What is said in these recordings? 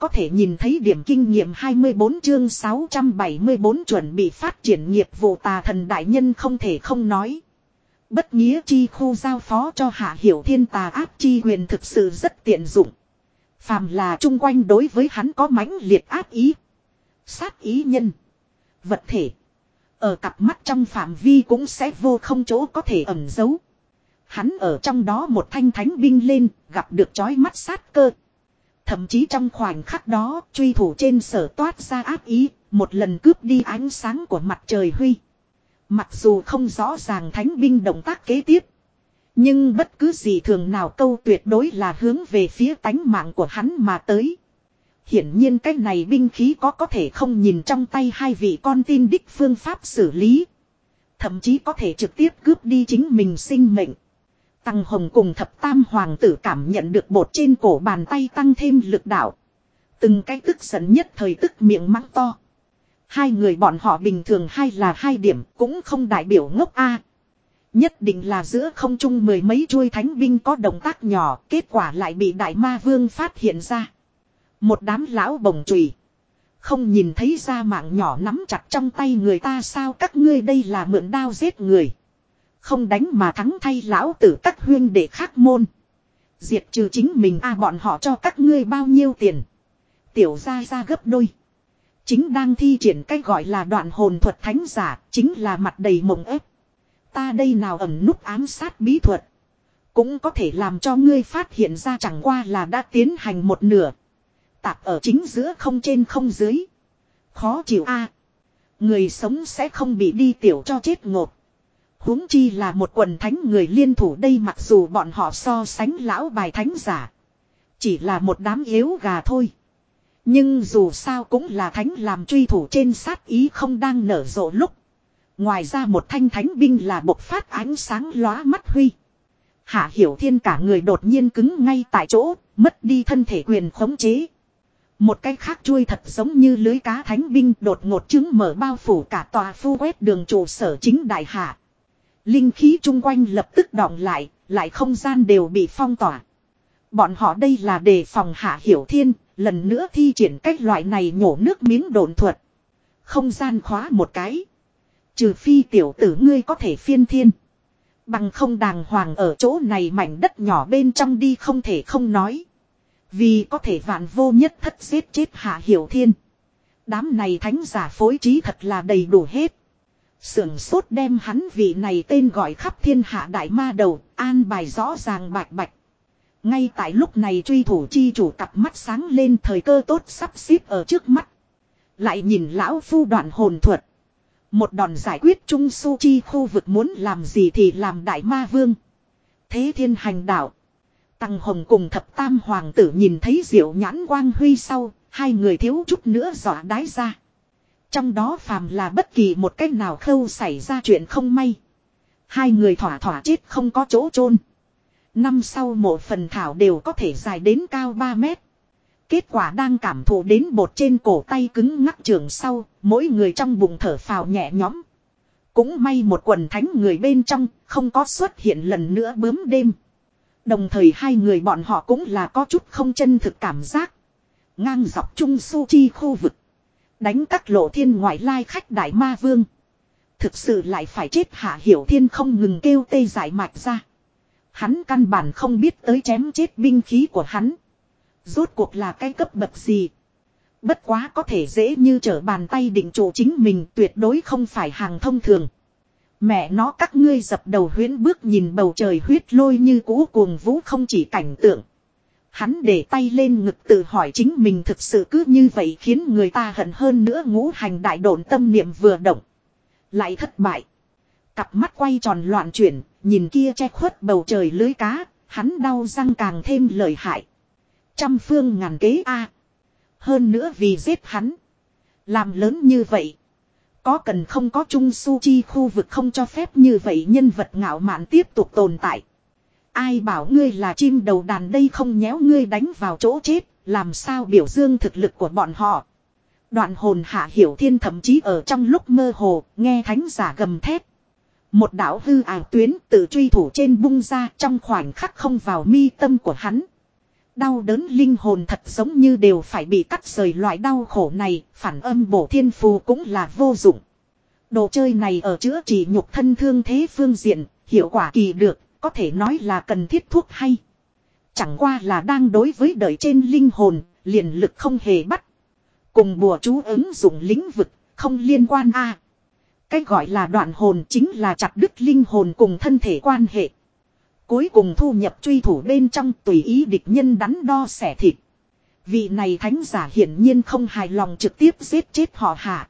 có thể nhìn thấy điểm kinh nghiệm 24 chương 674 chuẩn bị phát triển nghiệp vụ tà thần đại nhân không thể không nói. Bất nghĩa chi khu giao phó cho hạ hiểu thiên tà áp chi quyền thực sự rất tiện dụng. Phàm là chung quanh đối với hắn có mãnh liệt áp ý. Sát ý nhân. Vật thể. Ở cặp mắt trong phạm vi cũng sẽ vô không chỗ có thể ẩn giấu. Hắn ở trong đó một thanh thánh binh lên, gặp được chói mắt sát cơ. Thậm chí trong khoảnh khắc đó, truy thủ trên sở toát ra áp ý, một lần cướp đi ánh sáng của mặt trời huy. Mặc dù không rõ ràng thánh binh động tác kế tiếp. Nhưng bất cứ gì thường nào câu tuyệt đối là hướng về phía tánh mạng của hắn mà tới. Hiển nhiên cái này binh khí có có thể không nhìn trong tay hai vị con tin đích phương pháp xử lý. Thậm chí có thể trực tiếp cướp đi chính mình sinh mệnh. Tăng Hồng cùng thập tam hoàng tử cảm nhận được bột trên cổ bàn tay tăng thêm lực đạo. Từng cái tức giận nhất thời tức miệng mắng to. Hai người bọn họ bình thường hay là hai điểm cũng không đại biểu ngốc A. Nhất định là giữa không trung mười mấy chuôi thánh binh có động tác nhỏ, kết quả lại bị đại ma vương phát hiện ra. Một đám lão bồng chùy Không nhìn thấy ra mạng nhỏ nắm chặt trong tay người ta sao các ngươi đây là mượn đao giết người. Không đánh mà thắng thay lão tử các huyên để khác môn. Diệt trừ chính mình a bọn họ cho các ngươi bao nhiêu tiền. Tiểu ra ra gấp đôi. Chính đang thi triển cách gọi là đoạn hồn thuật thánh giả, chính là mặt đầy mộng ép. Ta đây nào ẩn nút ám sát bí thuật. Cũng có thể làm cho ngươi phát hiện ra chẳng qua là đã tiến hành một nửa. Tạp ở chính giữa không trên không dưới. Khó chịu a Người sống sẽ không bị đi tiểu cho chết ngột huống chi là một quần thánh người liên thủ đây mặc dù bọn họ so sánh lão bài thánh giả. Chỉ là một đám yếu gà thôi. Nhưng dù sao cũng là thánh làm truy thủ trên sát ý không đang nở rộ lúc. Ngoài ra một thanh thánh binh là bộc phát ánh sáng lóa mắt huy. Hạ Hiểu Thiên cả người đột nhiên cứng ngay tại chỗ, mất đi thân thể quyền khống chế. Một cái khác chui thật giống như lưới cá thánh binh đột ngột chứng mở bao phủ cả tòa phu quét đường trụ sở chính đại hạ. Linh khí chung quanh lập tức đọng lại, lại không gian đều bị phong tỏa. Bọn họ đây là đề phòng hạ hiểu thiên, lần nữa thi triển cách loại này nhổ nước miếng đồn thuật. Không gian khóa một cái. Trừ phi tiểu tử ngươi có thể phiên thiên. Bằng không đàng hoàng ở chỗ này mảnh đất nhỏ bên trong đi không thể không nói. Vì có thể vạn vô nhất thất giết chết hạ hiểu thiên. Đám này thánh giả phối trí thật là đầy đủ hết. Sưởng sốt đem hắn vị này tên gọi khắp thiên hạ đại ma đầu, an bài rõ ràng bạch bạch. Ngay tại lúc này truy thủ chi chủ cặp mắt sáng lên thời cơ tốt sắp xếp ở trước mắt. Lại nhìn lão phu đoạn hồn thuật. Một đòn giải quyết trung su chi khu vực muốn làm gì thì làm đại ma vương. Thế thiên hành đạo. Tăng hồng cùng thập tam hoàng tử nhìn thấy diệu nhãn quang huy sau, hai người thiếu chút nữa dọa đái ra. Trong đó phàm là bất kỳ một cách nào khâu xảy ra chuyện không may. Hai người thỏa thỏa chết không có chỗ chôn Năm sau một phần thảo đều có thể dài đến cao 3 mét. Kết quả đang cảm thụ đến bột trên cổ tay cứng ngắc trường sau, mỗi người trong bụng thở phào nhẹ nhõm. Cũng may một quần thánh người bên trong, không có xuất hiện lần nữa bướm đêm. Đồng thời hai người bọn họ cũng là có chút không chân thực cảm giác. Ngang dọc trung su chi khu vực. Đánh các lộ thiên ngoại lai khách đại ma vương. Thực sự lại phải chết hạ hiểu thiên không ngừng kêu tê giải mạch ra. Hắn căn bản không biết tới chém chết binh khí của hắn. Rốt cuộc là cái cấp bậc gì. Bất quá có thể dễ như trở bàn tay định chủ chính mình, tuyệt đối không phải hàng thông thường. Mẹ nó, các ngươi dập đầu huyến bước nhìn bầu trời huyết lôi như cũ cuồng vũ không chỉ cảnh tượng. Hắn để tay lên ngực tự hỏi chính mình thực sự cứ như vậy khiến người ta hận hơn nữa ngũ hành đại độn tâm niệm vừa động. Lại thất bại. Cặp mắt quay tròn loạn chuyển, nhìn kia che khuất bầu trời lưới cá, hắn đau răng càng thêm lợi hại. Trăm phương ngàn kế a Hơn nữa vì giết hắn. Làm lớn như vậy. Có cần không có trung su chi khu vực không cho phép như vậy nhân vật ngạo mạn tiếp tục tồn tại. Ai bảo ngươi là chim đầu đàn đây không nhéo ngươi đánh vào chỗ chết, làm sao biểu dương thực lực của bọn họ. Đoạn hồn hạ hiểu thiên thậm chí ở trong lúc mơ hồ, nghe thánh giả gầm thét. Một đạo hư ảo tuyến tự truy thủ trên bung ra trong khoảnh khắc không vào mi tâm của hắn. Đau đớn linh hồn thật giống như đều phải bị cắt rời loại đau khổ này, phản âm bổ thiên phù cũng là vô dụng. Đồ chơi này ở chữa trị nhục thân thương thế phương diện, hiệu quả kỳ được, có thể nói là cần thiết thuốc hay. Chẳng qua là đang đối với đời trên linh hồn, liền lực không hề bắt. Cùng bùa chú ứng dụng lĩnh vực, không liên quan a Cách gọi là đoạn hồn chính là chặt đứt linh hồn cùng thân thể quan hệ. Cuối cùng thu nhập truy thủ bên trong tùy ý địch nhân đắn đo xẻ thịt. Vị này thánh giả hiển nhiên không hài lòng trực tiếp giết chết họ hạ.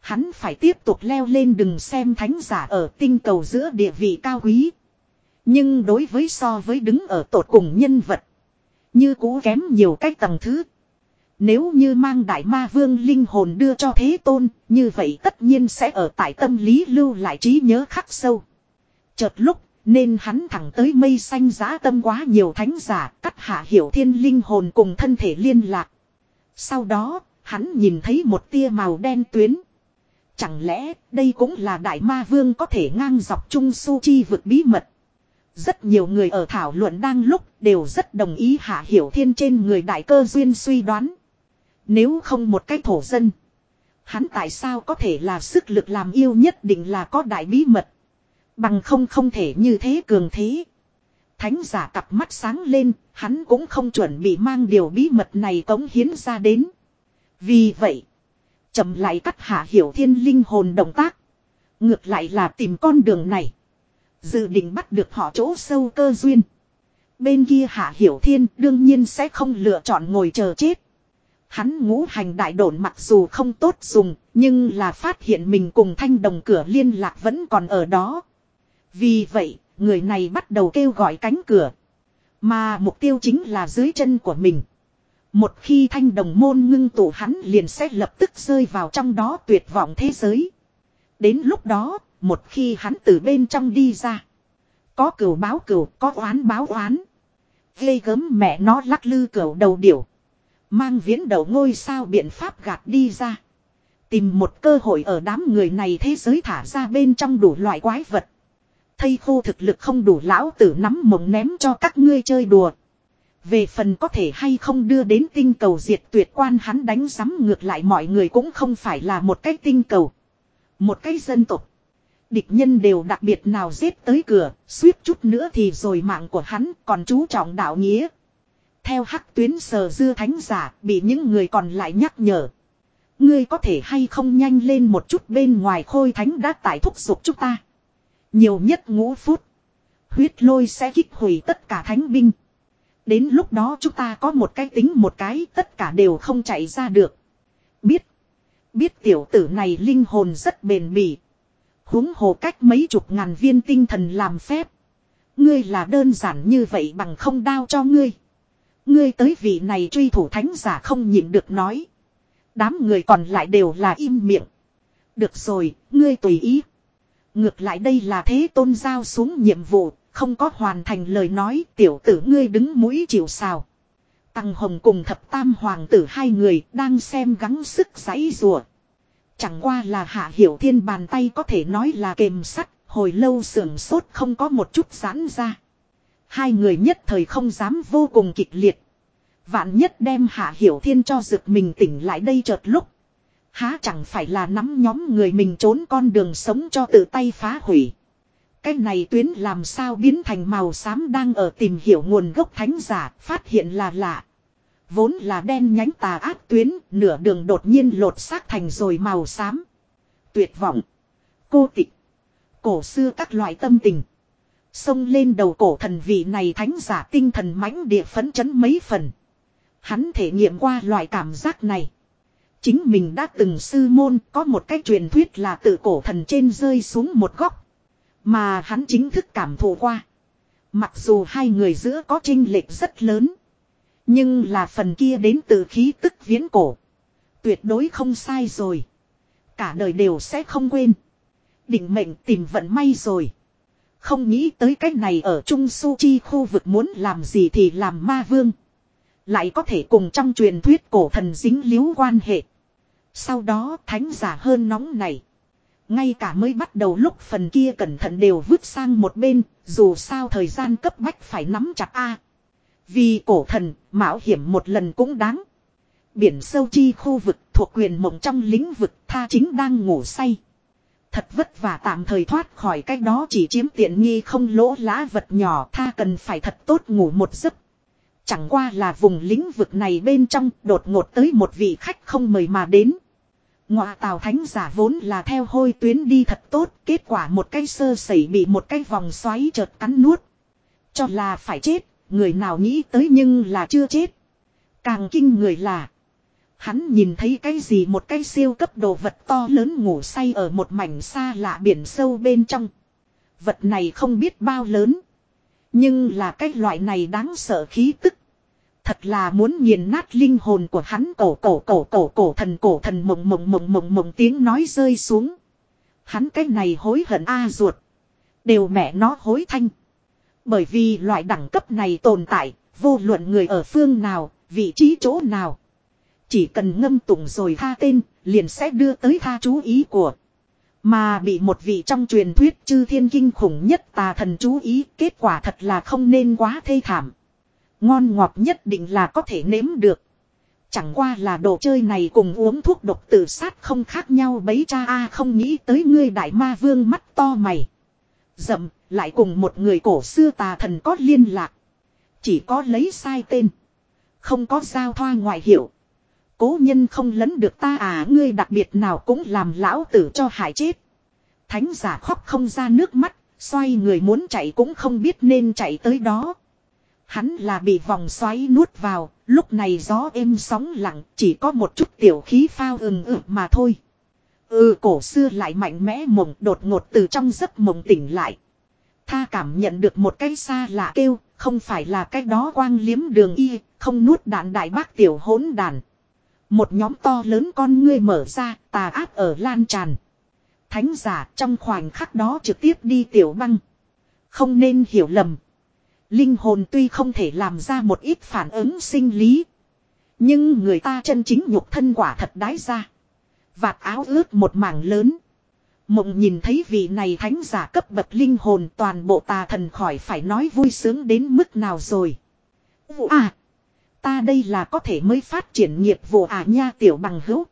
Hắn phải tiếp tục leo lên đừng xem thánh giả ở tinh cầu giữa địa vị cao quý. Nhưng đối với so với đứng ở tột cùng nhân vật. Như cũ kém nhiều cách tầng thứ. Nếu như mang đại ma vương linh hồn đưa cho thế tôn, như vậy tất nhiên sẽ ở tại tâm lý lưu lại trí nhớ khắc sâu. Chợt lúc, nên hắn thẳng tới mây xanh giá tâm quá nhiều thánh giả, cắt hạ hiểu thiên linh hồn cùng thân thể liên lạc. Sau đó, hắn nhìn thấy một tia màu đen tuyến. Chẳng lẽ đây cũng là đại ma vương có thể ngang dọc trung su chi vực bí mật. Rất nhiều người ở thảo luận đang lúc đều rất đồng ý hạ hiểu thiên trên người đại cơ duyên suy đoán. Nếu không một cái thổ dân. Hắn tại sao có thể là sức lực làm yêu nhất định là có đại bí mật. Bằng không không thể như thế cường thế. Thánh giả cặp mắt sáng lên, hắn cũng không chuẩn bị mang điều bí mật này cống hiến ra đến. Vì vậy, chậm lại cắt hạ hiểu thiên linh hồn động tác. Ngược lại là tìm con đường này. Dự định bắt được họ chỗ sâu cơ duyên. Bên kia hạ hiểu thiên đương nhiên sẽ không lựa chọn ngồi chờ chết. Hắn ngũ hành đại độn mặc dù không tốt dùng, nhưng là phát hiện mình cùng thanh đồng cửa liên lạc vẫn còn ở đó. Vì vậy, người này bắt đầu kêu gọi cánh cửa. Mà mục tiêu chính là dưới chân của mình. Một khi thanh đồng môn ngưng tụ hắn liền sẽ lập tức rơi vào trong đó tuyệt vọng thế giới. Đến lúc đó, một khi hắn từ bên trong đi ra. Có cửu báo cửu, có oán báo oán. gây gớm mẹ nó lắc lư cửu đầu điểu. Mang viễn đầu ngôi sao biện pháp gạt đi ra. Tìm một cơ hội ở đám người này thế giới thả ra bên trong đủ loại quái vật. Thây khô thực lực không đủ lão tử nắm mộng ném cho các ngươi chơi đùa. Về phần có thể hay không đưa đến tinh cầu diệt tuyệt quan hắn đánh giám ngược lại mọi người cũng không phải là một cái tinh cầu. Một cái dân tộc. Địch nhân đều đặc biệt nào giết tới cửa, suýt chút nữa thì rồi mạng của hắn còn chú trọng đạo nghĩa. Theo hắc tuyến sờ dưa thánh giả bị những người còn lại nhắc nhở. Ngươi có thể hay không nhanh lên một chút bên ngoài khôi thánh đã tải thúc giục chúng ta. Nhiều nhất ngũ phút. Huyết lôi sẽ kích hủy tất cả thánh binh. Đến lúc đó chúng ta có một cái tính một cái tất cả đều không chạy ra được. Biết. Biết tiểu tử này linh hồn rất bền bỉ huống hồ cách mấy chục ngàn viên tinh thần làm phép. Ngươi là đơn giản như vậy bằng không đao cho ngươi. Ngươi tới vị này truy thủ thánh giả không nhịn được nói. Đám người còn lại đều là im miệng. Được rồi, ngươi tùy ý. Ngược lại đây là thế tôn giao xuống nhiệm vụ, không có hoàn thành lời nói tiểu tử ngươi đứng mũi chịu sào. Tăng Hồng cùng thập tam hoàng tử hai người đang xem gắng sức giãy rùa. Chẳng qua là hạ hiểu thiên bàn tay có thể nói là kềm sắt, hồi lâu sưởng sốt không có một chút giãn ra. Hai người nhất thời không dám vô cùng kịch liệt. Vạn nhất đem hạ hiểu thiên cho rực mình tỉnh lại đây chợt lúc. Há chẳng phải là nắm nhóm người mình trốn con đường sống cho tự tay phá hủy. Cái này tuyến làm sao biến thành màu xám đang ở tìm hiểu nguồn gốc thánh giả, phát hiện là lạ. Vốn là đen nhánh tà ác tuyến, nửa đường đột nhiên lột xác thành rồi màu xám. Tuyệt vọng. Cô tịch. Cổ xưa các loại tâm tình. Xông lên đầu cổ thần vị này thánh giả tinh thần mãnh địa phấn chấn mấy phần. Hắn thể nghiệm qua loại cảm giác này. Chính mình đã từng sư môn có một cái truyền thuyết là tự cổ thần trên rơi xuống một góc. Mà hắn chính thức cảm thụ qua. Mặc dù hai người giữa có trinh lệch rất lớn. Nhưng là phần kia đến từ khí tức viễn cổ. Tuyệt đối không sai rồi. Cả đời đều sẽ không quên. Định mệnh tìm vận may rồi. Không nghĩ tới cách này ở Trung Su Chi khu vực muốn làm gì thì làm ma vương. Lại có thể cùng trong truyền thuyết cổ thần dính líu quan hệ. Sau đó thánh giả hơn nóng này. Ngay cả mới bắt đầu lúc phần kia cẩn thận đều vứt sang một bên, dù sao thời gian cấp bách phải nắm chặt A. Vì cổ thần, mạo hiểm một lần cũng đáng. Biển sâu chi khu vực thuộc quyền mộng trong lĩnh vực tha chính đang ngủ say. Thật vất vả tạm thời thoát khỏi cái đó chỉ chiếm tiện nghi không lỗ lá vật nhỏ tha cần phải thật tốt ngủ một giấc. Chẳng qua là vùng lĩnh vực này bên trong đột ngột tới một vị khách không mời mà đến. Ngọa tào thánh giả vốn là theo hôi tuyến đi thật tốt, kết quả một cái sơ sẩy bị một cái vòng xoáy chợt cắn nuốt. Cho là phải chết, người nào nghĩ tới nhưng là chưa chết. Càng kinh người là, hắn nhìn thấy cái gì một cái siêu cấp đồ vật to lớn ngủ say ở một mảnh xa lạ biển sâu bên trong. Vật này không biết bao lớn. Nhưng là cái loại này đáng sợ khí tức. Thật là muốn nghiền nát linh hồn của hắn cổ cổ cổ cổ cổ thần cổ thần mộng mộng mộng mộng mộng tiếng nói rơi xuống. Hắn cái này hối hận a ruột. Đều mẹ nó hối thanh. Bởi vì loại đẳng cấp này tồn tại, vô luận người ở phương nào, vị trí chỗ nào. Chỉ cần ngâm tụng rồi tha tên, liền sẽ đưa tới tha chú ý của. Mà bị một vị trong truyền thuyết chư thiên kinh khủng nhất tà thần chú ý, kết quả thật là không nên quá thê thảm. Ngon ngọt nhất định là có thể nếm được. Chẳng qua là đồ chơi này cùng uống thuốc độc tự sát không khác nhau bấy cha a không nghĩ tới ngươi đại ma vương mắt to mày. Dậm, lại cùng một người cổ xưa tà thần có liên lạc. Chỉ có lấy sai tên. Không có giao thoa ngoại hiệu. Cố nhân không lấn được ta à ngươi đặc biệt nào cũng làm lão tử cho hại chết. Thánh giả khóc không ra nước mắt, xoay người muốn chạy cũng không biết nên chạy tới đó. Hắn là bị vòng xoáy nuốt vào, lúc này gió êm sóng lặng, chỉ có một chút tiểu khí phao ừng ực mà thôi. Ừ cổ xưa lại mạnh mẽ mộng đột ngột từ trong giấc mộng tỉnh lại. Tha cảm nhận được một cái xa lạ kêu, không phải là cái đó quang liếm đường y, không nuốt đạn đại bác tiểu hỗn đàn. Một nhóm to lớn con ngươi mở ra, tà áp ở lan tràn. Thánh giả trong khoảnh khắc đó trực tiếp đi tiểu băng. Không nên hiểu lầm. Linh hồn tuy không thể làm ra một ít phản ứng sinh lý. Nhưng người ta chân chính nhục thân quả thật đái ra. Vạt áo ướt một mảng lớn. Mộng nhìn thấy vị này thánh giả cấp bậc linh hồn toàn bộ tà thần khỏi phải nói vui sướng đến mức nào rồi. À! Ta đây là có thể mới phát triển nghiệp vụ à nha tiểu bằng hữu.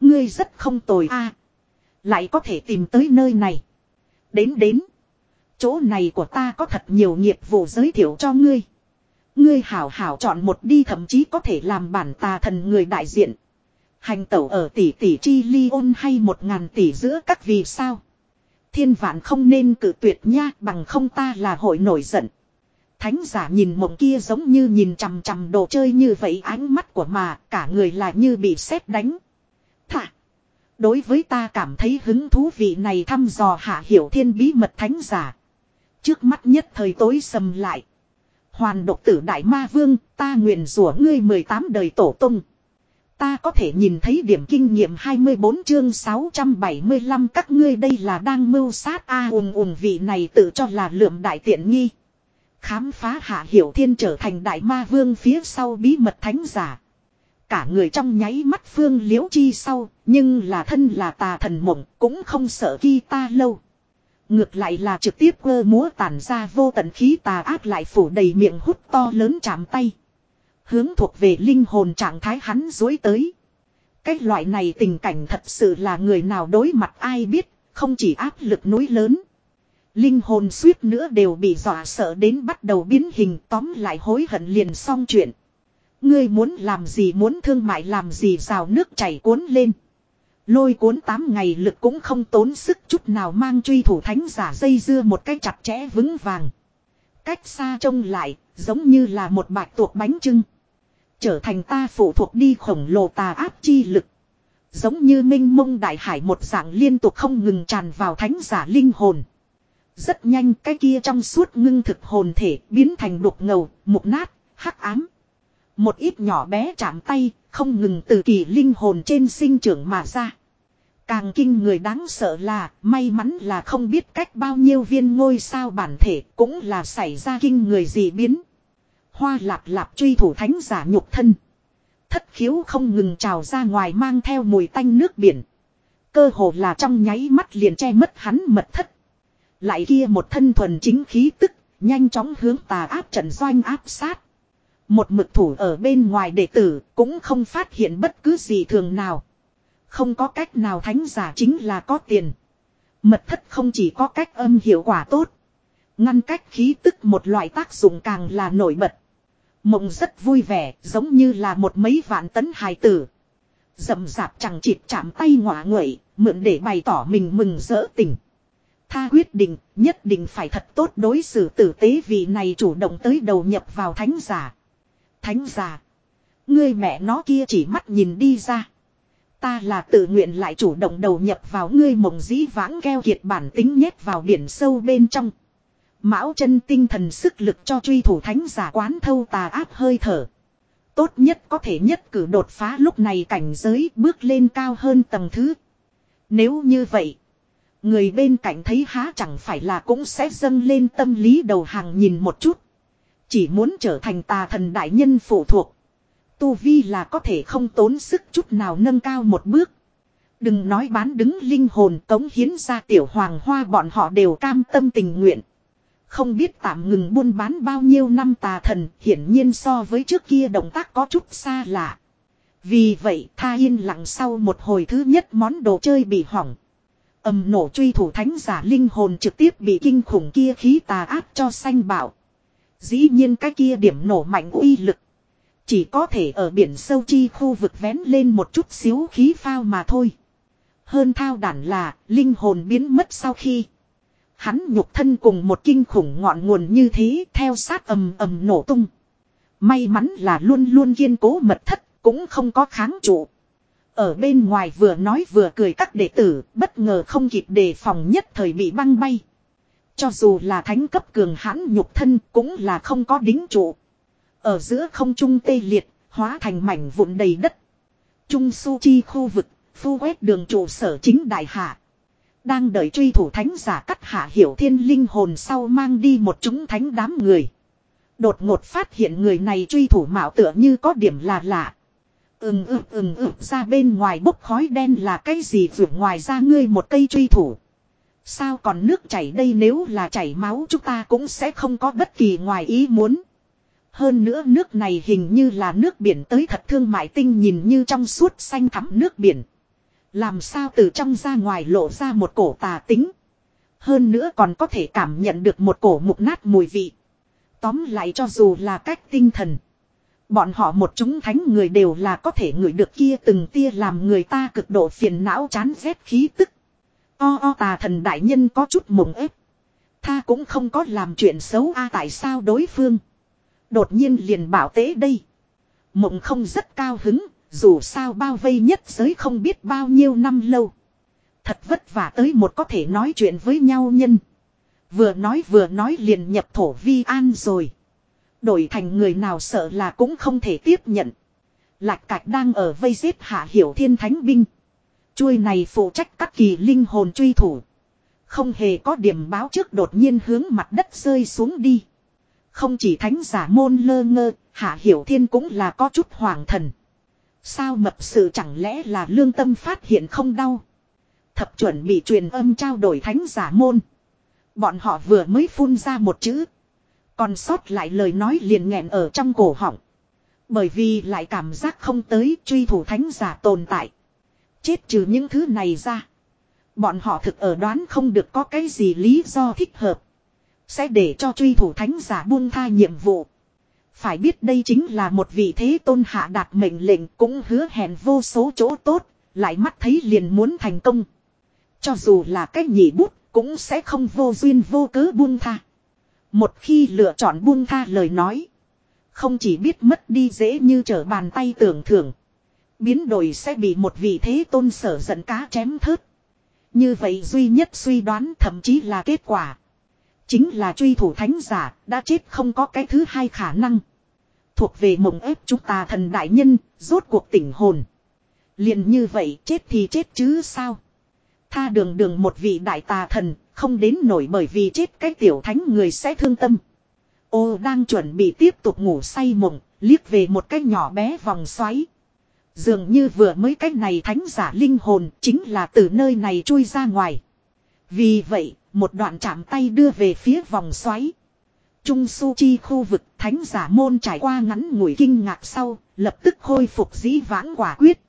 Ngươi rất không tồi a Lại có thể tìm tới nơi này. Đến đến. Chỗ này của ta có thật nhiều nghiệp vụ giới thiệu cho ngươi. Ngươi hảo hảo chọn một đi thậm chí có thể làm bản tà thần người đại diện. Hành tẩu ở tỷ tỷ chi ly ôn hay một ngàn tỷ giữa các vì sao. Thiên vạn không nên cử tuyệt nha bằng không ta là hội nổi giận. Thánh giả nhìn mộng kia giống như nhìn chằm chằm đồ chơi như vậy ánh mắt của mà cả người là như bị sét đánh. Thả. Đối với ta cảm thấy hứng thú vị này thăm dò hạ hiểu thiên bí mật thánh giả. Trước mắt nhất thời tối sầm lại. Hoàn độc tử đại ma vương, ta nguyện rủa ngươi 18 đời tổ tung. Ta có thể nhìn thấy điểm kinh nghiệm 24 chương 675 các ngươi đây là đang mưu sát A à, ùm vị này tự cho là lượm đại tiện nghi. Khám phá hạ hiểu thiên trở thành đại ma vương phía sau bí mật thánh giả. Cả người trong nháy mắt phương liễu chi sau, nhưng là thân là tà thần mộng, cũng không sợ khi ta lâu. Ngược lại là trực tiếp cơ múa tản ra vô tận khí tà ác lại phủ đầy miệng hút to lớn chạm tay. Hướng thuộc về linh hồn trạng thái hắn dối tới. Cái loại này tình cảnh thật sự là người nào đối mặt ai biết, không chỉ áp lực núi lớn. Linh hồn suýt nữa đều bị dọa sợ đến bắt đầu biến hình tóm lại hối hận liền xong chuyện. Ngươi muốn làm gì muốn thương mại làm gì rào nước chảy cuốn lên. Lôi cuốn 8 ngày lực cũng không tốn sức chút nào mang truy thủ thánh giả dây dưa một cách chặt chẽ vững vàng. Cách xa trông lại, giống như là một bạch tuộc bánh trưng. Trở thành ta phụ thuộc đi khổng lồ tà áp chi lực. Giống như minh mông đại hải một dạng liên tục không ngừng tràn vào thánh giả linh hồn. Rất nhanh cái kia trong suốt ngưng thực hồn thể biến thành đục ngầu, mục nát, hắc ám. Một ít nhỏ bé chạm tay, không ngừng từ kỳ linh hồn trên sinh trưởng mà ra. Càng kinh người đáng sợ là, may mắn là không biết cách bao nhiêu viên ngôi sao bản thể cũng là xảy ra kinh người gì biến. Hoa lạp lạp truy thủ thánh giả nhục thân. Thất khiếu không ngừng trào ra ngoài mang theo mùi tanh nước biển. Cơ hồ là trong nháy mắt liền che mất hắn mật thất. Lại kia một thân thuần chính khí tức, nhanh chóng hướng tà áp trận doanh áp sát. Một mực thủ ở bên ngoài đệ tử cũng không phát hiện bất cứ gì thường nào. Không có cách nào thánh giả chính là có tiền. Mật thất không chỉ có cách âm hiệu quả tốt. Ngăn cách khí tức một loại tác dụng càng là nổi bật. Mộng rất vui vẻ giống như là một mấy vạn tấn hài tử. Dậm dạp chẳng chịt chạm tay ngọa nguậy, mượn để bày tỏ mình mừng rỡ tình. Tha quyết định, nhất định phải thật tốt đối xử tử tế vì này chủ động tới đầu nhập vào thánh giả. Thánh giả. Ngươi mẹ nó kia chỉ mắt nhìn đi ra. Ta là tự nguyện lại chủ động đầu nhập vào ngươi mộng dĩ vãng keo kiệt bản tính nhét vào biển sâu bên trong. Mão chân tinh thần sức lực cho truy thủ thánh giả quán thâu tà áp hơi thở. Tốt nhất có thể nhất cử đột phá lúc này cảnh giới bước lên cao hơn tầng thứ. Nếu như vậy, người bên cạnh thấy há chẳng phải là cũng sẽ dâng lên tâm lý đầu hàng nhìn một chút. Chỉ muốn trở thành tà thần đại nhân phụ thuộc. Tu Vi là có thể không tốn sức chút nào nâng cao một bước. Đừng nói bán đứng linh hồn tống hiến ra tiểu hoàng hoa bọn họ đều cam tâm tình nguyện. Không biết tạm ngừng buôn bán bao nhiêu năm tà thần, hiển nhiên so với trước kia động tác có chút xa lạ. Vì vậy, tha yên lặng sau một hồi thứ nhất món đồ chơi bị hỏng. ầm nổ truy thủ thánh giả linh hồn trực tiếp bị kinh khủng kia khí tà áp cho xanh bảo. Dĩ nhiên cái kia điểm nổ mạnh uy lực. Chỉ có thể ở biển sâu chi khu vực vén lên một chút xíu khí phao mà thôi. Hơn thao đản là, linh hồn biến mất sau khi. Hắn nhục thân cùng một kinh khủng ngọn nguồn như thế theo sát ầm ầm nổ tung. May mắn là luôn luôn kiên cố mật thất cũng không có kháng trụ. Ở bên ngoài vừa nói vừa cười các đệ tử bất ngờ không kịp đề phòng nhất thời bị băng bay. Cho dù là thánh cấp cường hãn nhục thân cũng là không có đính trụ. Ở giữa không trung tê liệt, hóa thành mảnh vụn đầy đất. Trung su chi khu vực, phu quét đường trụ sở chính đại hạ. Đang đợi truy thủ thánh giả cắt hạ hiểu thiên linh hồn sau mang đi một chúng thánh đám người. Đột ngột phát hiện người này truy thủ mạo tựa như có điểm là lạ. Ừm ừm ừm ừm, ra bên ngoài bốc khói đen là cái gì vượt ngoài ra ngươi một cây truy thủ. Sao còn nước chảy đây nếu là chảy máu, chúng ta cũng sẽ không có bất kỳ ngoài ý muốn. Hơn nữa nước này hình như là nước biển tới thật thương mại tinh nhìn như trong suốt xanh thắm nước biển. Làm sao từ trong ra ngoài lộ ra một cổ tà tính. Hơn nữa còn có thể cảm nhận được một cổ mục nát mùi vị. Tóm lại cho dù là cách tinh thần. Bọn họ một chúng thánh người đều là có thể ngửi được kia từng tia làm người ta cực độ phiền não chán ghét khí tức. O o tà thần đại nhân có chút mộng ép. Tha cũng không có làm chuyện xấu a tại sao đối phương. Đột nhiên liền bảo tế đây. Mộng không rất cao hứng, dù sao bao vây nhất giới không biết bao nhiêu năm lâu. Thật vất vả tới một có thể nói chuyện với nhau nhân. Vừa nói vừa nói liền nhập thổ vi an rồi. Đổi thành người nào sợ là cũng không thể tiếp nhận. Lạc cạch đang ở vây giết hạ hiểu thiên thánh binh. Chuôi này phụ trách các kỳ linh hồn truy thủ. Không hề có điểm báo trước đột nhiên hướng mặt đất rơi xuống đi. Không chỉ thánh giả môn lơ ngơ, hạ hiểu thiên cũng là có chút hoàng thần. Sao mập sự chẳng lẽ là lương tâm phát hiện không đau. Thập chuẩn bị truyền âm trao đổi thánh giả môn. Bọn họ vừa mới phun ra một chữ. Còn sót lại lời nói liền nghẹn ở trong cổ họng. Bởi vì lại cảm giác không tới truy thủ thánh giả tồn tại. Chết trừ những thứ này ra. Bọn họ thực ở đoán không được có cái gì lý do thích hợp. Sẽ để cho truy thủ thánh giả buông tha nhiệm vụ. Phải biết đây chính là một vị thế tôn hạ đạt mệnh lệnh cũng hứa hẹn vô số chỗ tốt, lại mắt thấy liền muốn thành công. Cho dù là cách nhị bút, cũng sẽ không vô duyên vô cớ buông tha. Một khi lựa chọn buông tha lời nói, không chỉ biết mất đi dễ như trở bàn tay tưởng thưởng. Biến đổi sẽ bị một vị thế tôn sở giận cá chém thớt. Như vậy duy nhất suy đoán thậm chí là kết quả. Chính là truy thủ thánh giả, đã chết không có cái thứ hai khả năng. Thuộc về mộng ép chúng ta thần đại nhân, rốt cuộc tỉnh hồn. liền như vậy chết thì chết chứ sao. Tha đường đường một vị đại tà thần, không đến nổi bởi vì chết cái tiểu thánh người sẽ thương tâm. Ô đang chuẩn bị tiếp tục ngủ say mộng, liếc về một cái nhỏ bé vòng xoáy. Dường như vừa mới cái này thánh giả linh hồn chính là từ nơi này chui ra ngoài. Vì vậy, một đoạn chạm tay đưa về phía vòng xoáy. Trung Su Chi khu vực thánh giả môn trải qua ngắn ngủi kinh ngạc sau, lập tức khôi phục dĩ vãng quả quyết.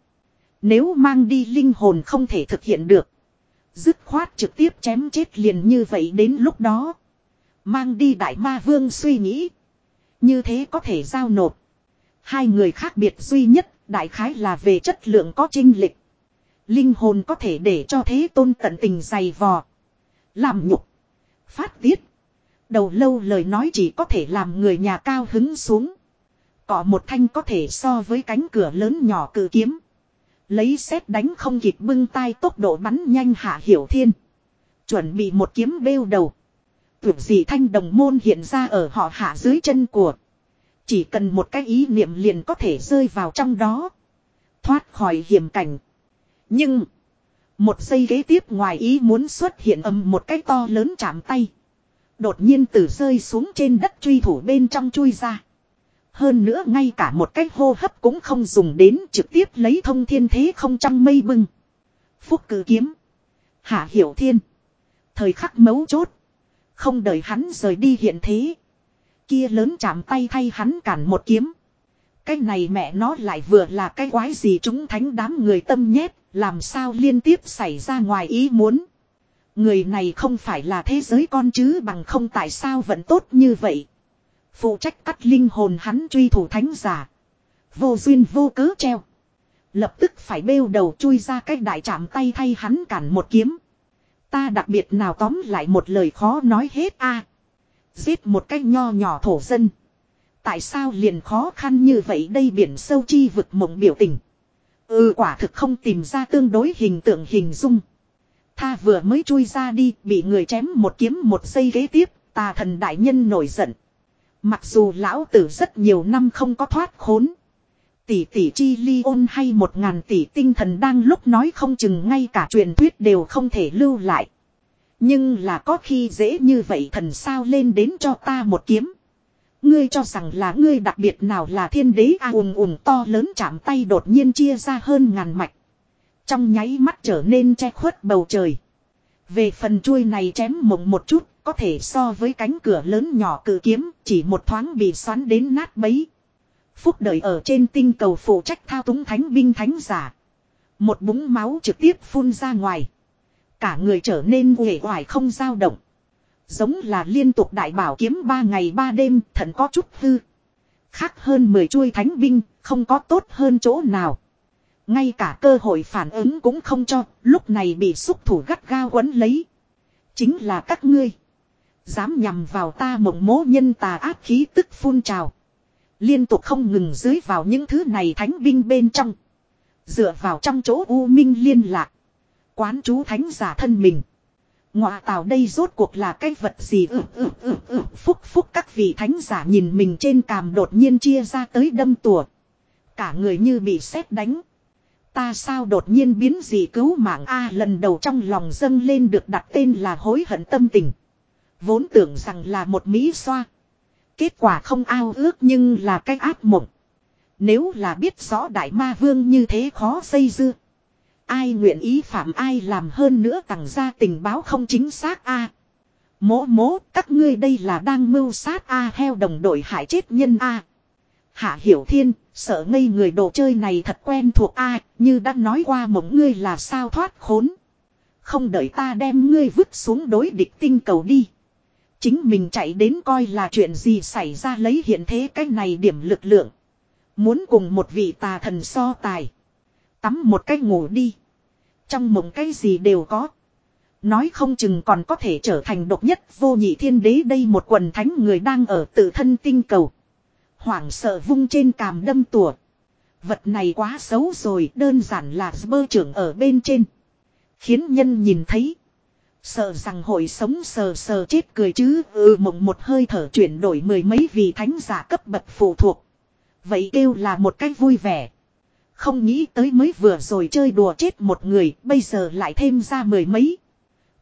Nếu mang đi linh hồn không thể thực hiện được. Dứt khoát trực tiếp chém chết liền như vậy đến lúc đó. Mang đi đại ma vương suy nghĩ. Như thế có thể giao nộp. Hai người khác biệt duy nhất, đại khái là về chất lượng có trinh lịch. Linh hồn có thể để cho thế tôn tận tình dày vò. Làm nhục. Phát tiết. Đầu lâu lời nói chỉ có thể làm người nhà cao hứng xuống. Cọ một thanh có thể so với cánh cửa lớn nhỏ cự kiếm. Lấy xét đánh không kịp bưng tay tốc độ bắn nhanh hạ hiểu thiên. Chuẩn bị một kiếm bêu đầu. Tưởng gì thanh đồng môn hiện ra ở họ hạ dưới chân của. Chỉ cần một cái ý niệm liền có thể rơi vào trong đó. Thoát khỏi hiểm cảnh. Nhưng. Một giây ghế tiếp ngoài ý muốn xuất hiện ầm một cái to lớn chạm tay. Đột nhiên từ rơi xuống trên đất truy thủ bên trong chui ra. Hơn nữa ngay cả một cái hô hấp cũng không dùng đến trực tiếp lấy thông thiên thế không trong mây bưng. Phúc cử kiếm. Hạ hiểu thiên. Thời khắc mấu chốt. Không đợi hắn rời đi hiện thế. Kia lớn chạm tay thay hắn cản một kiếm. Cái này mẹ nó lại vừa là cái quái gì chúng thánh đám người tâm nhét. Làm sao liên tiếp xảy ra ngoài ý muốn. Người này không phải là thế giới con chứ bằng không tại sao vẫn tốt như vậy. Phụ trách cắt linh hồn hắn truy thủ thánh giả. Vô duyên vô cớ treo. Lập tức phải bêu đầu chui ra cách đại chạm tay thay hắn cản một kiếm. Ta đặc biệt nào tóm lại một lời khó nói hết a Giết một cách nho nhỏ thổ dân. Tại sao liền khó khăn như vậy đây biển sâu chi vực mộng biểu tình. Ừ quả thực không tìm ra tương đối hình tượng hình dung. Tha vừa mới chui ra đi, bị người chém một kiếm một giây ghế tiếp. Tà thần đại nhân nổi giận. Mặc dù lão tử rất nhiều năm không có thoát khốn. Tỷ tỷ chi ly ôn hay một ngàn tỷ tinh thần đang lúc nói không chừng ngay cả truyền thuyết đều không thể lưu lại. Nhưng là có khi dễ như vậy thần sao lên đến cho ta một kiếm. Ngươi cho rằng là ngươi đặc biệt nào là thiên đế a à, ùm ùm to lớn chạm tay đột nhiên chia ra hơn ngàn mạch. Trong nháy mắt trở nên che khuất bầu trời. Về phần chuôi này chém mộng một chút, có thể so với cánh cửa lớn nhỏ cự kiếm, chỉ một thoáng bị xoắn đến nát bấy. Phúc đợi ở trên tinh cầu phụ trách thao túng thánh binh thánh giả. Một búng máu trực tiếp phun ra ngoài. Cả người trở nên uể oải không dao động. Giống là liên tục đại bảo kiếm ba ngày ba đêm thần có chút hư. Khác hơn 10 chuôi thánh binh, không có tốt hơn chỗ nào. Ngay cả cơ hội phản ứng cũng không cho, lúc này bị xúc thủ gắt gao quấn lấy. Chính là các ngươi. Dám nhằm vào ta mộng mố nhân tà ác khí tức phun trào. Liên tục không ngừng dưới vào những thứ này thánh binh bên trong. Dựa vào trong chỗ U Minh liên lạc. Quán chú thánh giả thân mình. Ngọa tào đây rốt cuộc là cái vật gì ư ư ư ư phúc phúc, các vị thánh giả nhìn mình trên càm đột nhiên chia ra tới đâm tùa. Cả người như bị sét đánh. Ta sao đột nhiên biến gì cứu mạng A, lần đầu trong lòng dâng lên được đặt tên là hối hận tâm tình. Vốn tưởng rằng là một mỹ xoa. Kết quả không ao ước nhưng là cái áp mộng. Nếu là biết rõ đại ma vương như thế khó xây dưa. Ai nguyện ý phạm ai làm hơn nữa tặng ra tình báo không chính xác a à. Mố mố các ngươi đây là đang mưu sát a heo đồng đội hại chết nhân a Hạ hiểu thiên, sợ ngây người đồ chơi này thật quen thuộc a, như đã nói qua mộng ngươi là sao thoát khốn. Không đợi ta đem ngươi vứt xuống đối địch tinh cầu đi. Chính mình chạy đến coi là chuyện gì xảy ra lấy hiện thế cái này điểm lực lượng. Muốn cùng một vị tà thần so tài. Tắm một cái ngủ đi. Trong mộng cái gì đều có. Nói không chừng còn có thể trở thành độc nhất vô nhị thiên đế đây một quần thánh người đang ở tự thân tinh cầu. Hoảng sợ vung trên càm đâm tùa. Vật này quá xấu rồi, đơn giản là bơ trưởng ở bên trên. Khiến nhân nhìn thấy. Sợ rằng hội sống sờ sờ chết cười chứ ừ mộng một hơi thở chuyển đổi mười mấy vị thánh giả cấp bậc phụ thuộc. Vậy kêu là một cách vui vẻ. Không nghĩ tới mới vừa rồi chơi đùa chết một người, bây giờ lại thêm ra mười mấy.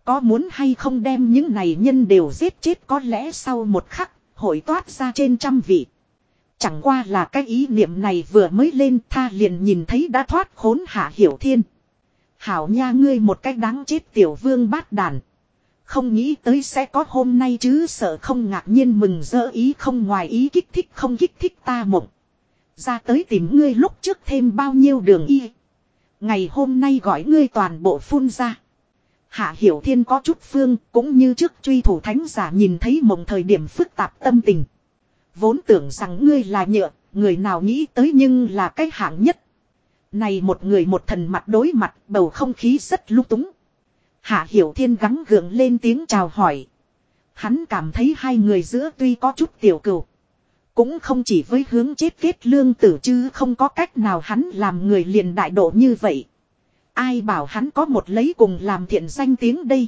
Có muốn hay không đem những này nhân đều giết chết có lẽ sau một khắc, hội toát ra trên trăm vị. Chẳng qua là cái ý niệm này vừa mới lên tha liền nhìn thấy đã thoát khốn hạ hiểu thiên. Hảo nha ngươi một cách đáng chết tiểu vương bát đàn. Không nghĩ tới sẽ có hôm nay chứ sợ không ngạc nhiên mừng dỡ ý không ngoài ý kích thích không kích thích ta mộng. Ra tới tìm ngươi lúc trước thêm bao nhiêu đường y. Ngày hôm nay gọi ngươi toàn bộ phun ra. Hạ Hiểu Thiên có chút phương cũng như trước truy thủ thánh giả nhìn thấy mộng thời điểm phức tạp tâm tình. Vốn tưởng rằng ngươi là nhựa, người nào nghĩ tới nhưng là cái hạng nhất. Này một người một thần mặt đối mặt bầu không khí rất lung túng. Hạ Hiểu Thiên gắng gượng lên tiếng chào hỏi. Hắn cảm thấy hai người giữa tuy có chút tiểu cừu. Cũng không chỉ với hướng chết kết lương tử chứ không có cách nào hắn làm người liền đại độ như vậy. Ai bảo hắn có một lấy cùng làm thiện danh tiếng đây.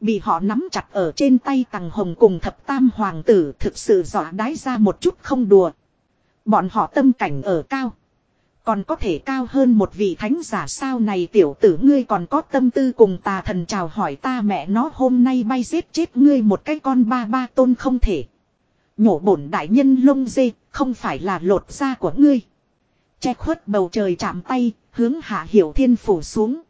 Bị họ nắm chặt ở trên tay tầng hồng cùng thập tam hoàng tử thực sự dọa đái ra một chút không đùa. Bọn họ tâm cảnh ở cao. Còn có thể cao hơn một vị thánh giả sao này tiểu tử ngươi còn có tâm tư cùng tà thần chào hỏi ta mẹ nó hôm nay bay giết chết ngươi một cái con ba ba tôn không thể. Nhổ bổn đại nhân lông dê, không phải là lột da của ngươi. Che khuất bầu trời chạm tay, hướng hạ hiểu thiên phủ xuống.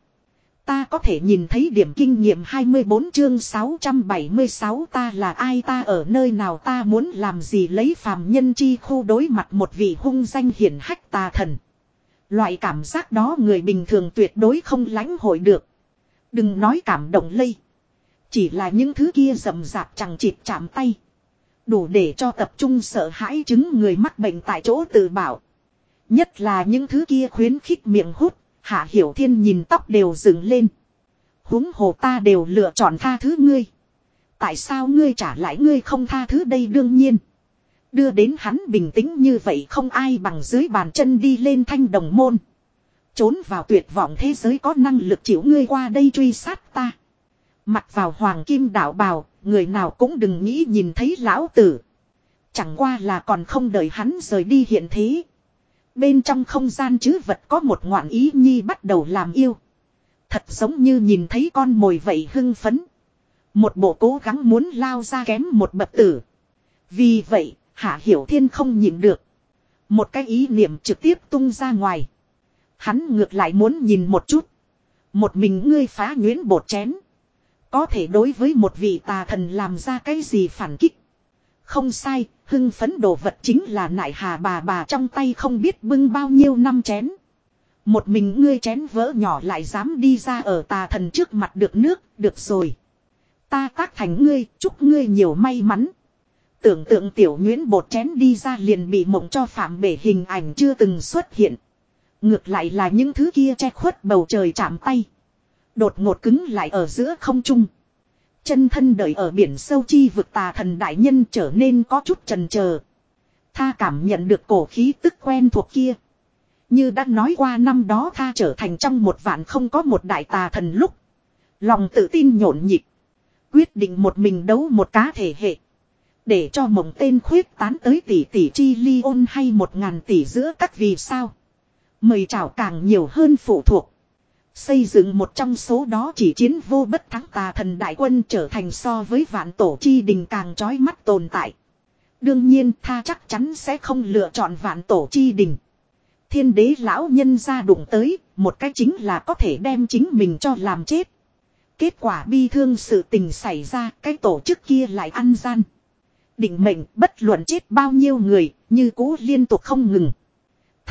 Ta có thể nhìn thấy điểm kinh nghiệm 24 chương 676 ta là ai ta ở nơi nào ta muốn làm gì lấy phàm nhân chi khu đối mặt một vị hung danh hiển hách tà thần. Loại cảm giác đó người bình thường tuyệt đối không lãnh hội được. Đừng nói cảm động lây. Chỉ là những thứ kia rầm rạp chẳng chịt chạm tay. Đủ để cho tập trung sợ hãi chứng người mắc bệnh tại chỗ tự bảo. Nhất là những thứ kia khuyến khích miệng hút, hạ hiểu thiên nhìn tóc đều dựng lên. huống hồ ta đều lựa chọn tha thứ ngươi. Tại sao ngươi trả lại ngươi không tha thứ đây đương nhiên. Đưa đến hắn bình tĩnh như vậy không ai bằng dưới bàn chân đi lên thanh đồng môn. Trốn vào tuyệt vọng thế giới có năng lực chịu ngươi qua đây truy sát ta. Mặt vào hoàng kim đạo bào, người nào cũng đừng nghĩ nhìn thấy lão tử. Chẳng qua là còn không đợi hắn rời đi hiện thế. Bên trong không gian chứ vật có một ngoạn ý nhi bắt đầu làm yêu. Thật giống như nhìn thấy con mồi vậy hưng phấn. Một bộ cố gắng muốn lao ra kém một bậc tử. Vì vậy, Hạ Hiểu Thiên không nhịn được. Một cái ý niệm trực tiếp tung ra ngoài. Hắn ngược lại muốn nhìn một chút. Một mình ngươi phá nhuyễn bột chén. Có thể đối với một vị tà thần làm ra cái gì phản kích. Không sai, hưng phấn đồ vật chính là nại hà bà bà trong tay không biết bưng bao nhiêu năm chén. Một mình ngươi chén vỡ nhỏ lại dám đi ra ở tà thần trước mặt được nước, được rồi. Ta tác thành ngươi, chúc ngươi nhiều may mắn. Tưởng tượng tiểu nguyễn bột chén đi ra liền bị mộng cho phạm bể hình ảnh chưa từng xuất hiện. Ngược lại là những thứ kia che khuất bầu trời chạm tay. Đột ngột cứng lại ở giữa không trung. Chân thân đợi ở biển sâu chi vực tà thần đại nhân trở nên có chút trần chờ Tha cảm nhận được cổ khí tức quen thuộc kia. Như đã nói qua năm đó tha trở thành trong một vạn không có một đại tà thần lúc. Lòng tự tin nhộn nhịp. Quyết định một mình đấu một cá thể hệ. Để cho mộng tên khuyết tán tới tỷ tỷ chi ly ôn hay một ngàn tỷ giữa các vì sao. Mời chào càng nhiều hơn phụ thuộc. Xây dựng một trong số đó chỉ chiến vô bất thắng tà thần đại quân trở thành so với vạn tổ chi đình càng trói mắt tồn tại. Đương nhiên tha chắc chắn sẽ không lựa chọn vạn tổ chi đình. Thiên đế lão nhân ra đụng tới, một cách chính là có thể đem chính mình cho làm chết. Kết quả bi thương sự tình xảy ra, cái tổ chức kia lại ăn gian. Định mệnh bất luận chết bao nhiêu người, như cũ liên tục không ngừng.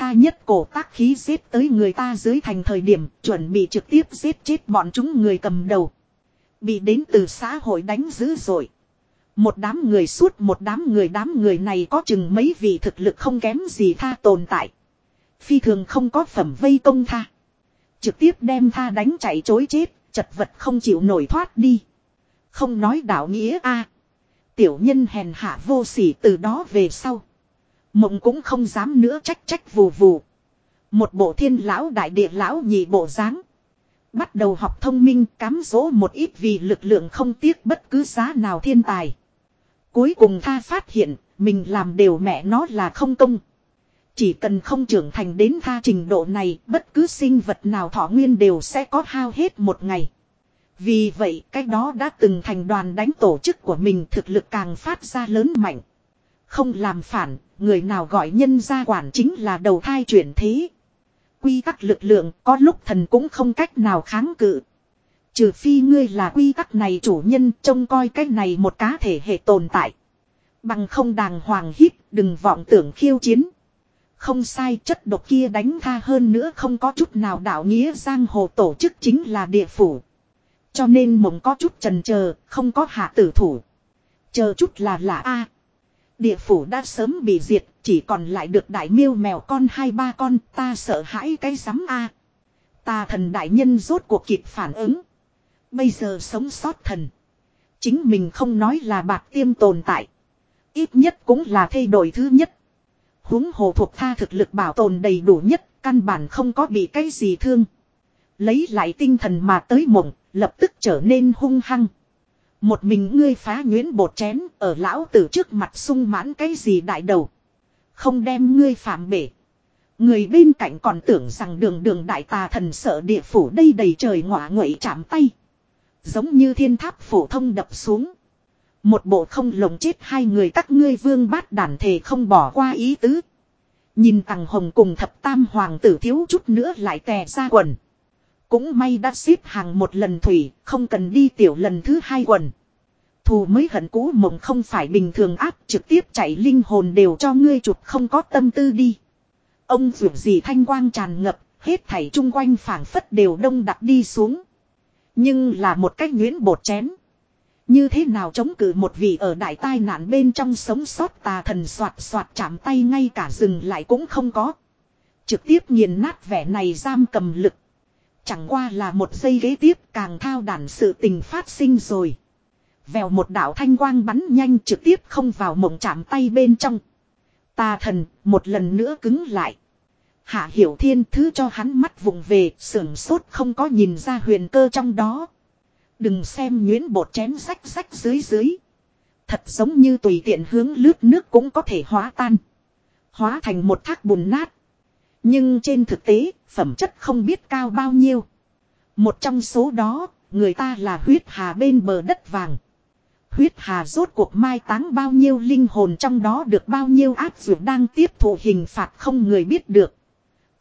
Tha nhất cổ tác khí giết tới người ta dưới thành thời điểm chuẩn bị trực tiếp giết chết bọn chúng người cầm đầu. Bị đến từ xã hội đánh dữ rồi. Một đám người suốt một đám người đám người này có chừng mấy vị thực lực không kém gì tha tồn tại. Phi thường không có phẩm vây công tha. Trực tiếp đem tha đánh chạy chối chết, chật vật không chịu nổi thoát đi. Không nói đạo nghĩa a Tiểu nhân hèn hạ vô sỉ từ đó về sau. Mộng cũng không dám nữa trách trách vù vù. Một bộ thiên lão đại địa lão nhị bộ dáng Bắt đầu học thông minh cám dỗ một ít vì lực lượng không tiếc bất cứ giá nào thiên tài. Cuối cùng tha phát hiện, mình làm đều mẹ nó là không công. Chỉ cần không trưởng thành đến tha trình độ này, bất cứ sinh vật nào thọ nguyên đều sẽ có hao hết một ngày. Vì vậy, cái đó đã từng thành đoàn đánh tổ chức của mình thực lực càng phát ra lớn mạnh. Không làm phản, người nào gọi nhân gia quản chính là đầu thai chuyển thế. Quy tắc lực lượng có lúc thần cũng không cách nào kháng cự. Trừ phi ngươi là quy tắc này chủ nhân trông coi cái này một cá thể hệ tồn tại. Bằng không đàng hoàng hít, đừng vọng tưởng khiêu chiến. Không sai chất độc kia đánh tha hơn nữa không có chút nào đạo nghĩa giang hồ tổ chức chính là địa phủ. Cho nên mộng có chút trần chờ không có hạ tử thủ. Chờ chút là lạ A. Địa phủ đã sớm bị diệt, chỉ còn lại được đại miêu mèo con hai ba con, ta sợ hãi cái rắm A. Ta thần đại nhân rốt cuộc kịp phản ứng. Bây giờ sống sót thần. Chính mình không nói là bạc tiêm tồn tại. Ít nhất cũng là thay đổi thứ nhất. huống hồ thuộc tha thực lực bảo tồn đầy đủ nhất, căn bản không có bị cái gì thương. Lấy lại tinh thần mà tới mộng, lập tức trở nên hung hăng. Một mình ngươi phá nhuyễn bột chén ở lão tử trước mặt sung mãn cái gì đại đầu. Không đem ngươi phạm bể. Người bên cạnh còn tưởng rằng đường đường đại tà thần sợ địa phủ đây đầy trời ngọa nguậy chạm tay. Giống như thiên tháp phổ thông đập xuống. Một bộ không lồng chết hai người các ngươi vương bát đàn thề không bỏ qua ý tứ. Nhìn tàng hồng cùng thập tam hoàng tử thiếu chút nữa lại tè ra quần. Cũng may đã xếp hàng một lần thủy, không cần đi tiểu lần thứ hai quần. Thù mới hận cũ mộng không phải bình thường áp trực tiếp chạy linh hồn đều cho ngươi chụp không có tâm tư đi. Ông dù gì thanh quang tràn ngập, hết thảy chung quanh phảng phất đều đông đặc đi xuống. Nhưng là một cách nhuyễn bột chén. Như thế nào chống cự một vị ở đại tai nạn bên trong sống sót tà thần soạt soạt chạm tay ngay cả rừng lại cũng không có. Trực tiếp nghiền nát vẻ này giam cầm lực. Chẳng qua là một giây ghế tiếp càng thao đản sự tình phát sinh rồi. Vèo một đạo thanh quang bắn nhanh trực tiếp không vào mộng chạm tay bên trong. Tà thần, một lần nữa cứng lại. Hạ hiểu thiên thứ cho hắn mắt vùng về sưởng sốt không có nhìn ra huyền cơ trong đó. Đừng xem nhuyễn bột chén rách rách dưới dưới. Thật giống như tùy tiện hướng lướt nước cũng có thể hóa tan. Hóa thành một thác bùn nát. Nhưng trên thực tế, phẩm chất không biết cao bao nhiêu. Một trong số đó, người ta là huyết hà bên bờ đất vàng. Huyết hà rốt cuộc mai táng bao nhiêu linh hồn trong đó được bao nhiêu áp dụng đang tiếp thụ hình phạt không người biết được.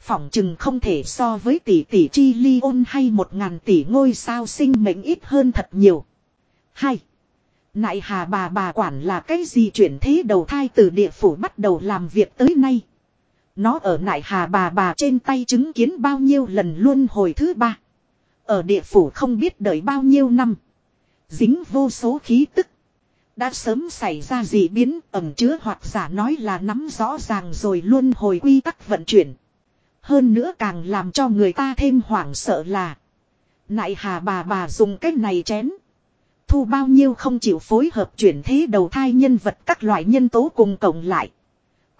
Phỏng chừng không thể so với tỷ tỷ chi ly ôn hay một ngàn tỷ ngôi sao sinh mệnh ít hơn thật nhiều. Hai. Nại hà bà bà quản là cái gì chuyển thế đầu thai từ địa phủ bắt đầu làm việc tới nay. Nó ở nại hà bà bà trên tay chứng kiến bao nhiêu lần luôn hồi thứ ba. Ở địa phủ không biết đợi bao nhiêu năm. Dính vô số khí tức. Đã sớm xảy ra gì biến, ẩm chứa hoặc giả nói là nắm rõ ràng rồi luôn hồi quy tắc vận chuyển. Hơn nữa càng làm cho người ta thêm hoảng sợ là. Nại hà bà bà dùng cách này chén. Thu bao nhiêu không chịu phối hợp chuyển thế đầu thai nhân vật các loại nhân tố cùng cộng lại.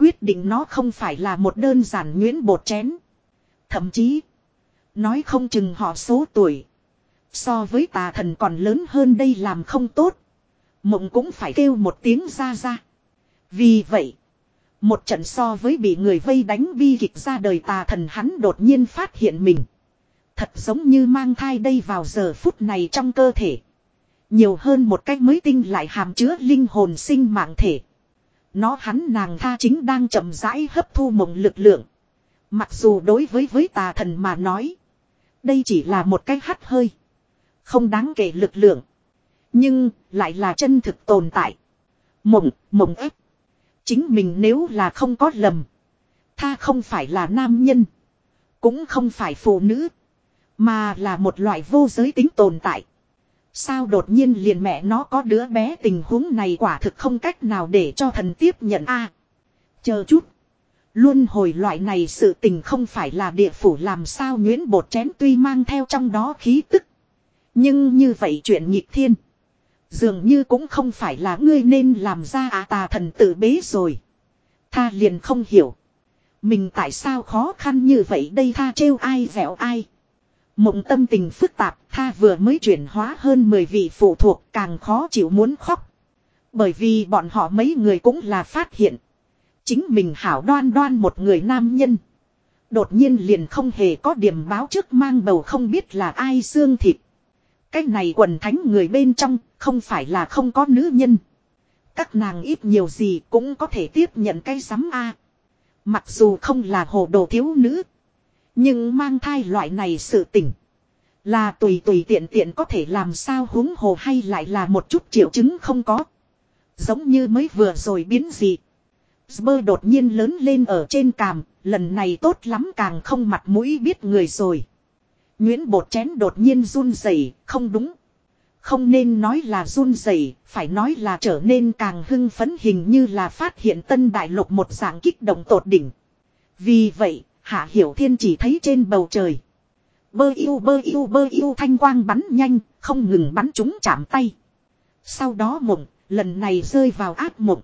Quyết định nó không phải là một đơn giản nguyễn bột chén. Thậm chí. Nói không chừng họ số tuổi. So với tà thần còn lớn hơn đây làm không tốt. Mộng cũng phải kêu một tiếng ra ra. Vì vậy. Một trận so với bị người vây đánh bi kịch ra đời tà thần hắn đột nhiên phát hiện mình. Thật giống như mang thai đây vào giờ phút này trong cơ thể. Nhiều hơn một cách mới tinh lại hàm chứa linh hồn sinh mạng thể. Nó hắn nàng tha chính đang chậm rãi hấp thu mộng lực lượng. Mặc dù đối với với tà thần mà nói. Đây chỉ là một cái hắt hơi. Không đáng kể lực lượng. Nhưng lại là chân thực tồn tại. Mộng, mộng ép. Chính mình nếu là không có lầm. Tha không phải là nam nhân. Cũng không phải phụ nữ. Mà là một loại vô giới tính tồn tại. Sao đột nhiên liền mẹ nó có đứa bé tình huống này quả thực không cách nào để cho thần tiếp nhận a Chờ chút. Luôn hồi loại này sự tình không phải là địa phủ làm sao nguyễn bột chén tuy mang theo trong đó khí tức. Nhưng như vậy chuyện nhịp thiên. Dường như cũng không phải là ngươi nên làm ra à tà thần tự bế rồi. Tha liền không hiểu. Mình tại sao khó khăn như vậy đây tha trêu ai vẹo ai. Mộng tâm tình phức tạp, tha vừa mới chuyển hóa hơn 10 vị phụ thuộc, càng khó chịu muốn khóc. Bởi vì bọn họ mấy người cũng là phát hiện. Chính mình hảo đoan đoan một người nam nhân. Đột nhiên liền không hề có điểm báo trước mang bầu không biết là ai xương thịt. Cái này quần thánh người bên trong, không phải là không có nữ nhân. Các nàng ít nhiều gì cũng có thể tiếp nhận cái sắm A. Mặc dù không là hồ đồ thiếu nữ. Nhưng mang thai loại này sự tỉnh. Là tùy tùy tiện tiện có thể làm sao huống hồ hay lại là một chút triệu chứng không có. Giống như mới vừa rồi biến dị. sber đột nhiên lớn lên ở trên càm, lần này tốt lắm càng không mặt mũi biết người rồi. Nguyễn bột chén đột nhiên run rẩy, không đúng. Không nên nói là run rẩy, phải nói là trở nên càng hưng phấn hình như là phát hiện tân đại lục một dạng kích động tột đỉnh. Vì vậy, Hạ Hiểu Thiên chỉ thấy trên bầu trời. Bơ yêu bơ yêu bơ yêu thanh quang bắn nhanh, không ngừng bắn chúng chạm tay. Sau đó mộng, lần này rơi vào ác mộng.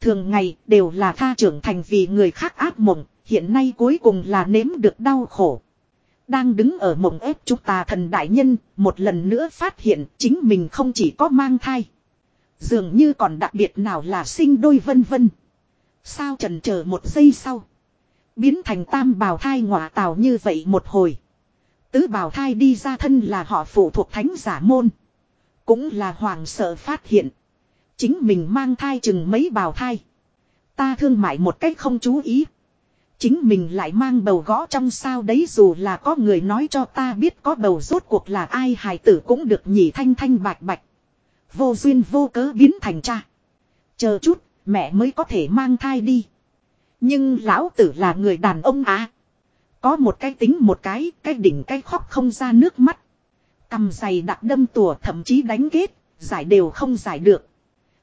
Thường ngày đều là tha trưởng thành vì người khác ác mộng, hiện nay cuối cùng là nếm được đau khổ. Đang đứng ở mộng ép chúng ta thần đại nhân, một lần nữa phát hiện chính mình không chỉ có mang thai. Dường như còn đặc biệt nào là sinh đôi vân vân. Sao trần chờ một giây sau. Biến thành tam bào thai ngọa tào như vậy một hồi. Tứ bào thai đi ra thân là họ phụ thuộc thánh giả môn. Cũng là hoàng sợ phát hiện. Chính mình mang thai chừng mấy bào thai. Ta thương mại một cách không chú ý. Chính mình lại mang bầu gõ trong sao đấy dù là có người nói cho ta biết có bầu rốt cuộc là ai hài tử cũng được nhỉ thanh thanh bạch bạch. Vô duyên vô cớ biến thành cha. Chờ chút, mẹ mới có thể mang thai đi. Nhưng lão tử là người đàn ông à. Có một cái tính một cái, cái đỉnh cái khóc không ra nước mắt. Cầm giày đặt đâm tùa thậm chí đánh kết, giải đều không giải được.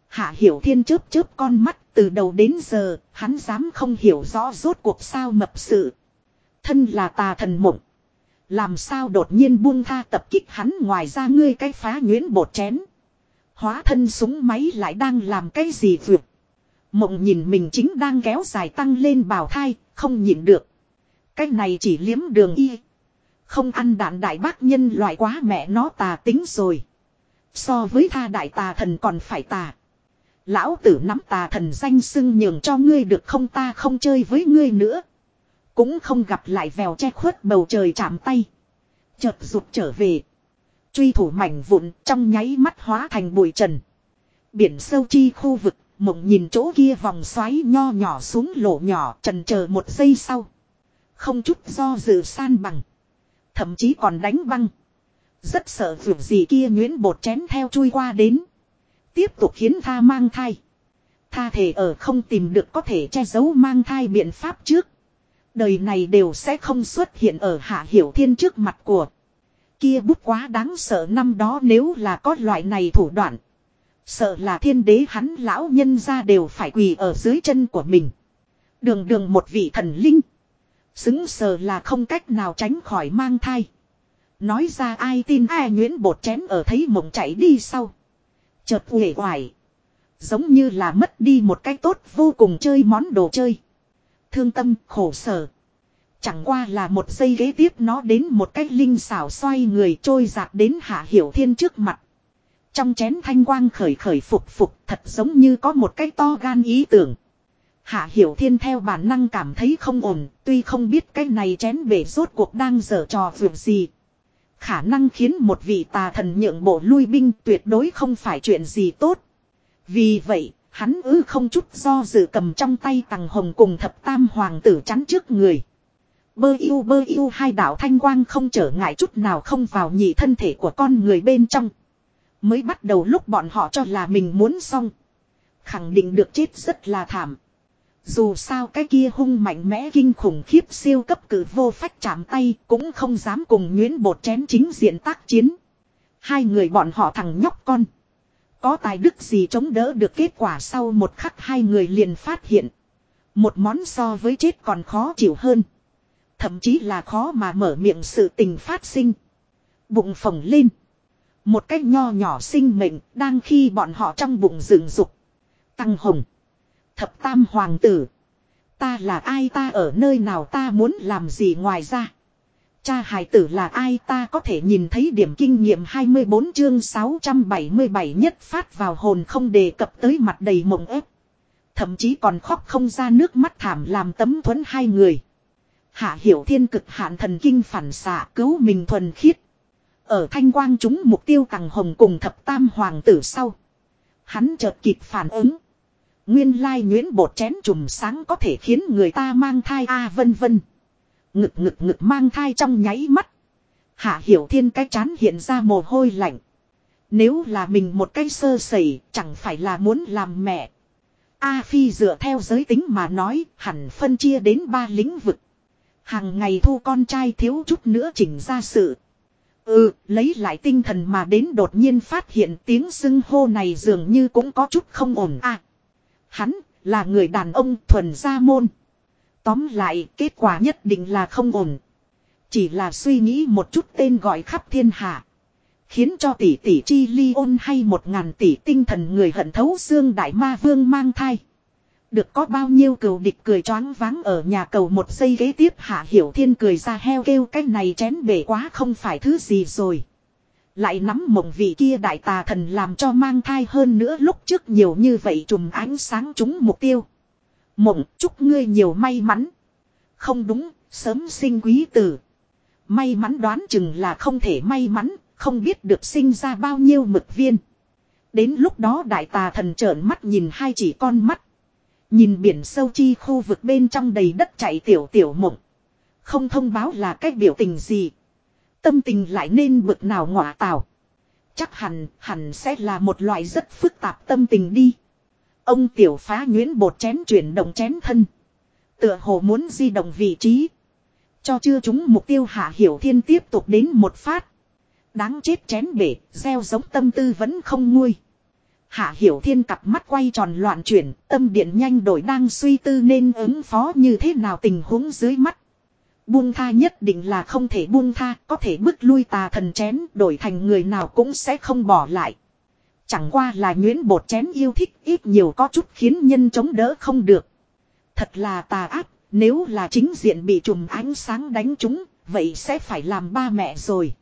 Hạ Hiểu Thiên chớp chớp con mắt, từ đầu đến giờ, hắn dám không hiểu rõ rốt cuộc sao mập sự. Thân là tà thần mộng. Làm sao đột nhiên buông tha tập kích hắn ngoài ra ngươi cái phá nhuyễn bột chén. Hóa thân súng máy lại đang làm cái gì vượt. Mộng nhìn mình chính đang kéo dài tăng lên bào thai, không nhịn được. Cái này chỉ liếm đường y. Không ăn đạn đại bác nhân loại quá mẹ nó tà tính rồi. So với tha đại tà thần còn phải tà. Lão tử nắm tà thần danh xưng nhường cho ngươi được không ta không chơi với ngươi nữa. Cũng không gặp lại vèo che khuất bầu trời chạm tay. Chợt rụt trở về. Truy thủ mảnh vụn trong nháy mắt hóa thành bụi trần. Biển sâu chi khu vực, mộng nhìn chỗ kia vòng xoáy nho nhỏ xuống lỗ nhỏ trần chờ một giây sau. Không chút do dự san bằng. Thậm chí còn đánh băng. Rất sợ vượt gì kia nguyễn bột chén theo chui qua đến. Tiếp tục khiến tha mang thai. Tha thể ở không tìm được có thể che giấu mang thai biện pháp trước. Đời này đều sẽ không xuất hiện ở hạ hiểu thiên trước mặt của. Kia bút quá đáng sợ năm đó nếu là có loại này thủ đoạn. Sợ là thiên đế hắn lão nhân ra đều phải quỳ ở dưới chân của mình. Đường đường một vị thần linh. Xứng sờ là không cách nào tránh khỏi mang thai. Nói ra ai tin ai nguyễn bột chén ở thấy mộng chạy đi sau. Chợt uể oải. Giống như là mất đi một cái tốt vô cùng chơi món đồ chơi. Thương tâm, khổ sở. Chẳng qua là một giây ghế tiếp nó đến một cách linh xảo xoay người trôi giạt đến hạ hiểu thiên trước mặt. Trong chén thanh quang khởi khởi phục phục thật giống như có một cái to gan ý tưởng. Hạ Hiểu Thiên theo bản năng cảm thấy không ổn, tuy không biết cái này chén bể rốt cuộc đang dở trò vượt gì. Khả năng khiến một vị tà thần nhượng bộ lui binh tuyệt đối không phải chuyện gì tốt. Vì vậy, hắn ư không chút do dự cầm trong tay tàng hồng cùng thập tam hoàng tử chắn trước người. Bơ yêu bơ yêu hai đạo thanh quang không trở ngại chút nào không vào nhị thân thể của con người bên trong. Mới bắt đầu lúc bọn họ cho là mình muốn xong. Khẳng định được chết rất là thảm. Dù sao cái kia hung mạnh mẽ kinh khủng khiếp siêu cấp cử vô phách chạm tay cũng không dám cùng nguyễn bột chén chính diện tác chiến. Hai người bọn họ thằng nhóc con. Có tài đức gì chống đỡ được kết quả sau một khắc hai người liền phát hiện. Một món so với chết còn khó chịu hơn. Thậm chí là khó mà mở miệng sự tình phát sinh. Bụng phồng lên. Một cái nho nhỏ sinh mệnh đang khi bọn họ trong bụng rừng rục. Tăng hồng. Thập tam hoàng tử. Ta là ai ta ở nơi nào ta muốn làm gì ngoài ra. Cha hài tử là ai ta có thể nhìn thấy điểm kinh nghiệm 24 chương 677 nhất phát vào hồn không đề cập tới mặt đầy mộng ép. Thậm chí còn khóc không ra nước mắt thảm làm tấm thuẫn hai người. Hạ hiểu thiên cực hạn thần kinh phản xạ cứu mình thuần khiết. Ở thanh quang chúng mục tiêu tàng hồng cùng thập tam hoàng tử sau. Hắn chợt kịp phản ứng. Nguyên lai nhuyễn bột chén chùm sáng có thể khiến người ta mang thai a vân vân. Ngực ngực ngực mang thai trong nháy mắt. Hạ Hiểu Thiên cái chán hiện ra mồ hôi lạnh. Nếu là mình một cái sơ sẩy, chẳng phải là muốn làm mẹ. A Phi dựa theo giới tính mà nói, hẳn phân chia đến ba lĩnh vực. Hàng ngày thu con trai thiếu chút nữa chỉnh ra sự. Ừ, lấy lại tinh thần mà đến đột nhiên phát hiện tiếng xưng hô này dường như cũng có chút không ổn à. Hắn, là người đàn ông thuần gia môn. Tóm lại, kết quả nhất định là không ổn. Chỉ là suy nghĩ một chút tên gọi khắp thiên hạ. Khiến cho tỷ tỷ chi ly ôn hay một ngàn tỷ tinh thần người hận thấu xương đại ma vương mang thai. Được có bao nhiêu cừu địch cười choáng váng ở nhà cầu một giây ghế tiếp hạ hiểu thiên cười ra heo kêu cái này chén bể quá không phải thứ gì rồi. Lại nắm mộng vị kia đại tà thần làm cho mang thai hơn nữa lúc trước nhiều như vậy trùm ánh sáng trúng mục tiêu. Mộng chúc ngươi nhiều may mắn. Không đúng, sớm sinh quý tử. May mắn đoán chừng là không thể may mắn, không biết được sinh ra bao nhiêu mực viên. Đến lúc đó đại tà thần trợn mắt nhìn hai chỉ con mắt. Nhìn biển sâu chi khu vực bên trong đầy đất chạy tiểu tiểu mộng. Không thông báo là cách biểu tình gì. Tâm tình lại nên bực nào ngọa tào. Chắc hẳn, hẳn sẽ là một loại rất phức tạp tâm tình đi. Ông tiểu phá nhuyễn bột chén chuyển động chén thân. Tựa hồ muốn di động vị trí. Cho chưa chúng mục tiêu hạ hiểu thiên tiếp tục đến một phát. Đáng chết chén bể, gieo giống tâm tư vẫn không nguôi. Hạ Hiểu Thiên cặp mắt quay tròn loạn chuyển, tâm điện nhanh đổi đang suy tư nên ứng phó như thế nào tình huống dưới mắt. Buông tha nhất định là không thể buông tha, có thể bước lui tà thần chén, đổi thành người nào cũng sẽ không bỏ lại. Chẳng qua là nhuyễn bột chén yêu thích ít nhiều có chút khiến nhân chống đỡ không được. Thật là tà ác, nếu là chính diện bị trùm ánh sáng đánh chúng, vậy sẽ phải làm ba mẹ rồi.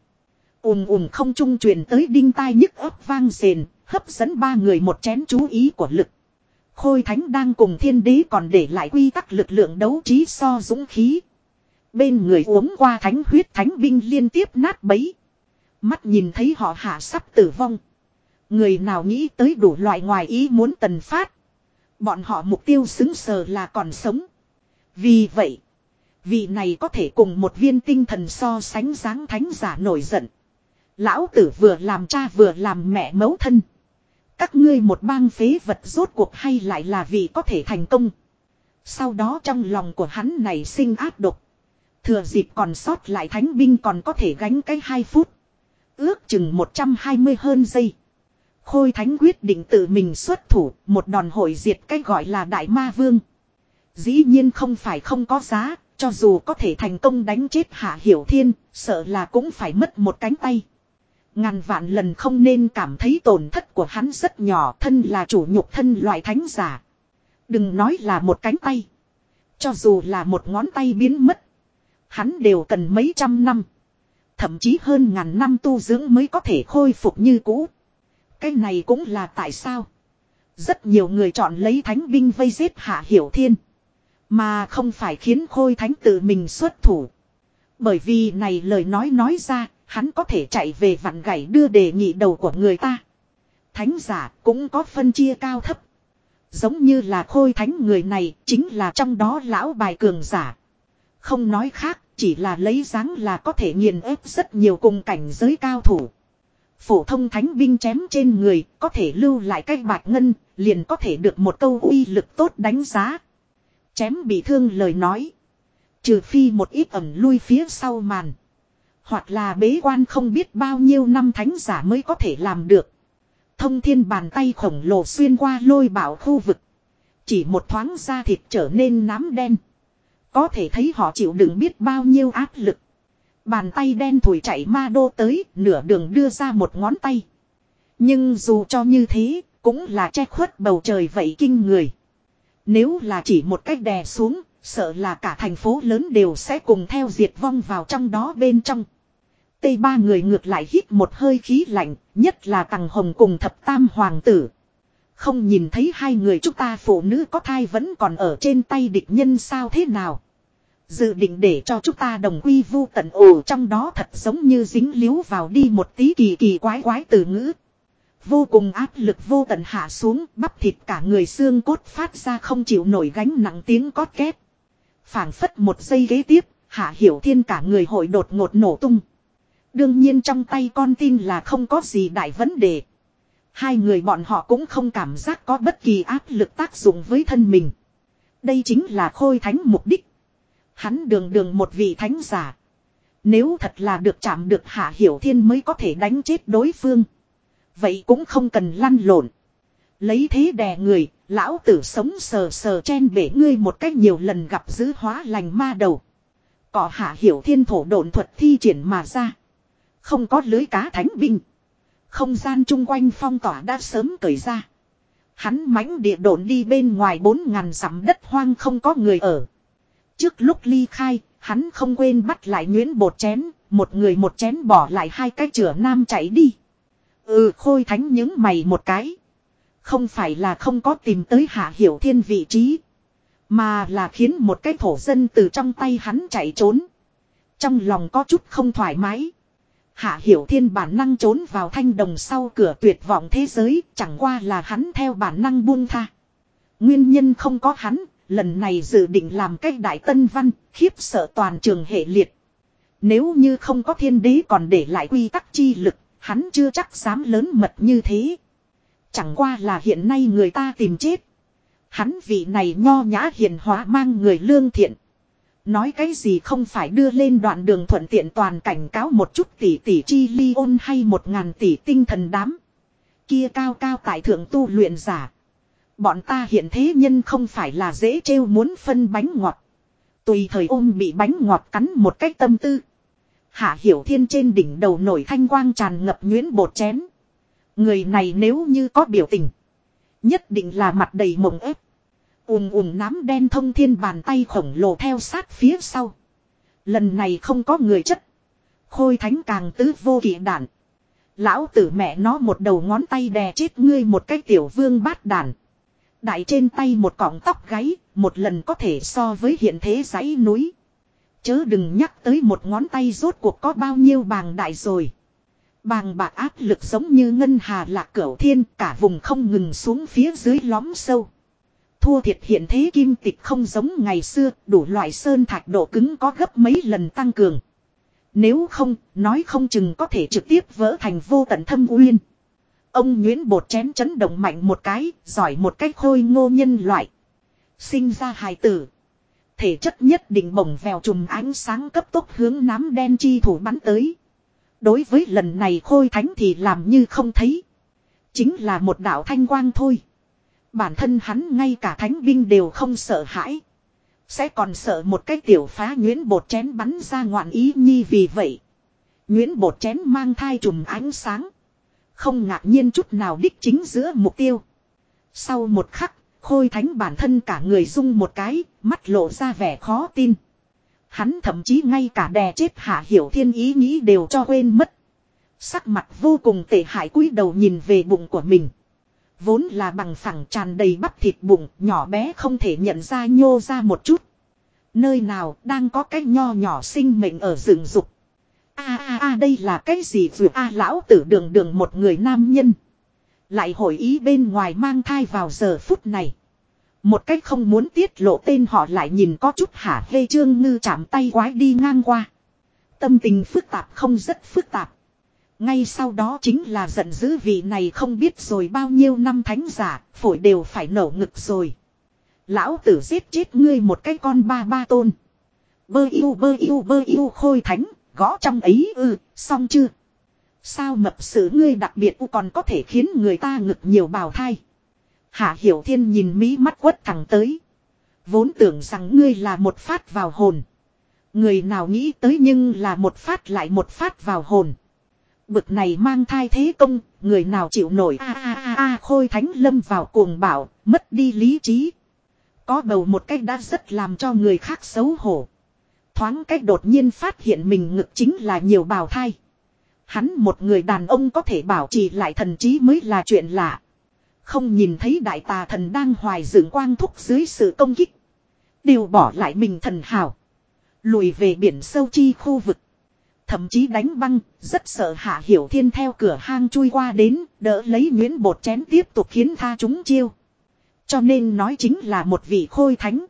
ùm ùm không trung truyền tới đinh tai nhức ấp vang rền, hấp dẫn ba người một chén chú ý của lực. Khôi thánh đang cùng thiên đế còn để lại quy tắc lực lượng đấu trí so dũng khí. Bên người uống qua thánh huyết thánh binh liên tiếp nát bấy. Mắt nhìn thấy họ hạ sắp tử vong. Người nào nghĩ tới đủ loại ngoài ý muốn tần phát. Bọn họ mục tiêu xứng sờ là còn sống. Vì vậy, vị này có thể cùng một viên tinh thần so sánh dáng thánh giả nổi giận. Lão tử vừa làm cha vừa làm mẹ mấu thân. Các ngươi một bang phế vật rốt cuộc hay lại là vì có thể thành công. Sau đó trong lòng của hắn này sinh áp độc. Thừa dịp còn sót lại thánh binh còn có thể gánh cái 2 phút. Ước chừng 120 hơn giây. Khôi thánh quyết định tự mình xuất thủ, một đòn hội diệt cái gọi là đại ma vương. Dĩ nhiên không phải không có giá, cho dù có thể thành công đánh chết hạ hiểu thiên, sợ là cũng phải mất một cánh tay. Ngàn vạn lần không nên cảm thấy tổn thất của hắn rất nhỏ, thân là chủ nhục, thân loại thánh giả. Đừng nói là một cánh tay. Cho dù là một ngón tay biến mất. Hắn đều cần mấy trăm năm. Thậm chí hơn ngàn năm tu dưỡng mới có thể khôi phục như cũ. Cái này cũng là tại sao. Rất nhiều người chọn lấy thánh binh vây giết hạ hiểu thiên. Mà không phải khiến khôi thánh tự mình xuất thủ. Bởi vì này lời nói nói ra Hắn có thể chạy về vặn gãy đưa đề nghị đầu của người ta. Thánh giả cũng có phân chia cao thấp. Giống như là khôi thánh người này chính là trong đó lão bài cường giả. Không nói khác, chỉ là lấy dáng là có thể nghiền ép rất nhiều cùng cảnh giới cao thủ. Phổ thông thánh binh chém trên người, có thể lưu lại cái bạch ngân, liền có thể được một câu uy lực tốt đánh giá. Chém bị thương lời nói. Trừ phi một ít ẩm lui phía sau màn. Hoặc là bế quan không biết bao nhiêu năm thánh giả mới có thể làm được. Thông thiên bàn tay khổng lồ xuyên qua lôi bảo khu vực. Chỉ một thoáng da thịt trở nên nám đen. Có thể thấy họ chịu đựng biết bao nhiêu áp lực. Bàn tay đen thủi chạy ma đô tới, nửa đường đưa ra một ngón tay. Nhưng dù cho như thế, cũng là che khuất bầu trời vậy kinh người. Nếu là chỉ một cách đè xuống, sợ là cả thành phố lớn đều sẽ cùng theo diệt vong vào trong đó bên trong. Tây ba người ngược lại hít một hơi khí lạnh, nhất là Tằng Hồng cùng thập tam hoàng tử. Không nhìn thấy hai người chúng ta phụ nữ có thai vẫn còn ở trên tay địch nhân sao thế nào. Dự định để cho chúng ta đồng quy vu tận ổ trong đó thật giống như dính liếu vào đi một tí kỳ kỳ quái quái từ ngữ. Vô cùng áp lực vô tận hạ xuống bắp thịt cả người xương cốt phát ra không chịu nổi gánh nặng tiếng cót két. phảng phất một giây ghế tiếp, hạ hiểu thiên cả người hội đột ngột nổ tung. Đương nhiên trong tay con tin là không có gì đại vấn đề. Hai người bọn họ cũng không cảm giác có bất kỳ áp lực tác dụng với thân mình. Đây chính là khôi thánh mục đích. Hắn đường đường một vị thánh giả. Nếu thật là được chạm được hạ hiểu thiên mới có thể đánh chết đối phương. Vậy cũng không cần lăn lộn. Lấy thế đè người, lão tử sống sờ sờ chen bể ngươi một cách nhiều lần gặp giữ hóa lành ma đầu. Cỏ hạ hiểu thiên thổ độn thuật thi triển mà ra. Không có lưới cá thánh binh. Không gian chung quanh phong tỏa đã sớm cởi ra. Hắn mãnh địa độn đi bên ngoài bốn ngàn dặm đất hoang không có người ở. Trước lúc ly khai, hắn không quên bắt lại nguyễn bột chén, một người một chén bỏ lại hai cái chửa nam chạy đi. Ừ khôi thánh những mày một cái. Không phải là không có tìm tới hạ hiểu thiên vị trí. Mà là khiến một cái thổ dân từ trong tay hắn chạy trốn. Trong lòng có chút không thoải mái. Hạ hiểu thiên bản năng trốn vào thanh đồng sau cửa tuyệt vọng thế giới, chẳng qua là hắn theo bản năng buông tha. Nguyên nhân không có hắn, lần này dự định làm cách đại tân văn, khiếp sợ toàn trường hệ liệt. Nếu như không có thiên đế còn để lại quy tắc chi lực, hắn chưa chắc dám lớn mật như thế. Chẳng qua là hiện nay người ta tìm chết. Hắn vị này nho nhã hiền hóa mang người lương thiện. Nói cái gì không phải đưa lên đoạn đường thuận tiện toàn cảnh cáo một chút tỷ tỷ chi ly ôn hay một ngàn tỷ tinh thần đám. Kia cao cao tại thượng tu luyện giả. Bọn ta hiện thế nhân không phải là dễ trêu muốn phân bánh ngọt. Tùy thời ôm bị bánh ngọt cắn một cách tâm tư. Hạ hiểu thiên trên đỉnh đầu nổi thanh quang tràn ngập nhuyễn bột chén. Người này nếu như có biểu tình. Nhất định là mặt đầy mộng ép. Ùm ùm nám đen thông thiên bàn tay khổng lồ theo sát phía sau. Lần này không có người chất. Khôi thánh càng tứ vô kỵ đản. Lão tử mẹ nó một đầu ngón tay đè chết ngươi một cái tiểu vương bát đản. Đại trên tay một cọng tóc gáy, một lần có thể so với hiện thế dãy núi. Chớ đừng nhắc tới một ngón tay rốt cuộc có bao nhiêu bàng đại rồi. Bàng bạc áp lực giống như ngân hà lạc cửu thiên cả vùng không ngừng xuống phía dưới lõm sâu. Thua thiệt hiện thế kim tịch không giống ngày xưa, đủ loại sơn thạch độ cứng có gấp mấy lần tăng cường. Nếu không, nói không chừng có thể trực tiếp vỡ thành vô tận thâm uyên. Ông Nguyễn Bột chén chấn động mạnh một cái, giỏi một cách khôi ngô nhân loại. Sinh ra hài tử. Thể chất nhất định bổng vèo trùm ánh sáng cấp tốc hướng nám đen chi thủ bắn tới. Đối với lần này khôi thánh thì làm như không thấy. Chính là một đạo thanh quang thôi. Bản thân hắn ngay cả thánh binh đều không sợ hãi. Sẽ còn sợ một cái tiểu phá nguyễn bột chén bắn ra ngoạn ý nhi vì vậy. nguyễn bột chén mang thai trùm ánh sáng. Không ngạc nhiên chút nào đích chính giữa mục tiêu. Sau một khắc, khôi thánh bản thân cả người rung một cái, mắt lộ ra vẻ khó tin. Hắn thậm chí ngay cả đè chết hạ hiểu thiên ý nghĩ đều cho quên mất. Sắc mặt vô cùng tệ hại cúi đầu nhìn về bụng của mình. Vốn là bằng phẳng tràn đầy bắp thịt bụng, nhỏ bé không thể nhận ra nhô ra một chút. Nơi nào đang có cái nho nhỏ sinh mệnh ở rừng dục. a a a đây là cái gì vừa a lão tử đường đường một người nam nhân. Lại hội ý bên ngoài mang thai vào giờ phút này. Một cách không muốn tiết lộ tên họ lại nhìn có chút hả hê trương ngư chạm tay quái đi ngang qua. Tâm tình phức tạp không rất phức tạp. Ngay sau đó chính là giận dữ vị này không biết rồi bao nhiêu năm thánh giả, phổi đều phải nổ ngực rồi. Lão tử giết chết ngươi một cái con ba ba tôn. Bơ yêu bơ yêu bơ yêu khôi thánh, gõ trong ấy ư, xong chưa? Sao mập sự ngươi đặc biệt u còn có thể khiến người ta ngực nhiều bào thai? Hạ Hiểu Thiên nhìn mỹ mắt quất thẳng tới. Vốn tưởng rằng ngươi là một phát vào hồn. Người nào nghĩ tới nhưng là một phát lại một phát vào hồn. Bực này mang thai thế công, người nào chịu nổi a a a a khôi thánh lâm vào cuồng bảo, mất đi lý trí. Có bầu một cách đã rất làm cho người khác xấu hổ. Thoáng cách đột nhiên phát hiện mình ngực chính là nhiều bào thai. Hắn một người đàn ông có thể bảo trì lại thần trí mới là chuyện lạ. Không nhìn thấy đại tà thần đang hoài dựng quang thúc dưới sự công kích. Đều bỏ lại mình thần hào. Lùi về biển sâu chi khu vực. Thậm chí đánh băng, rất sợ hạ hiểu thiên theo cửa hang chui qua đến, đỡ lấy nguyễn bột chén tiếp tục khiến tha chúng chiêu. Cho nên nói chính là một vị khôi thánh.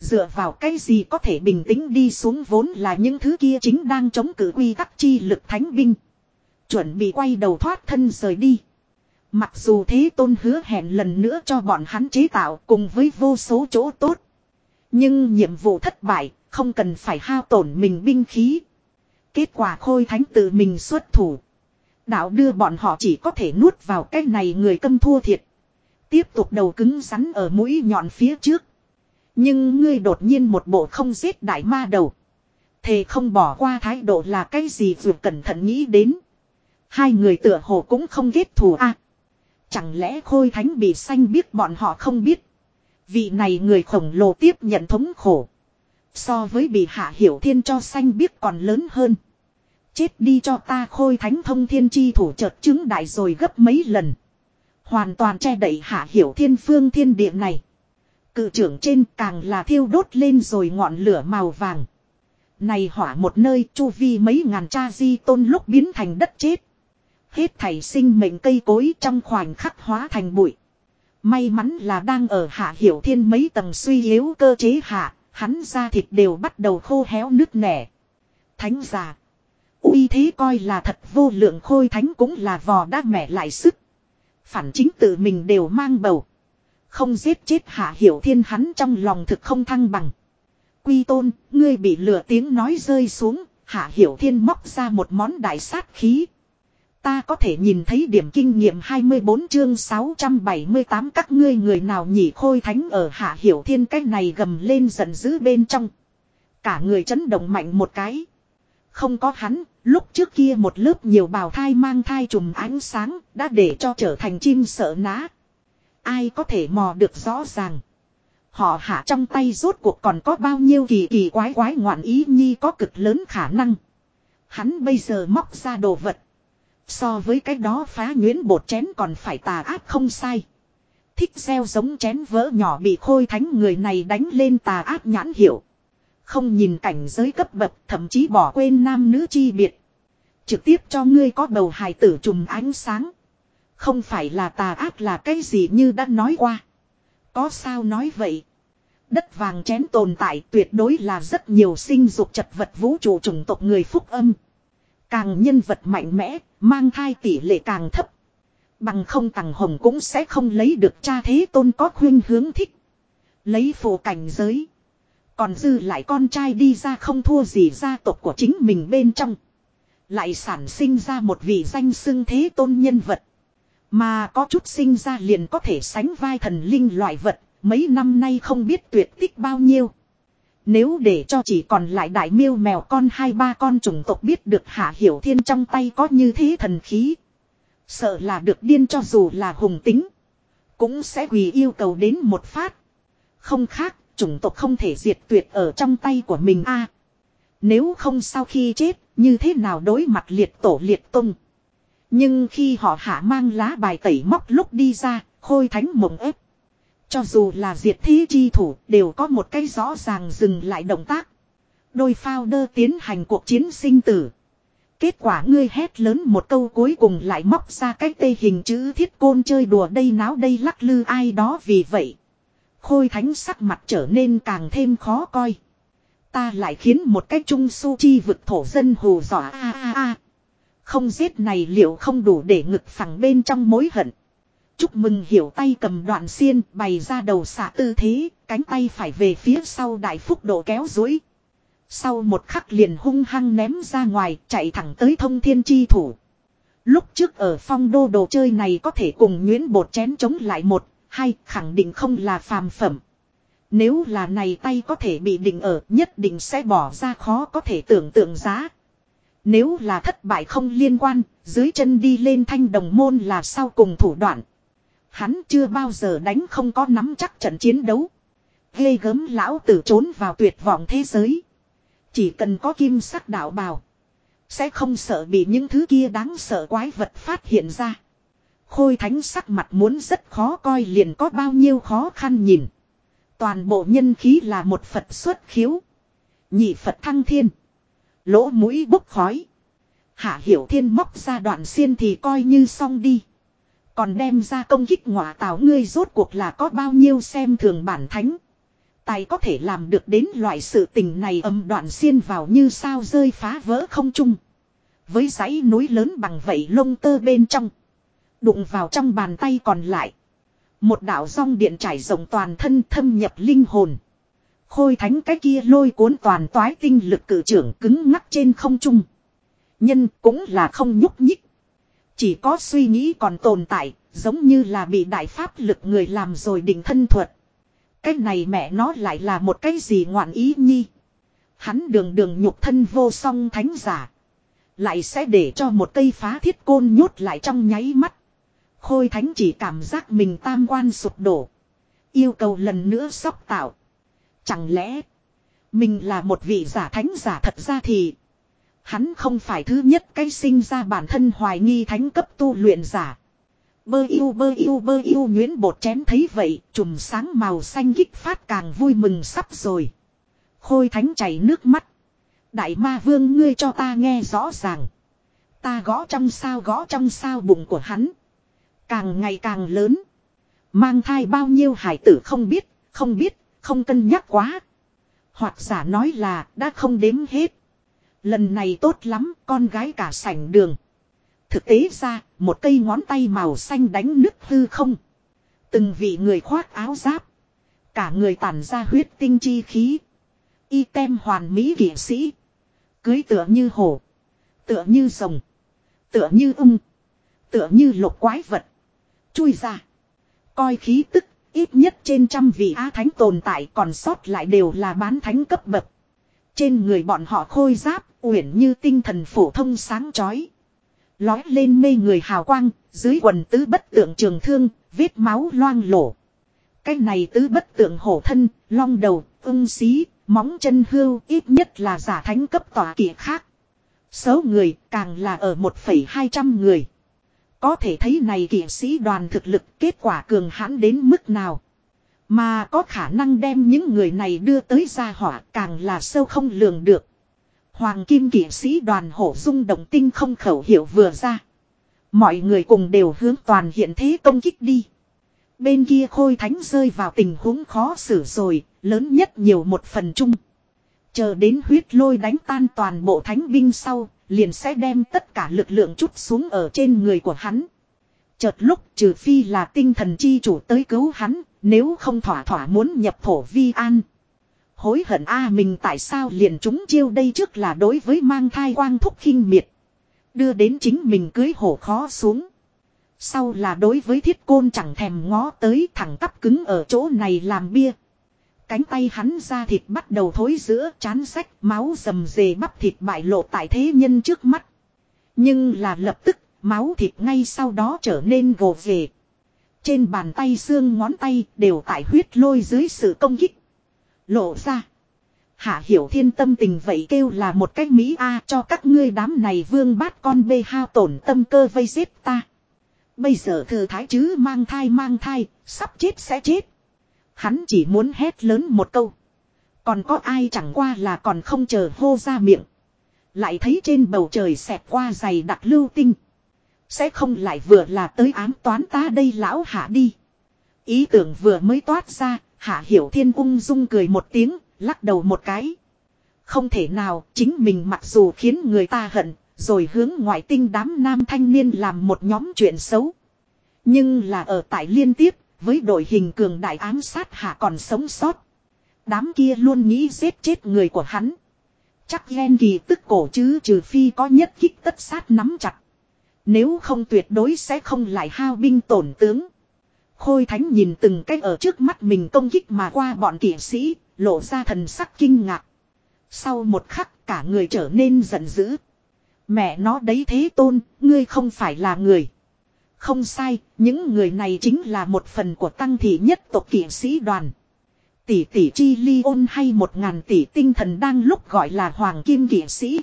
Dựa vào cái gì có thể bình tĩnh đi xuống vốn là những thứ kia chính đang chống cử quy tắc chi lực thánh binh. Chuẩn bị quay đầu thoát thân rời đi. Mặc dù thế tôn hứa hẹn lần nữa cho bọn hắn chế tạo cùng với vô số chỗ tốt. Nhưng nhiệm vụ thất bại, không cần phải hao tổn mình binh khí. Kết quả khôi thánh tự mình xuất thủ. Đạo đưa bọn họ chỉ có thể nuốt vào cái này người câm thua thiệt. Tiếp tục đầu cứng rắn ở mũi nhọn phía trước. Nhưng ngươi đột nhiên một bộ không giết đại ma đầu. Thề không bỏ qua thái độ là cái gì dù cẩn thận nghĩ đến. Hai người tựa hồ cũng không ghét thù a. chẳng lẽ khôi thánh bị xanh biết bọn họ không biết. Vị này người khổng lồ tiếp nhận thống khổ. So với bị hạ hiểu thiên cho xanh biết còn lớn hơn. Chết đi cho ta khôi thánh thông thiên chi thủ chợt chứng đại rồi gấp mấy lần. Hoàn toàn che đậy hạ hiểu thiên phương thiên địa này. Cự trưởng trên càng là thiêu đốt lên rồi ngọn lửa màu vàng. Này hỏa một nơi chu vi mấy ngàn cha di tôn lúc biến thành đất chết. Hết thảy sinh mệnh cây cối trong khoảnh khắc hóa thành bụi. May mắn là đang ở hạ hiểu thiên mấy tầng suy yếu cơ chế hạ, hắn da thịt đều bắt đầu khô héo nứt nẻ. Thánh già. uy thế coi là thật vô lượng khôi thánh cũng là vò đa mẹ lại sức. Phản chính tự mình đều mang bầu. Không giết chết hạ hiểu thiên hắn trong lòng thực không thăng bằng. Quy tôn, ngươi bị lửa tiếng nói rơi xuống, hạ hiểu thiên móc ra một món đại sát khí. Ta có thể nhìn thấy điểm kinh nghiệm 24 chương 678 các ngươi người nào nhỉ khôi thánh ở hạ hiểu thiên cách này gầm lên giận dữ bên trong. Cả người chấn động mạnh một cái. Không có hắn, lúc trước kia một lớp nhiều bào thai mang thai trùm ánh sáng đã để cho trở thành chim sợ ná. Ai có thể mò được rõ ràng. Họ hạ trong tay rốt cuộc còn có bao nhiêu kỳ kỳ quái quái ngoạn ý nhi có cực lớn khả năng. Hắn bây giờ móc ra đồ vật. So với cái đó phá nhuyễn bột chén còn phải tà ác không sai. Thích gieo giống chén vỡ nhỏ bị khôi thánh người này đánh lên tà ác nhãn hiệu. Không nhìn cảnh giới cấp bậc thậm chí bỏ quên nam nữ chi biệt. Trực tiếp cho ngươi có bầu hài tử trùm ánh sáng. Không phải là tà ác là cái gì như đã nói qua. Có sao nói vậy. Đất vàng chén tồn tại tuyệt đối là rất nhiều sinh dục chật vật vũ trụ chủng tộc người phúc âm. Càng nhân vật mạnh mẽ, mang thai tỷ lệ càng thấp. Bằng không tàng hồng cũng sẽ không lấy được cha thế tôn có khuyên hướng thích. Lấy phù cảnh giới. Còn dư lại con trai đi ra không thua gì gia tộc của chính mình bên trong. Lại sản sinh ra một vị danh xưng thế tôn nhân vật. Mà có chút sinh ra liền có thể sánh vai thần linh loại vật, mấy năm nay không biết tuyệt tích bao nhiêu. Nếu để cho chỉ còn lại đại miêu mèo con hai ba con chủng tộc biết được hạ hiểu thiên trong tay có như thế thần khí. Sợ là được điên cho dù là hùng tính. Cũng sẽ quỳ yêu cầu đến một phát. Không khác, chủng tộc không thể diệt tuyệt ở trong tay của mình a Nếu không sau khi chết, như thế nào đối mặt liệt tổ liệt tung. Nhưng khi họ hạ mang lá bài tẩy móc lúc đi ra, khôi thánh mộng ép. Cho dù là diệt thế chi thủ, đều có một cái rõ ràng dừng lại động tác. Đôi phao đơ tiến hành cuộc chiến sinh tử. Kết quả ngươi hét lớn một câu cuối cùng lại móc ra cái tê hình chữ thiết côn chơi đùa đây náo đây lắc lư ai đó vì vậy. Khôi thánh sắc mặt trở nên càng thêm khó coi. Ta lại khiến một cái trung su chi vực thổ dân hù dọa a a a. Không giết này liệu không đủ để ngực phẳng bên trong mối hận. Chúc mừng hiểu tay cầm đoạn xiên bày ra đầu xạ tư thế, cánh tay phải về phía sau đại phúc độ kéo dối. Sau một khắc liền hung hăng ném ra ngoài chạy thẳng tới thông thiên chi thủ. Lúc trước ở phong đô đồ chơi này có thể cùng nguyễn bột chén chống lại một, hai khẳng định không là phàm phẩm. Nếu là này tay có thể bị định ở nhất định sẽ bỏ ra khó có thể tưởng tượng giá. Nếu là thất bại không liên quan, dưới chân đi lên thanh đồng môn là sau cùng thủ đoạn. Hắn chưa bao giờ đánh không có nắm chắc trận chiến đấu. Ghê gớm lão tử trốn vào tuyệt vọng thế giới. Chỉ cần có kim sắc đạo bào. Sẽ không sợ bị những thứ kia đáng sợ quái vật phát hiện ra. Khôi thánh sắc mặt muốn rất khó coi liền có bao nhiêu khó khăn nhìn. Toàn bộ nhân khí là một Phật xuất khiếu. Nhị Phật thăng thiên. Lỗ mũi bốc khói. Hạ hiểu thiên móc ra đoạn xiên thì coi như xong đi. Còn đem ra công kích ngọa tào ngươi rốt cuộc là có bao nhiêu xem thường bản thánh. Tài có thể làm được đến loại sự tình này âm đoạn xiên vào như sao rơi phá vỡ không trung. Với dãy núi lớn bằng vậy lông tơ bên trong. Đụng vào trong bàn tay còn lại. Một đạo rong điện trải rộng toàn thân thâm nhập linh hồn. Khôi thánh cái kia lôi cuốn toàn toái tinh lực cử trưởng cứng ngắc trên không trung. Nhân cũng là không nhúc nhích. Chỉ có suy nghĩ còn tồn tại, giống như là bị đại pháp lực người làm rồi định thân thuật. Cái này mẹ nó lại là một cái gì ngoạn ý nhi. Hắn đường đường nhục thân vô song thánh giả. Lại sẽ để cho một cây phá thiết côn nhốt lại trong nháy mắt. Khôi thánh chỉ cảm giác mình tam quan sụp đổ. Yêu cầu lần nữa sóc tạo. Chẳng lẽ. Mình là một vị giả thánh giả thật ra thì. Hắn không phải thứ nhất cái sinh ra bản thân hoài nghi thánh cấp tu luyện giả. Bơ yêu bơ yêu bơ yêu nhuyễn bột chén thấy vậy, chùm sáng màu xanh kích phát càng vui mừng sắp rồi. Khôi thánh chảy nước mắt. Đại ma vương ngươi cho ta nghe rõ ràng. Ta gõ trong sao gõ trong sao bụng của hắn. Càng ngày càng lớn. Mang thai bao nhiêu hải tử không biết, không biết, không cân nhắc quá. Hoặc giả nói là đã không đếm hết. Lần này tốt lắm, con gái cả sảnh đường. Thực tế ra, một cây ngón tay màu xanh đánh nứt hư không. Từng vị người khoác áo giáp. Cả người tản ra huyết tinh chi khí. Y tem hoàn mỹ kỷ sĩ. Cưới tựa như hổ. Tựa như rồng. Tựa như ung. Tựa như lục quái vật. Chui ra. Coi khí tức, ít nhất trên trăm vị á thánh tồn tại còn sót lại đều là bán thánh cấp bậc. Trên người bọn họ khôi giáp, uyển như tinh thần phổ thông sáng chói. Lói lên mê người hào quang, dưới quần tứ bất tượng trường thương, vết máu loang lổ. Cái này tứ bất tượng hổ thân, long đầu, ưng xí, móng chân hưu ít nhất là giả thánh cấp tòa kỵ khác. Số người càng là ở 1,200 người. Có thể thấy này kỵ sĩ đoàn thực lực kết quả cường hãn đến mức nào. Mà có khả năng đem những người này đưa tới gia hỏa càng là sâu không lường được. Hoàng kim kỵ sĩ đoàn hổ dung động tinh không khẩu hiệu vừa ra. Mọi người cùng đều hướng toàn hiện thế công kích đi. Bên kia khôi thánh rơi vào tình huống khó xử rồi, lớn nhất nhiều một phần chung. Chờ đến huyết lôi đánh tan toàn bộ thánh binh sau, liền sẽ đem tất cả lực lượng chút xuống ở trên người của hắn. Chợt lúc trừ phi là tinh thần chi chủ tới cứu hắn, nếu không thỏa thỏa muốn nhập thổ vi an. Hối hận a mình tại sao liền chúng chiêu đây trước là đối với mang thai quang thúc khinh miệt. Đưa đến chính mình cưới hổ khó xuống. Sau là đối với thiết côn chẳng thèm ngó tới thẳng tắp cứng ở chỗ này làm bia. Cánh tay hắn ra thịt bắt đầu thối giữa chán sách, máu rầm rề bắp thịt bại lộ tại thế nhân trước mắt. Nhưng là lập tức, máu thịt ngay sau đó trở nên gồ về. Trên bàn tay xương ngón tay đều tại huyết lôi dưới sự công kích. Lộ ra. Hạ hiểu thiên tâm tình vậy kêu là một cách Mỹ A cho các ngươi đám này vương bát con bê hao tổn tâm cơ vây giết ta. Bây giờ thư thái chứ mang thai mang thai, sắp chết sẽ chết. Hắn chỉ muốn hét lớn một câu. Còn có ai chẳng qua là còn không chờ hô ra miệng. Lại thấy trên bầu trời xẹt qua dày đặc lưu tinh. Sẽ không lại vừa là tới ám toán ta đây lão hạ đi. Ý tưởng vừa mới toát ra, hạ hiểu thiên ung dung cười một tiếng, lắc đầu một cái. Không thể nào, chính mình mặc dù khiến người ta hận, rồi hướng ngoại tinh đám nam thanh niên làm một nhóm chuyện xấu. Nhưng là ở tại liên tiếp, với đội hình cường đại ám sát hạ còn sống sót. Đám kia luôn nghĩ giết chết người của hắn. Chắc ghen kỳ tức cổ chứ trừ phi có nhất kích tất sát nắm chặt. Nếu không tuyệt đối sẽ không lại hao binh tổn tướng. Khôi thánh nhìn từng cách ở trước mắt mình công kích mà qua bọn kỵ sĩ, lộ ra thần sắc kinh ngạc. Sau một khắc cả người trở nên giận dữ. Mẹ nó đấy thế tôn, ngươi không phải là người. Không sai, những người này chính là một phần của tăng thị nhất tộc kỵ sĩ đoàn. Tỷ tỷ chi ly ôn hay một ngàn tỷ tinh thần đang lúc gọi là hoàng kim kỵ sĩ.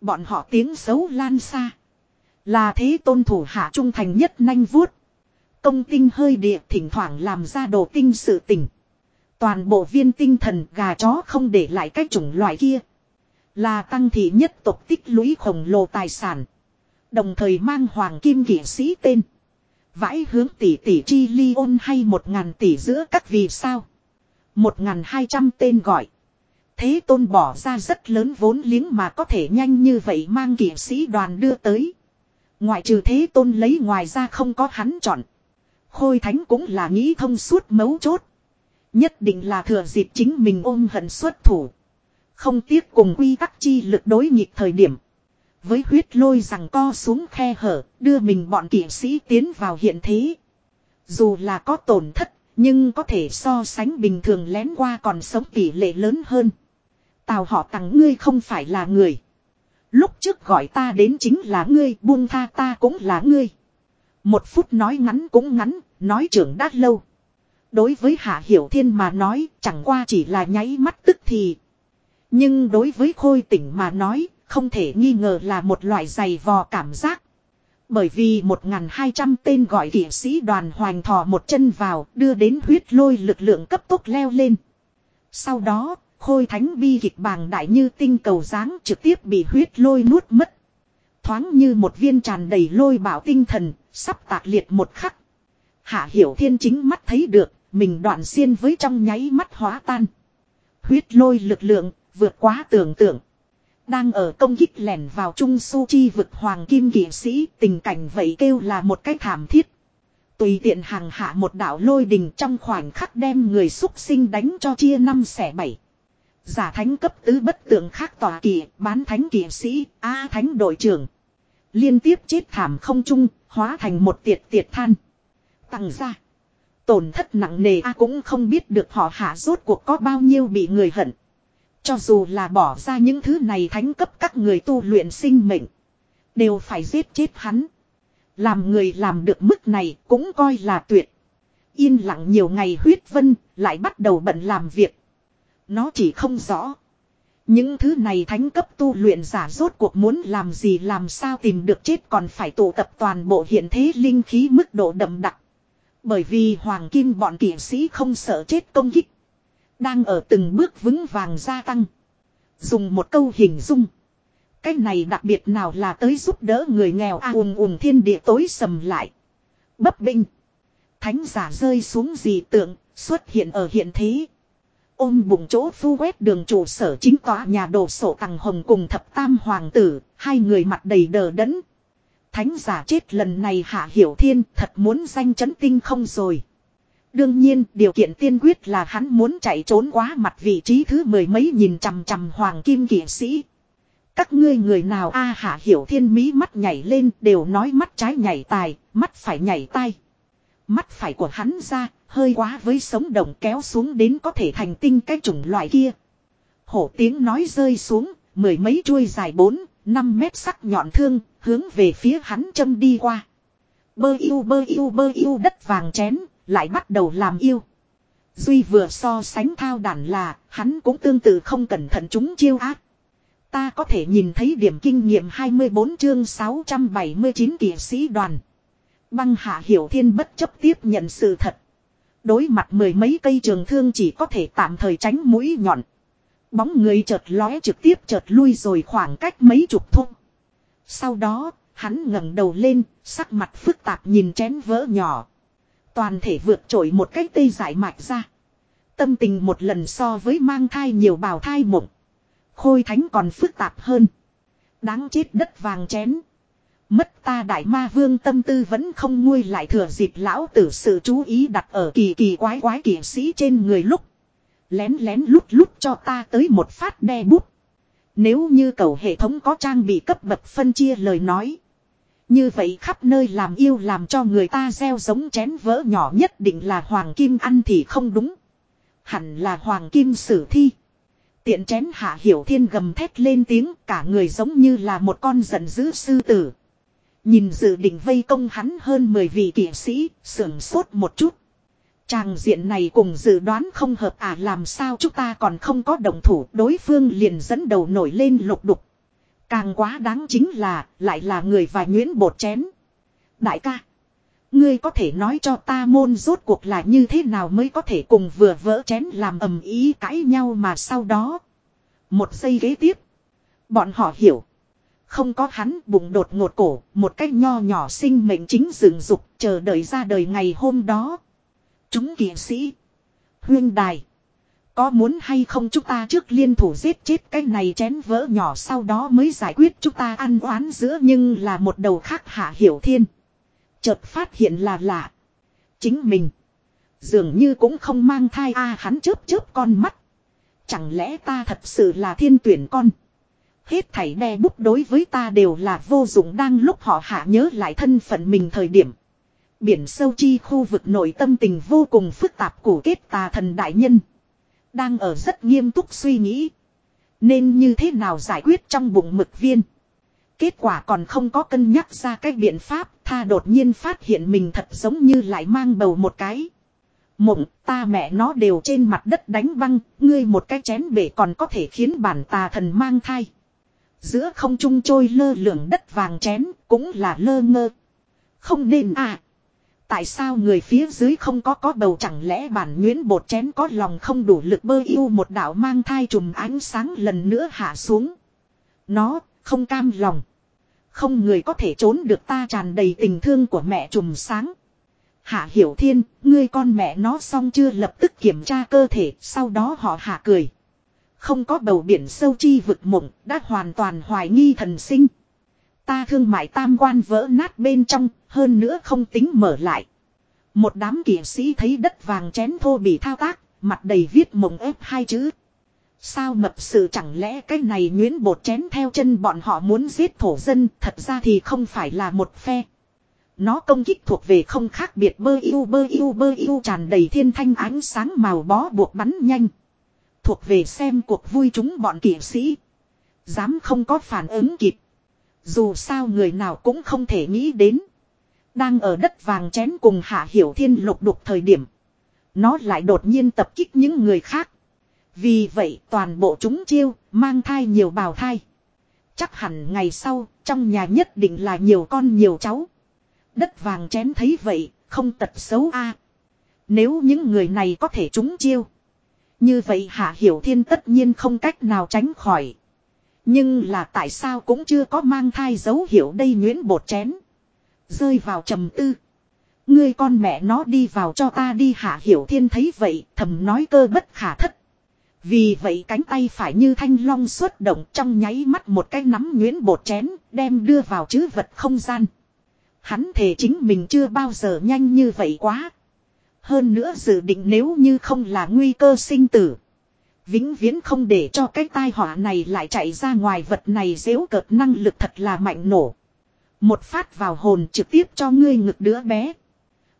Bọn họ tiếng xấu lan xa. Là thế tôn thủ hạ trung thành nhất nanh vuốt. Công tinh hơi địa thỉnh thoảng làm ra đồ tinh sự tình. Toàn bộ viên tinh thần gà chó không để lại cái chủng loại kia. Là tăng thị nhất tộc tích lũy khổng lồ tài sản. Đồng thời mang hoàng kim kỵ sĩ tên. Vãi hướng tỷ tỷ chi ly ôn hay một ngàn tỷ giữa các vì sao. Một ngàn hai trăm tên gọi. Thế tôn bỏ ra rất lớn vốn liếng mà có thể nhanh như vậy mang kỷ sĩ đoàn đưa tới. Ngoại trừ thế tôn lấy ngoài ra không có hắn chọn. Khôi thánh cũng là nghĩ thông suốt mấu chốt. Nhất định là thừa dịp chính mình ôm hận xuất thủ. Không tiếc cùng quy tắc chi lực đối nghịch thời điểm. Với huyết lôi rằng co xuống khe hở, đưa mình bọn kỵ sĩ tiến vào hiện thế. Dù là có tổn thất, nhưng có thể so sánh bình thường lén qua còn sống tỷ lệ lớn hơn. Tào họ tặng ngươi không phải là người. Lúc trước gọi ta đến chính là ngươi, buông tha ta cũng là ngươi. Một phút nói ngắn cũng ngắn, nói trưởng đã lâu. Đối với Hạ Hiểu Thiên mà nói, chẳng qua chỉ là nháy mắt tức thì. Nhưng đối với Khôi Tỉnh mà nói, không thể nghi ngờ là một loại dày vò cảm giác. Bởi vì 1.200 tên gọi kỵ sĩ đoàn hoành thò một chân vào, đưa đến huyết lôi lực lượng cấp tốc leo lên. Sau đó, khôi thánh bi kịch bàng đại như tinh cầu dáng trực tiếp bị huyết lôi nuốt mất. Thoáng như một viên tràn đầy lôi bảo tinh thần, sắp tạc liệt một khắc. Hạ hiểu thiên chính mắt thấy được, mình đoạn xiên với trong nháy mắt hóa tan. Huyết lôi lực lượng, vượt quá tưởng tượng. Đang ở công kích lẻn vào trung su chi vực hoàng kim kỵ sĩ, tình cảnh vậy kêu là một cái thảm thiết. Tùy tiện hàng hạ một đạo lôi đình trong khoảnh khắc đem người xúc sinh đánh cho chia năm xẻ bảy. Giả thánh cấp tứ bất tượng khác tòa kỳ, bán thánh kỵ sĩ, A thánh đội trưởng. Liên tiếp chết thảm không chung, hóa thành một tiệt tiệt than. Tăng ra. Tổn thất nặng nề A cũng không biết được họ hạ rốt cuộc có bao nhiêu bị người hận. Cho dù là bỏ ra những thứ này thánh cấp các người tu luyện sinh mệnh. Đều phải giết chết hắn. Làm người làm được mức này cũng coi là tuyệt. Yên lặng nhiều ngày huyết vân lại bắt đầu bận làm việc. Nó chỉ không rõ. Những thứ này thánh cấp tu luyện giả rốt cuộc muốn làm gì làm sao tìm được chết còn phải tụ tập toàn bộ hiện thế linh khí mức độ đậm đặc. Bởi vì hoàng kim bọn kỷ sĩ không sợ chết công kích. Đang ở từng bước vững vàng gia tăng. Dùng một câu hình dung. Cái này đặc biệt nào là tới giúp đỡ người nghèo a à, ùm ùm thiên địa tối sầm lại. Bấp binh. Thánh giả rơi xuống dị tượng, xuất hiện ở hiện thế. Ôm bụng chỗ phu quét đường trụ sở chính tòa nhà đồ sổ tàng hồng cùng thập tam hoàng tử, hai người mặt đầy đờ đẫn. Thánh giả chết lần này hạ hiểu thiên thật muốn danh chấn tinh không rồi. Đương nhiên, điều kiện tiên quyết là hắn muốn chạy trốn quá mặt vị trí thứ mười mấy nhìn chằm chằm hoàng kim kỷ sĩ. Các ngươi người nào a hạ hiểu thiên mỹ mắt nhảy lên đều nói mắt trái nhảy tài, mắt phải nhảy tai. Mắt phải của hắn ra, hơi quá với sống động kéo xuống đến có thể thành tinh cái chủng loại kia. Hổ tiếng nói rơi xuống, mười mấy chuôi dài bốn, năm mét sắc nhọn thương, hướng về phía hắn châm đi qua. Bơ yêu bơ yêu bơ yêu đất vàng chén, lại bắt đầu làm yêu. Duy vừa so sánh thao đản là, hắn cũng tương tự không cẩn thận chúng chiêu ác. Ta có thể nhìn thấy điểm kinh nghiệm 24 chương 679 kỷ sĩ đoàn. Băng hạ hiểu thiên bất chấp tiếp nhận sự thật. Đối mặt mười mấy cây trường thương chỉ có thể tạm thời tránh mũi nhọn. Bóng người chợt lóe trực tiếp chợt lui rồi khoảng cách mấy chục thung. Sau đó, hắn ngẩng đầu lên, sắc mặt phức tạp nhìn chén vỡ nhỏ. Toàn thể vượt trội một cách tê giải mạch ra. Tâm tình một lần so với mang thai nhiều bào thai mộng. Khôi thánh còn phức tạp hơn. Đáng chết đất vàng chén. Mất ta đại ma vương tâm tư vẫn không nguôi lại thừa dịp lão tử sự chú ý đặt ở kỳ kỳ quái quái kỷ sĩ trên người lúc. Lén lén lút lút cho ta tới một phát đe bút. Nếu như cầu hệ thống có trang bị cấp bậc phân chia lời nói. Như vậy khắp nơi làm yêu làm cho người ta gieo giống chén vỡ nhỏ nhất định là hoàng kim ăn thì không đúng. Hẳn là hoàng kim sử thi. Tiện chén hạ hiểu thiên gầm thét lên tiếng, cả người giống như là một con giận dữ sư tử. Nhìn dự định vây công hắn hơn 10 vị kỵ sĩ, sưởng sốt một chút. Tràng diện này cùng dự đoán không hợp à làm sao chúng ta còn không có đồng thủ đối phương liền dẫn đầu nổi lên lục đục. Càng quá đáng chính là, lại là người và nhuyễn bột chén. Đại ca, ngươi có thể nói cho ta môn rốt cuộc là như thế nào mới có thể cùng vừa vỡ chén làm ầm ý cãi nhau mà sau đó. Một giây ghế tiếp, bọn họ hiểu. Không có hắn bụng đột ngột cổ, một cách nho nhỏ sinh mệnh chính dựng dục, chờ đợi ra đời ngày hôm đó. Chúng kỵ sĩ, huyên đài, Có muốn hay không chúng ta trước liên thủ giết chết cái này chén vỡ nhỏ sau đó mới giải quyết chúng ta ăn oán giữa nhưng là một đầu khác hạ hiểu thiên. Chợt phát hiện là lạ. Chính mình. Dường như cũng không mang thai a à, hắn chớp chớp con mắt. Chẳng lẽ ta thật sự là thiên tuyển con. Hết thảy đe bút đối với ta đều là vô dụng đang lúc họ hạ nhớ lại thân phận mình thời điểm. Biển sâu chi khu vực nội tâm tình vô cùng phức tạp của kết tà thần đại nhân. Đang ở rất nghiêm túc suy nghĩ. Nên như thế nào giải quyết trong bụng mực viên. Kết quả còn không có cân nhắc ra cái biện pháp, tha đột nhiên phát hiện mình thật giống như lại mang bầu một cái. Mộng, ta mẹ nó đều trên mặt đất đánh văng ngươi một cái chén bể còn có thể khiến bản tà thần mang thai. Giữa không trung trôi lơ lửng đất vàng chén, cũng là lơ ngơ. Không nên à. Tại sao người phía dưới không có có bầu chẳng lẽ bản nguyễn bột chén có lòng không đủ lực bơ yêu một đạo mang thai trùm ánh sáng lần nữa hạ xuống. Nó, không cam lòng. Không người có thể trốn được ta tràn đầy tình thương của mẹ trùm sáng. Hạ hiểu thiên, ngươi con mẹ nó xong chưa lập tức kiểm tra cơ thể, sau đó họ hạ cười. Không có bầu biển sâu chi vực mộng, đã hoàn toàn hoài nghi thần sinh. Ta thương mại tam quan vỡ nát bên trong, hơn nữa không tính mở lại. Một đám kỵ sĩ thấy đất vàng chén thô bị thao tác, mặt đầy viết mộng ép hai chữ. Sao mập sự chẳng lẽ cái này nguyễn bột chén theo chân bọn họ muốn giết thổ dân, thật ra thì không phải là một phe. Nó công kích thuộc về không khác biệt bơ yêu bơ yêu bơ yêu tràn đầy thiên thanh ánh sáng màu bó buộc bắn nhanh. Thuộc về xem cuộc vui chúng bọn kỵ sĩ. Dám không có phản ứng kịp. Dù sao người nào cũng không thể nghĩ đến. Đang ở đất vàng chén cùng hạ hiểu thiên lục đục thời điểm. Nó lại đột nhiên tập kích những người khác. Vì vậy toàn bộ chúng chiêu, mang thai nhiều bào thai. Chắc hẳn ngày sau, trong nhà nhất định là nhiều con nhiều cháu. Đất vàng chén thấy vậy, không tật xấu a. Nếu những người này có thể trúng chiêu. Như vậy Hạ Hiểu Thiên tất nhiên không cách nào tránh khỏi. Nhưng là tại sao cũng chưa có mang thai dấu hiệu đây nhuyễn bột chén. Rơi vào trầm tư. Ngươi con mẹ nó đi vào cho ta đi Hạ Hiểu Thiên thấy vậy, thầm nói cơ bất khả thất. Vì vậy cánh tay phải như thanh long xuất động trong nháy mắt một cái nắm nhuyễn bột chén, đem đưa vào chữ vật không gian. Hắn thề chính mình chưa bao giờ nhanh như vậy quá. Hơn nữa dự định nếu như không là nguy cơ sinh tử. Vĩnh viễn không để cho cái tai họa này lại chạy ra ngoài vật này dễu cợt năng lực thật là mạnh nổ. Một phát vào hồn trực tiếp cho ngươi ngực đứa bé.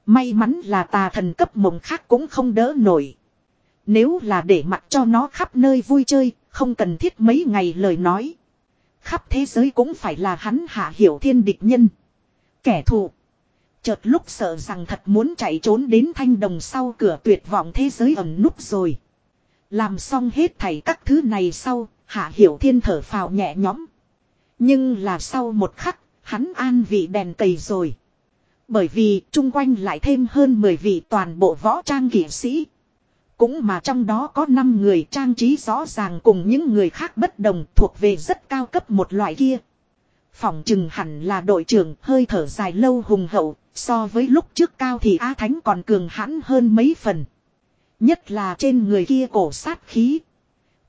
May mắn là tà thần cấp mộng khác cũng không đỡ nổi. Nếu là để mặc cho nó khắp nơi vui chơi, không cần thiết mấy ngày lời nói. Khắp thế giới cũng phải là hắn hạ hiểu thiên địch nhân. Kẻ thù. Chợt lúc sợ rằng thật muốn chạy trốn đến thanh đồng sau cửa tuyệt vọng thế giới ẩn núp rồi. Làm xong hết thảy các thứ này sau, hạ hiểu thiên thở phào nhẹ nhõm. Nhưng là sau một khắc, hắn an vị đèn cầy rồi. Bởi vì chung quanh lại thêm hơn 10 vị toàn bộ võ trang kỷ sĩ. Cũng mà trong đó có 5 người trang trí rõ ràng cùng những người khác bất đồng thuộc về rất cao cấp một loại kia. phòng chừng hẳn là đội trưởng hơi thở dài lâu hùng hậu, so với lúc trước cao thì Á Thánh còn cường hãn hơn mấy phần. Nhất là trên người kia cổ sát khí.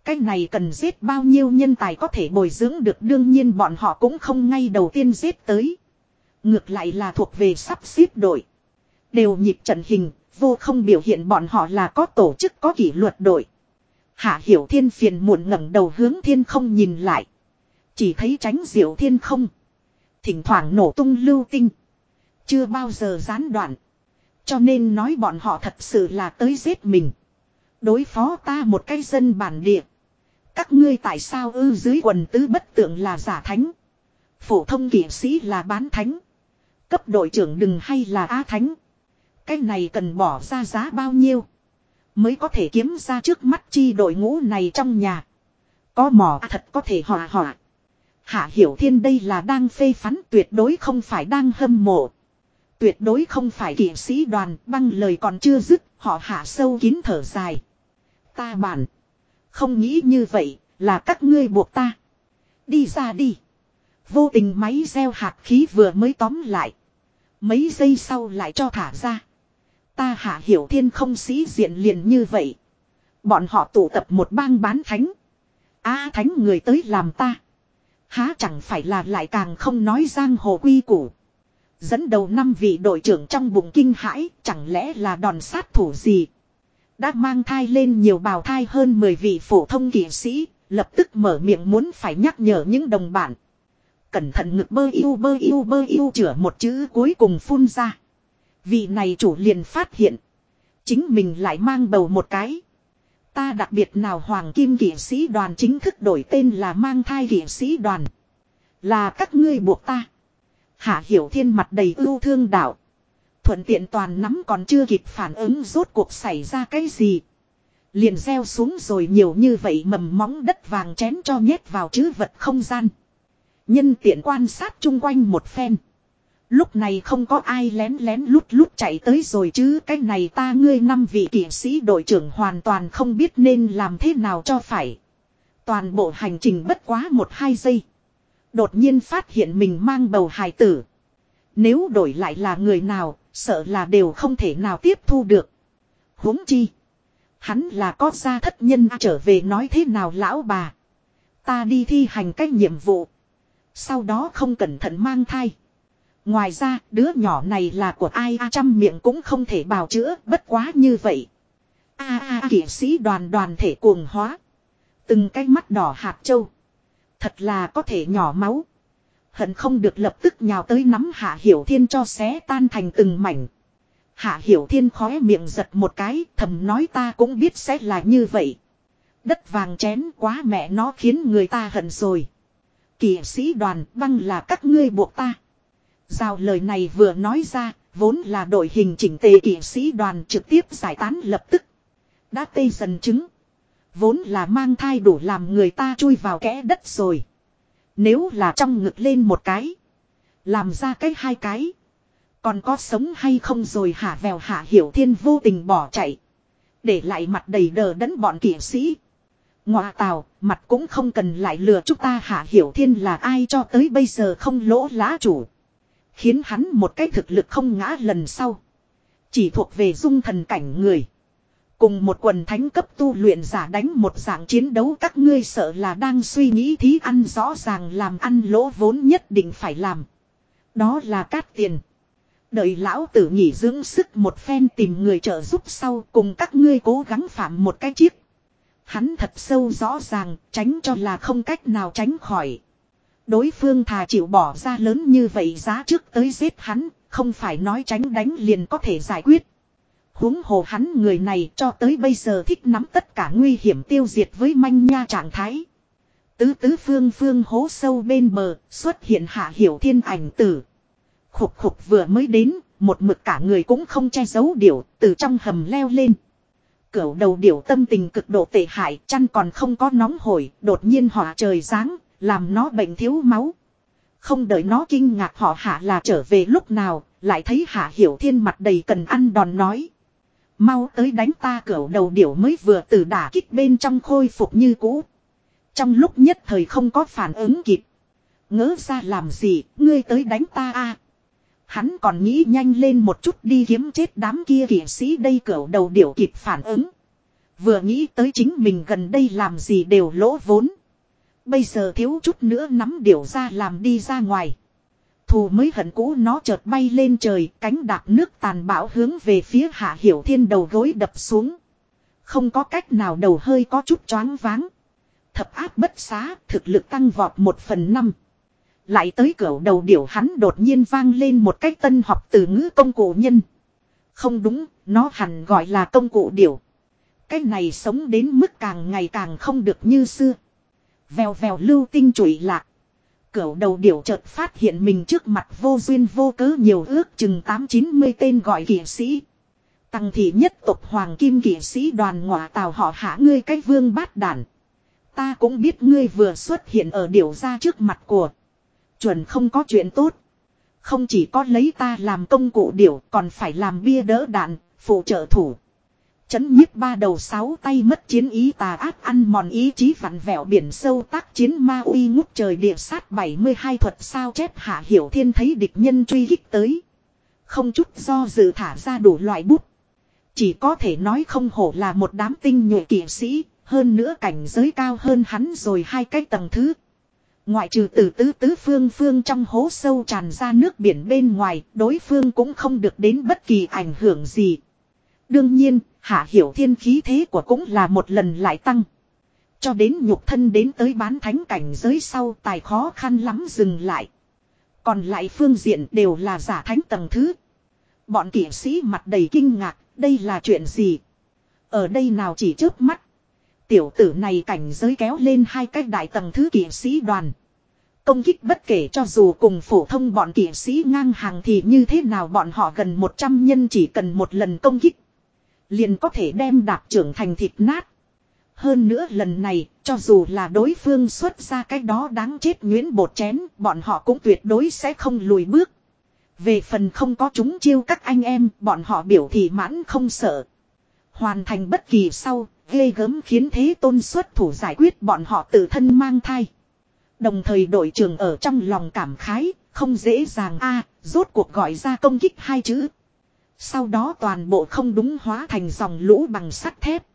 Cái này cần giết bao nhiêu nhân tài có thể bồi dưỡng được đương nhiên bọn họ cũng không ngay đầu tiên giết tới. Ngược lại là thuộc về sắp xếp đội. Đều nhịp trận hình, vô không biểu hiện bọn họ là có tổ chức có kỷ luật đội. Hạ hiểu thiên phiền muộn ngẩng đầu hướng thiên không nhìn lại. Chỉ thấy tránh diệu thiên không. Thỉnh thoảng nổ tung lưu tinh. Chưa bao giờ gián đoạn. Cho nên nói bọn họ thật sự là tới giết mình. Đối phó ta một cái dân bản địa. Các ngươi tại sao ư dưới quần tứ bất tượng là giả thánh. Phổ thông kỷ sĩ là bán thánh. Cấp đội trưởng đừng hay là á thánh. Cái này cần bỏ ra giá bao nhiêu. Mới có thể kiếm ra trước mắt chi đội ngũ này trong nhà. Có mỏ à, thật có thể hòa hòa. Hạ Hiểu Thiên đây là đang phê phán tuyệt đối không phải đang hâm mộ. Tuyệt đối không phải kỵ sĩ đoàn băng lời còn chưa dứt, họ hạ sâu kín thở dài. Ta bản. Không nghĩ như vậy, là các ngươi buộc ta. Đi ra đi. Vô tình máy gieo hạt khí vừa mới tóm lại. Mấy giây sau lại cho thả ra. Ta hạ hiểu thiên không sĩ diện liền như vậy. Bọn họ tụ tập một bang bán thánh. a à, thánh người tới làm ta. Há chẳng phải là lại càng không nói giang hồ quy củ. Dẫn đầu năm vị đội trưởng trong bụng kinh hãi, chẳng lẽ là đòn sát thủ gì. Đã mang thai lên nhiều bào thai hơn 10 vị phổ thông kỷ sĩ, lập tức mở miệng muốn phải nhắc nhở những đồng bạn. Cẩn thận ngực bơ yêu bơ yêu bơ yêu chữa một chữ cuối cùng phun ra. Vị này chủ liền phát hiện. Chính mình lại mang bầu một cái. Ta đặc biệt nào Hoàng Kim kỷ sĩ đoàn chính thức đổi tên là mang thai kỷ sĩ đoàn. Là các ngươi buộc ta. Hạ Hiểu Thiên mặt đầy ưu thương đạo. Thuận tiện toàn nắm còn chưa kịp phản ứng rốt cuộc xảy ra cái gì. Liền gieo xuống rồi nhiều như vậy mầm móng đất vàng chén cho nhét vào chứ vật không gian. Nhân tiện quan sát chung quanh một phen. Lúc này không có ai lén lén lút lút chạy tới rồi chứ cái này ta ngươi năm vị kỷ sĩ đội trưởng hoàn toàn không biết nên làm thế nào cho phải. Toàn bộ hành trình bất quá một hai giây. Đột nhiên phát hiện mình mang bầu hài tử. Nếu đổi lại là người nào, sợ là đều không thể nào tiếp thu được. huống chi. Hắn là có gia thất nhân trở về nói thế nào lão bà. Ta đi thi hành cách nhiệm vụ. Sau đó không cẩn thận mang thai. Ngoài ra, đứa nhỏ này là của ai a trăm miệng cũng không thể bào chữa, bất quá như vậy. A a kỵ sĩ đoàn đoàn thể cuồng hóa. Từng cái mắt đỏ hạt châu. Thật là có thể nhỏ máu. Hận không được lập tức nhào tới nắm Hạ Hiểu Thiên cho xé tan thành từng mảnh. Hạ Hiểu Thiên khóe miệng giật một cái, thầm nói ta cũng biết sẽ là như vậy. Đất vàng chén quá mẹ nó khiến người ta hận rồi. Kỵ sĩ đoàn băng là các ngươi buộc ta. Giao lời này vừa nói ra, vốn là đội hình chỉnh tề kỵ sĩ đoàn trực tiếp giải tán lập tức. Đã tê dần chứng. Vốn là mang thai đủ làm người ta chui vào kẽ đất rồi. Nếu là trong ngực lên một cái. Làm ra cái hai cái. Còn có sống hay không rồi hả vèo hạ hiểu thiên vô tình bỏ chạy. Để lại mặt đầy đờ đẫn bọn kỷ sĩ. Ngoà tào, mặt cũng không cần lại lừa chúng ta hạ hiểu thiên là ai cho tới bây giờ không lỗ lá chủ. Khiến hắn một cái thực lực không ngã lần sau. Chỉ thuộc về dung thần cảnh người. Cùng một quần thánh cấp tu luyện giả đánh một dạng chiến đấu các ngươi sợ là đang suy nghĩ thí ăn rõ ràng làm ăn lỗ vốn nhất định phải làm. Đó là cát tiền. Đợi lão tử nghỉ dưỡng sức một phen tìm người trợ giúp sau cùng các ngươi cố gắng phạm một cái chiếc. Hắn thật sâu rõ ràng tránh cho là không cách nào tránh khỏi. Đối phương thà chịu bỏ ra lớn như vậy giá trước tới giết hắn, không phải nói tránh đánh liền có thể giải quyết huống hồ hắn người này cho tới bây giờ thích nắm tất cả nguy hiểm tiêu diệt với manh nha trạng thái. Tứ tứ phương phương hố sâu bên bờ, xuất hiện hạ hiểu thiên ảnh tử. Khục khục vừa mới đến, một mực cả người cũng không che giấu điểu, từ trong hầm leo lên. Cửu đầu điểu tâm tình cực độ tệ hại, chăn còn không có nóng hổi, đột nhiên hỏa trời giáng, làm nó bệnh thiếu máu. Không đợi nó kinh ngạc họ hạ là trở về lúc nào, lại thấy hạ hiểu thiên mặt đầy cần ăn đòn nói. Mau tới đánh ta cửa đầu điểu mới vừa từ đả kích bên trong khôi phục như cũ. Trong lúc nhất thời không có phản ứng kịp. Ngỡ ra làm gì, ngươi tới đánh ta a Hắn còn nghĩ nhanh lên một chút đi kiếm chết đám kia kỷ sĩ đây cửa đầu điểu kịp phản ứng. Vừa nghĩ tới chính mình gần đây làm gì đều lỗ vốn. Bây giờ thiếu chút nữa nắm điểu ra làm đi ra ngoài. Thù mới hận cũ nó chợt bay lên trời, cánh đạp nước tàn bão hướng về phía hạ hiểu thiên đầu gối đập xuống. Không có cách nào đầu hơi có chút choáng váng. Thập áp bất xá, thực lực tăng vọt một phần năm. Lại tới cửa đầu điểu hắn đột nhiên vang lên một cách tân học từ ngữ công cụ nhân. Không đúng, nó hẳn gọi là công cụ điểu. Cái này sống đến mức càng ngày càng không được như xưa. Vèo vèo lưu tinh trụy lạc. Cửu đầu điểu chợt phát hiện mình trước mặt vô duyên vô cớ nhiều ước chừng tám chín mươi tên gọi kỷ sĩ. Tăng thị nhất tộc hoàng kim kỷ sĩ đoàn ngọa tào họ hạ ngươi cách vương bát đản. Ta cũng biết ngươi vừa xuất hiện ở điểu ra trước mặt của. Chuẩn không có chuyện tốt. Không chỉ có lấy ta làm công cụ điểu còn phải làm bia đỡ đạn, phụ trợ thủ. Chấn nhiếp ba đầu sáu tay mất chiến ý tà ác ăn mòn ý chí vặn vẹo biển sâu tác chiến ma uy ngút trời địa sát 72 thuật sao chép hạ hiểu thiên thấy địch nhân truy kích tới. Không chút do dự thả ra đủ loại bút. Chỉ có thể nói không hổ là một đám tinh nhuệ kỵ sĩ, hơn nữa cảnh giới cao hơn hắn rồi hai cái tầng thứ. Ngoại trừ từ tứ tứ phương phương trong hố sâu tràn ra nước biển bên ngoài, đối phương cũng không được đến bất kỳ ảnh hưởng gì. Đương nhiên, hạ hiểu thiên khí thế của cũng là một lần lại tăng. Cho đến nhục thân đến tới bán thánh cảnh giới sau tài khó khăn lắm dừng lại. Còn lại phương diện đều là giả thánh tầng thứ. Bọn kỷ sĩ mặt đầy kinh ngạc, đây là chuyện gì? Ở đây nào chỉ trước mắt. Tiểu tử này cảnh giới kéo lên hai cái đại tầng thứ kỷ sĩ đoàn. Công kích bất kể cho dù cùng phổ thông bọn kỷ sĩ ngang hàng thì như thế nào bọn họ gần 100 nhân chỉ cần một lần công kích. Liền có thể đem đạp trưởng thành thịt nát. Hơn nữa lần này, cho dù là đối phương xuất ra cái đó đáng chết nguyễn bột chén, bọn họ cũng tuyệt đối sẽ không lùi bước. Về phần không có chúng chiêu các anh em, bọn họ biểu thị mãn không sợ. Hoàn thành bất kỳ sau, ghê gớm khiến thế tôn xuất thủ giải quyết bọn họ tự thân mang thai. Đồng thời đội trưởng ở trong lòng cảm khái, không dễ dàng a rốt cuộc gọi ra công kích hai chữ. Sau đó toàn bộ không đúng hóa thành dòng lũ bằng sắt thép.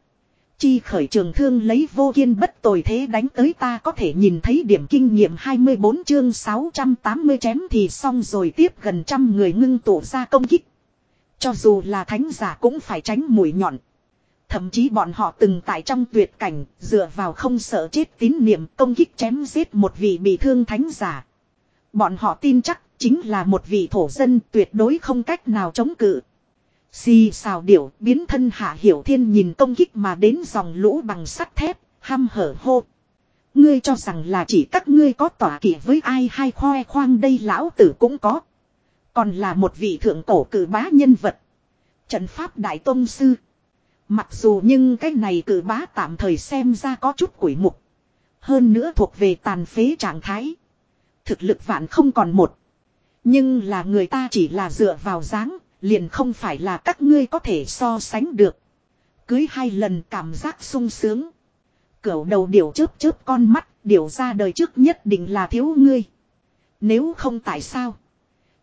Chi khởi trường thương lấy vô kiên bất tồi thế đánh tới ta có thể nhìn thấy điểm kinh nghiệm 24 chương 680 chém thì xong rồi tiếp gần trăm người ngưng tụ ra công kích. Cho dù là thánh giả cũng phải tránh mũi nhọn. Thậm chí bọn họ từng tại trong tuyệt cảnh, dựa vào không sợ chết tín niệm công kích chém giết một vị bị thương thánh giả. Bọn họ tin chắc chính là một vị thổ dân tuyệt đối không cách nào chống cự. Xì xào điểu biến thân hạ hiểu thiên nhìn công kích mà đến dòng lũ bằng sắt thép, ham hở hô. Ngươi cho rằng là chỉ các ngươi có tỏa kỷ với ai hay khoe khoang đây lão tử cũng có. Còn là một vị thượng cổ cử bá nhân vật. Trận pháp đại tôn sư. Mặc dù nhưng cái này cử bá tạm thời xem ra có chút quỷ mục. Hơn nữa thuộc về tàn phế trạng thái. Thực lực vạn không còn một. Nhưng là người ta chỉ là dựa vào dáng, liền không phải là các ngươi có thể so sánh được. Cưới hai lần cảm giác sung sướng. Cửu đầu điểu chớp chớp con mắt, điểu ra đời trước nhất định là thiếu ngươi. Nếu không tại sao?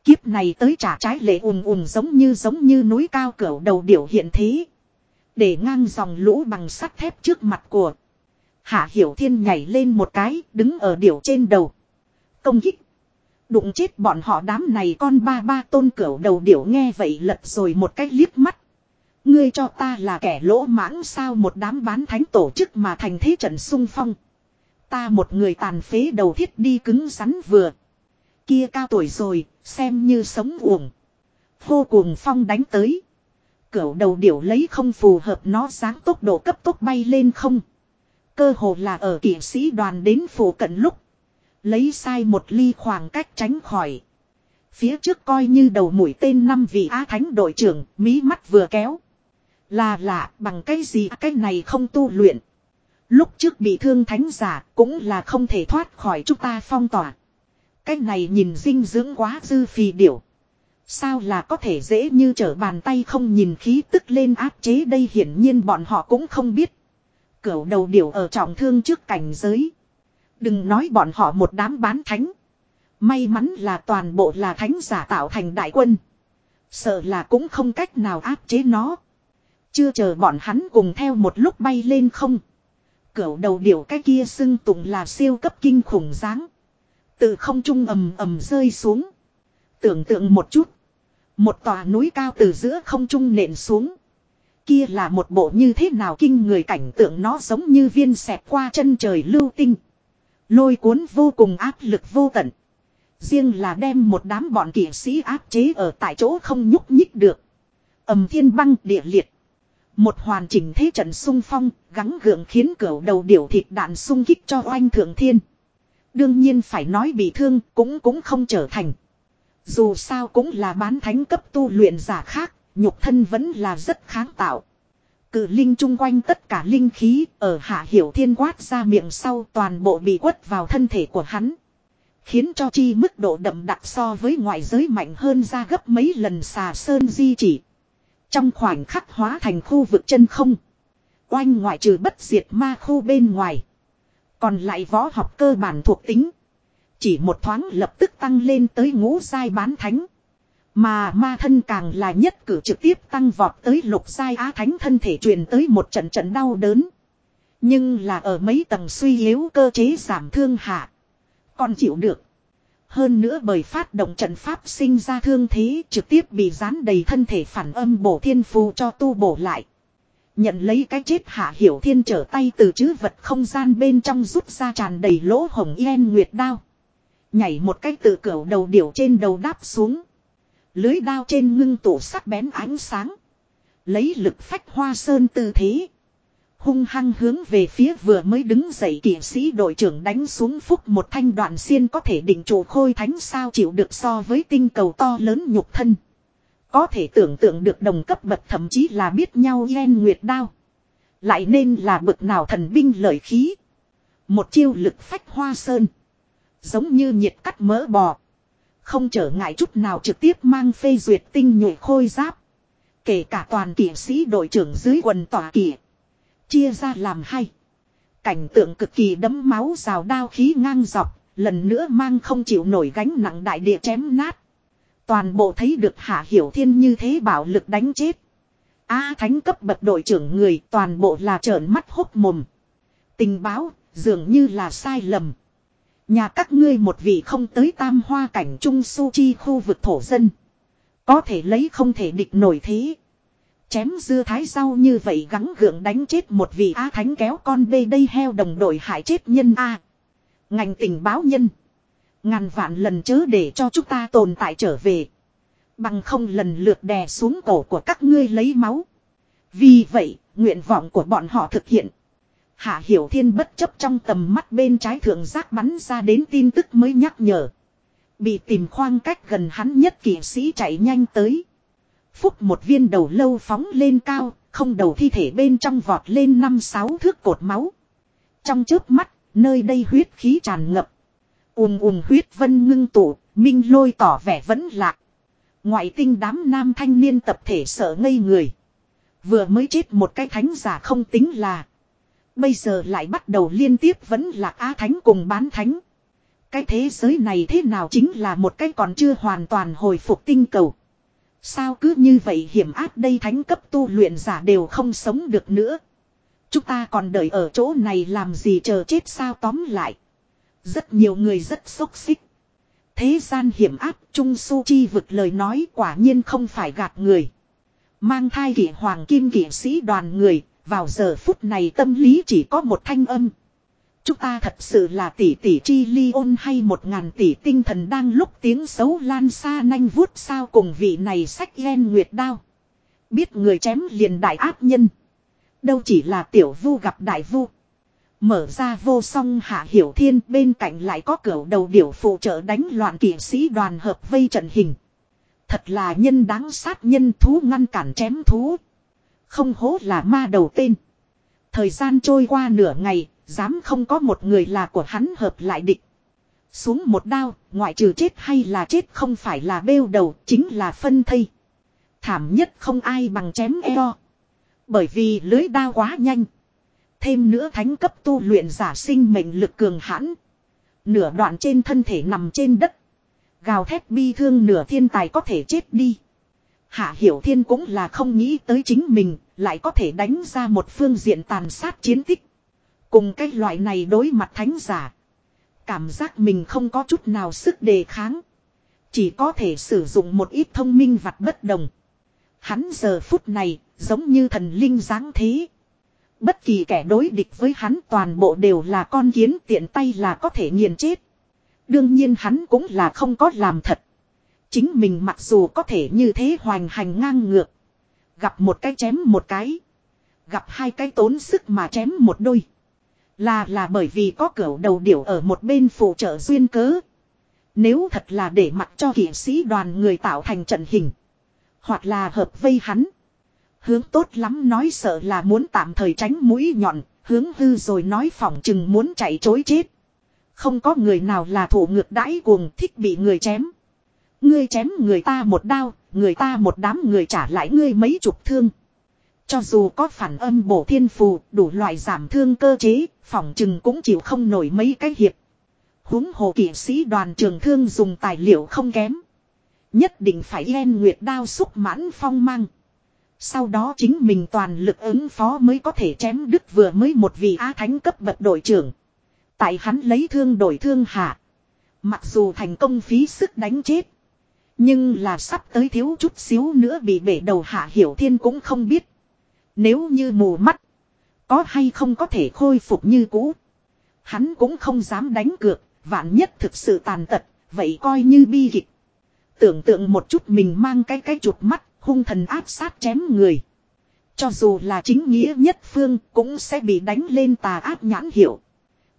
Kiếp này tới trả trái lệ ùn ùn giống như giống như núi cao cửu đầu điểu hiện thế. Để ngang dòng lũ bằng sắt thép trước mặt của. Hạ Hiểu Thiên nhảy lên một cái, đứng ở điểu trên đầu. Công kích. Đụng chết bọn họ đám này con ba ba tôn cửu đầu điểu nghe vậy lật rồi một cái liếc mắt. Ngươi cho ta là kẻ lỗ mãng sao một đám bán thánh tổ chức mà thành thế trận sung phong. Ta một người tàn phế đầu thiết đi cứng rắn vừa. Kia cao tuổi rồi, xem như sống uổng. Vô cùng phong đánh tới. Cửu đầu điểu lấy không phù hợp nó sáng tốc độ cấp tốc bay lên không. Cơ hồ là ở kỷ sĩ đoàn đến phủ cận lúc. Lấy sai một ly khoảng cách tránh khỏi. Phía trước coi như đầu mũi tên năm vị á thánh đội trưởng, mí mắt vừa kéo. Là lạ, bằng cái gì cái này không tu luyện. Lúc trước bị thương thánh giả cũng là không thể thoát khỏi chúng ta phong tỏa. Cái này nhìn dinh dưỡng quá dư phì điểu. Sao là có thể dễ như trở bàn tay không nhìn khí tức lên áp chế đây hiển nhiên bọn họ cũng không biết. Cửu đầu điểu ở trọng thương trước cảnh giới. Đừng nói bọn họ một đám bán thánh. May mắn là toàn bộ là thánh giả tạo thành đại quân. Sợ là cũng không cách nào áp chế nó. Chưa chờ bọn hắn cùng theo một lúc bay lên không. Cửu đầu điểu cái kia xưng tụng là siêu cấp kinh khủng dáng. Từ không trung ầm ầm rơi xuống. Tưởng tượng một chút. Một tòa núi cao từ giữa không trung nện xuống. Kia là một bộ như thế nào kinh người cảnh tượng nó giống như viên xẹt qua chân trời lưu tinh. Lôi cuốn vô cùng áp lực vô tận. Riêng là đem một đám bọn kỵ sĩ áp chế ở tại chỗ không nhúc nhích được. ầm thiên băng địa liệt. Một hoàn chỉnh thế trận sung phong, gắng gượng khiến cửa đầu điểu thịt đạn sung kích cho oanh thượng thiên. Đương nhiên phải nói bị thương cũng cũng không trở thành. Dù sao cũng là bán thánh cấp tu luyện giả khác, nhục thân vẫn là rất kháng tạo. Cự linh chung quanh tất cả linh khí ở hạ hiểu thiên quát ra miệng sau toàn bộ bị quất vào thân thể của hắn. Khiến cho chi mức độ đậm đặc so với ngoại giới mạnh hơn ra gấp mấy lần xà sơn di chỉ. Trong khoảnh khắc hóa thành khu vực chân không. Oanh ngoại trừ bất diệt ma khu bên ngoài. Còn lại võ học cơ bản thuộc tính. Chỉ một thoáng lập tức tăng lên tới ngũ giai bán thánh. Mà ma thân càng là nhất cử trực tiếp tăng vọt tới lục giai á thánh thân thể truyền tới một trận trận đau đớn. Nhưng là ở mấy tầng suy yếu cơ chế giảm thương hạ. Còn chịu được. Hơn nữa bởi phát động trận pháp sinh ra thương thế trực tiếp bị dán đầy thân thể phản âm bổ thiên phù cho tu bổ lại. Nhận lấy cái chết hạ hiểu thiên trở tay từ chữ vật không gian bên trong rút ra tràn đầy lỗ hồng yên nguyệt đao. Nhảy một cái từ cửa đầu điểu trên đầu đáp xuống. Lưới đao trên ngưng tủ sắc bén ánh sáng. Lấy lực phách hoa sơn tư thế. Hung hăng hướng về phía vừa mới đứng dậy kỵ sĩ đội trưởng đánh xuống phúc một thanh đoạn xiên có thể định trụ khôi thánh sao chịu được so với tinh cầu to lớn nhục thân. Có thể tưởng tượng được đồng cấp bậc thậm chí là biết nhau ghen nguyệt đao. Lại nên là bực nào thần binh lợi khí. Một chiêu lực phách hoa sơn. Giống như nhiệt cắt mỡ bò. Không trở ngại chút nào trực tiếp mang phê duyệt tinh nhuệ khôi giáp. Kể cả toàn kỵ sĩ đội trưởng dưới quần tỏa kỵ. Chia ra làm hai. Cảnh tượng cực kỳ đấm máu rào đao khí ngang dọc. Lần nữa mang không chịu nổi gánh nặng đại địa chém nát. Toàn bộ thấy được Hạ Hiểu Thiên như thế bảo lực đánh chết. A thánh cấp bậc đội trưởng người toàn bộ là trợn mắt hốc mồm. Tình báo, dường như là sai lầm. Nhà các ngươi một vị không tới tam hoa cảnh trung su chi khu vực thổ dân. Có thể lấy không thể địch nổi thế. Chém dưa thái rau như vậy gắng gượng đánh chết một vị A thánh kéo con bê đây heo đồng đội hại chết nhân A. Ngành tình báo nhân. Ngàn vạn lần chớ để cho chúng ta tồn tại trở về. Bằng không lần lượt đè xuống cổ của các ngươi lấy máu. Vì vậy, nguyện vọng của bọn họ thực hiện. Hạ Hiểu Thiên bất chấp trong tầm mắt bên trái thượng giác bắn ra đến tin tức mới nhắc nhở. Bị tìm khoang cách gần hắn nhất kỵ sĩ chạy nhanh tới. Phúc một viên đầu lâu phóng lên cao, không đầu thi thể bên trong vọt lên năm sáu thước cột máu. Trong chớp mắt, nơi đây huyết khí tràn ngập. ùm ùm huyết vân ngưng tụ, minh lôi tỏ vẻ vẫn lạc. Ngoại tinh đám nam thanh niên tập thể sợ ngây người. Vừa mới chết một cái thánh giả không tính là. Bây giờ lại bắt đầu liên tiếp vẫn là á thánh cùng bán thánh. Cái thế giới này thế nào chính là một cái còn chưa hoàn toàn hồi phục tinh cầu. Sao cứ như vậy hiểm áp đây thánh cấp tu luyện giả đều không sống được nữa. Chúng ta còn đợi ở chỗ này làm gì chờ chết sao tóm lại. Rất nhiều người rất xúc xích. Thế gian hiểm áp Trung Su Chi vực lời nói quả nhiên không phải gạt người. Mang thai kỷ hoàng kim kỷ sĩ đoàn người, vào giờ phút này tâm lý chỉ có một thanh âm. Chúng ta thật sự là tỷ tỷ chi ly ôn hay một ngàn tỷ tinh thần đang lúc tiếng xấu lan xa nanh vuốt sao cùng vị này sách ghen nguyệt đao. Biết người chém liền đại áp nhân. Đâu chỉ là tiểu vu gặp đại vu. Mở ra vô song hạ hiểu thiên bên cạnh lại có cửa đầu điểu phụ trợ đánh loạn kỵ sĩ đoàn hợp vây trận hình. Thật là nhân đáng sát nhân thú ngăn cản chém thú. Không hố là ma đầu tên. Thời gian trôi qua nửa ngày, dám không có một người là của hắn hợp lại địch. Xuống một đao, ngoại trừ chết hay là chết không phải là bêu đầu, chính là phân thây. Thảm nhất không ai bằng chém eo. Bởi vì lưới đao quá nhanh. Thêm nữa thánh cấp tu luyện giả sinh mệnh lực cường hãn. Nửa đoạn trên thân thể nằm trên đất. Gào thét bi thương nửa thiên tài có thể chết đi. Hạ Hiểu Thiên cũng là không nghĩ tới chính mình, lại có thể đánh ra một phương diện tàn sát chiến tích. Cùng cái loại này đối mặt thánh giả. Cảm giác mình không có chút nào sức đề kháng. Chỉ có thể sử dụng một ít thông minh vặt bất đồng. Hắn giờ phút này, giống như thần linh dáng thế. Bất kỳ kẻ đối địch với hắn toàn bộ đều là con kiến tiện tay là có thể nghiền chết. Đương nhiên hắn cũng là không có làm thật. Chính mình mặc dù có thể như thế hoành hành ngang ngược. Gặp một cái chém một cái. Gặp hai cái tốn sức mà chém một đôi. Là là bởi vì có cửa đầu điểu ở một bên phụ trợ duyên cớ. Nếu thật là để mặc cho kỷ sĩ đoàn người tạo thành trận hình. Hoặc là hợp vây hắn. Hướng tốt lắm nói sợ là muốn tạm thời tránh mũi nhọn, hướng hư rồi nói phỏng chừng muốn chạy chối chết. Không có người nào là thủ ngược đãi cuồng thích bị người chém. Ngươi chém người ta một đao, người ta một đám người trả lại ngươi mấy chục thương. Cho dù có phản âm bổ thiên phù, đủ loại giảm thương cơ chế, phỏng chừng cũng chịu không nổi mấy cái hiệp. húng hồ kỵ sĩ đoàn trường thương dùng tài liệu không kém. Nhất định phải len nguyệt đao xúc mãn phong mang. Sau đó chính mình toàn lực ứng phó mới có thể chém đứt vừa mới một vị á thánh cấp bậc đội trưởng. Tại hắn lấy thương đổi thương hạ. Mặc dù thành công phí sức đánh chết. Nhưng là sắp tới thiếu chút xíu nữa bị bể đầu hạ hiểu thiên cũng không biết. Nếu như mù mắt. Có hay không có thể khôi phục như cũ. Hắn cũng không dám đánh cược. Vạn nhất thực sự tàn tật. Vậy coi như bi kịch. Tưởng tượng một chút mình mang cái cái chụp mắt. Hung thần áp sát chém người. Cho dù là chính nghĩa nhất phương cũng sẽ bị đánh lên tà áp nhãn hiệu.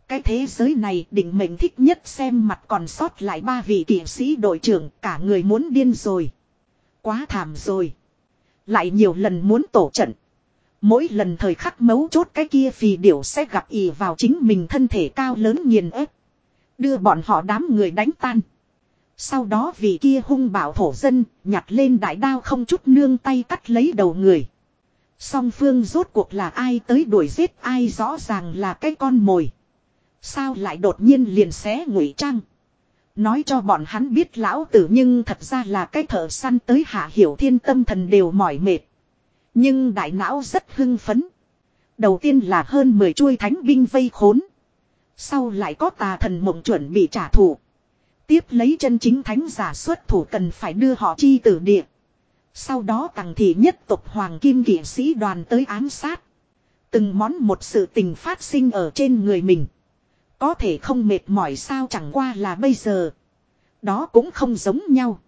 Cái thế giới này định mệnh thích nhất xem mặt còn sót lại ba vị kỵ sĩ đội trưởng, cả người muốn điên rồi. Quá thảm rồi. Lại nhiều lần muốn tổ trận. Mỗi lần thời khắc mấu chốt cái kia phì điểu sẽ gặp ì vào chính mình thân thể cao lớn nghiền ép. Đưa bọn họ đám người đánh tan. Sau đó vị kia hung bảo thổ dân nhặt lên đại đao không chút nương tay cắt lấy đầu người. Song phương rốt cuộc là ai tới đuổi giết, ai rõ ràng là cái con mồi. Sao lại đột nhiên liền xé ngụy trang. Nói cho bọn hắn biết lão tử nhưng thật ra là cái thợ săn tới hạ hiểu thiên tâm thần đều mỏi mệt. Nhưng đại não rất hưng phấn. Đầu tiên là hơn 10 chuôi thánh binh vây khốn. Sau lại có tà thần mộng chuẩn bị trả thù. Tiếp lấy chân chính thánh giả xuất thủ cần phải đưa họ chi tử địa. Sau đó tàng thị nhất tục hoàng kim kỵ sĩ đoàn tới ám sát. Từng món một sự tình phát sinh ở trên người mình. Có thể không mệt mỏi sao chẳng qua là bây giờ. Đó cũng không giống nhau.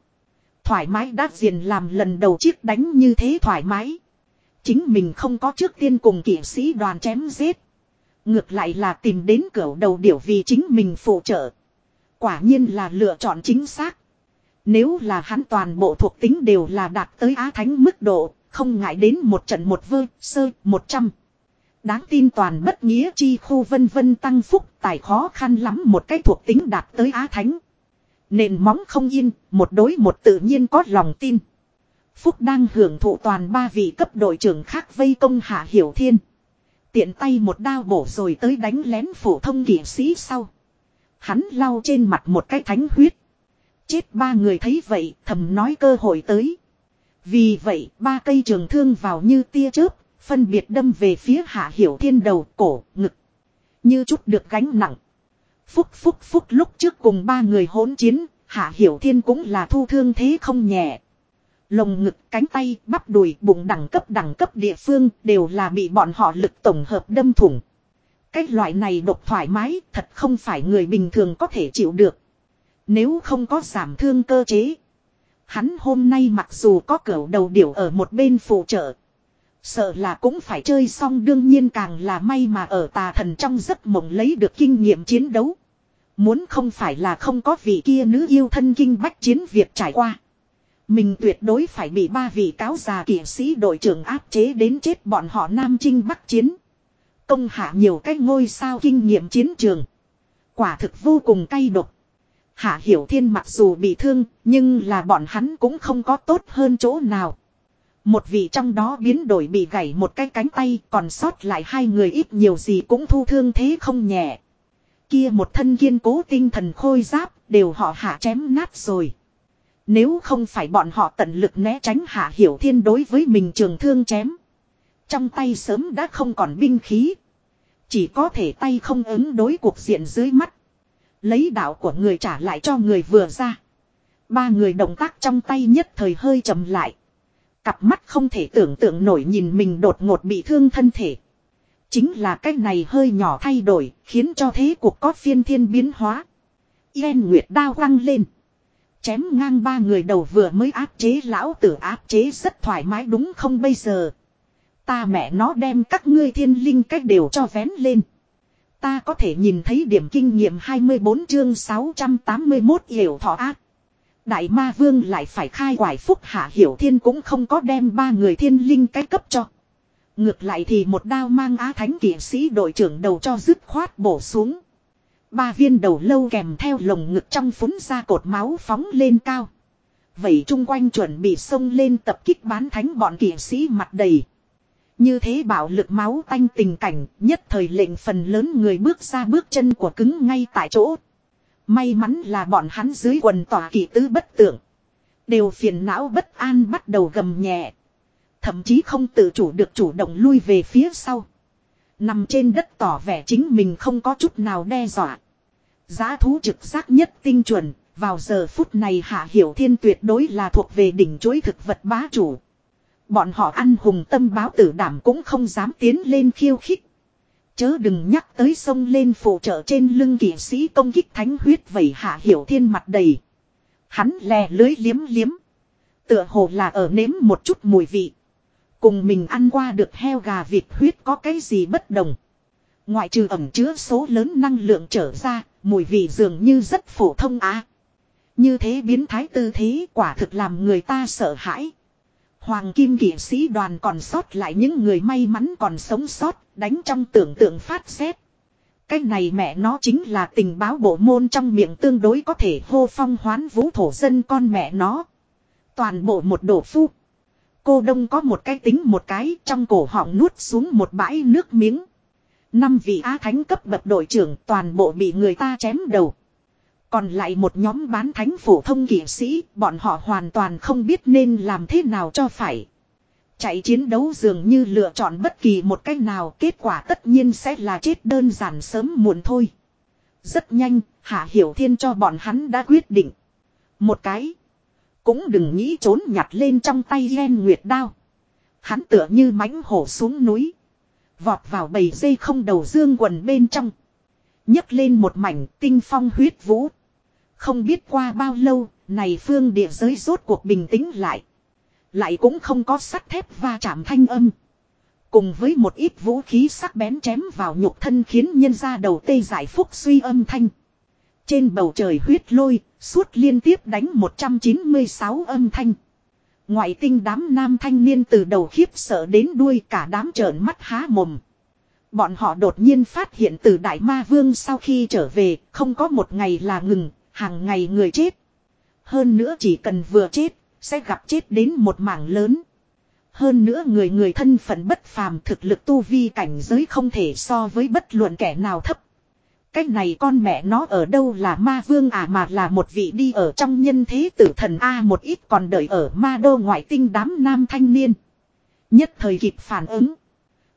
Thoải mái đã diền làm lần đầu chiếc đánh như thế thoải mái. Chính mình không có trước tiên cùng kỷ sĩ đoàn chém giết. Ngược lại là tìm đến cửa đầu điểu vì chính mình phụ trợ. Quả nhiên là lựa chọn chính xác. Nếu là hắn toàn bộ thuộc tính đều là đạt tới á thánh mức độ, không ngại đến một trận một vơ, sơ, một trăm. Đáng tin toàn bất nghĩa chi khu vân vân tăng phúc tài khó khăn lắm một cái thuộc tính đạt tới á thánh. Nền móng không yên, một đối một tự nhiên có lòng tin. Phúc đang hưởng thụ toàn ba vị cấp đội trưởng khác vây công hạ hiểu thiên. Tiện tay một đao bổ rồi tới đánh lén phổ thông kỷ sĩ sau. Hắn lau trên mặt một cái thánh huyết. Chết ba người thấy vậy thầm nói cơ hội tới. Vì vậy ba cây trường thương vào như tia chớp Phân biệt đâm về phía hạ hiểu thiên đầu, cổ, ngực. Như chút được gánh nặng. Phúc phúc phúc lúc trước cùng ba người hỗn chiến, hạ hiểu thiên cũng là thu thương thế không nhẹ. Lồng ngực, cánh tay, bắp đùi, bụng đẳng cấp đẳng cấp địa phương đều là bị bọn họ lực tổng hợp đâm thủng. Cái loại này độc thoải mái thật không phải người bình thường có thể chịu được. Nếu không có giảm thương cơ chế. Hắn hôm nay mặc dù có cửa đầu điểu ở một bên phụ trợ. Sợ là cũng phải chơi xong đương nhiên càng là may mà ở tà thần trong giấc mộng lấy được kinh nghiệm chiến đấu. Muốn không phải là không có vị kia nữ yêu thân kinh bách chiến việc trải qua. Mình tuyệt đối phải bị ba vị cáo già kỷ sĩ đội trưởng áp chế đến chết bọn họ Nam Trinh Bắc chiến. Công hạ nhiều cái ngôi sao kinh nghiệm chiến trường. Quả thực vô cùng cay độc. Hạ Hiểu Thiên mặc dù bị thương, nhưng là bọn hắn cũng không có tốt hơn chỗ nào. Một vị trong đó biến đổi bị gãy một cái cánh tay, còn sót lại hai người ít nhiều gì cũng thu thương thế không nhẹ. Kia một thân kiên cố tinh thần khôi giáp, đều họ hạ chém nát rồi. Nếu không phải bọn họ tận lực né tránh hạ hiểu thiên đối với mình trường thương chém. Trong tay sớm đã không còn binh khí. Chỉ có thể tay không ứng đối cuộc diện dưới mắt. Lấy đạo của người trả lại cho người vừa ra. Ba người động tác trong tay nhất thời hơi chậm lại. Cặp mắt không thể tưởng tượng nổi nhìn mình đột ngột bị thương thân thể. Chính là cái này hơi nhỏ thay đổi, khiến cho thế cuộc có phiên thiên biến hóa. Yên Nguyệt đao quăng lên. Chém ngang ba người đầu vừa mới áp chế lão tử áp chế rất thoải mái đúng không bây giờ. Ta mẹ nó đem các ngươi thiên linh cách đều cho vén lên. Ta có thể nhìn thấy điểm kinh nghiệm 24 chương 681 hiểu thọ ác. Đại ma vương lại phải khai quải phúc hạ hiểu thiên cũng không có đem ba người thiên linh cái cấp cho. Ngược lại thì một đao mang á thánh kỵ sĩ đội trưởng đầu cho dứt khoát bổ xuống. Ba viên đầu lâu kèm theo lồng ngực trong phúng ra cột máu phóng lên cao. Vậy chung quanh chuẩn bị xông lên tập kích bán thánh bọn kỵ sĩ mặt đầy. Như thế bảo lực máu tanh tình cảnh, nhất thời lệnh phần lớn người bước ra bước chân của cứng ngay tại chỗ. May mắn là bọn hắn dưới quần tỏa kỳ tứ bất tượng. Đều phiền não bất an bắt đầu gầm nhẹ. Thậm chí không tự chủ được chủ động lui về phía sau. Nằm trên đất tỏ vẻ chính mình không có chút nào đe dọa. Giá thú trực giác nhất tinh chuẩn, vào giờ phút này Hạ Hiểu Thiên tuyệt đối là thuộc về đỉnh chuỗi thực vật bá chủ. Bọn họ ăn hùng tâm báo tử đảm cũng không dám tiến lên khiêu khích. Chớ đừng nhắc tới sông lên phụ trợ trên lưng kỵ sĩ công kích thánh huyết vẩy Hạ Hiểu Thiên mặt đầy. Hắn lè lưới liếm liếm. Tựa hồ là ở nếm một chút mùi vị. Cùng mình ăn qua được heo gà vịt huyết có cái gì bất đồng. Ngoại trừ ẩm chứa số lớn năng lượng trở ra, mùi vị dường như rất phổ thông á. Như thế biến thái tư thế quả thực làm người ta sợ hãi. Hoàng kim kỵ sĩ đoàn còn sót lại những người may mắn còn sống sót, đánh trong tưởng tượng phát xét. Cái này mẹ nó chính là tình báo bộ môn trong miệng tương đối có thể hô phong hoán vũ thổ dân con mẹ nó. Toàn bộ một đổ phu. Cô đông có một cái tính một cái trong cổ họng nuốt xuống một bãi nước miếng. Năm vị á thánh cấp bậc đội trưởng toàn bộ bị người ta chém đầu. Còn lại một nhóm bán thánh phổ thông kỷ sĩ, bọn họ hoàn toàn không biết nên làm thế nào cho phải. Chạy chiến đấu dường như lựa chọn bất kỳ một cách nào kết quả tất nhiên sẽ là chết đơn giản sớm muộn thôi. Rất nhanh, Hạ Hiểu Thiên cho bọn hắn đã quyết định. Một cái. Cũng đừng nghĩ trốn nhặt lên trong tay len nguyệt đao. Hắn tựa như mãnh hổ xuống núi. Vọt vào bầy dây không đầu dương quần bên trong. nhấc lên một mảnh tinh phong huyết vũ. Không biết qua bao lâu, này phương địa giới rốt cuộc bình tĩnh lại. Lại cũng không có sắt thép va chạm thanh âm. Cùng với một ít vũ khí sắc bén chém vào nhục thân khiến nhân ra đầu tê giải phúc suy âm thanh. Trên bầu trời huyết lôi, suốt liên tiếp đánh 196 âm thanh. Ngoại tinh đám nam thanh niên từ đầu khiếp sợ đến đuôi cả đám trợn mắt há mồm. Bọn họ đột nhiên phát hiện từ Đại Ma Vương sau khi trở về, không có một ngày là ngừng, hàng ngày người chết. Hơn nữa chỉ cần vừa chết, sẽ gặp chết đến một mảng lớn. Hơn nữa người người thân phận bất phàm thực lực tu vi cảnh giới không thể so với bất luận kẻ nào thấp. Cái này con mẹ nó ở đâu là ma vương à mà là một vị đi ở trong nhân thế tử thần A một ít còn đợi ở ma đô ngoại tinh đám nam thanh niên. Nhất thời kịp phản ứng.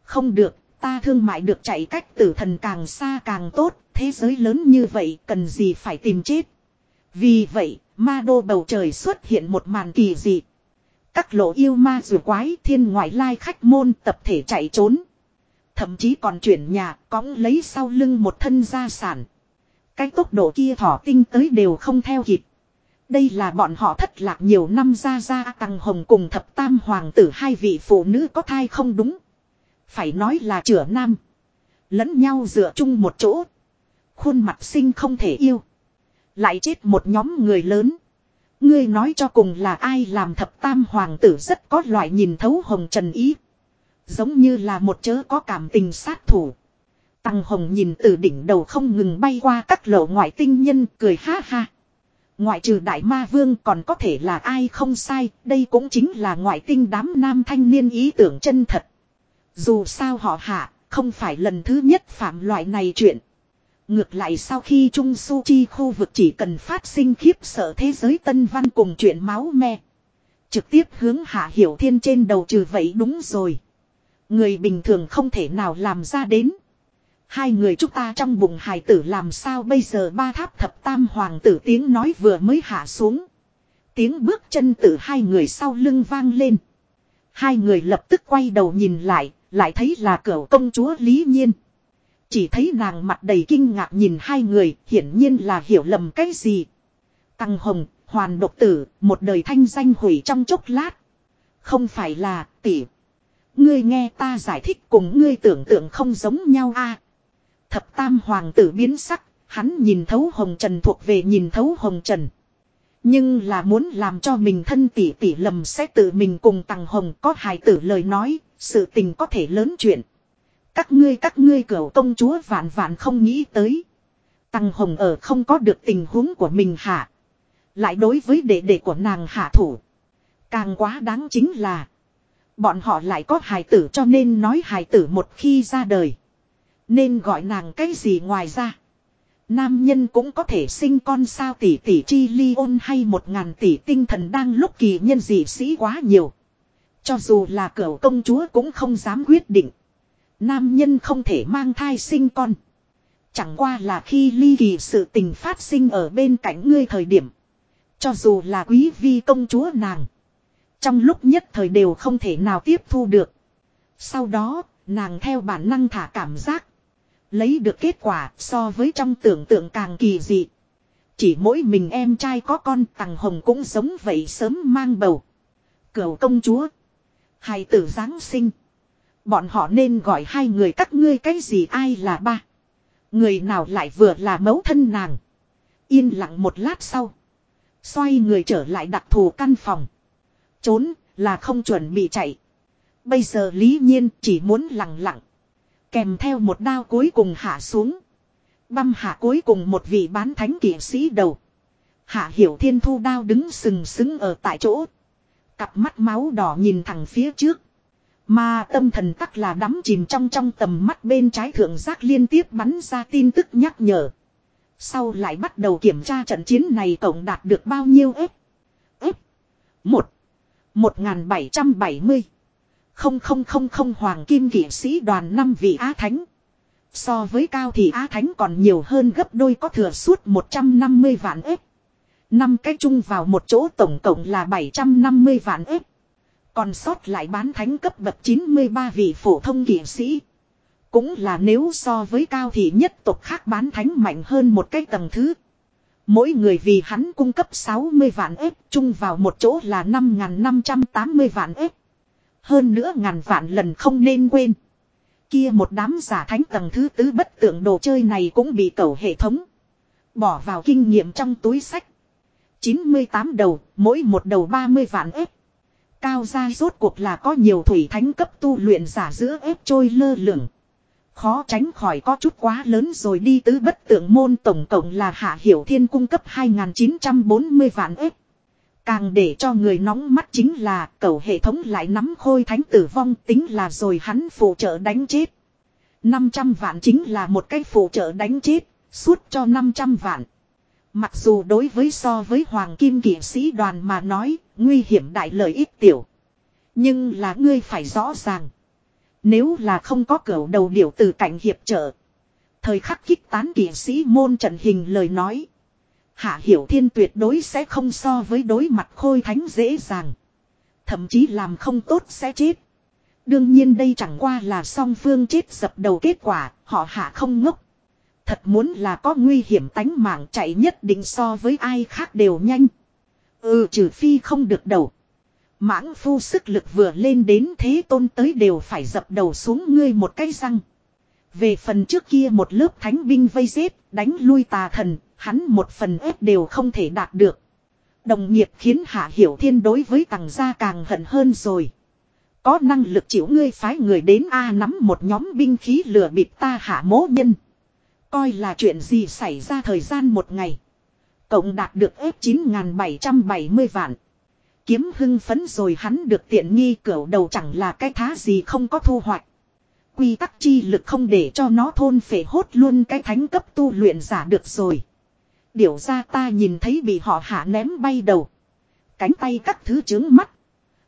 Không được, ta thương mại được chạy cách tử thần càng xa càng tốt, thế giới lớn như vậy cần gì phải tìm chết. Vì vậy, ma đô bầu trời xuất hiện một màn kỳ dị. Các lộ yêu ma rùa quái thiên ngoại lai khách môn tập thể chạy trốn. Thậm chí còn chuyển nhà cõng lấy sau lưng một thân gia sản. Cái tốc độ kia thỏ tinh tới đều không theo kịp. Đây là bọn họ thất lạc nhiều năm ra ra tăng hồng cùng thập tam hoàng tử hai vị phụ nữ có thai không đúng. Phải nói là chửa nam. Lẫn nhau dựa chung một chỗ. Khuôn mặt sinh không thể yêu. Lại chết một nhóm người lớn. Ngươi nói cho cùng là ai làm thập tam hoàng tử rất có loại nhìn thấu hồng trần ý. Giống như là một chớ có cảm tình sát thủ. Tăng hồng nhìn từ đỉnh đầu không ngừng bay qua các lộ ngoại tinh nhân cười ha ha. Ngoại trừ đại ma vương còn có thể là ai không sai, đây cũng chính là ngoại tinh đám nam thanh niên ý tưởng chân thật. Dù sao họ hạ, không phải lần thứ nhất phạm loại này chuyện. Ngược lại sau khi Trung Su Chi khu vực chỉ cần phát sinh khiếp sợ thế giới tân văn cùng chuyện máu me. Trực tiếp hướng hạ hiểu thiên trên đầu trừ vậy đúng rồi. Người bình thường không thể nào làm ra đến. Hai người chúng ta trong bụng hài tử làm sao bây giờ ba tháp thập tam hoàng tử tiếng nói vừa mới hạ xuống. Tiếng bước chân từ hai người sau lưng vang lên. Hai người lập tức quay đầu nhìn lại, lại thấy là cửu công chúa Lý Nhiên. Chỉ thấy nàng mặt đầy kinh ngạc nhìn hai người, hiển nhiên là hiểu lầm cái gì. Tăng hồng, hoàn độc tử, một đời thanh danh hủy trong chốc lát. Không phải là, tỷ. Ngươi nghe ta giải thích cùng ngươi tưởng tượng không giống nhau a. thập tam hoàng tử biến sắc, hắn nhìn thấu hồng trần thuộc về nhìn thấu hồng trần. Nhưng là muốn làm cho mình thân tỷ tỷ lầm sẽ tự mình cùng tăng hồng có hài tử lời nói, sự tình có thể lớn chuyện. Các ngươi các ngươi cửu công chúa vạn vạn không nghĩ tới. Tăng hồng ở không có được tình huống của mình hạ. Lại đối với đệ đệ của nàng hạ thủ. Càng quá đáng chính là. Bọn họ lại có hài tử cho nên nói hài tử một khi ra đời. Nên gọi nàng cái gì ngoài ra. Nam nhân cũng có thể sinh con sao tỷ tỷ chi ly ôn hay một ngàn tỷ tinh thần đang lúc kỳ nhân dị sĩ quá nhiều. Cho dù là cửu công chúa cũng không dám quyết định. Nam nhân không thể mang thai sinh con. Chẳng qua là khi ly kỳ sự tình phát sinh ở bên cạnh ngươi thời điểm. Cho dù là quý vi công chúa nàng. Trong lúc nhất thời đều không thể nào tiếp thu được. Sau đó, nàng theo bản năng thả cảm giác. Lấy được kết quả so với trong tưởng tượng càng kỳ dị. Chỉ mỗi mình em trai có con tằng hồng cũng giống vậy sớm mang bầu. Cửu công chúa. Hài tử Giáng sinh. Bọn họ nên gọi hai người các ngươi cái gì ai là ba. Người nào lại vừa là mẫu thân nàng. Yên lặng một lát sau. Xoay người trở lại đặc thù căn phòng. Trốn là không chuẩn bị chạy. Bây giờ lý nhiên chỉ muốn lặng lặng. Kèm theo một đao cuối cùng hạ xuống. Băm hạ cuối cùng một vị bán thánh kỷ sĩ đầu. Hạ hiểu thiên thu đao đứng sừng sững ở tại chỗ. Cặp mắt máu đỏ nhìn thẳng phía trước. Mà tâm thần tắc là đắm chìm trong trong tầm mắt bên trái thượng giác liên tiếp bắn ra tin tức nhắc nhở. Sau lại bắt đầu kiểm tra trận chiến này tổng đạt được bao nhiêu ếp. Ếp. Một. Một nghìn bảy trăm bảy mươi. Không không không không, hoàng kim Kỷ sĩ đoàn năm vị Á Thánh. So với cao thì Á Thánh còn nhiều hơn gấp đôi có thừa suốt 150 vạn ếp. Năm cái chung vào một chỗ tổng cộng là 750 vạn ếp. Còn sót lại bán thánh cấp bậc 93 vị phổ thông kỷ sĩ. Cũng là nếu so với cao thì nhất tộc khác bán thánh mạnh hơn một cái tầng thứ. Mỗi người vì hắn cung cấp 60 vạn ếp chung vào một chỗ là 5.580 vạn ếp. Hơn nữa ngàn vạn lần không nên quên. Kia một đám giả thánh tầng thứ tứ bất tượng đồ chơi này cũng bị cầu hệ thống. Bỏ vào kinh nghiệm trong túi sách. 98 đầu, mỗi một đầu 30 vạn ếp. Cao gia rốt cuộc là có nhiều thủy thánh cấp tu luyện giả giữa ép trôi lơ lửng. Khó tránh khỏi có chút quá lớn rồi đi tứ bất tượng môn tổng cộng là hạ hiểu thiên cung cấp 2.940 vạn ếp. Càng để cho người nóng mắt chính là cầu hệ thống lại nắm khôi thánh tử vong tính là rồi hắn phụ trợ đánh chết. 500 vạn chính là một cái phụ trợ đánh chết, suốt cho 500 vạn. Mặc dù đối với so với Hoàng Kim kỵ sĩ đoàn mà nói, nguy hiểm đại lợi ít tiểu. Nhưng là ngươi phải rõ ràng. Nếu là không có cửa đầu điểu từ cảnh hiệp trợ. Thời khắc kích tán kỵ sĩ môn trận hình lời nói. Hạ Hiểu Thiên tuyệt đối sẽ không so với đối mặt khôi thánh dễ dàng. Thậm chí làm không tốt sẽ chết. Đương nhiên đây chẳng qua là song phương chết dập đầu kết quả, họ hạ không ngốc. Thật muốn là có nguy hiểm tánh mạng chạy nhất định so với ai khác đều nhanh. Ừ trừ phi không được đầu. Mãng phu sức lực vừa lên đến thế tôn tới đều phải dập đầu xuống ngươi một cái răng. Về phần trước kia một lớp thánh binh vây giết, đánh lui tà thần, hắn một phần ép đều không thể đạt được. Đồng nghiệp khiến Hạ Hiểu Thiên đối với tàng gia càng hận hơn rồi. Có năng lực chịu ngươi phái người đến A nắm một nhóm binh khí lừa bịp ta hạ mố nhân. Coi là chuyện gì xảy ra thời gian một ngày. Cộng đạt được ép 9.770 vạn. Kiếm hưng phấn rồi hắn được tiện nghi cửa đầu chẳng là cái thá gì không có thu hoạch. Quy tắc chi lực không để cho nó thôn phệ hốt luôn cái thánh cấp tu luyện giả được rồi. Điều ra ta nhìn thấy bị họ hạ ném bay đầu. Cánh tay các thứ trướng mắt.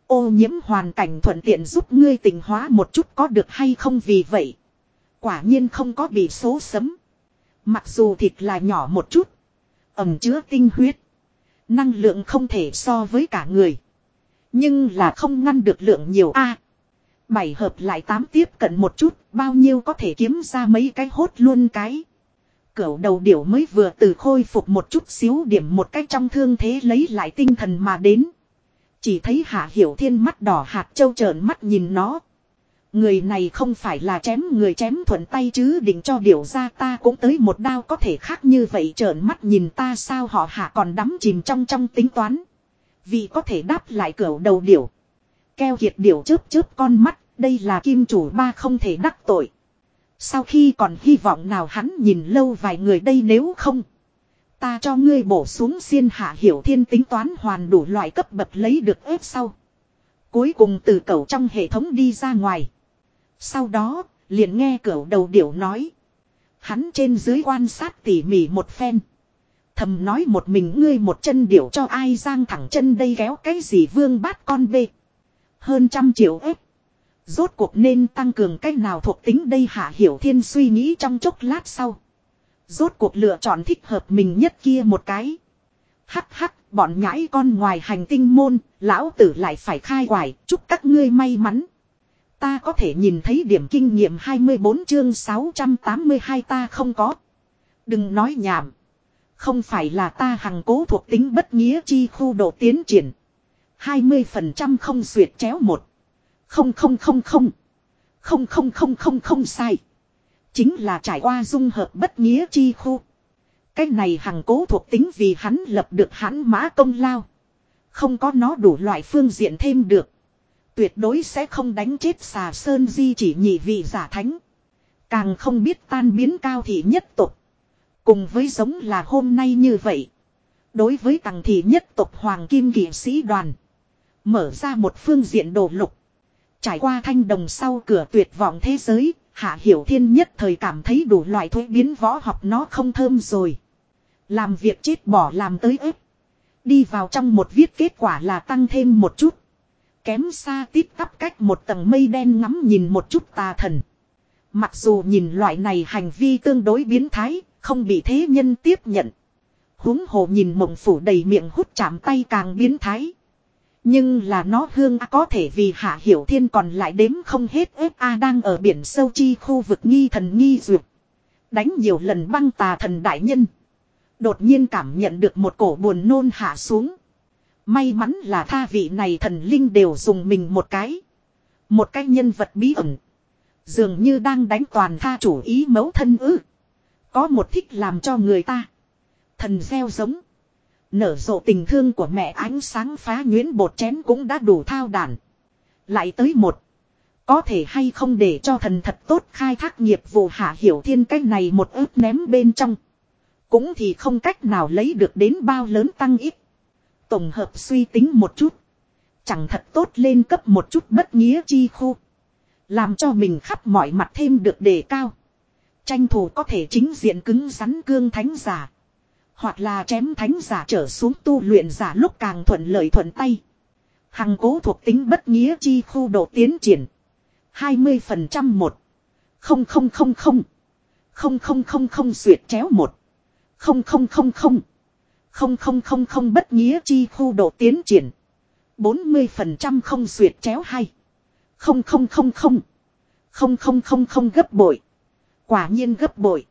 Ô nhiễm hoàn cảnh thuận tiện giúp ngươi tình hóa một chút có được hay không vì vậy. Quả nhiên không có bị số sấm. Mặc dù thịt là nhỏ một chút. Ẩm chứa tinh huyết. Năng lượng không thể so với cả người. Nhưng là không ngăn được lượng nhiều a Bảy hợp lại tám tiếp cận một chút, bao nhiêu có thể kiếm ra mấy cái hốt luôn cái. Cửu đầu điểu mới vừa từ khôi phục một chút xíu điểm một cách trong thương thế lấy lại tinh thần mà đến. Chỉ thấy hạ hiểu thiên mắt đỏ hạt châu trợn mắt nhìn nó. Người này không phải là chém người chém thuận tay chứ định cho điểu ra ta cũng tới một đao có thể khác như vậy trợn mắt nhìn ta sao họ hạ còn đắm chìm trong trong tính toán. Vì có thể đáp lại cửa đầu điểu. Keo kiệt điểu chớp chớp con mắt, đây là kim chủ ba không thể đắc tội. Sau khi còn hy vọng nào hắn nhìn lâu vài người đây nếu không. Ta cho ngươi bổ xuống xiên hạ hiểu thiên tính toán hoàn đủ loại cấp bậc lấy được ép sau. Cuối cùng từ cầu trong hệ thống đi ra ngoài. Sau đó, liền nghe cửa đầu điểu nói. Hắn trên dưới quan sát tỉ mỉ một phen. Thầm nói một mình ngươi một chân điểu cho ai giang thẳng chân đây kéo cái gì vương bát con bê. Hơn trăm triệu ếp. Rốt cuộc nên tăng cường cách nào thuộc tính đây hạ hiểu thiên suy nghĩ trong chốc lát sau. Rốt cuộc lựa chọn thích hợp mình nhất kia một cái. Hắc hắc, bọn nhãi con ngoài hành tinh môn, lão tử lại phải khai quải, chúc các ngươi may mắn. Ta có thể nhìn thấy điểm kinh nghiệm 24 chương 682 ta không có. Đừng nói nhảm. Không phải là ta hằng cố thuộc tính bất nghĩa chi khu độ tiến triển. 20% không xuyệt chéo một. Không không không không. Không không không không không sai. Chính là trải qua dung hợp bất nghĩa chi khu. Cái này hằng cố thuộc tính vì hắn lập được hắn mã công lao. Không có nó đủ loại phương diện thêm được. Tuyệt đối sẽ không đánh chết xà sơn di chỉ nhị vị giả thánh. Càng không biết tan biến cao thị nhất tục. Cùng với giống là hôm nay như vậy. Đối với tầng thị nhất tộc Hoàng Kim kỷ sĩ đoàn. Mở ra một phương diện đồ lục. Trải qua thanh đồng sau cửa tuyệt vọng thế giới. Hạ Hiểu Thiên nhất thời cảm thấy đủ loại thuế biến võ học nó không thơm rồi. Làm việc chết bỏ làm tới ếp. Đi vào trong một viết kết quả là tăng thêm một chút. Kém xa tít tắp cách một tầng mây đen ngắm nhìn một chút tà thần. Mặc dù nhìn loại này hành vi tương đối biến thái, không bị thế nhân tiếp nhận. huống hồ nhìn mộng phủ đầy miệng hút chạm tay càng biến thái. Nhưng là nó hương có thể vì hạ hiểu thiên còn lại đếm không hết ếp A đang ở biển sâu chi khu vực nghi thần nghi duyệt. Đánh nhiều lần băng tà thần đại nhân. Đột nhiên cảm nhận được một cổ buồn nôn hạ xuống. May mắn là tha vị này thần linh đều dùng mình một cái. Một cái nhân vật bí ẩn. Dường như đang đánh toàn tha chủ ý mấu thân ư. Có một thích làm cho người ta. Thần gieo giống. Nở rộ tình thương của mẹ ánh sáng phá nhuyễn bột chén cũng đã đủ thao đản, Lại tới một. Có thể hay không để cho thần thật tốt khai thác nghiệp vụ hạ hiểu thiên cách này một ướp ném bên trong. Cũng thì không cách nào lấy được đến bao lớn tăng ít. Tổng hợp suy tính một chút. Chẳng thật tốt lên cấp một chút bất nghĩa chi khu. Làm cho mình khắp mọi mặt thêm được đề cao. Tranh thủ có thể chính diện cứng rắn cương thánh giả. Hoặc là chém thánh giả trở xuống tu luyện giả lúc càng thuận lợi thuận tay. Hằng cố thuộc tính bất nghĩa chi khu độ tiến triển. 20% một. Không không không không. Không không không không xuyệt chéo một. Không không không không. Không không không không bất nghĩa chi khu độ tiến triển. 40% không xuyệt chéo hay. Không không không không. Không không không không gấp bội. Quả nhiên gấp bội.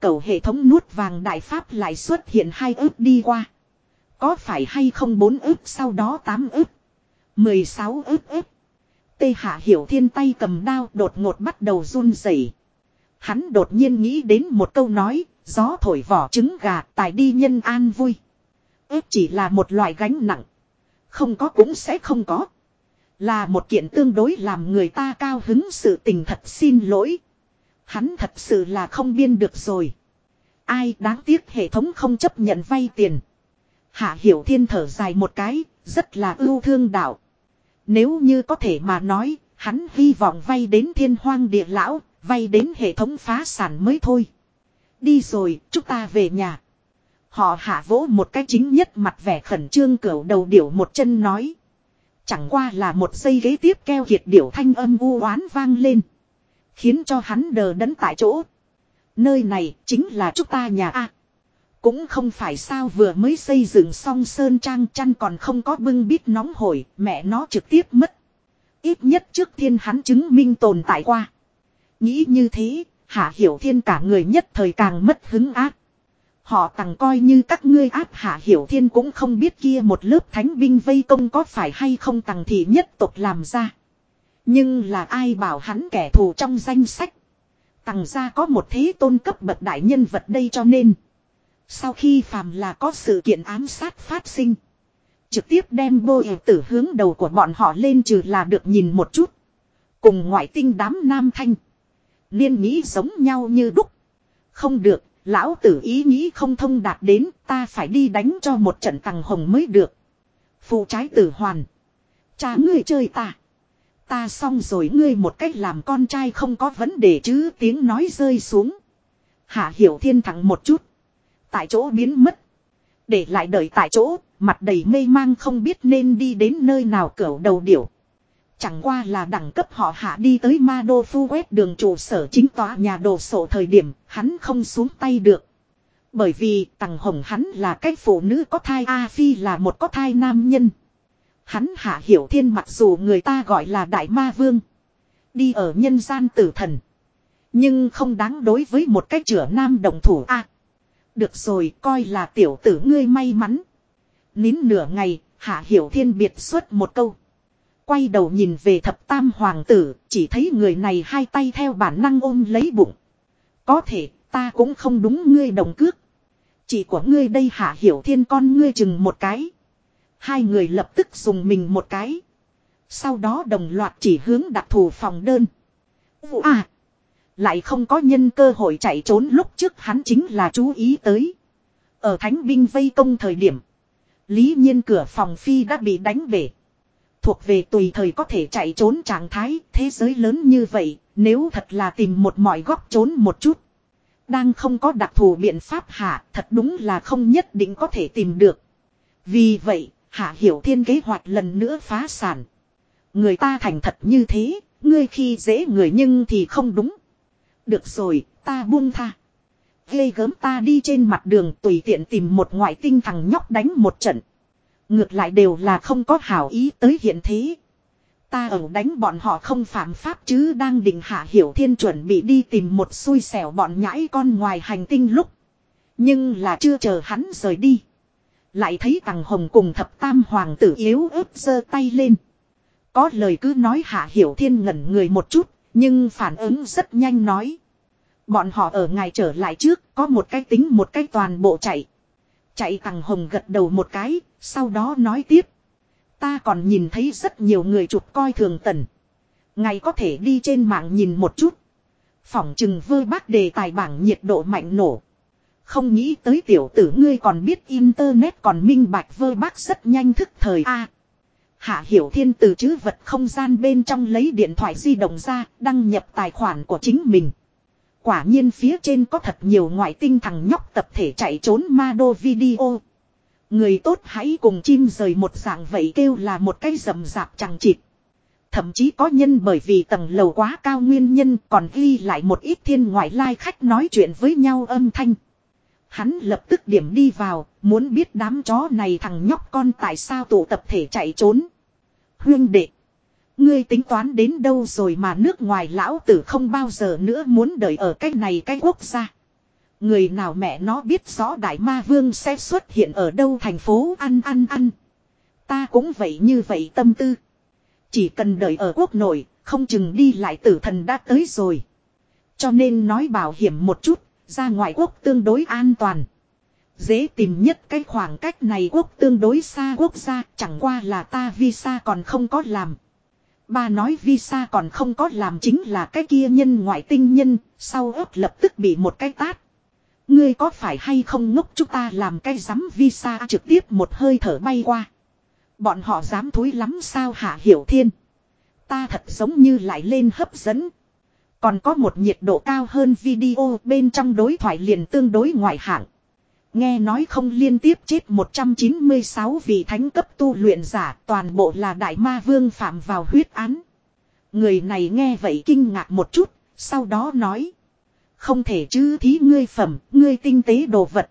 Cầu hệ thống nuốt vàng đại pháp lại xuất hiện hai ước đi qua. Có phải hay không bốn ước sau đó tám ước. 16 ước ước. Tê hạ hiểu thiên tay cầm đao đột ngột bắt đầu run rẩy. Hắn đột nhiên nghĩ đến một câu nói, gió thổi vỏ trứng gà tài đi nhân an vui. ước chỉ là một loại gánh nặng. Không có cũng sẽ không có. Là một kiện tương đối làm người ta cao hứng sự tình thật xin lỗi. Hắn thật sự là không biên được rồi. Ai đáng tiếc hệ thống không chấp nhận vay tiền. Hạ Hiểu Thiên thở dài một cái, rất là ưu thương đạo. Nếu như có thể mà nói, hắn hy vọng vay đến thiên hoang địa lão, vay đến hệ thống phá sản mới thôi. Đi rồi, chúng ta về nhà. Họ hạ vỗ một cái chính nhất mặt vẻ khẩn trương cửu đầu điểu một chân nói. Chẳng qua là một giây ghế tiếp keo kiệt điểu thanh âm u oán vang lên. Khiến cho hắn đờ đẫn tại chỗ. Nơi này chính là chúng ta nhà A. Cũng không phải sao vừa mới xây dựng xong sơn trang chăn còn không có bưng bít nóng hổi, mẹ nó trực tiếp mất. Ít nhất trước thiên hắn chứng minh tồn tại qua. Nghĩ như thế, hạ hiểu thiên cả người nhất thời càng mất hứng ác. Họ tặng coi như các ngươi áp hạ hiểu thiên cũng không biết kia một lớp thánh binh vây công có phải hay không tặng thì nhất tục làm ra. Nhưng là ai bảo hắn kẻ thù trong danh sách. Tằng ra có một thế tôn cấp bậc đại nhân vật đây cho nên. Sau khi phàm là có sự kiện ám sát phát sinh. Trực tiếp đem bô tử hướng đầu của bọn họ lên trừ là được nhìn một chút. Cùng ngoại tinh đám nam thanh. Liên nghĩ giống nhau như đúc. Không được, lão tử ý nghĩ không thông đạt đến ta phải đi đánh cho một trận tàng hồng mới được. Phụ trái tử hoàn. Cha ngươi chơi ta. Ta xong rồi ngươi một cách làm con trai không có vấn đề chứ tiếng nói rơi xuống. Hạ Hiểu Thiên thẳng một chút. Tại chỗ biến mất. Để lại đợi tại chỗ, mặt đầy mê mang không biết nên đi đến nơi nào cẩu đầu điểu. Chẳng qua là đẳng cấp họ hạ đi tới ma đô phu quét đường trụ sở chính tòa nhà đồ sổ thời điểm, hắn không xuống tay được. Bởi vì tằng hồng hắn là cái phụ nữ có thai A Phi là một có thai nam nhân. Hắn hạ hiểu thiên mặc dù người ta gọi là đại ma vương. Đi ở nhân gian tử thần. Nhưng không đáng đối với một cái chửa nam đồng thủ A. được rồi coi là tiểu tử ngươi may mắn. Nín nửa ngày, hạ hiểu thiên biệt xuất một câu. Quay đầu nhìn về thập tam hoàng tử, chỉ thấy người này hai tay theo bản năng ôm lấy bụng. Có thể, ta cũng không đúng ngươi đồng cước. Chỉ của ngươi đây hạ hiểu thiên con ngươi chừng một cái. Hai người lập tức dùng mình một cái. Sau đó đồng loạt chỉ hướng đặc thù phòng đơn. À! Lại không có nhân cơ hội chạy trốn lúc trước hắn chính là chú ý tới. Ở thánh binh vây công thời điểm. Lý nhiên cửa phòng phi đã bị đánh bể. Thuộc về tùy thời có thể chạy trốn trạng thái thế giới lớn như vậy. Nếu thật là tìm một mọi góc trốn một chút. Đang không có đặc thù biện pháp hạ thật đúng là không nhất định có thể tìm được. Vì vậy, hạ hiểu thiên kế hoạch lần nữa phá sản. Người ta thành thật như thế, ngươi khi dễ người nhưng thì không đúng. Được rồi, ta buông tha. Ghê gớm ta đi trên mặt đường tùy tiện tìm một ngoại tinh thằng nhóc đánh một trận. Ngược lại đều là không có hảo ý tới hiện thế. Ta ở đánh bọn họ không phạm pháp chứ đang định hạ hiểu thiên chuẩn bị đi tìm một xui xẻo bọn nhãi con ngoài hành tinh lúc. Nhưng là chưa chờ hắn rời đi. Lại thấy tàng hồng cùng thập tam hoàng tử yếu ớt giơ tay lên. Có lời cứ nói hạ hiểu thiên ngẩn người một chút, nhưng phản ứng rất nhanh nói. Bọn họ ở ngày trở lại trước, có một cái tính một cái toàn bộ chạy. Chạy tàng hồng gật đầu một cái, sau đó nói tiếp. Ta còn nhìn thấy rất nhiều người chụp coi thường tần. Ngày có thể đi trên mạng nhìn một chút. Phỏng chừng vơ bác đề tài bảng nhiệt độ mạnh nổ. Không nghĩ tới tiểu tử ngươi còn biết internet còn minh bạch vơ bác rất nhanh thức thời a. Hạ Hiểu Thiên từ chữ vật không gian bên trong lấy điện thoại di động ra, đăng nhập tài khoản của chính mình. Quả nhiên phía trên có thật nhiều ngoại tinh thằng nhóc tập thể chạy trốn ma đô video. Người tốt hãy cùng chim rời một dạng vậy kêu là một cái rầm rạp chẳng chịt. Thậm chí có nhân bởi vì tầng lầu quá cao nguyên nhân còn ghi lại một ít thiên ngoại lai khách nói chuyện với nhau âm thanh. Hắn lập tức điểm đi vào, muốn biết đám chó này thằng nhóc con tại sao tụ tập thể chạy trốn. Huyên đệ. Ngươi tính toán đến đâu rồi mà nước ngoài lão tử không bao giờ nữa muốn đợi ở cái này cái quốc gia. Người nào mẹ nó biết rõ đại ma vương sẽ xuất hiện ở đâu thành phố ăn ăn ăn. Ta cũng vậy như vậy tâm tư. Chỉ cần đợi ở quốc nội, không chừng đi lại tử thần đã tới rồi. Cho nên nói bảo hiểm một chút, ra ngoại quốc tương đối an toàn. Dễ tìm nhất cái khoảng cách này quốc tương đối xa quốc gia, chẳng qua là ta visa còn không có làm. bà nói visa còn không có làm chính là cái kia nhân ngoại tinh nhân, sau ớt lập tức bị một cái tát. Ngươi có phải hay không ngốc chúng ta làm cái rắm visa trực tiếp một hơi thở bay qua. Bọn họ dám thối lắm sao hạ hiểu thiên. Ta thật giống như lại lên hấp dẫn. Còn có một nhiệt độ cao hơn video bên trong đối thoại liền tương đối ngoại hạng. Nghe nói không liên tiếp chết 196 vị thánh cấp tu luyện giả toàn bộ là đại ma vương phạm vào huyết án. Người này nghe vậy kinh ngạc một chút, sau đó nói. Không thể chứ thí ngươi phẩm, ngươi tinh tế đồ vật.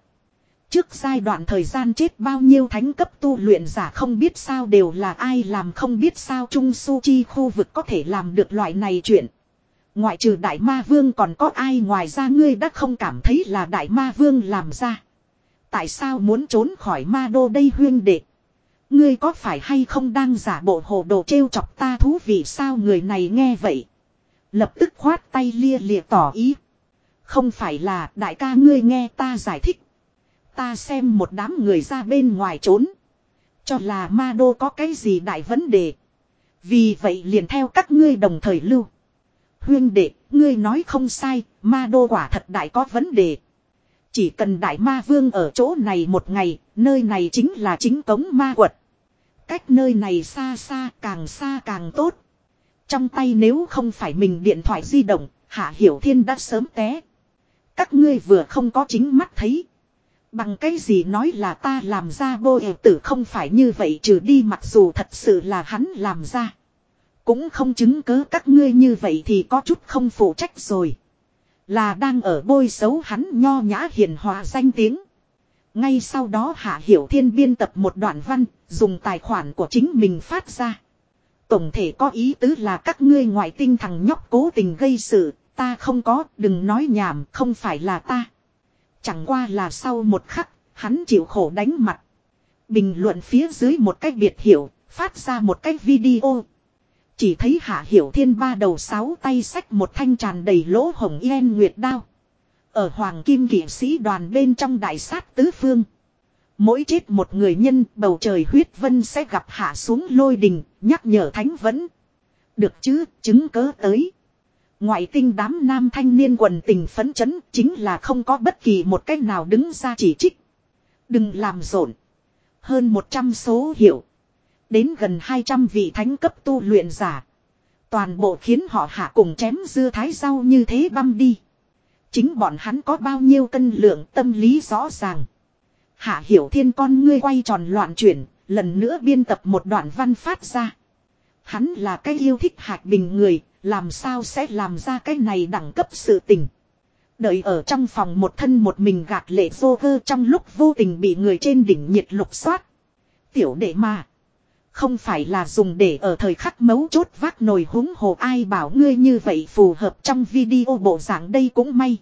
Trước giai đoạn thời gian chết bao nhiêu thánh cấp tu luyện giả không biết sao đều là ai làm không biết sao Trung Su Chi khu vực có thể làm được loại này chuyện. Ngoại trừ đại ma vương còn có ai ngoài ra ngươi đã không cảm thấy là đại ma vương làm ra. Tại sao muốn trốn khỏi ma đô đây huyên đệ? Ngươi có phải hay không đang giả bộ hồ đồ trêu chọc ta thú vị sao người này nghe vậy. Lập tức khoát tay lia lịa tỏ ý. Không phải là đại ca ngươi nghe ta giải thích. Ta xem một đám người ra bên ngoài trốn. Cho là ma đô có cái gì đại vấn đề. Vì vậy liền theo các ngươi đồng thời lưu. Huyên đệ, ngươi nói không sai, ma đô quả thật đại có vấn đề. Chỉ cần đại ma vương ở chỗ này một ngày, nơi này chính là chính cống ma quật. Cách nơi này xa xa, càng xa càng tốt. Trong tay nếu không phải mình điện thoại di động, Hạ Hiểu Thiên đã sớm té. Các ngươi vừa không có chính mắt thấy. Bằng cái gì nói là ta làm ra bô eo tử không phải như vậy trừ đi mặc dù thật sự là hắn làm ra. Cũng không chứng cớ các ngươi như vậy thì có chút không phụ trách rồi. Là đang ở bôi xấu hắn nho nhã hiền hòa danh tiếng. Ngay sau đó Hạ Hiểu Thiên biên tập một đoạn văn, dùng tài khoản của chính mình phát ra. Tổng thể có ý tứ là các ngươi ngoại tinh thằng nhóc cố tình gây sự, ta không có, đừng nói nhảm, không phải là ta. Chẳng qua là sau một khắc, hắn chịu khổ đánh mặt. Bình luận phía dưới một cách biệt hiểu, phát ra một cách video. Chỉ thấy Hạ Hiểu Thiên ba đầu sáu tay sách một thanh tràn đầy lỗ hồng yên nguyệt đao. Ở Hoàng Kim kỵ sĩ đoàn bên trong đại sát tứ phương. Mỗi chết một người nhân bầu trời huyết vân sẽ gặp hạ xuống lôi đình, nhắc nhở thánh vẫn. Được chứ, chứng cớ tới. Ngoại tinh đám nam thanh niên quần tình phấn chấn chính là không có bất kỳ một cách nào đứng ra chỉ trích. Đừng làm rộn. Hơn 100 số hiệu. Đến gần 200 vị thánh cấp tu luyện giả. Toàn bộ khiến họ hạ cùng chém dưa thái rau như thế băm đi. Chính bọn hắn có bao nhiêu cân lượng tâm lý rõ ràng. Hạ hiểu thiên con ngươi quay tròn loạn chuyển, lần nữa biên tập một đoạn văn phát ra. Hắn là cái yêu thích hạt bình người, làm sao sẽ làm ra cái này đẳng cấp sự tình. Đợi ở trong phòng một thân một mình gạt lệ vô vơ trong lúc vô tình bị người trên đỉnh nhiệt lục xoát. Tiểu đệ mà. Không phải là dùng để ở thời khắc mấu chốt vác nồi húng hồ ai bảo ngươi như vậy phù hợp trong video bộ dạng đây cũng may.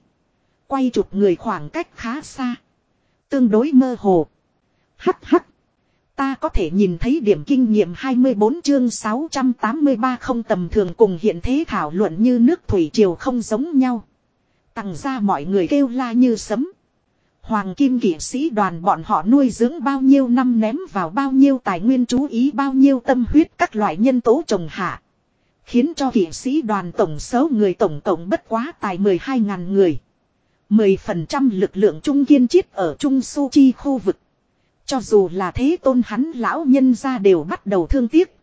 Quay chụp người khoảng cách khá xa. Tương đối mơ hồ. Hắc hắc. Ta có thể nhìn thấy điểm kinh nghiệm 24 chương 683 không tầm thường cùng hiện thế thảo luận như nước thủy triều không giống nhau. Tặng ra mọi người kêu la như sấm. Hoàng kim kỷ sĩ đoàn bọn họ nuôi dưỡng bao nhiêu năm ném vào bao nhiêu tài nguyên chú ý bao nhiêu tâm huyết các loại nhân tố trồng hạ. Khiến cho kỷ sĩ đoàn tổng số người tổng cộng bất quá tài 12.000 người. 10% lực lượng trung kiên chiết ở Trung Su Chi khu vực. Cho dù là thế tôn hắn lão nhân ra đều bắt đầu thương tiếc.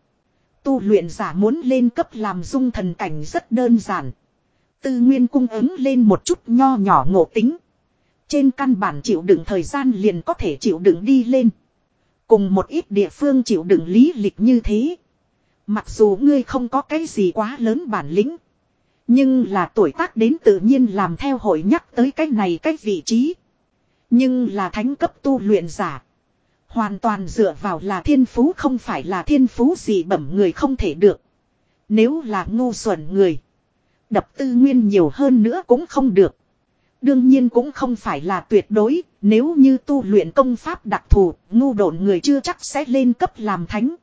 Tu luyện giả muốn lên cấp làm dung thần cảnh rất đơn giản. Tư nguyên cung ứng lên một chút nho nhỏ ngộ tính. Trên căn bản chịu đựng thời gian liền có thể chịu đựng đi lên. Cùng một ít địa phương chịu đựng lý lịch như thế. Mặc dù ngươi không có cái gì quá lớn bản lĩnh. Nhưng là tuổi tác đến tự nhiên làm theo hội nhắc tới cái này cái vị trí. Nhưng là thánh cấp tu luyện giả. Hoàn toàn dựa vào là thiên phú không phải là thiên phú gì bẩm người không thể được. Nếu là ngu xuẩn người. Đập tư nguyên nhiều hơn nữa cũng không được. Đương nhiên cũng không phải là tuyệt đối, nếu như tu luyện công pháp đặc thù, ngu độn người chưa chắc sẽ lên cấp làm thánh.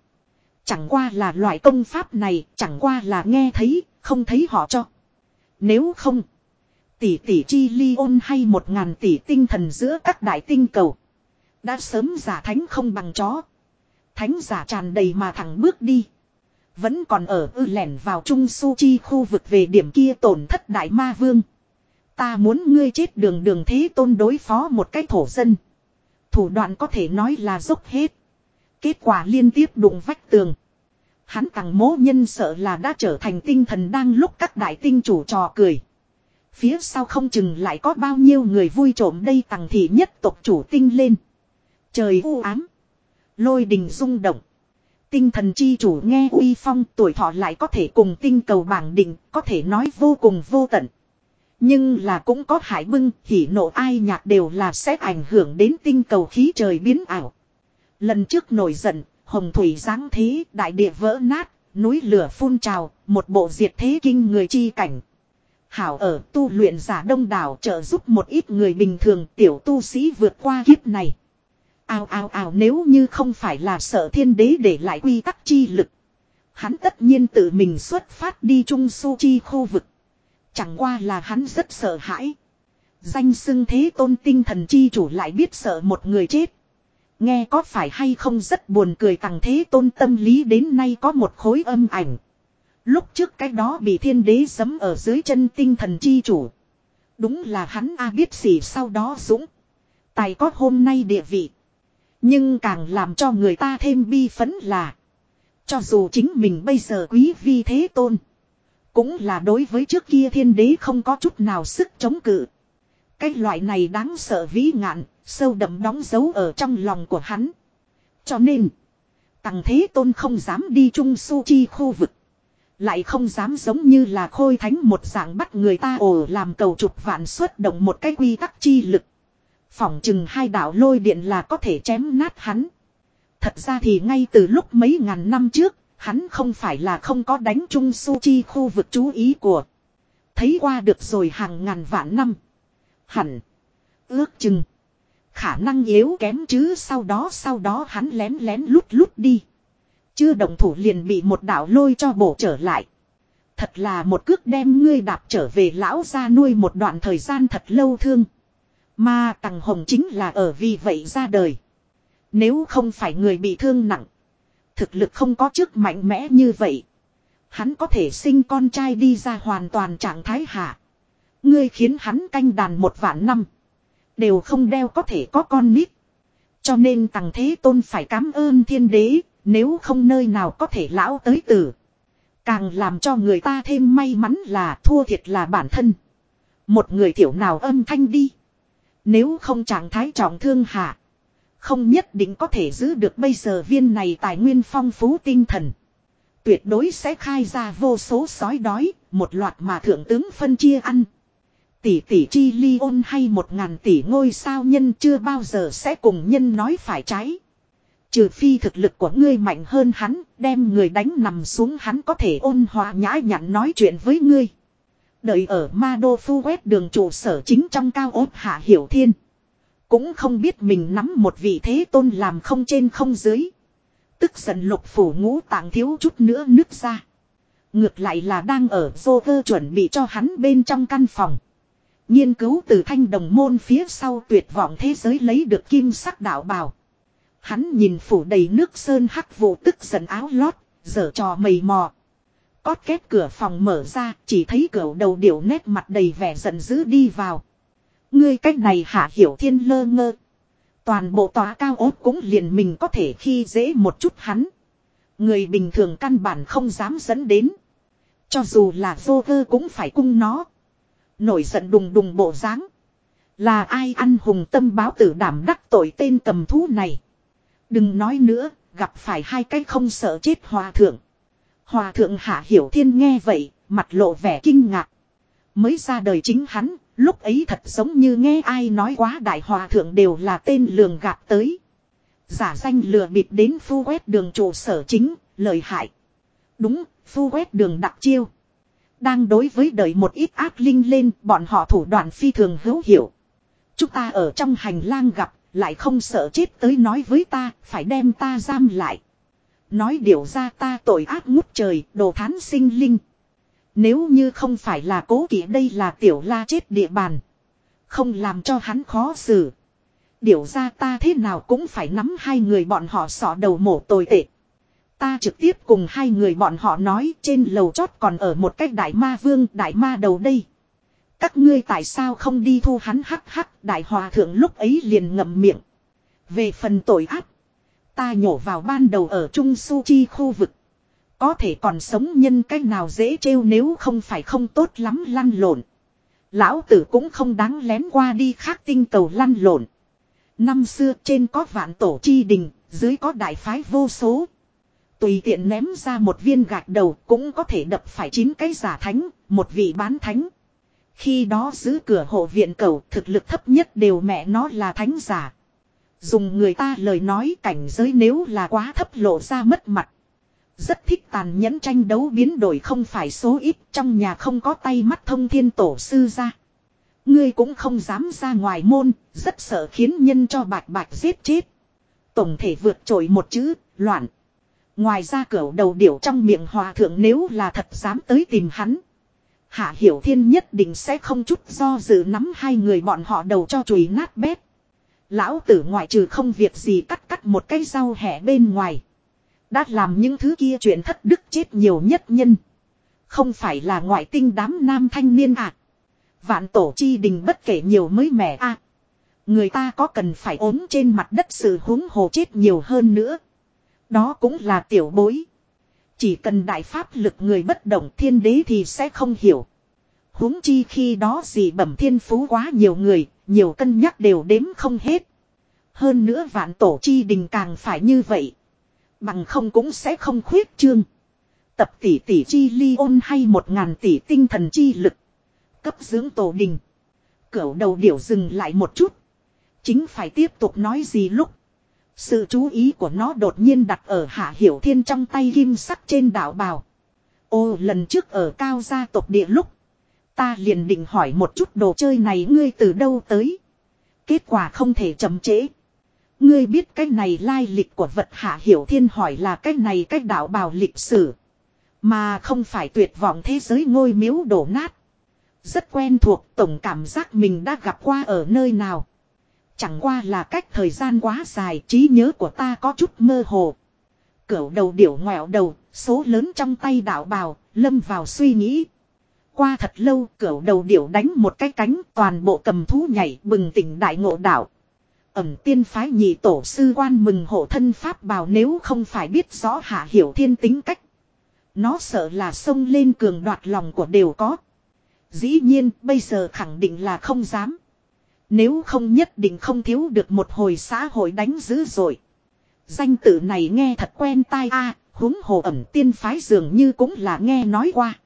Chẳng qua là loại công pháp này, chẳng qua là nghe thấy, không thấy họ cho. Nếu không, tỷ tỷ chi ly ôn hay một ngàn tỷ tinh thần giữa các đại tinh cầu. Đã sớm giả thánh không bằng chó. Thánh giả tràn đầy mà thẳng bước đi. Vẫn còn ở ư lẻn vào trung su chi khu vực về điểm kia tổn thất đại ma vương. Ta muốn ngươi chết đường đường thế tôn đối phó một cái thổ dân. Thủ đoạn có thể nói là dốc hết. Kết quả liên tiếp đụng vách tường. Hắn tặng mố nhân sợ là đã trở thành tinh thần đang lúc các đại tinh chủ trò cười. Phía sau không chừng lại có bao nhiêu người vui trộm đây tặng thị nhất tộc chủ tinh lên. Trời u ám. Lôi đình rung động. Tinh thần chi chủ nghe uy phong tuổi thọ lại có thể cùng tinh cầu bảng định, có thể nói vô cùng vô tận. Nhưng là cũng có hải bưng, hỉ nộ ai nhạc đều là sẽ ảnh hưởng đến tinh cầu khí trời biến ảo. Lần trước nổi giận, hồng thủy giáng thế, đại địa vỡ nát, núi lửa phun trào, một bộ diệt thế kinh người chi cảnh. Hảo ở tu luyện giả đông đảo trợ giúp một ít người bình thường tiểu tu sĩ vượt qua kiếp này. Ao ao ao, nếu như không phải là sợ thiên đế để lại quy tắc chi lực. Hắn tất nhiên tự mình xuất phát đi trung su chi khu vực. Chẳng qua là hắn rất sợ hãi. Danh xưng thế tôn tinh thần chi chủ lại biết sợ một người chết. Nghe có phải hay không rất buồn cười tằng thế tôn tâm lý đến nay có một khối âm ảnh. Lúc trước cái đó bị thiên đế giấm ở dưới chân tinh thần chi chủ. Đúng là hắn a biết gì sau đó dũng. Tài có hôm nay địa vị. Nhưng càng làm cho người ta thêm bi phấn là. Cho dù chính mình bây giờ quý vi thế tôn. Cũng là đối với trước kia thiên đế không có chút nào sức chống cự. Cái loại này đáng sợ vĩ ngạn, sâu đậm đóng dấu ở trong lòng của hắn. Cho nên, Tằng Thế Tôn không dám đi Chung Su Chi khu vực. Lại không dám giống như là khôi thánh một dạng bắt người ta ồ làm cầu trục vạn xuất động một cái quy tắc chi lực. Phỏng chừng hai đạo lôi điện là có thể chém nát hắn. Thật ra thì ngay từ lúc mấy ngàn năm trước, hắn không phải là không có đánh Trung Su Chi khu vực chú ý của. Thấy qua được rồi hàng ngàn vạn năm. Hẳn. Ước chừng. Khả năng yếu kém chứ sau đó sau đó hắn lén lén lút lút đi. Chưa động thủ liền bị một đạo lôi cho bổ trở lại. Thật là một cước đem ngươi đạp trở về lão ra nuôi một đoạn thời gian thật lâu thương. Mà Tằng Hồng chính là ở vì vậy ra đời. Nếu không phải người bị thương nặng. Thực lực không có trước mạnh mẽ như vậy. Hắn có thể sinh con trai đi ra hoàn toàn trạng thái hạ. Ngươi khiến hắn canh đàn một vạn năm. Đều không đeo có thể có con nít. Cho nên tằng thế tôn phải cảm ơn thiên đế. Nếu không nơi nào có thể lão tới tử. Càng làm cho người ta thêm may mắn là thua thiệt là bản thân. Một người thiểu nào âm thanh đi. Nếu không trạng thái trọng thương hạ. Không nhất định có thể giữ được bây giờ viên này tài nguyên phong phú tinh thần. Tuyệt đối sẽ khai ra vô số sói đói, một loạt mà thượng tướng phân chia ăn. Tỷ tỷ chi ly ôn hay một ngàn tỷ ngôi sao nhân chưa bao giờ sẽ cùng nhân nói phải trái. Trừ phi thực lực của ngươi mạnh hơn hắn, đem người đánh nằm xuống hắn có thể ôn hòa nhã nhặn nói chuyện với ngươi. Đợi ở ma đô phu quét đường trụ sở chính trong cao ốt hạ hiểu thiên. Cũng không biết mình nắm một vị thế tôn làm không trên không dưới. Tức giận lục phủ ngũ tạng thiếu chút nữa nứt ra. Ngược lại là đang ở dô cơ chuẩn bị cho hắn bên trong căn phòng. Nghiên cứu từ thanh đồng môn phía sau tuyệt vọng thế giới lấy được kim sắc đạo bào. Hắn nhìn phủ đầy nước sơn hắc vụ tức giận áo lót, dở trò mầy mò. Cót két cửa phòng mở ra, chỉ thấy cửa đầu điểu nét mặt đầy vẻ giận dữ đi vào. Ngươi cách này hạ hiểu thiên lơ ngơ. Toàn bộ tòa cao ốt cũng liền mình có thể khi dễ một chút hắn. Người bình thường căn bản không dám dẫn đến. Cho dù là vô cơ cũng phải cung nó. Nổi giận đùng đùng bộ dáng Là ai ăn hùng tâm báo tử đảm đắc tội tên cầm thú này. Đừng nói nữa, gặp phải hai cái không sợ chết hòa thượng. Hòa thượng hạ hiểu thiên nghe vậy, mặt lộ vẻ kinh ngạc. Mới ra đời chính hắn, lúc ấy thật giống như nghe ai nói quá đại hòa thượng đều là tên lường gạt tới. Giả danh lừa bịp đến phu quét đường trụ sở chính, lời hại. Đúng, phu quét đường đặc chiêu. Đang đối với đời một ít ác linh lên, bọn họ thủ đoạn phi thường hữu hiệu. Chúng ta ở trong hành lang gặp, lại không sợ chết tới nói với ta, phải đem ta giam lại. Nói điều ra ta tội ác ngút trời, đồ thán sinh linh. Nếu như không phải là cố kỵ đây là tiểu la chết địa bàn. Không làm cho hắn khó xử. Điều ra ta thế nào cũng phải nắm hai người bọn họ sọ đầu mổ tồi tệ. Ta trực tiếp cùng hai người bọn họ nói trên lầu chót còn ở một cách đại ma vương đại ma đầu đây. Các ngươi tại sao không đi thu hắn hắc hắc đại hòa thượng lúc ấy liền ngậm miệng. Về phần tội ác. Ta nhổ vào ban đầu ở Trung Su Chi khu vực. Có thể còn sống nhân cách nào dễ trêu nếu không phải không tốt lắm lăn lộn. Lão tử cũng không đáng lén qua đi khác tinh cầu lăn lộn. Năm xưa trên có vạn tổ chi đình, dưới có đại phái vô số. Tùy tiện ném ra một viên gạch đầu cũng có thể đập phải chín cái giả thánh, một vị bán thánh. Khi đó giữ cửa hộ viện cầu thực lực thấp nhất đều mẹ nó là thánh giả. Dùng người ta lời nói cảnh giới nếu là quá thấp lộ ra mất mặt. Rất thích tàn nhẫn tranh đấu biến đổi không phải số ít trong nhà không có tay mắt thông thiên tổ sư ra. Ngươi cũng không dám ra ngoài môn, rất sợ khiến nhân cho bạch bạch giết chết. Tổng thể vượt trội một chữ, loạn. Ngoài ra cửa đầu điểu trong miệng hòa thượng nếu là thật dám tới tìm hắn. Hạ Hiểu Thiên nhất định sẽ không chút do dự nắm hai người bọn họ đầu cho chùi nát bét. Lão tử ngoại trừ không việc gì cắt cắt một cây rau hẻ bên ngoài. Đã làm những thứ kia chuyện thất đức chết nhiều nhất nhân. Không phải là ngoại tinh đám nam thanh niên à. Vạn tổ chi đình bất kể nhiều mới mẻ à. Người ta có cần phải ốm trên mặt đất sự huống hồ chết nhiều hơn nữa. Đó cũng là tiểu bối. Chỉ cần đại pháp lực người bất động thiên đế thì sẽ không hiểu. huống chi khi đó gì bẩm thiên phú quá nhiều người, nhiều cân nhắc đều đếm không hết. Hơn nữa vạn tổ chi đình càng phải như vậy. Bằng không cũng sẽ không khuyết trương. Tập tỷ tỷ chi ly ôn hay một ngàn tỷ tinh thần chi lực. Cấp dưỡng tổ đình. Cửu đầu điểu dừng lại một chút. Chính phải tiếp tục nói gì lúc. Sự chú ý của nó đột nhiên đặt ở hạ hiểu thiên trong tay kim sắc trên đảo bào. Ô, lần trước ở cao gia tộc địa lúc. Ta liền định hỏi một chút đồ chơi này ngươi từ đâu tới. Kết quả không thể chậm trễ. Ngươi biết cái này lai lịch của vật hạ hiểu thiên hỏi là cái này cách đạo bào lịch sử. Mà không phải tuyệt vọng thế giới ngôi miếu đổ nát. Rất quen thuộc tổng cảm giác mình đã gặp qua ở nơi nào. Chẳng qua là cách thời gian quá dài trí nhớ của ta có chút mơ hồ. Cửu đầu điểu ngoẹo đầu, số lớn trong tay đạo bào, lâm vào suy nghĩ. Qua thật lâu cửu đầu điểu đánh một cái cánh toàn bộ cầm thú nhảy bừng tỉnh đại ngộ đảo Ẩm tiên phái nhị tổ sư quan mừng hộ thân pháp bảo nếu không phải biết rõ hạ hiểu thiên tính cách. Nó sợ là xông lên cường đoạt lòng của đều có. Dĩ nhiên bây giờ khẳng định là không dám. Nếu không nhất định không thiếu được một hồi xã hội đánh dữ rồi. Danh tự này nghe thật quen tai a, huống hồ ẩm tiên phái dường như cũng là nghe nói qua.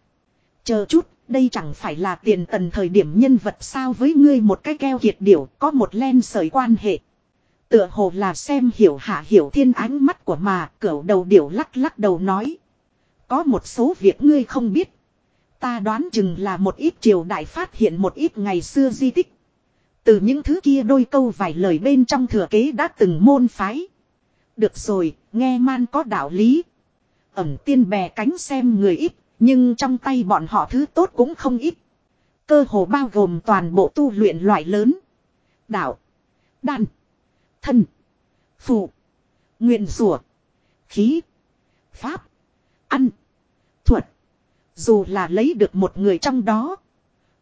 Chờ chút, đây chẳng phải là tiền tần thời điểm nhân vật sao với ngươi một cái keo kiệt điểu có một len sợi quan hệ. Tựa hồ là xem hiểu hạ hiểu thiên ánh mắt của mà cửu đầu điểu lắc lắc đầu nói. Có một số việc ngươi không biết. Ta đoán chừng là một ít triều đại phát hiện một ít ngày xưa di tích. Từ những thứ kia đôi câu vài lời bên trong thừa kế đã từng môn phái. Được rồi, nghe man có đạo lý. Ẩm tiên bè cánh xem người ít, nhưng trong tay bọn họ thứ tốt cũng không ít. Cơ hồ bao gồm toàn bộ tu luyện loại lớn. Đạo. Đan. Thân. Phụ. Nguyện rủa Khí. Pháp. Ăn. Thuật. Dù là lấy được một người trong đó.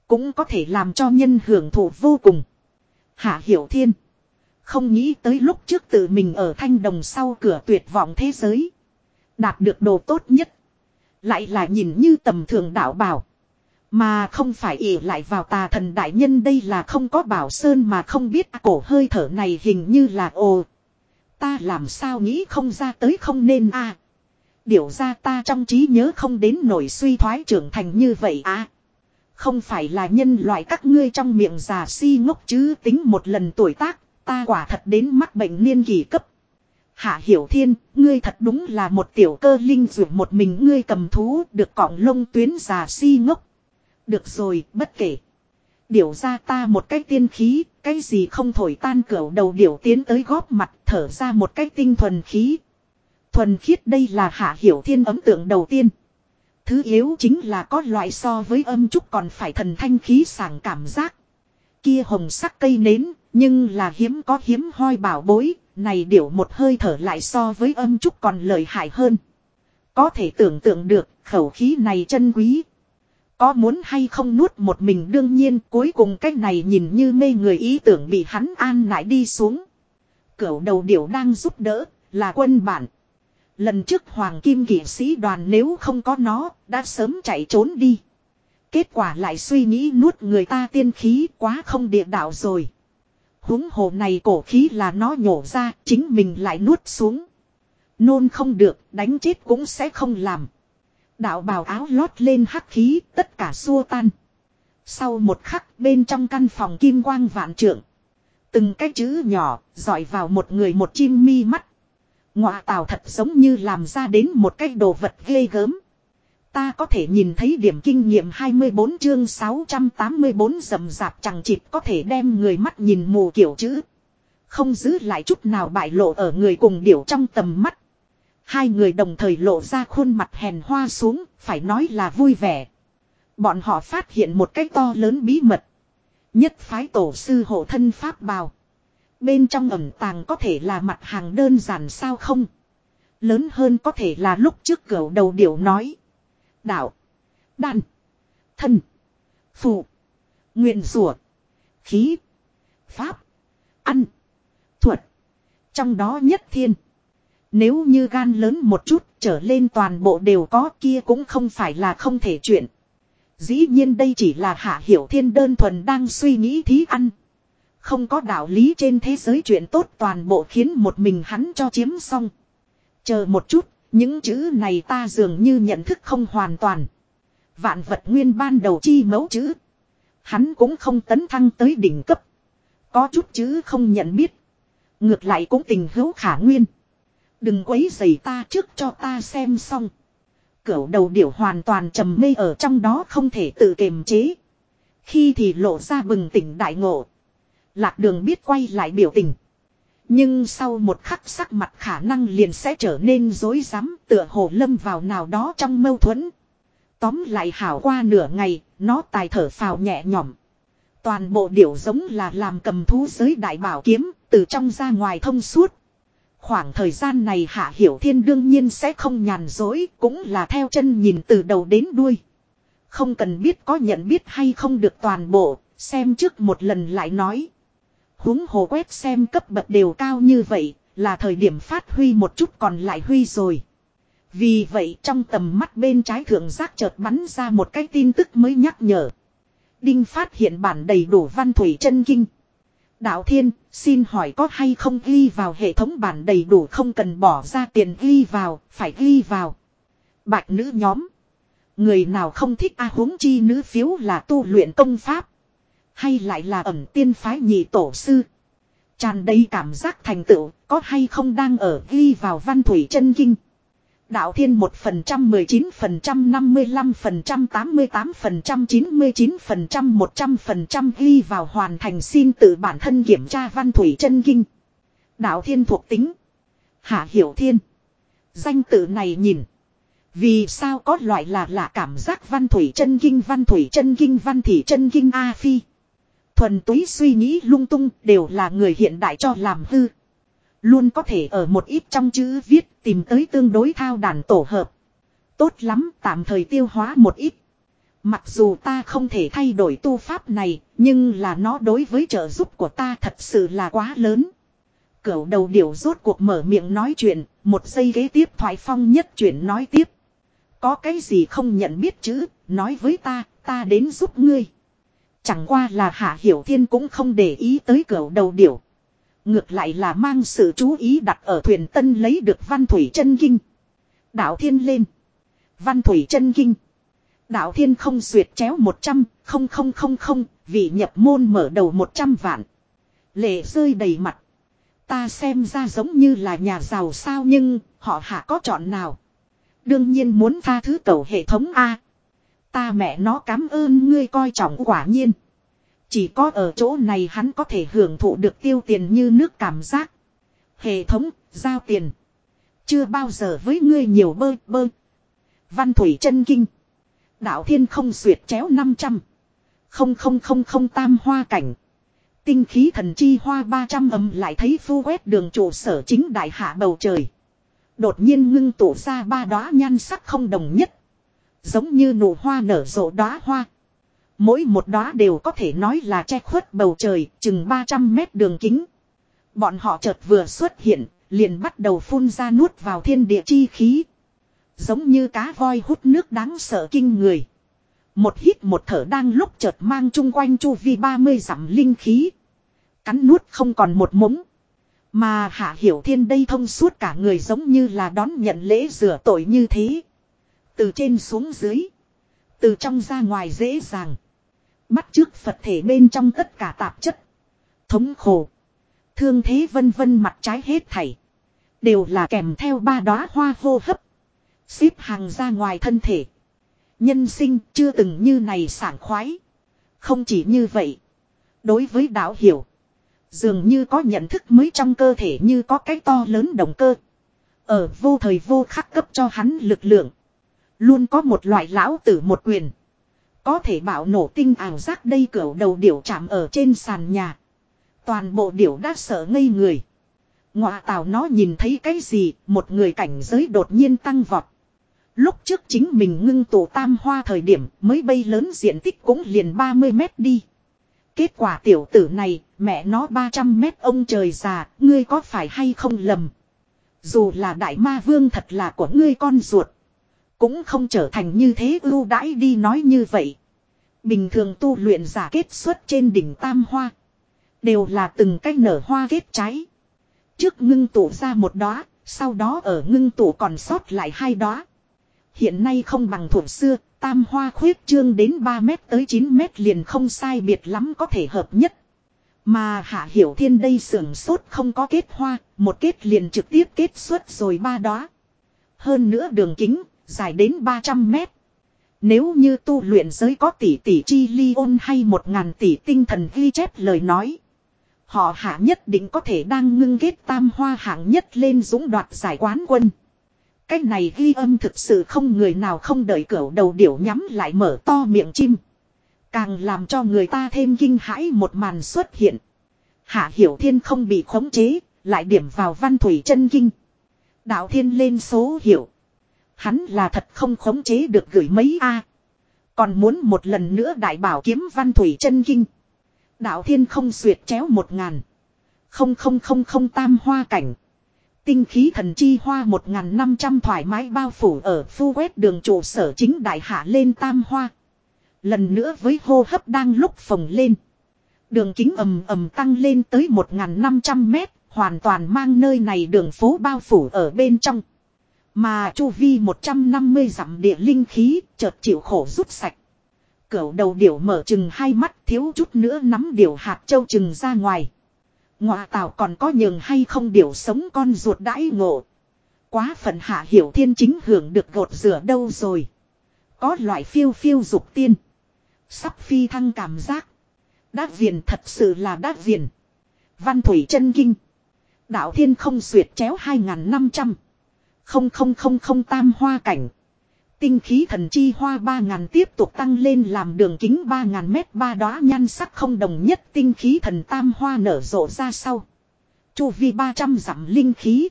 Cũng có thể làm cho nhân hưởng thụ vô cùng. Hạ Hiểu Thiên. Không nghĩ tới lúc trước tự mình ở thanh đồng sau cửa tuyệt vọng thế giới. Đạt được đồ tốt nhất. Lại là nhìn như tầm thường đạo bảo. Mà không phải ỉ lại vào tà thần đại nhân đây là không có bảo sơn mà không biết à, cổ hơi thở này hình như là ồ. Ta làm sao nghĩ không ra tới không nên a à. Điều ra ta trong trí nhớ không đến nổi suy thoái trưởng thành như vậy à. Không phải là nhân loại các ngươi trong miệng già si ngốc chứ tính một lần tuổi tác, ta quả thật đến mắc bệnh niên kỳ cấp. Hạ Hiểu Thiên, ngươi thật đúng là một tiểu cơ linh dù một mình ngươi cầm thú được cọng lông tuyến già si ngốc. Được rồi, bất kể. Điều ra ta một cái tiên khí, cái gì không thổi tan cửa đầu điểu tiến tới góp mặt thở ra một cái tinh thuần khí. Thuần khiết đây là Hạ Hiểu Thiên ấm tượng đầu tiên. Thứ yếu chính là có loại so với âm trúc còn phải thần thanh khí sảng cảm giác. Kia hồng sắc cây nến, nhưng là hiếm có hiếm hoi bảo bối, này điểu một hơi thở lại so với âm trúc còn lợi hại hơn. Có thể tưởng tượng được, khẩu khí này chân quý. Có muốn hay không nuốt một mình đương nhiên cuối cùng cái này nhìn như mê người ý tưởng bị hắn an lại đi xuống. Cửu đầu điểu đang giúp đỡ, là quân bản. Lần trước Hoàng Kim kỷ sĩ đoàn nếu không có nó, đã sớm chạy trốn đi. Kết quả lại suy nghĩ nuốt người ta tiên khí quá không địa đạo rồi húng hồ này cổ khí là nó nhổ ra, chính mình lại nuốt xuống. Nôn không được, đánh chết cũng sẽ không làm. Đạo bào áo lót lên hắc khí, tất cả xua tan. Sau một khắc bên trong căn phòng kim quang vạn trượng. Từng cái chữ nhỏ, dọi vào một người một chim mi mắt. ngoại tào thật giống như làm ra đến một cái đồ vật ghê gớm. Ta có thể nhìn thấy điểm kinh nghiệm 24 chương 684 rầm rạp chẳng chịp có thể đem người mắt nhìn mù kiểu chữ. Không giữ lại chút nào bại lộ ở người cùng điểu trong tầm mắt. Hai người đồng thời lộ ra khuôn mặt hèn hoa xuống, phải nói là vui vẻ. Bọn họ phát hiện một cái to lớn bí mật. Nhất phái tổ sư hộ thân pháp bào. Bên trong ẩm tàng có thể là mặt hàng đơn giản sao không? Lớn hơn có thể là lúc trước cửa đầu điểu nói. Đạo. Đan. Thân. Phụ. Nguyện rủa Khí. Pháp. Ăn. Thuật. Trong đó nhất thiên. Nếu như gan lớn một chút trở lên toàn bộ đều có kia cũng không phải là không thể chuyện. Dĩ nhiên đây chỉ là hạ hiểu thiên đơn thuần đang suy nghĩ thí ăn. Không có đạo lý trên thế giới chuyện tốt toàn bộ khiến một mình hắn cho chiếm xong. Chờ một chút, những chữ này ta dường như nhận thức không hoàn toàn. Vạn vật nguyên ban đầu chi mẫu chữ. Hắn cũng không tấn thăng tới đỉnh cấp. Có chút chữ không nhận biết. Ngược lại cũng tình hữu khả nguyên. Đừng quấy giày ta trước cho ta xem xong. Cửu đầu điểu hoàn toàn trầm mê ở trong đó không thể tự kiềm chế. Khi thì lộ ra bừng tỉnh đại ngộ. Lạc đường biết quay lại biểu tình. Nhưng sau một khắc sắc mặt khả năng liền sẽ trở nên dối rắm tựa hồ lâm vào nào đó trong mâu thuẫn. Tóm lại hảo qua nửa ngày, nó tài thở phào nhẹ nhõm. Toàn bộ điểu giống là làm cầm thú giới đại bảo kiếm, từ trong ra ngoài thông suốt. Khoảng thời gian này Hạ Hiểu Thiên đương nhiên sẽ không nhàn dối, cũng là theo chân nhìn từ đầu đến đuôi. Không cần biết có nhận biết hay không được toàn bộ, xem trước một lần lại nói huống hồ quét xem cấp bậc đều cao như vậy, là thời điểm phát huy một chút còn lại huy rồi. Vì vậy trong tầm mắt bên trái thượng giác chợt bắn ra một cái tin tức mới nhắc nhở. Đinh phát hiện bản đầy đủ văn thủy chân kinh. Đạo Thiên, xin hỏi có hay không ghi vào hệ thống bản đầy đủ không cần bỏ ra tiền ghi vào, phải ghi vào. Bạch nữ nhóm. Người nào không thích A huống chi nữ phiếu là tu luyện công pháp. Hay lại là ẩm tiên phái nhị tổ sư. Tràn đầy cảm giác thành tựu, có hay không đang ở ghi vào văn thủy chân kinh. Đạo thiên 1% 19% 55% 88% 99% 100% ghi vào hoàn thành xin tự bản thân kiểm tra văn thủy chân kinh. Đạo thiên thuộc tính. Hạ hiểu thiên. Danh tự này nhìn. Vì sao có loại là lạ cảm giác văn thủy chân kinh văn thủy chân kinh văn thủy chân kinh A Phi. Thuần túy suy nghĩ lung tung đều là người hiện đại cho làm hư. Luôn có thể ở một ít trong chữ viết tìm tới tương đối thao đàn tổ hợp. Tốt lắm tạm thời tiêu hóa một ít. Mặc dù ta không thể thay đổi tu pháp này, nhưng là nó đối với trợ giúp của ta thật sự là quá lớn. Cửu đầu điểu rốt cuộc mở miệng nói chuyện, một giây ghế tiếp thoại phong nhất chuyện nói tiếp. Có cái gì không nhận biết chữ, nói với ta, ta đến giúp ngươi. Chẳng qua là Hạ Hiểu Thiên cũng không để ý tới cửa đầu điểu. Ngược lại là mang sự chú ý đặt ở thuyền tân lấy được văn thủy chân kinh. Đạo Thiên lên. Văn thủy chân kinh. Đạo Thiên không duyệt chéo một trăm, không không không không, vì nhập môn mở đầu một trăm vạn. Lệ rơi đầy mặt. Ta xem ra giống như là nhà giàu sao nhưng họ hạ có chọn nào. Đương nhiên muốn tha thứ cầu hệ thống A. Ta mẹ nó cảm ơn ngươi coi trọng quả nhiên. Chỉ có ở chỗ này hắn có thể hưởng thụ được tiêu tiền như nước cảm giác. Hệ thống, giao tiền. Chưa bao giờ với ngươi nhiều bơ bơ. Văn Thủy chân Kinh. Đạo thiên không xuyệt chéo 500. Không không không không tam hoa cảnh. Tinh khí thần chi hoa 300 âm lại thấy phu quét đường trụ sở chính đại hạ bầu trời. Đột nhiên ngưng tụ ra ba đóa nhan sắc không đồng nhất. Giống như nụ hoa nở rộ đóa hoa. Mỗi một đóa đều có thể nói là che khuất bầu trời, chừng 300 mét đường kính. Bọn họ chợt vừa xuất hiện, liền bắt đầu phun ra nuốt vào thiên địa chi khí. Giống như cá voi hút nước đáng sợ kinh người. Một hít một thở đang lúc chợt mang chung quanh chu vi 30 dặm linh khí. Cắn nuốt không còn một mống. Mà hạ hiểu thiên đây thông suốt cả người giống như là đón nhận lễ rửa tội như thế. Từ trên xuống dưới. Từ trong ra ngoài dễ dàng. Bắt trước Phật thể bên trong tất cả tạp chất. Thống khổ. Thương thế vân vân mặt trái hết thảy. Đều là kèm theo ba đóa hoa hô hấp. Xếp hàng ra ngoài thân thể. Nhân sinh chưa từng như này sảng khoái. Không chỉ như vậy. Đối với đạo hiểu. Dường như có nhận thức mới trong cơ thể như có cái to lớn động cơ. Ở vô thời vô khắc cấp cho hắn lực lượng. Luôn có một loại lão tử một quyền. Có thể bảo nổ tinh ảo giác đây cửa đầu điểu chạm ở trên sàn nhà. Toàn bộ điểu đã sợ ngây người. Ngọa tào nó nhìn thấy cái gì, một người cảnh giới đột nhiên tăng vọt. Lúc trước chính mình ngưng tụ tam hoa thời điểm mới bay lớn diện tích cũng liền 30 mét đi. Kết quả tiểu tử này, mẹ nó 300 mét ông trời già, ngươi có phải hay không lầm. Dù là đại ma vương thật là của ngươi con ruột. Cũng không trở thành như thế ưu đãi đi nói như vậy. Bình thường tu luyện giả kết xuất trên đỉnh tam hoa. Đều là từng cách nở hoa kết trái. Trước ngưng tụ ra một đóa, sau đó ở ngưng tụ còn sót lại hai đóa. Hiện nay không bằng thuộc xưa, tam hoa khuyết trương đến 3 mét tới 9 mét liền không sai biệt lắm có thể hợp nhất. Mà Hạ Hiểu Thiên đây sưởng sốt không có kết hoa, một kết liền trực tiếp kết xuất rồi ba đóa. Hơn nữa đường kính, dài đến 300 mét. Nếu như tu luyện giới có tỷ tỷ chi ly ôn hay một ngàn tỷ tinh thần ghi chép lời nói. Họ hạ nhất định có thể đang ngưng kết tam hoa hạng nhất lên dũng đoạt giải quán quân. Cái này ghi âm thực sự không người nào không đợi cửa đầu điểu nhắm lại mở to miệng chim. Càng làm cho người ta thêm kinh hãi một màn xuất hiện. Hạ Hiểu Thiên không bị khống chế, lại điểm vào văn thủy chân kinh. Đạo Thiên lên số hiệu. Hắn là thật không khống chế được gửi mấy A. Còn muốn một lần nữa đại bảo kiếm văn thủy chân kinh. Đạo Thiên không xuyệt chéo một ngàn. Không không không không tam hoa cảnh. Tinh khí thần chi hoa một ngàn năm trăm thoải mái bao phủ ở phu quét đường trụ sở chính đại hạ lên tam hoa. Lần nữa với hô hấp đang lúc phồng lên. Đường kính ầm ầm tăng lên tới 1.500 mét, hoàn toàn mang nơi này đường phố bao phủ ở bên trong. Mà chu vi 150 dặm địa linh khí, chợt chịu khổ rút sạch. Cửu đầu điểu mở chừng hai mắt thiếu chút nữa nắm điểu hạt châu chừng ra ngoài. Ngọa tào còn có nhường hay không điểu sống con ruột đãi ngộ. Quá phận hạ hiểu thiên chính hưởng được gột rửa đâu rồi. Có loại phiêu phiêu dục tiên. Sắp phi thăng cảm giác. Đát viền thật sự là đát viền. Văn thủy chân kinh. Đạo thiên không xuyệt chéo 2.500. Không không không không tam hoa cảnh. Tinh khí thần chi hoa 3.000 tiếp tục tăng lên làm đường kính 3.000 mét, ba đóa nhan sắc không đồng nhất tinh khí thần tam hoa nở rộ ra sau. Chu vi 300 dặm linh khí.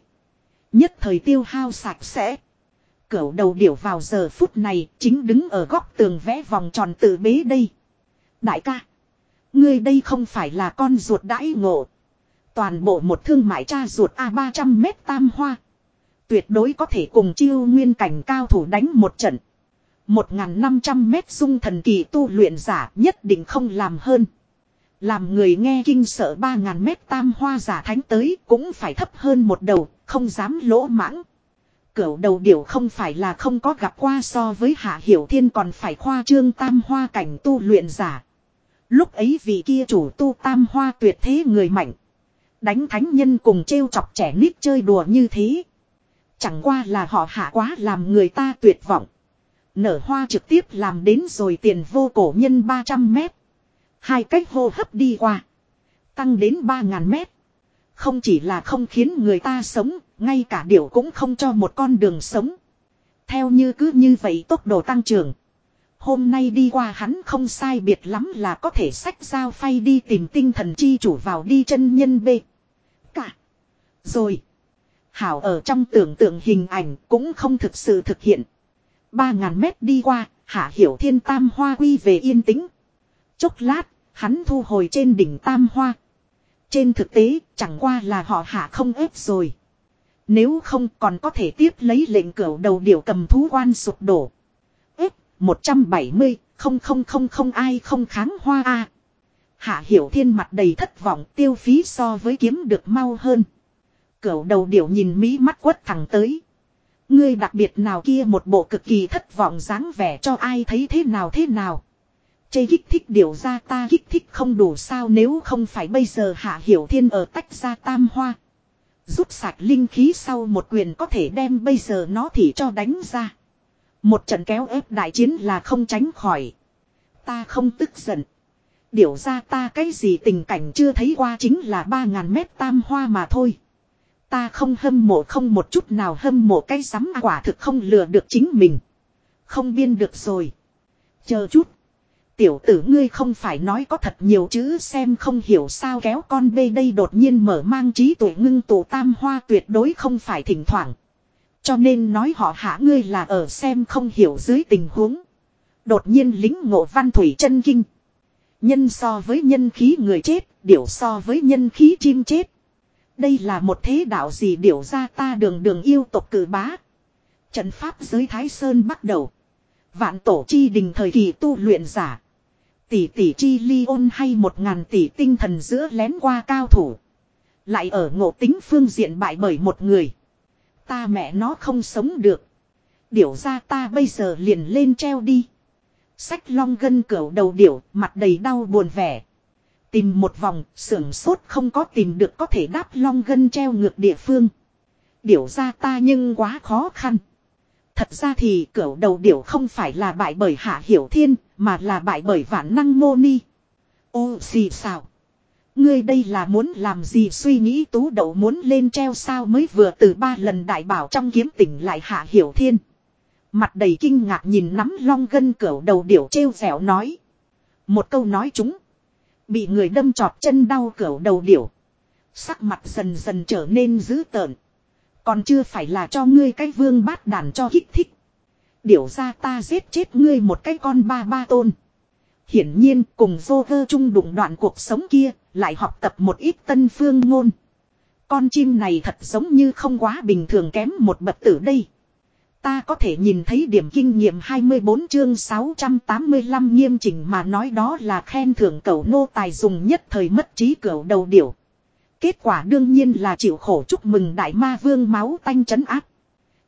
Nhất thời tiêu hao sạch sẽ. Cửu đầu điểu vào giờ phút này chính đứng ở góc tường vẽ vòng tròn tự bế đây. Đại ca. Ngươi đây không phải là con ruột đãi ngộ. Toàn bộ một thương mại cha ruột A300 mét tam hoa. Tuyệt đối có thể cùng chiêu nguyên cảnh cao thủ đánh một trận. 1.500 mét dung thần kỳ tu luyện giả nhất định không làm hơn. Làm người nghe kinh sợ 3.000 mét tam hoa giả thánh tới cũng phải thấp hơn một đầu, không dám lỗ mãng. Cửu đầu điểu không phải là không có gặp qua so với hạ hiểu thiên còn phải khoa trương tam hoa cảnh tu luyện giả. Lúc ấy vị kia chủ tu tam hoa tuyệt thế người mạnh. Đánh thánh nhân cùng trêu chọc trẻ nít chơi đùa như thế. Chẳng qua là họ hạ quá làm người ta tuyệt vọng. Nở hoa trực tiếp làm đến rồi tiền vô cổ nhân 300 mét. Hai cách hô hấp đi qua. Tăng đến 3.000 mét. Không chỉ là không khiến người ta sống, ngay cả điểu cũng không cho một con đường sống. Theo như cứ như vậy tốc độ tăng trưởng. Hôm nay đi qua hắn không sai biệt lắm là có thể sách dao phay đi tìm tinh thần chi chủ vào đi chân nhân bê. Cả. Rồi. Hảo ở trong tưởng tượng hình ảnh cũng không thực sự thực hiện. Ba ngàn mét đi qua, hạ hiểu thiên tam hoa quy về yên tĩnh. Chốc lát, hắn thu hồi trên đỉnh tam hoa. Trên thực tế, chẳng qua là họ hạ không ép rồi. Nếu không còn có thể tiếp lấy lệnh cửu đầu điều cầm thú quan sụp đổ. Ép, 170, không không không không ai không kháng hoa a Hạ hiểu thiên mặt đầy thất vọng tiêu phí so với kiếm được mau hơn. Cửu đầu điểu nhìn mỹ mắt quất thẳng tới. Ngươi đặc biệt nào kia một bộ cực kỳ thất vọng dáng vẻ cho ai thấy thế nào thế nào. Chê kích thích điều ra ta kích thích không đủ sao nếu không phải bây giờ hạ hiểu thiên ở tách ra tam hoa. Rút sạch linh khí sau một quyền có thể đem bây giờ nó thì cho đánh ra. Một trận kéo ép đại chiến là không tránh khỏi. Ta không tức giận. Điều ra ta cái gì tình cảnh chưa thấy qua chính là 3.000 mét tam hoa mà thôi. Ta không hâm mộ không một chút nào hâm mộ cái sắm à, quả thực không lừa được chính mình. Không biên được rồi. Chờ chút. Tiểu tử ngươi không phải nói có thật nhiều chữ xem không hiểu sao kéo con bê đây đột nhiên mở mang trí tuệ ngưng tụ tam hoa tuyệt đối không phải thỉnh thoảng. Cho nên nói họ hạ ngươi là ở xem không hiểu dưới tình huống. Đột nhiên lính ngộ văn thủy chân kinh. Nhân so với nhân khí người chết, điểu so với nhân khí chim chết. Đây là một thế đạo gì điểu ra ta đường đường yêu tộc cử bá. Trận pháp giới Thái Sơn bắt đầu. Vạn tổ chi đình thời kỳ tu luyện giả. Tỷ tỷ chi ly ôn hay một ngàn tỷ tinh thần giữa lén qua cao thủ. Lại ở ngộ tính phương diện bại bởi một người. Ta mẹ nó không sống được. Điểu ra ta bây giờ liền lên treo đi. Sách long gân cửu đầu điểu, mặt đầy đau buồn vẻ. Tìm một vòng, sưởng sốt không có tìm được có thể đáp long gân treo ngược địa phương. Điểu ra ta nhưng quá khó khăn. Thật ra thì cỡ đầu điểu không phải là bại bởi hạ hiểu thiên, mà là bại bởi vạn năng mô ni. Ô gì sao. Ngươi đây là muốn làm gì suy nghĩ tú đậu muốn lên treo sao mới vừa từ ba lần đại bảo trong kiếm tỉnh lại hạ hiểu thiên. Mặt đầy kinh ngạc nhìn nắm long gân cỡ đầu điểu treo dẻo nói. Một câu nói chúng. Bị người đâm trọt chân đau cỡ đầu điểu. Sắc mặt dần dần trở nên dữ tợn. Còn chưa phải là cho ngươi cái vương bát đàn cho kích thích. Điểu ra ta giết chết ngươi một cái con ba ba tôn. Hiển nhiên cùng vô vơ chung đụng đoạn cuộc sống kia, lại học tập một ít tân phương ngôn. Con chim này thật giống như không quá bình thường kém một bậc tử đây. Ta có thể nhìn thấy điểm kinh nghiệm 24 chương 685 nghiêm chỉnh mà nói đó là khen thưởng cẩu nô tài dùng nhất thời mất trí cẩu đầu điểu. Kết quả đương nhiên là chịu khổ chúc mừng đại ma vương máu tanh chấn áp.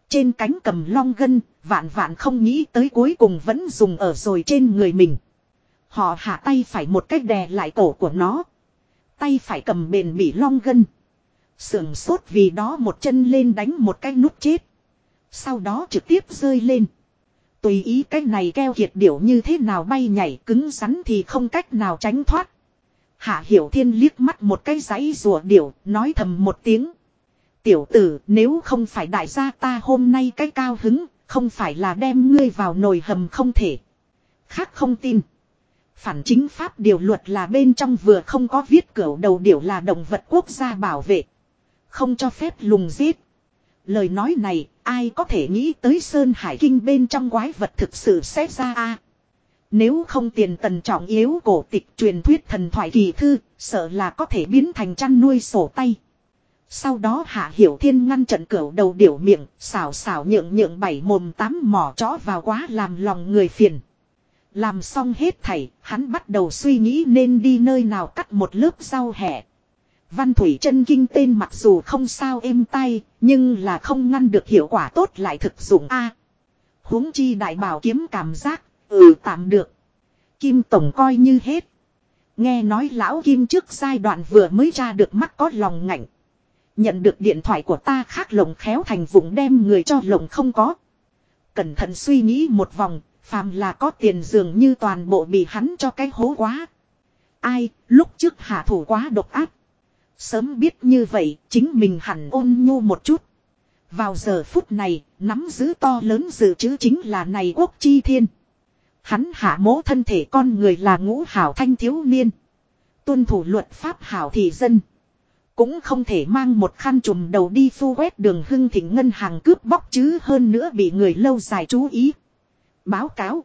Trên cánh cầm long gân, vạn vạn không nghĩ tới cuối cùng vẫn dùng ở rồi trên người mình. Họ hạ tay phải một cách đè lại cổ của nó. Tay phải cầm bền bỉ long gân. Sưởng sốt vì đó một chân lên đánh một cái nút chết. Sau đó trực tiếp rơi lên. Tùy ý cái này keo kiệt điểu như thế nào bay nhảy cứng rắn thì không cách nào tránh thoát. Hạ Hiểu Thiên liếc mắt một cái giấy rùa điểu, nói thầm một tiếng. Tiểu tử, nếu không phải đại gia ta hôm nay cái cao hứng, không phải là đem ngươi vào nồi hầm không thể. Khác không tin. Phản chính pháp điều luật là bên trong vừa không có viết cửa đầu điểu là động vật quốc gia bảo vệ. Không cho phép lùng giết. Lời nói này, ai có thể nghĩ tới Sơn Hải Kinh bên trong quái vật thực sự xét ra a Nếu không tiền tần trọng yếu cổ tịch truyền thuyết thần thoại kỳ thư, sợ là có thể biến thành chăn nuôi sổ tay. Sau đó Hạ Hiểu Thiên ngăn trận cửa đầu điểu miệng, xảo xảo nhượng nhượng bảy mồm tám mỏ chó vào quá làm lòng người phiền. Làm xong hết thảy, hắn bắt đầu suy nghĩ nên đi nơi nào cắt một lớp rau hẹ. Văn Thủy chân Kinh tên mặc dù không sao êm tay, nhưng là không ngăn được hiệu quả tốt lại thực dụng a. huống chi đại bảo kiếm cảm giác, ừ tạm được. Kim Tổng coi như hết. Nghe nói lão Kim trước giai đoạn vừa mới ra được mắt có lòng ngạnh. Nhận được điện thoại của ta khác lồng khéo thành vùng đem người cho lồng không có. Cẩn thận suy nghĩ một vòng, phàm là có tiền dường như toàn bộ bị hắn cho cái hố quá. Ai, lúc trước hạ thủ quá độc ác. Sớm biết như vậy, chính mình hẳn ôn nhu một chút. Vào giờ phút này, nắm giữ to lớn dự trữ chính là này quốc chi thiên. Hắn hạ mố thân thể con người là ngũ hảo thanh thiếu niên. Tuân thủ luật pháp hảo thị dân. Cũng không thể mang một khăn trùm đầu đi phu quét đường hưng thịnh ngân hàng cướp bóc chứ hơn nữa bị người lâu dài chú ý. Báo cáo.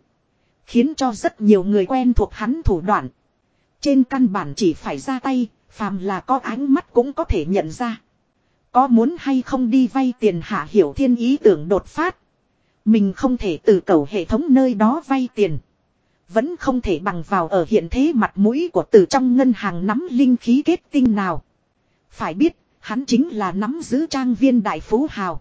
Khiến cho rất nhiều người quen thuộc hắn thủ đoạn. Trên căn bản chỉ phải ra tay, phàm là có ánh mắt cũng có thể nhận ra. Có muốn hay không đi vay tiền hạ hiểu thiên ý tưởng đột phát. Mình không thể từ cầu hệ thống nơi đó vay tiền. Vẫn không thể bằng vào ở hiện thế mặt mũi của từ trong ngân hàng nắm linh khí kết tinh nào. Phải biết, hắn chính là nắm giữ trang viên đại phú hào.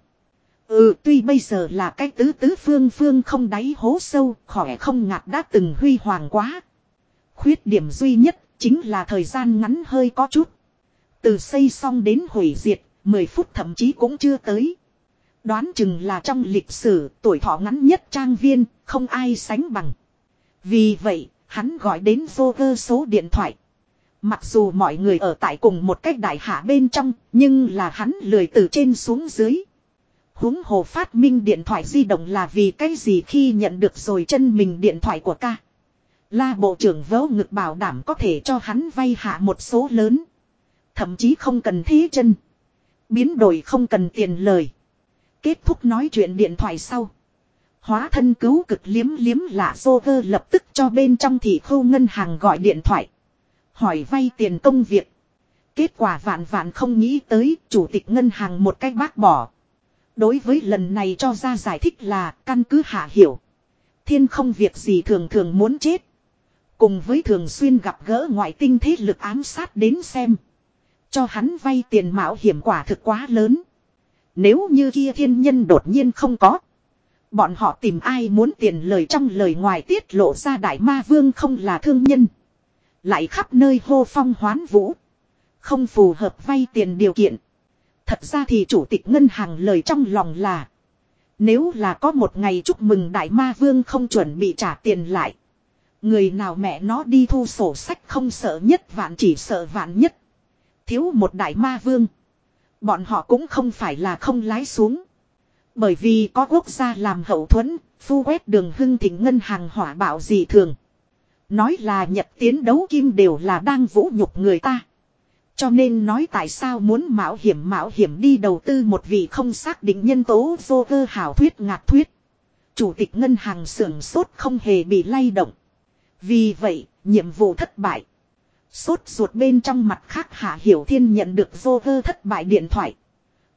Ừ tuy bây giờ là cái tứ tứ phương phương không đáy hố sâu, khỏe không ngạt đã từng huy hoàng quá. Khuyết điểm duy nhất chính là thời gian ngắn hơi có chút. Từ xây xong đến hủy diệt, 10 phút thậm chí cũng chưa tới. Đoán chừng là trong lịch sử tuổi thọ ngắn nhất trang viên, không ai sánh bằng. Vì vậy, hắn gọi đến vô cơ số điện thoại. Mặc dù mọi người ở tại cùng một cách đại hạ bên trong, nhưng là hắn lười từ trên xuống dưới. Húng hồ phát minh điện thoại di động là vì cái gì khi nhận được rồi chân mình điện thoại của ca. La bộ trưởng vớ ngực bảo đảm có thể cho hắn vay hạ một số lớn. Thậm chí không cần thế chân. Biến đổi không cần tiền lời. Kết thúc nói chuyện điện thoại sau. Hóa thân cứu cực liếm liếm lạ xô vơ lập tức cho bên trong thị khu ngân hàng gọi điện thoại. Hỏi vay tiền công việc. Kết quả vạn vạn không nghĩ tới, chủ tịch ngân hàng một cách bác bỏ. Đối với lần này cho ra giải thích là căn cứ hạ hiểu. Thiên không việc gì thường thường muốn chết. Cùng với thường xuyên gặp gỡ ngoại tinh thế lực ám sát đến xem. Cho hắn vay tiền mạo hiểm quả thực quá lớn. Nếu như kia thiên nhân đột nhiên không có. Bọn họ tìm ai muốn tiền lời trong lời ngoài tiết lộ ra đại ma vương không là thương nhân. Lại khắp nơi hô phong hoán vũ. Không phù hợp vay tiền điều kiện. Thật ra thì chủ tịch ngân hàng lời trong lòng là. Nếu là có một ngày chúc mừng đại ma vương không chuẩn bị trả tiền lại. Người nào mẹ nó đi thu sổ sách không sợ nhất vạn chỉ sợ vạn nhất. Thiếu một đại ma vương. Bọn họ cũng không phải là không lái xuống. Bởi vì có quốc gia làm hậu thuẫn, phu quét đường hưng thịnh ngân hàng hỏa bạo gì thường. Nói là nhật tiến đấu kim đều là đang vũ nhục người ta. Cho nên nói tại sao muốn mạo hiểm mạo hiểm đi đầu tư một vị không xác định nhân tố vô cơ hảo thuyết ngạc thuyết. Chủ tịch ngân hàng sưởng sốt không hề bị lay động. Vì vậy, nhiệm vụ thất bại. Sốt ruột bên trong mặt khác Hạ Hiểu Thiên nhận được vô cơ thất bại điện thoại.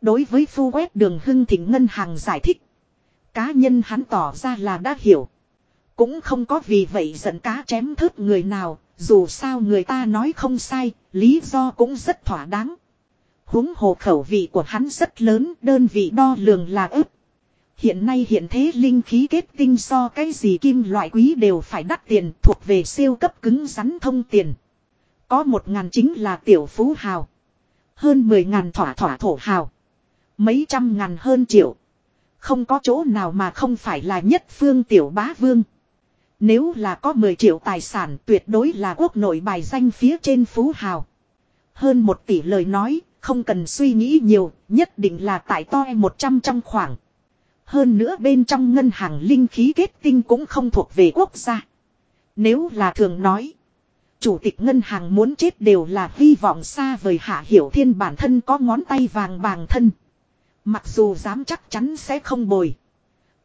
Đối với phu quét đường hưng thịnh ngân hàng giải thích. Cá nhân hắn tỏ ra là đã hiểu. Cũng không có vì vậy giận cá chém thớt người nào, dù sao người ta nói không sai, lý do cũng rất thỏa đáng. huống hồ khẩu vị của hắn rất lớn, đơn vị đo lường là ức. Hiện nay hiện thế linh khí kết tinh so cái gì kim loại quý đều phải đắt tiền thuộc về siêu cấp cứng rắn thông tiền. Có một ngàn chính là tiểu phú hào. Hơn mười ngàn thỏa thỏa thổ hào. Mấy trăm ngàn hơn triệu. Không có chỗ nào mà không phải là nhất phương tiểu bá vương. Nếu là có 10 triệu tài sản tuyệt đối là quốc nội bài danh phía trên phú hào. Hơn một tỷ lời nói, không cần suy nghĩ nhiều, nhất định là tại to 100 trong khoảng. Hơn nữa bên trong ngân hàng linh khí kết tinh cũng không thuộc về quốc gia. Nếu là thường nói, chủ tịch ngân hàng muốn chết đều là hy vọng xa vời hạ hiểu thiên bản thân có ngón tay vàng bàng thân. Mặc dù dám chắc chắn sẽ không bồi.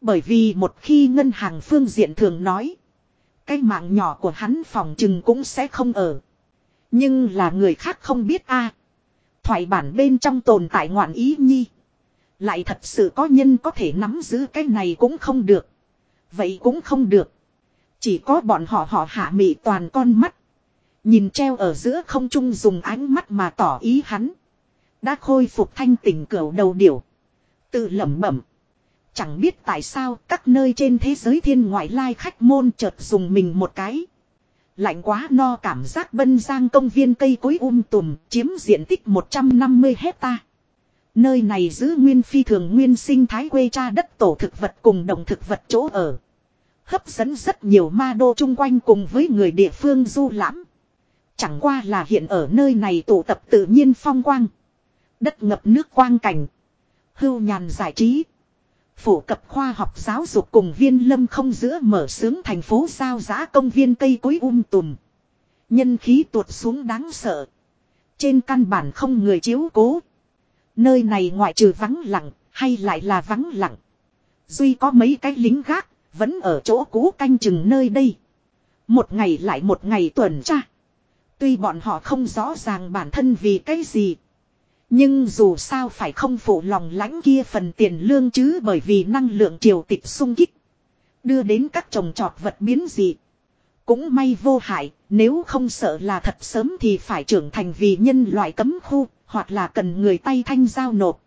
Bởi vì một khi ngân hàng phương diện thường nói. Cái mạng nhỏ của hắn phòng chừng cũng sẽ không ở. Nhưng là người khác không biết a Thoại bản bên trong tồn tại ngoạn ý nhi. Lại thật sự có nhân có thể nắm giữ cái này cũng không được. Vậy cũng không được. Chỉ có bọn họ họ hạ mị toàn con mắt. Nhìn treo ở giữa không trung dùng ánh mắt mà tỏ ý hắn. Đã khôi phục thanh tỉnh cửu đầu điểu. Tự lẩm bẩm. Chẳng biết tại sao các nơi trên thế giới thiên ngoại lai khách môn chợt dùng mình một cái. Lạnh quá no cảm giác bân giang công viên cây cối um tùm chiếm diện tích 150 hecta. Nơi này giữ nguyên phi thường nguyên sinh thái quê cha đất tổ thực vật cùng động thực vật chỗ ở. Hấp dẫn rất nhiều ma đô chung quanh cùng với người địa phương du lãm. Chẳng qua là hiện ở nơi này tụ tập tự nhiên phong quang. Đất ngập nước quang cảnh. Hưu nhàn giải trí. Phổ cập khoa học giáo dục cùng viên lâm không giữa mở sướng thành phố sao giã công viên cây cối um tùm. Nhân khí tuột xuống đáng sợ. Trên căn bản không người chiếu cố. Nơi này ngoại trừ vắng lặng, hay lại là vắng lặng. Duy có mấy cái lính gác, vẫn ở chỗ cũ canh chừng nơi đây. Một ngày lại một ngày tuần tra. Tuy bọn họ không rõ ràng bản thân vì cái gì. Nhưng dù sao phải không phụ lòng lãnh kia phần tiền lương chứ bởi vì năng lượng triều tịch sung kích. Đưa đến các trồng trọt vật biến dị. Cũng may vô hại, nếu không sợ là thật sớm thì phải trưởng thành vì nhân loại cấm khu, hoặc là cần người tay thanh giao nộp.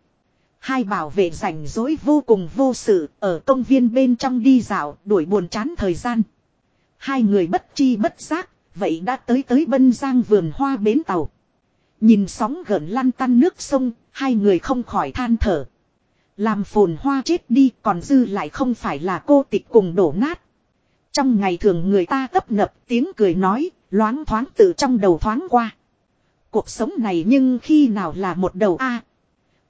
Hai bảo vệ rảnh rỗi vô cùng vô sự, ở công viên bên trong đi dạo, đuổi buồn chán thời gian. Hai người bất chi bất giác, vậy đã tới tới bân giang vườn hoa bến tàu. Nhìn sóng gần lăn tăn nước sông, hai người không khỏi than thở. Làm phồn hoa chết đi còn dư lại không phải là cô tịch cùng đổ nát. Trong ngày thường người ta tấp nập tiếng cười nói, loáng thoáng từ trong đầu thoáng qua. Cuộc sống này nhưng khi nào là một đầu A.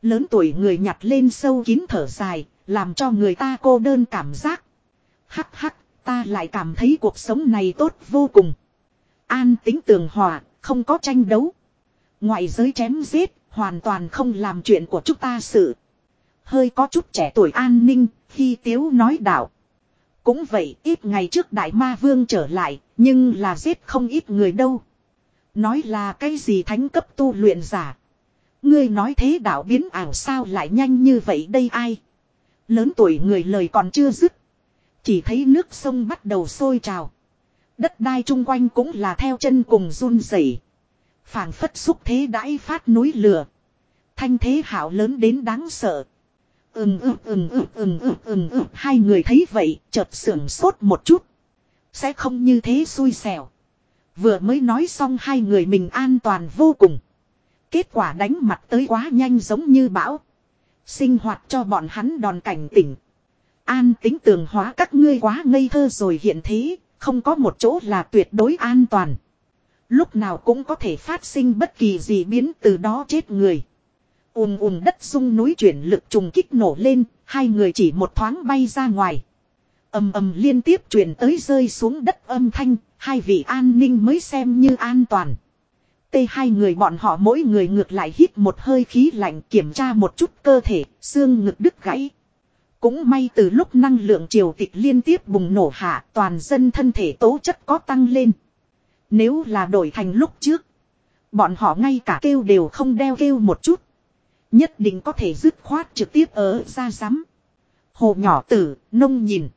lớn tuổi người nhặt lên sâu kín thở dài, làm cho người ta cô đơn cảm giác. Hắc hắc, ta lại cảm thấy cuộc sống này tốt vô cùng. An tính tường hòa, không có tranh đấu. Ngoại giới chém giết, hoàn toàn không làm chuyện của chúng ta sự. Hơi có chút trẻ tuổi an ninh, khi tiếu nói đạo. Cũng vậy, ít ngày trước đại ma vương trở lại, nhưng là giết không ít người đâu. Nói là cái gì thánh cấp tu luyện giả. Ngươi nói thế đạo biến ảo sao lại nhanh như vậy đây ai. Lớn tuổi người lời còn chưa dứt. Chỉ thấy nước sông bắt đầu sôi trào. Đất đai chung quanh cũng là theo chân cùng run rẩy, phảng phất xúc thế đãi phát núi lửa. Thanh thế hảo lớn đến đáng sợ. Ừm ừm ừm ừm ừm ừm ừm ừm hai người thấy vậy, chợt sưởng sốt một chút. Sẽ không như thế xui xẻo. Vừa mới nói xong hai người mình an toàn vô cùng. Kết quả đánh mặt tới quá nhanh giống như bão. Sinh hoạt cho bọn hắn đòn cảnh tỉnh. An tính tường hóa các ngươi quá ngây thơ rồi hiện thế, không có một chỗ là tuyệt đối an toàn. Lúc nào cũng có thể phát sinh bất kỳ gì biến từ đó chết người. ùm ùm đất sung núi chuyển lực trùng kích nổ lên, hai người chỉ một thoáng bay ra ngoài ầm ầm liên tiếp chuyển tới rơi xuống đất âm thanh, hai vị an ninh mới xem như an toàn. Tê hai người bọn họ mỗi người ngược lại hít một hơi khí lạnh kiểm tra một chút cơ thể, xương ngực đứt gãy. Cũng may từ lúc năng lượng triều tịch liên tiếp bùng nổ hạ toàn dân thân thể tố chất có tăng lên. Nếu là đổi thành lúc trước. Bọn họ ngay cả kêu đều không đeo kêu một chút. Nhất định có thể dứt khoát trực tiếp ở ra rắm. Hồ nhỏ tử, nông nhìn.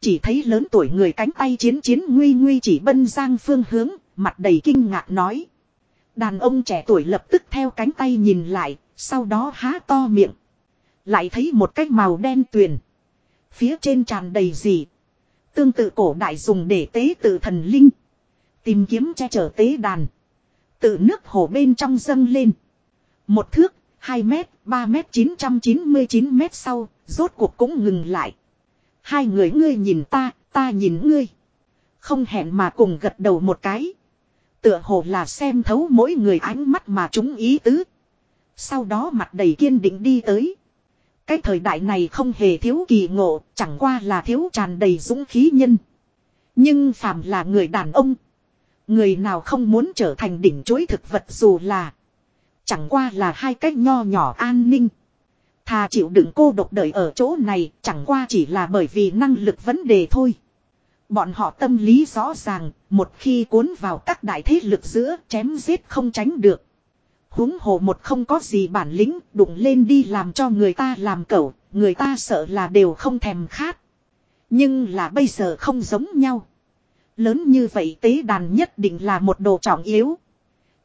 Chỉ thấy lớn tuổi người cánh tay chiến chiến nguy nguy chỉ bân giang phương hướng, mặt đầy kinh ngạc nói. Đàn ông trẻ tuổi lập tức theo cánh tay nhìn lại, sau đó há to miệng. Lại thấy một cái màu đen tuyền. Phía trên tràn đầy gì. Tương tự cổ đại dùng để tế tự thần linh. Tìm kiếm che chở tế đàn. Tự nước hồ bên trong dâng lên. Một thước, 2 mét, 3 mét 999 mét sau, rốt cuộc cũng ngừng lại. Hai người ngươi nhìn ta, ta nhìn ngươi. Không hẹn mà cùng gật đầu một cái. Tựa hồ là xem thấu mỗi người ánh mắt mà chúng ý tứ. Sau đó mặt đầy kiên định đi tới. Cái thời đại này không hề thiếu kỳ ngộ, chẳng qua là thiếu tràn đầy dũng khí nhân. Nhưng phàm là người đàn ông. Người nào không muốn trở thành đỉnh chuối thực vật dù là. Chẳng qua là hai cách nho nhỏ an ninh. Thà chịu đựng cô độc đời ở chỗ này chẳng qua chỉ là bởi vì năng lực vấn đề thôi. Bọn họ tâm lý rõ ràng, một khi cuốn vào các đại thế lực giữa chém giết không tránh được. huống hồ một không có gì bản lĩnh, đụng lên đi làm cho người ta làm cẩu, người ta sợ là đều không thèm khát. Nhưng là bây giờ không giống nhau. Lớn như vậy tế đàn nhất định là một đồ trọng yếu.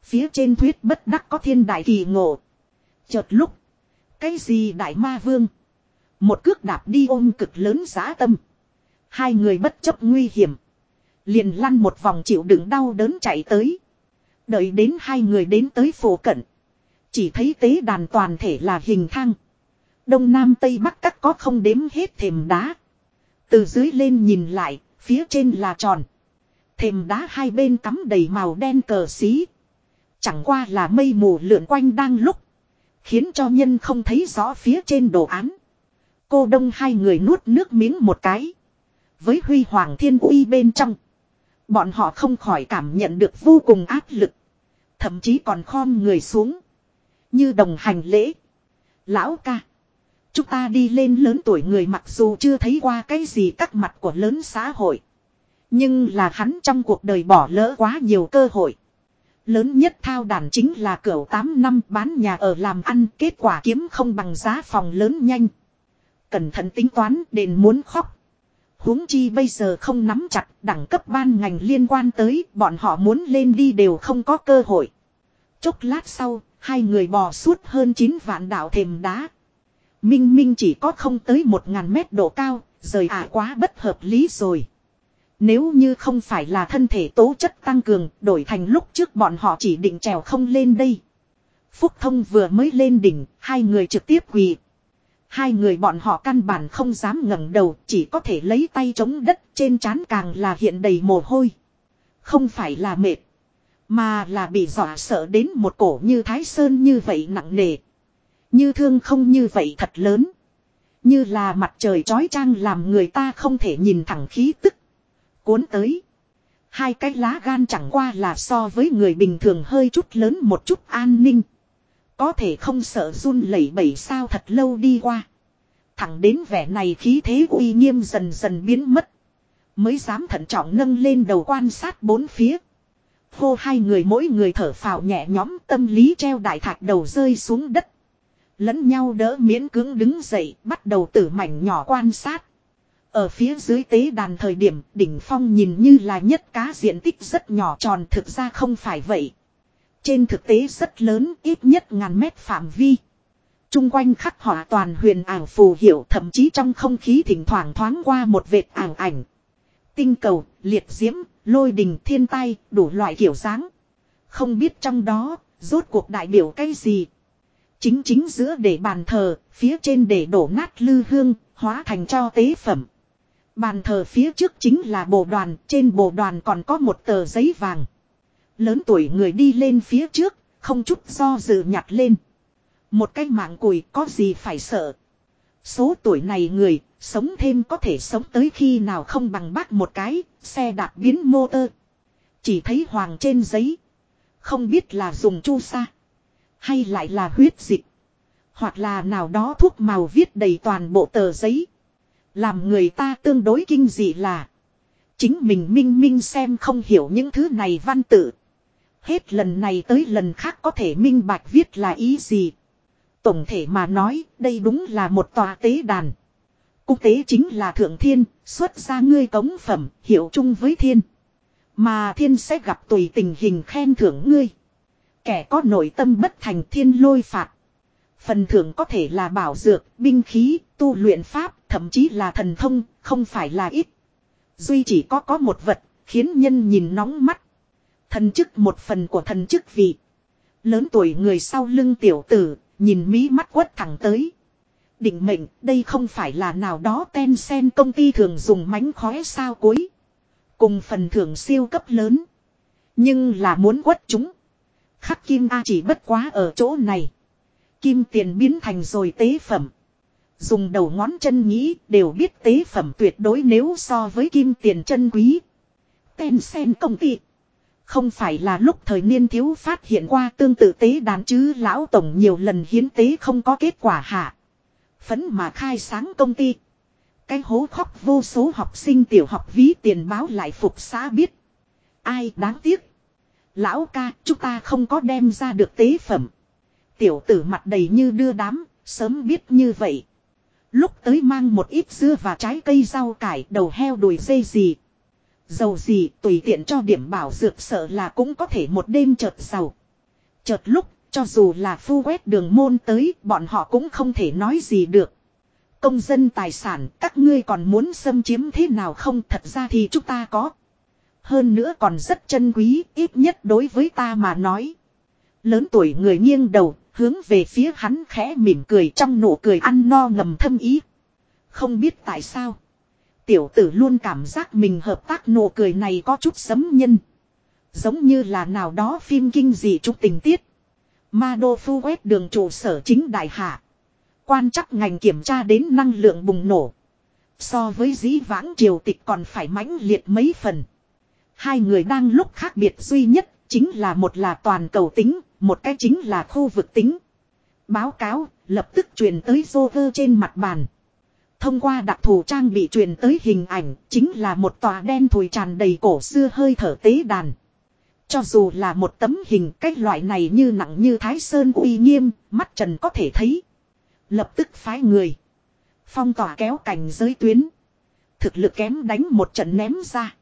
Phía trên thuyết bất đắc có thiên đại kỳ ngộ. Chợt lúc. Cái gì đại ma vương. Một cước đạp đi ôm cực lớn giá tâm. Hai người bất chấp nguy hiểm. Liền lăn một vòng chịu đựng đau đớn chạy tới. Đợi đến hai người đến tới phổ cận. Chỉ thấy tế đàn toàn thể là hình thang. Đông Nam Tây Bắc các có không đếm hết thềm đá. Từ dưới lên nhìn lại, phía trên là tròn. Thềm đá hai bên cắm đầy màu đen cờ xí. Chẳng qua là mây mù lượn quanh đang lúc. Khiến cho nhân không thấy rõ phía trên đồ án. Cô đông hai người nuốt nước miếng một cái. Với huy hoàng thiên uy bên trong. Bọn họ không khỏi cảm nhận được vô cùng áp lực. Thậm chí còn khom người xuống. Như đồng hành lễ. Lão ca. Chúng ta đi lên lớn tuổi người mặc dù chưa thấy qua cái gì các mặt của lớn xã hội. Nhưng là hắn trong cuộc đời bỏ lỡ quá nhiều cơ hội. Lớn nhất thao đàn chính là cửa 8 năm bán nhà ở làm ăn kết quả kiếm không bằng giá phòng lớn nhanh. Cẩn thận tính toán đền muốn khóc. huống chi bây giờ không nắm chặt đẳng cấp ban ngành liên quan tới bọn họ muốn lên đi đều không có cơ hội. Chốc lát sau, hai người bò suốt hơn 9 vạn đảo thềm đá. Minh Minh chỉ có không tới 1.000 mét độ cao, rời ả quá bất hợp lý rồi. Nếu như không phải là thân thể tố chất tăng cường, đổi thành lúc trước bọn họ chỉ định trèo không lên đây. Phúc thông vừa mới lên đỉnh, hai người trực tiếp quỳ. Hai người bọn họ căn bản không dám ngẩng đầu, chỉ có thể lấy tay chống đất, trên trán càng là hiện đầy mồ hôi. Không phải là mệt, mà là bị dọa sợ đến một cổ như Thái Sơn như vậy nặng nề. Như thương không như vậy thật lớn. Như là mặt trời trói trang làm người ta không thể nhìn thẳng khí tức. Cuốn tới. Hai cái lá gan chẳng qua là so với người bình thường hơi chút lớn một chút an ninh. Có thể không sợ run lẩy bẩy sao thật lâu đi qua. Thẳng đến vẻ này khí thế uy nghiêm dần dần biến mất. Mới dám thận trọng nâng lên đầu quan sát bốn phía. Hô hai người mỗi người thở phào nhẹ nhõm tâm lý treo đại thạch đầu rơi xuống đất. Lẫn nhau đỡ miễn cưỡng đứng dậy, bắt đầu tử mảnh nhỏ quan sát. Ở phía dưới tế đàn thời điểm đỉnh phong nhìn như là nhất cá diện tích rất nhỏ tròn thực ra không phải vậy. Trên thực tế rất lớn ít nhất ngàn mét phạm vi. Trung quanh khắc họa toàn huyền ảo phù hiệu thậm chí trong không khí thỉnh thoảng thoáng qua một vệt ảo ảnh. Tinh cầu, liệt diễm, lôi đình thiên tai, đủ loại kiểu dáng. Không biết trong đó, rốt cuộc đại biểu cái gì. Chính chính giữa để bàn thờ, phía trên để đổ nát lư hương, hóa thành cho tế phẩm. Bàn thờ phía trước chính là bộ đoàn, trên bộ đoàn còn có một tờ giấy vàng. Lớn tuổi người đi lên phía trước, không chút do dự nhặt lên. Một cái mạng cùi có gì phải sợ. Số tuổi này người, sống thêm có thể sống tới khi nào không bằng bác một cái, xe đạp biến motor. Chỉ thấy hoàng trên giấy. Không biết là dùng chu sa. Hay lại là huyết dịch. Hoặc là nào đó thuốc màu viết đầy toàn bộ tờ giấy. Làm người ta tương đối kinh dị là. Chính mình minh minh xem không hiểu những thứ này văn tự. Hết lần này tới lần khác có thể minh bạch viết là ý gì. Tổng thể mà nói, đây đúng là một tòa tế đàn. Cung tế chính là thượng thiên, xuất ra ngươi cống phẩm, hiệu chung với thiên. Mà thiên sẽ gặp tùy tình hình khen thưởng ngươi. Kẻ có nội tâm bất thành thiên lôi phạt. Phần thưởng có thể là bảo dược, binh khí, tu luyện pháp, thậm chí là thần thông, không phải là ít. Duy chỉ có có một vật, khiến nhân nhìn nóng mắt. Thần chức một phần của thần chức vị. Lớn tuổi người sau lưng tiểu tử, nhìn mí mắt quất thẳng tới. Định mệnh, đây không phải là nào đó ten sen công ty thường dùng mánh khóe sao cuối. Cùng phần thưởng siêu cấp lớn. Nhưng là muốn quất chúng. Khắc kim A chỉ bất quá ở chỗ này. Kim tiền biến thành rồi tế phẩm. Dùng đầu ngón chân nghĩ đều biết tế phẩm tuyệt đối nếu so với kim tiền chân quý. Ten sen công ty. Không phải là lúc thời niên thiếu phát hiện qua tương tự tế đàn chứ lão tổng nhiều lần hiến tế không có kết quả hạ. Phấn mà khai sáng công ty. Cái hố khóc vô số học sinh tiểu học ví tiền báo lại phục xã biết. Ai đáng tiếc. Lão ca chúng ta không có đem ra được tế phẩm. Tiểu tử mặt đầy như đưa đám, sớm biết như vậy. Lúc tới mang một ít dưa và trái cây rau cải đầu heo đùi dây gì. Dầu gì tùy tiện cho điểm bảo dược sợ là cũng có thể một đêm chợt giàu. Chợt lúc, cho dù là phu quét đường môn tới, bọn họ cũng không thể nói gì được. Công dân tài sản, các ngươi còn muốn xâm chiếm thế nào không thật ra thì chúng ta có. Hơn nữa còn rất chân quý, ít nhất đối với ta mà nói. Lớn tuổi người nghiêng đầu, hướng về phía hắn khẽ mỉm cười trong nụ cười ăn no ngầm thâm ý. Không biết tại sao. Tiểu tử luôn cảm giác mình hợp tác nụ cười này có chút sấm nhân. Giống như là nào đó phim kinh dị trúc tình tiết. Ma đô phu quét đường trụ sở chính đại hạ. Quan chắc ngành kiểm tra đến năng lượng bùng nổ. So với dĩ vãng triều tịch còn phải mãnh liệt mấy phần. Hai người đang lúc khác biệt duy nhất, chính là một là toàn cầu tính, một cái chính là khu vực tính. Báo cáo, lập tức truyền tới Joker trên mặt bàn. Thông qua đặc thù trang bị truyền tới hình ảnh, chính là một tòa đen thùi tràn đầy cổ xưa hơi thở tế đàn. Cho dù là một tấm hình cách loại này như nặng như thái sơn uy nghiêm, mắt trần có thể thấy. Lập tức phái người. Phong tỏa kéo cảnh giới tuyến. Thực lực kém đánh một trận ném ra.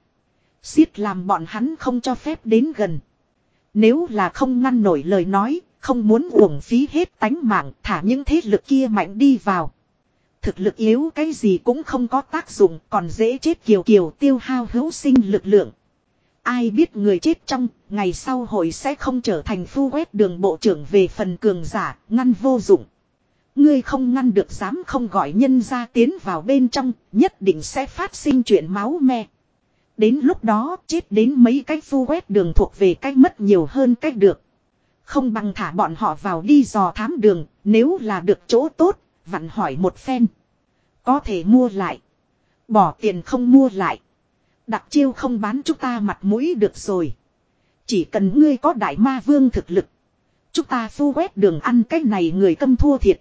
Xiết làm bọn hắn không cho phép đến gần. Nếu là không ngăn nổi lời nói, không muốn uổng phí hết tánh mạng thả những thế lực kia mạnh đi vào. Thực lực yếu cái gì cũng không có tác dụng còn dễ chết kiều kiều tiêu hao hữu sinh lực lượng. Ai biết người chết trong, ngày sau hội sẽ không trở thành phu quét đường bộ trưởng về phần cường giả, ngăn vô dụng. Ngươi không ngăn được dám không gọi nhân ra tiến vào bên trong, nhất định sẽ phát sinh chuyện máu me. Đến lúc đó chết đến mấy cái phu quét đường thuộc về cách mất nhiều hơn cách được. Không bằng thả bọn họ vào đi dò thám đường, nếu là được chỗ tốt, vặn hỏi một phen. Có thể mua lại. Bỏ tiền không mua lại. Đặc chiêu không bán chúng ta mặt mũi được rồi. Chỉ cần ngươi có đại ma vương thực lực. Chúng ta phu quét đường ăn cái này người tâm thua thiệt.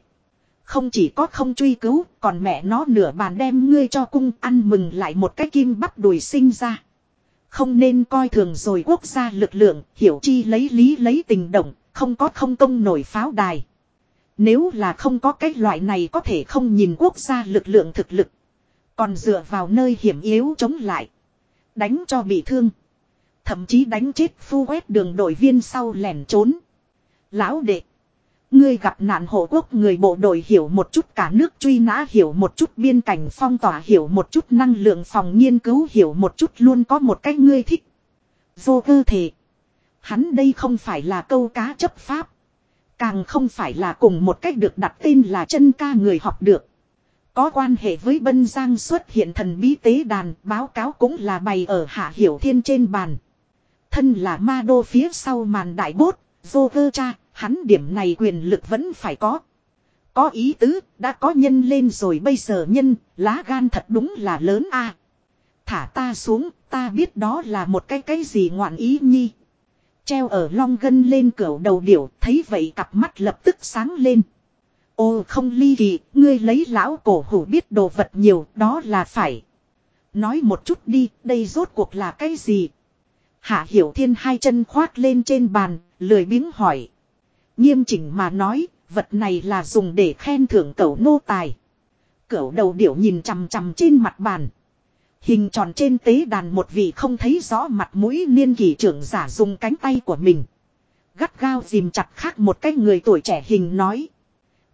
Không chỉ có không truy cứu, còn mẹ nó nửa bàn đem ngươi cho cung ăn mừng lại một cái kim bắp đùi sinh ra. Không nên coi thường rồi quốc gia lực lượng, hiểu chi lấy lý lấy tình động, không có không công nổi pháo đài. Nếu là không có cái loại này có thể không nhìn quốc gia lực lượng thực lực. Còn dựa vào nơi hiểm yếu chống lại. Đánh cho bị thương. Thậm chí đánh chết phu quét đường đội viên sau lẻn trốn. Lão đệ. Ngươi gặp nạn hộ quốc người bộ đội hiểu một chút cả nước truy nã hiểu một chút biên cảnh phong tỏa hiểu một chút năng lượng phòng nghiên cứu hiểu một chút luôn có một cách ngươi thích. Vô cơ thể. Hắn đây không phải là câu cá chấp pháp. Càng không phải là cùng một cách được đặt tên là chân ca người học được. Có quan hệ với Bân Giang xuất hiện thần bí tế đàn, báo cáo cũng là bày ở Hạ Hiểu Thiên trên bàn. Thân là ma đô phía sau màn đại bốt, vô cơ cha, hắn điểm này quyền lực vẫn phải có. Có ý tứ, đã có nhân lên rồi bây giờ nhân, lá gan thật đúng là lớn a. Thả ta xuống, ta biết đó là một cái cái gì ngoạn ý nhi. Treo ở long gân lên cửa đầu điểu, thấy vậy cặp mắt lập tức sáng lên. Ô không ly kỳ, ngươi lấy lão cổ hủ biết đồ vật nhiều, đó là phải. Nói một chút đi, đây rốt cuộc là cái gì? Hạ Hiểu Thiên hai chân khoát lên trên bàn, lười biếng hỏi. Nghiêm chỉnh mà nói, vật này là dùng để khen thưởng cẩu nô tài. Cẩu đầu điểu nhìn chằm chằm trên mặt bàn. Hình tròn trên tế đàn một vị không thấy rõ mặt mũi niên kỷ trưởng giả dùng cánh tay của mình. Gắt gao dìm chặt khác một cái người tuổi trẻ hình nói.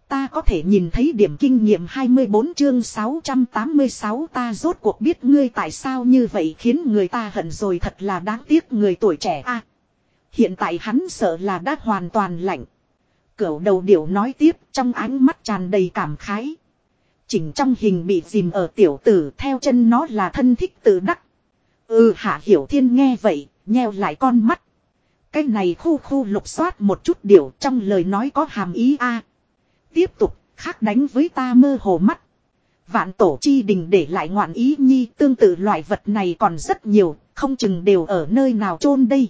Ta có thể nhìn thấy điểm kinh nghiệm 24 chương 686 ta rốt cuộc biết ngươi tại sao như vậy khiến người ta hận rồi thật là đáng tiếc người tuổi trẻ a. hiện tại hắn sợ là đã hoàn toàn lạnh. Cửu đầu điểu nói tiếp trong ánh mắt tràn đầy cảm khái. Chỉnh trong hình bị dìm ở tiểu tử theo chân nó là thân thích tự đắc. Ừ hạ hiểu thiên nghe vậy, nheo lại con mắt. Cái này khu khu lục soát một chút điều trong lời nói có hàm ý a Tiếp tục, khác đánh với ta mơ hồ mắt. Vạn tổ chi đình để lại ngoạn ý nhi tương tự loại vật này còn rất nhiều, không chừng đều ở nơi nào chôn đây.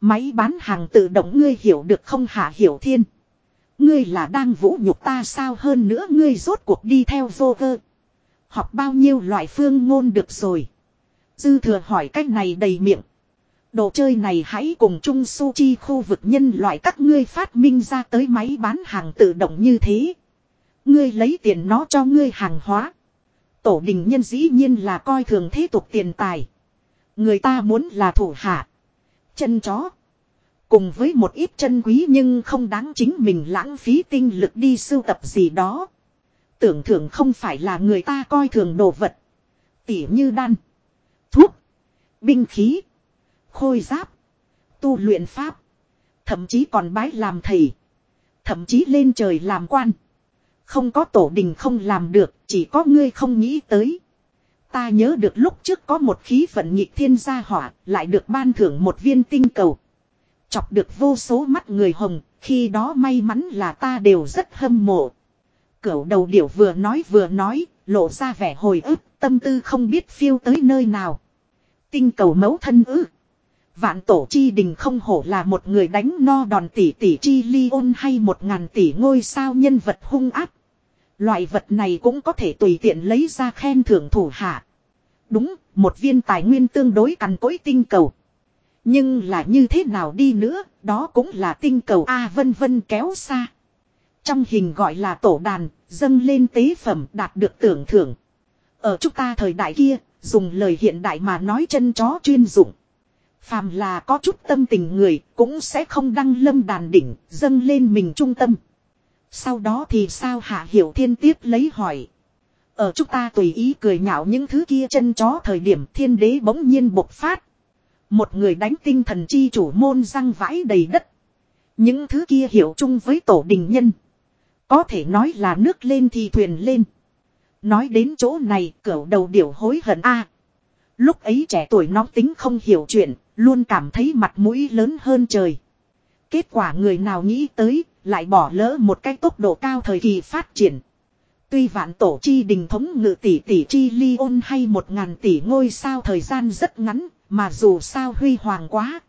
Máy bán hàng tự động ngươi hiểu được không hạ hiểu thiên. Ngươi là đang vũ nhục ta sao hơn nữa ngươi rốt cuộc đi theo vô cơ. Học bao nhiêu loại phương ngôn được rồi. Dư thừa hỏi cách này đầy miệng. Đồ chơi này hãy cùng chung su chi khu vực nhân loại các ngươi phát minh ra tới máy bán hàng tự động như thế. Ngươi lấy tiền nó cho ngươi hàng hóa. Tổ đình nhân dĩ nhiên là coi thường thế tục tiền tài. Người ta muốn là thủ hạ. Chân chó. Cùng với một ít chân quý nhưng không đáng chính mình lãng phí tinh lực đi sưu tập gì đó. Tưởng thưởng không phải là người ta coi thường đồ vật. Tỉ như đan. Thuốc. Binh khí. Khôi giáp. Tu luyện pháp. Thậm chí còn bái làm thầy. Thậm chí lên trời làm quan. Không có tổ đình không làm được, chỉ có ngươi không nghĩ tới. Ta nhớ được lúc trước có một khí vận nhịp thiên gia hỏa, lại được ban thưởng một viên tinh cầu. Chọc được vô số mắt người hồng, khi đó may mắn là ta đều rất hâm mộ. Cửu đầu điểu vừa nói vừa nói, lộ ra vẻ hồi ức, tâm tư không biết phiêu tới nơi nào. Tinh cầu mẫu thân ư. Vạn tổ chi đình không hổ là một người đánh no đòn tỷ tỷ chi ly ôn hay một ngàn tỷ ngôi sao nhân vật hung áp. Loại vật này cũng có thể tùy tiện lấy ra khen thưởng thủ hạ. Đúng, một viên tài nguyên tương đối cằn cỗi tinh cầu. Nhưng là như thế nào đi nữa, đó cũng là tinh cầu A vân vân kéo xa. Trong hình gọi là tổ đàn, dâng lên tế phẩm đạt được tưởng thưởng. Ở chúng ta thời đại kia, dùng lời hiện đại mà nói chân chó chuyên dụng. Phàm là có chút tâm tình người, cũng sẽ không đăng lâm đàn đỉnh, dâng lên mình trung tâm. Sau đó thì sao Hạ Hiểu Thiên tiếp lấy hỏi. Ở chúng ta tùy ý cười nhạo những thứ kia chân chó thời điểm thiên đế bỗng nhiên bộc phát. Một người đánh tinh thần chi chủ môn răng vãi đầy đất. Những thứ kia hiểu chung với tổ đình nhân. Có thể nói là nước lên thì thuyền lên. Nói đến chỗ này cỡ đầu điểu hối hận a Lúc ấy trẻ tuổi nóng tính không hiểu chuyện, luôn cảm thấy mặt mũi lớn hơn trời. Kết quả người nào nghĩ tới, lại bỏ lỡ một cái tốc độ cao thời kỳ phát triển. Tuy vạn tổ chi đình thống ngự tỷ tỷ chi ly ôn hay một ngàn tỷ ngôi sao thời gian rất ngắn, mà dù sao huy hoàng quá.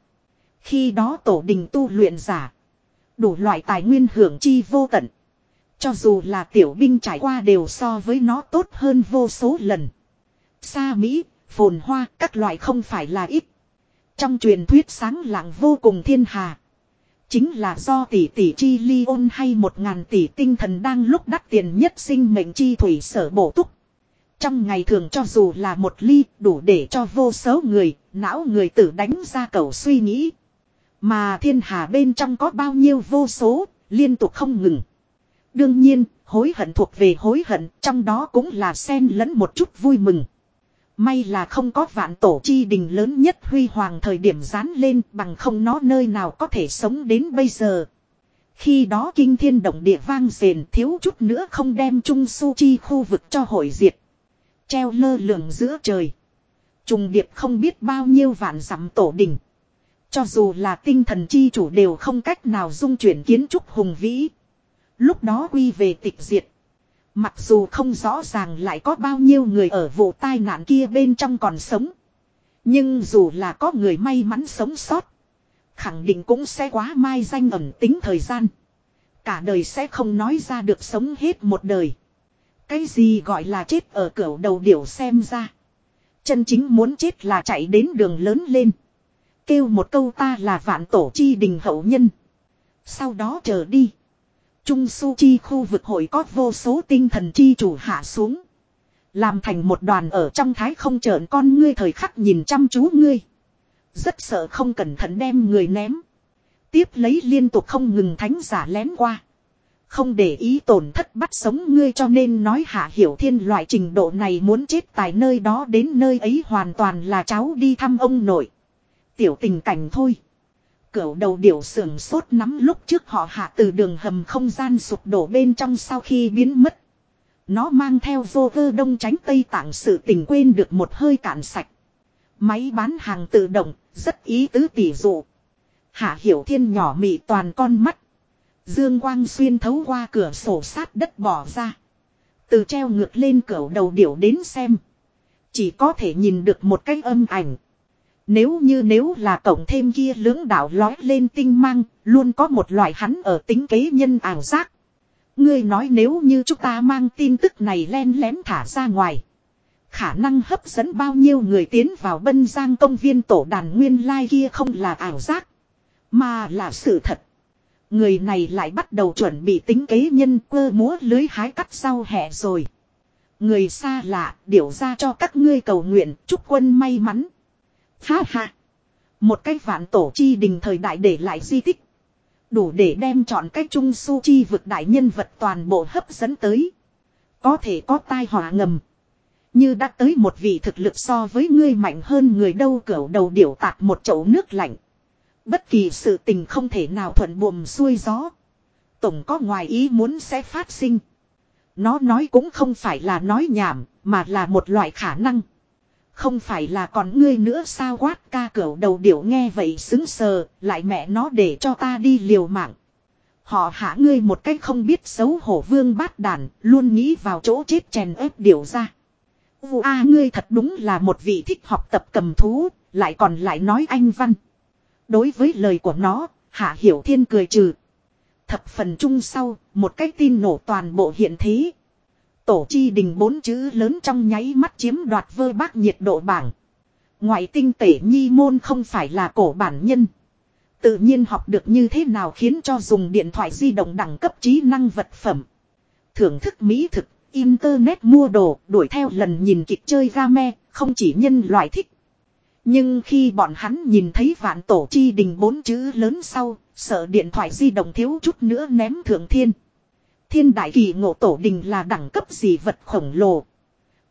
Khi đó tổ đình tu luyện giả. Đủ loại tài nguyên hưởng chi vô tận. Cho dù là tiểu binh trải qua đều so với nó tốt hơn vô số lần. xa Mỹ, phồn hoa, các loại không phải là ít. Trong truyền thuyết sáng lạng vô cùng thiên hà. Chính là do tỷ tỷ chi ly ôn hay một ngàn tỷ tinh thần đang lúc đắt tiền nhất sinh mệnh chi thủy sở bổ túc. Trong ngày thường cho dù là một ly đủ để cho vô số người, não người tử đánh ra cầu suy nghĩ. Mà thiên hà bên trong có bao nhiêu vô số, liên tục không ngừng. Đương nhiên, hối hận thuộc về hối hận, trong đó cũng là xen lẫn một chút vui mừng. May là không có vạn tổ chi đình lớn nhất huy hoàng thời điểm dán lên bằng không nó nơi nào có thể sống đến bây giờ. Khi đó kinh thiên động địa vang rền thiếu chút nữa không đem Trung Su Chi khu vực cho hội diệt. Treo lơ lửng giữa trời. Trùng điệp không biết bao nhiêu vạn dặm tổ đình. Cho dù là tinh thần chi chủ đều không cách nào dung chuyển kiến trúc hùng vĩ. Lúc đó quy về tịch diệt. Mặc dù không rõ ràng lại có bao nhiêu người ở vụ tai nạn kia bên trong còn sống. Nhưng dù là có người may mắn sống sót. Khẳng định cũng sẽ quá mai danh ẩn tính thời gian. Cả đời sẽ không nói ra được sống hết một đời. Cái gì gọi là chết ở cửa đầu điểu xem ra. Chân chính muốn chết là chạy đến đường lớn lên. Kêu một câu ta là vạn tổ chi đình hậu nhân. Sau đó chờ đi. Trung su chi khu vực hội có vô số tinh thần chi chủ hạ xuống. Làm thành một đoàn ở trong thái không trợn con ngươi thời khắc nhìn chăm chú ngươi. Rất sợ không cẩn thận đem người ném. Tiếp lấy liên tục không ngừng thánh giả lén qua. Không để ý tổn thất bắt sống ngươi cho nên nói hạ hiểu thiên loại trình độ này muốn chết tại nơi đó đến nơi ấy hoàn toàn là cháu đi thăm ông nội. Tiểu tình cảnh thôi. Cửu đầu điểu sưởng sốt nắm lúc trước họ hạ từ đường hầm không gian sụp đổ bên trong sau khi biến mất. Nó mang theo vô vơ đông tránh tây tạng sự tình quên được một hơi cạn sạch. Máy bán hàng tự động, rất ý tứ tỉ dụ. Hạ hiểu thiên nhỏ mị toàn con mắt. Dương quang xuyên thấu qua cửa sổ sát đất bỏ ra. Từ treo ngược lên cửa đầu điểu đến xem. Chỉ có thể nhìn được một cái âm ảnh. Nếu như nếu là tổng thêm kia lưỡng đạo lói lên tinh mang, luôn có một loại hắn ở tính kế nhân ảo giác. Ngươi nói nếu như chúng ta mang tin tức này len lén thả ra ngoài. Khả năng hấp dẫn bao nhiêu người tiến vào bân giang công viên tổ đàn nguyên lai kia không là ảo giác. Mà là sự thật. Người này lại bắt đầu chuẩn bị tính kế nhân cơ múa lưới hái cắt sau hẹ rồi. Người xa lạ, điều ra cho các ngươi cầu nguyện, chúc quân may mắn. Ha ha. Một cái vạn tổ chi đình thời đại để lại di tích. Đủ để đem chọn cái trung su chi vực đại nhân vật toàn bộ hấp dẫn tới. Có thể có tai họa ngầm. Như đã tới một vị thực lực so với ngươi mạnh hơn người đâu cỡ đầu điểu tạc một chậu nước lạnh. Bất kỳ sự tình không thể nào thuận buồm xuôi gió. Tổng có ngoài ý muốn sẽ phát sinh. Nó nói cũng không phải là nói nhảm, mà là một loại khả năng. Không phải là còn ngươi nữa sao quát ca cửu đầu điểu nghe vậy xứng sờ, lại mẹ nó để cho ta đi liều mạng. Họ hạ ngươi một cách không biết xấu hổ vương bát đàn, luôn nghĩ vào chỗ chết chèn ép điểu ra. U a ngươi thật đúng là một vị thích học tập cầm thú, lại còn lại nói anh văn. Đối với lời của nó, Hạ Hiểu Thiên cười trừ. Thập phần chung sau, một cái tin nổ toàn bộ hiện thế. Tổ chi đình bốn chữ lớn trong nháy mắt chiếm đoạt vơ bác nhiệt độ bảng. Ngoại tinh tể nhi môn không phải là cổ bản nhân. Tự nhiên học được như thế nào khiến cho dùng điện thoại di động đẳng cấp trí năng vật phẩm. Thưởng thức mỹ thực, internet mua đồ, đuổi theo lần nhìn kịch chơi game, không chỉ nhân loại thích. Nhưng khi bọn hắn nhìn thấy vạn tổ chi đình bốn chữ lớn sau, sợ điện thoại di động thiếu chút nữa ném thượng thiên. Thiên đại kỳ ngộ tổ đình là đẳng cấp gì vật khổng lồ.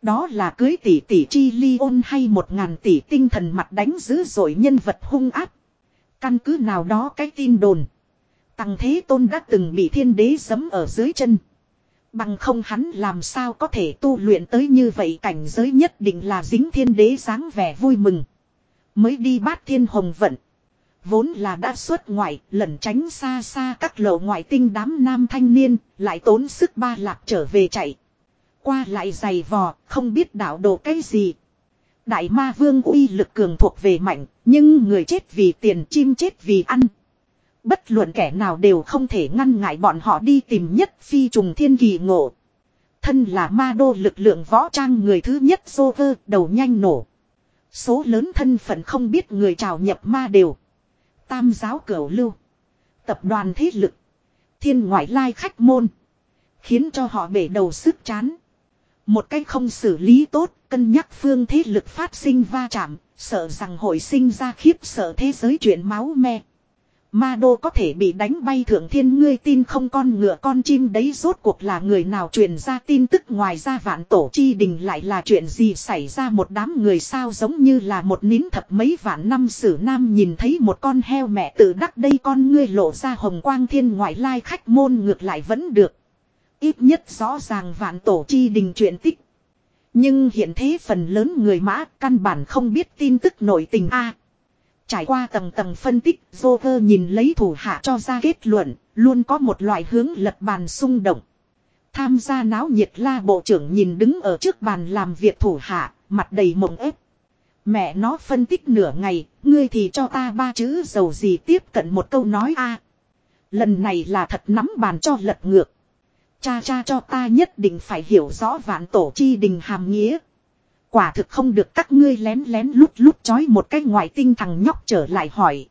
Đó là cưới tỷ tỷ chi ly ôn hay một ngàn tỷ tinh thần mặt đánh dữ dội nhân vật hung áp. Căn cứ nào đó cái tin đồn. Tăng thế tôn đã từng bị thiên đế giấm ở dưới chân. Bằng không hắn làm sao có thể tu luyện tới như vậy cảnh giới nhất định là dính thiên đế dáng vẻ vui mừng. Mới đi bát thiên hồng vận. Vốn là đã xuất ngoại, lẩn tránh xa xa các lộ ngoại tinh đám nam thanh niên, lại tốn sức ba lạc trở về chạy. Qua lại giày vò, không biết đạo đồ cái gì. Đại ma vương uy lực cường thuộc về mạnh, nhưng người chết vì tiền chim chết vì ăn. Bất luận kẻ nào đều không thể ngăn ngại bọn họ đi tìm nhất phi trùng thiên kỳ ngộ. Thân là ma đô lực lượng võ trang người thứ nhất dô vơ đầu nhanh nổ. Số lớn thân phận không biết người trào nhập ma đều. Tam giáo cửu lưu. Tập đoàn thế lực. Thiên ngoại lai khách môn. Khiến cho họ bể đầu sức chán. Một cách không xử lý tốt, cân nhắc phương thế lực phát sinh va chạm, sợ rằng hội sinh ra khiếp sợ thế giới chuyện máu me. Ma đô có thể bị đánh bay thượng thiên, ngươi tin không con ngựa, con chim đấy rốt cuộc là người nào truyền ra tin tức ngoài ra vạn tổ chi đình lại là chuyện gì xảy ra một đám người sao giống như là một nín thập mấy vạn năm sử nam nhìn thấy một con heo mẹ tự đắc, đây con ngươi lộ ra hồng quang thiên ngoại lai khách môn ngược lại vẫn được. Ít nhất rõ ràng vạn tổ chi đình chuyện tích. Nhưng hiện thế phần lớn người mã căn bản không biết tin tức nội tình A. Trải qua tầng tầng phân tích, Joker nhìn lấy thủ hạ cho ra kết luận, luôn có một loại hướng lật bàn xung động. Tham gia náo nhiệt la bộ trưởng nhìn đứng ở trước bàn làm việc thủ hạ, mặt đầy mộng ép. Mẹ nó phân tích nửa ngày, ngươi thì cho ta ba chữ dầu gì tiếp cận một câu nói a. Lần này là thật nắm bàn cho lật ngược. Cha cha cho ta nhất định phải hiểu rõ vạn tổ chi đình hàm nghĩa. Quả thực không được các ngươi lén lén lút lút chói một cái ngoại tinh thằng nhóc trở lại hỏi.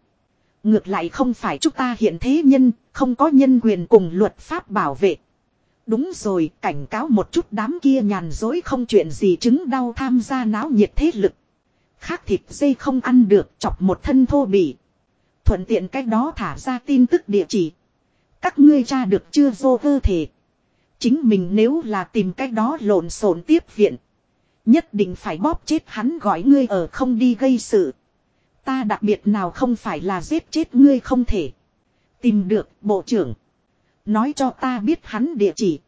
Ngược lại không phải chúng ta hiện thế nhân, không có nhân quyền cùng luật pháp bảo vệ. Đúng rồi, cảnh cáo một chút đám kia nhàn dối không chuyện gì chứng đau tham gia náo nhiệt thế lực. Khác thịt dây không ăn được, chọc một thân thô bỉ. Thuận tiện cách đó thả ra tin tức địa chỉ. Các ngươi tra được chưa vô cơ thể. Chính mình nếu là tìm cách đó lộn xộn tiếp viện. Nhất định phải bóp chết hắn gọi ngươi ở không đi gây sự. Ta đặc biệt nào không phải là giết chết ngươi không thể. Tìm được bộ trưởng. Nói cho ta biết hắn địa chỉ.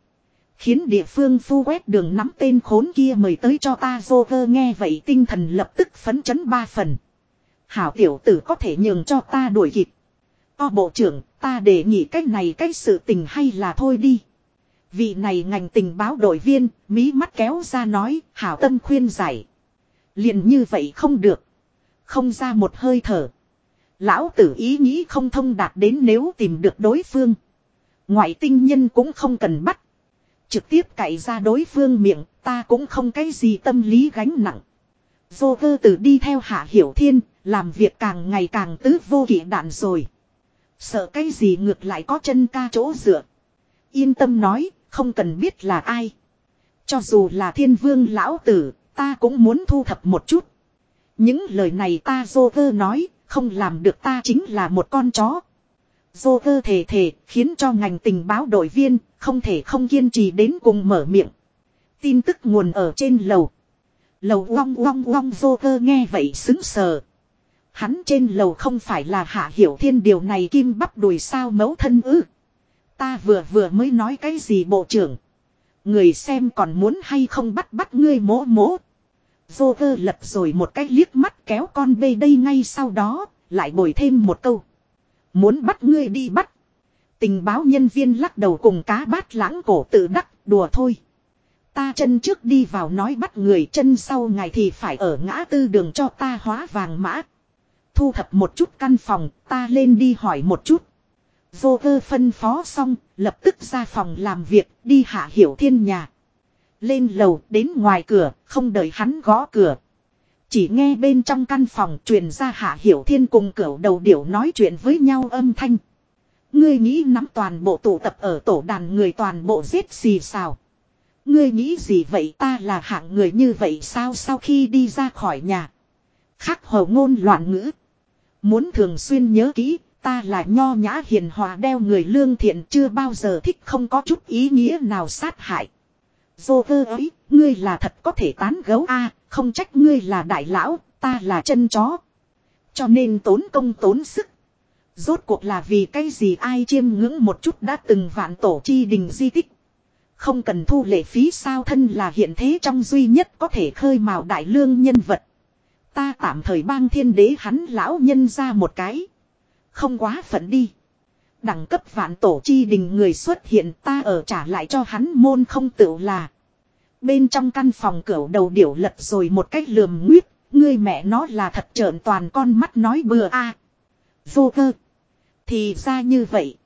Khiến địa phương phu quét đường nắm tên khốn kia mời tới cho ta Joker nghe vậy tinh thần lập tức phấn chấn ba phần. Hảo tiểu tử có thể nhường cho ta đuổi kịp. O bộ trưởng, ta để nghị cách này cách sự tình hay là thôi đi. Vị này ngành tình báo đội viên, mí mắt kéo ra nói, hảo tâm khuyên giải. liền như vậy không được. Không ra một hơi thở. Lão tử ý nghĩ không thông đạt đến nếu tìm được đối phương. Ngoại tinh nhân cũng không cần bắt. Trực tiếp cậy ra đối phương miệng, ta cũng không cái gì tâm lý gánh nặng. Dô cơ tử đi theo hạ hiểu thiên, làm việc càng ngày càng tứ vô kỷ đạn rồi. Sợ cái gì ngược lại có chân ca chỗ dựa. Yên tâm nói, không cần biết là ai. Cho dù là thiên vương lão tử, ta cũng muốn thu thập một chút. Những lời này ta dô vơ nói, không làm được ta chính là một con chó. Dô vơ thề thề, khiến cho ngành tình báo đội viên, không thể không kiên trì đến cùng mở miệng. Tin tức nguồn ở trên lầu. Lầu uong uong uong dô vơ nghe vậy xứng sờ. Hắn trên lầu không phải là hạ hiểu thiên điều này kim bắp đùi sao mấu thân ư. Ta vừa vừa mới nói cái gì bộ trưởng. Người xem còn muốn hay không bắt bắt ngươi mố mố. Dô vơ lật rồi một cái liếc mắt kéo con bê đây ngay sau đó, lại bồi thêm một câu. Muốn bắt ngươi đi bắt. Tình báo nhân viên lắc đầu cùng cá bát lãng cổ tự đắc, đùa thôi. Ta chân trước đi vào nói bắt người chân sau ngày thì phải ở ngã tư đường cho ta hóa vàng mã. Thu thập một chút căn phòng, ta lên đi hỏi một chút. Vô cơ phân phó xong, lập tức ra phòng làm việc, đi hạ hiểu thiên nhà. Lên lầu, đến ngoài cửa, không đợi hắn gõ cửa. Chỉ nghe bên trong căn phòng truyền ra hạ hiểu thiên cùng cửa đầu điểu nói chuyện với nhau âm thanh. Ngươi nghĩ nắm toàn bộ tụ tập ở tổ đàn người toàn bộ giết xì sao? Ngươi nghĩ gì vậy ta là hạng người như vậy sao sau khi đi ra khỏi nhà. Khắc hầu ngôn loạn ngữ. Muốn thường xuyên nhớ kỹ Ta là nho nhã hiền hòa đeo người lương thiện chưa bao giờ thích không có chút ý nghĩa nào sát hại. Dô vơ ấy, ngươi là thật có thể tán gấu a không trách ngươi là đại lão, ta là chân chó. Cho nên tốn công tốn sức. Rốt cuộc là vì cái gì ai chiêm ngưỡng một chút đã từng vạn tổ chi đình di tích. Không cần thu lệ phí sao thân là hiện thế trong duy nhất có thể khơi mào đại lương nhân vật. Ta tạm thời bang thiên đế hắn lão nhân ra một cái. Không quá phận đi. Đẳng cấp vạn tổ chi đình người xuất hiện ta ở trả lại cho hắn môn không tự là. Bên trong căn phòng cửa đầu điểu lật rồi một cách lườm nguyết. Ngươi mẹ nó là thật trợn toàn con mắt nói bừa a Vô cơ. Thì ra như vậy.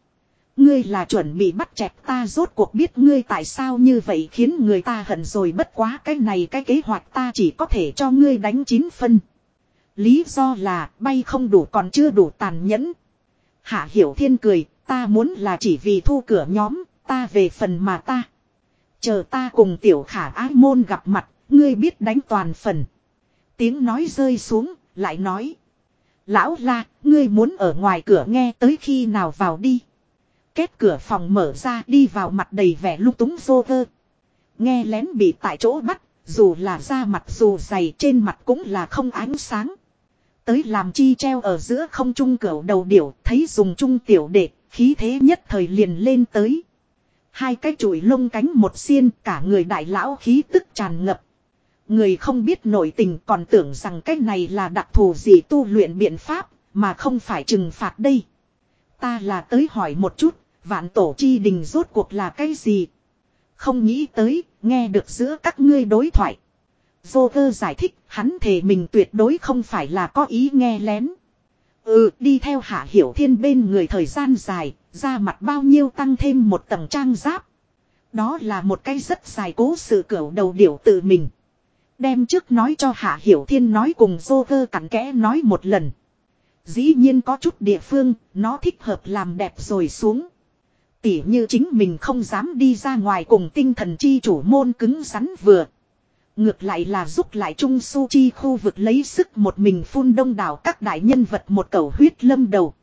Ngươi là chuẩn bị bắt chẹt ta rốt cuộc biết ngươi tại sao như vậy khiến người ta hận rồi bất quá cái này cái kế hoạch ta chỉ có thể cho ngươi đánh chín phân. Lý do là bay không đủ còn chưa đủ tàn nhẫn. Hạ Hiểu Thiên cười, ta muốn là chỉ vì thu cửa nhóm, ta về phần mà ta. Chờ ta cùng tiểu khả ái môn gặp mặt, ngươi biết đánh toàn phần. Tiếng nói rơi xuống, lại nói. Lão la, ngươi muốn ở ngoài cửa nghe tới khi nào vào đi. Kết cửa phòng mở ra đi vào mặt đầy vẻ lúc túng vô vơ. Nghe lén bị tại chỗ bắt, dù là da mặt dù dày trên mặt cũng là không ánh sáng. Tới làm chi treo ở giữa không trung cửa đầu điểu, thấy dùng trung tiểu đệ, khí thế nhất thời liền lên tới. Hai cái chuỗi lông cánh một xiên, cả người đại lão khí tức tràn ngập. Người không biết nội tình còn tưởng rằng cái này là đặc thù gì tu luyện biện pháp, mà không phải trừng phạt đây. Ta là tới hỏi một chút, vạn tổ chi đình rốt cuộc là cái gì? Không nghĩ tới, nghe được giữa các ngươi đối thoại. Joker giải thích, hắn thề mình tuyệt đối không phải là có ý nghe lén. Ừ, đi theo hạ hiểu thiên bên người thời gian dài, ra mặt bao nhiêu tăng thêm một tầng trang giáp. Đó là một cái rất dài cố sự cửu đầu điểu tự mình. Đem trước nói cho hạ hiểu thiên nói cùng Joker cặn kẽ nói một lần. Dĩ nhiên có chút địa phương, nó thích hợp làm đẹp rồi xuống. Tỉ như chính mình không dám đi ra ngoài cùng tinh thần chi chủ môn cứng rắn vừa. Ngược lại là giúp lại Trung Su Chi khu vực lấy sức một mình phun đông đảo các đại nhân vật một cầu huyết lâm đầu.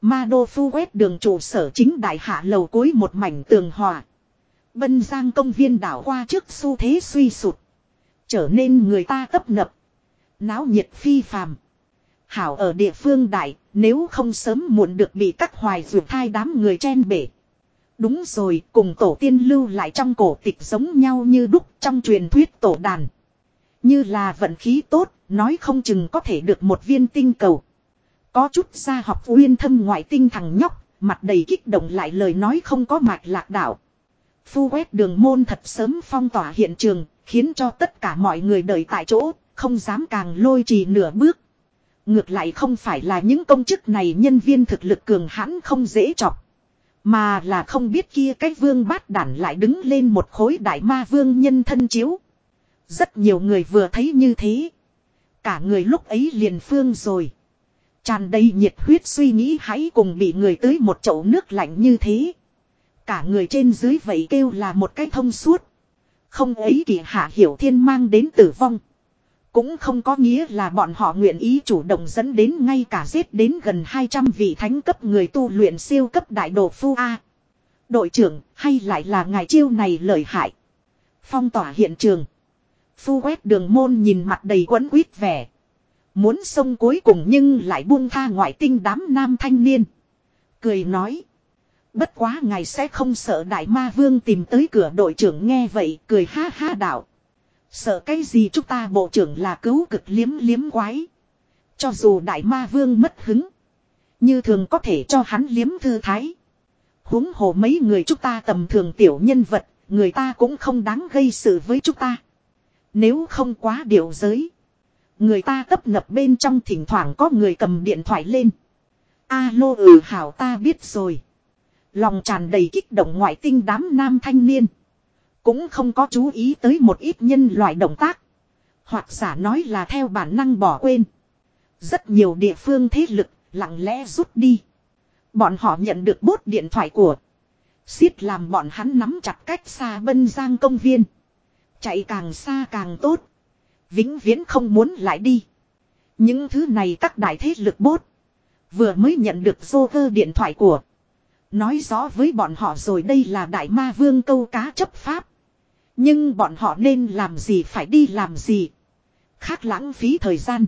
Ma đô phu quét đường trụ sở chính đại hạ lầu cuối một mảnh tường hòa. Bân giang công viên đảo qua trước xu thế suy sụt. Trở nên người ta tấp nập. Náo nhiệt phi phàm. Hảo ở địa phương đại, nếu không sớm muộn được bị các hoài ruột thai đám người chen bể. Đúng rồi, cùng tổ tiên lưu lại trong cổ tịch giống nhau như đúc trong truyền thuyết tổ đàn. Như là vận khí tốt, nói không chừng có thể được một viên tinh cầu. Có chút gia học uyên thâm ngoại tinh thằng nhóc, mặt đầy kích động lại lời nói không có mạch lạc đạo. Phu quét đường môn thật sớm phong tỏa hiện trường, khiến cho tất cả mọi người đợi tại chỗ, không dám càng lôi trì nửa bước. Ngược lại không phải là những công chức này nhân viên thực lực cường hãn không dễ chọc. Mà là không biết kia cái vương bát đản lại đứng lên một khối đại ma vương nhân thân chiếu. Rất nhiều người vừa thấy như thế. Cả người lúc ấy liền phương rồi. Tràn đầy nhiệt huyết suy nghĩ hãy cùng bị người tới một chậu nước lạnh như thế. Cả người trên dưới vậy kêu là một cái thông suốt. Không ấy kỳ hạ hiểu thiên mang đến tử vong. Cũng không có nghĩa là bọn họ nguyện ý chủ động dẫn đến ngay cả giết đến gần 200 vị thánh cấp người tu luyện siêu cấp đại đồ phu A. Đội trưởng, hay lại là ngài chiêu này lợi hại. Phong tỏa hiện trường. Phu quét đường môn nhìn mặt đầy quấn quýt vẻ. Muốn sông cuối cùng nhưng lại buông tha ngoại tinh đám nam thanh niên. Cười nói. Bất quá ngài sẽ không sợ đại ma vương tìm tới cửa đội trưởng nghe vậy, cười ha ha đạo. Sợ cái gì chúng ta bộ trưởng là cứu cực liếm liếm quái. Cho dù đại ma vương mất hứng. Như thường có thể cho hắn liếm thư thái. huống hồ mấy người chúng ta tầm thường tiểu nhân vật. Người ta cũng không đáng gây sự với chúng ta. Nếu không quá điều giới. Người ta tấp nập bên trong thỉnh thoảng có người cầm điện thoại lên. Alo ừ hảo, ta biết rồi. Lòng tràn đầy kích động ngoại tinh đám nam thanh niên. Cũng không có chú ý tới một ít nhân loại động tác. Hoặc giả nói là theo bản năng bỏ quên. Rất nhiều địa phương thế lực lặng lẽ rút đi. Bọn họ nhận được bốt điện thoại của. Xiết làm bọn hắn nắm chặt cách xa bân giang công viên. Chạy càng xa càng tốt. Vĩnh viễn không muốn lại đi. Những thứ này các đại thế lực bốt. Vừa mới nhận được Joker điện thoại của. Nói rõ với bọn họ rồi đây là đại ma vương câu cá chấp pháp. Nhưng bọn họ nên làm gì phải đi làm gì. Khác lãng phí thời gian.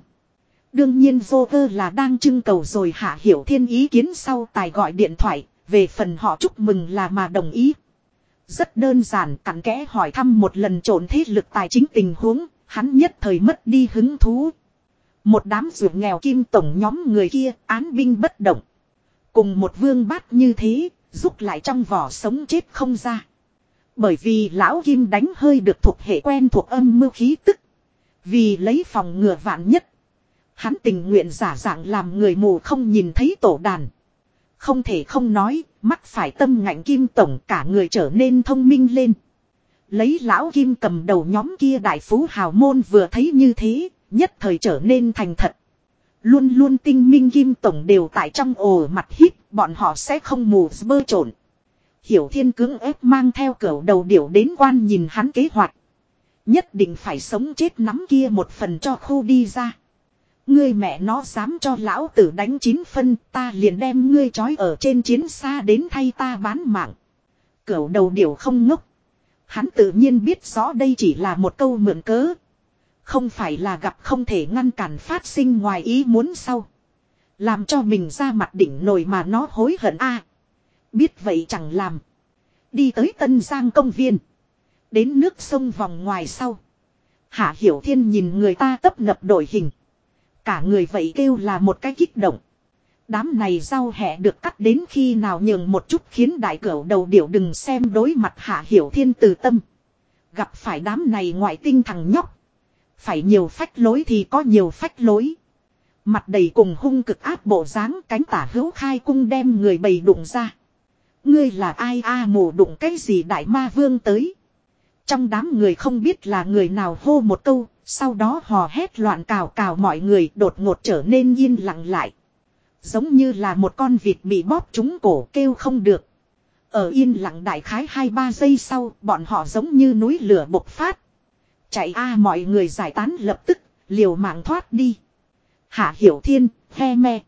Đương nhiên Joker là đang trưng cầu rồi hạ hiểu thiên ý kiến sau tài gọi điện thoại. Về phần họ chúc mừng là mà đồng ý. Rất đơn giản cặn kẽ hỏi thăm một lần trộn thế lực tài chính tình huống. Hắn nhất thời mất đi hứng thú. Một đám ruột nghèo kim tổng nhóm người kia án binh bất động. Cùng một vương bát như thế, rút lại trong vỏ sống chết không ra. Bởi vì lão kim đánh hơi được thuộc hệ quen thuộc âm mưu khí tức. Vì lấy phòng ngừa vạn nhất. Hắn tình nguyện giả dạng làm người mù không nhìn thấy tổ đàn. Không thể không nói, mắc phải tâm ngạnh kim tổng cả người trở nên thông minh lên. Lấy lão kim cầm đầu nhóm kia đại phú hào môn vừa thấy như thế, nhất thời trở nên thành thật. Luôn luôn tinh minh kim tổng đều tại trong ồ mặt hít, bọn họ sẽ không mù bơ trộn. Hiểu thiên cưỡng ép mang theo cửa đầu điểu đến quan nhìn hắn kế hoạch. Nhất định phải sống chết nắm kia một phần cho khu đi ra. Ngươi mẹ nó dám cho lão tử đánh chín phân, ta liền đem ngươi trói ở trên chiến xa đến thay ta bán mạng. Cửu đầu điểu không ngốc. Hắn tự nhiên biết rõ đây chỉ là một câu mượn cớ. Không phải là gặp không thể ngăn cản phát sinh ngoài ý muốn sau. Làm cho mình ra mặt đỉnh nổi mà nó hối hận a Biết vậy chẳng làm. Đi tới Tân Giang công viên. Đến nước sông vòng ngoài sau. Hạ Hiểu Thiên nhìn người ta tấp nập đổi hình. Cả người vậy kêu là một cái kích động. Đám này rau hẹ được cắt đến khi nào nhường một chút khiến đại cửu đầu điểu đừng xem đối mặt Hạ Hiểu Thiên từ tâm. Gặp phải đám này ngoại tinh thằng nhóc. Phải nhiều phách lối thì có nhiều phách lối. Mặt đầy cùng hung cực áp bộ dáng cánh tả hữu khai cung đem người bầy đụng ra. Ngươi là ai a à, đụng cái gì đại ma vương tới. Trong đám người không biết là người nào hô một câu, sau đó hò hét loạn cào cào mọi người đột ngột trở nên yên lặng lại. Giống như là một con vịt bị bóp trúng cổ kêu không được. Ở yên lặng đại khái 2-3 giây sau, bọn họ giống như núi lửa bộc phát. Chạy a mọi người giải tán lập tức, liều mạng thoát đi. Hạ Hiểu Thiên, he me.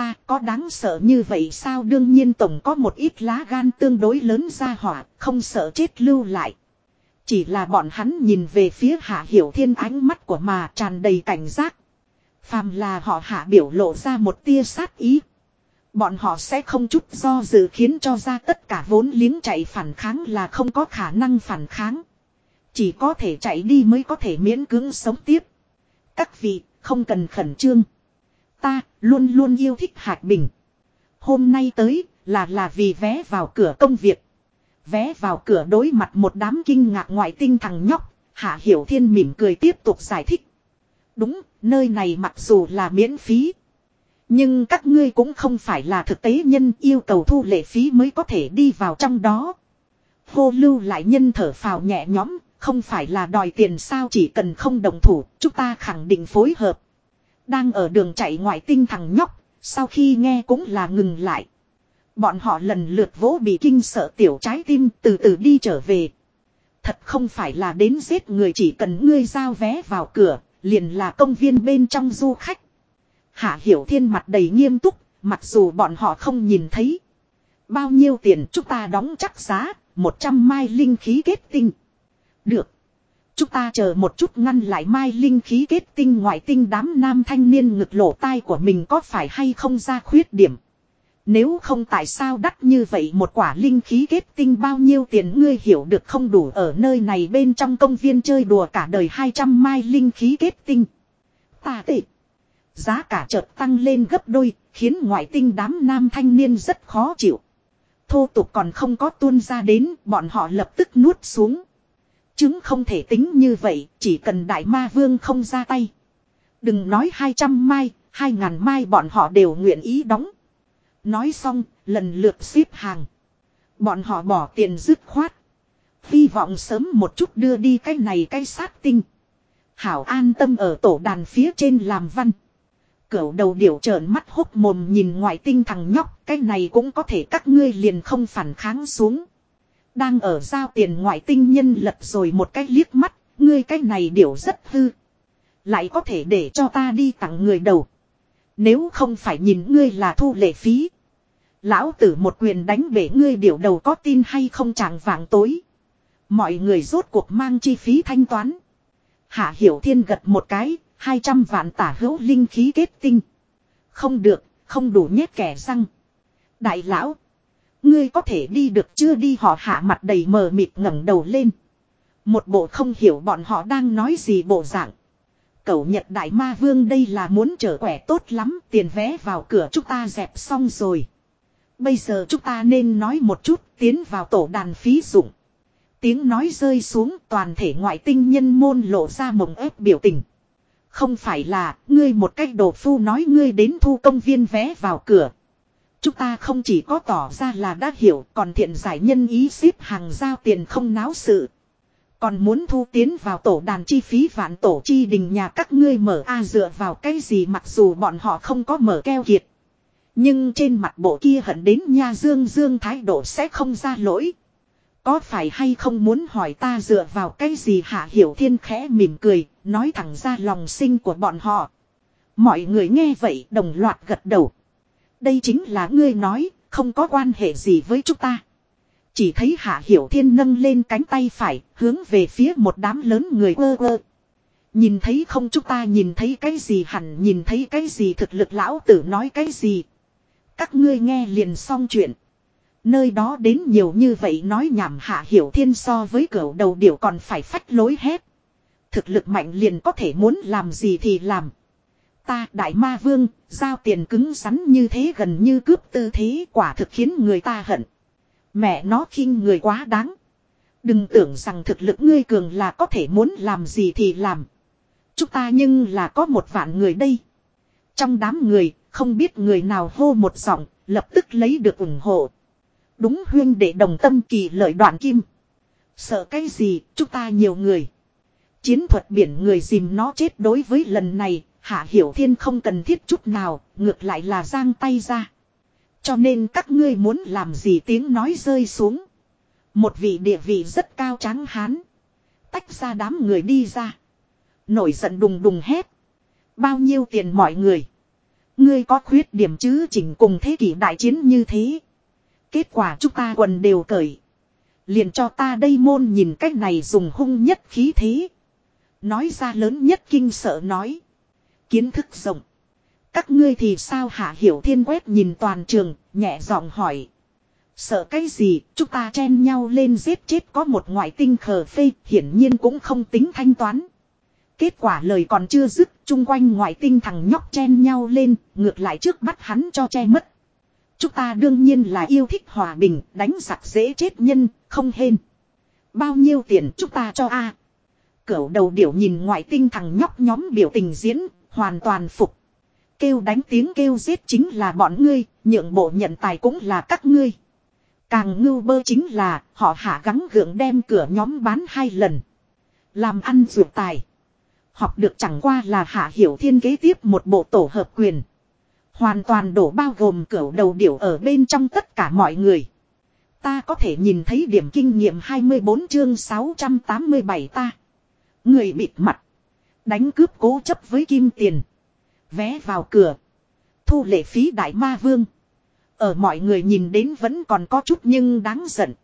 Ta có đáng sợ như vậy sao đương nhiên tổng có một ít lá gan tương đối lớn ra hỏa, không sợ chết lưu lại. Chỉ là bọn hắn nhìn về phía Hạ Hiểu Thiên ánh mắt của mà tràn đầy cảnh giác. Phàm là họ hạ biểu lộ ra một tia sát ý. Bọn họ sẽ không chút do dự khiến cho ra tất cả vốn liếng chạy phản kháng là không có khả năng phản kháng. Chỉ có thể chạy đi mới có thể miễn cưỡng sống tiếp. Các vị, không cần khẩn trương. Ta, luôn luôn yêu thích Hạc Bình. Hôm nay tới, là là vì vé vào cửa công việc. Vé vào cửa đối mặt một đám kinh ngạc ngoại tinh thằng nhóc, Hạ Hiểu Thiên mỉm cười tiếp tục giải thích. Đúng, nơi này mặc dù là miễn phí. Nhưng các ngươi cũng không phải là thực tế nhân yêu cầu thu lệ phí mới có thể đi vào trong đó. Hô lưu lại nhân thở phào nhẹ nhõm, không phải là đòi tiền sao chỉ cần không đồng thủ, chúng ta khẳng định phối hợp. Đang ở đường chạy ngoại tinh thằng nhóc, sau khi nghe cũng là ngừng lại. Bọn họ lần lượt vỗ bị kinh sợ tiểu trái tim từ từ đi trở về. Thật không phải là đến giết người chỉ cần ngươi giao vé vào cửa, liền là công viên bên trong du khách. Hạ Hiểu Thiên mặt đầy nghiêm túc, mặc dù bọn họ không nhìn thấy. Bao nhiêu tiền chúng ta đóng chắc giá, 100 mai linh khí kết tinh. Được. Chúng ta chờ một chút ngăn lại mai linh khí kết tinh ngoại tinh đám nam thanh niên ngực lỗ tai của mình có phải hay không ra khuyết điểm. Nếu không tại sao đắt như vậy một quả linh khí kết tinh bao nhiêu tiền ngươi hiểu được không đủ ở nơi này bên trong công viên chơi đùa cả đời 200 mai linh khí kết tinh. Ta tệ. Giá cả chợt tăng lên gấp đôi, khiến ngoại tinh đám nam thanh niên rất khó chịu. Thô tục còn không có tuôn ra đến, bọn họ lập tức nuốt xuống. Chứng không thể tính như vậy, chỉ cần đại ma vương không ra tay. Đừng nói 200 mai, 2.000 mai bọn họ đều nguyện ý đóng. Nói xong, lần lượt xếp hàng. Bọn họ bỏ tiền dứt khoát. Hy vọng sớm một chút đưa đi cái này cái sát tinh. Hảo an tâm ở tổ đàn phía trên làm văn. Cửu đầu điểu trợn mắt hốc mồm nhìn ngoại tinh thằng nhóc. Cái này cũng có thể các ngươi liền không phản kháng xuống. Đang ở giao tiền ngoại tinh nhân lật rồi một cái liếc mắt. Ngươi cái này điều rất hư. Lại có thể để cho ta đi tặng người đầu. Nếu không phải nhìn ngươi là thu lệ phí. Lão tử một quyền đánh bể ngươi điều đầu có tin hay không chẳng vàng tối. Mọi người rốt cuộc mang chi phí thanh toán. Hạ Hiểu Thiên gật một cái, 200 vạn tả hữu linh khí kết tinh. Không được, không đủ nhét kẻ răng. Đại lão, ngươi có thể đi được chưa đi họ hạ mặt đầy mờ mịt ngẩng đầu lên. Một bộ không hiểu bọn họ đang nói gì bộ dạng. Cậu Nhật Đại Ma Vương đây là muốn trở quẻ tốt lắm, tiền vé vào cửa chúng ta dẹp xong rồi. Bây giờ chúng ta nên nói một chút, tiến vào tổ đàn phí dụng. Tiếng nói rơi xuống toàn thể ngoại tinh nhân môn lộ ra mộng ép biểu tình. Không phải là, ngươi một cách đồ phu nói ngươi đến thu công viên vé vào cửa. Chúng ta không chỉ có tỏ ra là đã hiểu, còn thiện giải nhân ý xếp hàng giao tiền không náo sự. Còn muốn thu tiến vào tổ đàn chi phí vạn tổ chi đình nhà các ngươi mở A dựa vào cái gì mặc dù bọn họ không có mở keo kiệt. Nhưng trên mặt bộ kia hận đến nha dương dương thái độ sẽ không ra lỗi. Có phải hay không muốn hỏi ta dựa vào cái gì hạ hiểu thiên khẽ mỉm cười, nói thẳng ra lòng sinh của bọn họ. Mọi người nghe vậy đồng loạt gật đầu. Đây chính là ngươi nói, không có quan hệ gì với chúng ta. Chỉ thấy hạ hiểu thiên nâng lên cánh tay phải, hướng về phía một đám lớn người ơ ơ. Nhìn thấy không chúng ta nhìn thấy cái gì hẳn nhìn thấy cái gì thực lực lão tử nói cái gì. Các ngươi nghe liền xong chuyện. Nơi đó đến nhiều như vậy nói nhảm hạ hiểu thiên so với cửa đầu điểu còn phải phách lối hết. Thực lực mạnh liền có thể muốn làm gì thì làm. Ta đại ma vương, giao tiền cứng rắn như thế gần như cướp tư thế quả thực khiến người ta hận. Mẹ nó khinh người quá đáng. Đừng tưởng rằng thực lực ngươi cường là có thể muốn làm gì thì làm. Chúng ta nhưng là có một vạn người đây. Trong đám người, không biết người nào hô một giọng, lập tức lấy được ủng hộ. Đúng huyên để đồng tâm kỳ lợi đoạn kim. Sợ cái gì, chúng ta nhiều người. Chiến thuật biển người dìm nó chết đối với lần này, Hạ Hiểu Thiên không cần thiết chút nào, ngược lại là giang tay ra. Cho nên các ngươi muốn làm gì tiếng nói rơi xuống. Một vị địa vị rất cao trắng hán. Tách ra đám người đi ra. Nổi giận đùng đùng hét. Bao nhiêu tiền mọi người. Ngươi có khuyết điểm chứ chỉnh cùng thế kỷ đại chiến như thế. Kết quả chúng ta quần đều cởi. Liền cho ta đây môn nhìn cách này dùng hung nhất khí thế. Nói ra lớn nhất kinh sợ nói. Kiến thức rộng. Các ngươi thì sao hạ hiểu thiên quét nhìn toàn trường, nhẹ giọng hỏi. Sợ cái gì, chúng ta chen nhau lên giết chết có một ngoại tinh khờ phê, hiển nhiên cũng không tính thanh toán. Kết quả lời còn chưa dứt, chung quanh ngoại tinh thằng nhóc chen nhau lên, ngược lại trước bắt hắn cho che mất. Chúng ta đương nhiên là yêu thích hòa bình, đánh giặc dễ chết nhân, không hên. Bao nhiêu tiền chúng ta cho a? Cửu đầu điểu nhìn ngoại tinh thằng nhóc nhóm biểu tình diễn, hoàn toàn phục. Kêu đánh tiếng kêu giết chính là bọn ngươi, nhượng bộ nhận tài cũng là các ngươi. Càng ngưu bơ chính là họ hạ gắng gượng đem cửa nhóm bán hai lần. Làm ăn ruột tài. Học được chẳng qua là hạ hiểu thiên kế tiếp một bộ tổ hợp quyền. Hoàn toàn đổ bao gồm cửa đầu điểu ở bên trong tất cả mọi người. Ta có thể nhìn thấy điểm kinh nghiệm 24 chương 687 ta. Người bịt mặt. Đánh cướp cố chấp với kim tiền. Vé vào cửa. Thu lệ phí đại ma vương. Ở mọi người nhìn đến vẫn còn có chút nhưng đáng giận.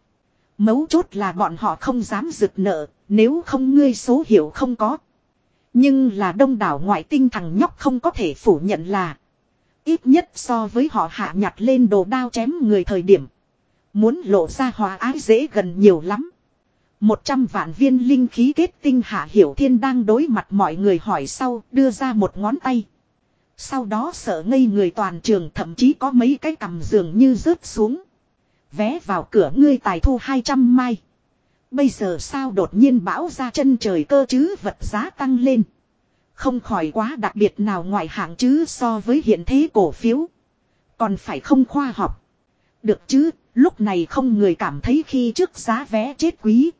Mấu chốt là bọn họ không dám rực nợ, nếu không ngươi số hiệu không có. Nhưng là đông đảo ngoại tinh thằng nhóc không có thể phủ nhận là. Ít nhất so với họ hạ nhặt lên đồ đao chém người thời điểm. Muốn lộ ra hòa ái dễ gần nhiều lắm. Một trăm vạn viên linh khí kết tinh hạ hiểu thiên đang đối mặt mọi người hỏi sau đưa ra một ngón tay. Sau đó sợ ngây người toàn trường thậm chí có mấy cái cầm giường như rớt xuống. Vé vào cửa ngươi tài thu 200 mai. Bây giờ sao đột nhiên bão ra chân trời cơ chứ vật giá tăng lên. Không khỏi quá đặc biệt nào ngoài hạng chứ so với hiện thế cổ phiếu. Còn phải không khoa học. Được chứ, lúc này không người cảm thấy khi trước giá vé chết quý.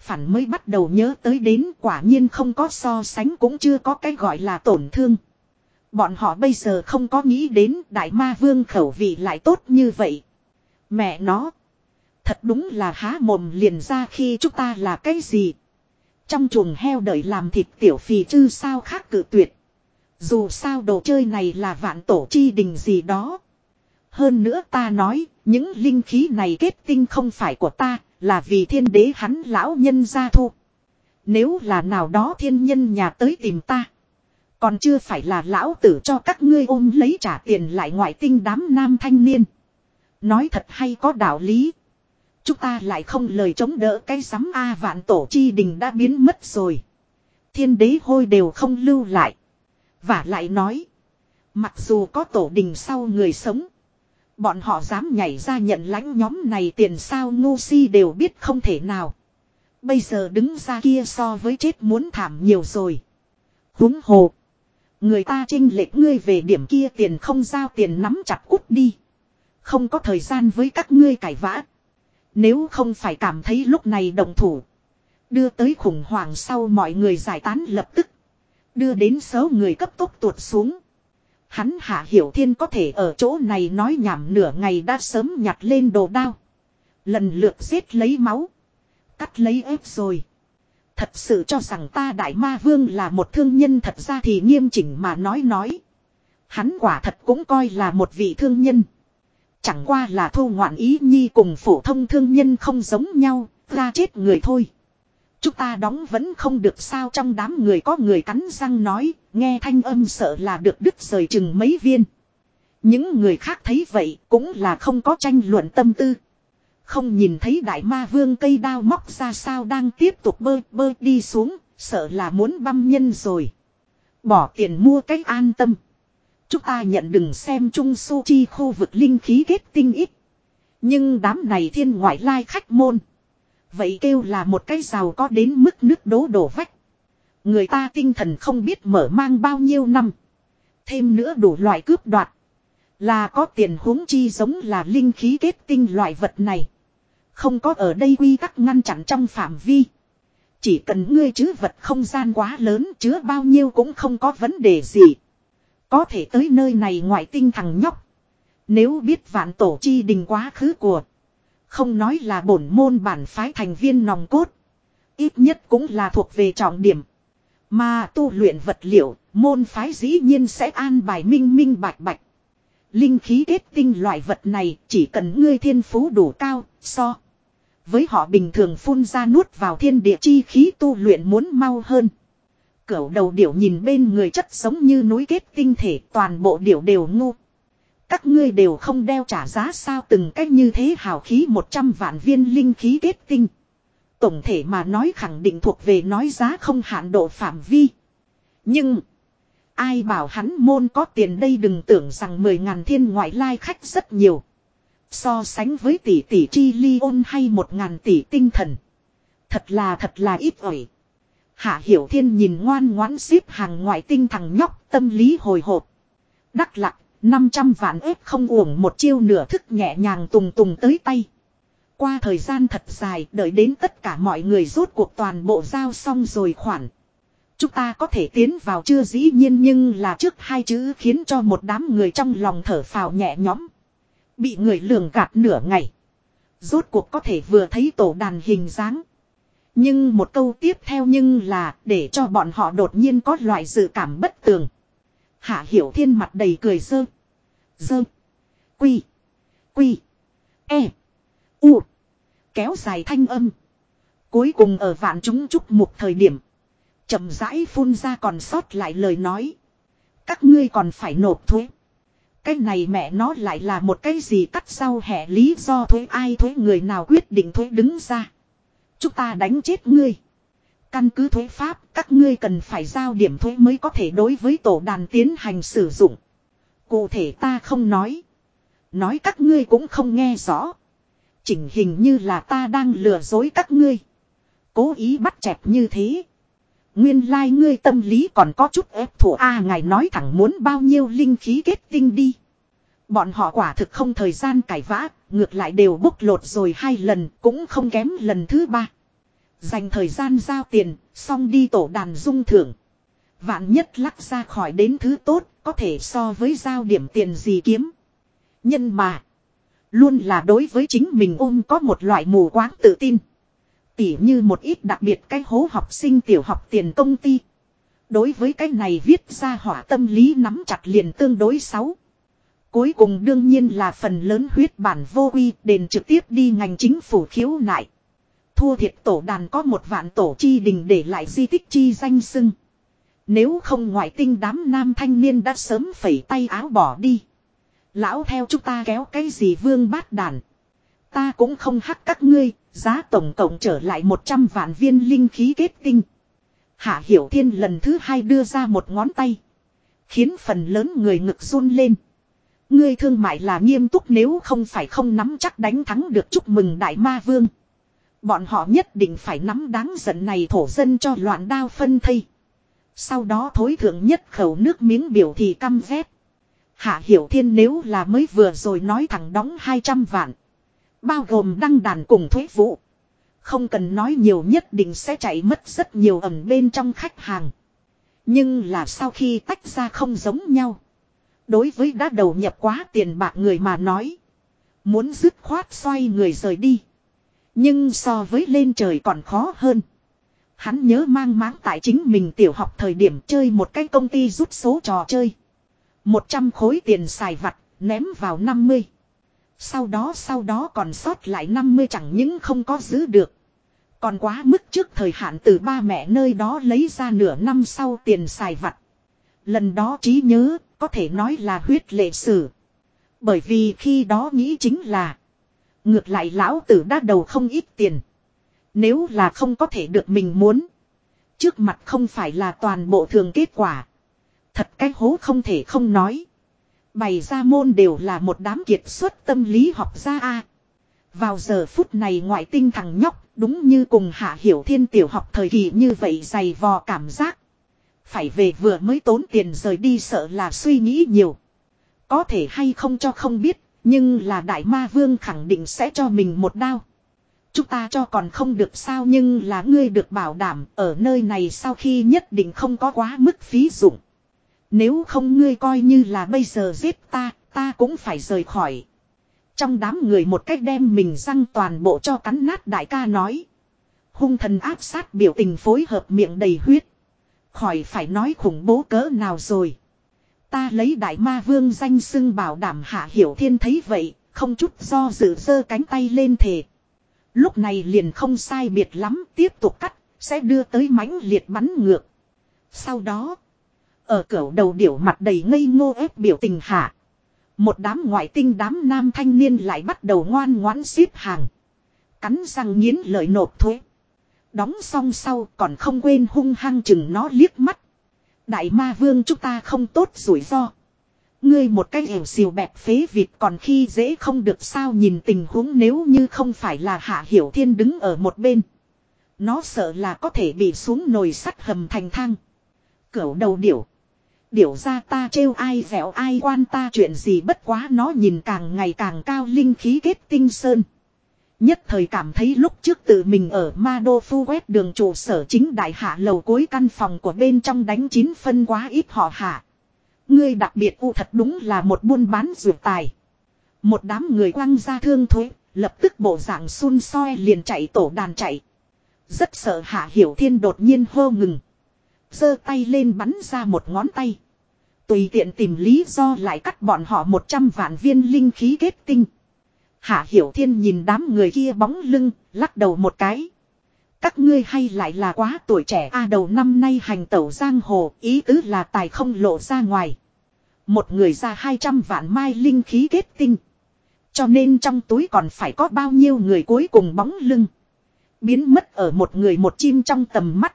Phản mới bắt đầu nhớ tới đến quả nhiên không có so sánh cũng chưa có cái gọi là tổn thương. Bọn họ bây giờ không có nghĩ đến đại ma vương khẩu vị lại tốt như vậy. Mẹ nó. Thật đúng là há mồm liền ra khi chúng ta là cái gì. Trong chuồng heo đợi làm thịt tiểu phì chư sao khác cự tuyệt. Dù sao đồ chơi này là vạn tổ chi đình gì đó. Hơn nữa ta nói, những linh khí này kết tinh không phải của ta, là vì thiên đế hắn lão nhân gia thu. Nếu là nào đó thiên nhân nhà tới tìm ta. Còn chưa phải là lão tử cho các ngươi ôm lấy trả tiền lại ngoại tinh đám nam thanh niên. Nói thật hay có đạo lý. Chúng ta lại không lời chống đỡ cái sắm A vạn tổ chi đình đã biến mất rồi. Thiên đế hôi đều không lưu lại. Và lại nói. Mặc dù có tổ đình sau người sống. Bọn họ dám nhảy ra nhận lãnh nhóm này tiền sao ngu si đều biết không thể nào. Bây giờ đứng ra kia so với chết muốn thảm nhiều rồi. Húng hồ. Người ta trinh lệch ngươi về điểm kia tiền không giao tiền nắm chặt cút đi. Không có thời gian với các ngươi cải vã. Nếu không phải cảm thấy lúc này đồng thủ. Đưa tới khủng hoảng sau mọi người giải tán lập tức. Đưa đến số người cấp tốc tuột xuống. Hắn hạ hiểu thiên có thể ở chỗ này nói nhảm nửa ngày đã sớm nhặt lên đồ đao. Lần lượt giết lấy máu. Cắt lấy ép rồi. Thật sự cho rằng ta đại ma vương là một thương nhân thật ra thì nghiêm chỉnh mà nói nói. Hắn quả thật cũng coi là một vị thương nhân. Chẳng qua là thu ngoạn ý nhi cùng phổ thông thương nhân không giống nhau, ra chết người thôi. Chúng ta đóng vẫn không được sao trong đám người có người cắn răng nói, nghe thanh âm sợ là được đứt rời chừng mấy viên. Những người khác thấy vậy cũng là không có tranh luận tâm tư. Không nhìn thấy đại ma vương cây đao móc ra sao đang tiếp tục bơi bơi đi xuống, sợ là muốn băm nhân rồi. Bỏ tiền mua cách an tâm. Chúng ta nhận đừng xem trung su chi khu vực linh khí kết tinh ít. Nhưng đám này thiên ngoại lai khách môn. Vậy kêu là một cái giàu có đến mức nước đố đổ vách. Người ta tinh thần không biết mở mang bao nhiêu năm. Thêm nữa đủ loại cướp đoạt. Là có tiền huống chi giống là linh khí kết tinh loại vật này. Không có ở đây quy tắc ngăn chặn trong phạm vi. Chỉ cần ngươi chứ vật không gian quá lớn chứa bao nhiêu cũng không có vấn đề gì. Có thể tới nơi này ngoại tinh thằng nhóc. Nếu biết vạn tổ chi đình quá khứ của. Không nói là bổn môn bản phái thành viên nòng cốt. Ít nhất cũng là thuộc về trọng điểm. Mà tu luyện vật liệu, môn phái dĩ nhiên sẽ an bài minh minh bạch bạch. Linh khí kết tinh loại vật này chỉ cần ngươi thiên phú đủ cao, so. Với họ bình thường phun ra nuốt vào thiên địa chi khí tu luyện muốn mau hơn. Cửu đầu điểu nhìn bên người chất sống như núi kết tinh thể toàn bộ điểu đều ngu. Các ngươi đều không đeo trả giá sao từng cách như thế hào khí 100 vạn viên linh khí kết tinh. Tổng thể mà nói khẳng định thuộc về nói giá không hạn độ phạm vi. Nhưng, ai bảo hắn môn có tiền đây đừng tưởng rằng 10 ngàn thiên ngoại lai khách rất nhiều. So sánh với tỷ tỷ chi ly ôn hay một ngàn tỷ tinh thần. Thật là thật là ít ỏi. Hạ Hiểu Thiên nhìn ngoan ngoãn xếp hàng ngoại tinh thằng nhóc tâm lý hồi hộp. Đắc lạc 500 vạn ếp không uổng một chiêu nửa thức nhẹ nhàng tùng tùng tới tay. Qua thời gian thật dài, đợi đến tất cả mọi người rốt cuộc toàn bộ giao xong rồi khoản. Chúng ta có thể tiến vào chưa dĩ nhiên nhưng là trước hai chữ khiến cho một đám người trong lòng thở phào nhẹ nhõm. Bị người lường gạt nửa ngày. Rốt cuộc có thể vừa thấy tổ đàn hình dáng. Nhưng một câu tiếp theo nhưng là để cho bọn họ đột nhiên có loại dự cảm bất tường. Hạ Hiểu Thiên mặt đầy cười dơ. Dơ. Quy. Quy. E. U. Kéo dài thanh âm. Cuối cùng ở vạn chúng chúc một thời điểm. chậm rãi phun ra còn sót lại lời nói. Các ngươi còn phải nộp thuế. Cái này mẹ nó lại là một cái gì cắt sau hẻ lý do thuế ai thuế người nào quyết định thuế đứng ra. Chúng ta đánh chết ngươi. Căn cứ thuế pháp, các ngươi cần phải giao điểm thuế mới có thể đối với tổ đàn tiến hành sử dụng. Cụ thể ta không nói. Nói các ngươi cũng không nghe rõ. Chỉnh hình như là ta đang lừa dối các ngươi. Cố ý bắt chẹp như thế. Nguyên lai like ngươi tâm lý còn có chút ép thủ A ngài nói thẳng muốn bao nhiêu linh khí kết tinh đi. Bọn họ quả thực không thời gian cải vã, ngược lại đều bốc lột rồi hai lần, cũng không kém lần thứ ba. Dành thời gian giao tiền, xong đi tổ đàn dung thưởng. Vạn nhất lắc ra khỏi đến thứ tốt, có thể so với giao điểm tiền gì kiếm. Nhân mà, luôn là đối với chính mình ôm có một loại mù quáng tự tin. Tỉ như một ít đặc biệt cái hố học sinh tiểu học tiền công ty. Đối với cái này viết ra hỏa tâm lý nắm chặt liền tương đối xấu. Cuối cùng đương nhiên là phần lớn huyết bản vô uy, đền trực tiếp đi ngành chính phủ khiếu nại. Thua thiệt tổ đàn có một vạn tổ chi đình để lại di tích chi danh sưng. Nếu không ngoại tinh đám nam thanh niên đã sớm phẩy tay áo bỏ đi. Lão theo chúng ta kéo cái gì vương bát đàn. Ta cũng không hắc các ngươi, giá tổng cộng trở lại 100 vạn viên linh khí kết tinh. Hạ Hiểu Thiên lần thứ hai đưa ra một ngón tay. Khiến phần lớn người ngực run lên. Ngươi thương mại là nghiêm túc nếu không phải không nắm chắc đánh thắng được chúc mừng đại ma vương. Bọn họ nhất định phải nắm đáng giận này thổ dân cho loạn đao phân thây. Sau đó thối thượng nhất khẩu nước miếng biểu thì căm ghét. Hạ Hiểu Thiên nếu là mới vừa rồi nói thẳng đóng 200 vạn. Bao gồm đăng đàn cùng thuế vụ. Không cần nói nhiều nhất định sẽ chạy mất rất nhiều ẩn bên trong khách hàng. Nhưng là sau khi tách ra không giống nhau. Đối với đã đầu nhập quá tiền bạc người mà nói. Muốn dứt khoát xoay người rời đi. Nhưng so với lên trời còn khó hơn. Hắn nhớ mang máng tại chính mình tiểu học thời điểm chơi một cái công ty rút số trò chơi. 100 khối tiền xài vặt, ném vào 50. Sau đó sau đó còn sót lại 50 chẳng những không có giữ được. Còn quá mức trước thời hạn từ ba mẹ nơi đó lấy ra nửa năm sau tiền xài vặt. Lần đó trí nhớ, có thể nói là huyết lệ sử. Bởi vì khi đó nghĩ chính là. Ngược lại lão tử đã đầu không ít tiền. Nếu là không có thể được mình muốn. Trước mặt không phải là toàn bộ thường kết quả. Thật cái hố không thể không nói. Bày ra môn đều là một đám kiệt xuất tâm lý học gia A. Vào giờ phút này ngoại tinh thằng nhóc đúng như cùng hạ hiểu thiên tiểu học thời kỳ như vậy dày vò cảm giác. Phải về vừa mới tốn tiền rời đi sợ là suy nghĩ nhiều. Có thể hay không cho không biết, nhưng là đại ma vương khẳng định sẽ cho mình một đao. Chúng ta cho còn không được sao nhưng là ngươi được bảo đảm ở nơi này sau khi nhất định không có quá mức phí dụng. Nếu không ngươi coi như là bây giờ giết ta, ta cũng phải rời khỏi. Trong đám người một cách đem mình răng toàn bộ cho cắn nát đại ca nói. Hung thần áp sát biểu tình phối hợp miệng đầy huyết. Khỏi phải nói khủng bố cỡ nào rồi. Ta lấy đại ma vương danh xưng bảo đảm hạ hiểu thiên thấy vậy, không chút do dự giơ cánh tay lên thề. Lúc này liền không sai biệt lắm tiếp tục cắt, sẽ đưa tới mãnh liệt bắn ngược. Sau đó, ở cửa đầu điểu mặt đầy ngây ngô ép biểu tình hạ. Một đám ngoại tinh đám nam thanh niên lại bắt đầu ngoan ngoãn xếp hàng. Cắn răng nghiến lợi nộp thuế. Đóng xong sau còn không quên hung hăng chừng nó liếc mắt. Đại ma vương chúng ta không tốt rủi ro. Ngươi một cái hiểu xìu bẹp phế vịt còn khi dễ không được sao nhìn tình huống nếu như không phải là hạ hiểu thiên đứng ở một bên. Nó sợ là có thể bị xuống nồi sắt hầm thành thang. Cửu đầu điểu. Điểu ra ta trêu ai dẻo ai quan ta chuyện gì bất quá nó nhìn càng ngày càng cao linh khí kết tinh sơn. Nhất thời cảm thấy lúc trước tự mình ở Ma Đô Phu quét đường trụ sở chính đại hạ lầu cuối căn phòng của bên trong đánh chín phân quá ít họ hạ. Ngươi đặc biệt u thật đúng là một buôn bán rượu tài. Một đám người quăng ra thương thuế, lập tức bộ dạng xun soi liền chạy tổ đàn chạy. Rất sợ hạ hiểu thiên đột nhiên hô ngừng giơ tay lên bắn ra một ngón tay. Tùy tiện tìm lý do lại cắt bọn họ một trăm vạn viên linh khí kết tinh. Hạ Hiểu Thiên nhìn đám người kia bóng lưng, lắc đầu một cái. Các ngươi hay lại là quá tuổi trẻ a đầu năm nay hành tẩu giang hồ, ý tứ là tài không lộ ra ngoài. Một người ra 200 vạn mai linh khí kết tinh. Cho nên trong túi còn phải có bao nhiêu người cuối cùng bóng lưng. Biến mất ở một người một chim trong tầm mắt.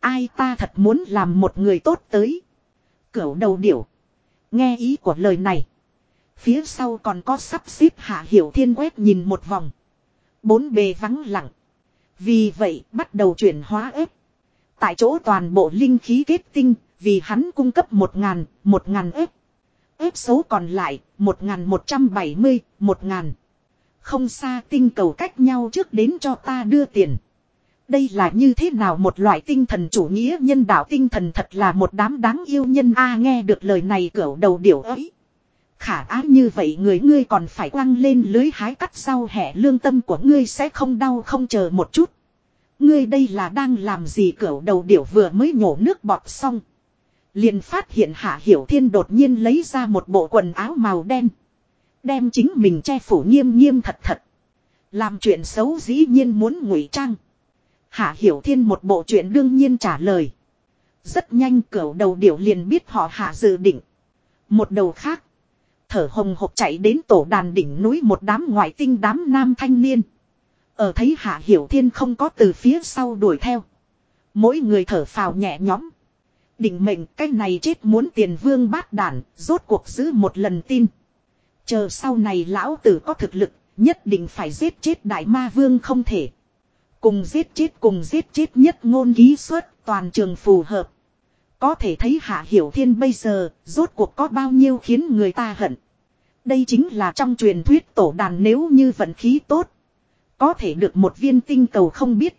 Ai ta thật muốn làm một người tốt tới. Cửu đầu điểu. Nghe ý của lời này. Phía sau còn có sắp xếp hạ hiểu thiên quét nhìn một vòng. Bốn bề vắng lặng. Vì vậy bắt đầu chuyển hóa ếp. Tại chỗ toàn bộ linh khí kết tinh. Vì hắn cung cấp một ngàn, một ngàn ếp. Ếp số còn lại, một ngàn một trăm bảy mươi, một ngàn. Không xa tinh cầu cách nhau trước đến cho ta đưa tiền. Đây là như thế nào một loại tinh thần chủ nghĩa nhân đạo tinh thần thật là một đám đáng yêu nhân a nghe được lời này cỡ đầu điểu ấy. Khả á như vậy người ngươi còn phải quăng lên lưới hái cắt sau hẻ lương tâm của ngươi sẽ không đau không chờ một chút. Ngươi đây là đang làm gì cỡ đầu điểu vừa mới nhổ nước bọt xong. liền phát hiện hạ hiểu thiên đột nhiên lấy ra một bộ quần áo màu đen. Đem chính mình che phủ nghiêm nghiêm thật thật. Làm chuyện xấu dĩ nhiên muốn ngụy trang. Hạ Hiểu Thiên một bộ chuyện đương nhiên trả lời. Rất nhanh cửu đầu điểu liền biết họ hạ dự định. Một đầu khác. Thở hồng hộc chạy đến tổ đàn đỉnh núi một đám ngoại tinh đám nam thanh niên. Ở thấy Hạ Hiểu Thiên không có từ phía sau đuổi theo. Mỗi người thở phào nhẹ nhõm. Định mệnh cái này chết muốn tiền vương bát đản, rốt cuộc giữ một lần tin. Chờ sau này lão tử có thực lực, nhất định phải giết chết đại ma vương không thể. Cùng giết chết cùng giết chết nhất ngôn ký xuất toàn trường phù hợp. Có thể thấy Hạ Hiểu Thiên bây giờ rốt cuộc có bao nhiêu khiến người ta hận. Đây chính là trong truyền thuyết tổ đàn nếu như vận khí tốt. Có thể được một viên tinh cầu không biết.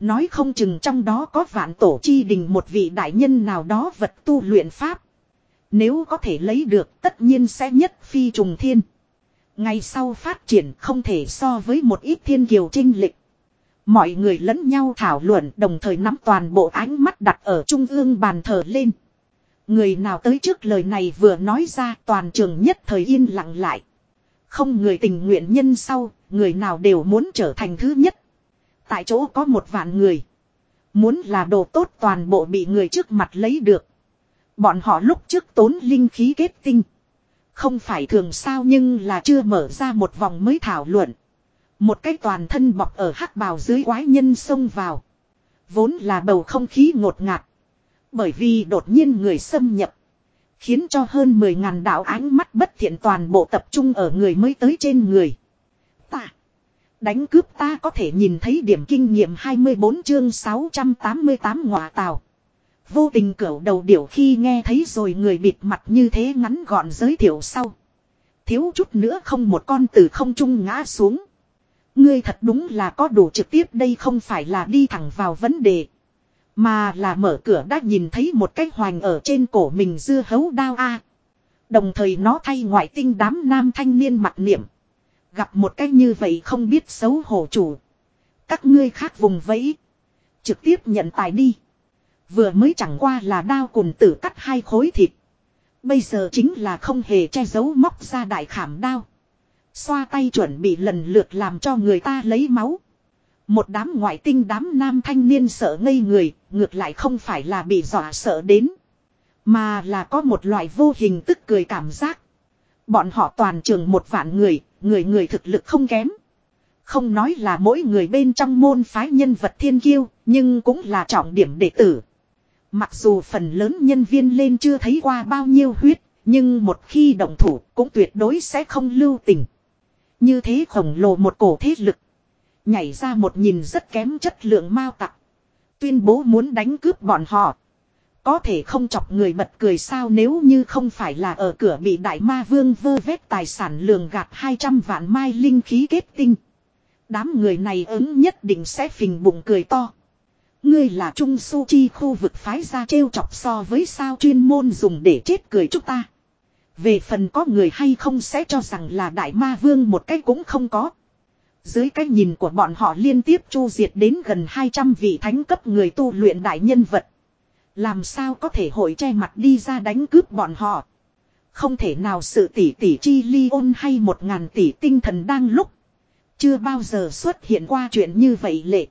Nói không chừng trong đó có vạn tổ chi đình một vị đại nhân nào đó vật tu luyện pháp. Nếu có thể lấy được, tất nhiên sẽ nhất phi trùng thiên. Ngày sau phát triển không thể so với một ít thiên kiều trinh lịch. Mọi người lẫn nhau thảo luận, đồng thời nắm toàn bộ ánh mắt đặt ở trung ương bàn thờ lên. Người nào tới trước lời này vừa nói ra toàn trường nhất thời yên lặng lại. Không người tình nguyện nhân sau, người nào đều muốn trở thành thứ nhất. Tại chỗ có một vạn người. Muốn là đồ tốt toàn bộ bị người trước mặt lấy được. Bọn họ lúc trước tốn linh khí kết tinh. Không phải thường sao nhưng là chưa mở ra một vòng mới thảo luận. Một cái toàn thân bọc ở hắc bào dưới quái nhân xông vào. Vốn là bầu không khí ngột ngạt. Bởi vì đột nhiên người xâm nhập. Khiến cho hơn 10.000 đạo ánh mắt bất thiện toàn bộ tập trung ở người mới tới trên người. Ta. Đánh cướp ta có thể nhìn thấy điểm kinh nghiệm 24 chương 688 ngọa tàu. Vô tình cửu đầu điểu khi nghe thấy rồi người bịt mặt như thế ngắn gọn giới thiệu sau. Thiếu chút nữa không một con từ không trung ngã xuống. Ngươi thật đúng là có đủ trực tiếp đây không phải là đi thẳng vào vấn đề. Mà là mở cửa đã nhìn thấy một cái hoành ở trên cổ mình dưa hấu đao a. Đồng thời nó thay ngoại tinh đám nam thanh niên mặt niệm. Gặp một cái như vậy không biết xấu hổ chủ. Các ngươi khác vùng vẫy. Trực tiếp nhận tài đi. Vừa mới chẳng qua là đao cùng tử cắt hai khối thịt. Bây giờ chính là không hề che giấu móc ra đại khảm đao. Xoa tay chuẩn bị lần lượt làm cho người ta lấy máu. Một đám ngoại tinh đám nam thanh niên sợ ngây người, ngược lại không phải là bị dọa sợ đến. Mà là có một loại vô hình tức cười cảm giác. Bọn họ toàn trường một vạn người, người người thực lực không kém. Không nói là mỗi người bên trong môn phái nhân vật thiên kiêu, nhưng cũng là trọng điểm đệ tử. Mặc dù phần lớn nhân viên lên chưa thấy qua bao nhiêu huyết, nhưng một khi động thủ cũng tuyệt đối sẽ không lưu tình. Như thế khổng lồ một cổ thế lực. Nhảy ra một nhìn rất kém chất lượng mao tặc. Tuyên bố muốn đánh cướp bọn họ. Có thể không chọc người bật cười sao nếu như không phải là ở cửa bị đại ma vương vơ vét tài sản lường gạt 200 vạn mai linh khí kết tinh. Đám người này ứng nhất định sẽ phình bụng cười to. Ngươi là trung su chi khu vực phái ra trêu chọc so với sao chuyên môn dùng để chết cười chúng ta. Về phần có người hay không sẽ cho rằng là đại ma vương một cái cũng không có. Dưới cái nhìn của bọn họ liên tiếp chu diệt đến gần 200 vị thánh cấp người tu luyện đại nhân vật. Làm sao có thể hội che mặt đi ra đánh cướp bọn họ. Không thể nào sự tỷ tỷ chi ly ôn hay một ngàn tỷ tinh thần đang lúc. Chưa bao giờ xuất hiện qua chuyện như vậy lệ.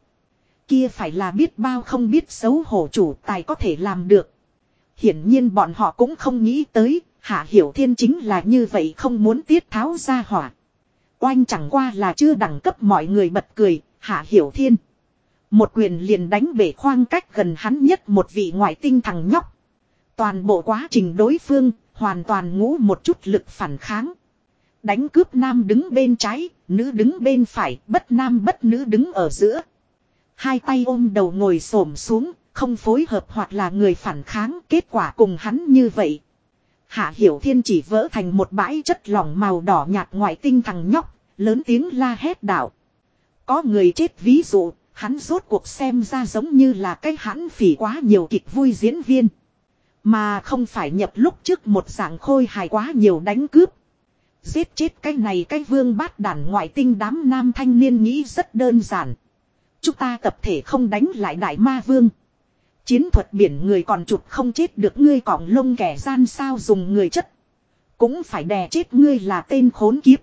Kia phải là biết bao không biết xấu hổ chủ tài có thể làm được. Hiển nhiên bọn họ cũng không nghĩ tới, Hạ Hiểu Thiên chính là như vậy không muốn tiết tháo ra hỏa. Oanh chẳng qua là chưa đẳng cấp mọi người bật cười, Hạ Hiểu Thiên. Một quyền liền đánh bể khoang cách gần hắn nhất một vị ngoại tinh thằng nhóc. Toàn bộ quá trình đối phương, hoàn toàn ngũ một chút lực phản kháng. Đánh cướp nam đứng bên trái, nữ đứng bên phải, bất nam bất nữ đứng ở giữa. Hai tay ôm đầu ngồi xổm xuống, không phối hợp hoặc là người phản kháng, kết quả cùng hắn như vậy. Hạ Hiểu Thiên chỉ vỡ thành một bãi chất lỏng màu đỏ nhạt ngoại tinh thằng nhóc, lớn tiếng la hét đạo. Có người chết ví dụ, hắn rốt cuộc xem ra giống như là cái hãn phỉ quá nhiều kịch vui diễn viên. Mà không phải nhập lúc trước một dạng khôi hài quá nhiều đánh cướp. Giết chết cái này cái vương bát đàn ngoại tinh đám nam thanh niên nghĩ rất đơn giản. Chúng ta tập thể không đánh lại đại ma vương. Chiến thuật biển người còn chụp không chết được ngươi cỏng lông kẻ gian sao dùng người chất. Cũng phải đè chết ngươi là tên khốn kiếp.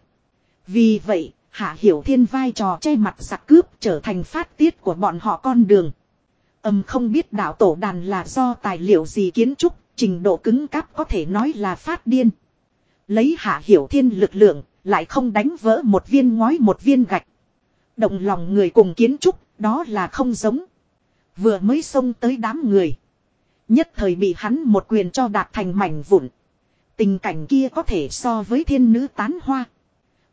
Vì vậy, Hạ Hiểu Thiên vai trò che mặt giặc cướp trở thành phát tiết của bọn họ con đường. Âm không biết đạo tổ đàn là do tài liệu gì kiến trúc, trình độ cứng cáp có thể nói là phát điên. Lấy Hạ Hiểu Thiên lực lượng, lại không đánh vỡ một viên ngói một viên gạch. Động lòng người cùng kiến trúc, đó là không giống. Vừa mới xông tới đám người. Nhất thời bị hắn một quyền cho đạt thành mảnh vụn. Tình cảnh kia có thể so với thiên nữ tán hoa.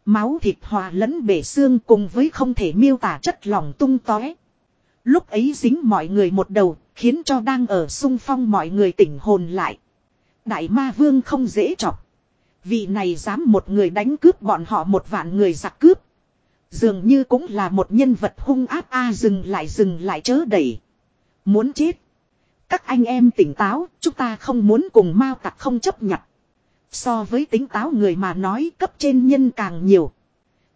Máu thịt hòa lẫn bể xương cùng với không thể miêu tả chất lỏng tung tóe. Lúc ấy dính mọi người một đầu, khiến cho đang ở sung phong mọi người tỉnh hồn lại. Đại ma vương không dễ chọc. Vị này dám một người đánh cướp bọn họ một vạn người giặc cướp. Dường như cũng là một nhân vật hung áp a à, dừng lại dừng lại chớ đẩy. Muốn chết. Các anh em tỉnh táo, chúng ta không muốn cùng Mao tặc không chấp nhận. So với tính táo người mà nói cấp trên nhân càng nhiều.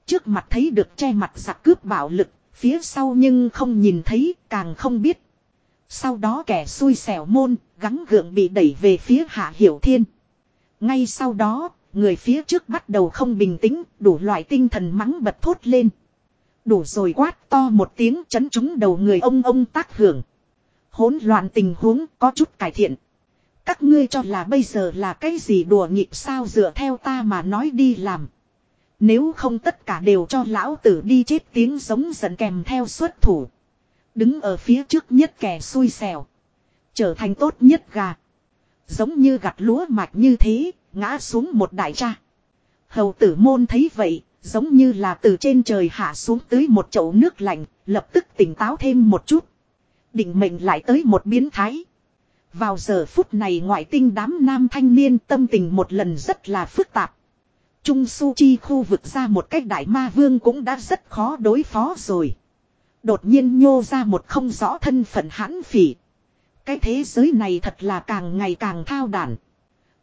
Trước mặt thấy được che mặt giặc cướp bạo lực, phía sau nhưng không nhìn thấy, càng không biết. Sau đó kẻ xui xẻo môn, gắng gượng bị đẩy về phía Hạ Hiểu Thiên. Ngay sau đó, người phía trước bắt đầu không bình tĩnh, đủ loại tinh thần mắng bật thốt lên. Đủ rồi quát to một tiếng chấn trúng đầu người ông ông tác hưởng. Hỗn loạn tình huống có chút cải thiện. Các ngươi cho là bây giờ là cái gì đùa nghịch sao dựa theo ta mà nói đi làm. Nếu không tất cả đều cho lão tử đi chết tiếng giống giận kèm theo xuất thủ. Đứng ở phía trước nhất kẻ xui xẻo. Trở thành tốt nhất gà. Giống như gặt lúa mạch như thế, ngã xuống một đại cha. Hầu tử môn thấy vậy, giống như là từ trên trời hạ xuống tới một chậu nước lạnh, lập tức tỉnh táo thêm một chút. Định mệnh lại tới một biến thái. Vào giờ phút này ngoại tinh đám nam thanh niên tâm tình một lần rất là phức tạp. Trung su chi khu vực ra một cách đại ma vương cũng đã rất khó đối phó rồi. Đột nhiên nhô ra một không rõ thân phận hãn phỉ. Cái thế giới này thật là càng ngày càng thao đản.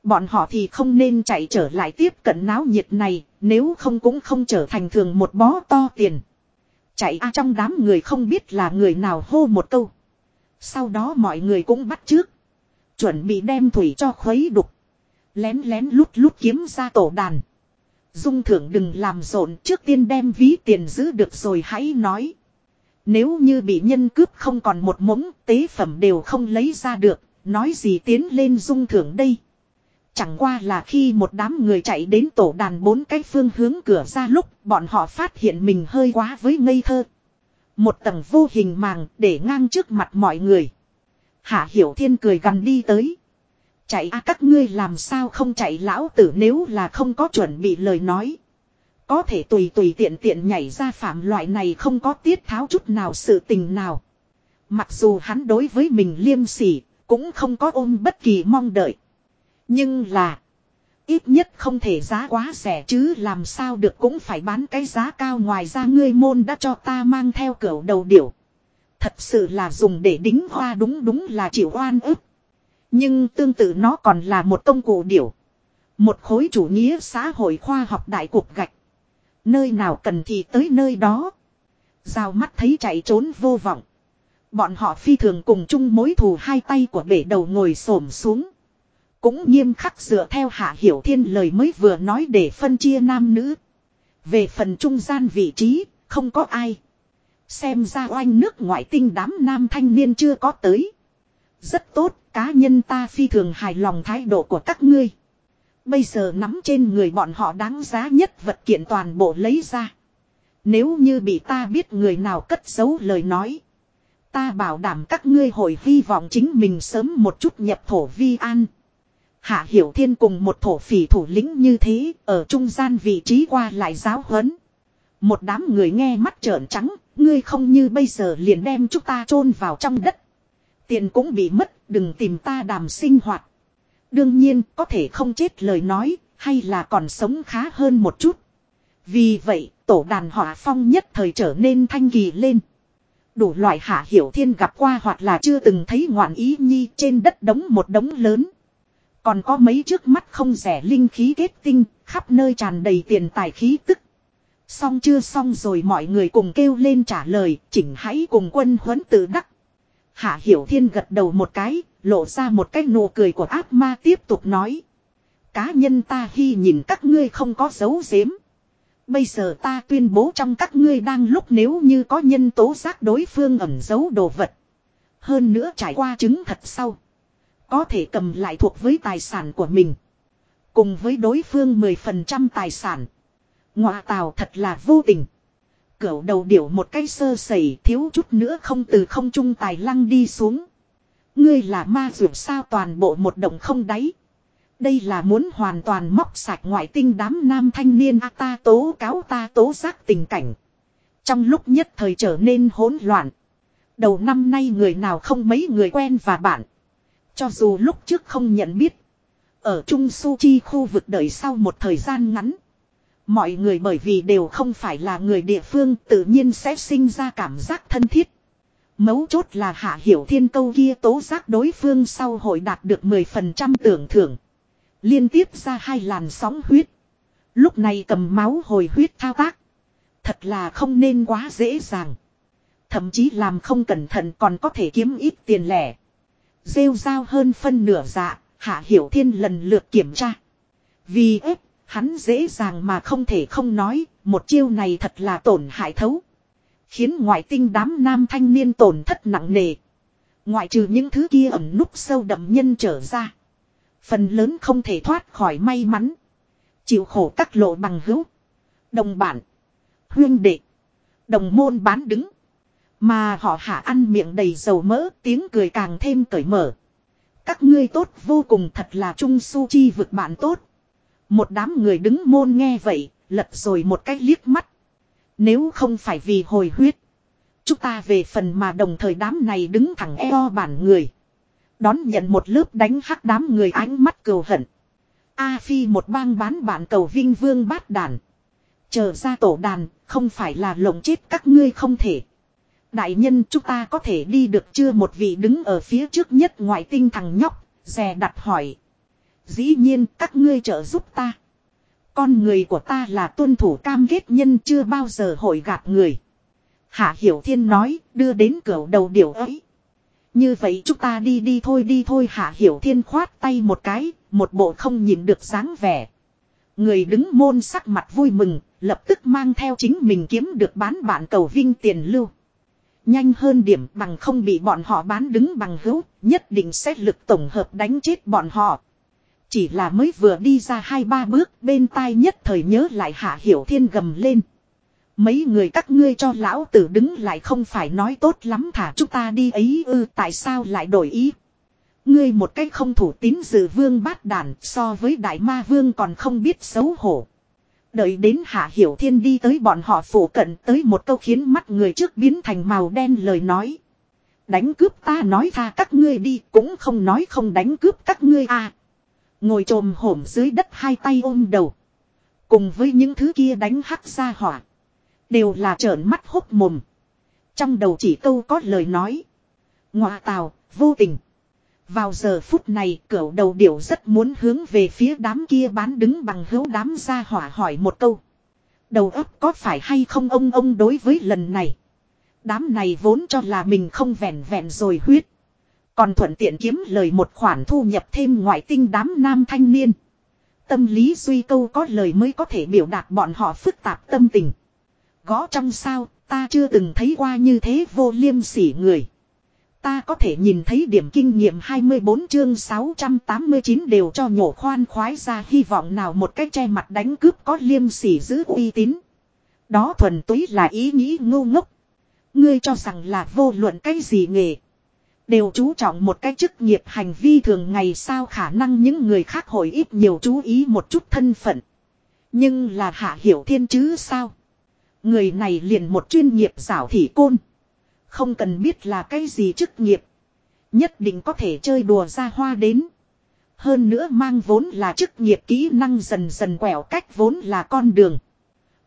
Bọn họ thì không nên chạy trở lại tiếp cận náo nhiệt này, nếu không cũng không trở thành thường một bó to tiền. Chạy a trong đám người không biết là người nào hô một câu. Sau đó mọi người cũng bắt trước. Chuẩn bị đem thủy cho khuấy đục. Lén lén lút lút kiếm ra tổ đàn. Dung thưởng đừng làm rộn trước tiên đem ví tiền giữ được rồi hãy nói. Nếu như bị nhân cướp không còn một mống tế phẩm đều không lấy ra được, nói gì tiến lên dung thưởng đây. Chẳng qua là khi một đám người chạy đến tổ đàn bốn cái phương hướng cửa ra lúc bọn họ phát hiện mình hơi quá với ngây thơ. Một tầng vô hình màng để ngang trước mặt mọi người. Hạ Hiểu Thiên cười gần đi tới. Chạy a các ngươi làm sao không chạy lão tử nếu là không có chuẩn bị lời nói. Có thể tùy tùy tiện tiện nhảy ra phạm loại này không có tiết tháo chút nào sự tình nào. Mặc dù hắn đối với mình liêm sỉ, cũng không có ôm bất kỳ mong đợi. Nhưng là, ít nhất không thể giá quá rẻ chứ làm sao được cũng phải bán cái giá cao ngoài ra ngươi môn đã cho ta mang theo cửa đầu điểu. Thật sự là dùng để đính hoa đúng đúng là chịu oan ức. Nhưng tương tự nó còn là một công cụ điểu. Một khối chủ nghĩa xã hội khoa học đại cục gạch. Nơi nào cần thì tới nơi đó. Giao mắt thấy chạy trốn vô vọng. Bọn họ phi thường cùng chung mối thù hai tay của bể đầu ngồi xổm xuống. Cũng nghiêm khắc dựa theo hạ hiểu thiên lời mới vừa nói để phân chia nam nữ. Về phần trung gian vị trí, không có ai. Xem ra oanh nước ngoại tinh đám nam thanh niên chưa có tới. Rất tốt, cá nhân ta phi thường hài lòng thái độ của các ngươi. Bây giờ nắm trên người bọn họ đáng giá nhất vật kiện toàn bộ lấy ra. Nếu như bị ta biết người nào cất giấu lời nói. Ta bảo đảm các ngươi hồi hy vọng chính mình sớm một chút nhập thổ vi an. Hạ Hiểu Thiên cùng một thổ phỉ thủ lĩnh như thế, ở trung gian vị trí qua lại giáo huấn. Một đám người nghe mắt trợn trắng, ngươi không như bây giờ liền đem chúng ta chôn vào trong đất. Tiền cũng bị mất, đừng tìm ta đàm sinh hoạt. Đương nhiên, có thể không chết lời nói, hay là còn sống khá hơn một chút. Vì vậy, tổ đàn họa phong nhất thời trở nên thanh kỳ lên. Đủ loại hạ hiểu thiên gặp qua hoặc là chưa từng thấy ngoạn ý nhi trên đất đống một đống lớn. Còn có mấy trước mắt không rẻ linh khí kết tinh, khắp nơi tràn đầy tiền tài khí tức. Xong chưa xong rồi mọi người cùng kêu lên trả lời, chỉnh hãy cùng quân huấn tự đắc. Hạ Hiểu Thiên gật đầu một cái, lộ ra một cái nụ cười của ác ma tiếp tục nói. Cá nhân ta khi nhìn các ngươi không có dấu giếm. Bây giờ ta tuyên bố trong các ngươi đang lúc nếu như có nhân tố giác đối phương ẩn giấu đồ vật. Hơn nữa trải qua chứng thật sau. Có thể cầm lại thuộc với tài sản của mình. Cùng với đối phương 10% tài sản. Ngoà tào thật là vô tình. Cửu đầu điểu một cái sơ sẩy thiếu chút nữa không từ không trung tài lăng đi xuống. Ngươi là ma dù sao toàn bộ một động không đáy. Đây là muốn hoàn toàn móc sạch ngoại tinh đám nam thanh niên a ta tố cáo ta tố giác tình cảnh. Trong lúc nhất thời trở nên hỗn loạn. Đầu năm nay người nào không mấy người quen và bạn. Cho dù lúc trước không nhận biết. Ở Trung Su Chi khu vực đợi sau một thời gian ngắn. Mọi người bởi vì đều không phải là người địa phương tự nhiên sẽ sinh ra cảm giác thân thiết. Mấu chốt là hạ hiểu thiên câu kia tố giác đối phương sau hội đạt được 10% tưởng thưởng. Liên tiếp ra hai làn sóng huyết. Lúc này cầm máu hồi huyết thao tác. Thật là không nên quá dễ dàng. Thậm chí làm không cẩn thận còn có thể kiếm ít tiền lẻ. Rêu rao hơn phân nửa dạ, hạ hiểu thiên lần lượt kiểm tra. Vì ép, hắn dễ dàng mà không thể không nói, một chiêu này thật là tổn hại thấu. Khiến ngoại tinh đám nam thanh niên tổn thất nặng nề. Ngoại trừ những thứ kia ẩm núp sâu đậm nhân trở ra. Phần lớn không thể thoát khỏi may mắn. Chịu khổ các lộ bằng hữu. Đồng bản. Huyên đệ. Đồng môn bán đứng. Mà họ hạ ăn miệng đầy dầu mỡ tiếng cười càng thêm cởi mở. Các ngươi tốt vô cùng thật là trung su chi vực bạn tốt. Một đám người đứng môn nghe vậy, lật rồi một cách liếc mắt. Nếu không phải vì hồi huyết. Chúng ta về phần mà đồng thời đám này đứng thẳng eo bản người. Đón nhận một lớp đánh hắc đám người ánh mắt cầu hận. A Phi một bang bán bản cầu vinh vương bát đàn. Chờ ra tổ đàn, không phải là lồng chết các ngươi không thể. Đại nhân chúng ta có thể đi được chưa một vị đứng ở phía trước nhất ngoại tinh thằng nhóc, dè đặt hỏi. Dĩ nhiên các ngươi trợ giúp ta. Con người của ta là tuân thủ cam kết nhân chưa bao giờ hội gạt người. Hạ Hiểu Thiên nói, đưa đến cửa đầu điều ấy. Như vậy chúng ta đi đi thôi đi thôi Hạ Hiểu Thiên khoát tay một cái, một bộ không nhìn được dáng vẻ. Người đứng môn sắc mặt vui mừng, lập tức mang theo chính mình kiếm được bán bạn cầu vinh tiền lưu. Nhanh hơn điểm bằng không bị bọn họ bán đứng bằng hữu, nhất định sẽ lực tổng hợp đánh chết bọn họ. Chỉ là mới vừa đi ra hai ba bước bên tai nhất thời nhớ lại hạ hiểu thiên gầm lên. Mấy người các ngươi cho lão tử đứng lại không phải nói tốt lắm thả chúng ta đi ấy ư tại sao lại đổi ý. Ngươi một cách không thủ tín dự vương bát đàn so với đại ma vương còn không biết xấu hổ. Đợi đến hạ hiểu thiên đi tới bọn họ phủ cận tới một câu khiến mắt người trước biến thành màu đen lời nói. Đánh cướp ta nói tha các ngươi đi cũng không nói không đánh cướp các ngươi à. Ngồi trồm hổm dưới đất hai tay ôm đầu. Cùng với những thứ kia đánh hắc ra hỏa. Đều là trợn mắt hốt mồm. Trong đầu chỉ câu có lời nói. Ngoà tào, vô tình. Vào giờ phút này cửu đầu điểu rất muốn hướng về phía đám kia bán đứng bằng hữu đám ra hỏa hỏi một câu. Đầu óc có phải hay không ông ông đối với lần này. Đám này vốn cho là mình không vẹn vẹn rồi huyết. Còn thuận tiện kiếm lời một khoản thu nhập thêm ngoại tinh đám nam thanh niên. Tâm lý suy câu có lời mới có thể biểu đạt bọn họ phức tạp tâm tình. Gõ trong sao, ta chưa từng thấy qua như thế vô liêm sỉ người. Ta có thể nhìn thấy điểm kinh nghiệm 24 chương 689 đều cho nhổ khoan khoái ra, hy vọng nào một cách che mặt đánh cướp có liêm sỉ giữ uy tín. Đó thuần túy là ý nghĩ ngu ngốc. Ngươi cho rằng là vô luận cái gì nghề. Đều chú trọng một cái chức nghiệp hành vi thường ngày, sao khả năng những người khác hồi ít nhiều chú ý một chút thân phận. Nhưng là hạ hiểu thiên chứ sao. Người này liền một chuyên nghiệp giảo thị côn. Không cần biết là cái gì chức nghiệp. Nhất định có thể chơi đùa ra hoa đến. Hơn nữa mang vốn là chức nghiệp kỹ năng dần dần quẹo cách vốn là con đường.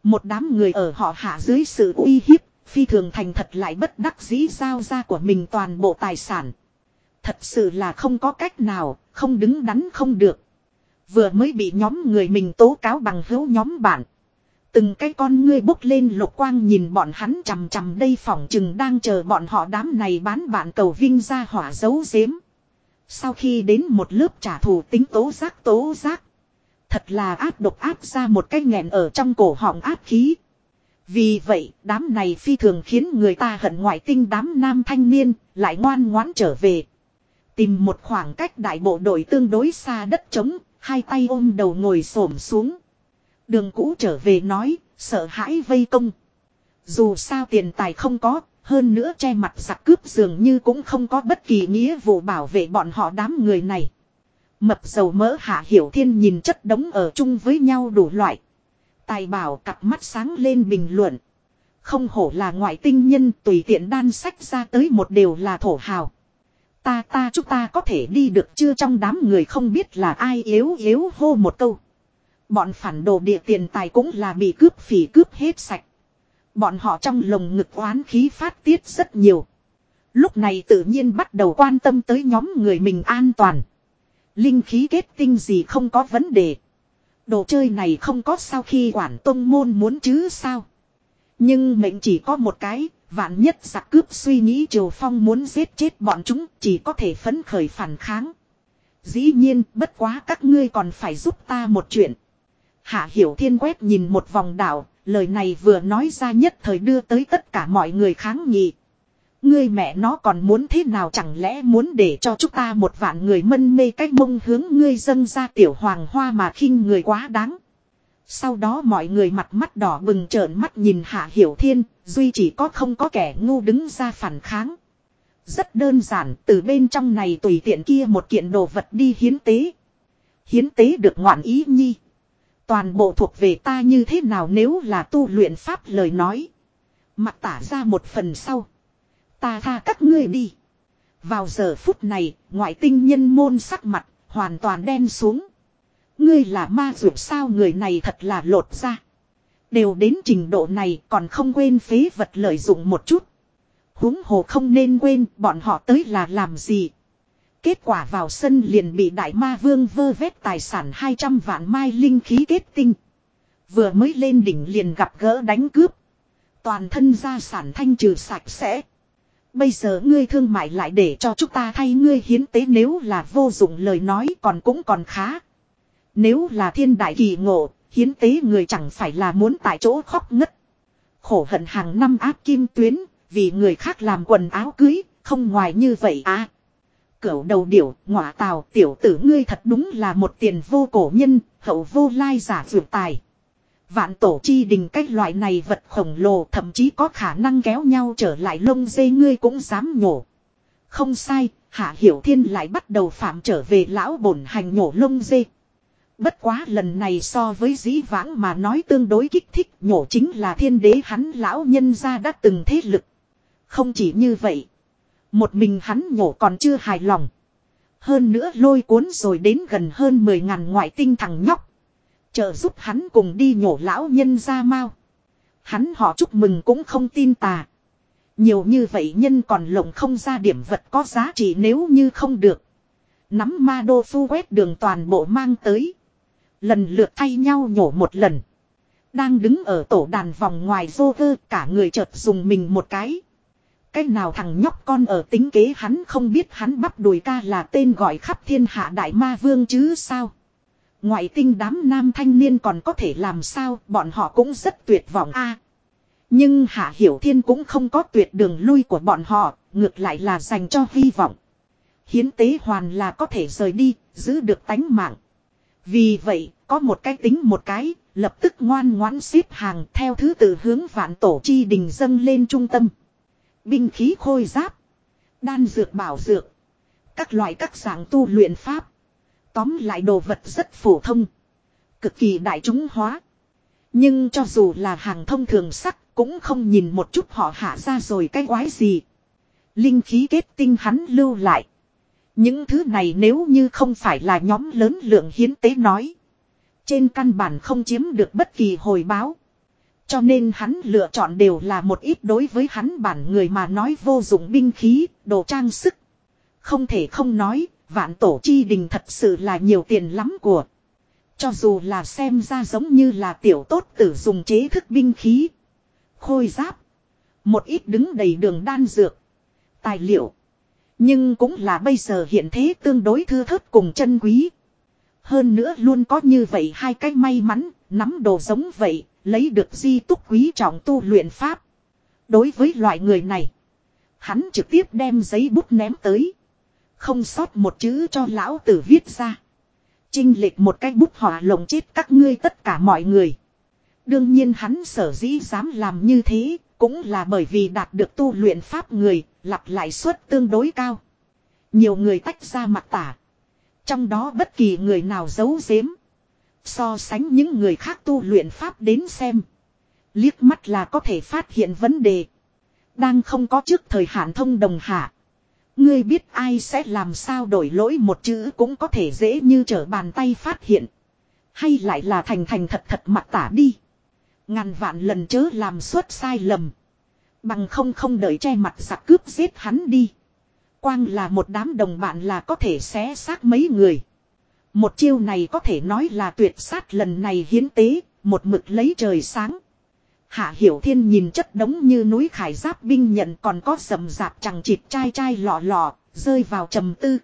Một đám người ở họ hạ dưới sự uy hiếp, phi thường thành thật lại bất đắc dĩ giao ra của mình toàn bộ tài sản. Thật sự là không có cách nào, không đứng đắn không được. Vừa mới bị nhóm người mình tố cáo bằng hữu nhóm bạn. Từng cái con ngươi bốc lên lục quang nhìn bọn hắn chằm chằm đây phỏng chừng đang chờ bọn họ đám này bán bạn cầu vinh ra hỏa giấu giếm. Sau khi đến một lớp trả thù tính tố giác tố giác. Thật là áp độc áp ra một cái nghẹn ở trong cổ họng áp khí. Vì vậy, đám này phi thường khiến người ta hận ngoại tinh đám nam thanh niên, lại ngoan ngoãn trở về. Tìm một khoảng cách đại bộ đội tương đối xa đất trống, hai tay ôm đầu ngồi xổm xuống. Đường cũ trở về nói, sợ hãi vây công. Dù sao tiền tài không có, hơn nữa che mặt giặc cướp dường như cũng không có bất kỳ nghĩa vụ bảo vệ bọn họ đám người này. Mập dầu mỡ hạ hiểu thiên nhìn chất đống ở chung với nhau đủ loại. Tài bảo cặp mắt sáng lên bình luận. Không hổ là ngoại tinh nhân tùy tiện đan sách ra tới một đều là thổ hào. Ta ta chúng ta có thể đi được chưa trong đám người không biết là ai yếu yếu hô một câu. Bọn phản đồ địa tiền tài cũng là bị cướp phỉ cướp hết sạch. Bọn họ trong lồng ngực oán khí phát tiết rất nhiều. Lúc này tự nhiên bắt đầu quan tâm tới nhóm người mình an toàn. Linh khí kết tinh gì không có vấn đề. Đồ chơi này không có sau khi quản tông môn muốn chứ sao. Nhưng mệnh chỉ có một cái, vạn nhất giặc cướp suy nghĩ Triều Phong muốn giết chết bọn chúng chỉ có thể phấn khởi phản kháng. Dĩ nhiên, bất quá các ngươi còn phải giúp ta một chuyện. Hạ Hiểu Thiên quét nhìn một vòng đảo, lời này vừa nói ra nhất thời đưa tới tất cả mọi người kháng nghị. Ngươi mẹ nó còn muốn thế nào chẳng lẽ muốn để cho chúng ta một vạn người mân mê cách mông hướng ngươi dâng ra tiểu hoàng hoa mà khinh người quá đáng. Sau đó mọi người mặt mắt đỏ bừng trợn mắt nhìn Hạ Hiểu Thiên, duy chỉ có không có kẻ ngu đứng ra phản kháng. Rất đơn giản, từ bên trong này tùy tiện kia một kiện đồ vật đi hiến tế. Hiến tế được ngoạn ý nhi. Toàn bộ thuộc về ta như thế nào nếu là tu luyện pháp lời nói. Mặt tả ra một phần sau. Ta tha các ngươi đi. Vào giờ phút này, ngoại tinh nhân môn sắc mặt, hoàn toàn đen xuống. Ngươi là ma ruột sao người này thật là lột ra. Đều đến trình độ này còn không quên phế vật lợi dụng một chút. huống hồ không nên quên bọn họ tới là làm gì. Kết quả vào sân liền bị đại ma vương vơ vét tài sản 200 vạn mai linh khí kết tinh. Vừa mới lên đỉnh liền gặp gỡ đánh cướp. Toàn thân gia sản thanh trừ sạch sẽ. Bây giờ ngươi thương mại lại để cho chúng ta thay ngươi hiến tế nếu là vô dụng lời nói còn cũng còn khá. Nếu là thiên đại kỳ ngộ, hiến tế người chẳng phải là muốn tại chỗ khóc ngất. Khổ hận hàng năm áp kim tuyến, vì người khác làm quần áo cưới, không ngoài như vậy à cẩu đầu điểu, ngọa tào, tiểu tử ngươi thật đúng là một tiền vô cổ nhân, hậu vô lai giả vượt tài. Vạn tổ chi đình cách loại này vật khổng lồ thậm chí có khả năng kéo nhau trở lại lông dê ngươi cũng dám nhổ. Không sai, Hạ Hiểu Thiên lại bắt đầu phạm trở về lão bổn hành nhổ lông dê. Bất quá lần này so với dĩ vãng mà nói tương đối kích thích nhổ chính là thiên đế hắn lão nhân gia đã từng thế lực. Không chỉ như vậy. Một mình hắn nhổ còn chưa hài lòng. Hơn nữa lôi cuốn rồi đến gần hơn 10 ngàn ngoại tinh thằng nhóc. Trợ giúp hắn cùng đi nhổ lão nhân ra mau. Hắn họ chúc mừng cũng không tin tà. Nhiều như vậy nhân còn lộng không ra điểm vật có giá trị nếu như không được. Nắm ma đô phu quét đường toàn bộ mang tới. Lần lượt thay nhau nhổ một lần. Đang đứng ở tổ đàn vòng ngoài vô vơ, cả người chợt dùng mình một cái. Cái nào thằng nhóc con ở tính kế hắn không biết hắn bắp đùi ca là tên gọi khắp thiên hạ đại ma vương chứ sao. Ngoại tinh đám nam thanh niên còn có thể làm sao bọn họ cũng rất tuyệt vọng a. nhưng Hạ Hiểu Thiên cũng không có tuyệt đường lui của bọn họ, ngược lại là dành cho hy vọng. Hiến tế hoàn là có thể rời đi, giữ được tánh mạng. Vì vậy, có một cái tính một cái, lập tức ngoan ngoãn xếp hàng theo thứ tự hướng vạn tổ chi đình dâng lên trung tâm. Binh khí khôi giáp, đan dược bảo dược, các loại các dạng tu luyện pháp. Tóm lại đồ vật rất phổ thông, cực kỳ đại chúng hóa. Nhưng cho dù là hàng thông thường sắc cũng không nhìn một chút họ hạ ra rồi cái quái gì. Linh khí kết tinh hắn lưu lại. Những thứ này nếu như không phải là nhóm lớn lượng hiến tế nói. Trên căn bản không chiếm được bất kỳ hồi báo. Cho nên hắn lựa chọn đều là một ít đối với hắn bản người mà nói vô dụng binh khí, đồ trang sức. Không thể không nói, vạn tổ chi đình thật sự là nhiều tiền lắm của. Cho dù là xem ra giống như là tiểu tốt tử dùng chế thức binh khí. Khôi giáp. Một ít đứng đầy đường đan dược. Tài liệu. Nhưng cũng là bây giờ hiện thế tương đối thư thớt cùng chân quý. Hơn nữa luôn có như vậy hai cái may mắn, nắm đồ giống vậy, lấy được di túc quý trọng tu luyện pháp. Đối với loại người này, hắn trực tiếp đem giấy bút ném tới. Không sót một chữ cho lão tử viết ra. Trinh lệch một cái bút hỏa lồng chết các ngươi tất cả mọi người. Đương nhiên hắn sở dĩ dám làm như thế, cũng là bởi vì đạt được tu luyện pháp người, lặp lại suất tương đối cao. Nhiều người tách ra mặt tả. Trong đó bất kỳ người nào giấu giếm. So sánh những người khác tu luyện pháp đến xem. Liếc mắt là có thể phát hiện vấn đề. Đang không có trước thời hạn thông đồng hạ. Ngươi biết ai sẽ làm sao đổi lỗi một chữ cũng có thể dễ như trở bàn tay phát hiện. Hay lại là thành thành thật thật mặt tả đi. Ngàn vạn lần chớ làm suốt sai lầm. Bằng không không đợi che mặt giặc cướp giết hắn đi. Quang là một đám đồng bạn là có thể xé xác mấy người. Một chiêu này có thể nói là tuyệt sát lần này hiến tế, một mực lấy trời sáng. Hạ Hiểu Thiên nhìn chất đống như núi khải giáp binh nhận còn có sầm rạp chẳng chịt chai chai lọ lọ, rơi vào trầm tư.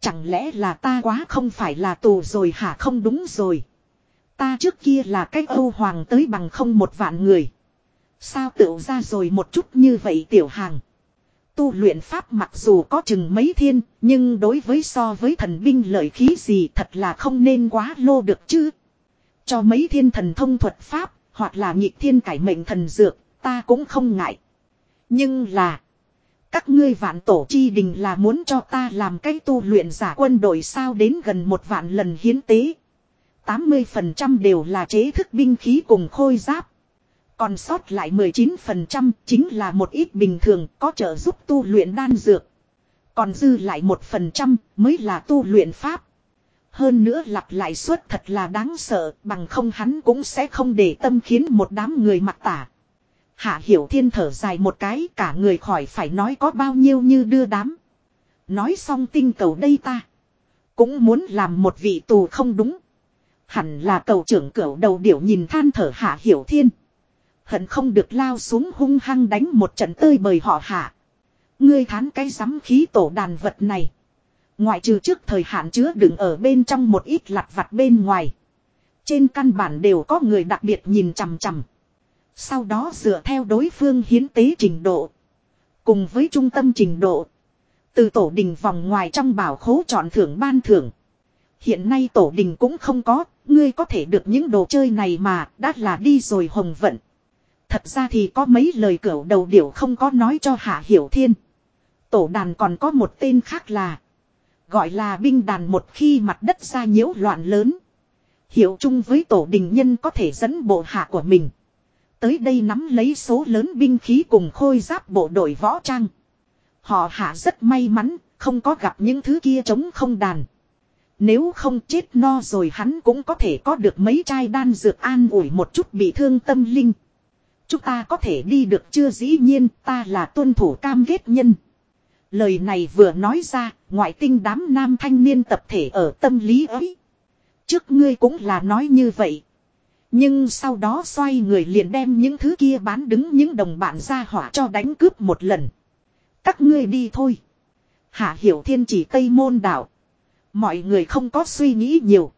Chẳng lẽ là ta quá không phải là tù rồi hả không đúng rồi. Ta trước kia là cách Âu Hoàng tới bằng không một vạn người. Sao tựu ra rồi một chút như vậy tiểu hàng. Tu luyện pháp mặc dù có chừng mấy thiên, nhưng đối với so với thần binh lợi khí gì thật là không nên quá lô được chứ. Cho mấy thiên thần thông thuật pháp, hoặc là nhị thiên cải mệnh thần dược, ta cũng không ngại. Nhưng là, các ngươi vạn tổ chi đình là muốn cho ta làm cái tu luyện giả quân đội sao đến gần một vạn lần hiến tế. 80% đều là chế thức binh khí cùng khôi giáp. Còn sót lại 19% chính là một ít bình thường có trợ giúp tu luyện đan dược. Còn dư lại 1% mới là tu luyện pháp. Hơn nữa lặp lại suất thật là đáng sợ, bằng không hắn cũng sẽ không để tâm khiến một đám người mặc tả. Hạ Hiểu Thiên thở dài một cái, cả người khỏi phải nói có bao nhiêu như đưa đám. Nói xong tinh cầu đây ta. Cũng muốn làm một vị tù không đúng. Hẳn là cầu trưởng cửu đầu điểu nhìn than thở Hạ Hiểu Thiên. Hận không được lao xuống hung hăng đánh một trận tơi bời họ hạ. Ngươi thán cái sắm khí tổ đàn vật này. Ngoại trừ trước thời hạn chứa đựng ở bên trong một ít lặt vặt bên ngoài. Trên căn bản đều có người đặc biệt nhìn chằm chằm. Sau đó dựa theo đối phương hiến tế trình độ. Cùng với trung tâm trình độ. Từ tổ đình vòng ngoài trong bảo khố chọn thưởng ban thưởng. Hiện nay tổ đình cũng không có, ngươi có thể được những đồ chơi này mà, đã là đi rồi hồng vận. Thật ra thì có mấy lời cửa đầu điểu không có nói cho Hạ Hiểu Thiên. Tổ đàn còn có một tên khác là. Gọi là binh đàn một khi mặt đất ra nhiễu loạn lớn. Hiểu chung với tổ đình nhân có thể dẫn bộ hạ của mình. Tới đây nắm lấy số lớn binh khí cùng khôi giáp bộ đội võ trang. Họ hạ rất may mắn, không có gặp những thứ kia chống không đàn. Nếu không chết no rồi hắn cũng có thể có được mấy chai đan dược an ủi một chút bị thương tâm linh. Chúng ta có thể đi được chưa dĩ nhiên ta là tuân thủ cam kết nhân. Lời này vừa nói ra, ngoại tinh đám nam thanh niên tập thể ở tâm lý ấy. Trước ngươi cũng là nói như vậy. Nhưng sau đó xoay người liền đem những thứ kia bán đứng những đồng bạn ra hỏa cho đánh cướp một lần. Các ngươi đi thôi. Hạ hiểu thiên chỉ Tây Môn đảo. Mọi người không có suy nghĩ nhiều.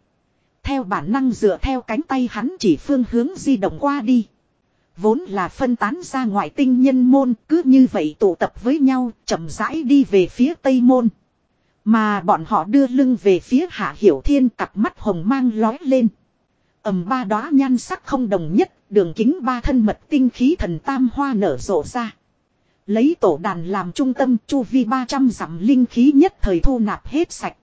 Theo bản năng dựa theo cánh tay hắn chỉ phương hướng di động qua đi. Vốn là phân tán ra ngoại tinh nhân môn, cứ như vậy tụ tập với nhau, chậm rãi đi về phía tây môn. Mà bọn họ đưa lưng về phía hạ hiểu thiên, cặp mắt hồng mang lói lên. ầm ba đóa nhan sắc không đồng nhất, đường kính ba thân mật tinh khí thần tam hoa nở rộ ra. Lấy tổ đàn làm trung tâm, chu vi 300 dặm linh khí nhất thời thu nạp hết sạch.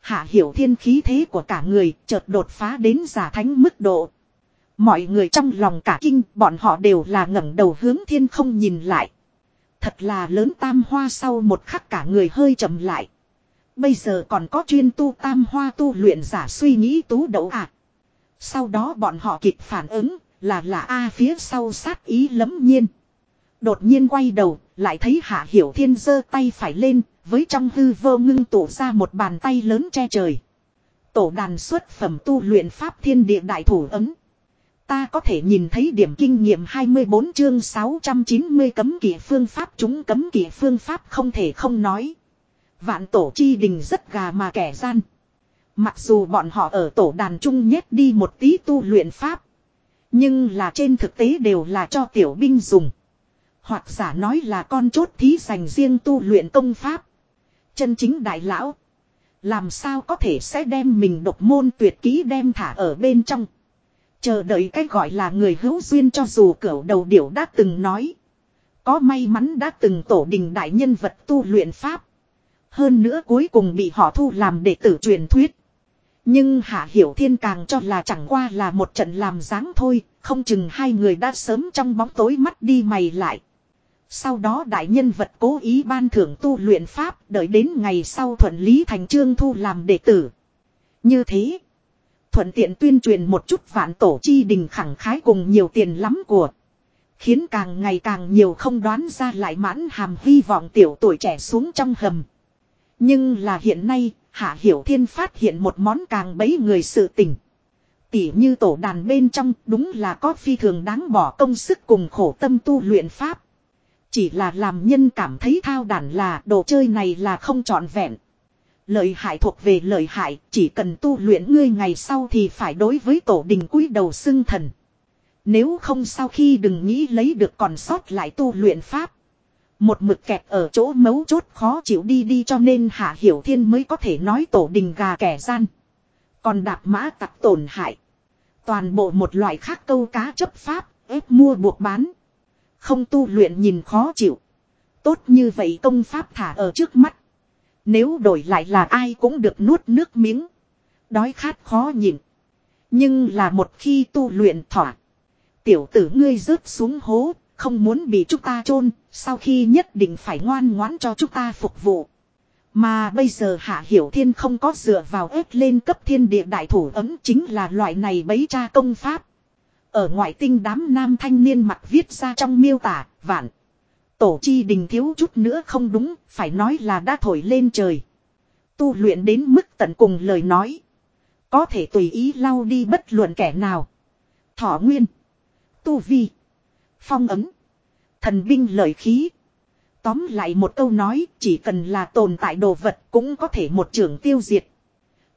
Hạ hiểu thiên khí thế của cả người chợt đột phá đến giả thánh mức độ. Mọi người trong lòng cả kinh, bọn họ đều là ngẩng đầu hướng thiên không nhìn lại. Thật là lớn tam hoa sau một khắc cả người hơi chậm lại. Bây giờ còn có chuyên tu tam hoa tu luyện giả suy nghĩ tú đậu à. Sau đó bọn họ kịp phản ứng, là là A phía sau sát ý lấm nhiên. Đột nhiên quay đầu, lại thấy Hạ Hiểu Thiên giơ tay phải lên, với trong hư vô ngưng tụ ra một bàn tay lớn che trời. Tổ đàn xuất phẩm tu luyện pháp thiên địa đại thủ ấm. Ta có thể nhìn thấy điểm kinh nghiệm 24 chương 690 cấm kỵ phương pháp chúng cấm kỵ phương pháp không thể không nói. Vạn tổ chi đình rất gà mà kẻ gian. Mặc dù bọn họ ở tổ đàn trung nhét đi một tí tu luyện pháp. Nhưng là trên thực tế đều là cho tiểu binh dùng. Hoặc giả nói là con chốt thí dành riêng tu luyện công pháp. Chân chính đại lão. Làm sao có thể sẽ đem mình độc môn tuyệt kỹ đem thả ở bên trong. Chờ đợi cái gọi là người hữu duyên cho dù cửu đầu điểu đã từng nói. Có may mắn đã từng tổ đình đại nhân vật tu luyện pháp. Hơn nữa cuối cùng bị họ thu làm đệ tử truyền thuyết. Nhưng Hạ Hiểu Thiên càng cho là chẳng qua là một trận làm dáng thôi, không chừng hai người đã sớm trong bóng tối mắt đi mày lại. Sau đó đại nhân vật cố ý ban thưởng tu luyện pháp đợi đến ngày sau thuận lý thành trương thu làm đệ tử. Như thế, thuận tiện tuyên truyền một chút vạn tổ chi đình khẳng khái cùng nhiều tiền lắm của. Khiến càng ngày càng nhiều không đoán ra lại mãn hàm hy vọng tiểu tuổi trẻ xuống trong hầm. Nhưng là hiện nay, Hạ Hiểu Thiên phát hiện một món càng bấy người sự tình. Tỉ như tổ đàn bên trong đúng là có phi thường đáng bỏ công sức cùng khổ tâm tu luyện pháp. Chỉ là làm nhân cảm thấy thao đàn là đồ chơi này là không trọn vẹn. Lợi hại thuộc về lợi hại, chỉ cần tu luyện ngươi ngày sau thì phải đối với tổ đình cúi đầu xưng thần. Nếu không sau khi đừng nghĩ lấy được còn sót lại tu luyện pháp. Một mực kẹt ở chỗ mấu chốt khó chịu đi đi cho nên Hạ Hiểu Thiên mới có thể nói tổ đình gà kẻ gian. Còn đạp mã tặc tổn hại. Toàn bộ một loại khác câu cá chấp pháp, ép mua buộc bán. Không tu luyện nhìn khó chịu. Tốt như vậy công pháp thả ở trước mắt. Nếu đổi lại là ai cũng được nuốt nước miếng. Đói khát khó nhịn. Nhưng là một khi tu luyện thỏa. Tiểu tử ngươi rớt xuống hố, không muốn bị chúng ta chôn sau khi nhất định phải ngoan ngoãn cho chúng ta phục vụ. Mà bây giờ Hạ Hiểu Thiên không có dựa vào ép lên cấp thiên địa đại thủ ấm chính là loại này bấy cha công pháp. Ở ngoại tinh đám nam thanh niên mặt viết ra trong miêu tả, vạn. Tổ chi đình thiếu chút nữa không đúng, phải nói là đã thổi lên trời. Tu luyện đến mức tận cùng lời nói. Có thể tùy ý lau đi bất luận kẻ nào. Thỏ nguyên. Tu vi. Phong ấm. Thần binh lợi khí. Tóm lại một câu nói chỉ cần là tồn tại đồ vật cũng có thể một trường tiêu diệt.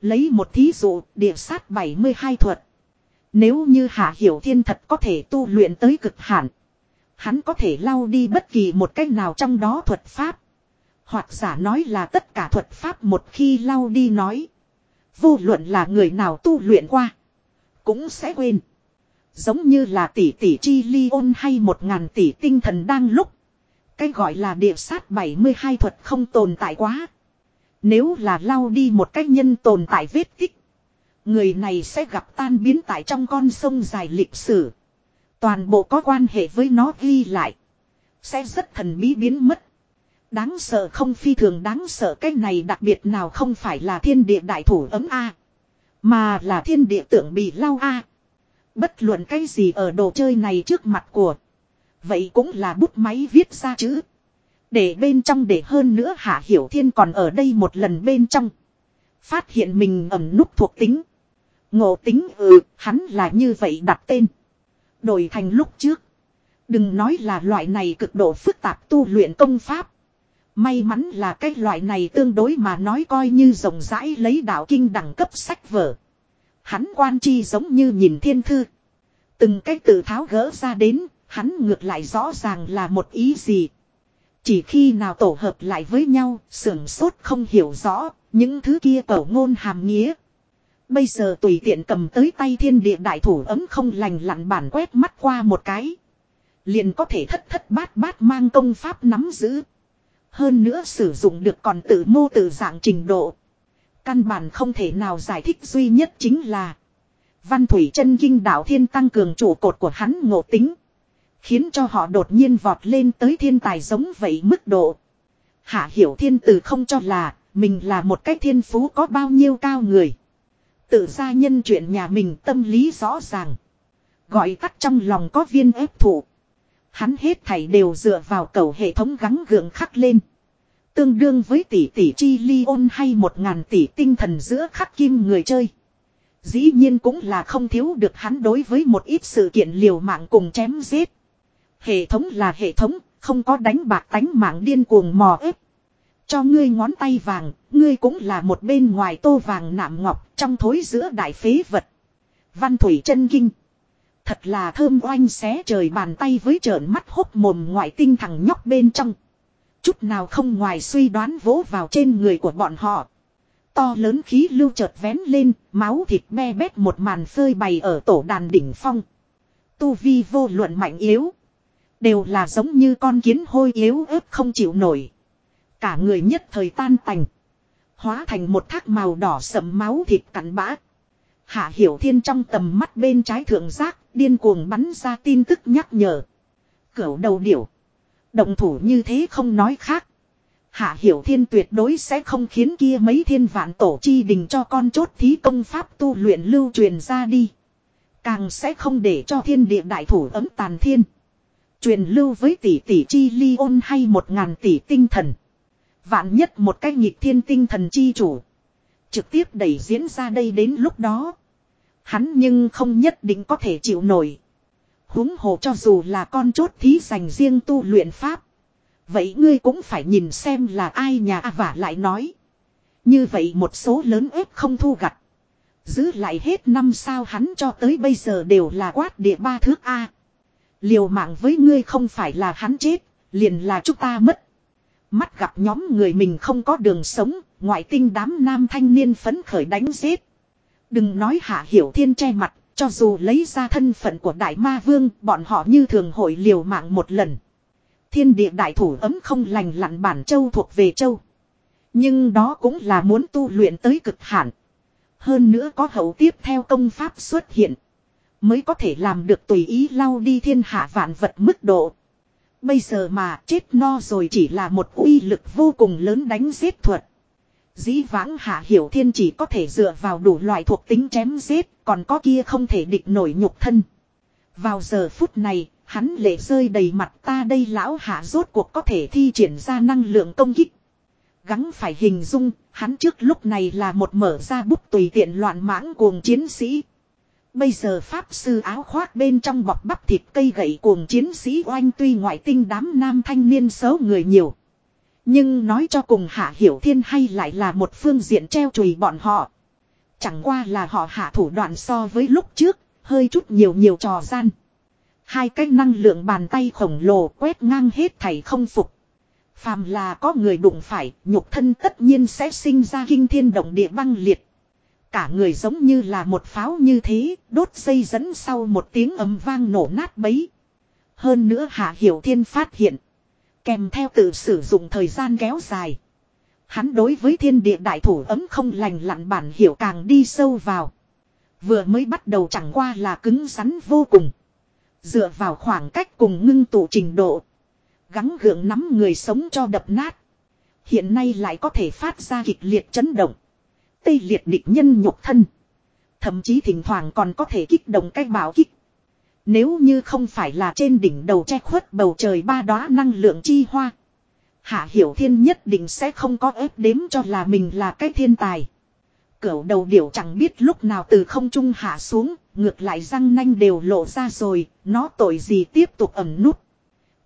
Lấy một thí dụ địa sát 72 thuật. Nếu như Hạ Hiểu Thiên thật có thể tu luyện tới cực hạn. Hắn có thể lau đi bất kỳ một cách nào trong đó thuật pháp. Hoặc giả nói là tất cả thuật pháp một khi lau đi nói. Vô luận là người nào tu luyện qua. Cũng sẽ quên. Giống như là tỷ tỷ chi ly ôn hay một ngàn tỷ tinh thần đang lúc. Cái gọi là địa sát 72 thuật không tồn tại quá. Nếu là lau đi một cách nhân tồn tại vết tích. Người này sẽ gặp tan biến tại trong con sông dài lịch sử. Toàn bộ có quan hệ với nó ghi lại. Sẽ rất thần bí biến mất. Đáng sợ không phi thường đáng sợ cái này đặc biệt nào không phải là thiên địa đại thủ ấm A. Mà là thiên địa tượng bị lau A. Bất luận cái gì ở đồ chơi này trước mặt của. Vậy cũng là bút máy viết ra chữ. Để bên trong để hơn nữa Hạ Hiểu Thiên còn ở đây một lần bên trong. Phát hiện mình ẩm nút thuộc tính. Ngộ tính ừ, hắn là như vậy đặt tên. Đổi thành lúc trước. Đừng nói là loại này cực độ phức tạp tu luyện công pháp. May mắn là cái loại này tương đối mà nói coi như rộng rãi lấy đạo kinh đẳng cấp sách vở. Hắn quan chi giống như nhìn thiên thư. Từng cái tự tháo gỡ ra đến, hắn ngược lại rõ ràng là một ý gì. Chỉ khi nào tổ hợp lại với nhau, sưởng sốt không hiểu rõ, những thứ kia tổ ngôn hàm nghĩa. Bây giờ tùy tiện cầm tới tay thiên địa đại thủ ấm không lành lặn bản quét mắt qua một cái. Liền có thể thất thất bát bát mang công pháp nắm giữ. Hơn nữa sử dụng được còn tự mô tự dạng trình độ. Căn bản không thể nào giải thích duy nhất chính là Văn Thủy chân Kinh Đạo Thiên tăng cường trụ cột của hắn ngộ tính. Khiến cho họ đột nhiên vọt lên tới thiên tài giống vậy mức độ. Hạ hiểu thiên tử không cho là mình là một cái thiên phú có bao nhiêu cao người. Tự ra nhân chuyện nhà mình tâm lý rõ ràng. Gọi tắt trong lòng có viên ép thủ. Hắn hết thảy đều dựa vào cầu hệ thống gắng gượng khắc lên. Tương đương với tỷ tỷ chi ly ôn hay một ngàn tỷ tinh thần giữa khắc kim người chơi. Dĩ nhiên cũng là không thiếu được hắn đối với một ít sự kiện liều mạng cùng chém giết. Hệ thống là hệ thống, không có đánh bạc tánh mạng điên cuồng mò ép. Cho ngươi ngón tay vàng, ngươi cũng là một bên ngoài tô vàng nạm ngọc trong thối giữa đại phế vật. Văn thủy chân kinh. Thật là thơm oanh xé trời bàn tay với trợn mắt hốc mồm ngoại tinh thằng nhóc bên trong. Chút nào không ngoài suy đoán vỗ vào trên người của bọn họ. To lớn khí lưu chợt vén lên, máu thịt me bét một màn phơi bày ở tổ đàn đỉnh phong. Tu vi vô luận mạnh yếu. Đều là giống như con kiến hôi yếu ớt không chịu nổi. Cả người nhất thời tan tành. Hóa thành một thác màu đỏ sậm máu thịt cắn bã. Hạ Hiểu Thiên trong tầm mắt bên trái thượng giác, điên cuồng bắn ra tin tức nhắc nhở. Cửu đầu điểu. Động thủ như thế không nói khác. Hạ Hiểu Thiên tuyệt đối sẽ không khiến kia mấy thiên vạn tổ chi đình cho con chốt thí công pháp tu luyện lưu truyền ra đi. Càng sẽ không để cho thiên địa đại thủ ấm tàn thiên. Truyền lưu với tỷ tỷ chi ly ôn hay một ngàn tỷ tinh thần. Vạn nhất một cái nhịp thiên tinh thần chi chủ. Trực tiếp đẩy diễn ra đây đến lúc đó. Hắn nhưng không nhất định có thể chịu nổi. huống hồ cho dù là con chốt thí dành riêng tu luyện pháp. Vậy ngươi cũng phải nhìn xem là ai nhà à vả lại nói. Như vậy một số lớn ếp không thu gặt. Giữ lại hết năm sao hắn cho tới bây giờ đều là quát địa ba thước A. Liều mạng với ngươi không phải là hắn chết, liền là chúng ta mất. Mắt gặp nhóm người mình không có đường sống, ngoại tinh đám nam thanh niên phấn khởi đánh giết. Đừng nói hạ hiểu thiên che mặt, cho dù lấy ra thân phận của đại ma vương, bọn họ như thường hội liều mạng một lần. Thiên địa đại thủ ấm không lành lặn bản châu thuộc về châu. Nhưng đó cũng là muốn tu luyện tới cực hạn. Hơn nữa có hậu tiếp theo công pháp xuất hiện. Mới có thể làm được tùy ý lau đi thiên hạ vạn vật mức độ. Bây giờ mà chết no rồi chỉ là một uy lực vô cùng lớn đánh giết thuật. Dĩ vãng hạ hiểu thiên chỉ có thể dựa vào đủ loại thuộc tính chém giết, còn có kia không thể địch nổi nhục thân. Vào giờ phút này, hắn lệ rơi đầy mặt ta đây lão hạ rốt cuộc có thể thi triển ra năng lượng công kích. Gắng phải hình dung, hắn trước lúc này là một mở ra bút tùy tiện loạn mãng cuồng chiến sĩ. Bây giờ pháp sư áo khoác bên trong bọc bắp thịt cây gậy cuồng chiến sĩ oanh tuy ngoại tinh đám nam thanh niên xấu người nhiều. Nhưng nói cho cùng hạ hiểu thiên hay lại là một phương diện treo chùi bọn họ. Chẳng qua là họ hạ thủ đoạn so với lúc trước, hơi chút nhiều nhiều trò gian. Hai cái năng lượng bàn tay khổng lồ quét ngang hết thảy không phục. Phàm là có người đụng phải, nhục thân tất nhiên sẽ sinh ra kinh thiên động địa băng liệt. Cả người giống như là một pháo như thế, đốt dây dẫn sau một tiếng ấm vang nổ nát bấy. Hơn nữa Hạ Hiểu Thiên phát hiện. Kèm theo tự sử dụng thời gian kéo dài. Hắn đối với thiên địa đại thủ ấm không lành lặn bản hiểu càng đi sâu vào. Vừa mới bắt đầu chẳng qua là cứng rắn vô cùng. Dựa vào khoảng cách cùng ngưng tụ trình độ. Gắng gượng nắm người sống cho đập nát. Hiện nay lại có thể phát ra kịch liệt chấn động. Tây liệt địch nhân nhục thân. Thậm chí thỉnh thoảng còn có thể kích động cái bảo kích. Nếu như không phải là trên đỉnh đầu che khuất bầu trời ba đóa năng lượng chi hoa. Hạ Hiểu Thiên nhất định sẽ không có ép đếm cho là mình là cái thiên tài. Cửu đầu điểu chẳng biết lúc nào từ không trung hạ xuống, ngược lại răng nanh đều lộ ra rồi, nó tội gì tiếp tục ẩm nút.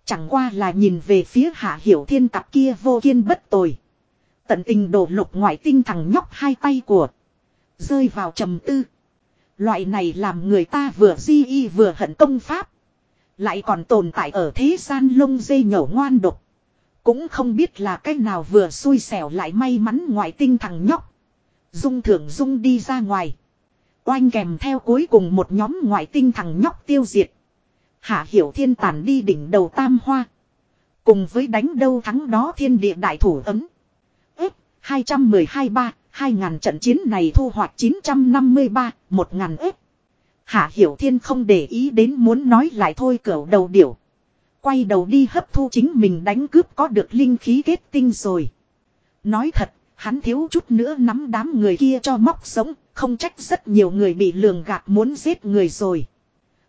Chẳng qua là nhìn về phía Hạ Hiểu Thiên cặp kia vô kiên bất tồi. Tận tình đổ lục ngoại tinh thằng nhóc hai tay của. Rơi vào trầm tư. Loại này làm người ta vừa di y vừa hận công pháp. Lại còn tồn tại ở thế gian lông dây nhổ ngoan độc. Cũng không biết là cách nào vừa xui xẻo lại may mắn ngoại tinh thằng nhóc. Dung thưởng dung đi ra ngoài. Oanh kèm theo cuối cùng một nhóm ngoại tinh thằng nhóc tiêu diệt. Hạ hiểu thiên tàn đi đỉnh đầu tam hoa. Cùng với đánh đâu thắng đó thiên địa đại thủ ấm. Ếp 212 ba 2000 trận chiến này thu hoạch 953, 1000 ếp. Hạ Hiểu Thiên không để ý đến muốn nói lại thôi cỡ đầu điểu. Quay đầu đi hấp thu chính mình đánh cướp có được linh khí kết tinh rồi. Nói thật, hắn thiếu chút nữa nắm đám người kia cho móc sống, không trách rất nhiều người bị lường gạt muốn giết người rồi.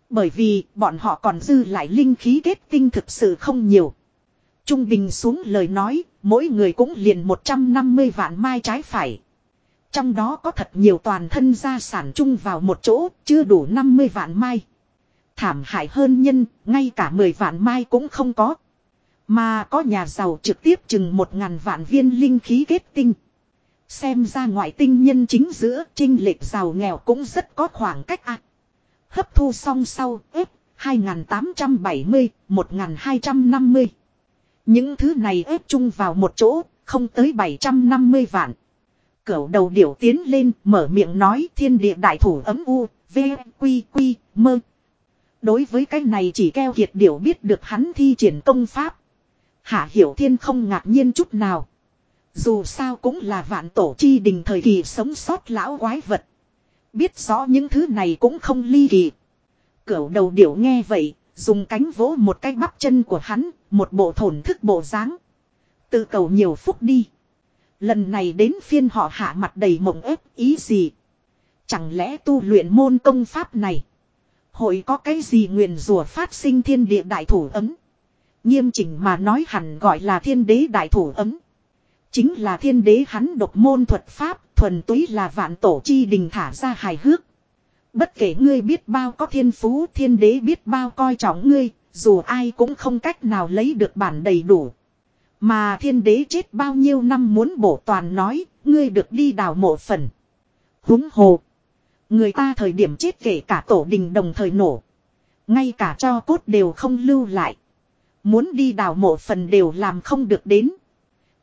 Bởi vì bọn họ còn dư lại linh khí kết tinh thực sự không nhiều. Trung bình xuống lời nói, mỗi người cũng liền 150 vạn mai trái phải. Trong đó có thật nhiều toàn thân gia sản chung vào một chỗ, chưa đủ 50 vạn mai. Thảm hại hơn nhân, ngay cả 10 vạn mai cũng không có. Mà có nhà giàu trực tiếp chừng 1.000 vạn viên linh khí kết tinh. Xem ra ngoại tinh nhân chính giữa trinh lệch giàu nghèo cũng rất có khoảng cách ạ. Hấp thu xong sau, ếp, 2.870, 1.250. Những thứ này ép chung vào một chỗ, không tới 750 vạn. Cửu đầu điểu tiến lên, mở miệng nói thiên địa đại thủ ấm u, v, quy, quy, mơ. Đối với cái này chỉ keo kiệt điểu biết được hắn thi triển công pháp. Hạ hiểu thiên không ngạc nhiên chút nào. Dù sao cũng là vạn tổ chi đình thời kỳ sống sót lão quái vật. Biết rõ những thứ này cũng không ly kỳ. Cửu đầu điểu nghe vậy, dùng cánh vỗ một cái bắp chân của hắn, một bộ thổn thức bộ dáng. Tự cầu nhiều phúc đi. Lần này đến phiên họ hạ mặt đầy mộng ép ý gì. Chẳng lẽ tu luyện môn công pháp này. Hội có cái gì nguyền rủa phát sinh thiên địa đại thủ ấm. Nghiêm chỉnh mà nói hẳn gọi là thiên đế đại thủ ấm. Chính là thiên đế hắn độc môn thuật pháp, thuần túy là vạn tổ chi đình thả ra hài hước. Bất kể ngươi biết bao có thiên phú thiên đế biết bao coi trọng ngươi, dù ai cũng không cách nào lấy được bản đầy đủ. Mà thiên đế chết bao nhiêu năm muốn bổ toàn nói, ngươi được đi đào mộ phần. Húng hồ. Người ta thời điểm chết kể cả tổ đình đồng thời nổ. Ngay cả cho cốt đều không lưu lại. Muốn đi đào mộ phần đều làm không được đến.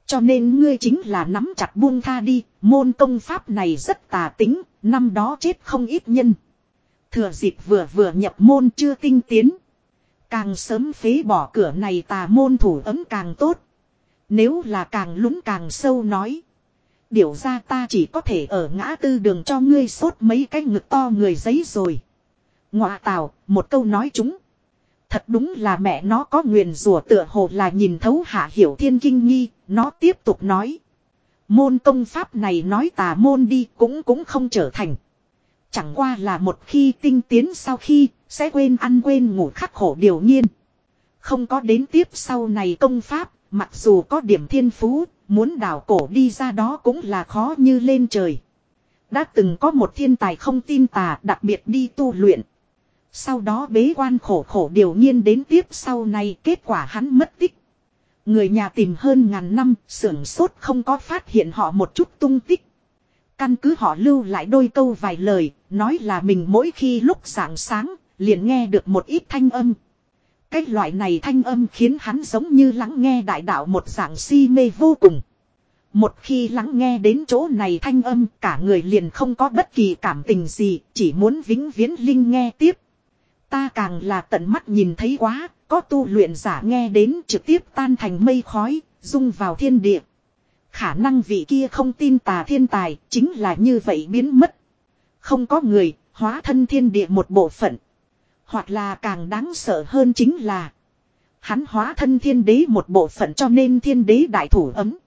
Cho nên ngươi chính là nắm chặt buông tha đi, môn công pháp này rất tà tính, năm đó chết không ít nhân. Thừa dịp vừa vừa nhập môn chưa tinh tiến. Càng sớm phế bỏ cửa này tà môn thủ ấm càng tốt. Nếu là càng lún càng sâu nói. Điều ra ta chỉ có thể ở ngã tư đường cho ngươi sốt mấy cái ngực to người giấy rồi. Ngoạ tào, một câu nói chúng. Thật đúng là mẹ nó có nguyền rủa tựa hồ là nhìn thấu hạ hiểu thiên kinh nghi, nó tiếp tục nói. Môn công pháp này nói tà môn đi cũng cũng không trở thành. Chẳng qua là một khi tinh tiến sau khi, sẽ quên ăn quên ngủ khắc khổ điều nhiên. Không có đến tiếp sau này công pháp, mặc dù có điểm thiên phú, muốn đảo cổ đi ra đó cũng là khó như lên trời. Đã từng có một thiên tài không tin tà đặc biệt đi tu luyện. Sau đó bế quan khổ khổ điều nhiên đến tiếp sau này kết quả hắn mất tích. Người nhà tìm hơn ngàn năm, sưởng sốt không có phát hiện họ một chút tung tích. Căn cứ họ lưu lại đôi câu vài lời, nói là mình mỗi khi lúc sáng sáng, liền nghe được một ít thanh âm. Cái loại này thanh âm khiến hắn giống như lắng nghe đại đạo một dạng si mê vô cùng. Một khi lắng nghe đến chỗ này thanh âm cả người liền không có bất kỳ cảm tình gì, chỉ muốn vĩnh viễn linh nghe tiếp. Ta càng là tận mắt nhìn thấy quá, có tu luyện giả nghe đến trực tiếp tan thành mây khói, dung vào thiên địa. Khả năng vị kia không tin tà thiên tài, chính là như vậy biến mất. Không có người, hóa thân thiên địa một bộ phận. Hoặc là càng đáng sợ hơn chính là Hắn hóa thân thiên đế một bộ phận cho nên thiên đế đại thủ ấm.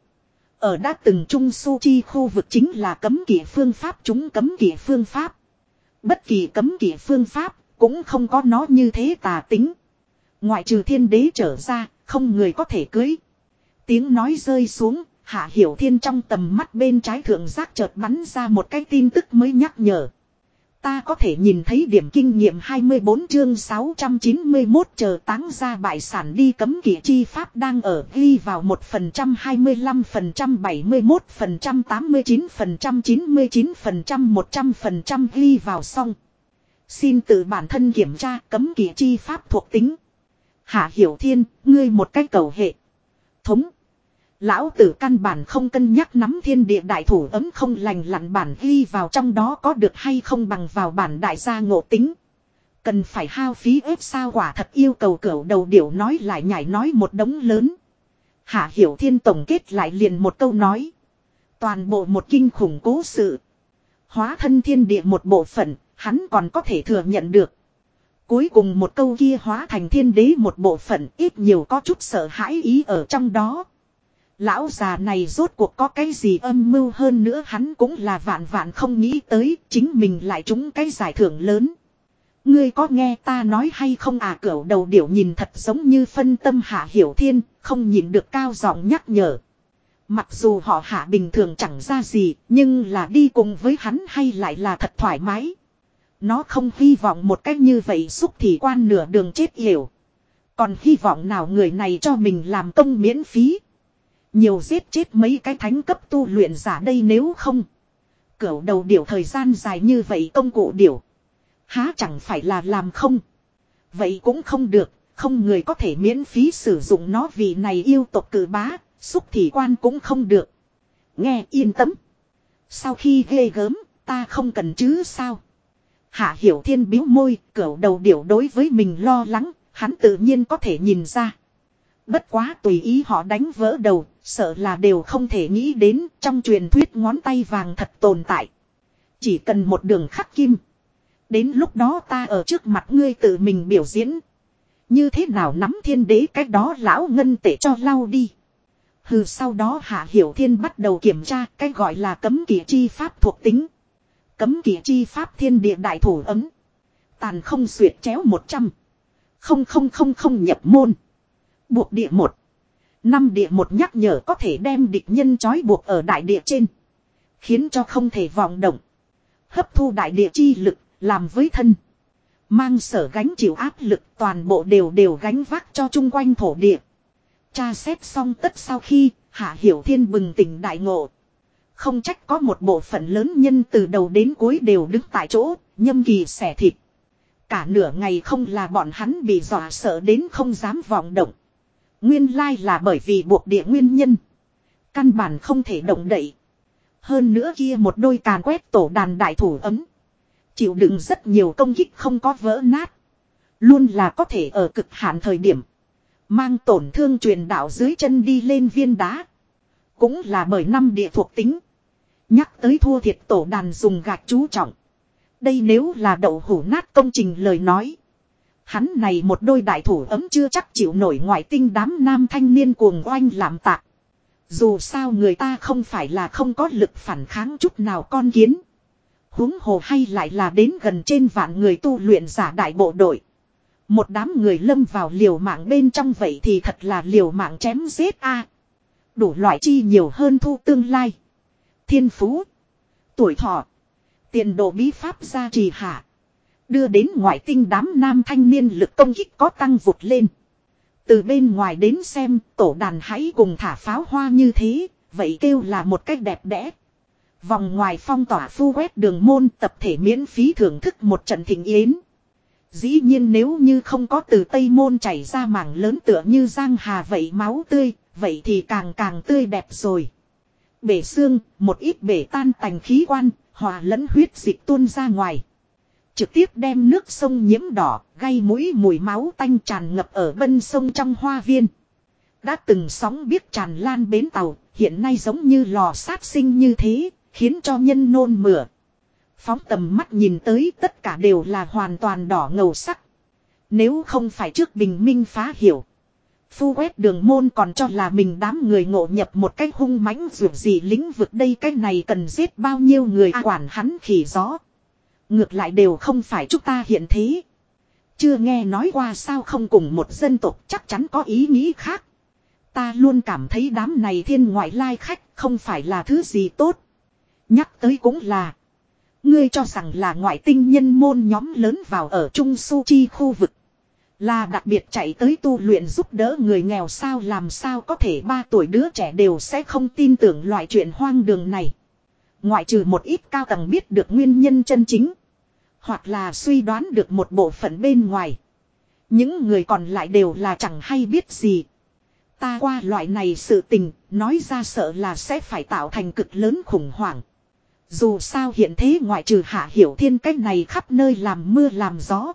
Ở đã từng trung su chi khu vực chính là cấm kỵ phương pháp chúng cấm kỵ phương pháp. Bất kỳ cấm kỵ phương pháp cũng không có nó như thế tà tính. Ngoại trừ thiên đế trở ra, không người có thể cưới. Tiếng nói rơi xuống, Hạ Hiểu Thiên trong tầm mắt bên trái thượng giác chợt bắn ra một cái tin tức mới nhắc nhở. Ta có thể nhìn thấy điểm kinh nghiệm 24 chương 691 chờ táng ra bại sản đi cấm kỵ chi pháp đang ở ghi vào 1% 25% 71% 89% 99% 100% ghi vào xong. Xin tự bản thân kiểm tra cấm kỵ chi pháp thuộc tính. Hạ Hiểu Thiên, ngươi một cách cầu hệ. Thống. Lão tử căn bản không cân nhắc nắm thiên địa đại thủ ấm không lành lặn bản ghi vào trong đó có được hay không bằng vào bản đại gia ngộ tính. Cần phải hao phí ép sao quả thật yêu cầu cửu đầu điểu nói lại nhảy nói một đống lớn. Hạ hiểu thiên tổng kết lại liền một câu nói. Toàn bộ một kinh khủng cố sự. Hóa thân thiên địa một bộ phận, hắn còn có thể thừa nhận được. Cuối cùng một câu kia hóa thành thiên đế một bộ phận ít nhiều có chút sợ hãi ý ở trong đó. Lão già này rốt cuộc có cái gì âm mưu hơn nữa hắn cũng là vạn vạn không nghĩ tới chính mình lại trúng cái giải thưởng lớn. Ngươi có nghe ta nói hay không à cửu đầu điểu nhìn thật giống như phân tâm hạ hiểu thiên, không nhìn được cao giọng nhắc nhở. Mặc dù họ hạ bình thường chẳng ra gì, nhưng là đi cùng với hắn hay lại là thật thoải mái. Nó không hy vọng một cách như vậy xúc thì quan nửa đường chết hiểu. Còn hy vọng nào người này cho mình làm công miễn phí. Nhiều giết chết mấy cái thánh cấp tu luyện giả đây nếu không. Cửu đầu điểu thời gian dài như vậy công cụ điểu. Há chẳng phải là làm không. Vậy cũng không được, không người có thể miễn phí sử dụng nó vì này yêu tộc cử bá, xúc thì quan cũng không được. Nghe yên tâm. Sau khi ghê gớm, ta không cần chứ sao. Hạ hiểu thiên biếu môi, cửu đầu điểu đối với mình lo lắng, hắn tự nhiên có thể nhìn ra. Bất quá tùy ý họ đánh vỡ đầu, sợ là đều không thể nghĩ đến, trong truyền thuyết ngón tay vàng thật tồn tại. Chỉ cần một đường khắc kim. Đến lúc đó ta ở trước mặt ngươi tự mình biểu diễn. Như thế nào nắm thiên đế cách đó lão ngân tệ cho lau đi. Hừ, sau đó Hạ Hiểu Thiên bắt đầu kiểm tra cái gọi là cấm kỵ chi pháp thuộc tính. Cấm kỵ chi pháp thiên địa đại thủ ấm. Tàn không xuyệt chéo 100. Không không không không nhập môn. Buộc địa một. Năm địa một nhắc nhở có thể đem địch nhân trói buộc ở đại địa trên. Khiến cho không thể vọng động. Hấp thu đại địa chi lực, làm với thân. Mang sở gánh chịu áp lực toàn bộ đều đều gánh vác cho chung quanh thổ địa. Cha xét xong tất sau khi, Hạ Hiểu Thiên bừng tỉnh đại ngộ. Không trách có một bộ phận lớn nhân từ đầu đến cuối đều đứng tại chỗ, nhâm kỳ xẻ thịt. Cả nửa ngày không là bọn hắn bị dọa sợ đến không dám vọng động. Nguyên lai là bởi vì buộc địa nguyên nhân. Căn bản không thể động đậy. Hơn nữa kia một đôi càn quét tổ đàn đại thủ ấm. Chịu đựng rất nhiều công kích không có vỡ nát. Luôn là có thể ở cực hạn thời điểm. Mang tổn thương truyền đạo dưới chân đi lên viên đá. Cũng là bởi năm địa thuộc tính. Nhắc tới thua thiệt tổ đàn dùng gạch chú trọng. Đây nếu là đậu hủ nát công trình lời nói. Hắn này một đôi đại thủ ấm chưa chắc chịu nổi ngoại tinh đám nam thanh niên cuồng oanh làm tạc. Dù sao người ta không phải là không có lực phản kháng chút nào con kiến. huống hồ hay lại là đến gần trên vạn người tu luyện giả đại bộ đội. Một đám người lâm vào liều mạng bên trong vậy thì thật là liều mạng chém giết a Đủ loại chi nhiều hơn thu tương lai. Thiên phú. Tuổi thọ. Tiền độ bí pháp gia trì hạ. Đưa đến ngoại tinh đám nam thanh niên lực công kích có tăng vụt lên. Từ bên ngoài đến xem tổ đàn hãy cùng thả pháo hoa như thế, vậy kêu là một cách đẹp đẽ. Vòng ngoài phong tỏa phu quét đường môn tập thể miễn phí thưởng thức một trận thịnh yến. Dĩ nhiên nếu như không có từ Tây Môn chảy ra mảng lớn tựa như giang hà vậy máu tươi, vậy thì càng càng tươi đẹp rồi. Bể xương, một ít bể tan tành khí quan, hòa lẫn huyết dịch tuôn ra ngoài. Trực tiếp đem nước sông nhiễm đỏ, gây mũi mùi máu tanh tràn ngập ở bên sông trong hoa viên. Đã từng sóng biết tràn lan bến tàu, hiện nay giống như lò sát sinh như thế, khiến cho nhân nôn mửa. Phóng tầm mắt nhìn tới tất cả đều là hoàn toàn đỏ ngầu sắc. Nếu không phải trước bình minh phá hiểu. Phu quét đường môn còn cho là mình đám người ngộ nhập một cách hung mãnh dù gì lĩnh vực đây cái này cần giết bao nhiêu người à, quản hắn khỉ gió. Ngược lại đều không phải chúng ta hiện thế. Chưa nghe nói qua sao không cùng một dân tộc, chắc chắn có ý nghĩ khác. Ta luôn cảm thấy đám này thiên ngoại lai khách không phải là thứ gì tốt. Nhắc tới cũng là. Ngươi cho rằng là ngoại tinh nhân môn nhóm lớn vào ở Trung Su Chi khu vực. Là đặc biệt chạy tới tu luyện giúp đỡ người nghèo sao, làm sao có thể ba tuổi đứa trẻ đều sẽ không tin tưởng loại chuyện hoang đường này. Ngoại trừ một ít cao tầng biết được nguyên nhân chân chính. Hoặc là suy đoán được một bộ phận bên ngoài. Những người còn lại đều là chẳng hay biết gì. Ta qua loại này sự tình, nói ra sợ là sẽ phải tạo thành cực lớn khủng hoảng. Dù sao hiện thế ngoại trừ hạ hiểu thiên cách này khắp nơi làm mưa làm gió.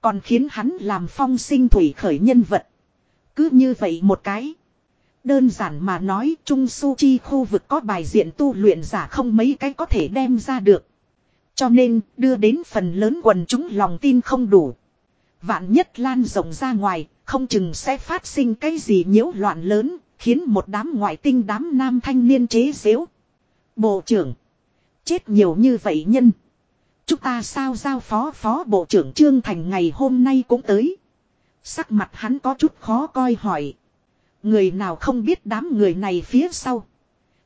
Còn khiến hắn làm phong sinh thủy khởi nhân vật. Cứ như vậy một cái. Đơn giản mà nói Trung Su Chi khu vực có bài diện tu luyện giả không mấy cái có thể đem ra được. Cho nên đưa đến phần lớn quần chúng lòng tin không đủ. Vạn nhất lan rộng ra ngoài, không chừng sẽ phát sinh cái gì nhiễu loạn lớn, khiến một đám ngoại tinh đám nam thanh niên chế xếu. Bộ trưởng. Chết nhiều như vậy nhân. Chúng ta sao giao phó phó bộ trưởng Trương Thành ngày hôm nay cũng tới. Sắc mặt hắn có chút khó coi hỏi. Người nào không biết đám người này phía sau.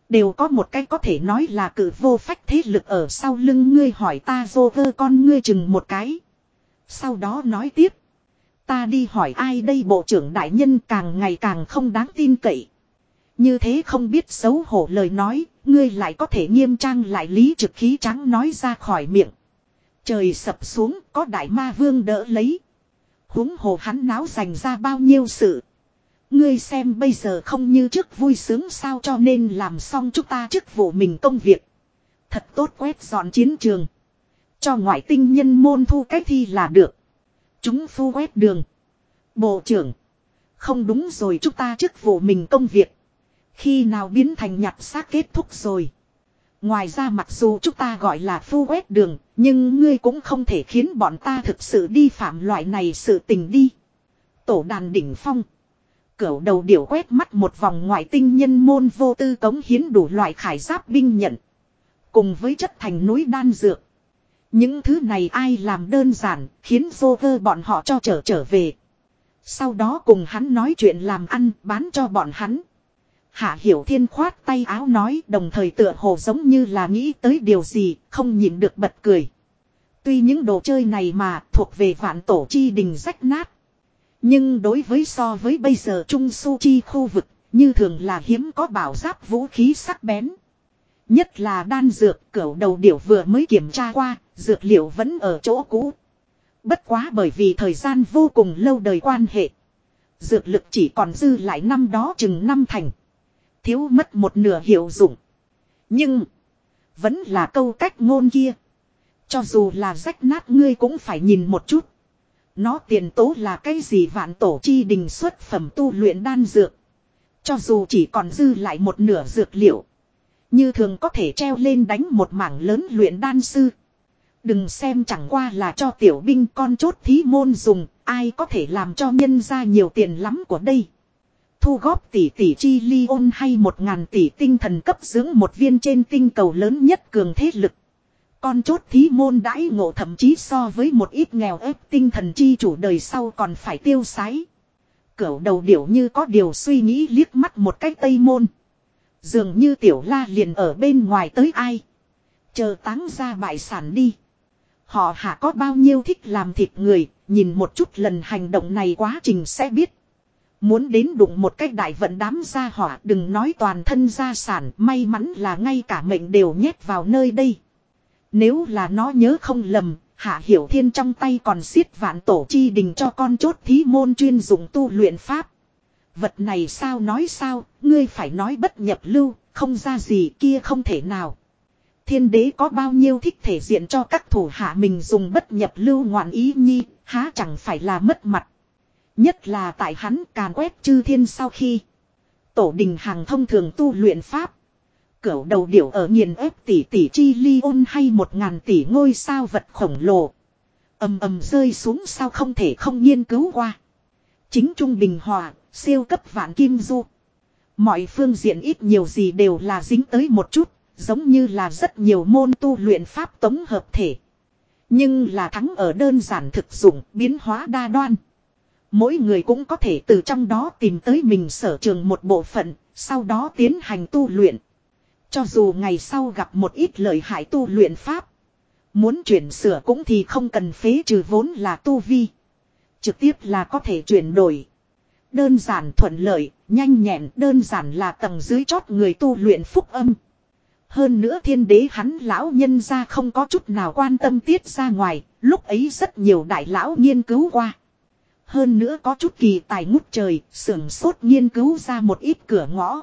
Đều có một cái có thể nói là cử vô phách thế lực ở sau lưng ngươi hỏi ta vô vơ con ngươi chừng một cái. Sau đó nói tiếp. Ta đi hỏi ai đây bộ trưởng đại nhân càng ngày càng không đáng tin cậy. Như thế không biết xấu hổ lời nói, ngươi lại có thể nghiêm trang lại lý trực khí trắng nói ra khỏi miệng. Trời sập xuống có đại ma vương đỡ lấy. huống hồ hắn náo dành ra bao nhiêu sự. Ngươi xem bây giờ không như trước vui sướng sao cho nên làm xong chúng ta chức vụ mình công việc. Thật tốt quét dọn chiến trường. Cho ngoại tinh nhân môn thu cách thi là được. Chúng phu quét đường. Bộ trưởng. Không đúng rồi chúng ta chức vụ mình công việc. Khi nào biến thành nhặt xác kết thúc rồi. Ngoài ra mặc dù chúng ta gọi là phu quét đường, nhưng ngươi cũng không thể khiến bọn ta thực sự đi phạm loại này sự tình đi. Tổ đàn đỉnh phong. Cửu đầu điểu quét mắt một vòng ngoại tinh nhân môn vô tư cống hiến đủ loại khải giáp binh nhận. Cùng với chất thành núi đan dược. Những thứ này ai làm đơn giản, khiến vô Joker bọn họ cho trở trở về. Sau đó cùng hắn nói chuyện làm ăn, bán cho bọn hắn. Hạ Hiểu Thiên khoát tay áo nói đồng thời tựa hồ giống như là nghĩ tới điều gì, không nhịn được bật cười. Tuy những đồ chơi này mà thuộc về vạn tổ chi đình rách nát. Nhưng đối với so với bây giờ Trung Su Chi khu vực, như thường là hiếm có bảo giáp vũ khí sắc bén. Nhất là đan dược, cẩu đầu điểu vừa mới kiểm tra qua, dược liệu vẫn ở chỗ cũ. Bất quá bởi vì thời gian vô cùng lâu đời quan hệ. Dược lực chỉ còn dư lại năm đó chừng năm thành. Thiếu mất một nửa hiệu dụng. Nhưng, vẫn là câu cách ngôn kia. Cho dù là rách nát ngươi cũng phải nhìn một chút. Nó tiền tố là cái gì vạn tổ chi đình xuất phẩm tu luyện đan dược. Cho dù chỉ còn dư lại một nửa dược liệu. Như thường có thể treo lên đánh một mảng lớn luyện đan sư. Đừng xem chẳng qua là cho tiểu binh con chốt thí môn dùng, ai có thể làm cho nhân ra nhiều tiền lắm của đây. Thu góp tỷ tỷ chi ly ôn hay một ngàn tỷ tinh thần cấp dưỡng một viên trên tinh cầu lớn nhất cường thế lực. Con chốt thí môn đãi ngộ thậm chí so với một ít nghèo ép tinh thần chi chủ đời sau còn phải tiêu sái. Cửu đầu điểu như có điều suy nghĩ liếc mắt một cách tây môn. Dường như tiểu la liền ở bên ngoài tới ai. Chờ táng ra bại sản đi. Họ hạ có bao nhiêu thích làm thịt người, nhìn một chút lần hành động này quá trình sẽ biết. Muốn đến đụng một cách đại vận đám gia hỏa đừng nói toàn thân gia sản, may mắn là ngay cả mệnh đều nhét vào nơi đây. Nếu là nó nhớ không lầm, Hạ Hiểu Thiên trong tay còn xiết vạn tổ chi đình cho con chốt thí môn chuyên dụng tu luyện pháp. Vật này sao nói sao, ngươi phải nói bất nhập lưu, không ra gì kia không thể nào. Thiên đế có bao nhiêu thích thể diện cho các thủ hạ mình dùng bất nhập lưu ngoạn ý nhi, há chẳng phải là mất mặt. Nhất là tại hắn càn quét chư thiên sau khi. Tổ đình hàng thông thường tu luyện pháp. Cửu đầu điểu ở nghiền ép tỷ tỷ chi ly ôn hay một ngàn tỷ ngôi sao vật khổng lồ. ầm ầm rơi xuống sao không thể không nghiên cứu qua. Chính trung bình hòa, siêu cấp vạn kim du. Mọi phương diện ít nhiều gì đều là dính tới một chút, giống như là rất nhiều môn tu luyện pháp tống hợp thể. Nhưng là thắng ở đơn giản thực dụng, biến hóa đa đoan. Mỗi người cũng có thể từ trong đó tìm tới mình sở trường một bộ phận, sau đó tiến hành tu luyện. Cho dù ngày sau gặp một ít lợi hại tu luyện pháp. Muốn chuyển sửa cũng thì không cần phế trừ vốn là tu vi. Trực tiếp là có thể chuyển đổi. Đơn giản thuận lợi, nhanh nhẹn đơn giản là tầng dưới chót người tu luyện phúc âm. Hơn nữa thiên đế hắn lão nhân ra không có chút nào quan tâm tiết ra ngoài, lúc ấy rất nhiều đại lão nghiên cứu qua. Hơn nữa có chút kỳ tài ngút trời, sưởng sốt nghiên cứu ra một ít cửa ngõ.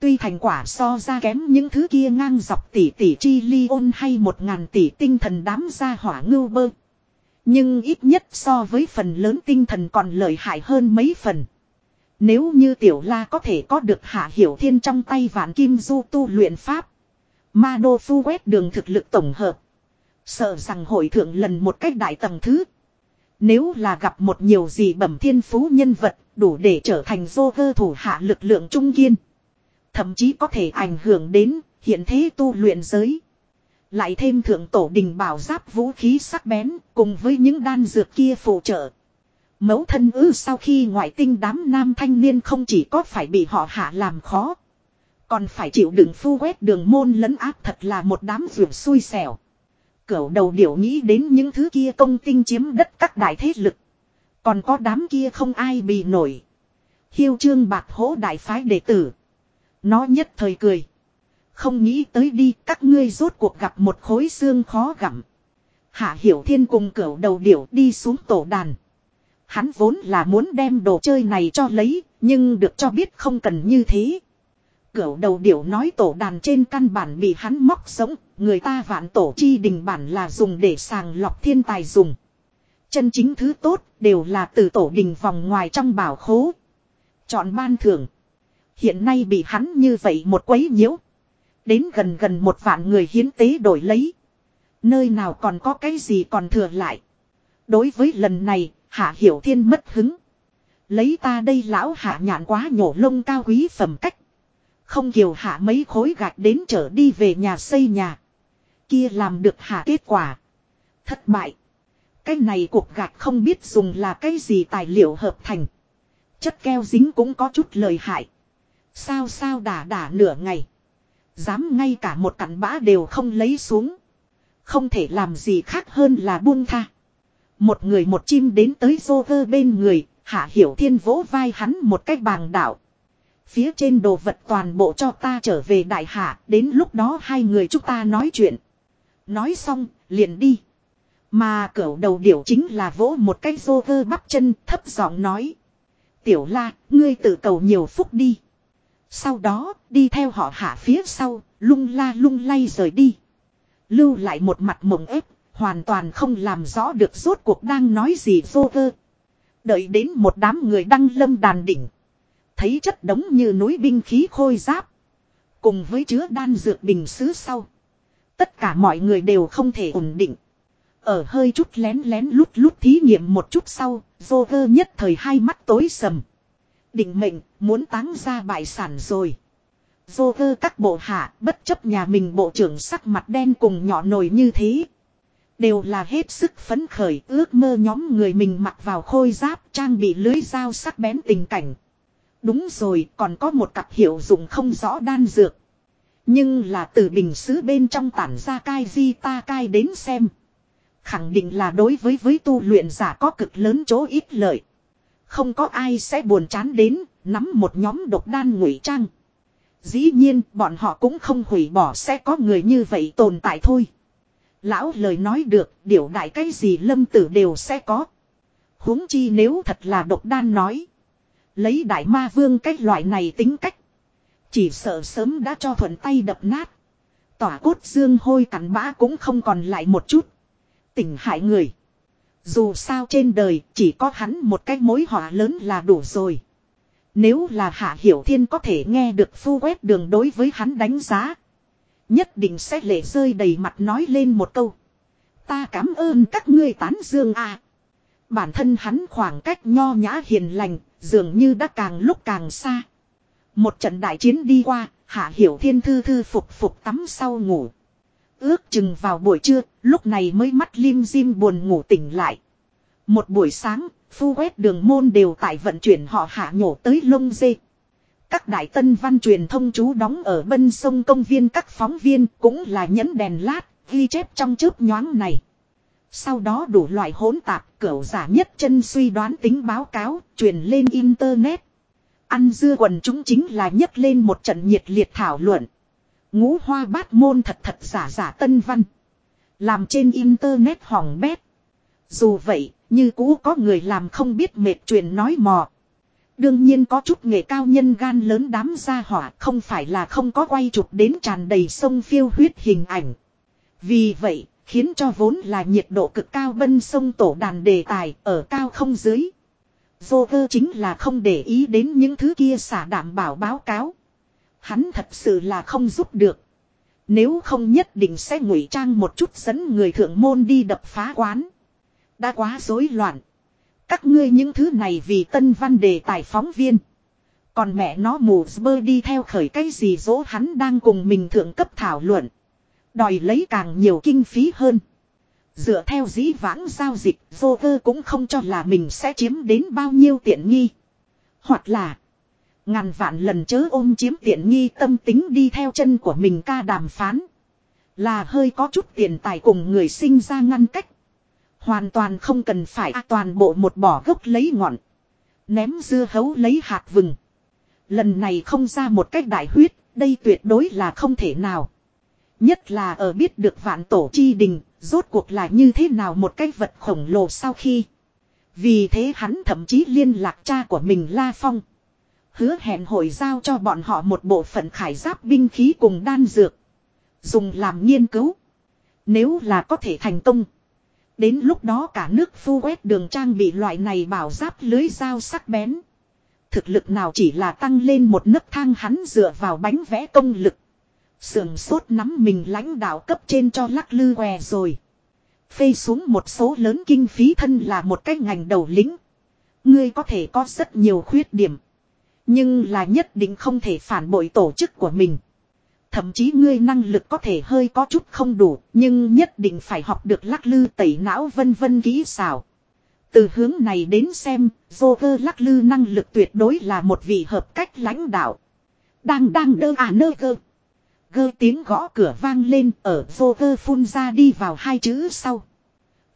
Tuy thành quả so ra kém những thứ kia ngang dọc tỷ tỷ chi ly ôn hay một ngàn tỷ tinh thần đám gia hỏa ngưu bơ. Nhưng ít nhất so với phần lớn tinh thần còn lợi hại hơn mấy phần. Nếu như tiểu la có thể có được hạ hiểu thiên trong tay vạn kim du tu luyện pháp. Ma đô phu quét đường thực lực tổng hợp. Sợ rằng hội thượng lần một cách đại tầng thứ. Nếu là gặp một nhiều gì bẩm thiên phú nhân vật đủ để trở thành vô cơ thủ hạ lực lượng trung kiên. Thậm chí có thể ảnh hưởng đến hiện thế tu luyện giới. Lại thêm thượng tổ đình bảo giáp vũ khí sắc bén cùng với những đan dược kia phụ trợ. Mẫu thân ư sau khi ngoại tinh đám nam thanh niên không chỉ có phải bị họ hạ làm khó. Còn phải chịu đựng phu quét đường môn lấn áp thật là một đám vượt xui xẻo. Cửu đầu điểu nghĩ đến những thứ kia công tinh chiếm đất các đại thế lực. Còn có đám kia không ai bị nổi. Hiêu trương bạc hỗ đại phái đệ tử. Nó nhất thời cười. Không nghĩ tới đi các ngươi rốt cuộc gặp một khối xương khó gặm. Hạ Hiểu Thiên cùng cửu đầu điểu đi xuống tổ đàn. Hắn vốn là muốn đem đồ chơi này cho lấy, nhưng được cho biết không cần như thế. Cửu đầu điểu nói tổ đàn trên căn bản bị hắn móc sống, người ta vạn tổ chi đình bản là dùng để sàng lọc thiên tài dùng. Chân chính thứ tốt đều là từ tổ đình vòng ngoài trong bảo khố. Chọn ban thưởng. Hiện nay bị hắn như vậy một quấy nhiễu. Đến gần gần một vạn người hiến tế đổi lấy. Nơi nào còn có cái gì còn thừa lại. Đối với lần này, Hạ Hiểu Thiên mất hứng. Lấy ta đây lão hạ nhạn quá nhổ lông cao quý phẩm cách. Không kiều hạ mấy khối gạch đến trở đi về nhà xây nhà. Kia làm được hạ kết quả. Thất bại. Cái này cuộc gạch không biết dùng là cái gì tài liệu hợp thành. Chất keo dính cũng có chút lời hại. Sao sao đả đả nửa ngày. Dám ngay cả một cặn bã đều không lấy xuống. Không thể làm gì khác hơn là buông tha. Một người một chim đến tới dô vơ bên người, hạ hiểu thiên vỗ vai hắn một cách bàng đạo. Phía trên đồ vật toàn bộ cho ta trở về đại hạ, đến lúc đó hai người chúng ta nói chuyện. Nói xong, liền đi. Mà cẩu đầu điểu chính là vỗ một cái dô vơ bắp chân thấp giọng nói. Tiểu la, ngươi tự cầu nhiều phúc đi. Sau đó, đi theo họ hạ phía sau, lung la lung lay rời đi. Lưu lại một mặt mộng ép, hoàn toàn không làm rõ được rốt cuộc đang nói gì vô vơ. Đợi đến một đám người đăng lâm đàn đỉnh. Thấy chất đống như núi binh khí khôi giáp. Cùng với chứa đan dược bình xứ sau. Tất cả mọi người đều không thể ổn định. Ở hơi chút lén lén lút lút thí nghiệm một chút sau, vô vơ nhất thời hai mắt tối sầm. Định mệnh, muốn táng ra bại sản rồi. Vô vơ các bộ hạ, bất chấp nhà mình bộ trưởng sắc mặt đen cùng nhỏ nổi như thế. Đều là hết sức phấn khởi ước mơ nhóm người mình mặc vào khôi giáp trang bị lưới dao sắc bén tình cảnh. Đúng rồi, còn có một cặp hiệu dụng không rõ đan dược. Nhưng là từ bình xứ bên trong tản ra cai di ta cai đến xem. Khẳng định là đối với với tu luyện giả có cực lớn chỗ ít lợi. Không có ai sẽ buồn chán đến, nắm một nhóm độc đan ngụy trang. Dĩ nhiên, bọn họ cũng không hủy bỏ sẽ có người như vậy tồn tại thôi. Lão lời nói được, điều đại cái gì lâm tử đều sẽ có. huống chi nếu thật là độc đan nói. Lấy đại ma vương cái loại này tính cách. Chỉ sợ sớm đã cho thuận tay đập nát. Tỏa cốt dương hôi cắn bã cũng không còn lại một chút. Tỉnh hại người. Dù sao trên đời chỉ có hắn một cái mối họa lớn là đủ rồi. Nếu là Hạ Hiểu Thiên có thể nghe được phu quét đường đối với hắn đánh giá. Nhất định sẽ lệ rơi đầy mặt nói lên một câu. Ta cảm ơn các ngươi tán dương à. Bản thân hắn khoảng cách nho nhã hiền lành, dường như đã càng lúc càng xa. Một trận đại chiến đi qua, Hạ Hiểu Thiên thư thư phục phục tắm sau ngủ. Ước chừng vào buổi trưa, lúc này mới mắt lim dim buồn ngủ tỉnh lại. Một buổi sáng, phu quét đường môn đều tại vận chuyển họ hạ nhổ tới lông dê. Các đại tân văn truyền thông chú đóng ở bên sông công viên các phóng viên cũng là nhẫn đèn lát, ghi chép trong chớp nhoáng này. Sau đó đủ loại hỗn tạp, cửu giả nhất chân suy đoán tính báo cáo, truyền lên internet. Ăn dưa quần chúng chính là nhấc lên một trận nhiệt liệt thảo luận. Ngũ hoa bát môn thật thật giả giả tân văn. Làm trên internet hỏng bét. Dù vậy, như cũ có người làm không biết mệt truyền nói mò. Đương nhiên có chút nghề cao nhân gan lớn đám gia hỏa không phải là không có quay chụp đến tràn đầy sông phiêu huyết hình ảnh. Vì vậy, khiến cho vốn là nhiệt độ cực cao bân sông tổ đàn đề tài ở cao không dưới. Vô chính là không để ý đến những thứ kia xả đảm bảo báo cáo. Hắn thật sự là không giúp được. Nếu không nhất định sẽ ngụy trang một chút dẫn người thượng môn đi đập phá quán. Đã quá rối loạn. Các ngươi những thứ này vì tân văn đề tài phóng viên. Còn mẹ nó mù bơ đi theo khởi cái gì dỗ hắn đang cùng mình thượng cấp thảo luận. Đòi lấy càng nhiều kinh phí hơn. Dựa theo dĩ vãng giao dịch, vô cơ cũng không cho là mình sẽ chiếm đến bao nhiêu tiện nghi. Hoặc là, ngàn vạn lần chớ ôm chiếm tiện nghi tâm tính đi theo chân của mình ca đàm phán. Là hơi có chút tiền tài cùng người sinh ra ngăn cách. Hoàn toàn không cần phải toàn bộ một bỏ gốc lấy ngọn. Ném dưa hấu lấy hạt vừng. Lần này không ra một cách đại huyết, đây tuyệt đối là không thể nào. Nhất là ở biết được vạn tổ chi đình, rốt cuộc là như thế nào một cái vật khổng lồ sau khi. Vì thế hắn thậm chí liên lạc cha của mình La Phong. Hứa hẹn hội giao cho bọn họ một bộ phận khải giáp binh khí cùng đan dược. Dùng làm nghiên cứu. Nếu là có thể thành công. Đến lúc đó cả nước phu quét đường trang bị loại này bảo giáp lưới dao sắc bén. Thực lực nào chỉ là tăng lên một nấc thang hắn dựa vào bánh vẽ công lực. Sườn sốt nắm mình lãnh đạo cấp trên cho lắc lư què rồi. Phê xuống một số lớn kinh phí thân là một cái ngành đầu lính. Ngươi có thể có rất nhiều khuyết điểm. Nhưng là nhất định không thể phản bội tổ chức của mình. Thậm chí ngươi năng lực có thể hơi có chút không đủ, nhưng nhất định phải học được lắc lư tẩy não vân vân kỹ xảo. Từ hướng này đến xem, Joker lắc lư năng lực tuyệt đối là một vị hợp cách lãnh đạo. Đang đang đơ à nơ cơ. Gơ tiếng gõ cửa vang lên ở Joker phun ra đi vào hai chữ sau.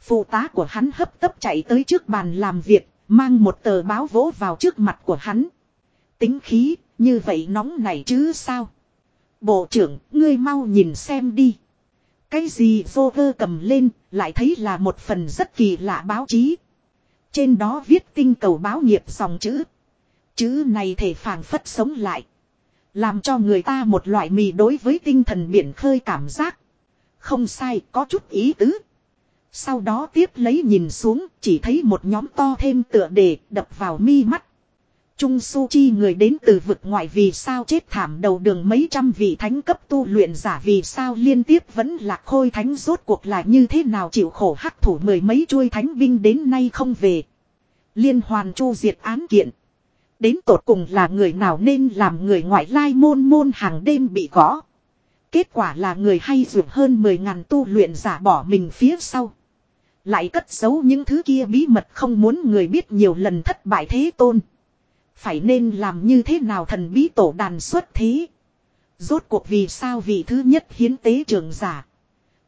Phụ tá của hắn hấp tấp chạy tới trước bàn làm việc, mang một tờ báo vỗ vào trước mặt của hắn. Tính khí, như vậy nóng này chứ sao? Bộ trưởng, ngươi mau nhìn xem đi. Cái gì Joker cầm lên, lại thấy là một phần rất kỳ lạ báo chí. Trên đó viết tinh cầu báo nghiệp dòng chữ. Chữ này thể phản phất sống lại. Làm cho người ta một loại mì đối với tinh thần biển khơi cảm giác. Không sai, có chút ý tứ. Sau đó tiếp lấy nhìn xuống, chỉ thấy một nhóm to thêm tựa đề đập vào mi mắt. Trung Su Chi người đến từ vực ngoại vì sao chết thảm đầu đường mấy trăm vị thánh cấp tu luyện giả vì sao liên tiếp vẫn lạc khôi thánh rốt cuộc là như thế nào chịu khổ hắc thủ mười mấy chuôi thánh binh đến nay không về. Liên hoàn chu diệt án kiện. Đến tột cùng là người nào nên làm người ngoại lai môn môn hàng đêm bị gõ. Kết quả là người hay dụng hơn 10 ngàn tu luyện giả bỏ mình phía sau. Lại cất giấu những thứ kia bí mật không muốn người biết nhiều lần thất bại thế tôn. Phải nên làm như thế nào thần bí tổ đàn xuất thế. Rốt cuộc vì sao vị thứ nhất hiến tế trường giả.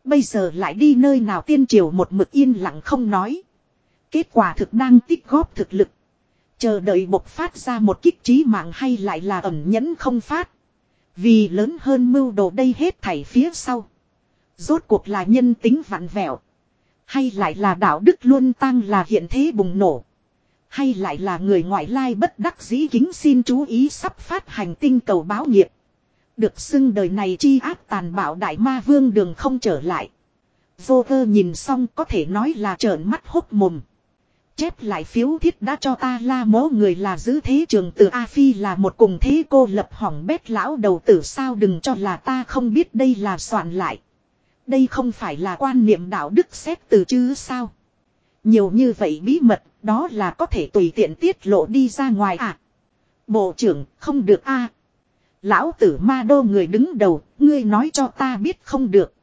Bây giờ lại đi nơi nào tiên triều một mực yên lặng không nói. Kết quả thực đang tích góp thực lực. Chờ đợi bộc phát ra một kích trí mạng hay lại là ẩn nhẫn không phát. Vì lớn hơn mưu đồ đây hết thảy phía sau. Rốt cuộc là nhân tính vặn vẹo. Hay lại là đạo đức luôn tăng là hiện thế bùng nổ. Hay lại là người ngoại lai bất đắc dĩ kính xin chú ý sắp phát hành tinh cầu báo nghiệp. Được xưng đời này chi ác tàn bạo đại ma vương đường không trở lại. vô Joker nhìn xong có thể nói là trợn mắt hốt mồm. Chép lại phiếu thiết đã cho ta la mố người là giữ thế trường từ A Phi là một cùng thế cô lập hỏng bét lão đầu tử sao đừng cho là ta không biết đây là soạn lại. Đây không phải là quan niệm đạo đức xét từ chứ sao. Nhiều như vậy bí mật, đó là có thể tùy tiện tiết lộ đi ra ngoài à. Bộ trưởng, không được a Lão tử ma đô người đứng đầu, ngươi nói cho ta biết không được.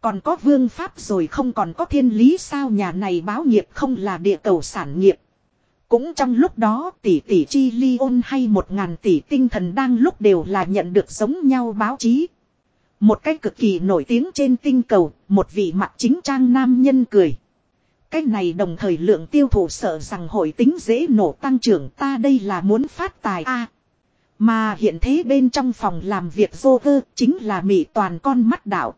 Còn có vương pháp rồi không còn có thiên lý sao nhà này báo nghiệp không là địa cầu sản nghiệp. Cũng trong lúc đó tỷ tỷ chi ly ôn hay một ngàn tỷ tinh thần đang lúc đều là nhận được giống nhau báo chí. Một cách cực kỳ nổi tiếng trên tinh cầu, một vị mặt chính trang nam nhân cười. Cái này đồng thời lượng tiêu thụ sợ rằng hội tính dễ nổ tăng trưởng ta đây là muốn phát tài a Mà hiện thế bên trong phòng làm việc vô vơ chính là mị toàn con mắt đảo.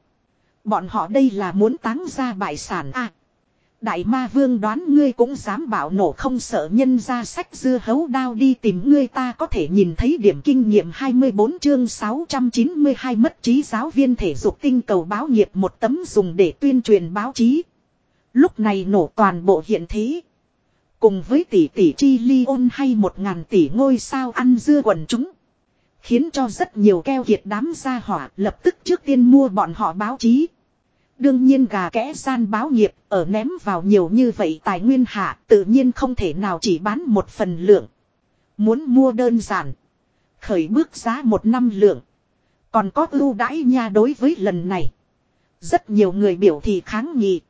Bọn họ đây là muốn táng ra bại sản a Đại ma vương đoán ngươi cũng dám bảo nổ không sợ nhân ra sách dưa hấu đao đi tìm ngươi ta có thể nhìn thấy điểm kinh nghiệm 24 chương 692 mất trí giáo viên thể dục tinh cầu báo nghiệp một tấm dùng để tuyên truyền báo chí. Lúc này nổ toàn bộ hiện thế. Cùng với tỷ tỷ chi ly ôn hay một ngàn tỷ ngôi sao ăn dưa quần chúng. Khiến cho rất nhiều keo kiệt đám gia hỏa lập tức trước tiên mua bọn họ báo chí. Đương nhiên gà kẽ gian báo nghiệp ở ném vào nhiều như vậy tài nguyên hạ tự nhiên không thể nào chỉ bán một phần lượng. Muốn mua đơn giản. Khởi bước giá một năm lượng. Còn có ưu đãi nha đối với lần này. Rất nhiều người biểu thị kháng nghị.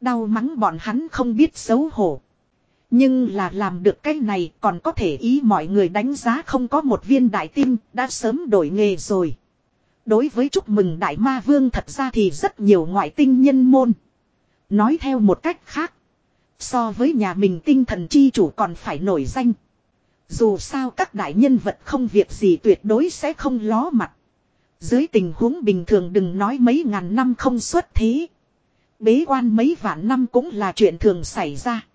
Đau mắng bọn hắn không biết xấu hổ. Nhưng là làm được cái này còn có thể ý mọi người đánh giá không có một viên đại tim đã sớm đổi nghề rồi. Đối với chúc mừng đại ma vương thật ra thì rất nhiều ngoại tinh nhân môn. Nói theo một cách khác. So với nhà mình tinh thần chi chủ còn phải nổi danh. Dù sao các đại nhân vật không việc gì tuyệt đối sẽ không ló mặt. Dưới tình huống bình thường đừng nói mấy ngàn năm không xuất thế. Bế quan mấy vạn năm cũng là chuyện thường xảy ra.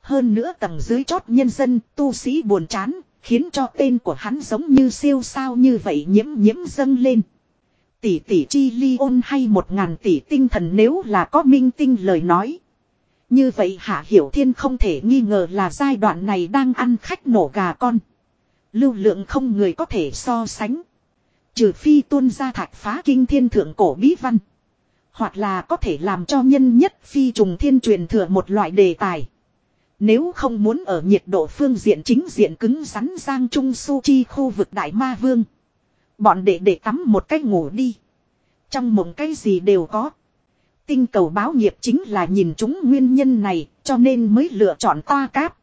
Hơn nữa tầng dưới chót nhân dân, tu sĩ buồn chán, khiến cho tên của hắn giống như siêu sao như vậy nhiễm nhiễm dâng lên. Tỷ tỷ chi ly ôn hay một ngàn tỷ tinh thần nếu là có minh tinh lời nói. Như vậy Hạ Hiểu Thiên không thể nghi ngờ là giai đoạn này đang ăn khách nổ gà con. Lưu lượng không người có thể so sánh. Trừ phi tuôn ra thạch phá kinh thiên thượng cổ bí văn. Hoặc là có thể làm cho nhân nhất phi trùng thiên truyền thừa một loại đề tài. Nếu không muốn ở nhiệt độ phương diện chính diện cứng rắn giang trung su chi khu vực đại ma vương. Bọn đệ đệ tắm một cái ngủ đi. Trong mộng cái gì đều có. Tinh cầu báo nghiệp chính là nhìn chúng nguyên nhân này, cho nên mới lựa chọn toa cáp.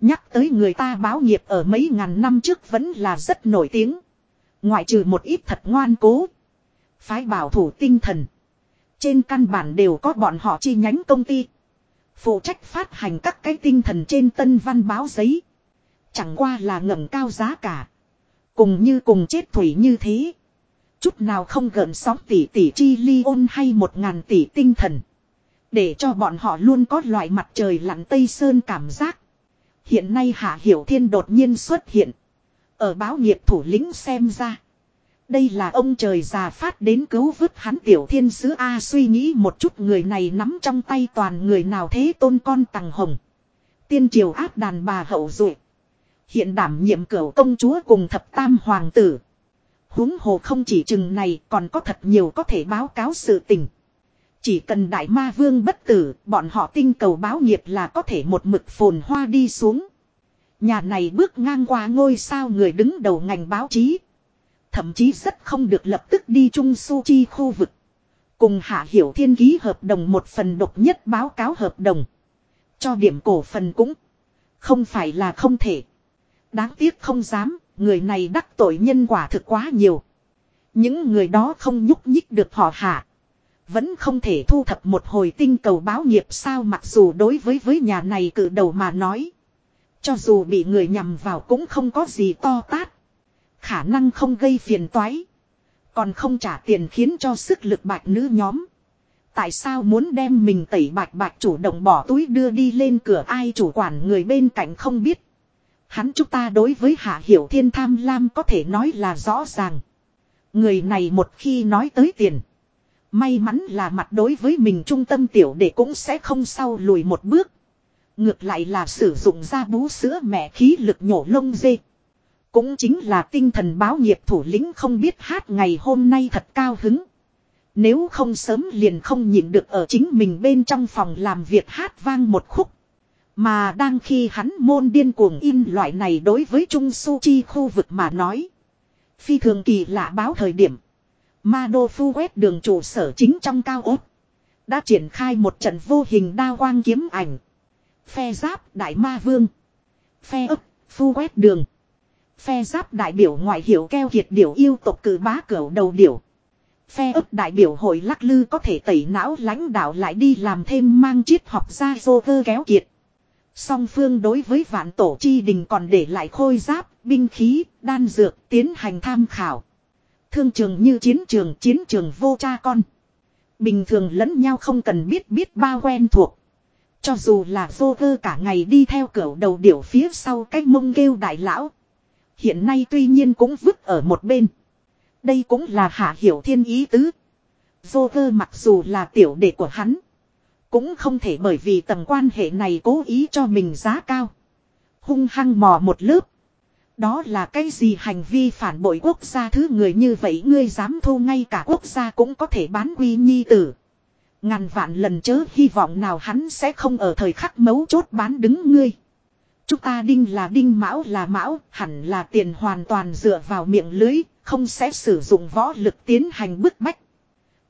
Nhắc tới người ta báo nghiệp ở mấy ngàn năm trước vẫn là rất nổi tiếng. Ngoại trừ một ít thật ngoan cố. Phái bảo thủ tinh thần. Trên căn bản đều có bọn họ chi nhánh công ty. Phụ trách phát hành các cái tinh thần trên tân văn báo giấy. Chẳng qua là ngẩng cao giá cả. Cùng như cùng chết thủy như thế. Chút nào không gợn sóng tỷ tỷ chi ly ôn hay một ngàn tỷ tinh thần. Để cho bọn họ luôn có loại mặt trời lặn tây sơn cảm giác. Hiện nay Hạ Hiểu Thiên đột nhiên xuất hiện. Ở báo nghiệp thủ lĩnh xem ra. Đây là ông trời già phát đến cứu vứt hắn tiểu thiên sứ A suy nghĩ một chút người này nắm trong tay toàn người nào thế tôn con tàng hồng. Tiên triều áp đàn bà hậu duệ Hiện đảm nhiệm cửu công chúa cùng thập tam hoàng tử. huống hồ không chỉ chừng này còn có thật nhiều có thể báo cáo sự tình. Chỉ cần đại ma vương bất tử, bọn họ tinh cầu báo nghiệp là có thể một mực phồn hoa đi xuống. Nhà này bước ngang qua ngôi sao người đứng đầu ngành báo chí. Thậm chí rất không được lập tức đi Trung Su Chi khu vực. Cùng Hạ Hiểu Thiên ký hợp đồng một phần độc nhất báo cáo hợp đồng. Cho điểm cổ phần cũng không phải là không thể. Đáng tiếc không dám, người này đắc tội nhân quả thực quá nhiều. Những người đó không nhúc nhích được họ hạ. Vẫn không thể thu thập một hồi tinh cầu báo nghiệp sao mặc dù đối với với nhà này cử đầu mà nói. Cho dù bị người nhầm vào cũng không có gì to tát. Khả năng không gây phiền toái. Còn không trả tiền khiến cho sức lực bạch nữ nhóm. Tại sao muốn đem mình tẩy bạch bạch chủ động bỏ túi đưa đi lên cửa ai chủ quản người bên cạnh không biết. Hắn chúng ta đối với Hạ Hiểu Thiên tham lam có thể nói là rõ ràng. Người này một khi nói tới tiền. May mắn là mặt đối với mình trung tâm tiểu để cũng sẽ không sau lùi một bước. Ngược lại là sử dụng ra bú sữa mẹ khí lực nhổ lông dê. Cũng chính là tinh thần báo nghiệp thủ lĩnh không biết hát ngày hôm nay thật cao hứng. Nếu không sớm liền không nhịn được ở chính mình bên trong phòng làm việc hát vang một khúc. Mà đang khi hắn môn điên cuồng in loại này đối với Trung Su Chi khu vực mà nói. Phi thường kỳ lạ báo thời điểm. Ma Đô Phu quét đường trụ sở chính trong cao ốt. Đã triển khai một trận vô hình đa quang kiếm ảnh. Phe giáp Đại Ma Vương. Phe ấp, Phu quét đường. Phe giáp đại biểu ngoại hiệu keo kiệt điểu yêu tộc cử bá cửu đầu điểu. Phe ấp đại biểu hội lắc lư có thể tẩy não lãnh đạo lại đi làm thêm mang triết học ra dô cơ kéo kiệt. Song phương đối với vạn tổ chi đình còn để lại khôi giáp, binh khí, đan dược tiến hành tham khảo. Thương trường như chiến trường chiến trường vô cha con. Bình thường lẫn nhau không cần biết biết bao quen thuộc. Cho dù là vô cơ cả ngày đi theo cửa đầu điểu phía sau cách mông kêu đại lão. Hiện nay tuy nhiên cũng vứt ở một bên. Đây cũng là hạ hiểu thiên ý tứ. Joker mặc dù là tiểu đệ của hắn. Cũng không thể bởi vì tầng quan hệ này cố ý cho mình giá cao. Hung hăng mò một lớp. Đó là cái gì hành vi phản bội quốc gia thứ người như vậy ngươi dám thu ngay cả quốc gia cũng có thể bán quy nhi tử. Ngàn vạn lần chớ hy vọng nào hắn sẽ không ở thời khắc mấu chốt bán đứng ngươi. Chúng ta đinh là đinh mão là mão, hẳn là tiền hoàn toàn dựa vào miệng lưới, không sẽ sử dụng võ lực tiến hành bức bách.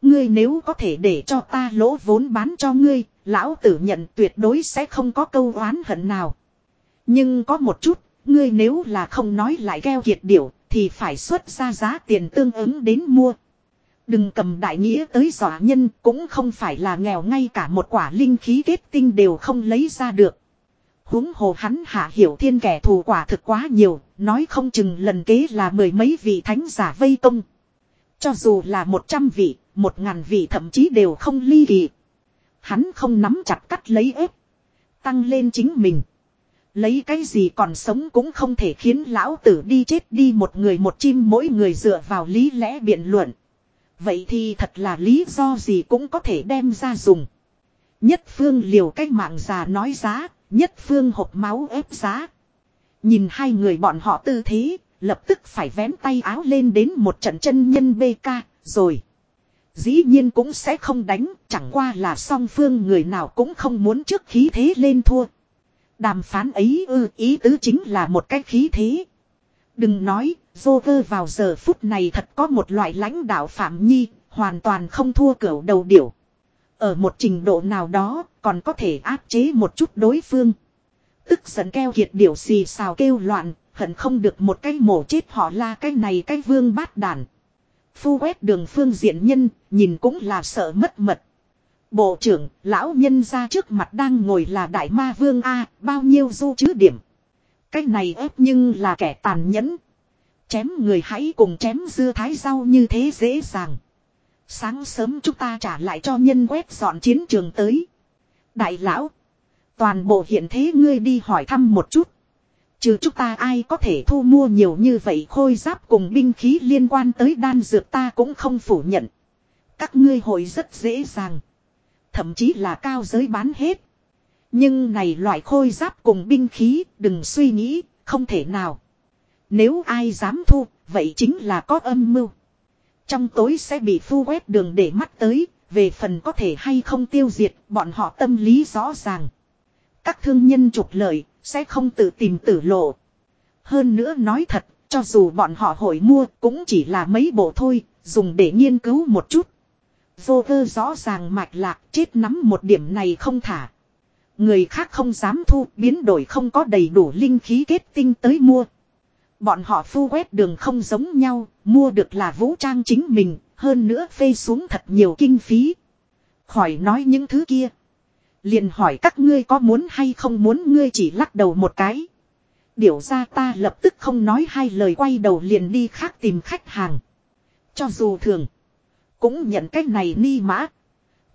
Ngươi nếu có thể để cho ta lỗ vốn bán cho ngươi, lão tử nhận tuyệt đối sẽ không có câu oán hận nào. Nhưng có một chút, ngươi nếu là không nói lại keo kiệt điểu, thì phải xuất ra giá tiền tương ứng đến mua. Đừng cầm đại nghĩa tới dọa nhân cũng không phải là nghèo ngay cả một quả linh khí kết tinh đều không lấy ra được huống hồ hắn hạ hiểu thiên kẻ thù quả thực quá nhiều, nói không chừng lần kế là mười mấy vị thánh giả vây công. Cho dù là một trăm vị, một ngàn vị thậm chí đều không ly kỳ. Hắn không nắm chặt cắt lấy ép. Tăng lên chính mình. Lấy cái gì còn sống cũng không thể khiến lão tử đi chết đi một người một chim mỗi người dựa vào lý lẽ biện luận. Vậy thì thật là lý do gì cũng có thể đem ra dùng. Nhất phương liều cách mạng già nói giá, nhất phương hộp máu ép giá. Nhìn hai người bọn họ tư thế, lập tức phải vén tay áo lên đến một trận chân nhân BK, rồi. Dĩ nhiên cũng sẽ không đánh, chẳng qua là song phương người nào cũng không muốn trước khí thế lên thua. Đàm phán ấy ư ý tứ chính là một cái khí thế. Đừng nói, Joker vào giờ phút này thật có một loại lãnh đạo Phạm Nhi, hoàn toàn không thua cửu đầu điểu. Ở một trình độ nào đó, còn có thể áp chế một chút đối phương. Tức giận keo kiệt điểu xì xào kêu loạn, hận không được một cái mổ chết họ la cái này cái vương bát đàn. Phu quét đường phương diện nhân, nhìn cũng là sợ mất mật. Bộ trưởng, lão nhân ra trước mặt đang ngồi là đại ma vương A, bao nhiêu du chứ điểm. Cái này ép nhưng là kẻ tàn nhẫn. Chém người hãy cùng chém dưa thái rau như thế dễ dàng. Sáng sớm chúng ta trả lại cho nhân quét dọn chiến trường tới. Đại lão. Toàn bộ hiện thế ngươi đi hỏi thăm một chút. Trừ chúng ta ai có thể thu mua nhiều như vậy khôi giáp cùng binh khí liên quan tới đan dược ta cũng không phủ nhận. Các ngươi hội rất dễ dàng. Thậm chí là cao giới bán hết. Nhưng này loại khôi giáp cùng binh khí đừng suy nghĩ, không thể nào. Nếu ai dám thu, vậy chính là có âm mưu. Trong tối sẽ bị phu quét đường để mắt tới, về phần có thể hay không tiêu diệt, bọn họ tâm lý rõ ràng. Các thương nhân trục lợi, sẽ không tự tìm tử lộ. Hơn nữa nói thật, cho dù bọn họ hội mua cũng chỉ là mấy bộ thôi, dùng để nghiên cứu một chút. Vô cơ rõ ràng mạch lạc chết nắm một điểm này không thả. Người khác không dám thu, biến đổi không có đầy đủ linh khí kết tinh tới mua. Bọn họ phu quét đường không giống nhau, mua được là vũ trang chính mình, hơn nữa phê xuống thật nhiều kinh phí. Khỏi nói những thứ kia. Liền hỏi các ngươi có muốn hay không muốn ngươi chỉ lắc đầu một cái. Điều ra ta lập tức không nói hai lời quay đầu liền đi khác tìm khách hàng. Cho dù thường. Cũng nhận cách này ni mã.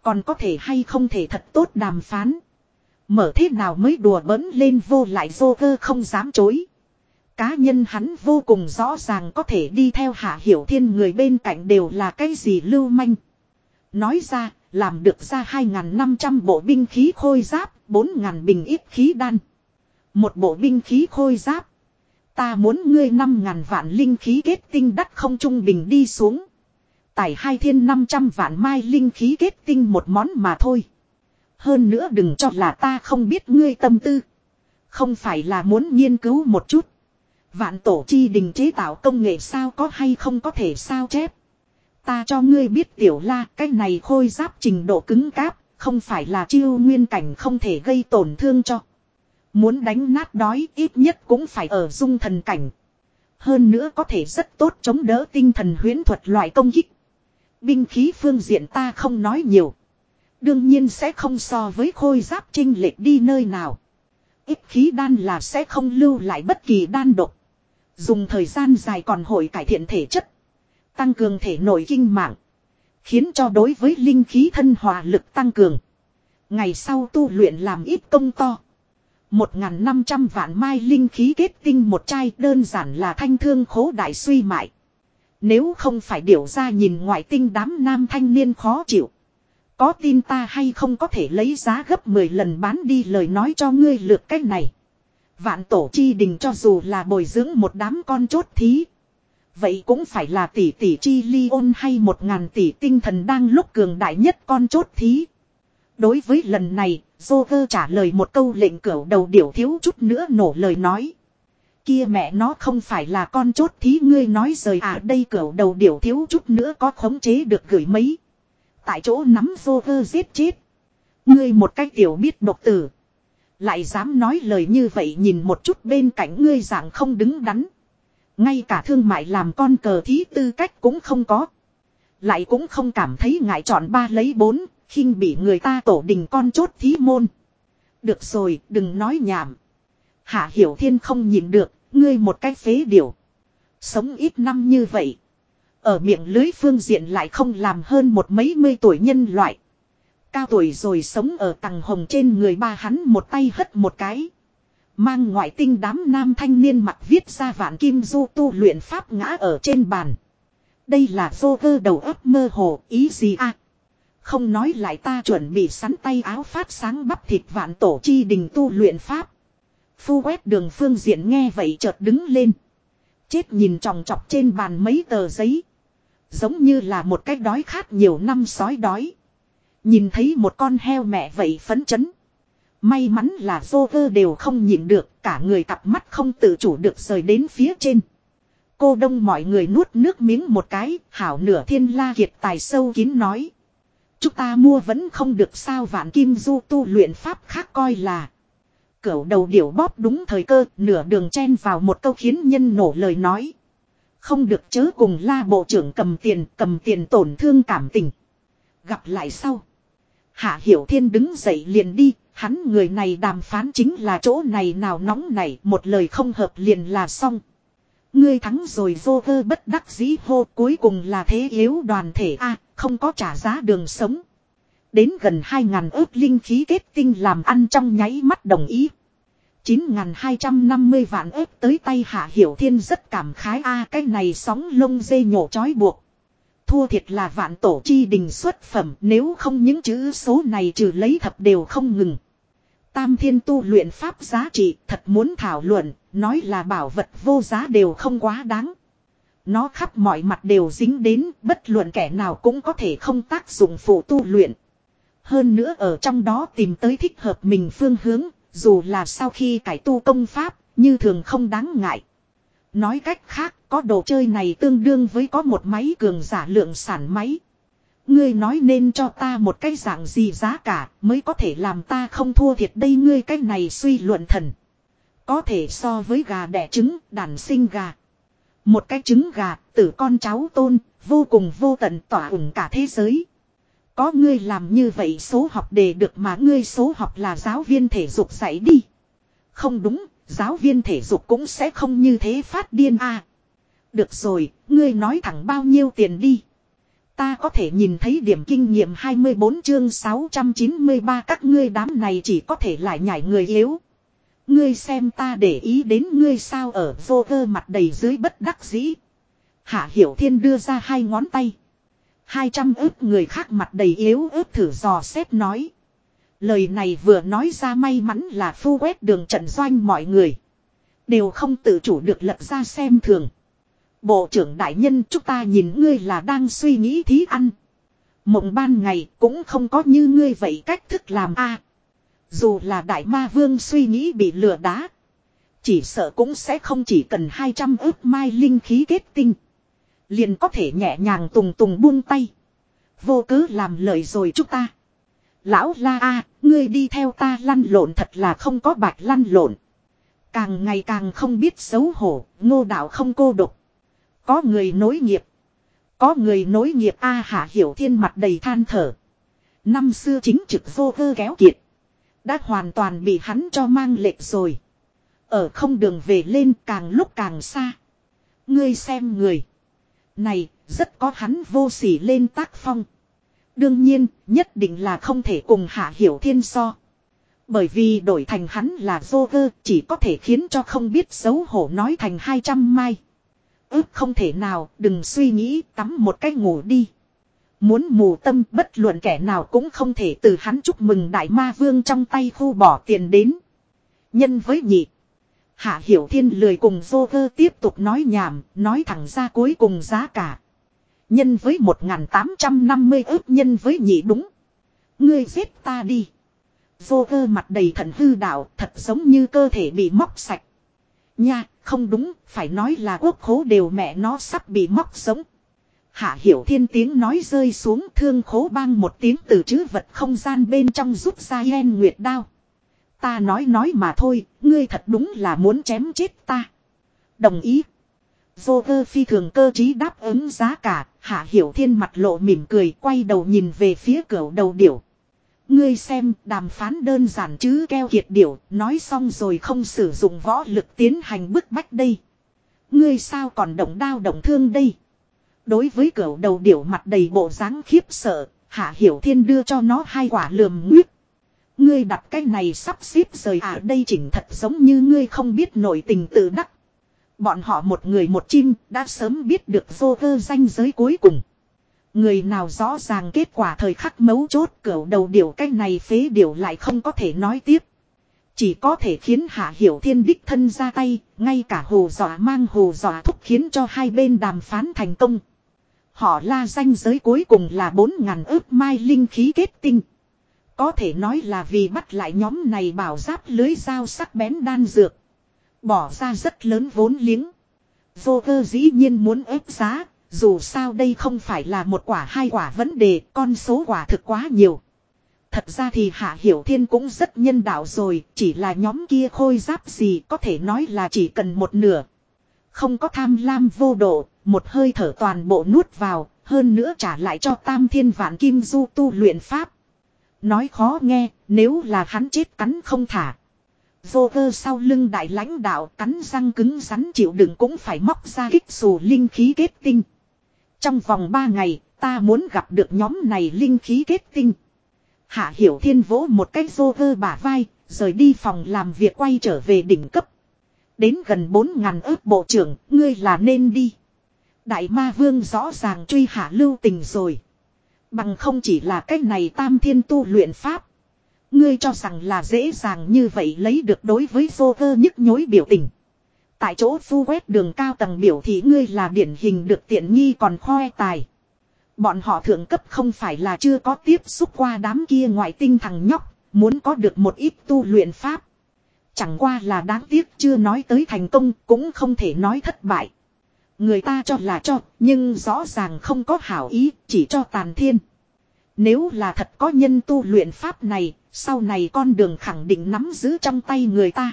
Còn có thể hay không thể thật tốt đàm phán. Mở thế nào mới đùa bỡn lên vô lại dô cơ không dám chối. Cá nhân hắn vô cùng rõ ràng có thể đi theo hạ hiểu thiên người bên cạnh đều là cái gì lưu manh. Nói ra, làm được ra 2.500 bộ binh khí khôi giáp, 4.000 bình ít khí đan. Một bộ binh khí khôi giáp. Ta muốn ngươi 5.000 vạn linh khí kết tinh đắt không trung bình đi xuống. Tải hai thiên 500 vạn mai linh khí kết tinh một món mà thôi. Hơn nữa đừng cho là ta không biết ngươi tâm tư. Không phải là muốn nghiên cứu một chút. Vạn tổ chi đình chế tạo công nghệ sao có hay không có thể sao chép. Ta cho ngươi biết tiểu la cái này khôi giáp trình độ cứng cáp, không phải là chiêu nguyên cảnh không thể gây tổn thương cho. Muốn đánh nát đói ít nhất cũng phải ở dung thần cảnh. Hơn nữa có thể rất tốt chống đỡ tinh thần huyễn thuật loại công kích. Binh khí phương diện ta không nói nhiều. Đương nhiên sẽ không so với khôi giáp trinh lệch đi nơi nào. Ít khí đan là sẽ không lưu lại bất kỳ đan độc. Dùng thời gian dài còn hội cải thiện thể chất. Tăng cường thể nội kinh mạng. Khiến cho đối với linh khí thân hòa lực tăng cường. Ngày sau tu luyện làm ít công to. Một ngàn năm trăm vạn mai linh khí kết tinh một chai đơn giản là thanh thương khố đại suy mại. Nếu không phải điều ra nhìn ngoại tinh đám nam thanh niên khó chịu. Có tin ta hay không có thể lấy giá gấp 10 lần bán đi lời nói cho ngươi lượt cách này. Vạn tổ chi đình cho dù là bồi dưỡng một đám con chốt thí. Vậy cũng phải là tỷ tỷ chi ly ôn hay một ngàn tỷ tinh thần đang lúc cường đại nhất con chốt thí. Đối với lần này, Joker trả lời một câu lệnh cửu đầu điểu thiếu chút nữa nổ lời nói. Kia mẹ nó không phải là con chốt thí ngươi nói rời à đây cửu đầu điểu thiếu chút nữa có khống chế được gửi mấy. Tại chỗ nắm Joker giết chết. Ngươi một cách tiểu biết độc tử. Lại dám nói lời như vậy nhìn một chút bên cạnh ngươi dạng không đứng đắn. Ngay cả thương mại làm con cờ thí tư cách cũng không có. Lại cũng không cảm thấy ngại chọn ba lấy bốn, khinh bị người ta tổ đình con chốt thí môn. Được rồi, đừng nói nhảm. Hạ Hiểu Thiên không nhìn được, ngươi một cái phế điều. Sống ít năm như vậy. Ở miệng lưới phương diện lại không làm hơn một mấy mươi tuổi nhân loại. Cao tuổi rồi sống ở tầng hồng trên người ba hắn một tay hất một cái. Mang ngoại tinh đám nam thanh niên mặt viết ra vạn kim du tu luyện pháp ngã ở trên bàn. Đây là vô cơ đầu óc mơ hồ, ý gì à? Không nói lại ta chuẩn bị sắn tay áo phát sáng bắp thịt vạn tổ chi đình tu luyện pháp. Phu quét đường phương diện nghe vậy chợt đứng lên. Chết nhìn tròng trọc trên bàn mấy tờ giấy. Giống như là một cái đói khát nhiều năm sói đói. Nhìn thấy một con heo mẹ vậy phấn chấn. May mắn là vô cơ đều không nhìn được, cả người cặp mắt không tự chủ được rời đến phía trên. Cô đông mọi người nuốt nước miếng một cái, hảo nửa thiên la kiệt tài sâu kín nói. Chúng ta mua vẫn không được sao vạn kim du tu luyện pháp khác coi là. Cửu đầu điểu bóp đúng thời cơ, nửa đường chen vào một câu khiến nhân nổ lời nói. Không được chớ cùng la bộ trưởng cầm tiền, cầm tiền tổn thương cảm tình. Gặp lại sau. Hạ Hiểu Thiên đứng dậy liền đi, hắn người này đàm phán chính là chỗ này nào nóng này, một lời không hợp liền là xong. Ngươi thắng rồi vô vơ bất đắc dĩ hô cuối cùng là thế yếu đoàn thể A, không có trả giá đường sống. Đến gần 2.000 ước linh khí kết tinh làm ăn trong nháy mắt đồng ý. 9.250 vạn ước tới tay Hạ Hiểu Thiên rất cảm khái A cái này sóng lông dây nhổ chói buộc. Thua thiệt là vạn tổ chi đình xuất phẩm nếu không những chữ số này trừ lấy thập đều không ngừng. Tam thiên tu luyện pháp giá trị thật muốn thảo luận, nói là bảo vật vô giá đều không quá đáng. Nó khắp mọi mặt đều dính đến, bất luận kẻ nào cũng có thể không tác dụng phụ tu luyện. Hơn nữa ở trong đó tìm tới thích hợp mình phương hướng, dù là sau khi cải tu công pháp, như thường không đáng ngại. Nói cách khác, có đồ chơi này tương đương với có một máy cường giả lượng sản máy. Ngươi nói nên cho ta một cái dạng gì giá cả mới có thể làm ta không thua thiệt đây ngươi cái này suy luận thần. Có thể so với gà đẻ trứng, đàn sinh gà. Một cái trứng gà, tử con cháu tôn, vô cùng vô tận tỏa ủng cả thế giới. Có ngươi làm như vậy số học đề được mà ngươi số học là giáo viên thể dục dạy đi. Không đúng, giáo viên thể dục cũng sẽ không như thế phát điên a. được rồi, ngươi nói thẳng bao nhiêu tiền đi. Ta có thể nhìn thấy điểm kinh nghiệm 24 chương 693 các ngươi đám này chỉ có thể lại nhảy người yếu. Ngươi xem ta để ý đến ngươi sao ở vô cơ mặt đầy dưới bất đắc dĩ. Hạ Hiểu Thiên đưa ra hai ngón tay. Hai trăm ước người khác mặt đầy yếu ớt thử dò xét nói. Lời này vừa nói ra may mắn là phu quét đường trận doanh mọi người. Đều không tự chủ được lật ra xem thường. Bộ trưởng đại nhân, chúng ta nhìn ngươi là đang suy nghĩ thí ăn. Mộng ban ngày cũng không có như ngươi vậy cách thức làm a. Dù là đại ma vương suy nghĩ bị lừa đá. Chỉ sợ cũng sẽ không chỉ cần 200 ước mai linh khí kết tinh. Liền có thể nhẹ nhàng tùng tùng buông tay. Vô cứ làm lời rồi chúng ta. Lão la a, ngươi đi theo ta lăn lộn thật là không có bạch lăn lộn. Càng ngày càng không biết xấu hổ, ngô đạo không cô độc. Có người nối nghiệp. Có người nối nghiệp A Hạ Hiểu Thiên mặt đầy than thở. Năm xưa chính trực vô vơ kéo kiệt. Đã hoàn toàn bị hắn cho mang lệch rồi. Ở không đường về lên càng lúc càng xa. Ngươi xem người. Này, rất có hắn vô sỉ lên tác phong. Đương nhiên, nhất định là không thể cùng Hạ Hiểu Thiên so. Bởi vì đổi thành hắn là vô cơ chỉ có thể khiến cho không biết xấu hổ nói thành 200 mai. Ước không thể nào, đừng suy nghĩ, tắm một cái ngủ đi. Muốn mù tâm bất luận kẻ nào cũng không thể từ hắn chúc mừng đại ma vương trong tay khu bỏ tiền đến. Nhân với nhị. Hạ Hiểu Thiên lười cùng vô cơ tiếp tục nói nhảm, nói thẳng ra cuối cùng giá cả. Nhân với 1.850 ước nhân với nhị đúng. Ngươi giết ta đi. Vô cơ mặt đầy thần hư đạo thật giống như cơ thể bị móc sạch. Nha, không đúng, phải nói là quốc khố đều mẹ nó sắp bị móc sống. Hạ hiểu thiên tiếng nói rơi xuống thương khố bang một tiếng từ chữ vật không gian bên trong rút ra yen nguyệt đao. Ta nói nói mà thôi, ngươi thật đúng là muốn chém chết ta. Đồng ý. Vô cơ phi thường cơ trí đáp ứng giá cả, hạ hiểu thiên mặt lộ mỉm cười quay đầu nhìn về phía cửa đầu điểu. Ngươi xem, đàm phán đơn giản chứ keo kiệt điểu, nói xong rồi không sử dụng võ lực tiến hành bức bách đây. Ngươi sao còn động đao động thương đây? Đối với cửa đầu điểu mặt đầy bộ dáng khiếp sợ, Hạ Hiểu Thiên đưa cho nó hai quả lườm nguyết. Ngươi đặt cái này sắp xếp rời à đây chỉnh thật giống như ngươi không biết nổi tình tự đắc. Bọn họ một người một chim đã sớm biết được vô cơ danh giới cuối cùng. Người nào rõ ràng kết quả thời khắc mấu chốt cửa đầu điều cái này phế điều lại không có thể nói tiếp. Chỉ có thể khiến Hạ Hiểu Thiên đích thân ra tay, ngay cả hồ dọa mang hồ dọa thúc khiến cho hai bên đàm phán thành công. Họ la danh giới cuối cùng là 4.000 ước mai linh khí kết tinh. Có thể nói là vì bắt lại nhóm này bảo giáp lưới dao sắc bén đan dược. Bỏ ra rất lớn vốn liếng. Vô cơ dĩ nhiên muốn ép giá, dù sao đây không phải là một quả hai quả vấn đề, con số quả thực quá nhiều. Thật ra thì Hạ Hiểu Thiên cũng rất nhân đạo rồi, chỉ là nhóm kia khôi giáp gì có thể nói là chỉ cần một nửa. Không có tham lam vô độ, một hơi thở toàn bộ nuốt vào, hơn nữa trả lại cho tam thiên vạn kim du tu luyện pháp. Nói khó nghe, nếu là hắn chết cắn không thả. Vô cơ sau lưng đại lãnh đạo cắn răng cứng rắn chịu đựng cũng phải móc ra kích xù linh khí kết tinh. Trong vòng 3 ngày, ta muốn gặp được nhóm này linh khí kết tinh. Hạ Hiểu Thiên vỗ một cái vô cơ bả vai, rời đi phòng làm việc quay trở về đỉnh cấp. Đến gần 4.000 ước bộ trưởng, ngươi là nên đi. Đại ma vương rõ ràng truy hạ lưu tình rồi. Bằng không chỉ là cách này tam thiên tu luyện pháp. Ngươi cho rằng là dễ dàng như vậy lấy được đối với vô cơ nhức nhối biểu tình. Tại chỗ phu quét đường cao tầng biểu thì ngươi là điển hình được tiện nghi còn khoe tài. Bọn họ thượng cấp không phải là chưa có tiếp xúc qua đám kia ngoại tinh thằng nhóc, muốn có được một ít tu luyện pháp. Chẳng qua là đáng tiếc chưa nói tới thành công cũng không thể nói thất bại. Người ta cho là cho, nhưng rõ ràng không có hảo ý, chỉ cho tàn thiên. Nếu là thật có nhân tu luyện pháp này, sau này con đường khẳng định nắm giữ trong tay người ta.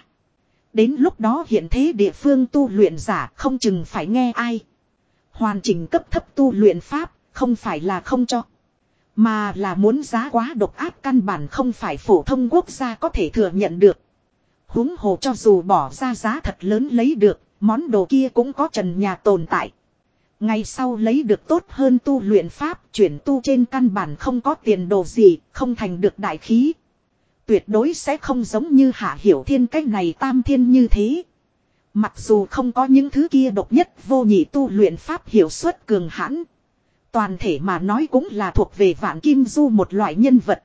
Đến lúc đó hiện thế địa phương tu luyện giả không chừng phải nghe ai. Hoàn chỉnh cấp thấp tu luyện pháp, không phải là không cho. Mà là muốn giá quá độc áp căn bản không phải phổ thông quốc gia có thể thừa nhận được. huống hồ cho dù bỏ ra giá thật lớn lấy được, món đồ kia cũng có trần nhà tồn tại. Ngày sau lấy được tốt hơn tu luyện pháp, chuyển tu trên căn bản không có tiền đồ gì, không thành được đại khí. Tuyệt đối sẽ không giống như hạ hiểu thiên cách này tam thiên như thế. Mặc dù không có những thứ kia độc nhất vô nhị tu luyện pháp hiểu suất cường hãn. Toàn thể mà nói cũng là thuộc về vạn kim du một loại nhân vật.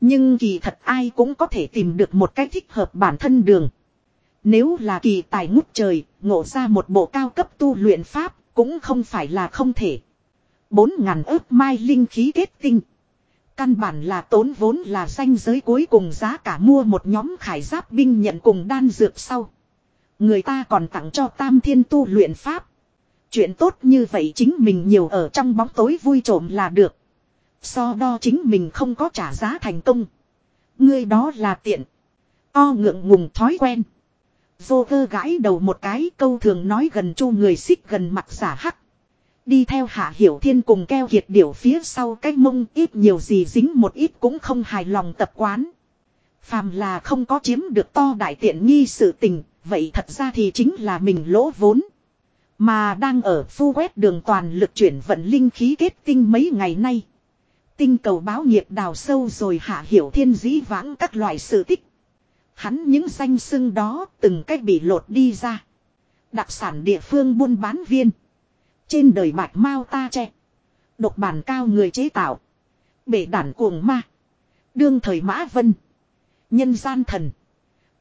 Nhưng kỳ thật ai cũng có thể tìm được một cách thích hợp bản thân đường. Nếu là kỳ tài ngút trời, ngộ ra một bộ cao cấp tu luyện pháp, cũng không phải là không thể. Bốn ngàn ước mai linh khí kết tinh. Căn bản là tốn vốn là danh giới cuối cùng giá cả mua một nhóm khải giáp binh nhận cùng đan dược sau. Người ta còn tặng cho tam thiên tu luyện pháp. Chuyện tốt như vậy chính mình nhiều ở trong bóng tối vui trộm là được. So đo chính mình không có trả giá thành công. Người đó là tiện. O ngượng ngùng thói quen. Vô cơ gãi đầu một cái, câu thường nói gần chu người xích gần mặt giả hắc. Đi theo hạ hiểu thiên cùng keo kiệt điểu phía sau cái mông ít nhiều gì dính một ít cũng không hài lòng tập quán. Phàm là không có chiếm được to đại tiện nghi sự tình, vậy thật ra thì chính là mình lỗ vốn. Mà đang ở phu quét đường toàn lực chuyển vận linh khí kết tinh mấy ngày nay. Tinh cầu báo nghiệp đào sâu rồi hạ hiểu thiên dĩ vãng các loại sự tích. Hắn những danh xưng đó từng cách bị lột đi ra. Đặc sản địa phương buôn bán viên. Trên đời bạch mau ta che. Độc bản cao người chế tạo. Bể đản cuồng ma. Đương thời mã vân. Nhân gian thần.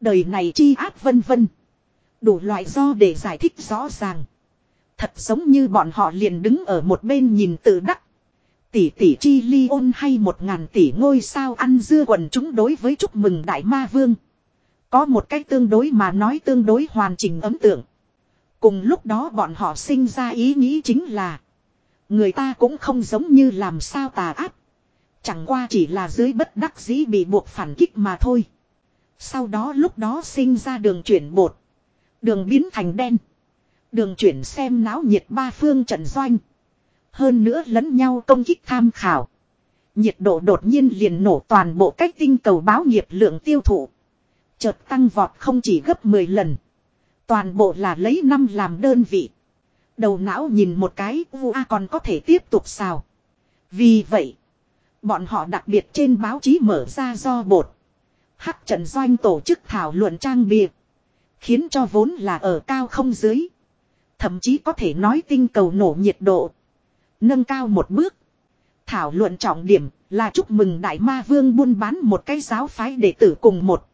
Đời này chi ác vân vân. Đủ loại do để giải thích rõ ràng. Thật giống như bọn họ liền đứng ở một bên nhìn tự đắc. Tỷ tỷ chi ly ôn hay một ngàn tỷ ngôi sao ăn dưa quần chúng đối với chúc mừng đại ma vương. Có một cách tương đối mà nói tương đối hoàn chỉnh ấm tượng. Cùng lúc đó bọn họ sinh ra ý nghĩ chính là. Người ta cũng không giống như làm sao tà ác. Chẳng qua chỉ là dưới bất đắc dĩ bị buộc phản kích mà thôi. Sau đó lúc đó sinh ra đường chuyển bột. Đường biến thành đen. Đường chuyển xem náo nhiệt ba phương trận doanh. Hơn nữa lẫn nhau công kích tham khảo. Nhiệt độ đột nhiên liền nổ toàn bộ cách tinh cầu báo nghiệp lượng tiêu thụ. Chợt tăng vọt không chỉ gấp 10 lần. Toàn bộ là lấy năm làm đơn vị. Đầu não nhìn một cái UA còn có thể tiếp tục xào. Vì vậy, bọn họ đặc biệt trên báo chí mở ra do bột. Hắc trận doanh tổ chức thảo luận trang bìa. Khiến cho vốn là ở cao không dưới. Thậm chí có thể nói tinh cầu nổ nhiệt độ. Nâng cao một bước. Thảo luận trọng điểm là chúc mừng Đại Ma Vương buôn bán một cái giáo phái đệ tử cùng một.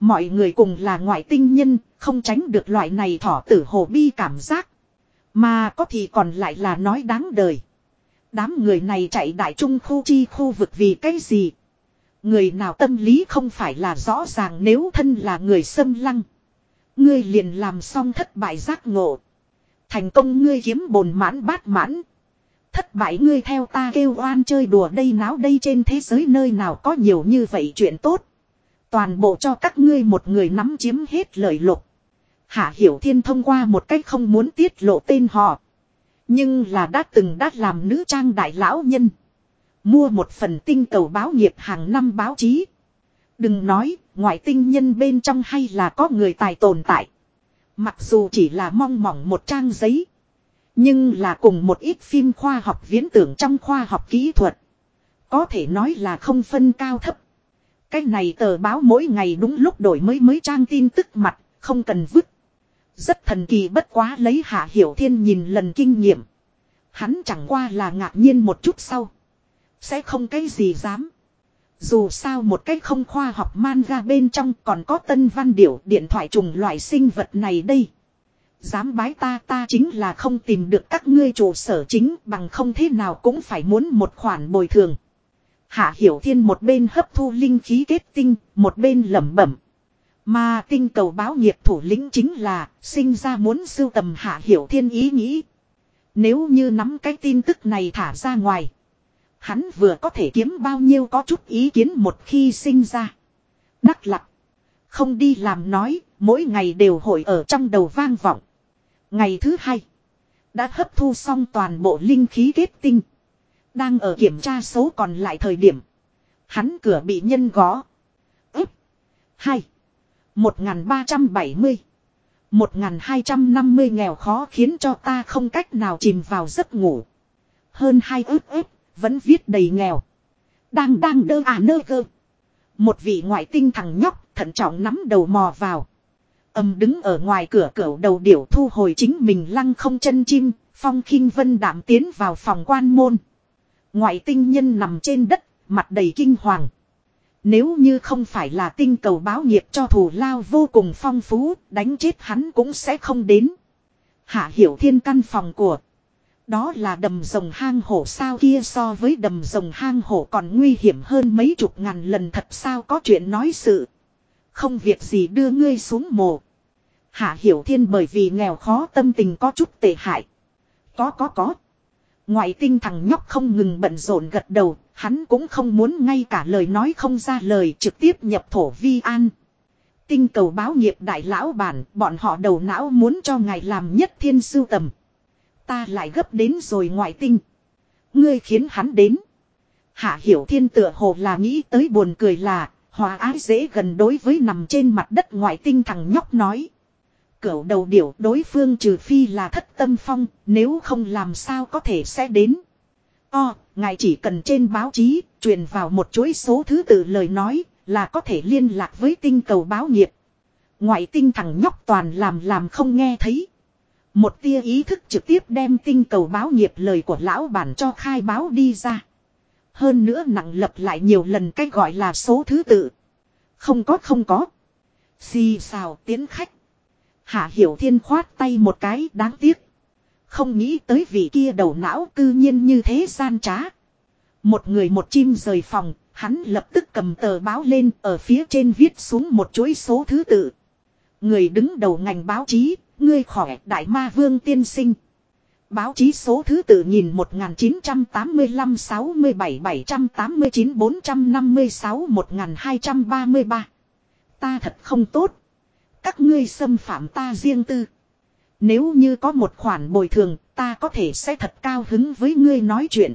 Mọi người cùng là ngoại tinh nhân, không tránh được loại này thỏ tử hồ bi cảm giác. Mà có thì còn lại là nói đáng đời. Đám người này chạy đại trung khu chi khu vực vì cái gì? Người nào tâm lý không phải là rõ ràng nếu thân là người xâm lăng. Ngươi liền làm xong thất bại giác ngộ. Thành công ngươi kiếm bồn mãn bát mãn. Thất bại ngươi theo ta kêu oan chơi đùa đây náo đây trên thế giới nơi nào có nhiều như vậy chuyện tốt. Toàn bộ cho các ngươi một người nắm chiếm hết lợi lộc. Hạ Hiểu Thiên thông qua một cách không muốn tiết lộ tên họ. Nhưng là đã từng đã làm nữ trang đại lão nhân. Mua một phần tinh cầu báo nghiệp hàng năm báo chí. Đừng nói, ngoại tinh nhân bên trong hay là có người tài tồn tại. Mặc dù chỉ là mong mỏng một trang giấy. Nhưng là cùng một ít phim khoa học viễn tưởng trong khoa học kỹ thuật. Có thể nói là không phân cao thấp. Cái này tờ báo mỗi ngày đúng lúc đổi mới mới trang tin tức mặt, không cần vứt. Rất thần kỳ bất quá lấy Hạ Hiểu Thiên nhìn lần kinh nghiệm. Hắn chẳng qua là ngạc nhiên một chút sau. Sẽ không cái gì dám. Dù sao một cái không khoa học manga bên trong còn có tân văn điểu điện thoại trùng loại sinh vật này đây. Dám bái ta ta chính là không tìm được các ngươi trụ sở chính bằng không thế nào cũng phải muốn một khoản bồi thường. Hạ Hiểu Thiên một bên hấp thu linh khí kết tinh, một bên lẩm bẩm. Mà tinh cầu báo nghiệp thủ lĩnh chính là sinh ra muốn sưu tầm Hạ Hiểu Thiên ý nghĩ. Nếu như nắm cái tin tức này thả ra ngoài. Hắn vừa có thể kiếm bao nhiêu có chút ý kiến một khi sinh ra. Đắc lặc. Không đi làm nói, mỗi ngày đều hội ở trong đầu vang vọng. Ngày thứ hai. Đã hấp thu xong toàn bộ linh khí kết tinh. Đang ở kiểm tra số còn lại thời điểm. Hắn cửa bị nhân gó. Úp. Hai. Một ngàn ba trăm bảy mươi. Một ngàn hai trăm năm mươi nghèo khó khiến cho ta không cách nào chìm vào giấc ngủ. Hơn hai ướp ướp, vẫn viết đầy nghèo. Đang đang đơ à nơ cơ. Một vị ngoại tinh thằng nhóc thận trọng nắm đầu mò vào. Âm đứng ở ngoài cửa cửa đầu điểu thu hồi chính mình lăng không chân chim, phong khinh vân đảm tiến vào phòng quan môn. Ngoại tinh nhân nằm trên đất, mặt đầy kinh hoàng. Nếu như không phải là tinh cầu báo nghiệp cho thù lao vô cùng phong phú, đánh chết hắn cũng sẽ không đến. Hạ hiểu thiên căn phòng của. Đó là đầm rồng hang hổ sao kia so với đầm rồng hang hổ còn nguy hiểm hơn mấy chục ngàn lần thật sao có chuyện nói sự. Không việc gì đưa ngươi xuống mồ. Hạ hiểu thiên bởi vì nghèo khó tâm tình có chút tệ hại. Có có có. Ngoại tinh thằng nhóc không ngừng bận rộn gật đầu, hắn cũng không muốn ngay cả lời nói không ra lời trực tiếp nhập thổ vi an. Tinh cầu báo nghiệp đại lão bản, bọn họ đầu não muốn cho ngài làm nhất thiên sưu tầm. Ta lại gấp đến rồi ngoại tinh. Ngươi khiến hắn đến. Hạ hiểu thiên tựa hồ là nghĩ tới buồn cười là, hòa ái dễ gần đối với nằm trên mặt đất ngoại tinh thằng nhóc nói. Cửu đầu điểu đối phương trừ phi là thất tâm phong, nếu không làm sao có thể sẽ đến. O, ngài chỉ cần trên báo chí, truyền vào một chuỗi số thứ tự lời nói, là có thể liên lạc với tinh cầu báo nghiệp. Ngoại tinh thằng nhóc toàn làm làm không nghe thấy. Một tia ý thức trực tiếp đem tinh cầu báo nghiệp lời của lão bản cho khai báo đi ra. Hơn nữa nặng lập lại nhiều lần cách gọi là số thứ tự. Không có không có. Xì xào tiến khách. Hạ Hiểu Thiên khoát tay một cái đáng tiếc. Không nghĩ tới vị kia đầu não cư nhiên như thế gian trá. Một người một chim rời phòng, hắn lập tức cầm tờ báo lên ở phía trên viết xuống một chuỗi số thứ tự. Người đứng đầu ngành báo chí, ngươi khỏe đại ma vương tiên sinh. Báo chí số thứ tự nhìn 1985 67 789 456 1233. Ta thật không tốt. Các ngươi xâm phạm ta riêng tư. Nếu như có một khoản bồi thường, ta có thể sẽ thật cao hứng với ngươi nói chuyện.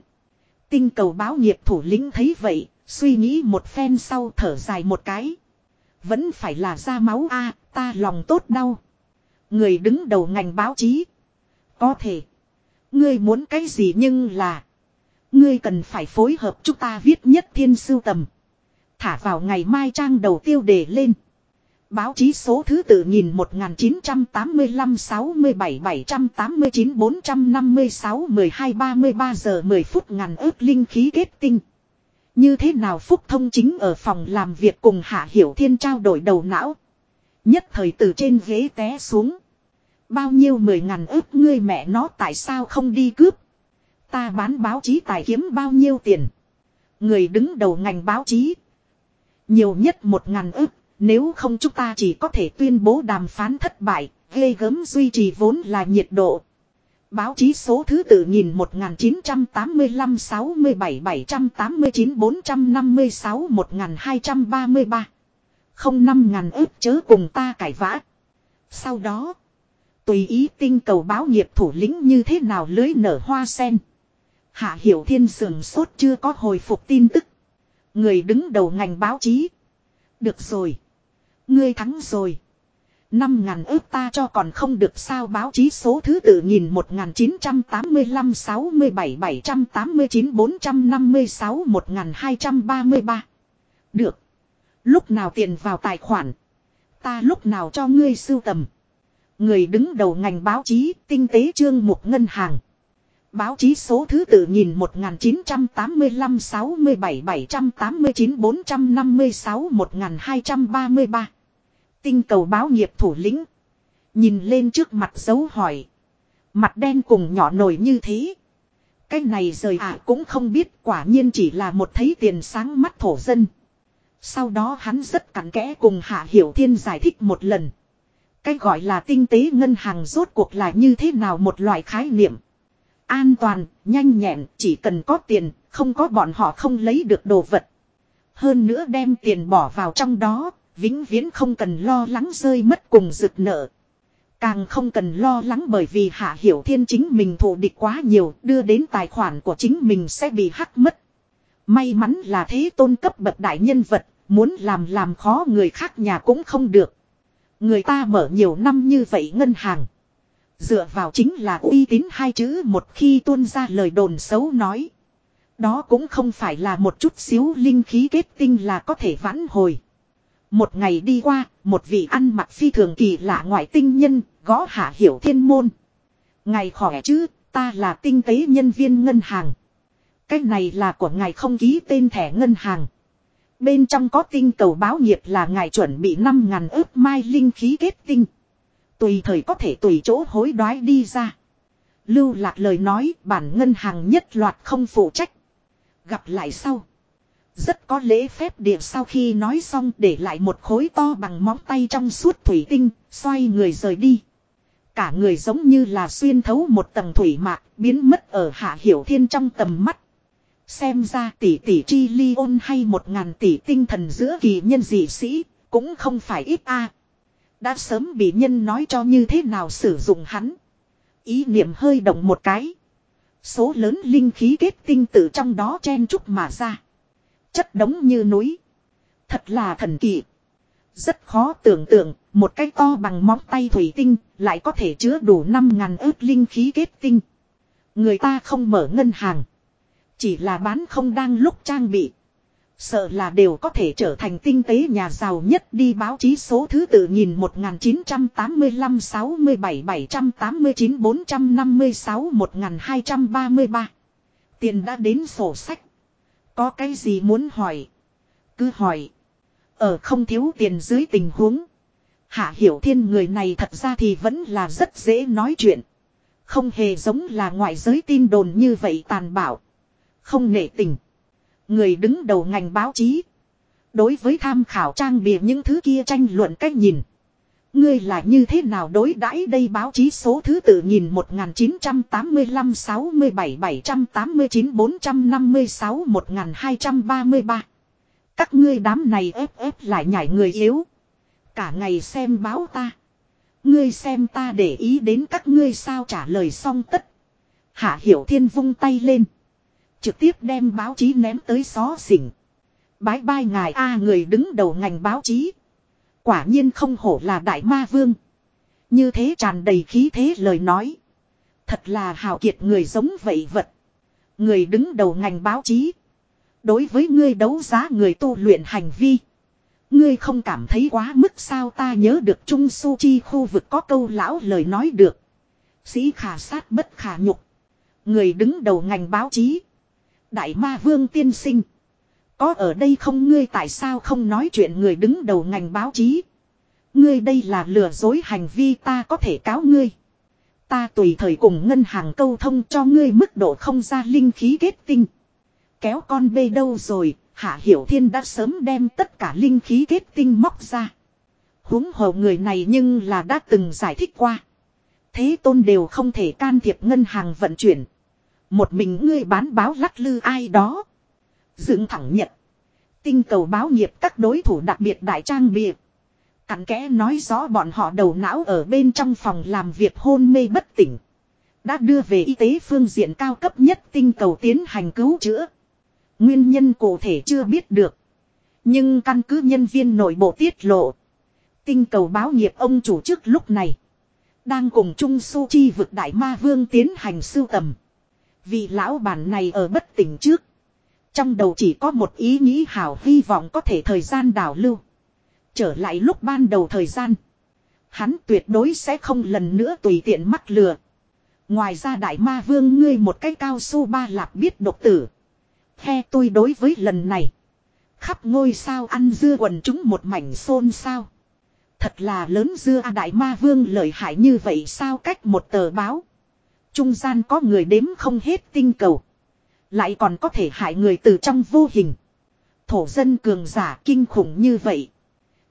Tinh cầu báo nghiệp thủ lĩnh thấy vậy, suy nghĩ một phen sau thở dài một cái. Vẫn phải là ra máu a ta lòng tốt đau. Người đứng đầu ngành báo chí. Có thể. Ngươi muốn cái gì nhưng là. Ngươi cần phải phối hợp chúng ta viết nhất thiên sưu tầm. Thả vào ngày mai trang đầu tiêu đề lên. Báo chí số thứ tự nhìn 1985 67 789 456 12 33 giờ 10 phút ngàn ước linh khí kết tinh. Như thế nào Phúc Thông chính ở phòng làm việc cùng Hạ Hiểu Thiên trao đổi đầu não. Nhất thời từ trên ghế té xuống. Bao nhiêu mười ngàn ước ngươi mẹ nó tại sao không đi cướp. Ta bán báo chí tài kiếm bao nhiêu tiền. Người đứng đầu ngành báo chí. Nhiều nhất một ngàn ước nếu không chúng ta chỉ có thể tuyên bố đàm phán thất bại, ghê gớm duy trì vốn là nhiệt độ. Báo chí số thứ tự nhìn 1985 67 789 456 1233. Không năm ngàn ước chớ cùng ta cải vã. Sau đó. Tùy ý tinh cầu báo nghiệp thủ lĩnh như thế nào lưới nở hoa sen. Hạ Hiểu Thiên sườn sốt chưa có hồi phục tin tức. Người đứng đầu ngành báo chí. Được rồi. Ngươi thắng rồi. Năm ngàn ước ta cho còn không được sao báo chí số thứ tự nhìn 1985 67 789 456 1233. Được. Lúc nào tiền vào tài khoản. Ta lúc nào cho ngươi sưu tầm. Người đứng đầu ngành báo chí, tinh tế trương mục ngân hàng. Báo chí số thứ tự nhìn 1985 67 789 456 1233. Tinh cầu báo nghiệp thủ lĩnh. Nhìn lên trước mặt dấu hỏi. Mặt đen cùng nhỏ nổi như thế. Cái này rời ạ cũng không biết quả nhiên chỉ là một thấy tiền sáng mắt thổ dân. Sau đó hắn rất cặn kẽ cùng Hạ Hiểu Thiên giải thích một lần. Cái gọi là tinh tế ngân hàng rốt cuộc là như thế nào một loại khái niệm. An toàn, nhanh nhẹn, chỉ cần có tiền, không có bọn họ không lấy được đồ vật. Hơn nữa đem tiền bỏ vào trong đó, vĩnh viễn không cần lo lắng rơi mất cùng rực nợ. Càng không cần lo lắng bởi vì Hạ Hiểu Thiên chính mình thù địch quá nhiều, đưa đến tài khoản của chính mình sẽ bị hắc mất. May mắn là thế tôn cấp bậc đại nhân vật, muốn làm làm khó người khác nhà cũng không được. Người ta mở nhiều năm như vậy ngân hàng. Dựa vào chính là uy tín hai chữ một khi tuôn ra lời đồn xấu nói. Đó cũng không phải là một chút xíu linh khí kết tinh là có thể vãn hồi. Một ngày đi qua, một vị ăn mặc phi thường kỳ lạ ngoại tinh nhân, gõ hạ hiểu thiên môn. Ngày khỏe chứ, ta là tinh tế nhân viên ngân hàng. Cái này là của ngài không ký tên thẻ ngân hàng. Bên trong có tinh cầu báo nghiệp là ngài chuẩn bị 5.000 ước mai linh khí kết tinh. Tùy thời có thể tùy chỗ hối đoái đi ra. Lưu lạc lời nói bản ngân hàng nhất loạt không phụ trách. Gặp lại sau. Rất có lễ phép địa sau khi nói xong để lại một khối to bằng móng tay trong suốt thủy tinh, xoay người rời đi. Cả người giống như là xuyên thấu một tầng thủy mạc, biến mất ở hạ hiểu thiên trong tầm mắt. Xem ra tỷ tỷ chi ly ôn hay một ngàn tỷ tinh thần giữa kỳ nhân dị sĩ, cũng không phải ít a. Đã sớm bị nhân nói cho như thế nào sử dụng hắn. Ý niệm hơi động một cái. Số lớn linh khí kết tinh từ trong đó chen chúc mà ra. Chất đống như núi. Thật là thần kỳ. Rất khó tưởng tượng, một cái to bằng móng tay thủy tinh, lại có thể chứa đủ 5.000 ước linh khí kết tinh. Người ta không mở ngân hàng. Chỉ là bán không đang lúc trang bị. Sợ là đều có thể trở thành tinh tế nhà giàu nhất đi báo chí số thứ tự nhìn 1985 67 789 456 1233. Tiền đã đến sổ sách. Có cái gì muốn hỏi? Cứ hỏi. Ở không thiếu tiền dưới tình huống. Hạ Hiểu Thiên người này thật ra thì vẫn là rất dễ nói chuyện. Không hề giống là ngoại giới tin đồn như vậy tàn bạo. Không nể tình. Người đứng đầu ngành báo chí. Đối với tham khảo trang bìa những thứ kia tranh luận cách nhìn. Ngươi là như thế nào đối đãi đây báo chí số thứ tự nhìn 1985 67 789 456 1233. Các ngươi đám này ép ép lại nhảy người yếu. Cả ngày xem báo ta. Ngươi xem ta để ý đến các ngươi sao trả lời xong tất. Hạ Hiểu Thiên vung tay lên. Trực tiếp đem báo chí ném tới xó xỉnh. Bái bai ngài A à, người đứng đầu ngành báo chí. Quả nhiên không hổ là đại ma vương. Như thế tràn đầy khí thế lời nói. Thật là hào kiệt người giống vậy vật. Người đứng đầu ngành báo chí. Đối với ngươi đấu giá người tu luyện hành vi. Ngươi không cảm thấy quá mức sao ta nhớ được Trung Su Chi khu vực có câu lão lời nói được. Sĩ khả sát bất khả nhục. Người đứng đầu ngành báo chí. Đại ma vương tiên sinh. Có ở đây không ngươi tại sao không nói chuyện người đứng đầu ngành báo chí. Ngươi đây là lừa dối hành vi ta có thể cáo ngươi. Ta tùy thời cùng ngân hàng câu thông cho ngươi mức độ không ra linh khí kết tinh. Kéo con bê đâu rồi, Hạ Hiểu Thiên đã sớm đem tất cả linh khí kết tinh móc ra. huống hồ người này nhưng là đã từng giải thích qua. Thế tôn đều không thể can thiệp ngân hàng vận chuyển. Một mình ngươi bán báo lắc lư ai đó. Dựng thẳng nhật. Tinh cầu báo nghiệp các đối thủ đặc biệt đại trang bìa. Cặn kẽ nói rõ bọn họ đầu não ở bên trong phòng làm việc hôn mê bất tỉnh. Đã đưa về y tế phương diện cao cấp nhất tinh cầu tiến hành cứu chữa. Nguyên nhân cụ thể chưa biết được. Nhưng căn cứ nhân viên nội bộ tiết lộ. Tinh cầu báo nghiệp ông chủ trước lúc này. Đang cùng Trung Su Chi vực Đại Ma Vương tiến hành sưu tầm. vì lão bản này ở bất tỉnh trước. Trong đầu chỉ có một ý nghĩ hảo hy vọng có thể thời gian đảo lưu. Trở lại lúc ban đầu thời gian. Hắn tuyệt đối sẽ không lần nữa tùy tiện mắc lừa. Ngoài ra đại ma vương ngươi một cái cao su ba lạp biết độc tử. He tôi đối với lần này. Khắp ngôi sao ăn dưa quần chúng một mảnh xôn sao. Thật là lớn dưa à đại ma vương lợi hại như vậy sao cách một tờ báo. Trung gian có người đếm không hết tinh cầu. Lại còn có thể hại người từ trong vô hình. Thổ dân cường giả kinh khủng như vậy.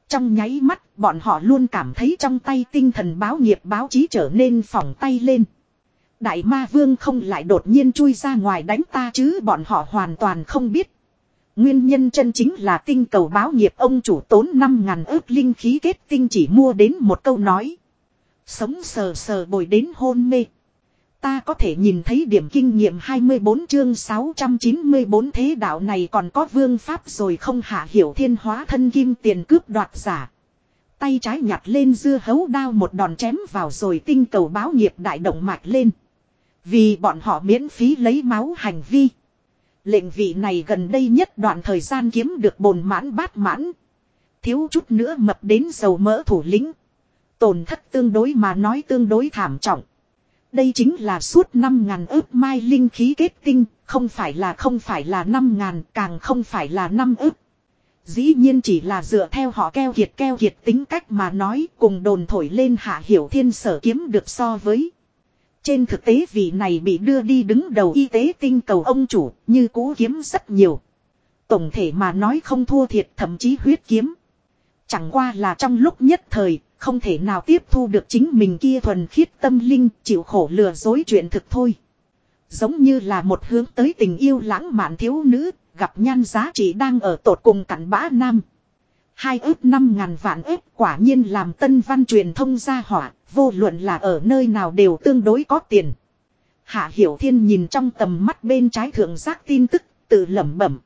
Trong nháy mắt, bọn họ luôn cảm thấy trong tay tinh thần báo nghiệp báo chí trở nên phỏng tay lên. Đại ma vương không lại đột nhiên chui ra ngoài đánh ta chứ bọn họ hoàn toàn không biết. Nguyên nhân chân chính là tinh cầu báo nghiệp ông chủ tốn 5.000 ước linh khí kết tinh chỉ mua đến một câu nói. Sống sờ sờ bồi đến hôn mê. Ta có thể nhìn thấy điểm kinh nghiệm 24 chương 694 thế đạo này còn có vương pháp rồi không hạ hiểu thiên hóa thân kim tiền cướp đoạt giả. Tay trái nhặt lên dưa hấu đao một đòn chém vào rồi tinh cầu báo nghiệp đại động mạch lên. Vì bọn họ miễn phí lấy máu hành vi. Lệnh vị này gần đây nhất đoạn thời gian kiếm được bồn mãn bát mãn. Thiếu chút nữa mập đến dầu mỡ thủ lĩnh. Tổn thất tương đối mà nói tương đối thảm trọng. Đây chính là suốt 5.000 ước mai linh khí kết tinh, không phải là không phải là 5.000, càng không phải là 5 ước. Dĩ nhiên chỉ là dựa theo họ keo kiệt keo kiệt tính cách mà nói cùng đồn thổi lên hạ hiểu thiên sở kiếm được so với. Trên thực tế vị này bị đưa đi đứng đầu y tế tinh cầu ông chủ như cú kiếm rất nhiều. Tổng thể mà nói không thua thiệt thậm chí huyết kiếm. Chẳng qua là trong lúc nhất thời, không thể nào tiếp thu được chính mình kia thuần khiết tâm linh chịu khổ lừa dối chuyện thực thôi. Giống như là một hướng tới tình yêu lãng mạn thiếu nữ, gặp nhan giá trị đang ở tột cùng cặn bã nam. Hai ước năm ngàn vạn ước quả nhiên làm tân văn truyền thông ra hỏa, vô luận là ở nơi nào đều tương đối có tiền. Hạ Hiểu Thiên nhìn trong tầm mắt bên trái thượng giác tin tức, tự lẩm bẩm.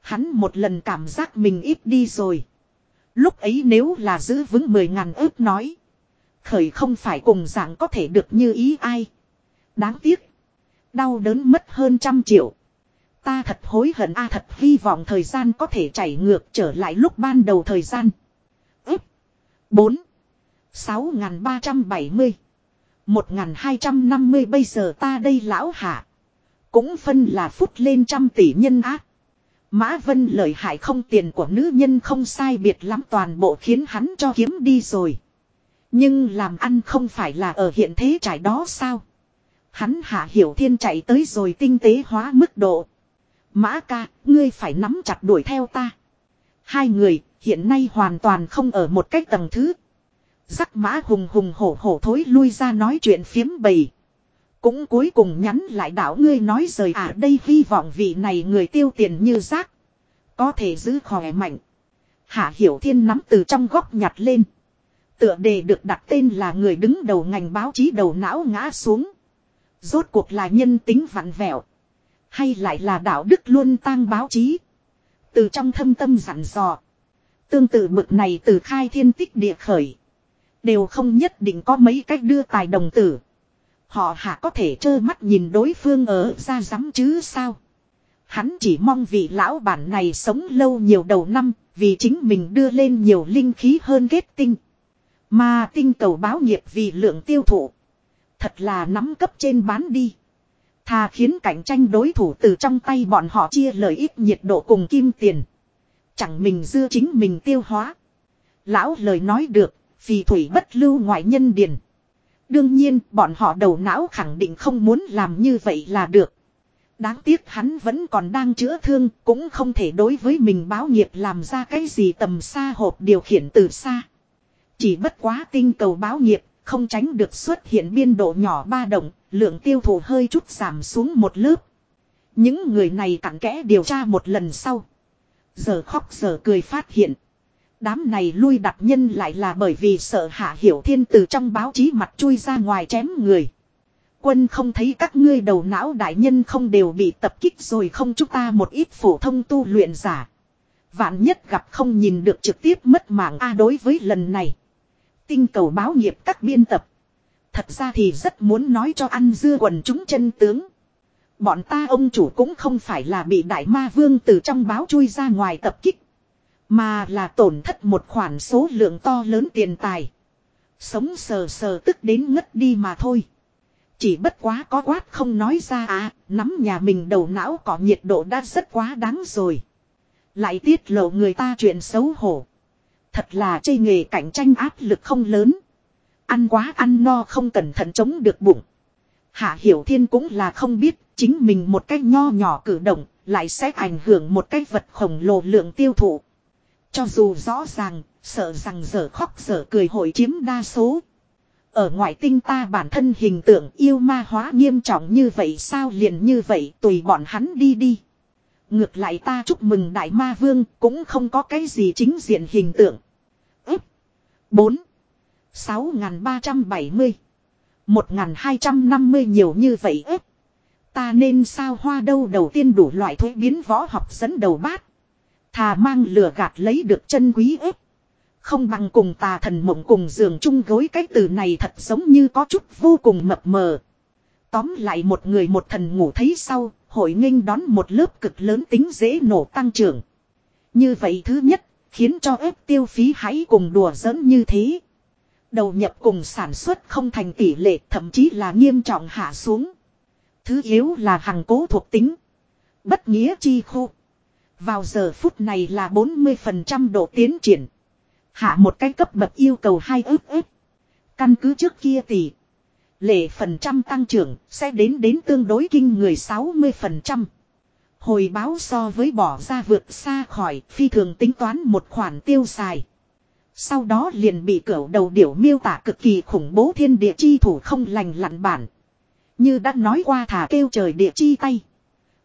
Hắn một lần cảm giác mình ít đi rồi. Lúc ấy nếu là giữ vững mười ngàn ước nói. Khởi không phải cùng dạng có thể được như ý ai. Đáng tiếc. Đau đớn mất hơn trăm triệu. Ta thật hối hận, a thật hy vọng thời gian có thể chảy ngược trở lại lúc ban đầu thời gian. Ước. 4. 6.370. 1.250 bây giờ ta đây lão hạ. Cũng phân là phút lên trăm tỷ nhân ác. Mã Vân lợi hại không tiền của nữ nhân không sai biệt lắm toàn bộ khiến hắn cho kiếm đi rồi. Nhưng làm ăn không phải là ở hiện thế trải đó sao? Hắn hạ hiểu thiên chạy tới rồi tinh tế hóa mức độ. Mã ca, ngươi phải nắm chặt đuổi theo ta. Hai người, hiện nay hoàn toàn không ở một cách tầng thứ. Giác mã hùng hùng hổ hổ thối lui ra nói chuyện phiếm bầy. Cũng cuối cùng nhắn lại đảo ngươi nói rời à đây hy vọng vị này người tiêu tiền như rác. Có thể giữ khỏe mạnh. Hạ Hiểu Thiên nắm từ trong góc nhặt lên. Tựa đề được đặt tên là người đứng đầu ngành báo chí đầu não ngã xuống. Rốt cuộc là nhân tính vặn vẹo. Hay lại là đạo đức luôn tang báo chí. Từ trong thâm tâm dặn dò. Tương tự mực này từ khai thiên tích địa khởi. Đều không nhất định có mấy cách đưa tài đồng tử. Họ hạ có thể trơ mắt nhìn đối phương ở ra dám chứ sao. Hắn chỉ mong vị lão bản này sống lâu nhiều đầu năm, vì chính mình đưa lên nhiều linh khí hơn kết tinh. Mà tinh cầu báo nghiệp vì lượng tiêu thụ. Thật là nắm cấp trên bán đi. Thà khiến cạnh tranh đối thủ từ trong tay bọn họ chia lợi ích nhiệt độ cùng kim tiền. Chẳng mình dưa chính mình tiêu hóa. Lão lời nói được, vì thủy bất lưu ngoại nhân điền. Đương nhiên, bọn họ đầu não khẳng định không muốn làm như vậy là được. Đáng tiếc hắn vẫn còn đang chữa thương, cũng không thể đối với mình báo nghiệp làm ra cái gì tầm xa hộp điều khiển từ xa. Chỉ bất quá tinh cầu báo nghiệp, Không tránh được xuất hiện biên độ nhỏ ba động, lượng tiêu thụ hơi chút giảm xuống một lớp. Những người này cặn kẽ điều tra một lần sau. Giờ khóc giờ cười phát hiện. Đám này lui đặt nhân lại là bởi vì sợ hạ hiểu thiên từ trong báo chí mặt chui ra ngoài chém người. Quân không thấy các ngươi đầu não đại nhân không đều bị tập kích rồi không chúng ta một ít phổ thông tu luyện giả. Vạn nhất gặp không nhìn được trực tiếp mất mạng A đối với lần này. Tinh cầu báo nghiệp các biên tập. Thật ra thì rất muốn nói cho ăn dưa quần chúng chân tướng. Bọn ta ông chủ cũng không phải là bị đại ma vương từ trong báo chui ra ngoài tập kích. Mà là tổn thất một khoản số lượng to lớn tiền tài. Sống sờ sờ tức đến ngất đi mà thôi. Chỉ bất quá có quát không nói ra à, nắm nhà mình đầu não có nhiệt độ đã rất quá đáng rồi. Lại tiết lộ người ta chuyện xấu hổ. Thật là chê nghề cạnh tranh áp lực không lớn. Ăn quá ăn no không cẩn thận chống được bụng. Hạ Hiểu Thiên cũng là không biết chính mình một cách nho nhỏ cử động lại sẽ ảnh hưởng một cách vật khổng lồ lượng tiêu thụ. Cho dù rõ ràng, sợ rằng giờ khóc giờ cười hội chiếm đa số. Ở ngoại tinh ta bản thân hình tượng yêu ma hóa nghiêm trọng như vậy sao liền như vậy tùy bọn hắn đi đi. Ngược lại ta chúc mừng đại ma vương cũng không có cái gì chính diện hình tượng. Úp. 4. 6.370. 1.250 nhiều như vậy ếp. Ta nên sao hoa đâu đầu tiên đủ loại thuế biến võ học dẫn đầu bát. Thà mang lửa gạt lấy được chân quý ếp. Không bằng cùng tà thần mộng cùng giường chung gối cái từ này thật giống như có chút vô cùng mập mờ. Tóm lại một người một thần ngủ thấy sau, hội nghênh đón một lớp cực lớn tính dễ nổ tăng trưởng. Như vậy thứ nhất, khiến cho ép tiêu phí hãy cùng đùa giỡn như thế. Đầu nhập cùng sản xuất không thành tỷ lệ thậm chí là nghiêm trọng hạ xuống. Thứ yếu là hàng cố thuộc tính. Bất nghĩa chi khu. Vào giờ phút này là 40% độ tiến triển. Hạ một cái cấp bậc yêu cầu hai ước ước. Căn cứ trước kia tỷ. Lệ phần trăm tăng trưởng sẽ đến đến tương đối kinh người 60%. Hồi báo so với bỏ ra vượt xa khỏi phi thường tính toán một khoản tiêu xài. Sau đó liền bị cửu đầu điểu miêu tả cực kỳ khủng bố thiên địa chi thủ không lành lặn bản. Như đã nói qua thả kêu trời địa chi tay.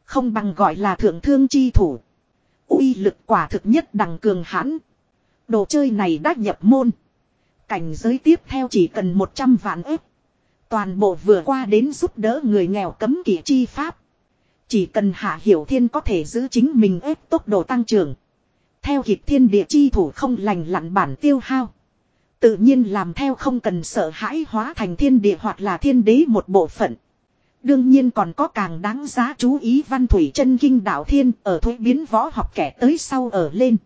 Không bằng gọi là thượng thương chi thủ uy lực quả thực nhất đằng cường hãn. Đồ chơi này đã nhập môn. Cảnh giới tiếp theo chỉ cần 100 vạn ếp. Toàn bộ vừa qua đến giúp đỡ người nghèo cấm kỵ chi pháp. Chỉ cần hạ hiểu thiên có thể giữ chính mình ép tốc độ tăng trưởng. Theo kịp thiên địa chi thủ không lành lặn bản tiêu hao. Tự nhiên làm theo không cần sợ hãi hóa thành thiên địa hoặc là thiên đế một bộ phận. Đương nhiên còn có càng đáng giá chú ý văn thủy chân kinh đạo thiên ở thuế biến võ học kẻ tới sau ở lên.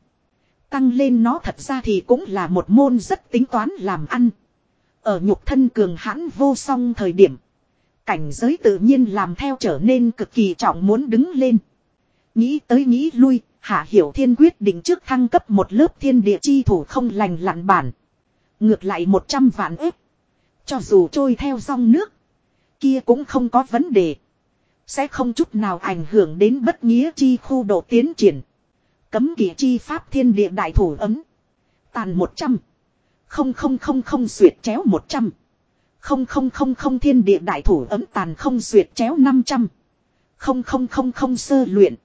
Tăng lên nó thật ra thì cũng là một môn rất tính toán làm ăn. Ở nhục thân cường hãn vô song thời điểm. Cảnh giới tự nhiên làm theo trở nên cực kỳ trọng muốn đứng lên. Nghĩ tới nghĩ lui, Hạ Hiểu Thiên quyết định trước thăng cấp một lớp thiên địa chi thủ không lành lặn bản. Ngược lại 100 vạn ếp. Cho dù trôi theo dòng nước. Kia cũng không có vấn đề. Sẽ không chút nào ảnh hưởng đến bất nghĩa chi khu độ tiến triển. Cấm kỵ chi pháp thiên địa đại thủ ấm. Tàn 100. Không không không không xuyệt chéo 100. Không không không không thiên địa đại thủ ấm tàn không xuyệt chéo 500. Không không không không sơ luyện.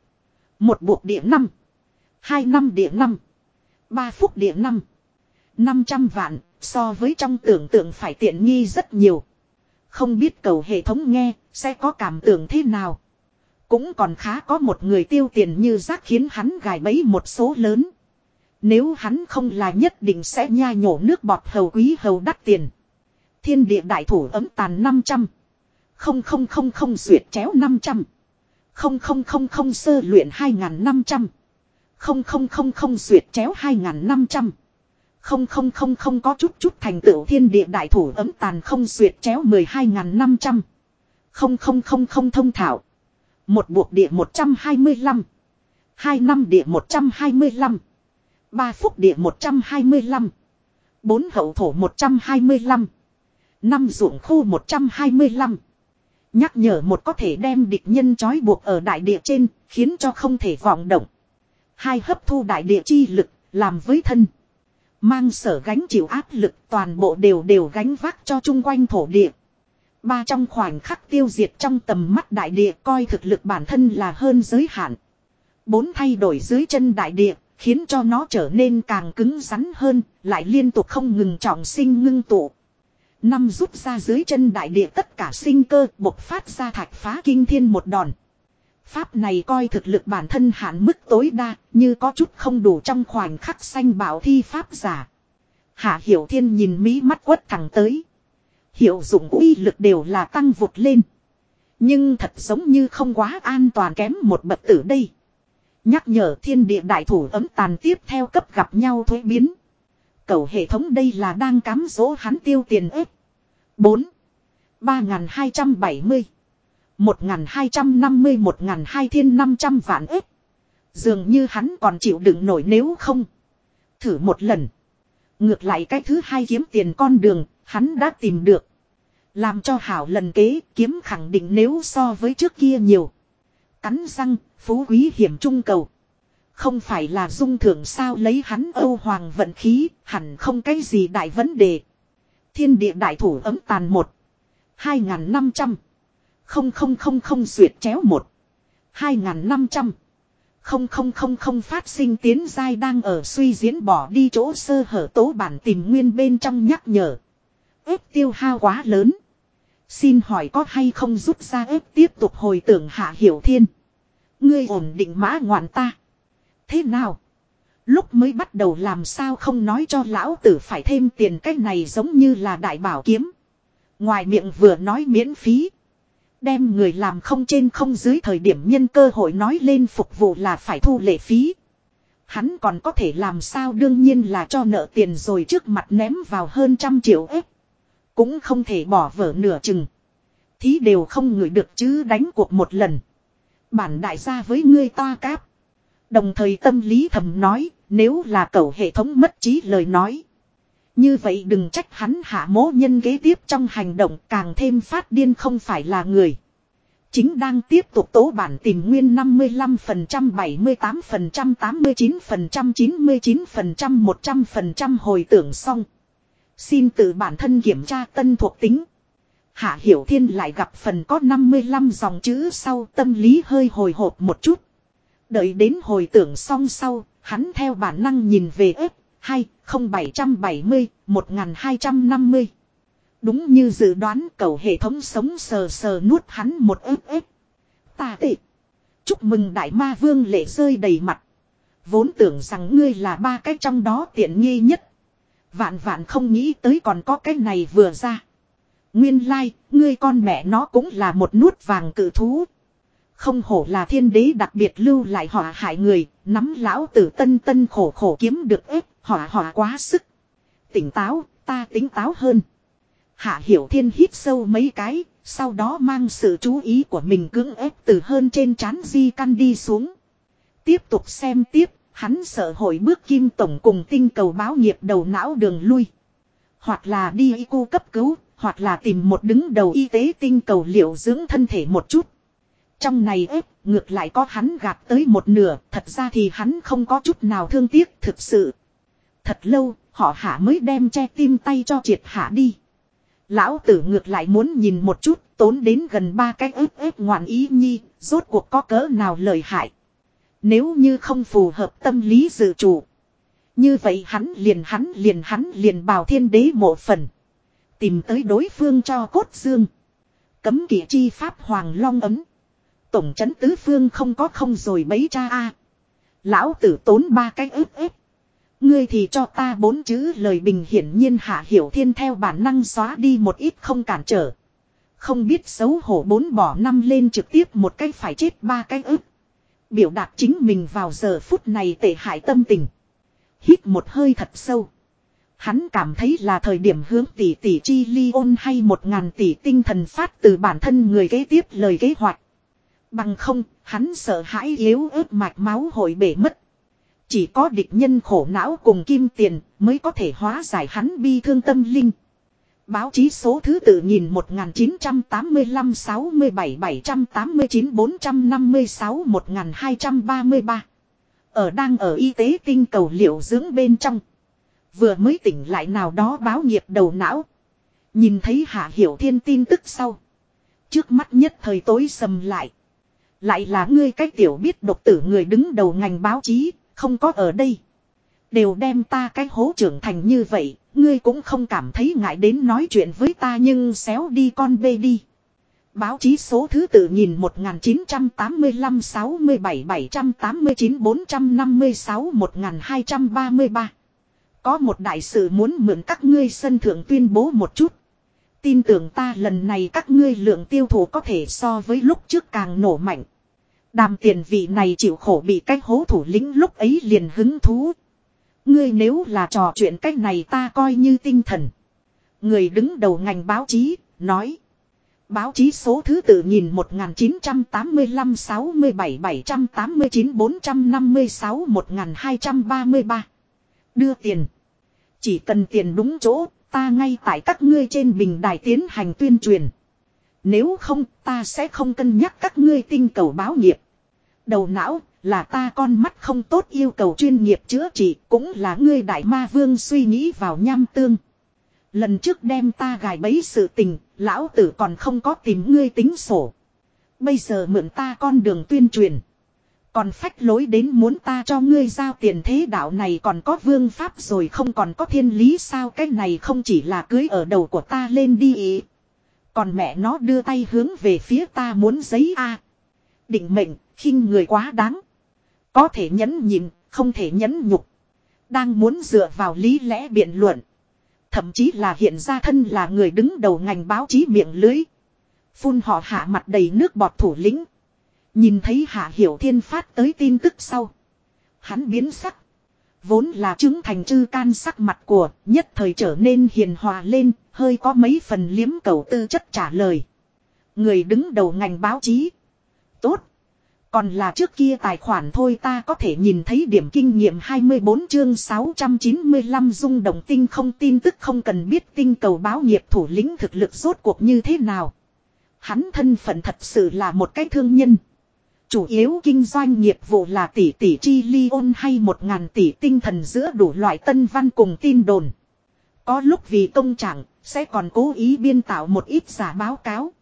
Một buộc địa năm. Hai năm địa năm. Ba phút địa năm. 500 vạn, so với trong tưởng tượng phải tiện nghi rất nhiều. Không biết cầu hệ thống nghe, sẽ có cảm tưởng thế nào. Cũng còn khá có một người tiêu tiền như rác khiến hắn gài bẫy một số lớn. Nếu hắn không là nhất định sẽ nha nhổ nước bọt hầu quý hầu đắt tiền. Thiên địa đại thủ ấm tàn 500. Không không không không duyệt chéo 500. Không không không không sơ luyện 2.500. Không không không không duyệt chéo 2.500. Không không không không có chút chút thành tựu thiên địa đại thủ ấm tàn không duyệt chéo 12.500. Không không không không thông thảo. Một buộc địa 125. Hai mươi lăm hai năm địa 125. Ba phúc địa 125. Bốn hậu thổ 125. Năm ruộng khu 125. Nhắc nhở một có thể đem địch nhân trói buộc ở đại địa trên, khiến cho không thể vọng động. Hai hấp thu đại địa chi lực, làm với thân. Mang sở gánh chịu áp lực toàn bộ đều đều gánh vác cho chung quanh thổ địa. Ba trong khoảnh khắc tiêu diệt trong tầm mắt đại địa coi thực lực bản thân là hơn giới hạn. Bốn thay đổi dưới chân đại địa, khiến cho nó trở nên càng cứng rắn hơn, lại liên tục không ngừng trọng sinh ngưng tụ. Năm rút ra dưới chân đại địa tất cả sinh cơ bộc phát ra thạch phá kinh thiên một đòn. Pháp này coi thực lực bản thân hạn mức tối đa, như có chút không đủ trong khoảnh khắc xanh bảo thi pháp giả. Hạ Hiểu Thiên nhìn Mỹ mắt quất thẳng tới. Hiệu dụng uy lực đều là tăng vụt lên. Nhưng thật giống như không quá an toàn kém một bậc tử đây. Nhắc nhở thiên địa đại thủ ấm tàn tiếp theo cấp gặp nhau thuế biến. Cầu hệ thống đây là đang cám dỗ hắn tiêu tiền ếp. 4. 3270. 1250 1200 thiên 500 vạn ếp. Dường như hắn còn chịu đựng nổi nếu không. Thử một lần. Ngược lại cái thứ hai kiếm tiền con đường, hắn đã tìm được. Làm cho hảo lần kế kiếm khẳng định nếu so với trước kia nhiều. Cắn răng, phú quý hiểm trung cầu. Không phải là dung thưởng sao lấy hắn Âu Hoàng vận khí, hẳn không cái gì đại vấn đề. Thiên địa đại thủ ấm tàn một. Hai ngàn năm trăm. Không không không không duyệt chéo một. Hai ngàn năm trăm. Không không không không phát sinh tiến giai đang ở suy diễn bỏ đi chỗ sơ hở tố bản tìm nguyên bên trong nhắc nhở. ép tiêu hao quá lớn. Xin hỏi có hay không rút ra ép tiếp tục hồi tưởng hạ hiểu thiên. Ngươi ổn định mã ngoạn ta. Thế nào? Lúc mới bắt đầu làm sao không nói cho lão tử phải thêm tiền cách này giống như là đại bảo kiếm. Ngoài miệng vừa nói miễn phí. Đem người làm không trên không dưới thời điểm nhân cơ hội nói lên phục vụ là phải thu lệ phí. Hắn còn có thể làm sao đương nhiên là cho nợ tiền rồi trước mặt ném vào hơn trăm triệu ếp. Cũng không thể bỏ vở nửa chừng. Thí đều không ngửi được chứ đánh cuộc một lần. Bản đại gia với ngươi ta cáp. Đồng thời tâm lý thầm nói, nếu là cậu hệ thống mất trí lời nói. Như vậy đừng trách hắn hạ mố nhân kế tiếp trong hành động càng thêm phát điên không phải là người. Chính đang tiếp tục tố bản tìm nguyên 55%, 78%, 89%, 99%, 100% hồi tưởng xong. Xin tự bản thân kiểm tra tân thuộc tính. Hạ Hiểu Thiên lại gặp phần có 55 dòng chữ sau tâm lý hơi hồi hộp một chút. Đợi đến hồi tưởng xong sau, hắn theo bản năng nhìn về ếp, 2, 0770, 1250. Đúng như dự đoán cầu hệ thống sống sờ sờ nuốt hắn một ếp ếp. Ta tệ. Chúc mừng đại ma vương lệ rơi đầy mặt. Vốn tưởng rằng ngươi là ba cái trong đó tiện nghi nhất. Vạn vạn không nghĩ tới còn có cái này vừa ra. Nguyên lai, like, ngươi con mẹ nó cũng là một nuốt vàng cự thú. Không hổ là thiên đế đặc biệt lưu lại họa hại người, nắm lão tử tân tân khổ khổ kiếm được ép, họa họa quá sức. Tỉnh táo, ta tính táo hơn. Hạ hiểu thiên hít sâu mấy cái, sau đó mang sự chú ý của mình cưỡng ép từ hơn trên trán di căn đi xuống. Tiếp tục xem tiếp, hắn sợ hội bước kim tổng cùng tinh cầu báo nghiệp đầu não đường lui. Hoặc là đi y cu cấp cứu, hoặc là tìm một đứng đầu y tế tinh cầu liệu dưỡng thân thể một chút. Trong này ép, ngược lại có hắn gạt tới một nửa, thật ra thì hắn không có chút nào thương tiếc thực sự. Thật lâu, họ hạ mới đem che tim tay cho triệt hạ đi. Lão tử ngược lại muốn nhìn một chút, tốn đến gần ba cái ướp ướp ngoạn ý nhi, rốt cuộc có cỡ nào lời hại. Nếu như không phù hợp tâm lý dự chủ. Như vậy hắn liền hắn liền hắn liền bào thiên đế mộ phần. Tìm tới đối phương cho cốt dương. Cấm kỵ chi pháp hoàng long ấm. Tổng chấn tứ phương không có không rồi mấy cha a Lão tử tốn ba cái ướp ướp. Ngươi thì cho ta bốn chữ lời bình hiển nhiên hạ hiểu thiên theo bản năng xóa đi một ít không cản trở. Không biết xấu hổ bốn bỏ năm lên trực tiếp một cái phải chết ba cái ức. Biểu đạt chính mình vào giờ phút này tệ hại tâm tình. Hít một hơi thật sâu. Hắn cảm thấy là thời điểm hướng tỷ tỷ chi ly ôn hay một ngàn tỷ tinh thần phát từ bản thân người kế tiếp lời kế hoạch. Bằng không, hắn sợ hãi yếu ớt mạch máu hội bể mất. Chỉ có địch nhân khổ não cùng kim tiền mới có thể hóa giải hắn bi thương tâm linh. Báo chí số thứ tự nhìn 1985 67 789 456 1233. Ở đang ở y tế tinh cầu liệu dưỡng bên trong. Vừa mới tỉnh lại nào đó báo nghiệp đầu não. Nhìn thấy Hạ Hiểu Thiên tin tức sau. Trước mắt nhất thời tối sầm lại. Lại là ngươi cách tiểu biết độc tử người đứng đầu ngành báo chí, không có ở đây. Đều đem ta cái hố trưởng thành như vậy, ngươi cũng không cảm thấy ngại đến nói chuyện với ta nhưng xéo đi con bê đi. Báo chí số thứ tự nhìn 1985 67 789 456 1233. Có một đại sự muốn mượn các ngươi sân thượng tuyên bố một chút. Tin tưởng ta lần này các ngươi lượng tiêu thụ có thể so với lúc trước càng nổ mạnh. Đàm tiền vị này chịu khổ bị cách hố thủ lĩnh lúc ấy liền hứng thú. Ngươi nếu là trò chuyện cách này ta coi như tinh thần. Người đứng đầu ngành báo chí, nói. Báo chí số thứ tự nhìn 1985 67 789 456 1233. Đưa tiền. Chỉ cần tiền đúng chỗ, ta ngay tại các ngươi trên bình đài tiến hành tuyên truyền. Nếu không, ta sẽ không cân nhắc các ngươi tinh cầu báo nghiệp. Đầu não, là ta con mắt không tốt yêu cầu chuyên nghiệp chữa trị, cũng là ngươi đại ma vương suy nghĩ vào nham tương. Lần trước đem ta gài bấy sự tình, lão tử còn không có tìm ngươi tính sổ. Bây giờ mượn ta con đường tuyên truyền. Còn phách lối đến muốn ta cho ngươi giao tiền thế đạo này còn có vương pháp rồi không còn có thiên lý sao cái này không chỉ là cưới ở đầu của ta lên đi ý. Còn mẹ nó đưa tay hướng về phía ta muốn giấy A. Định mệnh, khinh người quá đáng. Có thể nhẫn nhịn, không thể nhẫn nhục. Đang muốn dựa vào lý lẽ biện luận. Thậm chí là hiện ra thân là người đứng đầu ngành báo chí miệng lưới. Phun họ hạ mặt đầy nước bọt thủ lĩnh. Nhìn thấy Hạ Hiểu Thiên phát tới tin tức sau. Hắn biến sắc. Vốn là chứng thành chư can sắc mặt của nhất thời trở nên hiền hòa lên, hơi có mấy phần liếm cầu tư chất trả lời. Người đứng đầu ngành báo chí. Tốt. Còn là trước kia tài khoản thôi ta có thể nhìn thấy điểm kinh nghiệm 24 chương 695 dung động tinh không tin tức không cần biết tinh cầu báo nghiệp thủ lĩnh thực lực rốt cuộc như thế nào. Hắn thân phận thật sự là một cái thương nhân. Chủ yếu kinh doanh nghiệp vụ là tỷ tỷ chi ly ôn hay một ngàn tỷ tinh thần giữa đủ loại tân văn cùng tin đồn. Có lúc vì công trạng, sẽ còn cố ý biên tạo một ít giả báo cáo.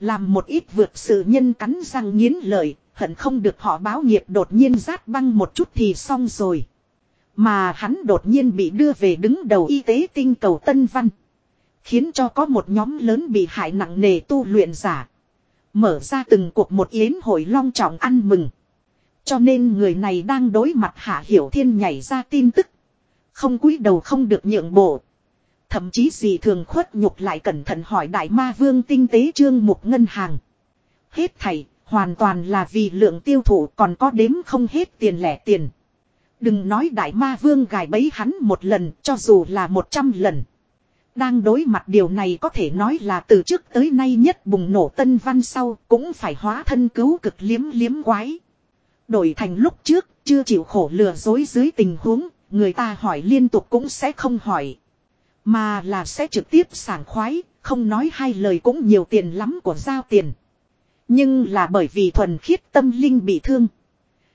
Làm một ít vượt sự nhân cắn răng nghiến lợi, hận không được họ báo nghiệp đột nhiên rát băng một chút thì xong rồi. Mà hắn đột nhiên bị đưa về đứng đầu y tế tinh cầu Tân Văn. Khiến cho có một nhóm lớn bị hại nặng nề tu luyện giả. Mở ra từng cuộc một yến hội long trọng ăn mừng. Cho nên người này đang đối mặt Hạ Hiểu Thiên nhảy ra tin tức. Không cúi đầu không được nhượng bộ. Thậm chí gì thường khuất nhục lại cẩn thận hỏi đại ma vương tinh tế trương mục ngân hàng. Hết thầy, hoàn toàn là vì lượng tiêu thụ còn có đếm không hết tiền lẻ tiền. Đừng nói đại ma vương gài bấy hắn một lần cho dù là một trăm lần. Đang đối mặt điều này có thể nói là từ trước tới nay nhất bùng nổ tân văn sau cũng phải hóa thân cứu cực liếm liếm quái. Đổi thành lúc trước, chưa chịu khổ lừa dối dưới tình huống, người ta hỏi liên tục cũng sẽ không hỏi. Mà là sẽ trực tiếp sảng khoái, không nói hai lời cũng nhiều tiền lắm của giao tiền. Nhưng là bởi vì thuần khiết tâm linh bị thương.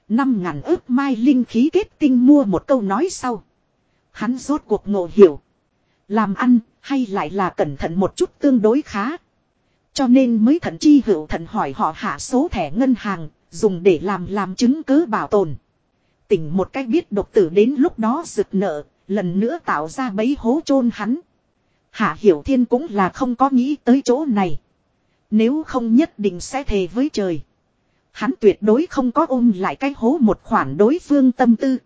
Năm ngàn ước mai linh khí kết tinh mua một câu nói sau. Hắn rốt cuộc ngộ hiểu. Làm ăn, hay lại là cẩn thận một chút tương đối khá. Cho nên mới thận chi hữu thận hỏi họ hạ số thẻ ngân hàng, dùng để làm làm chứng cứ bảo tồn. Tỉnh một cách biết độc tử đến lúc đó rực nợ, lần nữa tạo ra bấy hố chôn hắn. Hạ Hiểu Thiên cũng là không có nghĩ tới chỗ này. Nếu không nhất định sẽ thề với trời. Hắn tuyệt đối không có ôm lại cái hố một khoản đối phương tâm tư.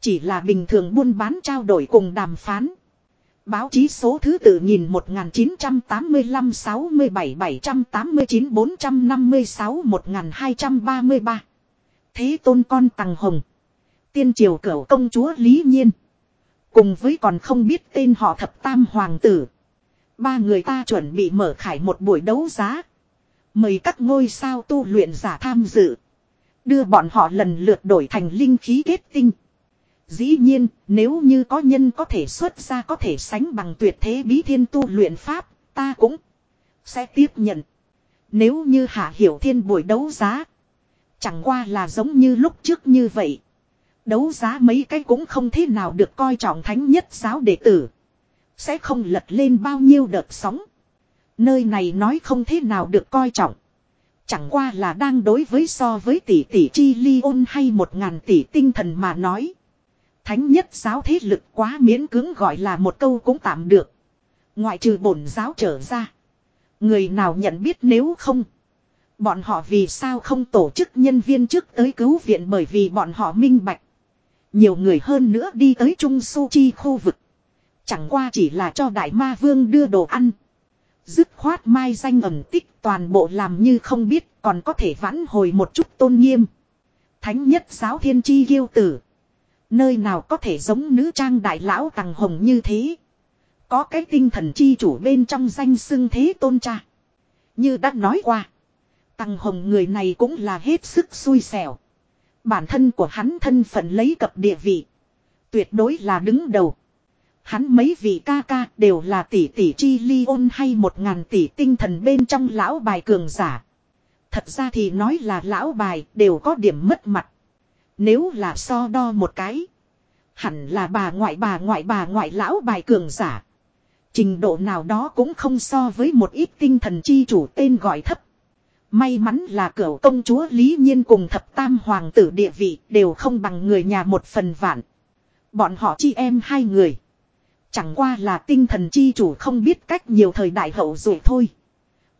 Chỉ là bình thường buôn bán trao đổi cùng đàm phán. Báo chí số thứ tự nhìn 1985 67 789 456 1233. Thế tôn con Tằng Hồng. Tiên triều cửu công chúa Lý Nhiên. Cùng với còn không biết tên họ thập tam hoàng tử. Ba người ta chuẩn bị mở khải một buổi đấu giá. Mời các ngôi sao tu luyện giả tham dự. Đưa bọn họ lần lượt đổi thành linh khí kết tinh. Dĩ nhiên, nếu như có nhân có thể xuất ra có thể sánh bằng tuyệt thế bí thiên tu luyện pháp, ta cũng sẽ tiếp nhận. Nếu như hạ hiểu thiên buổi đấu giá, chẳng qua là giống như lúc trước như vậy. Đấu giá mấy cái cũng không thế nào được coi trọng thánh nhất giáo đệ tử. Sẽ không lật lên bao nhiêu đợt sóng. Nơi này nói không thế nào được coi trọng. Chẳng qua là đang đối với so với tỷ tỷ chi ly ôn hay một ngàn tỷ tinh thần mà nói. Thánh nhất giáo thế lực quá miễn cưỡng gọi là một câu cũng tạm được. Ngoại trừ bổn giáo trở ra. Người nào nhận biết nếu không. Bọn họ vì sao không tổ chức nhân viên trước tới cứu viện bởi vì bọn họ minh bạch. Nhiều người hơn nữa đi tới Trung Su Chi khu vực. Chẳng qua chỉ là cho đại ma vương đưa đồ ăn. Dứt khoát mai danh ẩn tích toàn bộ làm như không biết, còn có thể vãn hồi một chút tôn nghiêm. Thánh nhất giáo thiên chi ghiêu tử. Nơi nào có thể giống nữ trang đại lão tàng hồng như thế. Có cái tinh thần chi chủ bên trong danh xưng thế tôn cha. Như đã nói qua. Tăng hồng người này cũng là hết sức xui xẻo. Bản thân của hắn thân phận lấy cập địa vị. Tuyệt đối là đứng đầu. Hắn mấy vị ca ca đều là tỷ tỷ chi ly ôn hay một ngàn tỷ tinh thần bên trong lão bài cường giả. Thật ra thì nói là lão bài đều có điểm mất mặt. Nếu là so đo một cái. Hẳn là bà ngoại bà ngoại bà ngoại lão bài cường giả. Trình độ nào đó cũng không so với một ít tinh thần chi chủ tên gọi thấp. May mắn là cửa công chúa Lý Nhiên cùng thập tam hoàng tử địa vị đều không bằng người nhà một phần vạn. Bọn họ chi em hai người. Chẳng qua là tinh thần chi chủ không biết cách nhiều thời đại hậu rồi thôi.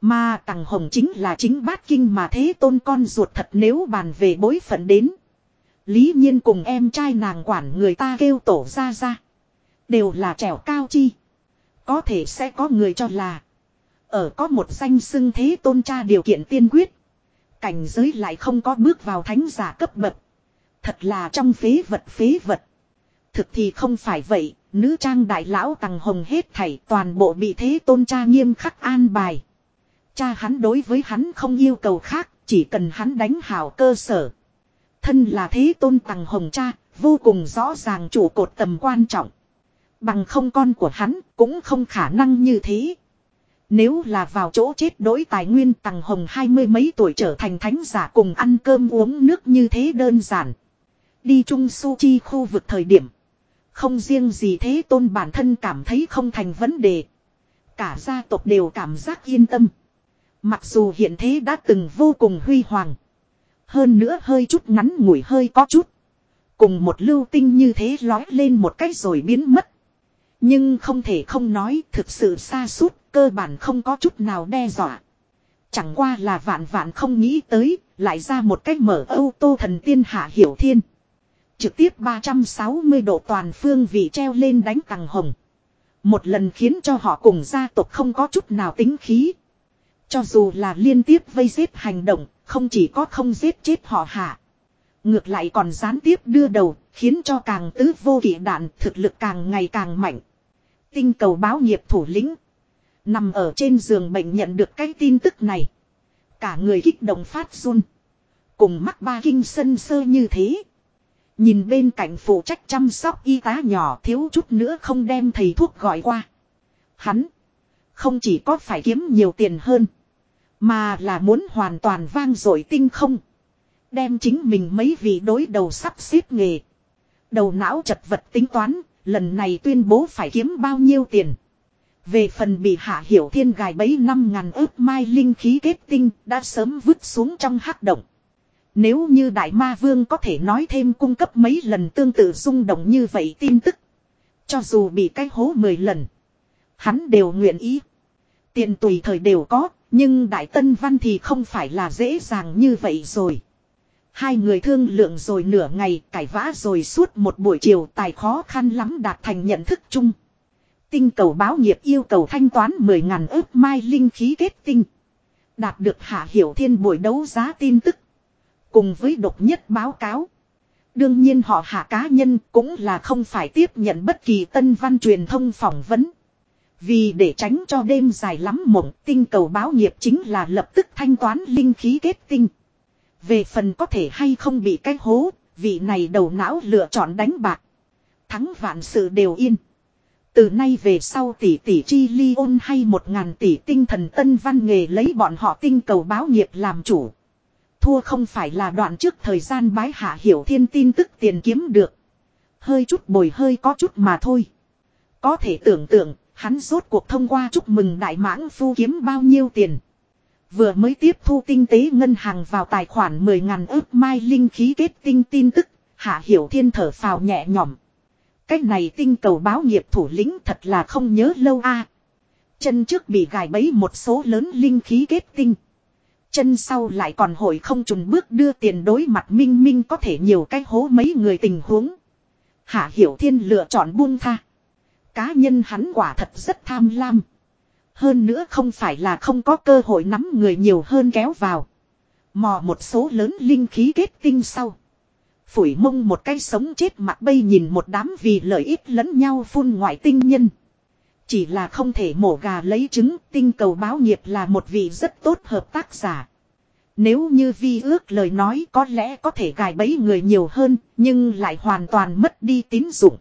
Mà Tằng Hồng chính là chính bát kinh mà thế tôn con ruột thật nếu bàn về bối phận đến. Lý nhiên cùng em trai nàng quản người ta kêu tổ ra ra. Đều là trèo cao chi. Có thể sẽ có người cho là. Ở có một danh xưng thế tôn cha điều kiện tiên quyết. Cảnh giới lại không có bước vào thánh giả cấp bậc. Thật là trong phế vật phế vật. Thực thì không phải vậy, nữ trang đại lão tằng hồng hết thảy toàn bộ bị thế tôn cha nghiêm khắc an bài. Cha hắn đối với hắn không yêu cầu khác, chỉ cần hắn đánh hảo cơ sở. Thân là thế tôn tằng hồng cha, vô cùng rõ ràng chủ cột tầm quan trọng. Bằng không con của hắn cũng không khả năng như thế. Nếu là vào chỗ chết đối tài nguyên tằng hồng hai mươi mấy tuổi trở thành thánh giả cùng ăn cơm uống nước như thế đơn giản. Đi Trung Su Chi khu vực thời điểm. Không riêng gì thế tôn bản thân cảm thấy không thành vấn đề. Cả gia tộc đều cảm giác yên tâm. Mặc dù hiện thế đã từng vô cùng huy hoàng. Hơn nữa hơi chút ngắn ngủi hơi có chút. Cùng một lưu tinh như thế lói lên một cách rồi biến mất. Nhưng không thể không nói thực sự xa suốt cơ bản không có chút nào đe dọa. Chẳng qua là vạn vạn không nghĩ tới, lại ra một cách mở âu tô thần tiên hạ hiểu thiên. Trực tiếp 360 độ toàn phương vị treo lên đánh tàng hồng. Một lần khiến cho họ cùng gia tộc không có chút nào tính khí. Cho dù là liên tiếp vây giết hành động, không chỉ có không giết chết họ hạ. Ngược lại còn gián tiếp đưa đầu, khiến cho càng tứ vô kỷ đạn thực lực càng ngày càng mạnh. Tinh cầu báo nghiệp thủ lĩnh. Nằm ở trên giường bệnh nhận được cái tin tức này. Cả người kích động phát run. Cùng mắc ba kinh sân sơ như thế. Nhìn bên cạnh phụ trách chăm sóc y tá nhỏ thiếu chút nữa không đem thầy thuốc gọi qua. Hắn. Không chỉ có phải kiếm nhiều tiền hơn. Mà là muốn hoàn toàn vang dội tinh không. Đem chính mình mấy vị đối đầu sắp xếp nghề. Đầu não chật vật tính toán, lần này tuyên bố phải kiếm bao nhiêu tiền. Về phần bị hạ hiểu thiên gài bấy năm ngàn ước mai linh khí kết tinh đã sớm vứt xuống trong hắc động. Nếu như Đại Ma Vương có thể nói thêm cung cấp mấy lần tương tự rung động như vậy tin tức. Cho dù bị cái hố 10 lần. Hắn đều nguyện ý. Tiền tùy thời đều có, nhưng Đại Tân Văn thì không phải là dễ dàng như vậy rồi. Hai người thương lượng rồi nửa ngày, cải vã rồi suốt một buổi chiều tài khó khăn lắm đạt thành nhận thức chung. Tinh cầu báo nghiệp yêu cầu thanh toán 10.000 ước mai linh khí kết tinh. Đạt được hạ hiểu thiên buổi đấu giá tin tức. Cùng với độc nhất báo cáo. Đương nhiên họ hạ cá nhân cũng là không phải tiếp nhận bất kỳ tân văn truyền thông phỏng vấn. Vì để tránh cho đêm dài lắm mộng tinh cầu báo nghiệp chính là lập tức thanh toán linh khí kết tinh. Về phần có thể hay không bị cái hố, vị này đầu não lựa chọn đánh bạc. Thắng vạn sự đều yên. Từ nay về sau tỷ tỷ chi ly ôn hay một ngàn tỷ tinh thần tân văn nghề lấy bọn họ tinh cầu báo nghiệp làm chủ. thua không phải là đoạn trước thời gian bái hạ hiểu thiên tin tức tiền kiếm được. Hơi chút bồi hơi có chút mà thôi. Có thể tưởng tượng, hắn rốt cuộc thông qua chúc mừng đại mãng phu kiếm bao nhiêu tiền. Vừa mới tiếp thu tinh tế ngân hàng vào tài khoản 10.000 ước mai linh khí kết tinh tin tức, hạ hiểu thiên thở phào nhẹ nhõm. Cách này tinh cầu báo nghiệp thủ lĩnh thật là không nhớ lâu a. Chân trước bị gài bẫy một số lớn linh khí kết tinh. Chân sau lại còn hội không trùng bước đưa tiền đối mặt minh minh có thể nhiều cái hố mấy người tình huống. Hạ Hiểu Thiên lựa chọn buông tha. Cá nhân hắn quả thật rất tham lam. Hơn nữa không phải là không có cơ hội nắm người nhiều hơn kéo vào. Mò một số lớn linh khí kết tinh sau. Phủi mông một cái sống chết mặt bay nhìn một đám vì lợi ích lẫn nhau phun ngoại tinh nhân. Chỉ là không thể mổ gà lấy trứng tinh cầu báo nghiệp là một vị rất tốt hợp tác giả. Nếu như vi ước lời nói có lẽ có thể gài bẫy người nhiều hơn nhưng lại hoàn toàn mất đi tín dụng.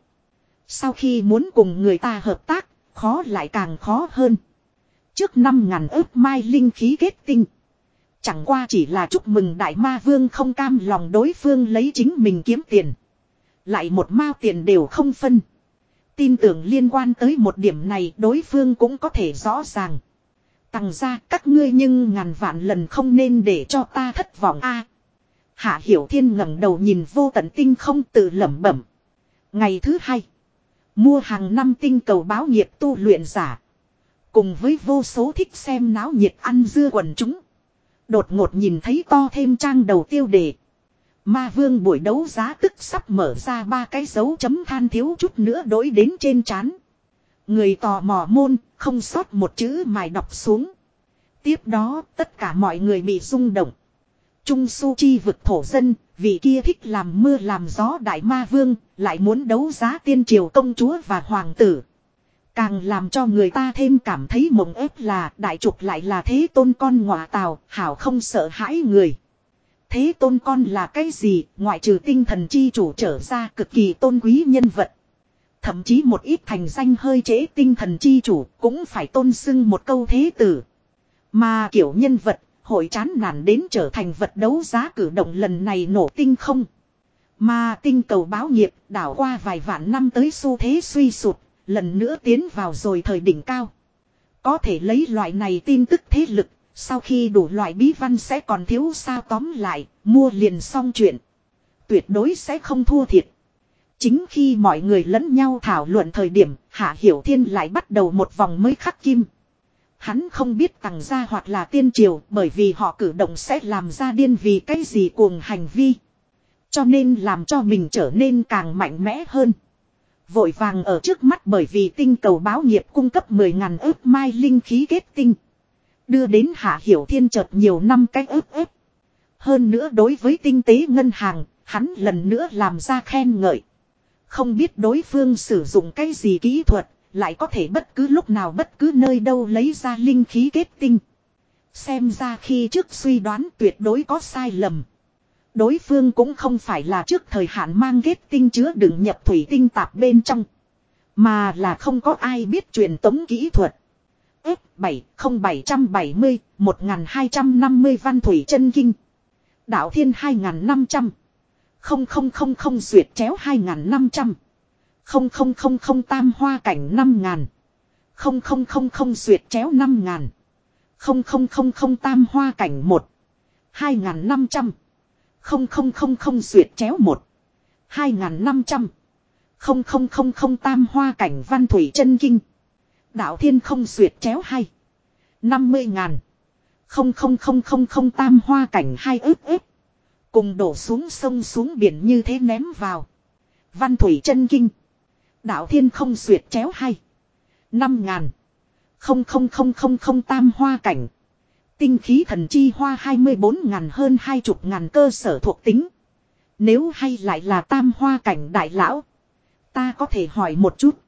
Sau khi muốn cùng người ta hợp tác, khó lại càng khó hơn. Trước năm ngàn ước mai linh khí kết tinh. Chẳng qua chỉ là chúc mừng đại ma vương không cam lòng đối phương lấy chính mình kiếm tiền. Lại một mao tiền đều không phân. Tin tưởng liên quan tới một điểm này đối phương cũng có thể rõ ràng. Tằng ra các ngươi nhưng ngàn vạn lần không nên để cho ta thất vọng a. Hạ Hiểu Thiên ngẩng đầu nhìn vô tận tinh không tự lẩm bẩm. Ngày thứ hai. Mua hàng năm tinh cầu báo nghiệp tu luyện giả. Cùng với vô số thích xem náo nhiệt ăn dưa quần chúng. Đột ngột nhìn thấy to thêm trang đầu tiêu đề. Ma vương buổi đấu giá tức sắp mở ra ba cái dấu chấm than thiếu chút nữa đối đến trên chán. Người tò mò môn, không sót một chữ mài đọc xuống. Tiếp đó, tất cả mọi người bị rung động. Trung su chi vực thổ dân, vì kia thích làm mưa làm gió đại ma vương, lại muốn đấu giá tiên triều công chúa và hoàng tử. Càng làm cho người ta thêm cảm thấy mộng ép là đại trục lại là thế tôn con ngọa tào, hảo không sợ hãi người. Thế tôn con là cái gì, ngoại trừ tinh thần chi chủ trở ra cực kỳ tôn quý nhân vật. Thậm chí một ít thành danh hơi chế tinh thần chi chủ cũng phải tôn xưng một câu thế tử. Mà kiểu nhân vật, hội chán nản đến trở thành vật đấu giá cử động lần này nổ tinh không. Mà tinh cầu báo nghiệp đảo qua vài vạn năm tới xu thế suy sụt, lần nữa tiến vào rồi thời đỉnh cao. Có thể lấy loại này tin tức thế lực, sau khi đủ loại bí văn sẽ còn thiếu sao tóm lại, mua liền xong chuyện. Tuyệt đối sẽ không thua thiệt. Chính khi mọi người lẫn nhau thảo luận thời điểm, Hạ Hiểu Thiên lại bắt đầu một vòng mới khắc kim. Hắn không biết tặng ra hoặc là tiên triều bởi vì họ cử động sẽ làm ra điên vì cái gì cuồng hành vi. Cho nên làm cho mình trở nên càng mạnh mẽ hơn. Vội vàng ở trước mắt bởi vì tinh cầu báo nghiệp cung cấp 10.000 ước mai linh khí kết tinh. Đưa đến Hạ Hiểu Thiên chợt nhiều năm cách ước ước. Hơn nữa đối với tinh tế ngân hàng, hắn lần nữa làm ra khen ngợi. Không biết đối phương sử dụng cái gì kỹ thuật, lại có thể bất cứ lúc nào bất cứ nơi đâu lấy ra linh khí kết tinh. Xem ra khi trước suy đoán tuyệt đối có sai lầm. Đối phương cũng không phải là trước thời hạn mang kết tinh chứa đựng nhập thủy tinh tạp bên trong. Mà là không có ai biết truyền tống kỹ thuật. F70770, 1250 văn thủy chân kinh. Đạo thiên 2500. Không không không không duyệt chéo 2500. Không không không không tam hoa cảnh 5000. Không không không không duyệt chéo 5000. Không không không không tam hoa cảnh 1. 2500. Không không không không duyệt chéo 1. 2500. Không không không không tam hoa cảnh văn thủy chân kinh. Đạo thiên không duyệt chéo 2. 50 ngàn. Không không không không không tam hoa cảnh hai ướp ướp. Cùng đổ xuống sông xuống biển như thế ném vào. Văn thủy chân kinh. Đạo thiên không duyệt chéo hay. Năm ngàn. Không không không không không tam hoa cảnh. Tinh khí thần chi hoa 24 ngàn hơn hai chục ngàn cơ sở thuộc tính. Nếu hay lại là tam hoa cảnh đại lão. Ta có thể hỏi một chút.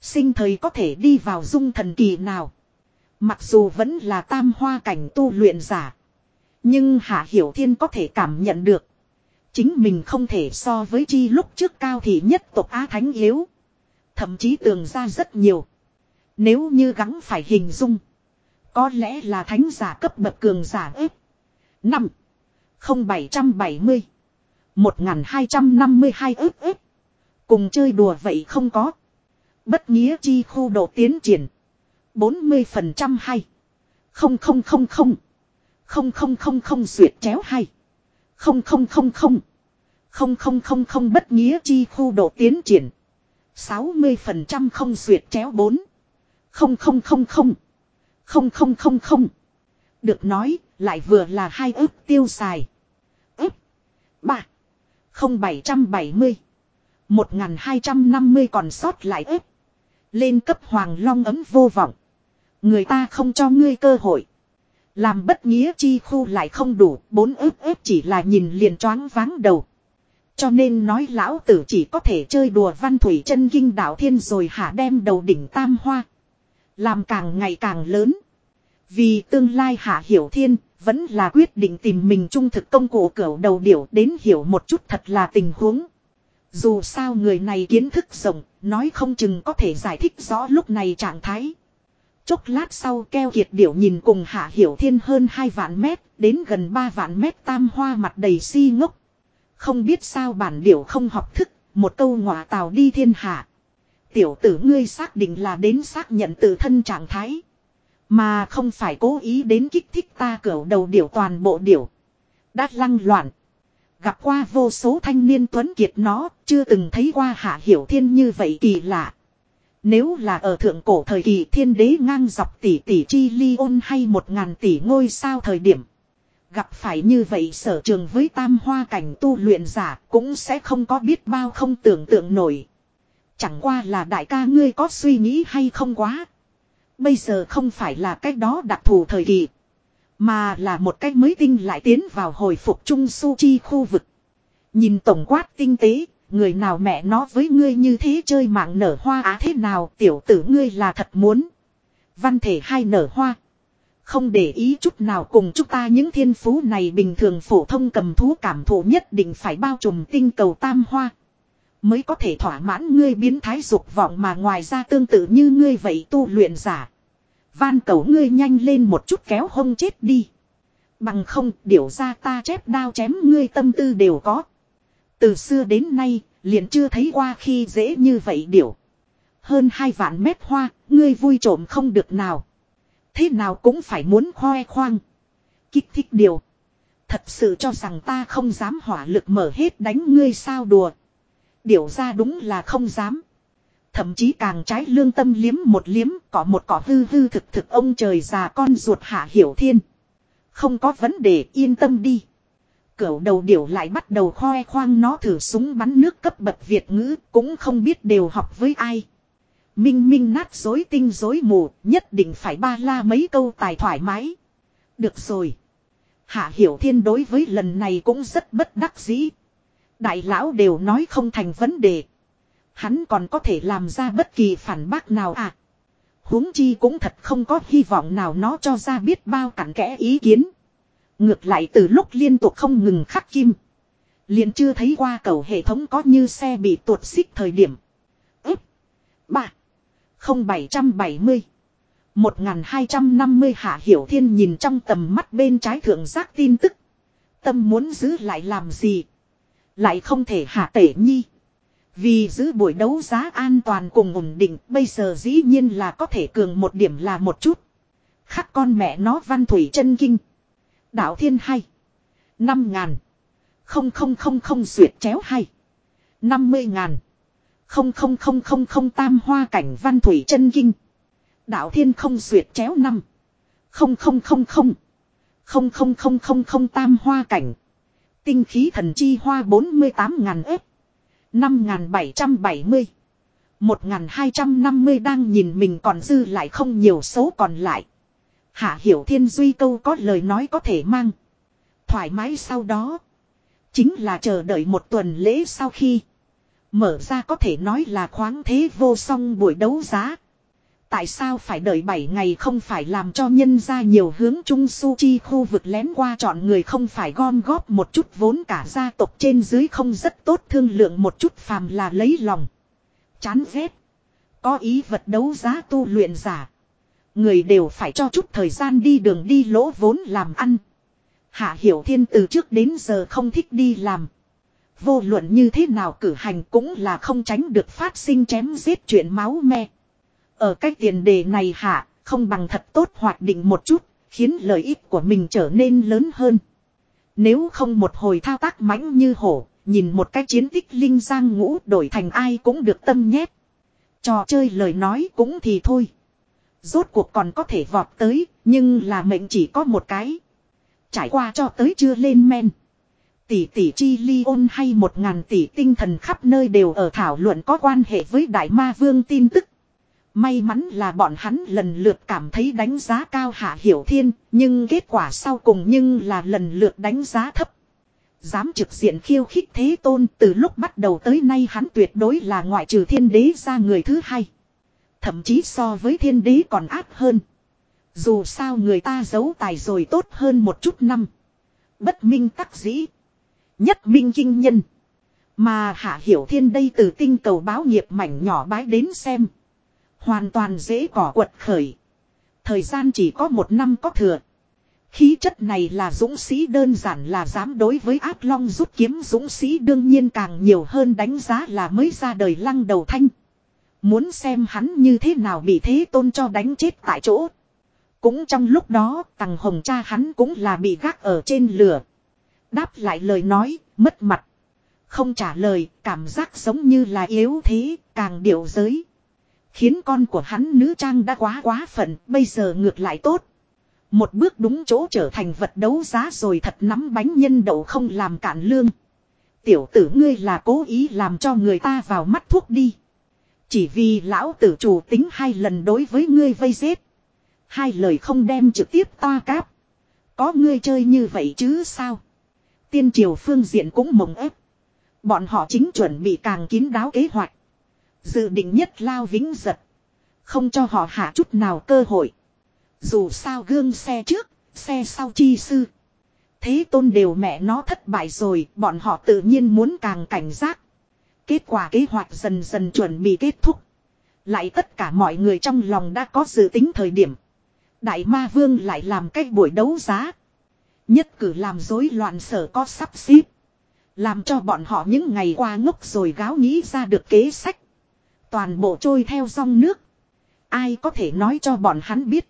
Sinh thời có thể đi vào dung thần kỳ nào. Mặc dù vẫn là tam hoa cảnh tu luyện giả. Nhưng Hạ Hiểu Thiên có thể cảm nhận được. Chính mình không thể so với chi lúc trước cao thì nhất tộc Á Thánh yếu. Thậm chí tường ra rất nhiều. Nếu như gắng phải hình dung. Có lẽ là thánh giả cấp bậc cường giả ếp. Năm. 0770. 1252 ức ếp. Cùng chơi đùa vậy không có. Bất nghĩa chi khu độ tiến triển. 40% hay. Không không không không. Không không không không duyệt chéo hay. Không không không không. Không không không không bất nghĩa chi khu độ tiến triển. 60% không duyệt chéo 4. Không không không không. Không. Được nói, lại vừa là hai ức tiêu xài. Ức. Ba. Không bảy trăm bảy mươi. Một ngàn hai trăm năm mươi còn sót lại ức. Lên cấp hoàng long ấm vô vọng. Người ta không cho ngươi cơ hội. Làm bất nghĩa chi khu lại không đủ, bốn ức ức chỉ là nhìn liền choáng váng đầu. Cho nên nói lão tử chỉ có thể chơi đùa văn thủy chân kinh đạo thiên rồi hạ đem đầu đỉnh tam hoa. Làm càng ngày càng lớn. Vì tương lai hạ hiểu thiên, vẫn là quyết định tìm mình trung thực công cụ cửu đầu điểu đến hiểu một chút thật là tình huống. Dù sao người này kiến thức rộng, nói không chừng có thể giải thích rõ lúc này trạng thái. Chốc lát sau keo kiệt điểu nhìn cùng hạ hiểu thiên hơn 2 vạn mét, đến gần 3 vạn mét tam hoa mặt đầy si ngốc. Không biết sao bản điểu không học thức, một câu ngọa tào đi thiên hạ. Tiểu tử ngươi xác định là đến xác nhận tự thân trạng thái. Mà không phải cố ý đến kích thích ta cửu đầu điểu toàn bộ điểu. Đã lăng loạn. Gặp qua vô số thanh niên tuấn kiệt nó, chưa từng thấy qua hạ hiểu thiên như vậy kỳ lạ. Nếu là ở thượng cổ thời kỳ thiên đế ngang dọc tỷ tỷ chi ly ôn hay một ngàn tỷ ngôi sao thời điểm. Gặp phải như vậy sở trường với tam hoa cảnh tu luyện giả cũng sẽ không có biết bao không tưởng tượng nổi. Chẳng qua là đại ca ngươi có suy nghĩ hay không quá. Bây giờ không phải là cách đó đặc thù thời kỳ. Mà là một cách mới tinh lại tiến vào hồi phục trung su chi khu vực. Nhìn tổng quát tinh tế, người nào mẹ nó với ngươi như thế chơi mạng nở hoa á thế nào tiểu tử ngươi là thật muốn. Văn thể hay nở hoa. Không để ý chút nào cùng chúng ta những thiên phú này bình thường phổ thông cầm thú cảm thụ nhất định phải bao trùm tinh cầu tam hoa. Mới có thể thỏa mãn ngươi biến thái dục vọng mà ngoài ra tương tự như ngươi vậy tu luyện giả. Van cầu ngươi nhanh lên một chút kéo hông chết đi. Bằng không, điểu ra ta chép đao chém ngươi tâm tư đều có. Từ xưa đến nay, liền chưa thấy qua khi dễ như vậy điểu. Hơn hai vạn mét hoa, ngươi vui trộm không được nào. Thế nào cũng phải muốn khoe khoang. Kích thích điều. Thật sự cho rằng ta không dám hỏa lực mở hết đánh ngươi sao đùa. Điều ra đúng là không dám. Thậm chí càng trái lương tâm liếm một liếm, có một cỏ hư hư thực thực ông trời già con ruột hạ hiểu thiên. Không có vấn đề, yên tâm đi. Cửu đầu điểu lại bắt đầu khoe khoang nó thử súng bắn nước cấp bậc Việt ngữ, cũng không biết đều học với ai. Minh minh nát dối tinh dối mù, nhất định phải ba la mấy câu tài thoải mái. Được rồi. Hạ hiểu thiên đối với lần này cũng rất bất đắc dĩ. Đại lão đều nói không thành vấn đề. Hắn còn có thể làm ra bất kỳ phản bác nào à. huống chi cũng thật không có hy vọng nào nó cho ra biết bao cặn kẽ ý kiến. Ngược lại từ lúc liên tục không ngừng khắc kim. liền chưa thấy qua cầu hệ thống có như xe bị tuột xích thời điểm. ếp ba, không bảy trăm bảy mươi, một nghìn hai trăm năm mươi hạ hiểu thiên nhìn trong tầm mắt bên trái thượng giác tin tức. Tâm muốn giữ lại làm gì? Lại không thể hạ tể nhi. Vì giữ buổi đấu giá an toàn cùng ổn định, bây giờ dĩ nhiên là có thể cường một điểm là một chút. Khắc con mẹ nó văn thủy chân kinh. Đạo thiên hay. Năm ngàn. Không không không không duyệt chéo hay. Năm mươi ngàn. Không không không không không tam hoa cảnh văn thủy chân kinh. Đạo thiên không duyệt chéo năm. Không không không không. Không không không không không tam hoa cảnh. Tinh khí thần chi hoa 48.000 ếp. 5.770. 1.250 đang nhìn mình còn dư lại không nhiều số còn lại. Hạ Hiểu Thiên Duy câu có lời nói có thể mang. Thoải mái sau đó. Chính là chờ đợi một tuần lễ sau khi. Mở ra có thể nói là khoáng thế vô song buổi đấu giá. Tại sao phải đợi 7 ngày không phải làm cho nhân ra nhiều hướng trung su chi khu vực lén qua chọn người không phải gom góp một chút vốn cả gia tộc trên dưới không rất tốt thương lượng một chút phàm là lấy lòng. Chán ghét. Có ý vật đấu giá tu luyện giả. Người đều phải cho chút thời gian đi đường đi lỗ vốn làm ăn. Hạ Hiểu Thiên từ trước đến giờ không thích đi làm. Vô luận như thế nào cử hành cũng là không tránh được phát sinh chém giết chuyện máu me. Ở cách tiền đề này hạ, không bằng thật tốt hoạt định một chút, khiến lợi ích của mình trở nên lớn hơn. Nếu không một hồi thao tác mãnh như hổ, nhìn một cái chiến tích linh giang ngũ đổi thành ai cũng được tâm nhét. Trò chơi lời nói cũng thì thôi. Rốt cuộc còn có thể vọt tới, nhưng là mệnh chỉ có một cái. Trải qua cho tới chưa lên men. Tỷ tỷ chi ly ôn hay một ngàn tỷ tinh thần khắp nơi đều ở thảo luận có quan hệ với đại ma vương tin tức. May mắn là bọn hắn lần lượt cảm thấy đánh giá cao hạ hiểu thiên, nhưng kết quả sau cùng nhưng là lần lượt đánh giá thấp. Dám trực diện khiêu khích thế tôn từ lúc bắt đầu tới nay hắn tuyệt đối là ngoại trừ thiên đế ra người thứ hai. Thậm chí so với thiên đế còn áp hơn. Dù sao người ta giấu tài rồi tốt hơn một chút năm. Bất minh tắc dĩ. Nhất minh kinh nhân. Mà hạ hiểu thiên đây từ tinh cầu báo nghiệp mảnh nhỏ bái đến xem. Hoàn toàn dễ cỏ quật khởi. Thời gian chỉ có một năm có thừa. Khí chất này là dũng sĩ đơn giản là dám đối với ác long rút kiếm dũng sĩ đương nhiên càng nhiều hơn đánh giá là mới ra đời lăng đầu thanh. Muốn xem hắn như thế nào bị thế tôn cho đánh chết tại chỗ. Cũng trong lúc đó, tằng hồng cha hắn cũng là bị gác ở trên lửa. Đáp lại lời nói, mất mặt. Không trả lời, cảm giác giống như là yếu thế, càng điệu giới. Khiến con của hắn nữ trang đã quá quá phận, bây giờ ngược lại tốt. Một bước đúng chỗ trở thành vật đấu giá rồi thật nắm bánh nhân đậu không làm cản lương. Tiểu tử ngươi là cố ý làm cho người ta vào mắt thuốc đi. Chỉ vì lão tử chủ tính hai lần đối với ngươi vây giết. Hai lời không đem trực tiếp toa cáp. Có ngươi chơi như vậy chứ sao? Tiên triều phương diện cũng mộng ép. Bọn họ chính chuẩn bị càng kín đáo kế hoạch. Dự định nhất lao vĩnh giật. Không cho họ hạ chút nào cơ hội. Dù sao gương xe trước, xe sau chi sư. Thế tôn đều mẹ nó thất bại rồi, bọn họ tự nhiên muốn càng cảnh giác. Kết quả kế hoạch dần dần chuẩn bị kết thúc. Lại tất cả mọi người trong lòng đã có dự tính thời điểm. Đại ma vương lại làm cách buổi đấu giá. Nhất cử làm rối loạn sở có sắp xếp. Làm cho bọn họ những ngày qua ngốc rồi gáo nghĩ ra được kế sách. Toàn bộ trôi theo dòng nước. Ai có thể nói cho bọn hắn biết.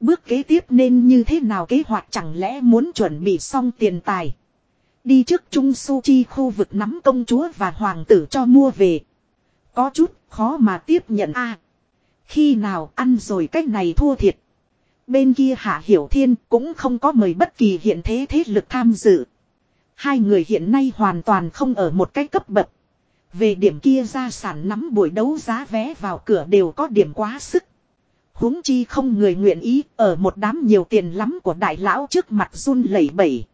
Bước kế tiếp nên như thế nào kế hoạch chẳng lẽ muốn chuẩn bị xong tiền tài. Đi trước Trung Su Chi khu vực nắm công chúa và hoàng tử cho mua về. Có chút khó mà tiếp nhận a. khi nào ăn rồi cách này thua thiệt. Bên kia Hạ Hiểu Thiên cũng không có mời bất kỳ hiện thế thế lực tham dự. Hai người hiện nay hoàn toàn không ở một cái cấp bậc. Về điểm kia ra sản nắm buổi đấu giá vé vào cửa đều có điểm quá sức huống chi không người nguyện ý, ở một đám nhiều tiền lắm của đại lão trước mặt run lẩy bẩy.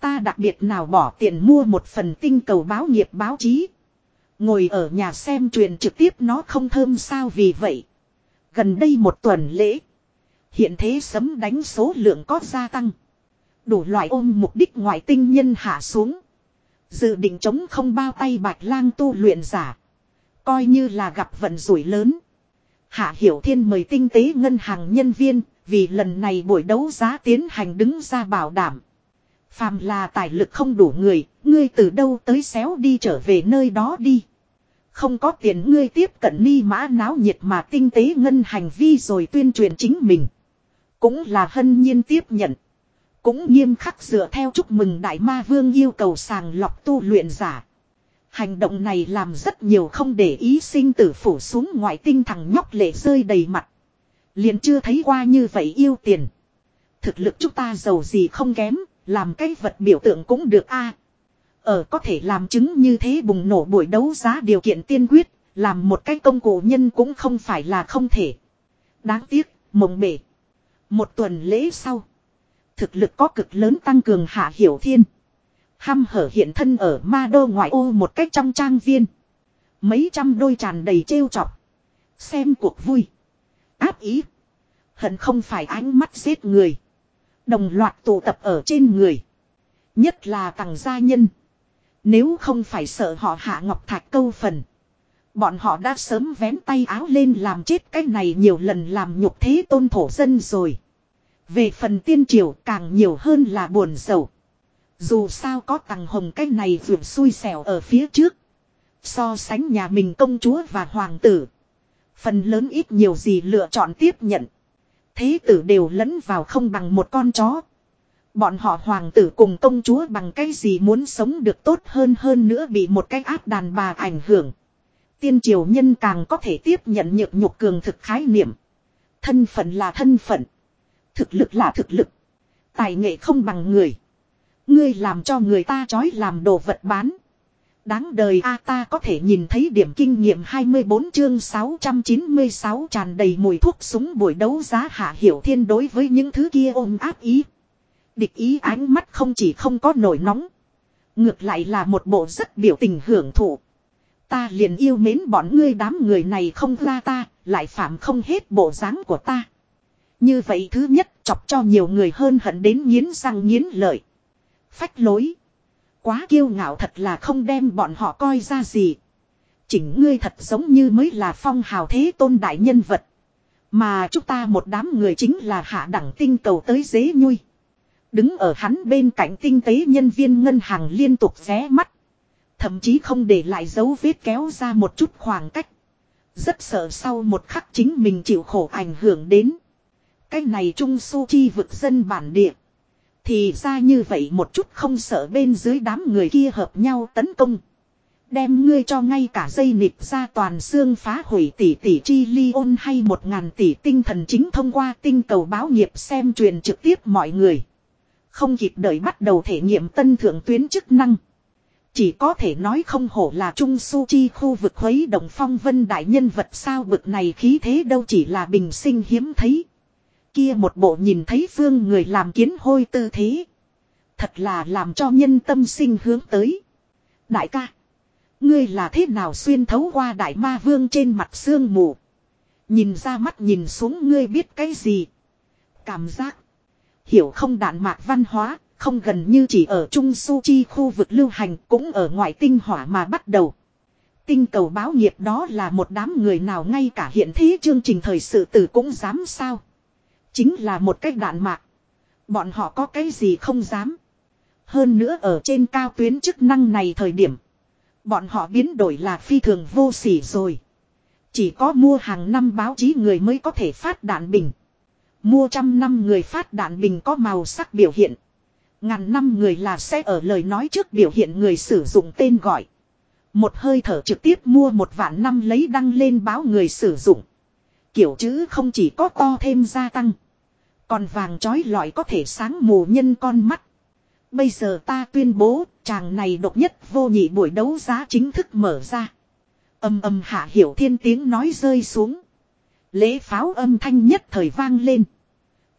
Ta đặc biệt nào bỏ tiền mua một phần tinh cầu báo nghiệp báo chí. Ngồi ở nhà xem truyền trực tiếp nó không thơm sao vì vậy. Gần đây một tuần lễ. Hiện thế sấm đánh số lượng có gia tăng. Đủ loại ôm mục đích ngoại tinh nhân hạ xuống. Dự định chống không bao tay bạch lang tu luyện giả. Coi như là gặp vận rủi lớn. Hạ Hiểu Thiên mời tinh tế ngân hàng nhân viên, vì lần này buổi đấu giá tiến hành đứng ra bảo đảm. Phàm là tài lực không đủ người, ngươi từ đâu tới xéo đi trở về nơi đó đi. Không có tiền ngươi tiếp cận ni mã náo nhiệt mà tinh tế ngân hành vi rồi tuyên truyền chính mình. Cũng là hân nhiên tiếp nhận. Cũng nghiêm khắc dựa theo chúc mừng Đại Ma Vương yêu cầu sàng lọc tu luyện giả. Hành động này làm rất nhiều không để ý sinh tử phủ xuống ngoại tinh thằng nhóc lệ rơi đầy mặt. Liền chưa thấy qua như vậy yêu tiền. Thực lực chúng ta giàu gì không kém, làm cái vật biểu tượng cũng được a. Ở có thể làm chứng như thế bùng nổ buổi đấu giá điều kiện tiên quyết, làm một cái công cụ nhân cũng không phải là không thể. Đáng tiếc, mộng bể. Một tuần lễ sau, thực lực có cực lớn tăng cường hạ hiểu thiên. Hăm hở hiện thân ở ma đô ngoại ô một cách trong trang viên. Mấy trăm đôi tràn đầy trêu chọc. Xem cuộc vui. Áp ý. Hận không phải ánh mắt giết người. Đồng loạt tụ tập ở trên người. Nhất là tàng gia nhân. Nếu không phải sợ họ hạ ngọc thạch câu phần. Bọn họ đã sớm vén tay áo lên làm chết cái này nhiều lần làm nhục thế tôn thổ dân rồi. Về phần tiên triều càng nhiều hơn là buồn sầu. Dù sao có tầng hồng cái này vượt xui xẻo ở phía trước. So sánh nhà mình công chúa và hoàng tử. Phần lớn ít nhiều gì lựa chọn tiếp nhận. Thế tử đều lẫn vào không bằng một con chó. Bọn họ hoàng tử cùng công chúa bằng cái gì muốn sống được tốt hơn hơn nữa bị một cái áp đàn bà ảnh hưởng. Tiên triều nhân càng có thể tiếp nhận nhược nhục cường thực khái niệm. Thân phận là thân phận. Thực lực là thực lực. Tài nghệ không bằng người. Ngươi làm cho người ta chói làm đồ vật bán. Đáng đời a ta có thể nhìn thấy điểm kinh nghiệm 24 chương 696 tràn đầy mùi thuốc súng buổi đấu giá hạ hiểu thiên đối với những thứ kia ôm áp ý. Địch ý ánh mắt không chỉ không có nổi nóng. Ngược lại là một bộ rất biểu tình hưởng thụ. Ta liền yêu mến bọn ngươi đám người này không ra ta, lại phạm không hết bộ dáng của ta. Như vậy thứ nhất chọc cho nhiều người hơn hận đến nghiến răng nghiến lợi. Phách lối. Quá kiêu ngạo thật là không đem bọn họ coi ra gì. Chỉnh ngươi thật giống như mới là phong hào thế tôn đại nhân vật. Mà chúng ta một đám người chính là hạ đẳng tinh cầu tới dế nhui. Đứng ở hắn bên cạnh tinh tế nhân viên ngân hàng liên tục ré mắt. Thậm chí không để lại dấu vết kéo ra một chút khoảng cách. Rất sợ sau một khắc chính mình chịu khổ ảnh hưởng đến. Cái này trung su chi vực dân bản địa. Thì ra như vậy một chút không sợ bên dưới đám người kia hợp nhau tấn công. Đem ngươi cho ngay cả dây nịp ra toàn xương phá hủy tỷ tỷ chi ly ôn hay một ngàn tỷ tinh thần chính thông qua tinh cầu báo nghiệp xem truyền trực tiếp mọi người. Không kịp đợi bắt đầu thể nghiệm tân thượng tuyến chức năng. Chỉ có thể nói không hổ là trung su chi khu vực khuấy động phong vân đại nhân vật sao vực này khí thế đâu chỉ là bình sinh hiếm thấy. Kia một bộ nhìn thấy phương người làm kiến hôi tư thế. Thật là làm cho nhân tâm sinh hướng tới. Đại ca. Ngươi là thế nào xuyên thấu qua đại ma vương trên mặt xương mù. Nhìn ra mắt nhìn xuống ngươi biết cái gì. Cảm giác. Hiểu không đạn mạc văn hóa, không gần như chỉ ở Trung Su Chi khu vực lưu hành cũng ở ngoại tinh hỏa mà bắt đầu. Tinh cầu báo nghiệp đó là một đám người nào ngay cả hiện thế chương trình thời sự tử cũng dám sao. Chính là một cách đạn mạc. Bọn họ có cái gì không dám. Hơn nữa ở trên cao tuyến chức năng này thời điểm. Bọn họ biến đổi là phi thường vô sỉ rồi. Chỉ có mua hàng năm báo chí người mới có thể phát đạn bình. Mua trăm năm người phát đạn bình có màu sắc biểu hiện. Ngàn năm người là sẽ ở lời nói trước biểu hiện người sử dụng tên gọi. Một hơi thở trực tiếp mua một vạn năm lấy đăng lên báo người sử dụng. Kiểu chữ không chỉ có to thêm gia tăng. Còn vàng trói lọi có thể sáng mù nhân con mắt. Bây giờ ta tuyên bố chàng này độc nhất vô nhị buổi đấu giá chính thức mở ra. Âm âm hạ hiểu thiên tiếng nói rơi xuống. Lễ pháo âm thanh nhất thời vang lên.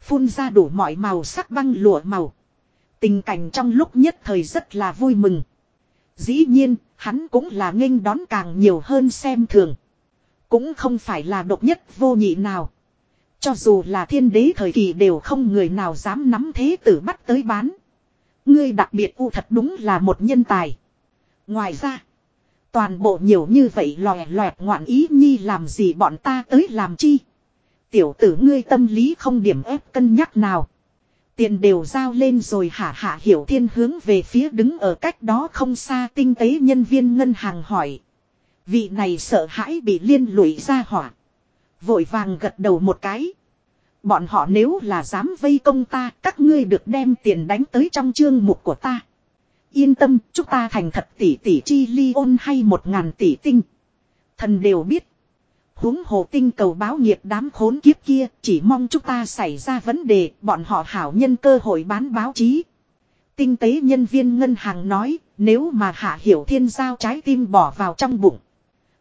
Phun ra đủ mọi màu sắc băng lụa màu. Tình cảnh trong lúc nhất thời rất là vui mừng. Dĩ nhiên, hắn cũng là nghênh đón càng nhiều hơn xem thường. Cũng không phải là độc nhất vô nhị nào. Cho dù là thiên đế thời kỳ đều không người nào dám nắm thế tử bắt tới bán. Ngươi đặc biệt u thật đúng là một nhân tài. Ngoài ra, toàn bộ nhiều như vậy lòe loẹt ngoạn ý nhi làm gì bọn ta tới làm chi. Tiểu tử ngươi tâm lý không điểm ép cân nhắc nào. Tiền đều giao lên rồi hả hạ hiểu thiên hướng về phía đứng ở cách đó không xa tinh tế nhân viên ngân hàng hỏi. Vị này sợ hãi bị liên lụy ra hỏa. Vội vàng gật đầu một cái. Bọn họ nếu là dám vây công ta, các ngươi được đem tiền đánh tới trong chương mục của ta. Yên tâm, chúng ta thành thật tỷ tỷ chi ly ôn hay một ngàn tỷ tinh. Thần đều biết. huống hồ tinh cầu báo nghiệp đám khốn kiếp kia, chỉ mong chúng ta xảy ra vấn đề, bọn họ hảo nhân cơ hội bán báo chí. Tinh tế nhân viên ngân hàng nói, nếu mà hạ hiểu thiên giao trái tim bỏ vào trong bụng.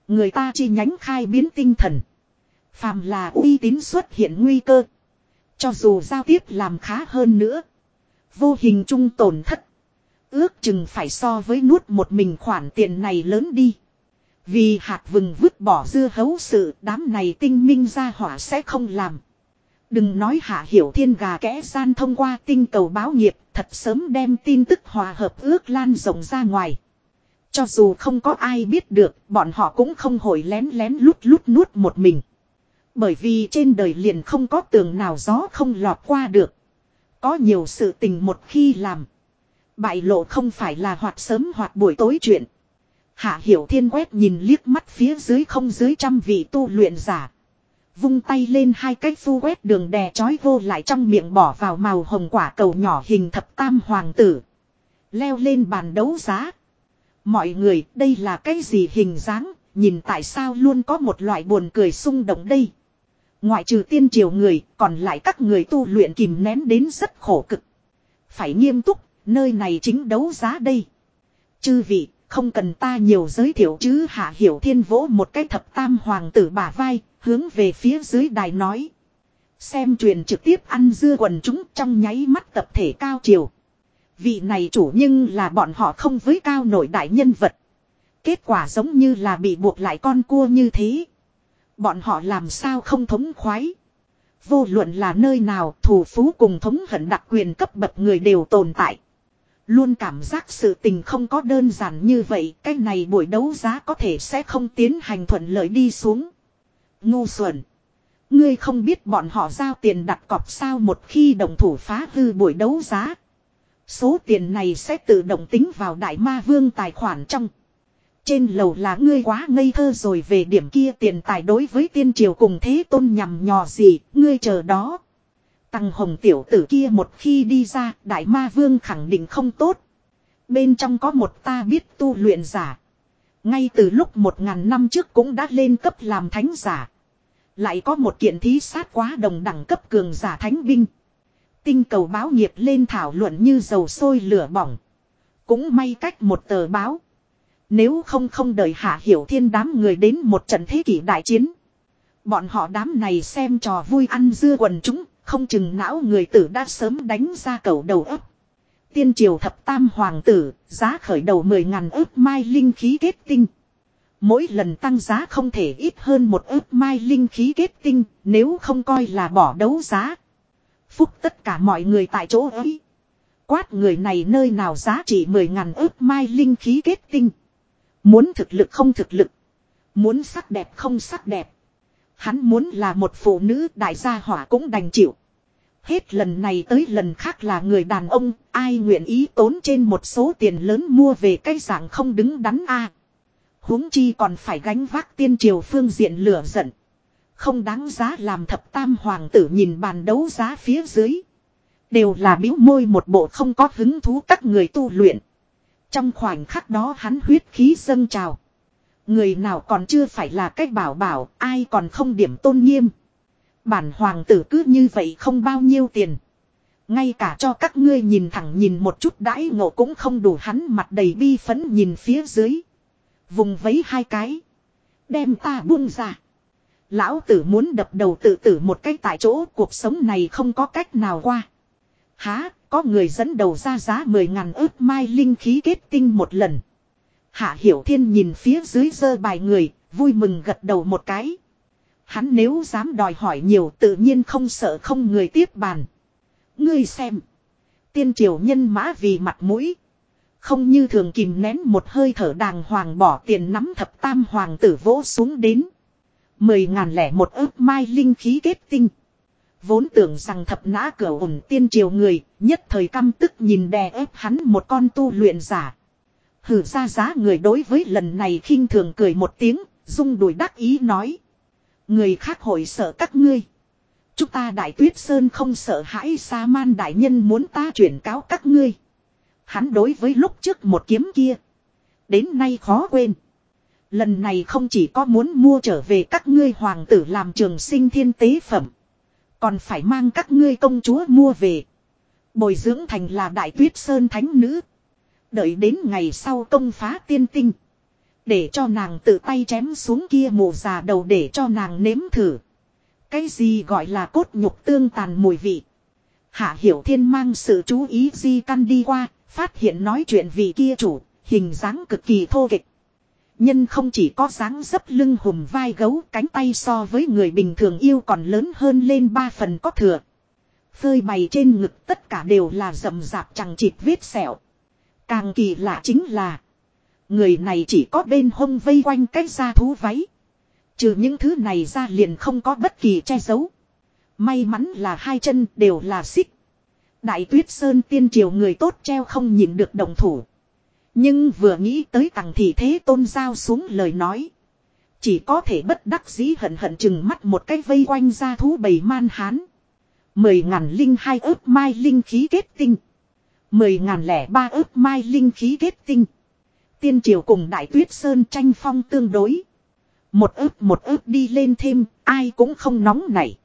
Người ta chi nhánh khai biến tinh thần. Phàm là uy tín xuất hiện nguy cơ. Cho dù giao tiếp làm khá hơn nữa. Vô hình chung tổn thất. Ước chừng phải so với nuốt một mình khoản tiền này lớn đi. Vì hạt vừng vứt bỏ dưa hấu sự, đám này tinh minh ra hỏa sẽ không làm. Đừng nói hạ hiểu thiên gà kẽ gian thông qua tinh cầu báo nghiệp, thật sớm đem tin tức hòa hợp ước lan rộng ra ngoài. Cho dù không có ai biết được, bọn họ cũng không hồi lén lén lút lút nuốt một mình. Bởi vì trên đời liền không có tường nào gió không lọt qua được. Có nhiều sự tình một khi làm. Bại lộ không phải là hoạt sớm hoặc buổi tối chuyện. Hạ Hiểu Thiên quét nhìn liếc mắt phía dưới không dưới trăm vị tu luyện giả. Vung tay lên hai cái phu quét đường đè chói vô lại trong miệng bỏ vào màu hồng quả cầu nhỏ hình thập tam hoàng tử. Leo lên bàn đấu giá. Mọi người đây là cái gì hình dáng, nhìn tại sao luôn có một loại buồn cười xung động đây. Ngoại trừ tiên triều người, còn lại các người tu luyện kìm nén đến rất khổ cực. Phải nghiêm túc, nơi này chính đấu giá đây. Chư vị, không cần ta nhiều giới thiệu chứ hạ hiểu thiên vỗ một cái thập tam hoàng tử bả vai, hướng về phía dưới đài nói. Xem truyền trực tiếp ăn dưa quần chúng trong nháy mắt tập thể cao triều. Vị này chủ nhưng là bọn họ không với cao nổi đại nhân vật. Kết quả giống như là bị buộc lại con cua như thế. Bọn họ làm sao không thống khoái. Vô luận là nơi nào thủ phú cùng thống hận đặc quyền cấp bậc người đều tồn tại. Luôn cảm giác sự tình không có đơn giản như vậy, cái này buổi đấu giá có thể sẽ không tiến hành thuận lợi đi xuống. Ngu xuẩn. Ngươi không biết bọn họ giao tiền đặt cọc sao một khi đồng thủ phá hư buổi đấu giá. Số tiền này sẽ tự động tính vào đại ma vương tài khoản trong. Trên lầu là ngươi quá ngây thơ rồi về điểm kia tiền tài đối với tiên triều cùng thế tôn nhằm nhò gì, ngươi chờ đó. Tăng hồng tiểu tử kia một khi đi ra, đại ma vương khẳng định không tốt. Bên trong có một ta biết tu luyện giả. Ngay từ lúc một ngàn năm trước cũng đã lên cấp làm thánh giả. Lại có một kiện thí sát quá đồng đẳng cấp cường giả thánh binh. Tinh cầu báo nghiệp lên thảo luận như dầu sôi lửa bỏng. Cũng may cách một tờ báo. Nếu không không đợi hạ hiểu thiên đám người đến một trận thế kỷ đại chiến. Bọn họ đám này xem trò vui ăn dưa quần chúng, không chừng não người tử đã sớm đánh ra cầu đầu ấp. Tiên triều thập tam hoàng tử, giá khởi đầu 10 ngàn ước mai linh khí kết tinh. Mỗi lần tăng giá không thể ít hơn một ước mai linh khí kết tinh, nếu không coi là bỏ đấu giá. Phúc tất cả mọi người tại chỗ ấy. Quát người này nơi nào giá trị 10 ngàn ước mai linh khí kết tinh. Muốn thực lực không thực lực. Muốn sắc đẹp không sắc đẹp. Hắn muốn là một phụ nữ đại gia hỏa cũng đành chịu. Hết lần này tới lần khác là người đàn ông, ai nguyện ý tốn trên một số tiền lớn mua về cái dạng không đứng đắn a huống chi còn phải gánh vác tiên triều phương diện lửa giận. Không đáng giá làm thập tam hoàng tử nhìn bàn đấu giá phía dưới. Đều là biếu môi một bộ không có hứng thú các người tu luyện. Trong khoảnh khắc đó hắn huyết khí dâng trào. Người nào còn chưa phải là cách bảo bảo, ai còn không điểm tôn nghiêm. Bản hoàng tử cứ như vậy không bao nhiêu tiền. Ngay cả cho các ngươi nhìn thẳng nhìn một chút đãi ngộ cũng không đủ hắn mặt đầy bi phấn nhìn phía dưới. Vùng vấy hai cái. Đem ta buông ra. Lão tử muốn đập đầu tự tử một cách tại chỗ cuộc sống này không có cách nào qua. Há, có người dẫn đầu ra giá 10 ngàn ước mai linh khí kết tinh một lần. Hạ Hiểu Thiên nhìn phía dưới dơ bài người, vui mừng gật đầu một cái. Hắn nếu dám đòi hỏi nhiều tự nhiên không sợ không người tiếp bàn. Ngươi xem. Tiên triều nhân mã vì mặt mũi. Không như thường kìm nén một hơi thở đàng hoàng bỏ tiền nắm thập tam hoàng tử vỗ xuống đến. Mười ngàn lẻ một ước mai linh khí kết tinh. Vốn tưởng rằng thập nã cửa ổn tiên triều người, nhất thời căm tức nhìn đè ép hắn một con tu luyện giả. Hử ra giá người đối với lần này khinh thường cười một tiếng, rung đùi đắc ý nói. Người khác hội sợ các ngươi. Chúng ta đại tuyết sơn không sợ hãi sa man đại nhân muốn ta chuyển cáo các ngươi. Hắn đối với lúc trước một kiếm kia. Đến nay khó quên. Lần này không chỉ có muốn mua trở về các ngươi hoàng tử làm trường sinh thiên tế phẩm. Còn phải mang các ngươi công chúa mua về. Bồi dưỡng thành là đại tuyết sơn thánh nữ. Đợi đến ngày sau công phá tiên tinh. Để cho nàng tự tay chém xuống kia mù già đầu để cho nàng nếm thử. Cái gì gọi là cốt nhục tương tàn mùi vị. Hạ Hiểu Thiên mang sự chú ý di căn đi qua, phát hiện nói chuyện vị kia chủ, hình dáng cực kỳ thô kịch. Nhân không chỉ có dáng dấp lưng hùm vai gấu cánh tay so với người bình thường yêu còn lớn hơn lên ba phần có thừa. Phơi bày trên ngực tất cả đều là rầm rạp chẳng chịt vết sẹo. Càng kỳ lạ chính là, Người này chỉ có bên hông vây quanh cái da thú váy. Trừ những thứ này ra liền không có bất kỳ che giấu. May mắn là hai chân đều là xích. Đại tuyết sơn tiên triều người tốt treo không nhìn được đồng thủ. Nhưng vừa nghĩ tới tặng thị thế tôn giao xuống lời nói. Chỉ có thể bất đắc dĩ hận hận chừng mắt một cái vây quanh ra thú bầy man hán. Mười ngàn linh hai ớt mai linh khí kết tinh. Mười ngàn lẻ ba ớt mai linh khí kết tinh. Tiên triều cùng đại tuyết sơn tranh phong tương đối. Một ớt một ớt đi lên thêm, ai cũng không nóng nảy.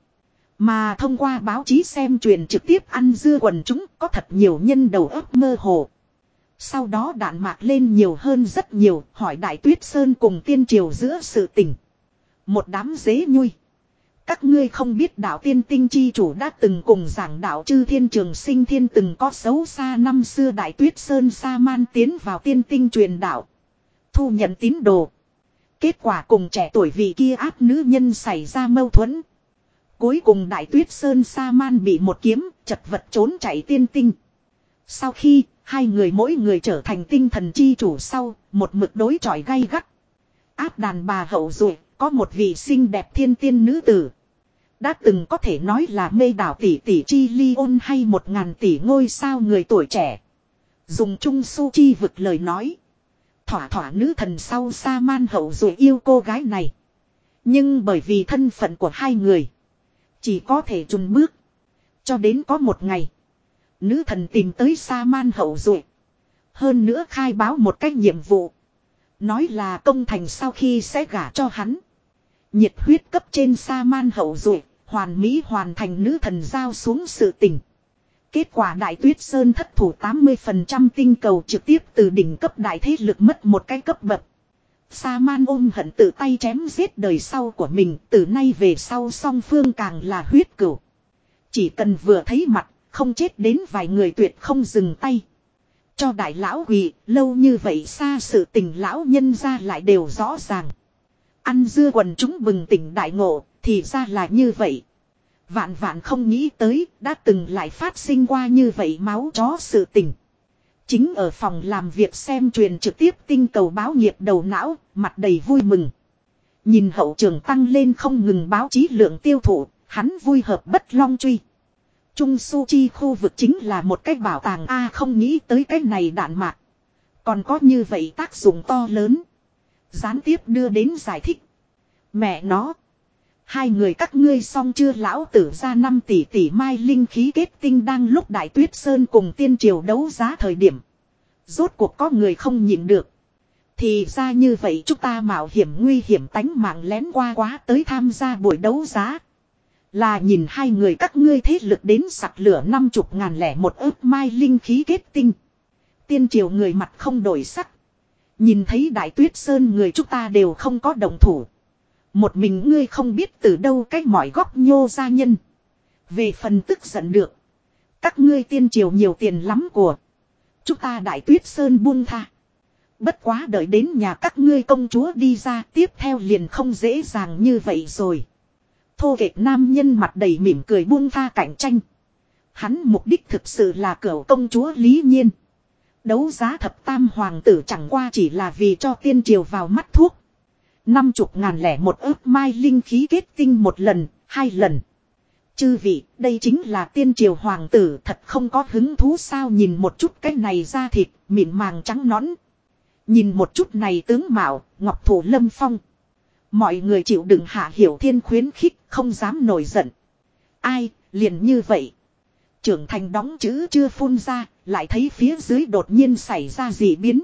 Mà thông qua báo chí xem truyền trực tiếp ăn dưa quần chúng có thật nhiều nhân đầu óc mơ hồ. Sau đó đạn mạc lên nhiều hơn rất nhiều, hỏi Đại Tuyết Sơn cùng tiên triều giữa sự tình. Một đám dế nhui. Các ngươi không biết đạo tiên tinh chi chủ đã từng cùng giảng đạo chư thiên trường sinh thiên từng có xấu xa năm xưa Đại Tuyết Sơn sa man tiến vào tiên tinh truyền đạo. Thu nhận tín đồ. Kết quả cùng trẻ tuổi vị kia áp nữ nhân xảy ra mâu thuẫn. Cuối cùng Đại Tuyết Sơn sa man bị một kiếm, chật vật trốn chạy tiên tinh. Sau khi Hai người mỗi người trở thành tinh thần chi chủ sau, một mực đối chọi gay gắt. Áp đàn bà hậu duệ có một vị xinh đẹp thiên tiên nữ tử. Đã từng có thể nói là mê đảo tỷ tỷ chi ly ôn hay một ngàn tỷ ngôi sao người tuổi trẻ. Dùng trung su chi vực lời nói. Thỏa thỏa nữ thần sau sa man hậu duệ yêu cô gái này. Nhưng bởi vì thân phận của hai người. Chỉ có thể chùn bước. Cho đến có một ngày. Nữ thần tìm tới Sa Man hậu duệ Hơn nữa khai báo một cách nhiệm vụ. Nói là công thành sau khi sẽ gả cho hắn. Nhiệt huyết cấp trên Sa Man hậu duệ hoàn mỹ hoàn thành nữ thần giao xuống sự tình. Kết quả Đại Tuyết Sơn thất thủ 80% tinh cầu trực tiếp từ đỉnh cấp đại thế lực mất một cái cấp bậc. Sa man ôm hận tự tay chém giết đời sau của mình, từ nay về sau song phương càng là huyết cửu. Chỉ cần vừa thấy mặt, không chết đến vài người tuyệt không dừng tay. Cho đại lão quỷ, lâu như vậy xa sự tình lão nhân ra lại đều rõ ràng. Ăn dưa quần chúng bừng tỉnh đại ngộ, thì ra là như vậy. Vạn vạn không nghĩ tới, đã từng lại phát sinh qua như vậy máu chó sự tình. Chính ở phòng làm việc xem truyền trực tiếp tinh cầu báo nghiệp đầu não, mặt đầy vui mừng. Nhìn hậu trường tăng lên không ngừng báo chí lượng tiêu thụ, hắn vui hợp bất long truy. Trung Su Chi khu vực chính là một cái bảo tàng A, không nghĩ tới cái này đạn mạc. Còn có như vậy tác dụng to lớn. Gián tiếp đưa đến giải thích. Mẹ nó. Hai người các ngươi xong chưa lão tử ra 5 tỷ tỷ mai linh khí kết tinh đang lúc đại tuyết sơn cùng tiên triều đấu giá thời điểm. Rốt cuộc có người không nhịn được. Thì ra như vậy chúng ta mạo hiểm nguy hiểm tánh mạng lén qua quá tới tham gia buổi đấu giá. Là nhìn hai người các ngươi thế lực đến sặc lửa năm chục ngàn lẻ một ước mai linh khí kết tinh. Tiên triều người mặt không đổi sắc. Nhìn thấy đại tuyết sơn người chúng ta đều không có đồng thủ. Một mình ngươi không biết từ đâu cách mọi góc nhô gia nhân. Về phần tức giận được. Các ngươi tiên triều nhiều tiền lắm của. Chúng ta đại tuyết sơn buông tha. Bất quá đợi đến nhà các ngươi công chúa đi ra tiếp theo liền không dễ dàng như vậy rồi thô kệch nam nhân mặt đầy mỉm cười buông tha cạnh tranh. Hắn mục đích thực sự là cửa công chúa Lý Nhiên. Đấu giá thập tam hoàng tử chẳng qua chỉ là vì cho tiên triều vào mắt thuốc. Năm chục ngàn lẻ một ước mai linh khí kết tinh một lần, hai lần. Chư vị, đây chính là tiên triều hoàng tử thật không có hứng thú sao nhìn một chút cái này ra thịt, mịn màng trắng nõn. Nhìn một chút này tướng mạo, ngọc thủ lâm phong. Mọi người chịu đựng hạ hiểu thiên khuyến khích, không dám nổi giận. Ai, liền như vậy. Trưởng thành đóng chữ chưa phun ra, lại thấy phía dưới đột nhiên xảy ra gì biến.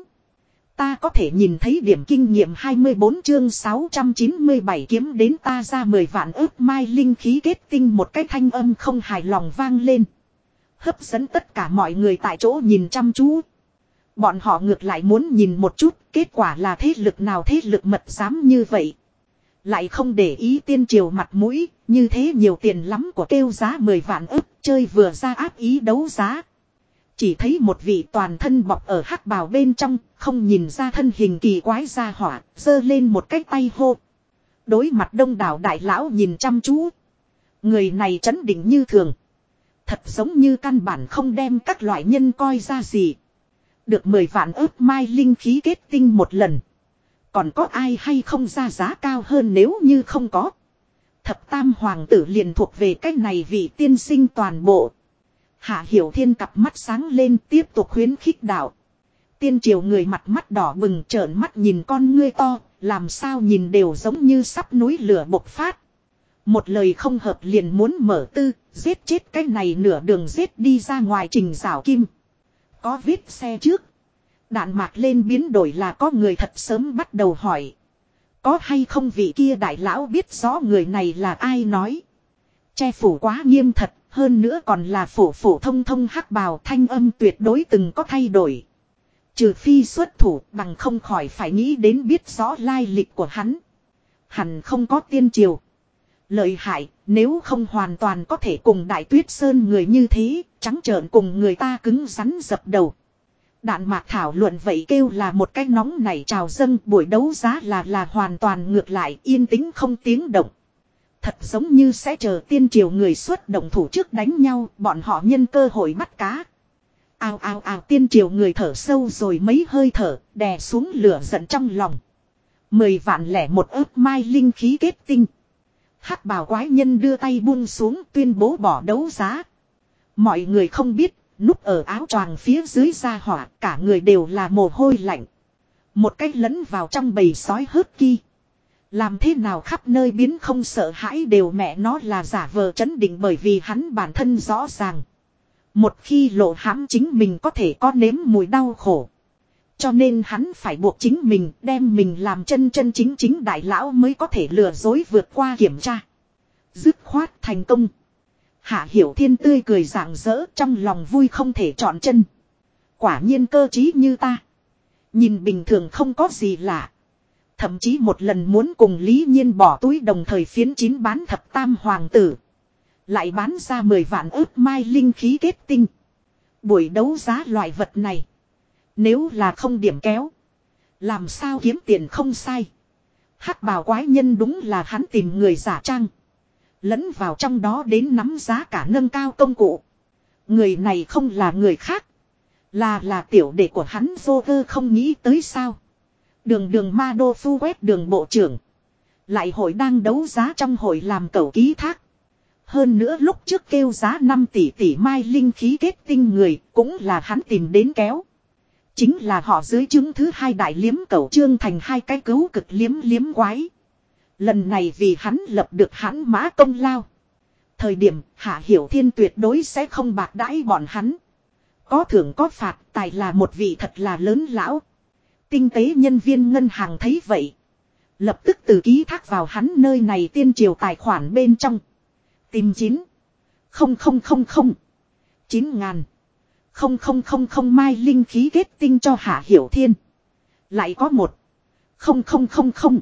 Ta có thể nhìn thấy điểm kinh nghiệm 24 chương 697 kiếm đến ta ra 10 vạn ước mai linh khí kết tinh một cái thanh âm không hài lòng vang lên. Hấp dẫn tất cả mọi người tại chỗ nhìn chăm chú. Bọn họ ngược lại muốn nhìn một chút kết quả là thế lực nào thế lực mật dám như vậy. Lại không để ý tiên triều mặt mũi, như thế nhiều tiền lắm của kêu giá 10 vạn ức, chơi vừa ra áp ý đấu giá. Chỉ thấy một vị toàn thân bọc ở hắc bào bên trong, không nhìn ra thân hình kỳ quái ra hỏa, giơ lên một cái tay hô. Đối mặt đông đảo đại lão nhìn chăm chú. Người này chấn định như thường. Thật giống như căn bản không đem các loại nhân coi ra gì. Được 10 vạn ước mai linh khí kết tinh một lần. Còn có ai hay không ra giá cao hơn nếu như không có. Thập tam hoàng tử liền thuộc về cái này vị tiên sinh toàn bộ. Hạ Hiểu Thiên cặp mắt sáng lên tiếp tục khuyến khích đạo. Tiên triều người mặt mắt đỏ bừng trợn mắt nhìn con ngươi to, làm sao nhìn đều giống như sắp núi lửa bộc phát. Một lời không hợp liền muốn mở tư, giết chết cái này nửa đường giết đi ra ngoài trình rào kim. Có viết xe trước. Đạn mạc lên biến đổi là có người thật sớm bắt đầu hỏi. Có hay không vị kia đại lão biết rõ người này là ai nói. Che phủ quá nghiêm thật, hơn nữa còn là phổ phổ thông thông hắc bào thanh âm tuyệt đối từng có thay đổi. Trừ phi xuất thủ bằng không khỏi phải nghĩ đến biết rõ lai lịch của hắn. Hẳn không có tiên triều. Lợi hại, nếu không hoàn toàn có thể cùng đại tuyết sơn người như thế, trắng trợn cùng người ta cứng rắn dập đầu. Đạn mạc thảo luận vậy kêu là một cái nóng này trào dâng, buổi đấu giá là là hoàn toàn ngược lại, yên tĩnh không tiếng động. Thật giống như sẽ chờ tiên triều người xuất động thủ trước đánh nhau, bọn họ nhân cơ hội bắt cá. Ao ao ao, tiên triều người thở sâu rồi mấy hơi thở, đè xuống lửa giận trong lòng. Mười vạn lẻ một ớt mai linh khí kết tinh. hắc bào quái nhân đưa tay buông xuống tuyên bố bỏ đấu giá. Mọi người không biết Núp ở áo choàng phía dưới da hỏa, cả người đều là mồ hôi lạnh. Một cách lẫn vào trong bầy sói hớt kia. Làm thế nào khắp nơi biến không sợ hãi đều mẹ nó là giả vờ chấn định bởi vì hắn bản thân rõ ràng. Một khi lộ hãm chính mình có thể có nếm mùi đau khổ. Cho nên hắn phải buộc chính mình, đem mình làm chân chân chính chính đại lão mới có thể lừa dối vượt qua kiểm tra. Dứt khoát thành công. Hạ Hiểu Thiên tươi cười rạng rỡ, trong lòng vui không thể chọn chân. Quả nhiên cơ trí như ta. Nhìn bình thường không có gì lạ. Thậm chí một lần muốn cùng Lý Nhiên bỏ túi đồng thời phiến chín bán thập tam hoàng tử. Lại bán ra 10 vạn ước mai linh khí kết tinh. Buổi đấu giá loại vật này. Nếu là không điểm kéo. Làm sao kiếm tiền không sai. hắc bào quái nhân đúng là hắn tìm người giả trang. Lẫn vào trong đó đến nắm giá cả nâng cao công cụ. Người này không là người khác. Là là tiểu đệ của hắn vô vơ không nghĩ tới sao. Đường đường ma đô phu quét đường bộ trưởng. Lại hội đang đấu giá trong hội làm cầu ký thác. Hơn nữa lúc trước kêu giá 5 tỷ tỷ mai linh khí kết tinh người cũng là hắn tìm đến kéo. Chính là họ dưới chứng thứ hai đại liếm cầu trương thành hai cái cứu cực liếm liếm quái. Lần này vì hắn lập được hắn mã công lao. Thời điểm Hạ Hiểu Thiên tuyệt đối sẽ không bạc đãi bọn hắn. Có thưởng có phạt, tài là một vị thật là lớn lão. Tinh tế nhân viên ngân hàng thấy vậy. Lập tức từ ký thác vào hắn nơi này tiên triều tài khoản bên trong. Tìm chín. Không không không không. Chín ngàn. Không không không không mai linh khí kết tinh cho Hạ Hiểu Thiên. Lại có một. Không không không không.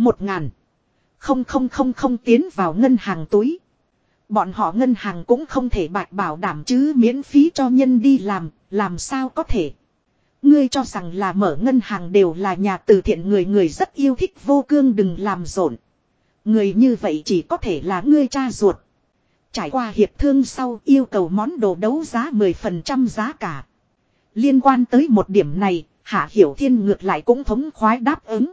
Một ngàn. Không không không không tiến vào ngân hàng túi. Bọn họ ngân hàng cũng không thể bạch bảo đảm chứ miễn phí cho nhân đi làm, làm sao có thể. Ngươi cho rằng là mở ngân hàng đều là nhà từ thiện người người rất yêu thích vô cương đừng làm rộn. Người như vậy chỉ có thể là ngươi cha ruột. Trải qua hiệp thương sau yêu cầu món đồ đấu giá 10% giá cả. Liên quan tới một điểm này, Hạ Hiểu Thiên ngược lại cũng thống khoái đáp ứng.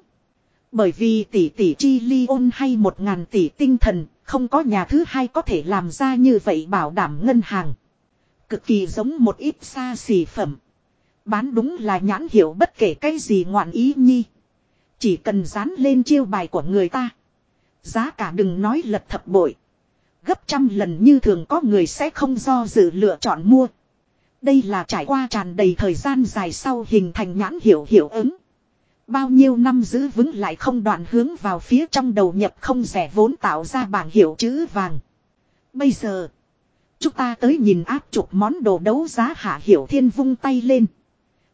Bởi vì tỷ tỷ chi ly ôn hay một ngàn tỷ tinh thần, không có nhà thứ hai có thể làm ra như vậy bảo đảm ngân hàng. Cực kỳ giống một ít xa xỉ phẩm. Bán đúng là nhãn hiệu bất kể cái gì ngoạn ý nhi. Chỉ cần dán lên chiêu bài của người ta. Giá cả đừng nói lật thập bội. Gấp trăm lần như thường có người sẽ không do dự lựa chọn mua. Đây là trải qua tràn đầy thời gian dài sau hình thành nhãn hiệu hiệu ứng. Bao nhiêu năm giữ vững lại không đoạn hướng vào phía trong đầu nhập không rẻ vốn tạo ra bảng hiệu chữ vàng. Bây giờ, chúng ta tới nhìn áp chục món đồ đấu giá hạ hiểu thiên vung tay lên.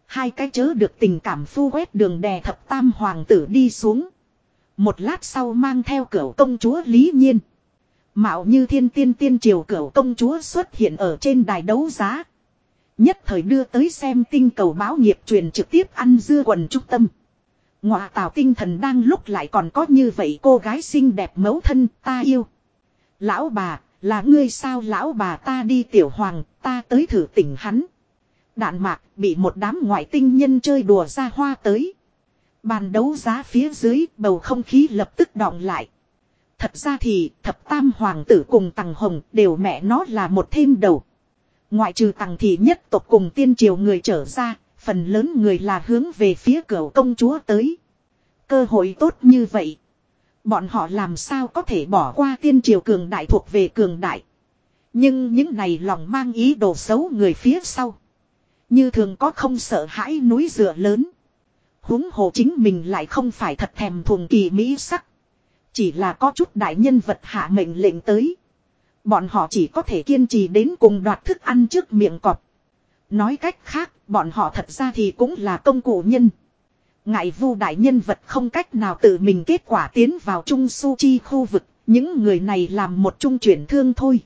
Hai cái chớ được tình cảm phu quét đường đè thập tam hoàng tử đi xuống. Một lát sau mang theo cửa công chúa Lý Nhiên. Mạo như thiên tiên tiên triều cửa công chúa xuất hiện ở trên đài đấu giá. Nhất thời đưa tới xem tinh cầu báo nghiệp truyền trực tiếp ăn dưa quần trung tâm. Ngọa tào tinh thần đang lúc lại còn có như vậy cô gái xinh đẹp mấu thân ta yêu. Lão bà, là ngươi sao lão bà ta đi tiểu hoàng, ta tới thử tỉnh hắn. Đạn mạc bị một đám ngoại tinh nhân chơi đùa ra hoa tới. Bàn đấu giá phía dưới bầu không khí lập tức đọng lại. Thật ra thì thập tam hoàng tử cùng tằng hồng đều mẹ nó là một thêm đầu. Ngoại trừ tằng thị nhất tộc cùng tiên triều người trở ra, phần lớn người là hướng về phía cửa công chúa tới. Cơ hội tốt như vậy. Bọn họ làm sao có thể bỏ qua tiên triều cường đại thuộc về cường đại. Nhưng những này lòng mang ý đồ xấu người phía sau. Như thường có không sợ hãi núi dựa lớn. huống hồ chính mình lại không phải thật thèm thuồng kỳ mỹ sắc. Chỉ là có chút đại nhân vật hạ mệnh lệnh tới. Bọn họ chỉ có thể kiên trì đến cùng đoạt thức ăn trước miệng cọp. Nói cách khác, bọn họ thật ra thì cũng là công cụ nhân. Ngại vu đại nhân vật không cách nào tự mình kết quả tiến vào trung su chi khu vực, những người này làm một trung chuyển thương thôi.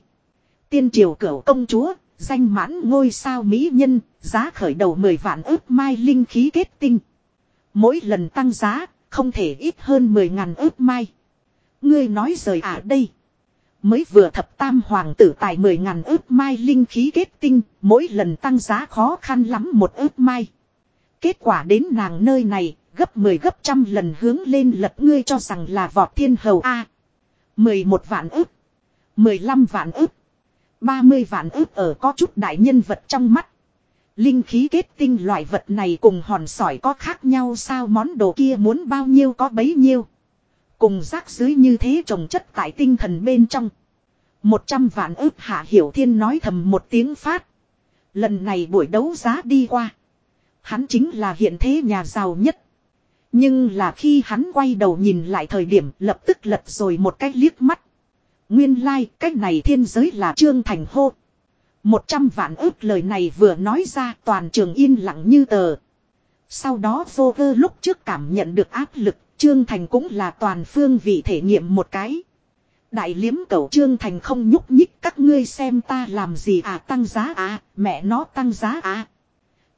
Tiên triều cửu công chúa, danh mãn ngôi sao mỹ nhân, giá khởi đầu 10 vạn ước mai linh khí kết tinh. Mỗi lần tăng giá, không thể ít hơn 10 ngàn ước mai. Ngươi nói rời à đây. Mới vừa thập tam hoàng tử tài 10 ngàn ước mai linh khí kết tinh, mỗi lần tăng giá khó khăn lắm một ước mai. Kết quả đến nàng nơi này, gấp 10 gấp trăm lần hướng lên lật ngươi cho rằng là vọt thiên hầu A. 11 vạn ước, 15 vạn ước, 30 vạn ước ở có chút đại nhân vật trong mắt. Linh khí kết tinh loại vật này cùng hòn sỏi có khác nhau sao món đồ kia muốn bao nhiêu có bấy nhiêu. Cùng rác dưới như thế trồng chất tại tinh thần bên trong. Một trăm vạn ước hạ hiểu thiên nói thầm một tiếng phát. Lần này buổi đấu giá đi qua. Hắn chính là hiện thế nhà giàu nhất. Nhưng là khi hắn quay đầu nhìn lại thời điểm lập tức lật rồi một cách liếc mắt. Nguyên lai like, cách này thiên giới là trương thành hô. Một trăm vạn ước lời này vừa nói ra toàn trường yên lặng như tờ. Sau đó vô vơ lúc trước cảm nhận được áp lực Trương Thành cũng là toàn phương vị thể nghiệm một cái. Đại liếm cầu Trương Thành không nhúc nhích các ngươi xem ta làm gì à tăng giá à, mẹ nó tăng giá à.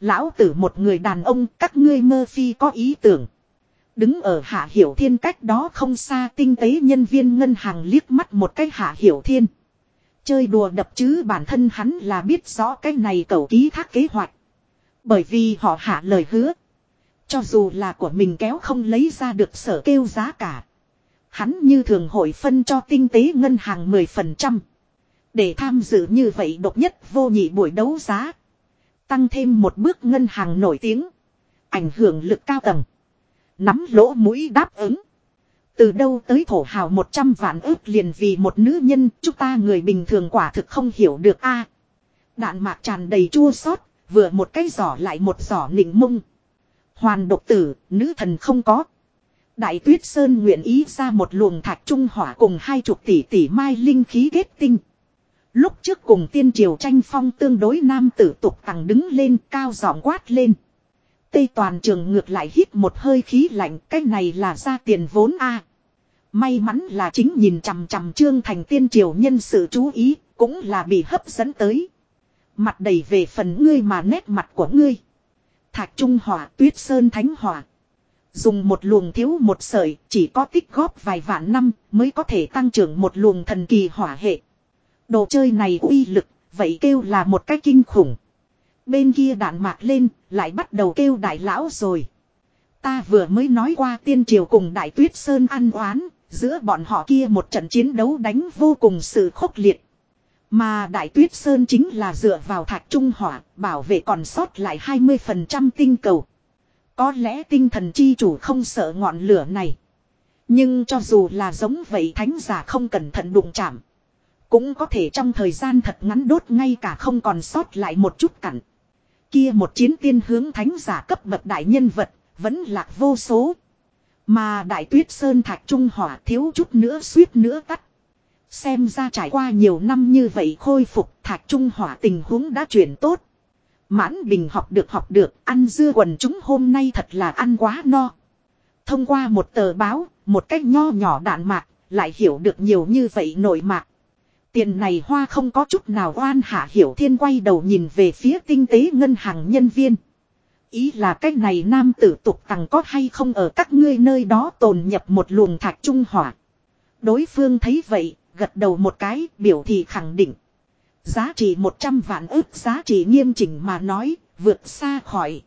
Lão tử một người đàn ông các ngươi mơ phi có ý tưởng. Đứng ở hạ hiểu thiên cách đó không xa tinh tế nhân viên ngân hàng liếc mắt một cái hạ hiểu thiên. Chơi đùa đập chứ bản thân hắn là biết rõ cái này cầu ký thác kế hoạch. Bởi vì họ hạ lời hứa. Cho dù là của mình kéo không lấy ra được sở kêu giá cả. Hắn như thường hội phân cho tinh tế ngân hàng 10%. Để tham dự như vậy độc nhất vô nhị buổi đấu giá. Tăng thêm một bước ngân hàng nổi tiếng. Ảnh hưởng lực cao tầng. Nắm lỗ mũi đáp ứng. Từ đâu tới thổ hào 100 vạn ước liền vì một nữ nhân, chúng ta người bình thường quả thực không hiểu được a Đạn mạc tràn đầy chua xót vừa một cái giỏ lại một giỏ nịnh mông. Hoàn độc tử, nữ thần không có. Đại tuyết sơn nguyện ý ra một luồng thạch trung hỏa cùng hai chục tỷ tỷ mai linh khí kết tinh. Lúc trước cùng tiên triều tranh phong tương đối nam tử tục tằng đứng lên cao giọng quát lên. Tây toàn trường ngược lại hít một hơi khí lạnh cái này là ra tiền vốn a May mắn là chính nhìn chằm chằm trương thành tiên triều nhân sự chú ý cũng là bị hấp dẫn tới. Mặt đầy về phần ngươi mà nét mặt của ngươi. Thạch trung hỏa tuyết sơn thánh hỏa. Dùng một luồng thiếu một sợi chỉ có tích góp vài vạn năm mới có thể tăng trưởng một luồng thần kỳ hỏa hệ. Đồ chơi này uy lực, vậy kêu là một cái kinh khủng. Bên kia đạn mạc lên, lại bắt đầu kêu đại lão rồi. Ta vừa mới nói qua tiên triều cùng đại tuyết sơn ăn oán, giữa bọn họ kia một trận chiến đấu đánh vô cùng sự khốc liệt. Mà Đại Tuyết Sơn chính là dựa vào thạch trung hỏa, bảo vệ còn sót lại 20% tinh cầu. Có lẽ tinh thần chi chủ không sợ ngọn lửa này. Nhưng cho dù là giống vậy thánh giả không cẩn thận đụng chạm. Cũng có thể trong thời gian thật ngắn đốt ngay cả không còn sót lại một chút cặn. Kia một chiến tiên hướng thánh giả cấp bậc đại nhân vật, vẫn lạc vô số. Mà đại tuyết sơn thạch trung hỏa thiếu chút nữa suýt nữa tắt. Xem ra trải qua nhiều năm như vậy khôi phục thạch trung hỏa tình huống đã chuyển tốt. Mãn bình học được học được, ăn dưa quần chúng hôm nay thật là ăn quá no. Thông qua một tờ báo, một cách nho nhỏ đạn mạc, lại hiểu được nhiều như vậy nội mạc. Tiền này hoa không có chút nào oan hạ hiểu thiên quay đầu nhìn về phía tinh tế ngân hàng nhân viên. Ý là cách này nam tử tục tằng có hay không ở các ngươi nơi đó tồn nhập một luồng thạch trung hỏa. Đối phương thấy vậy, gật đầu một cái, biểu thị khẳng định. Giá trị 100 vạn ước giá trị nghiêm chỉnh mà nói, vượt xa khỏi.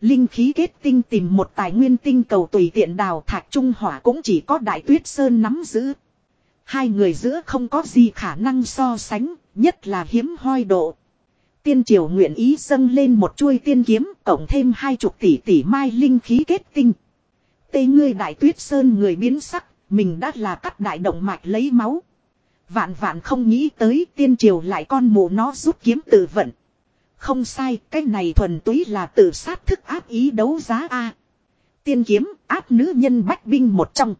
Linh khí kết tinh tìm một tài nguyên tinh cầu tùy tiện đào thạch trung hỏa cũng chỉ có đại tuyết sơn nắm giữ. Hai người giữa không có gì khả năng so sánh, nhất là hiếm hoi độ. tiên triều nguyện ý dâng lên một chuôi tiên kiếm, cộng thêm hai chục tỷ tỷ mai linh khí kết tinh. Tê ngươi đại tuyết sơn người biến sắc, mình đã là cắt đại động mạch lấy máu. Vạn vạn không nghĩ tới tiên triều lại con mụ nó rút kiếm tự vận. Không sai, cái này thuần túy là tự sát thức áp ý đấu giá A. Tiên kiếm, áp nữ nhân bách binh một trong.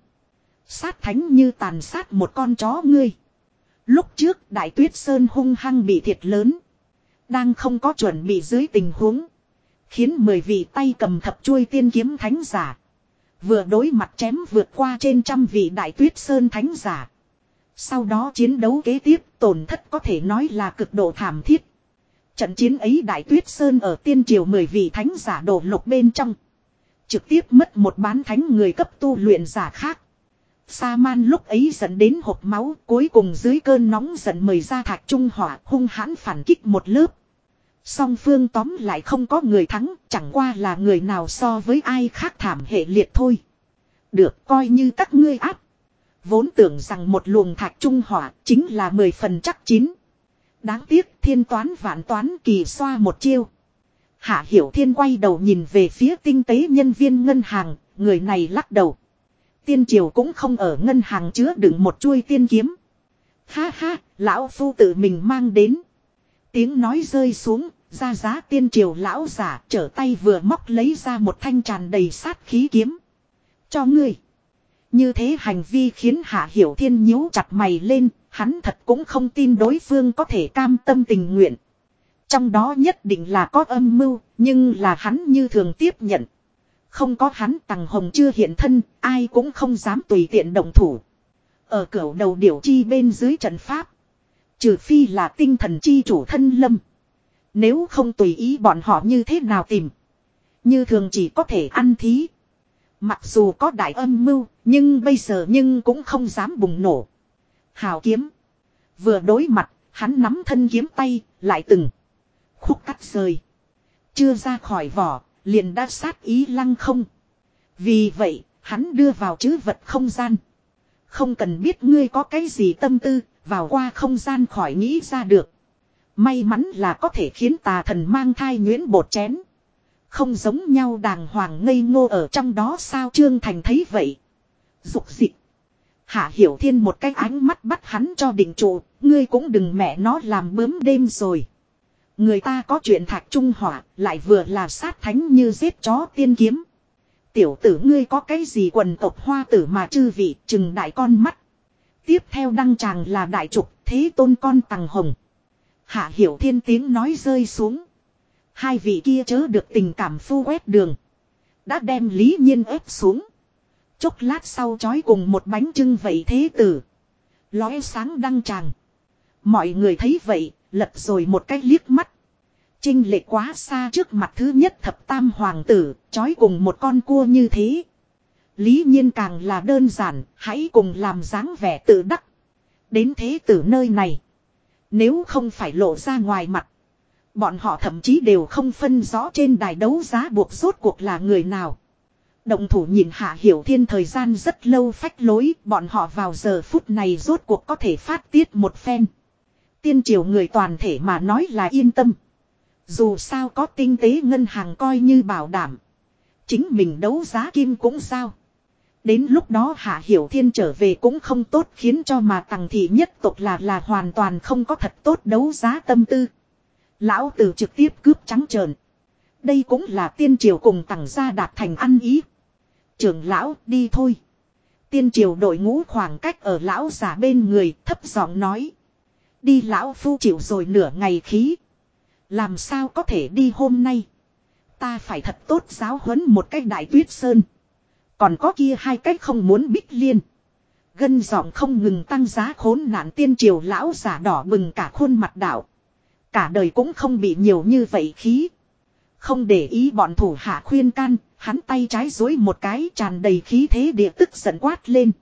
Sát thánh như tàn sát một con chó ngươi. Lúc trước đại tuyết sơn hung hăng bị thiệt lớn. Đang không có chuẩn bị dưới tình huống. Khiến mười vị tay cầm thập chuôi tiên kiếm thánh giả. Vừa đối mặt chém vượt qua trên trăm vị đại tuyết sơn thánh giả. Sau đó chiến đấu kế tiếp, tổn thất có thể nói là cực độ thảm thiết. Trận chiến ấy Đại Tuyết Sơn ở tiên triều mười vị thánh giả đổ lục bên trong. Trực tiếp mất một bán thánh người cấp tu luyện giả khác. Sa man lúc ấy dẫn đến hộp máu, cuối cùng dưới cơn nóng giận mời ra thạch trung hỏa, hung hãn phản kích một lớp. Song phương tóm lại không có người thắng, chẳng qua là người nào so với ai khác thảm hệ liệt thôi. Được, coi như các ngươi áp. Vốn tưởng rằng một luồng thạch trung hỏa chính là mười phần chắc chín. Đáng tiếc thiên toán vạn toán kỳ xoa một chiêu. Hạ Hiểu Thiên quay đầu nhìn về phía tinh tế nhân viên ngân hàng, người này lắc đầu. Tiên triều cũng không ở ngân hàng chứa đựng một chuôi tiên kiếm. Ha ha, lão phu tự mình mang đến. Tiếng nói rơi xuống, ra giá tiên triều lão giả trở tay vừa móc lấy ra một thanh tràn đầy sát khí kiếm. Cho ngươi. Như thế hành vi khiến Hạ Hiểu Thiên nhíu chặt mày lên, hắn thật cũng không tin đối phương có thể cam tâm tình nguyện. Trong đó nhất định là có âm mưu, nhưng là hắn như thường tiếp nhận. Không có hắn Tằng Hồng chưa hiện thân, ai cũng không dám tùy tiện động thủ. Ở cửa đầu điểu chi bên dưới trận pháp. Trừ phi là tinh thần chi chủ thân lâm. Nếu không tùy ý bọn họ như thế nào tìm. Như thường chỉ có thể ăn thí. Mặc dù có đại âm mưu, nhưng bây giờ nhưng cũng không dám bùng nổ. Hào kiếm. Vừa đối mặt, hắn nắm thân kiếm tay, lại từng. Khúc cắt rời. Chưa ra khỏi vỏ, liền đã sát ý lăng không. Vì vậy, hắn đưa vào chữ vật không gian. Không cần biết ngươi có cái gì tâm tư, vào qua không gian khỏi nghĩ ra được. May mắn là có thể khiến tà thần mang thai nhuyễn bột chén. Không giống nhau đàng hoàng ngây ngô ở trong đó sao Trương Thành thấy vậy. Dục dịch. Hạ Hiểu Thiên một cái ánh mắt bắt hắn cho định trụ, ngươi cũng đừng mẹ nó làm bướm đêm rồi. Người ta có chuyện thạch trung hỏa, lại vừa là sát thánh như giết chó tiên kiếm. Tiểu tử ngươi có cái gì quần tộc hoa tử mà chư vị chừng đại con mắt. Tiếp theo đăng tràng là đại trục thế tôn con tàng hồng. Hạ Hiểu Thiên tiếng nói rơi xuống. Hai vị kia chớ được tình cảm phu quét đường. Đã đem lý nhiên ép xuống. Chốc lát sau chói cùng một bánh trưng vậy thế tử. Lóe sáng đăng tràng. Mọi người thấy vậy, lật rồi một cái liếc mắt. Trinh lệ quá xa trước mặt thứ nhất thập tam hoàng tử, chói cùng một con cua như thế. Lý nhiên càng là đơn giản, hãy cùng làm dáng vẻ tự đắc. Đến thế tử nơi này. Nếu không phải lộ ra ngoài mặt. Bọn họ thậm chí đều không phân rõ trên đài đấu giá buộc rốt cuộc là người nào. Động thủ nhìn Hạ Hiểu Thiên thời gian rất lâu phách lối, bọn họ vào giờ phút này rốt cuộc có thể phát tiết một phen. Tiên triều người toàn thể mà nói là yên tâm. Dù sao có tinh tế ngân hàng coi như bảo đảm. Chính mình đấu giá kim cũng sao. Đến lúc đó Hạ Hiểu Thiên trở về cũng không tốt khiến cho mà tàng thị nhất tục là là hoàn toàn không có thật tốt đấu giá tâm tư. Lão tử trực tiếp cướp trắng trợn. Đây cũng là tiên triều cùng tặng gia đạt thành ăn ý. Trưởng lão, đi thôi. Tiên triều đội ngũ khoảng cách ở lão giả bên người, thấp giọng nói. Đi lão phu chịu rồi nửa ngày khí. Làm sao có thể đi hôm nay. Ta phải thật tốt giáo huấn một cách đại tuyết sơn. Còn có kia hai cách không muốn bích liên. Gân giọng không ngừng tăng giá khốn nạn tiên triều lão giả đỏ bừng cả khuôn mặt đảo. Cả đời cũng không bị nhiều như vậy khí. Không để ý bọn thủ hạ khuyên can, hắn tay trái dối một cái tràn đầy khí thế địa tức giận quát lên.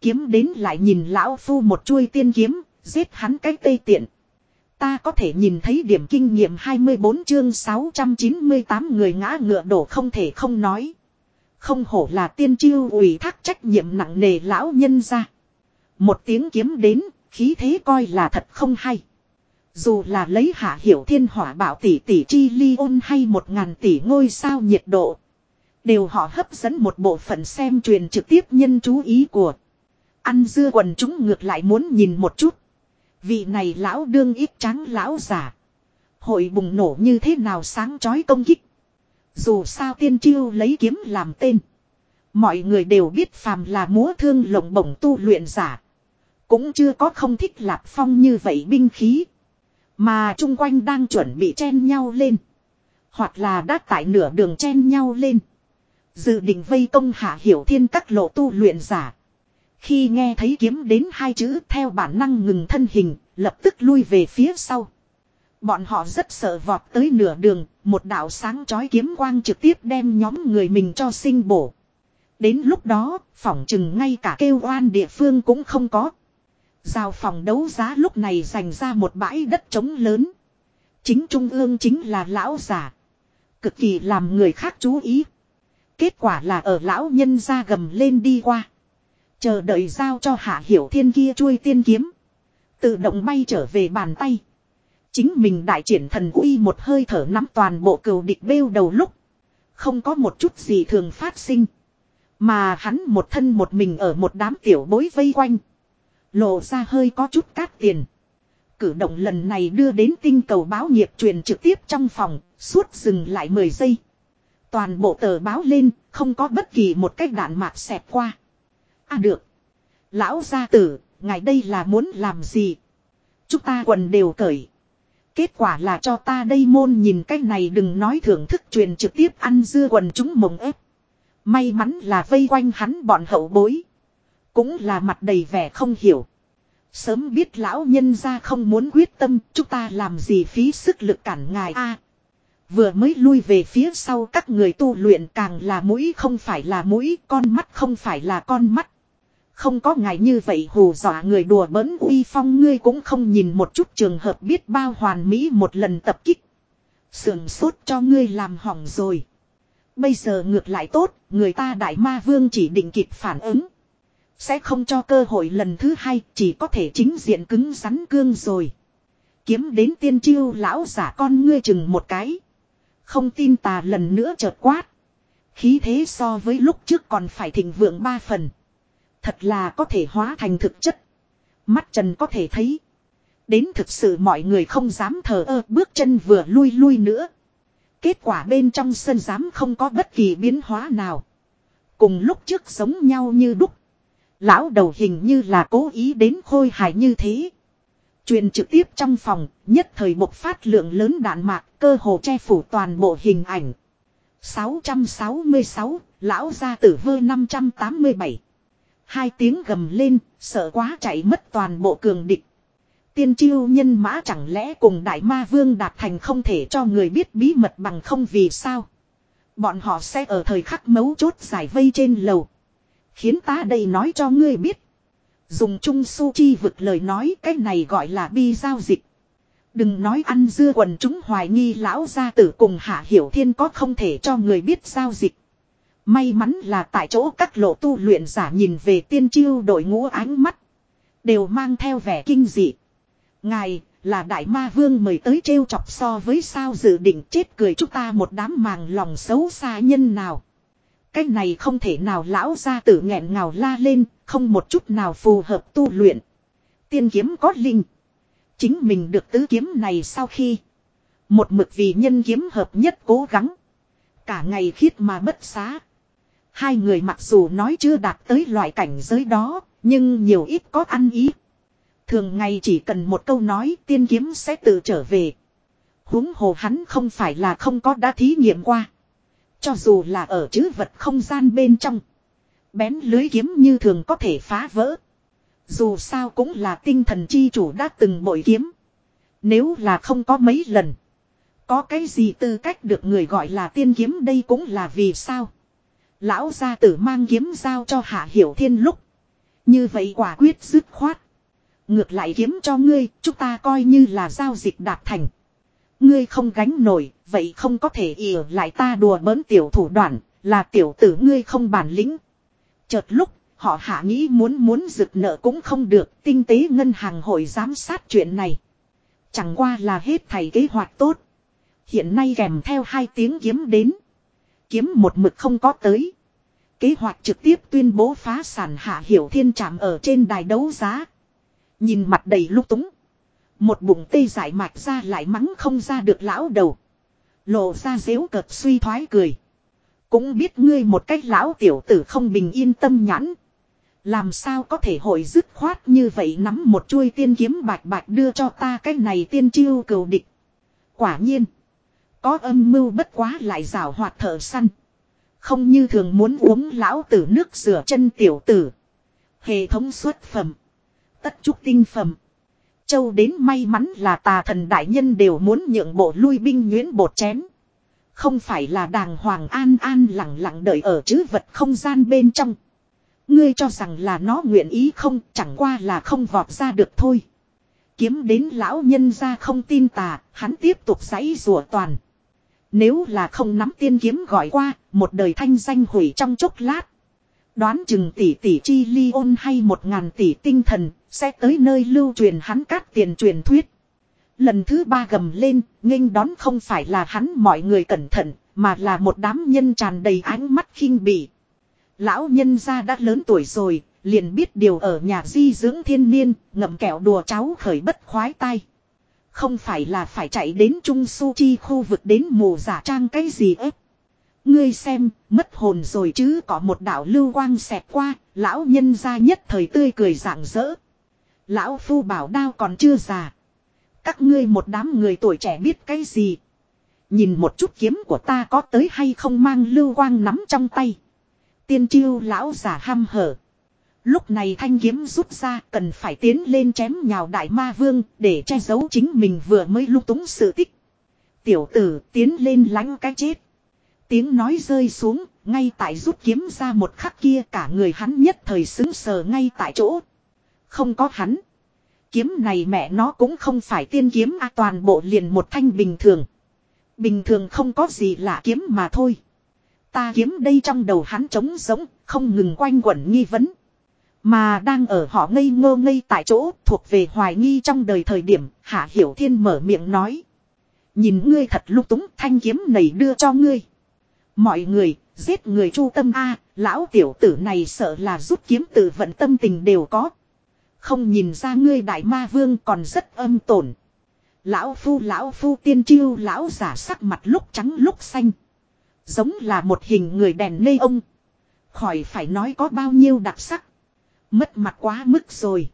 Kiếm đến lại nhìn lão phu một chuôi tiên kiếm, giết hắn cái tây tiện. Ta có thể nhìn thấy điểm kinh nghiệm 24 chương 698 người ngã ngựa đổ không thể không nói. Không hổ là tiên chiêu ủy thác trách nhiệm nặng nề lão nhân ra. Một tiếng kiếm đến, khí thế coi là thật không hay. Dù là lấy hạ hiểu thiên hỏa bảo tỷ tỷ chi ly ôn hay một ngàn tỷ ngôi sao nhiệt độ. Đều họ hấp dẫn một bộ phận xem truyền trực tiếp nhân chú ý của. Ăn dưa quần chúng ngược lại muốn nhìn một chút. Vị này lão đương ít trắng lão giả. Hội bùng nổ như thế nào sáng chói công kích. Dù sao tiên chiêu lấy kiếm làm tên. Mọi người đều biết phàm là múa thương lồng bổng tu luyện giả. Cũng chưa có không thích lạp phong như vậy binh khí. Mà chung quanh đang chuẩn bị chen nhau lên. Hoặc là đã tại nửa đường chen nhau lên. Dự định vây công hạ hiểu thiên các lộ tu luyện giả. Khi nghe thấy kiếm đến hai chữ theo bản năng ngừng thân hình, lập tức lui về phía sau. Bọn họ rất sợ vọt tới nửa đường, một đạo sáng chói kiếm quang trực tiếp đem nhóm người mình cho sinh bổ. Đến lúc đó, phỏng chừng ngay cả kêu oan địa phương cũng không có. Giao phòng đấu giá lúc này dành ra một bãi đất trống lớn. Chính trung ương chính là lão giả. Cực kỳ làm người khác chú ý. Kết quả là ở lão nhân ra gầm lên đi qua. Chờ đợi giao cho hạ hiểu thiên kia chui tiên kiếm. Tự động bay trở về bàn tay. Chính mình đại triển thần uy một hơi thở nắm toàn bộ cừu địch bêu đầu lúc. Không có một chút gì thường phát sinh. Mà hắn một thân một mình ở một đám tiểu bối vây quanh. Lộ ra hơi có chút cát tiền. Cử động lần này đưa đến tinh cầu báo nghiệp truyền trực tiếp trong phòng, suốt dừng lại 10 giây. Toàn bộ tờ báo lên, không có bất kỳ một cách đạn mạc xẹp qua. À được. Lão gia tử, ngài đây là muốn làm gì? Chúng ta quần đều cởi. Kết quả là cho ta đây môn nhìn cái này đừng nói thưởng thức truyền trực tiếp ăn dưa quần chúng mộng ép. May mắn là vây quanh hắn bọn hậu bối. Cũng là mặt đầy vẻ không hiểu. Sớm biết lão nhân ra không muốn quyết tâm chúng ta làm gì phí sức lực cản ngài a Vừa mới lui về phía sau các người tu luyện càng là mũi không phải là mũi con mắt không phải là con mắt. Không có ngài như vậy hù dọa người đùa bỡn uy phong ngươi cũng không nhìn một chút trường hợp biết bao hoàn mỹ một lần tập kích. Sườn sốt cho ngươi làm hỏng rồi. Bây giờ ngược lại tốt, người ta đại ma vương chỉ định kịp phản ứng. Sẽ không cho cơ hội lần thứ hai, chỉ có thể chính diện cứng rắn cương rồi. Kiếm đến tiên chiêu lão giả con ngươi chừng một cái. Không tin tà lần nữa chợt quát. Khí thế so với lúc trước còn phải thịnh vượng ba phần. Thật là có thể hóa thành thực chất. Mắt trần có thể thấy. Đến thực sự mọi người không dám thờ ơ bước chân vừa lui lui nữa. Kết quả bên trong sân giám không có bất kỳ biến hóa nào. Cùng lúc trước giống nhau như đúc. Lão đầu hình như là cố ý đến khôi hài như thế. Truyền trực tiếp trong phòng, nhất thời bộc phát lượng lớn đạn mạc, cơ hồ che phủ toàn bộ hình ảnh. 666, lão gia tử vơ 587. Hai tiếng gầm lên, sợ quá chạy mất toàn bộ cường địch. Tiên chiêu nhân mã chẳng lẽ cùng đại ma vương đạt thành không thể cho người biết bí mật bằng không vì sao. Bọn họ sẽ ở thời khắc mấu chốt giải vây trên lầu. Khiến ta đây nói cho ngươi biết. Dùng chung su chi vực lời nói cái này gọi là bi giao dịch. Đừng nói ăn dưa quần chúng hoài nghi lão gia tử cùng hạ hiểu thiên có không thể cho người biết giao dịch. May mắn là tại chỗ các lộ tu luyện giả nhìn về tiên chiêu đội ngũ ánh mắt. Đều mang theo vẻ kinh dị. Ngài, là đại ma vương mời tới trêu chọc so với sao dự định chết cười chúng ta một đám màng lòng xấu xa nhân nào. Cái này không thể nào lão ra tử nghẹn ngào la lên, không một chút nào phù hợp tu luyện. Tiên kiếm có linh. Chính mình được tứ kiếm này sau khi. Một mực vì nhân kiếm hợp nhất cố gắng. Cả ngày khiết mà bất xá. Hai người mặc dù nói chưa đạt tới loại cảnh giới đó, nhưng nhiều ít có ăn ý. Thường ngày chỉ cần một câu nói tiên kiếm sẽ tự trở về. huống hồ hắn không phải là không có đã thí nghiệm qua. Cho dù là ở chữ vật không gian bên trong. Bén lưới kiếm như thường có thể phá vỡ. Dù sao cũng là tinh thần chi chủ đã từng bội kiếm. Nếu là không có mấy lần. Có cái gì tư cách được người gọi là tiên kiếm đây cũng là vì sao. Lão gia tử mang kiếm giao cho hạ hiểu thiên lúc. Như vậy quả quyết dứt khoát. Ngược lại kiếm cho ngươi, chúng ta coi như là giao dịch đạt thành. Ngươi không gánh nổi, vậy không có thể ỉa lại ta đùa bỡn tiểu thủ đoạn, là tiểu tử ngươi không bản lĩnh. Chợt lúc, họ hạ nghĩ muốn muốn rực nợ cũng không được, tinh tế ngân hàng hội giám sát chuyện này. Chẳng qua là hết thầy kế hoạch tốt. Hiện nay kèm theo hai tiếng kiếm đến. Kiếm một mực không có tới. Kế hoạch trực tiếp tuyên bố phá sản hạ hiểu thiên trạm ở trên đài đấu giá. Nhìn mặt đầy lúc túng. Một bụng tê giải mạch ra lại mắng không ra được lão đầu. Lộ ra dễu cợt suy thoái cười. Cũng biết ngươi một cách lão tiểu tử không bình yên tâm nhãn. Làm sao có thể hội dứt khoát như vậy nắm một chuôi tiên kiếm bạch bạch đưa cho ta cái này tiên chiêu cầu địch. Quả nhiên. Có âm mưu bất quá lại rào hoạt thở săn. Không như thường muốn uống lão tử nước rửa chân tiểu tử. Hệ thống xuất phẩm. Tất trúc tinh phẩm. Châu đến may mắn là tà thần đại nhân đều muốn nhượng bộ lui binh nguyễn bột chén. Không phải là đàng hoàng an an lặng lặng đợi ở chữ vật không gian bên trong. Ngươi cho rằng là nó nguyện ý không chẳng qua là không vọt ra được thôi. Kiếm đến lão nhân ra không tin tà, hắn tiếp tục giãy rùa toàn. Nếu là không nắm tiên kiếm gọi qua, một đời thanh danh hủy trong chốc lát. Đoán chừng tỷ tỷ chi ly ôn hay một ngàn tỷ tinh thần, sẽ tới nơi lưu truyền hắn cát tiền truyền thuyết. Lần thứ ba gầm lên, nghênh đón không phải là hắn mọi người cẩn thận, mà là một đám nhân tràn đầy ánh mắt khinh bỉ. Lão nhân gia đã lớn tuổi rồi, liền biết điều ở nhà di dưỡng thiên niên, ngậm kẹo đùa cháu khởi bất khoái tai. Không phải là phải chạy đến Trung Su Chi khu vực đến mù giả trang cái gì ếp. Ngươi xem, mất hồn rồi chứ có một đạo lưu quang xẹt qua, lão nhân gia nhất thời tươi cười rạng rỡ. Lão phu bảo đao còn chưa già. Các ngươi một đám người tuổi trẻ biết cái gì. Nhìn một chút kiếm của ta có tới hay không mang lưu quang nắm trong tay. Tiên chiêu lão giả ham hở. Lúc này thanh kiếm rút ra cần phải tiến lên chém nhào đại ma vương để che giấu chính mình vừa mới lung túng sự tích. Tiểu tử tiến lên lánh cái chết. Tiếng nói rơi xuống, ngay tại rút kiếm ra một khắc kia cả người hắn nhất thời xứng sờ ngay tại chỗ. Không có hắn. Kiếm này mẹ nó cũng không phải tiên kiếm a toàn bộ liền một thanh bình thường. Bình thường không có gì lạ kiếm mà thôi. Ta kiếm đây trong đầu hắn trống giống, không ngừng quanh quẩn nghi vấn. Mà đang ở họ ngây ngô ngây tại chỗ thuộc về hoài nghi trong đời thời điểm Hạ Hiểu Thiên mở miệng nói. Nhìn ngươi thật lúc túng thanh kiếm này đưa cho ngươi. Mọi người, giết người chu tâm A, lão tiểu tử này sợ là rút kiếm từ vận tâm tình đều có. Không nhìn ra ngươi đại ma vương còn rất âm tổn. Lão phu lão phu tiên chiêu lão giả sắc mặt lúc trắng lúc xanh. Giống là một hình người đèn nê ông. Khỏi phải nói có bao nhiêu đặc sắc. Mất mặt quá mức rồi.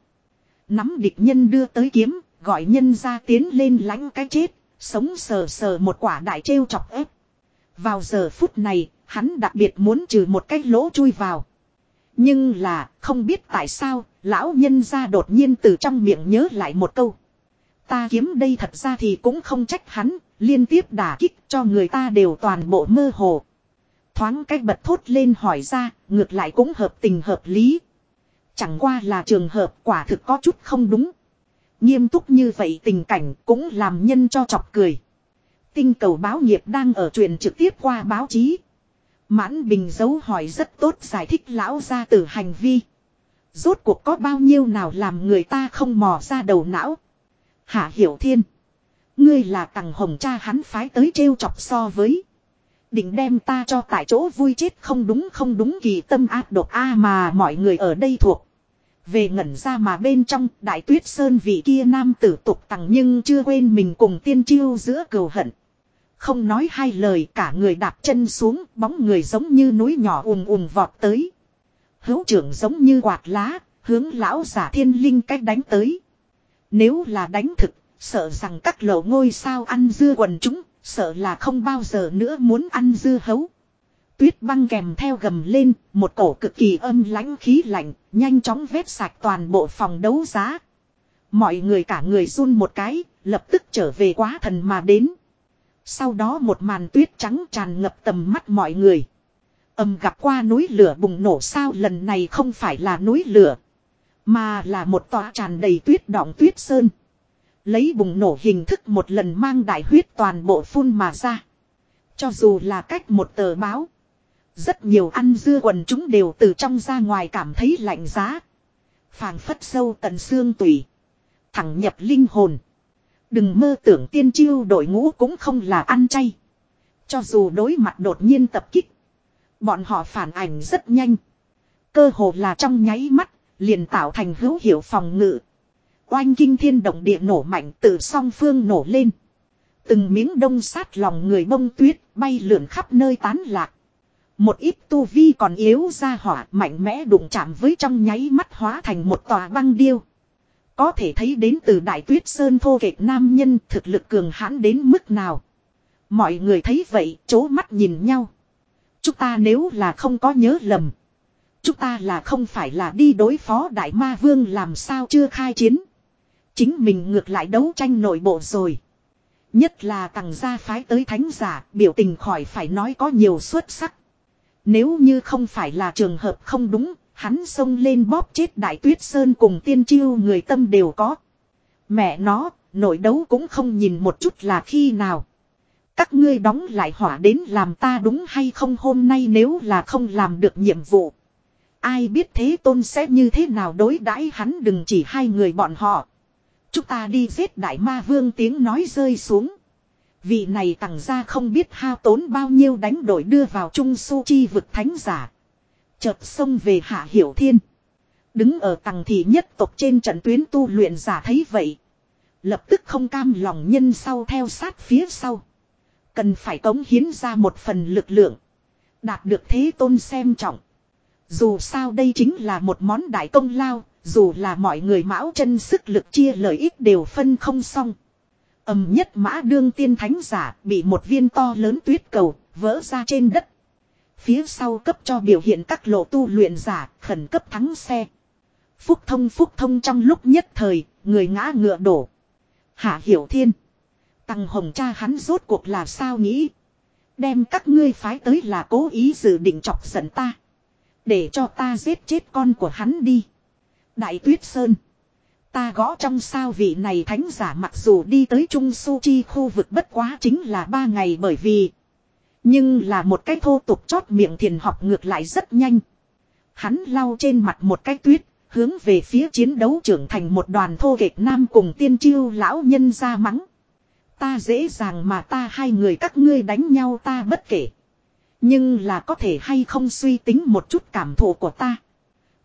Nắm địch nhân đưa tới kiếm, gọi nhân ra tiến lên lánh cái chết, sống sờ sờ một quả đại trêu chọc ép. Vào giờ phút này, hắn đặc biệt muốn trừ một cái lỗ chui vào. Nhưng là, không biết tại sao, lão nhân ra đột nhiên từ trong miệng nhớ lại một câu. Ta kiếm đây thật ra thì cũng không trách hắn, liên tiếp đả kích cho người ta đều toàn bộ mơ hồ. Thoáng cách bật thốt lên hỏi ra, ngược lại cũng hợp tình hợp lý. Chẳng qua là trường hợp quả thực có chút không đúng. Nghiêm túc như vậy tình cảnh cũng làm nhân cho chọc cười. Tinh cầu báo nghiệp đang ở truyền trực tiếp qua báo chí. Mãn Bình dấu hỏi rất tốt giải thích lão ra từ hành vi. Rốt cuộc có bao nhiêu nào làm người ta không mò ra đầu não. Hạ Hiểu Thiên. Ngươi là tằng hồng cha hắn phái tới trêu chọc so với. Định đem ta cho tại chỗ vui chết không đúng không đúng kỳ tâm ác độc a mà mọi người ở đây thuộc. Về ngẩn ra mà bên trong đại tuyết sơn vị kia nam tử tục tằng nhưng chưa quên mình cùng tiên chiêu giữa cừu hận. Không nói hai lời cả người đạp chân xuống bóng người giống như núi nhỏ ùm ùm vọt tới. Hữu trưởng giống như quạt lá, hướng lão giả thiên linh cách đánh tới. Nếu là đánh thực, sợ rằng các lộ ngôi sao ăn dưa quần chúng, sợ là không bao giờ nữa muốn ăn dưa hấu. Tuyết băng kèm theo gầm lên, một cổ cực kỳ âm lãnh khí lạnh, nhanh chóng vét sạch toàn bộ phòng đấu giá. Mọi người cả người run một cái, lập tức trở về quá thần mà đến. Sau đó một màn tuyết trắng tràn ngập tầm mắt mọi người. Âm gặp qua núi lửa bùng nổ sao lần này không phải là núi lửa. Mà là một tòa tràn đầy tuyết đọng tuyết sơn. Lấy bùng nổ hình thức một lần mang đại huyết toàn bộ phun mà ra. Cho dù là cách một tờ báo. Rất nhiều ăn dưa quần chúng đều từ trong ra ngoài cảm thấy lạnh giá. phảng phất sâu tận xương tủy. Thẳng nhập linh hồn. Đừng mơ tưởng tiên chiêu đội ngũ cũng không là ăn chay. Cho dù đối mặt đột nhiên tập kích. Bọn họ phản ảnh rất nhanh. Cơ hồ là trong nháy mắt, liền tạo thành hữu hiệu phòng ngự. Oanh kinh thiên động địa nổ mạnh từ song phương nổ lên. Từng miếng đông sát lòng người bông tuyết bay lượn khắp nơi tán lạc. Một ít tu vi còn yếu ra hỏa mạnh mẽ đụng chạm với trong nháy mắt hóa thành một tòa băng điêu. Có thể thấy đến từ đại tuyết sơn thô kệch nam nhân thực lực cường hãn đến mức nào. Mọi người thấy vậy chố mắt nhìn nhau. Chúng ta nếu là không có nhớ lầm. Chúng ta là không phải là đi đối phó đại ma vương làm sao chưa khai chiến. Chính mình ngược lại đấu tranh nội bộ rồi. Nhất là tầng gia phái tới thánh giả biểu tình khỏi phải nói có nhiều xuất sắc. Nếu như không phải là trường hợp không đúng, hắn xông lên bóp chết đại tuyết sơn cùng tiên chiêu người tâm đều có. Mẹ nó, nội đấu cũng không nhìn một chút là khi nào. Các ngươi đóng lại hỏa đến làm ta đúng hay không hôm nay nếu là không làm được nhiệm vụ. Ai biết thế tôn sẽ như thế nào đối đãi hắn đừng chỉ hai người bọn họ. Chúng ta đi giết đại ma vương tiếng nói rơi xuống. Vị này tặng ra không biết hao tốn bao nhiêu đánh đổi đưa vào trung su chi vực thánh giả. Chợt xông về hạ hiểu thiên. Đứng ở tầng thị nhất tộc trên trận tuyến tu luyện giả thấy vậy. Lập tức không cam lòng nhân sau theo sát phía sau. Cần phải cống hiến ra một phần lực lượng. Đạt được thế tôn xem trọng. Dù sao đây chính là một món đại công lao, dù là mọi người mão chân sức lực chia lợi ích đều phân không xong. ầm nhất mã đương tiên thánh giả bị một viên to lớn tuyết cầu vỡ ra trên đất. Phía sau cấp cho biểu hiện các lộ tu luyện giả khẩn cấp thắng xe. Phúc thông phúc thông trong lúc nhất thời, người ngã ngựa đổ. Hạ hiểu thiên. Tăng hồng cha hắn rốt cuộc là sao nghĩ. Đem các ngươi phái tới là cố ý dự định chọc giận ta. Để cho ta giết chết con của hắn đi. Đại tuyết sơn. Ta gõ trong sao vị này thánh giả mặc dù đi tới Trung Su Chi khu vực bất quá chính là ba ngày bởi vì. Nhưng là một cái thô tục chót miệng thiền học ngược lại rất nhanh. Hắn lau trên mặt một cái tuyết, hướng về phía chiến đấu trưởng thành một đoàn thô kệch nam cùng tiên chiêu lão nhân ra mắng. Ta dễ dàng mà ta hai người các ngươi đánh nhau ta bất kể. Nhưng là có thể hay không suy tính một chút cảm thụ của ta.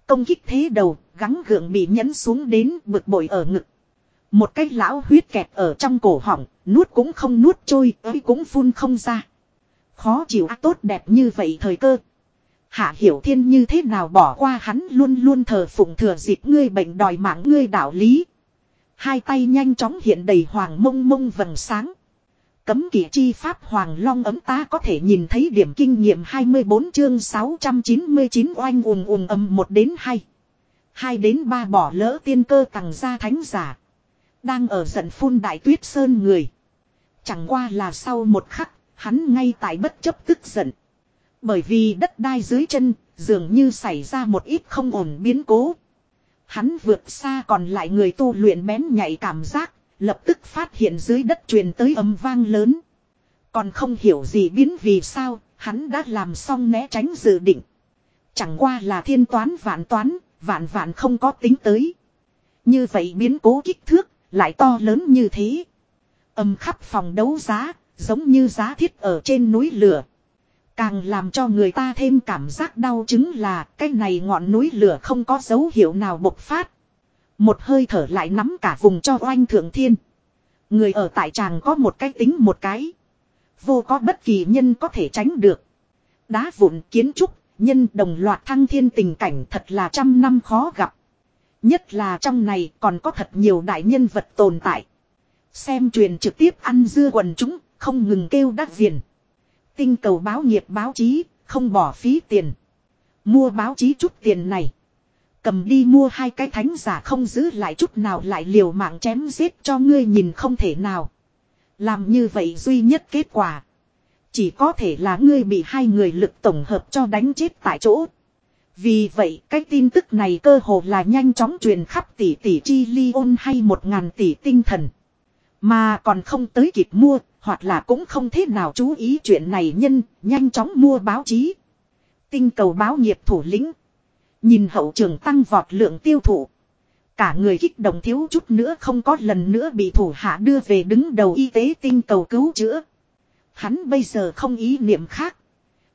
Công kích thế đầu, gắng gượng bị nhấn xuống đến bực bội ở ngực. Một cái lão huyết kẹt ở trong cổ họng, nuốt cũng không nuốt trôi, ấy cũng phun không ra. Khó chịu ác tốt đẹp như vậy thời cơ. Hạ hiểu thiên như thế nào bỏ qua hắn luôn luôn thờ phụng thừa dịp ngươi bệnh đòi mạng ngươi đạo lý. Hai tay nhanh chóng hiện đầy hoàng mông mông vầng sáng. Cấm kỵ chi pháp hoàng long ấm ta có thể nhìn thấy điểm kinh nghiệm 24 chương 699 oanh ùm ùm âm 1 đến 2. 2 đến 3 bỏ lỡ tiên cơ tầng ra thánh giả. Đang ở giận phun đại tuyết sơn người. Chẳng qua là sau một khắc, hắn ngay tại bất chấp tức giận. Bởi vì đất đai dưới chân, dường như xảy ra một ít không ổn biến cố. Hắn vượt xa còn lại người tu luyện bén nhạy cảm giác, lập tức phát hiện dưới đất truyền tới âm vang lớn. Còn không hiểu gì biến vì sao, hắn đã làm xong né tránh dự định. Chẳng qua là thiên toán vạn toán, vạn vạn không có tính tới. Như vậy biến cố kích thước, lại to lớn như thế. Âm khắp phòng đấu giá, giống như giá thiết ở trên núi lửa. Càng làm cho người ta thêm cảm giác đau chứng là cái này ngọn núi lửa không có dấu hiệu nào bộc phát. Một hơi thở lại nắm cả vùng cho oanh thượng thiên. Người ở tại tràng có một cái tính một cái. Vô có bất kỳ nhân có thể tránh được. Đá vụn kiến trúc, nhân đồng loạt thăng thiên tình cảnh thật là trăm năm khó gặp. Nhất là trong này còn có thật nhiều đại nhân vật tồn tại. Xem truyền trực tiếp ăn dưa quần chúng, không ngừng kêu đắc viền. Tinh cầu báo nghiệp báo chí, không bỏ phí tiền. Mua báo chí chút tiền này. Cầm đi mua hai cái thánh giả không giữ lại chút nào lại liều mạng chém giết cho ngươi nhìn không thể nào. Làm như vậy duy nhất kết quả. Chỉ có thể là ngươi bị hai người lực tổng hợp cho đánh chết tại chỗ. Vì vậy cái tin tức này cơ hồ là nhanh chóng truyền khắp tỷ tỷ chi ly ôn hay một ngàn tỷ tinh thần. Mà còn không tới kịp mua, hoặc là cũng không thế nào chú ý chuyện này nhân, nhanh chóng mua báo chí. Tinh cầu báo nghiệp thủ lĩnh. Nhìn hậu trường tăng vọt lượng tiêu thụ. Cả người kích động thiếu chút nữa không có lần nữa bị thủ hạ đưa về đứng đầu y tế tinh cầu cứu chữa. Hắn bây giờ không ý niệm khác.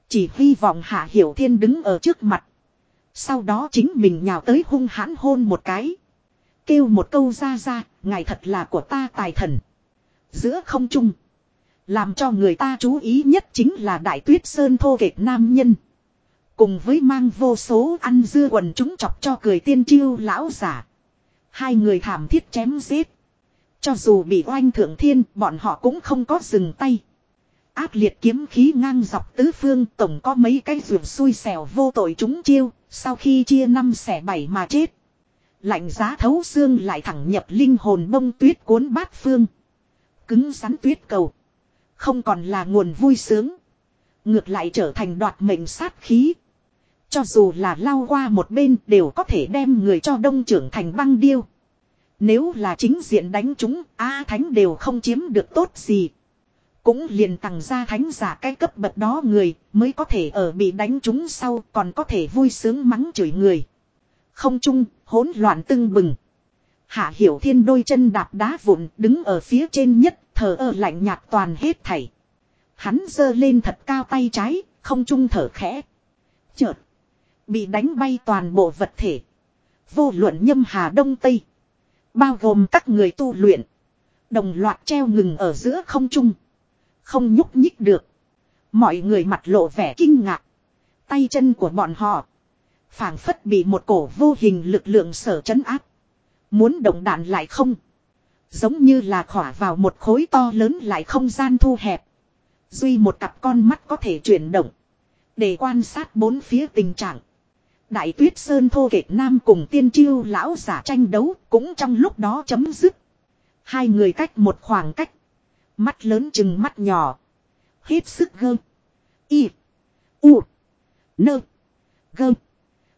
Chỉ hy vọng Hạ Hiểu Thiên đứng ở trước mặt. Sau đó chính mình nhào tới hung hãn hôn một cái. Kêu một câu ra ra, ngài thật là của ta tài thần. Giữa không trung. Làm cho người ta chú ý nhất chính là đại tuyết sơn thô kệch nam nhân. Cùng với mang vô số ăn dưa quần chúng chọc cho cười tiên chiêu lão giả. Hai người thảm thiết chém giết. Cho dù bị oanh thượng thiên, bọn họ cũng không có dừng tay. Ác liệt kiếm khí ngang dọc tứ phương tổng có mấy cái ruột xui xẻo vô tội chúng chiêu, sau khi chia năm xẻ bảy mà chết. Lạnh giá thấu xương lại thẳng nhập linh hồn bông tuyết cuốn bát phương. Cứng rắn tuyết cầu. Không còn là nguồn vui sướng. Ngược lại trở thành đoạt mệnh sát khí. Cho dù là lao qua một bên đều có thể đem người cho đông trưởng thành băng điêu. Nếu là chính diện đánh chúng, A Thánh đều không chiếm được tốt gì. Cũng liền tặng ra thánh giả cái cấp bậc đó người mới có thể ở bị đánh chúng sau còn có thể vui sướng mắng chửi người. Không trung hỗn loạn tưng bừng. Hạ hiểu thiên đôi chân đạp đá vụn đứng ở phía trên nhất thở ơ lạnh nhạt toàn hết thảy. Hắn giơ lên thật cao tay trái, không trung thở khẽ. Chợt. Bị đánh bay toàn bộ vật thể. Vô luận nhâm hà đông tây. Bao gồm các người tu luyện. Đồng loạt treo ngừng ở giữa không trung. Không nhúc nhích được. Mọi người mặt lộ vẻ kinh ngạc. Tay chân của bọn họ phảng phất bị một cổ vô hình lực lượng sở chấn áp. Muốn động đạn lại không. Giống như là khỏa vào một khối to lớn lại không gian thu hẹp. Duy một cặp con mắt có thể chuyển động. Để quan sát bốn phía tình trạng. Đại tuyết sơn thô kệch nam cùng tiên chiêu lão giả tranh đấu cũng trong lúc đó chấm dứt. Hai người cách một khoảng cách. Mắt lớn chừng mắt nhỏ. Hết sức gơ. Y. U. Nơ. Gơ.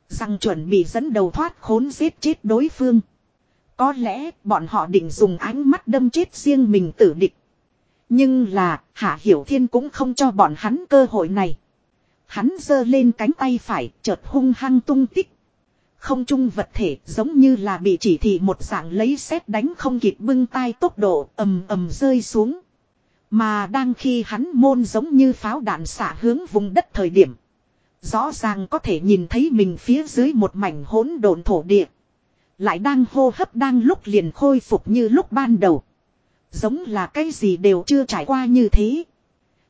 Rằng chuẩn bị dẫn đầu thoát khốn giết chết đối phương. Có lẽ bọn họ định dùng ánh mắt đâm chết riêng mình tử địch. Nhưng là, Hạ Hiểu Thiên cũng không cho bọn hắn cơ hội này. Hắn giơ lên cánh tay phải, chợt hung hăng tung tích. Không trung vật thể giống như là bị chỉ thị một dạng lấy xét đánh không kịp bưng tay tốc độ ầm ầm rơi xuống. Mà đang khi hắn môn giống như pháo đạn xả hướng vùng đất thời điểm. Rõ ràng có thể nhìn thấy mình phía dưới một mảnh hỗn độn thổ địa. Lại đang hô hấp đang lúc liền khôi phục như lúc ban đầu. Giống là cái gì đều chưa trải qua như thế.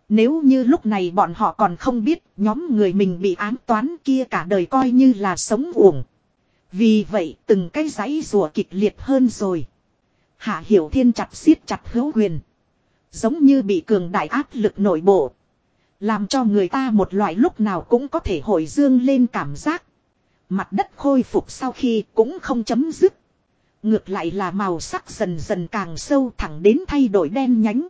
Nếu như lúc này bọn họ còn không biết, nhóm người mình bị ám toán kia cả đời coi như là sống uổng. Vì vậy, từng cái giấy rùa kịch liệt hơn rồi. Hạ Hiểu Thiên chặt siết chặt hữu quyền. Giống như bị cường đại áp lực nội bộ. Làm cho người ta một loại lúc nào cũng có thể hồi dương lên cảm giác. Mặt đất khôi phục sau khi cũng không chấm dứt. Ngược lại là màu sắc dần dần càng sâu thẳng đến thay đổi đen nhánh.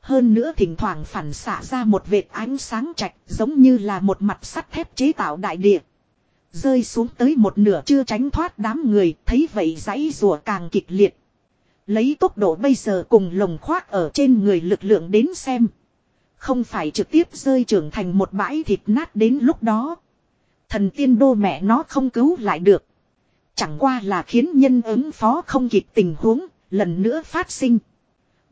Hơn nữa thỉnh thoảng phản xạ ra một vệt ánh sáng trạch giống như là một mặt sắt thép chế tạo đại địa. Rơi xuống tới một nửa chưa tránh thoát đám người, thấy vậy giấy rùa càng kịch liệt. Lấy tốc độ bây giờ cùng lồng khoác ở trên người lực lượng đến xem. Không phải trực tiếp rơi trưởng thành một bãi thịt nát đến lúc đó. Thần tiên đô mẹ nó không cứu lại được. Chẳng qua là khiến nhân ứng phó không kịp tình huống, lần nữa phát sinh.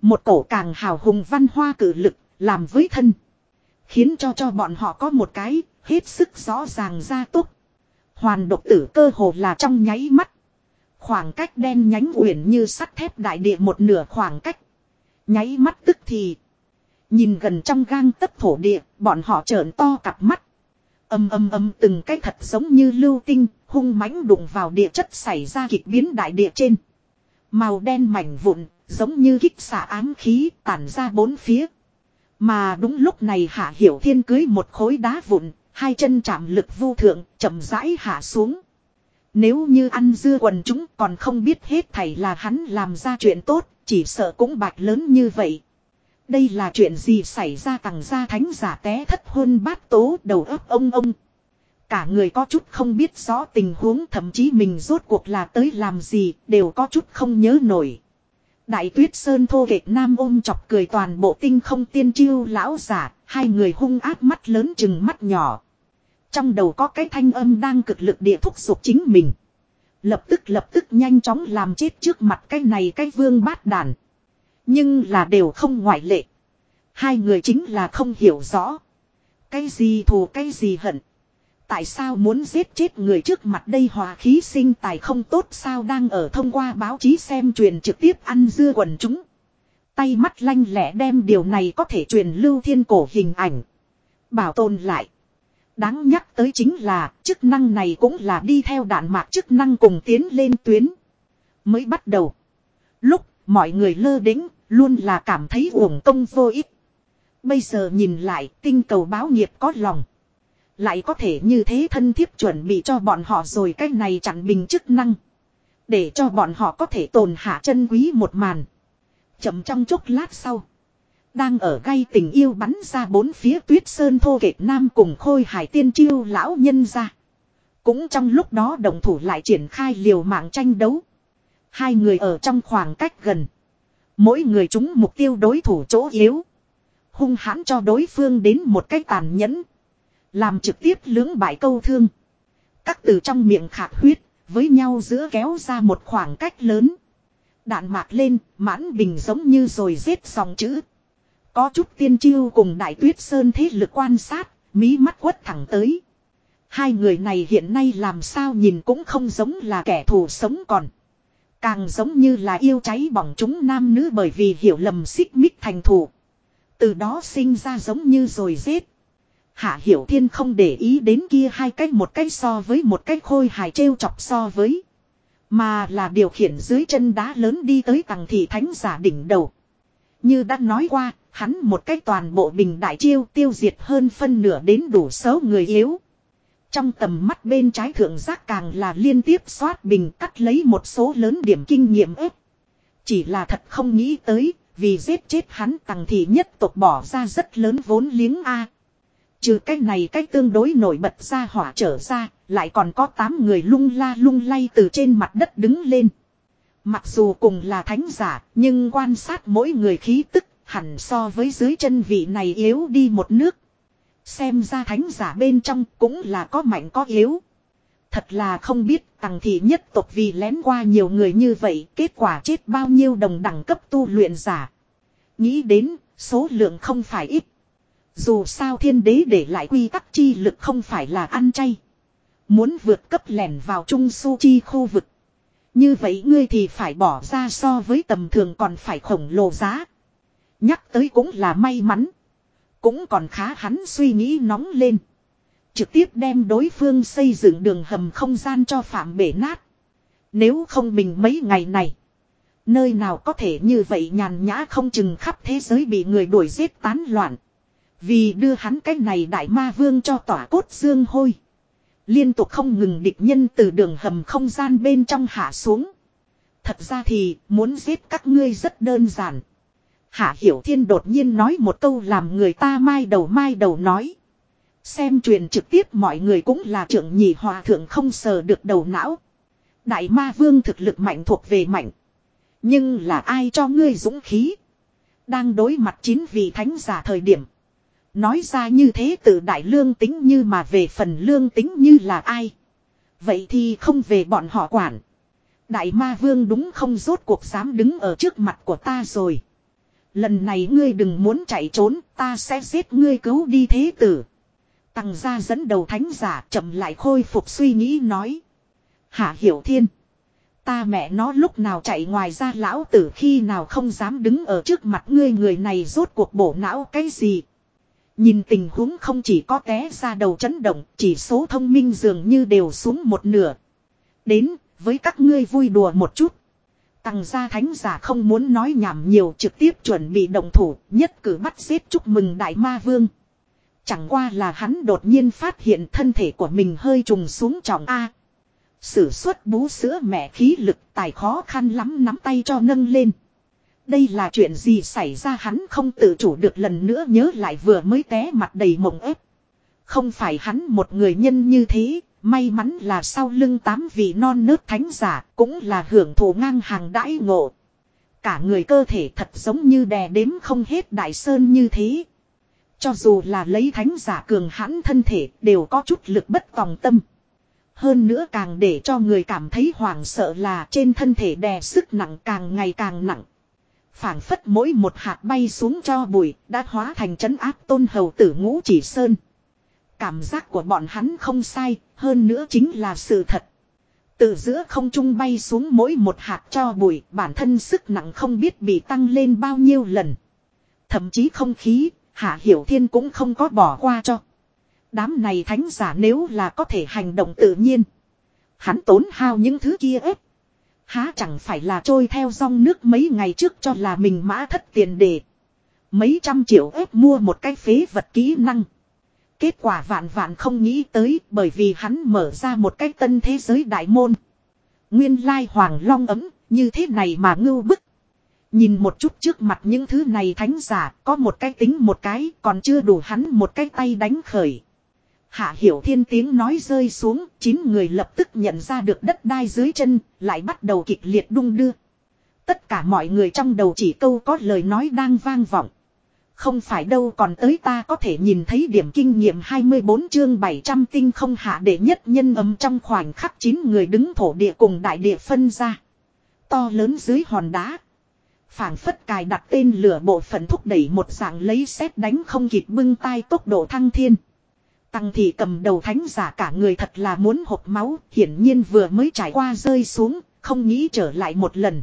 Một cổ càng hào hùng văn hoa cử lực, làm với thân. Khiến cho cho bọn họ có một cái, hết sức rõ ràng ra tốt. Hoàn độc tử cơ hồ là trong nháy mắt. Khoảng cách đen nhánh uyển như sắt thép đại địa một nửa khoảng cách. Nháy mắt tức thì. Nhìn gần trong gang tấc thổ địa, bọn họ trợn to cặp mắt. Âm âm âm từng cái thật giống như lưu tinh, hung mãnh đụng vào địa chất xảy ra kịch biến đại địa trên. Màu đen mảnh vụn, giống như kích xả ám khí tản ra bốn phía. Mà đúng lúc này Hạ Hiểu Thiên cưới một khối đá vụn, hai chân chạm lực vô thượng, chậm rãi hạ xuống. Nếu như ăn dưa quần chúng còn không biết hết thảy là hắn làm ra chuyện tốt, chỉ sợ cũng bạch lớn như vậy. Đây là chuyện gì xảy ra tầng ra thánh giả té thất hôn bát tố đầu ấp ông ông. Cả người có chút không biết rõ tình huống thậm chí mình rốt cuộc là tới làm gì đều có chút không nhớ nổi. Đại tuyết sơn thô kệch nam ôm chọc cười toàn bộ tinh không tiên chiêu lão giả, hai người hung ác mắt lớn chừng mắt nhỏ. Trong đầu có cái thanh âm đang cực lực địa thúc giục chính mình. Lập tức lập tức nhanh chóng làm chết trước mặt cái này cái vương bát đàn. Nhưng là đều không ngoại lệ. Hai người chính là không hiểu rõ. Cái gì thù, cái gì hận. Tại sao muốn giết chết người trước mặt đây hòa khí sinh tài không tốt sao đang ở thông qua báo chí xem truyền trực tiếp ăn dưa quần chúng. Tay mắt lanh lẹ đem điều này có thể truyền lưu thiên cổ hình ảnh. Bảo tồn lại. Đáng nhắc tới chính là, chức năng này cũng là đi theo đạn mạc chức năng cùng tiến lên tuyến. Mới bắt đầu. Lúc, mọi người lơ đĩnh luôn là cảm thấy uổng công vô ích. Bây giờ nhìn lại, tinh cầu báo nghiệp có lòng. Lại có thể như thế thân thiết chuẩn bị cho bọn họ rồi cái này chẳng bình chức năng. Để cho bọn họ có thể tồn hạ chân quý một màn. Chậm trong chốc lát sau. Đang ở gây tình yêu bắn ra bốn phía tuyết sơn thô kệ nam cùng khôi hải tiên chiêu lão nhân ra. Cũng trong lúc đó đồng thủ lại triển khai liều mạng tranh đấu. Hai người ở trong khoảng cách gần. Mỗi người chúng mục tiêu đối thủ chỗ yếu. Hung hãn cho đối phương đến một cách tàn nhẫn. Làm trực tiếp lưỡng bại câu thương. Các từ trong miệng khạc huyết, với nhau giữa kéo ra một khoảng cách lớn. Đạn mạc lên, mãn bình giống như rồi giết dòng chữ. Có chút tiên chiêu cùng đại tuyết sơn thế lực quan sát, mí mắt quất thẳng tới. Hai người này hiện nay làm sao nhìn cũng không giống là kẻ thù sống còn. Càng giống như là yêu cháy bỏng chúng nam nữ bởi vì hiểu lầm xích mích thành thủ Từ đó sinh ra giống như rồi giết. Hạ Hiểu Thiên không để ý đến kia hai cách một cách so với một cách khôi hài trêu chọc so với. Mà là điều khiển dưới chân đá lớn đi tới tầng thị thánh giả đỉnh đầu. Như đã nói qua, hắn một cách toàn bộ bình đại chiêu tiêu diệt hơn phân nửa đến đủ số người yếu. Trong tầm mắt bên trái thượng giác càng là liên tiếp xoát bình cắt lấy một số lớn điểm kinh nghiệm ếp. Chỉ là thật không nghĩ tới, vì giết chết hắn tầng thì nhất tộc bỏ ra rất lớn vốn liếng A. Trừ cái này cách tương đối nổi bật ra hỏa trở ra, lại còn có 8 người lung la lung lay từ trên mặt đất đứng lên. Mặc dù cùng là thánh giả, nhưng quan sát mỗi người khí tức, hẳn so với dưới chân vị này yếu đi một nước. Xem ra thánh giả bên trong cũng là có mạnh có yếu. Thật là không biết tăng thị nhất tộc vì lén qua nhiều người như vậy, kết quả chết bao nhiêu đồng đẳng cấp tu luyện giả. Nghĩ đến, số lượng không phải ít, dù sao thiên đế để lại quy tắc chi lực không phải là ăn chay. Muốn vượt cấp lẻn vào trung su chi khu vực. Như vậy ngươi thì phải bỏ ra so với tầm thường còn phải khổng lồ giá. Nhắc tới cũng là may mắn. Cũng còn khá hắn suy nghĩ nóng lên. Trực tiếp đem đối phương xây dựng đường hầm không gian cho phạm bể nát. Nếu không mình mấy ngày này. Nơi nào có thể như vậy nhàn nhã không chừng khắp thế giới bị người đuổi giết tán loạn. Vì đưa hắn cái này đại ma vương cho tỏa cốt dương hôi. Liên tục không ngừng địch nhân từ đường hầm không gian bên trong hạ xuống. Thật ra thì, muốn giết các ngươi rất đơn giản. Hạ Hiểu Thiên đột nhiên nói một câu làm người ta mai đầu mai đầu nói. Xem truyền trực tiếp mọi người cũng là trưởng nhị hòa thượng không sờ được đầu não. Đại ma vương thực lực mạnh thuộc về mạnh. Nhưng là ai cho ngươi dũng khí? Đang đối mặt chín vị thánh giả thời điểm. Nói ra như thế từ đại lương tính như mà về phần lương tính như là ai. Vậy thì không về bọn họ quản. Đại ma vương đúng không rốt cuộc dám đứng ở trước mặt của ta rồi. Lần này ngươi đừng muốn chạy trốn, ta sẽ giết ngươi cứu đi thế tử. Tăng gia dẫn đầu thánh giả chậm lại khôi phục suy nghĩ nói. Hạ hiểu thiên. Ta mẹ nó lúc nào chạy ngoài ra lão tử khi nào không dám đứng ở trước mặt ngươi người này rốt cuộc bổ não cái gì. Nhìn tình huống không chỉ có té ra đầu chấn động, chỉ số thông minh dường như đều xuống một nửa. Đến, với các ngươi vui đùa một chút. Tằng gia thánh giả không muốn nói nhảm nhiều trực tiếp chuẩn bị động thủ, nhất cử bắt giết chúc mừng đại ma vương. Chẳng qua là hắn đột nhiên phát hiện thân thể của mình hơi trùng xuống trọng A. Sử xuất bú sữa mẹ khí lực tài khó khăn lắm nắm tay cho nâng lên. Đây là chuyện gì xảy ra hắn không tự chủ được lần nữa nhớ lại vừa mới té mặt đầy mộng ép. Không phải hắn một người nhân như thế, may mắn là sau lưng tám vị non nớt thánh giả cũng là hưởng thụ ngang hàng đãi ngộ. Cả người cơ thể thật giống như đè đếm không hết đại sơn như thế. Cho dù là lấy thánh giả cường hãn thân thể đều có chút lực bất tòng tâm. Hơn nữa càng để cho người cảm thấy hoảng sợ là trên thân thể đè sức nặng càng ngày càng nặng. phảng phất mỗi một hạt bay xuống cho bụi đã hóa thành trấn áp tôn hầu tử ngũ chỉ sơn. Cảm giác của bọn hắn không sai, hơn nữa chính là sự thật. Từ giữa không trung bay xuống mỗi một hạt cho bụi, bản thân sức nặng không biết bị tăng lên bao nhiêu lần. Thậm chí không khí, Hạ Hiểu Thiên cũng không có bỏ qua cho. Đám này thánh giả nếu là có thể hành động tự nhiên. Hắn tốn hao những thứ kia ép. Há chẳng phải là trôi theo dòng nước mấy ngày trước cho là mình mã thất tiền đề. Mấy trăm triệu ép mua một cái phế vật kỹ năng. Kết quả vạn vạn không nghĩ tới bởi vì hắn mở ra một cái tân thế giới đại môn. Nguyên lai hoàng long ấm, như thế này mà ngưu bức. Nhìn một chút trước mặt những thứ này thánh giả, có một cái tính một cái, còn chưa đủ hắn một cái tay đánh khởi. Hạ hiểu thiên tiếng nói rơi xuống, chín người lập tức nhận ra được đất đai dưới chân, lại bắt đầu kịch liệt đung đưa. Tất cả mọi người trong đầu chỉ câu có lời nói đang vang vọng. Không phải đâu còn tới ta có thể nhìn thấy điểm kinh nghiệm 24 chương 700 tinh không hạ để nhất nhân âm trong khoảnh khắc 9 người đứng thổ địa cùng đại địa phân ra. To lớn dưới hòn đá. phảng phất cài đặt tên lửa bộ phận thúc đẩy một dạng lấy xét đánh không kịp bưng tay tốc độ thăng thiên. Tăng thị cầm đầu thánh giả cả người thật là muốn hộp máu, hiển nhiên vừa mới trải qua rơi xuống, không nghĩ trở lại một lần.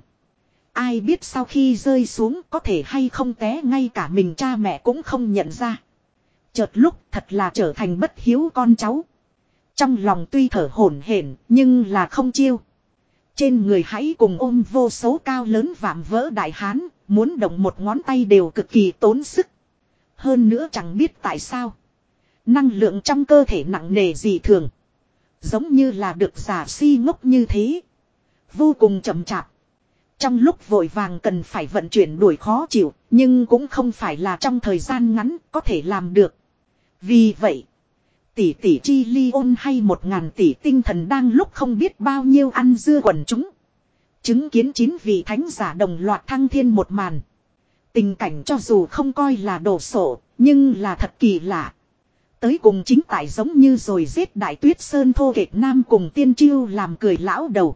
Ai biết sau khi rơi xuống có thể hay không té ngay cả mình cha mẹ cũng không nhận ra. Chợt lúc thật là trở thành bất hiếu con cháu. Trong lòng tuy thở hổn hển nhưng là không chiêu. Trên người hãy cùng ôm vô số cao lớn vạm vỡ đại hán, muốn động một ngón tay đều cực kỳ tốn sức. Hơn nữa chẳng biết tại sao. Năng lượng trong cơ thể nặng nề gì thường. Giống như là được giả si ngốc như thế. Vô cùng chậm chạp. Trong lúc vội vàng cần phải vận chuyển đuổi khó chịu, nhưng cũng không phải là trong thời gian ngắn có thể làm được. Vì vậy, tỷ tỷ chi ly ôn hay một ngàn tỷ tinh thần đang lúc không biết bao nhiêu ăn dưa quần chúng. Chứng kiến chín vị thánh giả đồng loạt thăng thiên một màn. Tình cảnh cho dù không coi là đồ sổ, nhưng là thật kỳ lạ. Tới cùng chính tại giống như rồi giết đại tuyết sơn thô kệch nam cùng tiên chiêu làm cười lão đầu.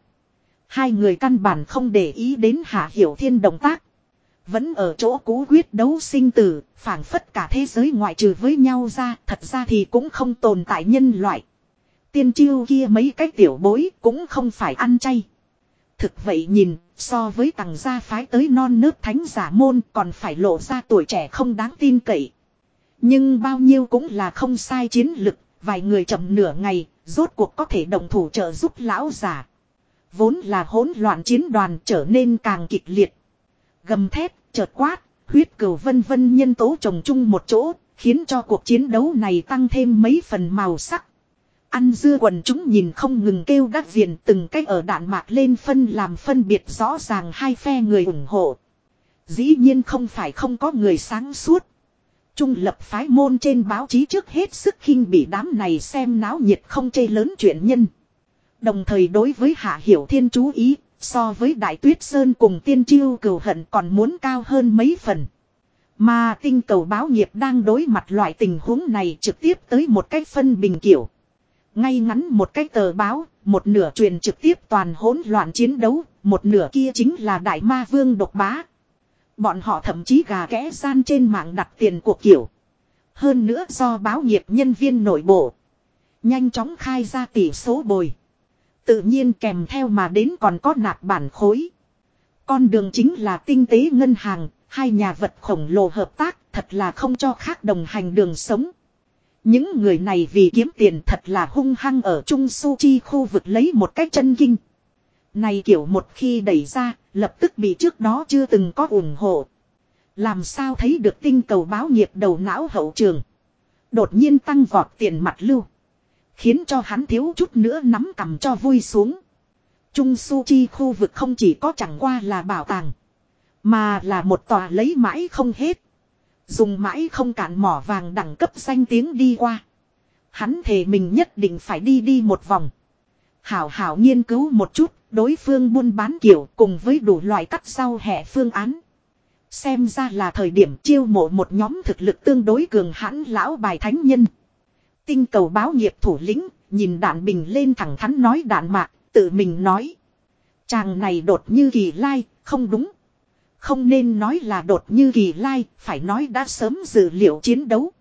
Hai người căn bản không để ý đến Hạ Hiểu Thiên động tác. Vẫn ở chỗ cũ quyết đấu sinh tử, phảng phất cả thế giới ngoại trừ với nhau ra, thật ra thì cũng không tồn tại nhân loại. Tiên chiêu kia mấy cái tiểu bối cũng không phải ăn chay. Thực vậy nhìn, so với tầng gia phái tới non nước thánh giả môn còn phải lộ ra tuổi trẻ không đáng tin cậy. Nhưng bao nhiêu cũng là không sai chiến lực, vài người chậm nửa ngày, rốt cuộc có thể đồng thủ trợ giúp lão giả. Vốn là hỗn loạn chiến đoàn trở nên càng kịch liệt. Gầm thét, chợt quát, huyết cừu vân vân nhân tố trồng chung một chỗ, khiến cho cuộc chiến đấu này tăng thêm mấy phần màu sắc. Ăn dưa quần chúng nhìn không ngừng kêu đắc viện từng cách ở đạn mạc lên phân làm phân biệt rõ ràng hai phe người ủng hộ. Dĩ nhiên không phải không có người sáng suốt. Trung lập phái môn trên báo chí trước hết sức khinh bị đám này xem náo nhiệt không chê lớn chuyện nhân. Đồng thời đối với Hạ Hiểu Thiên chú ý, so với Đại Tuyết Sơn cùng tiên chiêu cừu hận còn muốn cao hơn mấy phần. Mà tinh cầu báo nghiệp đang đối mặt loại tình huống này trực tiếp tới một cách phân bình kiểu. Ngay ngắn một cách tờ báo, một nửa truyền trực tiếp toàn hỗn loạn chiến đấu, một nửa kia chính là Đại Ma Vương độc bá. Bọn họ thậm chí gà kẽ gian trên mạng đặt tiền cuộc kiểu. Hơn nữa do báo nghiệp nhân viên nội bộ. Nhanh chóng khai ra tỷ số bồi. Tự nhiên kèm theo mà đến còn có nạp bản khối. Con đường chính là tinh tế ngân hàng, hai nhà vật khổng lồ hợp tác thật là không cho khác đồng hành đường sống. Những người này vì kiếm tiền thật là hung hăng ở Trung Su Chi khu vực lấy một cách chân kinh. Này kiểu một khi đẩy ra, lập tức bị trước đó chưa từng có ủng hộ. Làm sao thấy được tinh cầu báo nghiệp đầu não hậu trường. Đột nhiên tăng vọt tiền mặt lưu. Khiến cho hắn thiếu chút nữa nắm cầm cho vui xuống. Trung Su Chi khu vực không chỉ có chẳng qua là bảo tàng. Mà là một tòa lấy mãi không hết. Dùng mãi không cạn mỏ vàng đẳng cấp danh tiếng đi qua. Hắn thề mình nhất định phải đi đi một vòng. Hảo hảo nghiên cứu một chút, đối phương buôn bán kiểu cùng với đủ loại cắt rau hẻ phương án. Xem ra là thời điểm chiêu mộ một nhóm thực lực tương đối cường hãn lão bài thánh nhân. Tinh cầu báo nghiệp thủ lĩnh, nhìn đạn bình lên thẳng thắn nói đạn mạc, tự mình nói. Chàng này đột như kỳ lai, không đúng. Không nên nói là đột như kỳ lai, phải nói đã sớm dự liệu chiến đấu.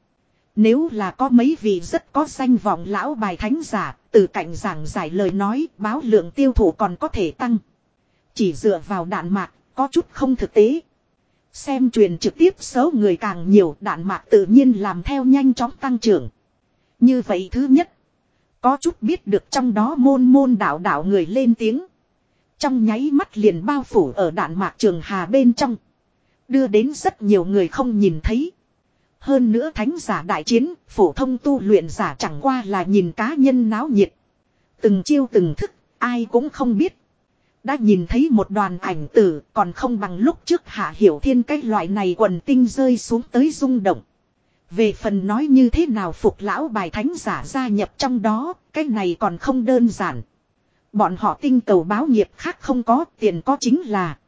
Nếu là có mấy vị rất có danh vọng lão bài thánh giả, từ cạnh giảng giải lời nói, báo lượng tiêu thụ còn có thể tăng. Chỉ dựa vào đạn mạc, có chút không thực tế. Xem truyền trực tiếp số người càng nhiều, đạn mạc tự nhiên làm theo nhanh chóng tăng trưởng. Như vậy thứ nhất, có chút biết được trong đó môn môn đạo đạo người lên tiếng. Trong nháy mắt liền bao phủ ở đạn mạc trường hà bên trong. Đưa đến rất nhiều người không nhìn thấy. Hơn nữa thánh giả đại chiến, phổ thông tu luyện giả chẳng qua là nhìn cá nhân náo nhiệt. Từng chiêu từng thức, ai cũng không biết. Đã nhìn thấy một đoàn ảnh tử còn không bằng lúc trước hạ hiểu thiên cái loại này quần tinh rơi xuống tới rung động. Về phần nói như thế nào phục lão bài thánh giả gia nhập trong đó, cái này còn không đơn giản. Bọn họ tinh cầu báo nghiệp khác không có, tiền có chính là.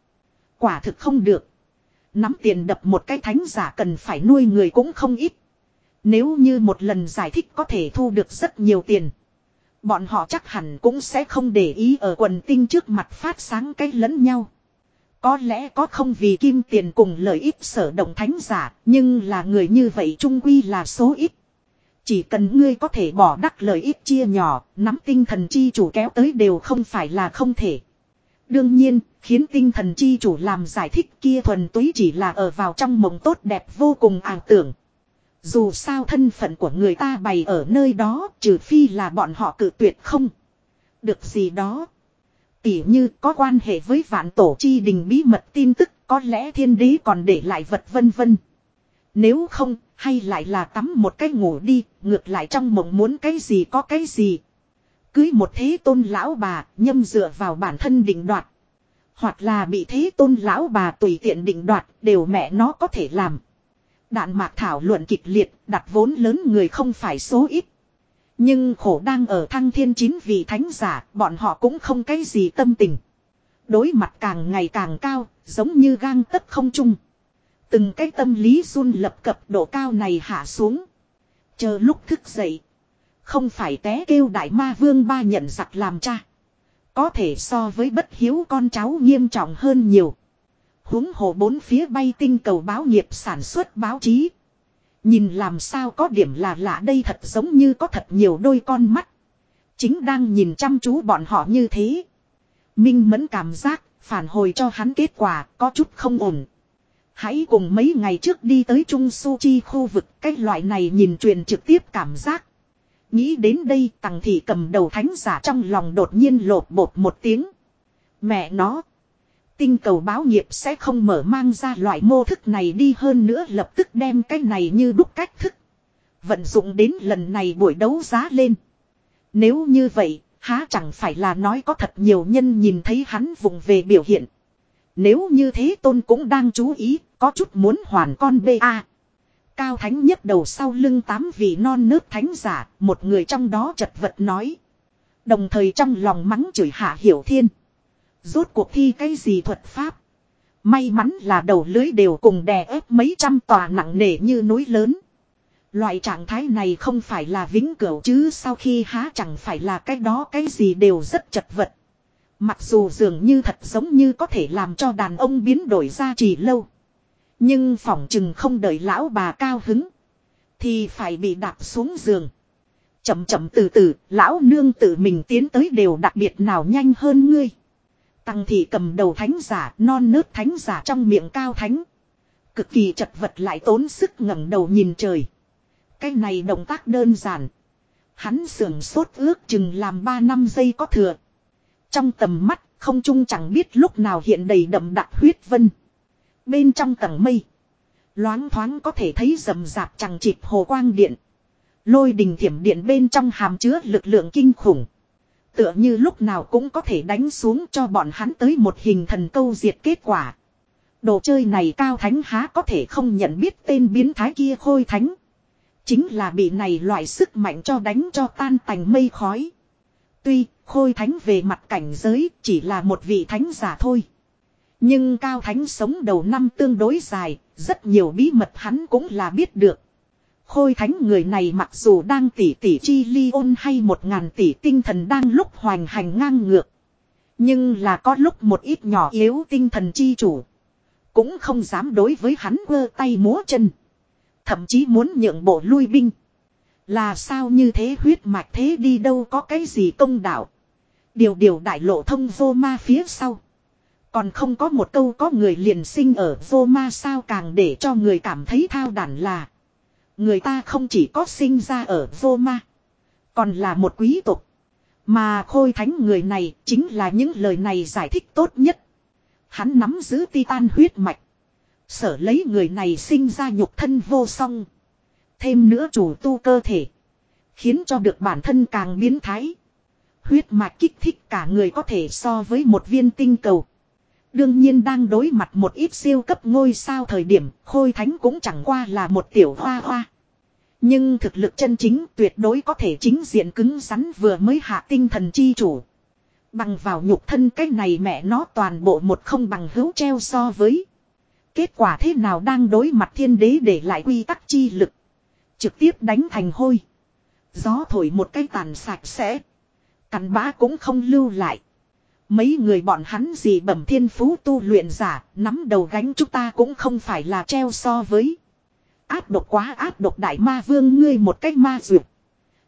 Quả thực không được. Nắm tiền đập một cái thánh giả cần phải nuôi người cũng không ít. Nếu như một lần giải thích có thể thu được rất nhiều tiền. Bọn họ chắc hẳn cũng sẽ không để ý ở quần tinh trước mặt phát sáng cái lẫn nhau. Có lẽ có không vì kim tiền cùng lợi ích sở động thánh giả, nhưng là người như vậy trung quy là số ít. Chỉ cần ngươi có thể bỏ đắc lợi ích chia nhỏ, nắm tinh thần chi chủ kéo tới đều không phải là không thể. Đương nhiên, khiến tinh thần chi chủ làm giải thích kia thuần túy chỉ là ở vào trong mộng tốt đẹp vô cùng ảo tưởng. Dù sao thân phận của người ta bày ở nơi đó trừ phi là bọn họ cự tuyệt không. Được gì đó. Tỉ như có quan hệ với vạn tổ chi đình bí mật tin tức có lẽ thiên đế còn để lại vật vân vân. Nếu không, hay lại là tắm một cái ngủ đi, ngược lại trong mộng muốn cái gì có cái gì. Cưới một thế tôn lão bà, nhâm dựa vào bản thân định đoạt. Hoặc là bị thế tôn lão bà tùy tiện định đoạt, đều mẹ nó có thể làm. Đạn mạc thảo luận kịch liệt, đặt vốn lớn người không phải số ít. Nhưng khổ đang ở thăng thiên chín vị thánh giả, bọn họ cũng không cái gì tâm tình. Đối mặt càng ngày càng cao, giống như gang tất không chung. Từng cái tâm lý run lập cập độ cao này hạ xuống. Chờ lúc thức dậy. Không phải té kêu đại ma vương ba nhận giặc làm cha. Có thể so với bất hiếu con cháu nghiêm trọng hơn nhiều. huống hồ bốn phía bay tinh cầu báo nghiệp sản xuất báo chí. Nhìn làm sao có điểm là lạ đây thật giống như có thật nhiều đôi con mắt. Chính đang nhìn chăm chú bọn họ như thế. Minh mẫn cảm giác, phản hồi cho hắn kết quả, có chút không ổn. Hãy cùng mấy ngày trước đi tới Trung Su Chi khu vực, cái loại này nhìn truyền trực tiếp cảm giác. Nghĩ đến đây tằng thị cầm đầu thánh giả trong lòng đột nhiên lột bột một tiếng. Mẹ nó. Tinh cầu báo nghiệp sẽ không mở mang ra loại mô thức này đi hơn nữa lập tức đem cái này như đúc cách thức. Vận dụng đến lần này buổi đấu giá lên. Nếu như vậy, há chẳng phải là nói có thật nhiều nhân nhìn thấy hắn vùng về biểu hiện. Nếu như thế tôn cũng đang chú ý, có chút muốn hoàn con BA. Cao thánh nhất đầu sau lưng tám vị non nước thánh giả, một người trong đó chật vật nói. Đồng thời trong lòng mắng chửi hạ hiểu thiên. Rốt cuộc thi cái gì thuật pháp. May mắn là đầu lưới đều cùng đè ép mấy trăm tòa nặng nề như núi lớn. Loại trạng thái này không phải là vĩnh cửu chứ sau khi há chẳng phải là cái đó cái gì đều rất chật vật. Mặc dù dường như thật giống như có thể làm cho đàn ông biến đổi ra chỉ lâu. Nhưng phỏng chừng không đợi lão bà cao hứng. Thì phải bị đạp xuống giường. Chậm chậm từ từ, lão nương tự mình tiến tới đều đặc biệt nào nhanh hơn ngươi. Tăng thị cầm đầu thánh giả, non nớt thánh giả trong miệng cao thánh. Cực kỳ chật vật lại tốn sức ngẩng đầu nhìn trời. Cái này động tác đơn giản. Hắn sưởng sốt ước chừng làm 3 năm giây có thừa. Trong tầm mắt, không trung chẳng biết lúc nào hiện đầy đậm đặc huyết vân. Bên trong tầng mây. Loáng thoáng có thể thấy rầm rạp chẳng chịp hồ quang điện. Lôi đình thiểm điện bên trong hàm chứa lực lượng kinh khủng. Tựa như lúc nào cũng có thể đánh xuống cho bọn hắn tới một hình thần câu diệt kết quả. Đồ chơi này cao thánh há có thể không nhận biết tên biến thái kia khôi thánh. Chính là bị này loại sức mạnh cho đánh cho tan tành mây khói. Tuy khôi thánh về mặt cảnh giới chỉ là một vị thánh giả thôi. Nhưng Cao Thánh sống đầu năm tương đối dài, rất nhiều bí mật hắn cũng là biết được. Khôi thánh người này mặc dù đang tỷ tỷ chi ly ôn hay một ngàn tỷ tinh thần đang lúc hoành hành ngang ngược. Nhưng là có lúc một ít nhỏ yếu tinh thần chi chủ. Cũng không dám đối với hắn quơ tay múa chân. Thậm chí muốn nhượng bộ lui binh. Là sao như thế huyết mạch thế đi đâu có cái gì công đạo. Điều điều đại lộ thông vô ma phía sau. Còn không có một câu có người liền sinh ở vô ma sao càng để cho người cảm thấy thao đản là. Người ta không chỉ có sinh ra ở vô ma. Còn là một quý tộc. Mà khôi thánh người này chính là những lời này giải thích tốt nhất. Hắn nắm giữ titan huyết mạch. Sở lấy người này sinh ra nhục thân vô song. Thêm nữa chủ tu cơ thể. Khiến cho được bản thân càng biến thái. Huyết mạch kích thích cả người có thể so với một viên tinh cầu. Đương nhiên đang đối mặt một ít siêu cấp ngôi sao thời điểm, khôi thánh cũng chẳng qua là một tiểu hoa hoa. Nhưng thực lực chân chính tuyệt đối có thể chính diện cứng rắn vừa mới hạ tinh thần chi chủ. Bằng vào nhục thân cái này mẹ nó toàn bộ một không bằng hữu treo so với. Kết quả thế nào đang đối mặt thiên đế để lại quy tắc chi lực. Trực tiếp đánh thành hôi. Gió thổi một cái tàn sạch sẽ. Cắn bã cũng không lưu lại. Mấy người bọn hắn gì bẩm thiên phú tu luyện giả, nắm đầu gánh chúng ta cũng không phải là treo so với. Áp độc quá áp độc đại ma vương ngươi một cách ma dược.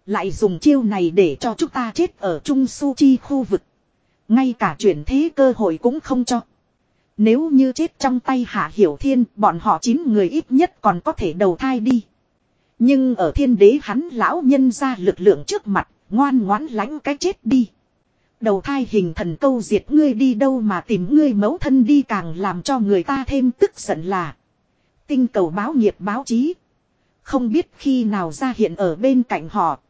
Lại dùng chiêu này để cho chúng ta chết ở Trung Su Chi khu vực. Ngay cả chuyển thế cơ hội cũng không cho. Nếu như chết trong tay Hạ Hiểu Thiên, bọn họ chín người ít nhất còn có thể đầu thai đi. Nhưng ở thiên đế hắn lão nhân ra lực lượng trước mặt, ngoan ngoãn lánh cái chết đi. Đầu thai hình thần câu diệt ngươi đi đâu mà tìm ngươi mẫu thân đi càng làm cho người ta thêm tức giận là. Tinh cầu báo nghiệp báo chí. Không biết khi nào ra hiện ở bên cạnh họ.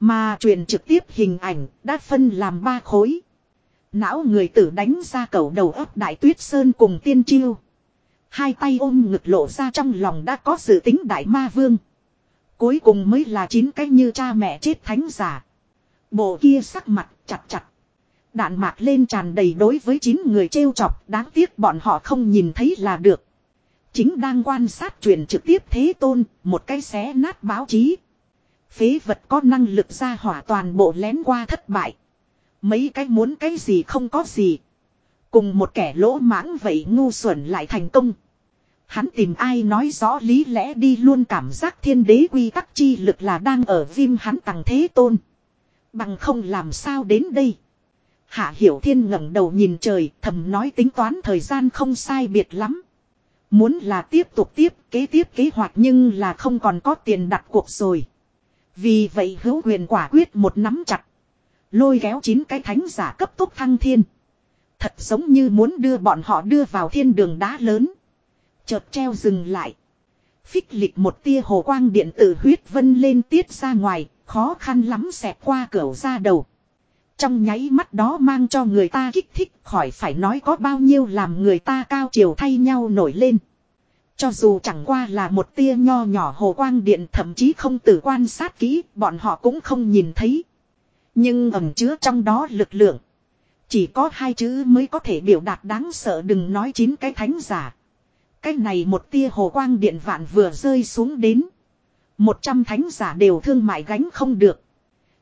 Mà truyền trực tiếp hình ảnh đã phân làm ba khối. Não người tử đánh ra cầu đầu ấp đại tuyết sơn cùng tiên chiêu. Hai tay ôm ngực lộ ra trong lòng đã có sự tính đại ma vương. Cuối cùng mới là chín cái như cha mẹ chết thánh giả. Bộ kia sắc mặt chặt chặt. Đạn mạc lên tràn đầy đối với chín người trêu chọc đáng tiếc bọn họ không nhìn thấy là được. Chính đang quan sát truyền trực tiếp thế tôn, một cái xé nát báo chí. Phế vật có năng lực ra hỏa toàn bộ lén qua thất bại. Mấy cái muốn cái gì không có gì. Cùng một kẻ lỗ mãng vậy ngu xuẩn lại thành công. Hắn tìm ai nói rõ lý lẽ đi luôn cảm giác thiên đế quy tắc chi lực là đang ở viêm hắn tặng thế tôn. Bằng không làm sao đến đây. Hạ Hiểu Thiên ngẩng đầu nhìn trời thầm nói tính toán thời gian không sai biệt lắm. Muốn là tiếp tục tiếp kế tiếp kế hoạch nhưng là không còn có tiền đặt cuộc rồi. Vì vậy hữu quyền quả quyết một nắm chặt. Lôi kéo chín cái thánh giả cấp tốc thăng thiên. Thật giống như muốn đưa bọn họ đưa vào thiên đường đá lớn. Chợt treo dừng lại. Phích lịch một tia hồ quang điện tử huyết vân lên tiết ra ngoài, khó khăn lắm xẹt qua cửa ra đầu. Trong nháy mắt đó mang cho người ta kích thích khỏi phải nói có bao nhiêu làm người ta cao chiều thay nhau nổi lên. Cho dù chẳng qua là một tia nho nhỏ hồ quang điện thậm chí không tự quan sát kỹ, bọn họ cũng không nhìn thấy. Nhưng ẩm chứa trong đó lực lượng. Chỉ có hai chữ mới có thể biểu đạt đáng sợ đừng nói chín cái thánh giả. Cái này một tia hồ quang điện vạn vừa rơi xuống đến. Một trăm thánh giả đều thương mại gánh không được.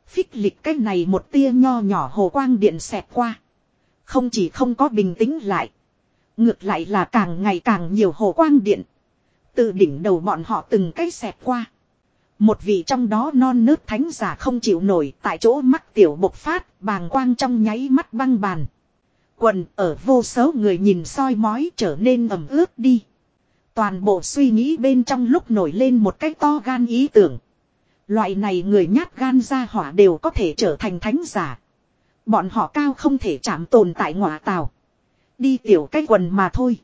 Phích lịch cái này một tia nho nhỏ hồ quang điện xẹt qua. Không chỉ không có bình tĩnh lại. Ngược lại là càng ngày càng nhiều hồ quang điện. Từ đỉnh đầu bọn họ từng cái xẹt qua. Một vị trong đó non nớt thánh giả không chịu nổi tại chỗ mắt tiểu bộc phát, bàng quang trong nháy mắt băng bàn. Quần ở vô số người nhìn soi mói trở nên ẩm ướt đi. Toàn bộ suy nghĩ bên trong lúc nổi lên một cái to gan ý tưởng. Loại này người nhát gan ra hỏa đều có thể trở thành thánh giả. Bọn họ cao không thể chạm tồn tại ngọa tàu. Đi tiểu cái quần mà thôi.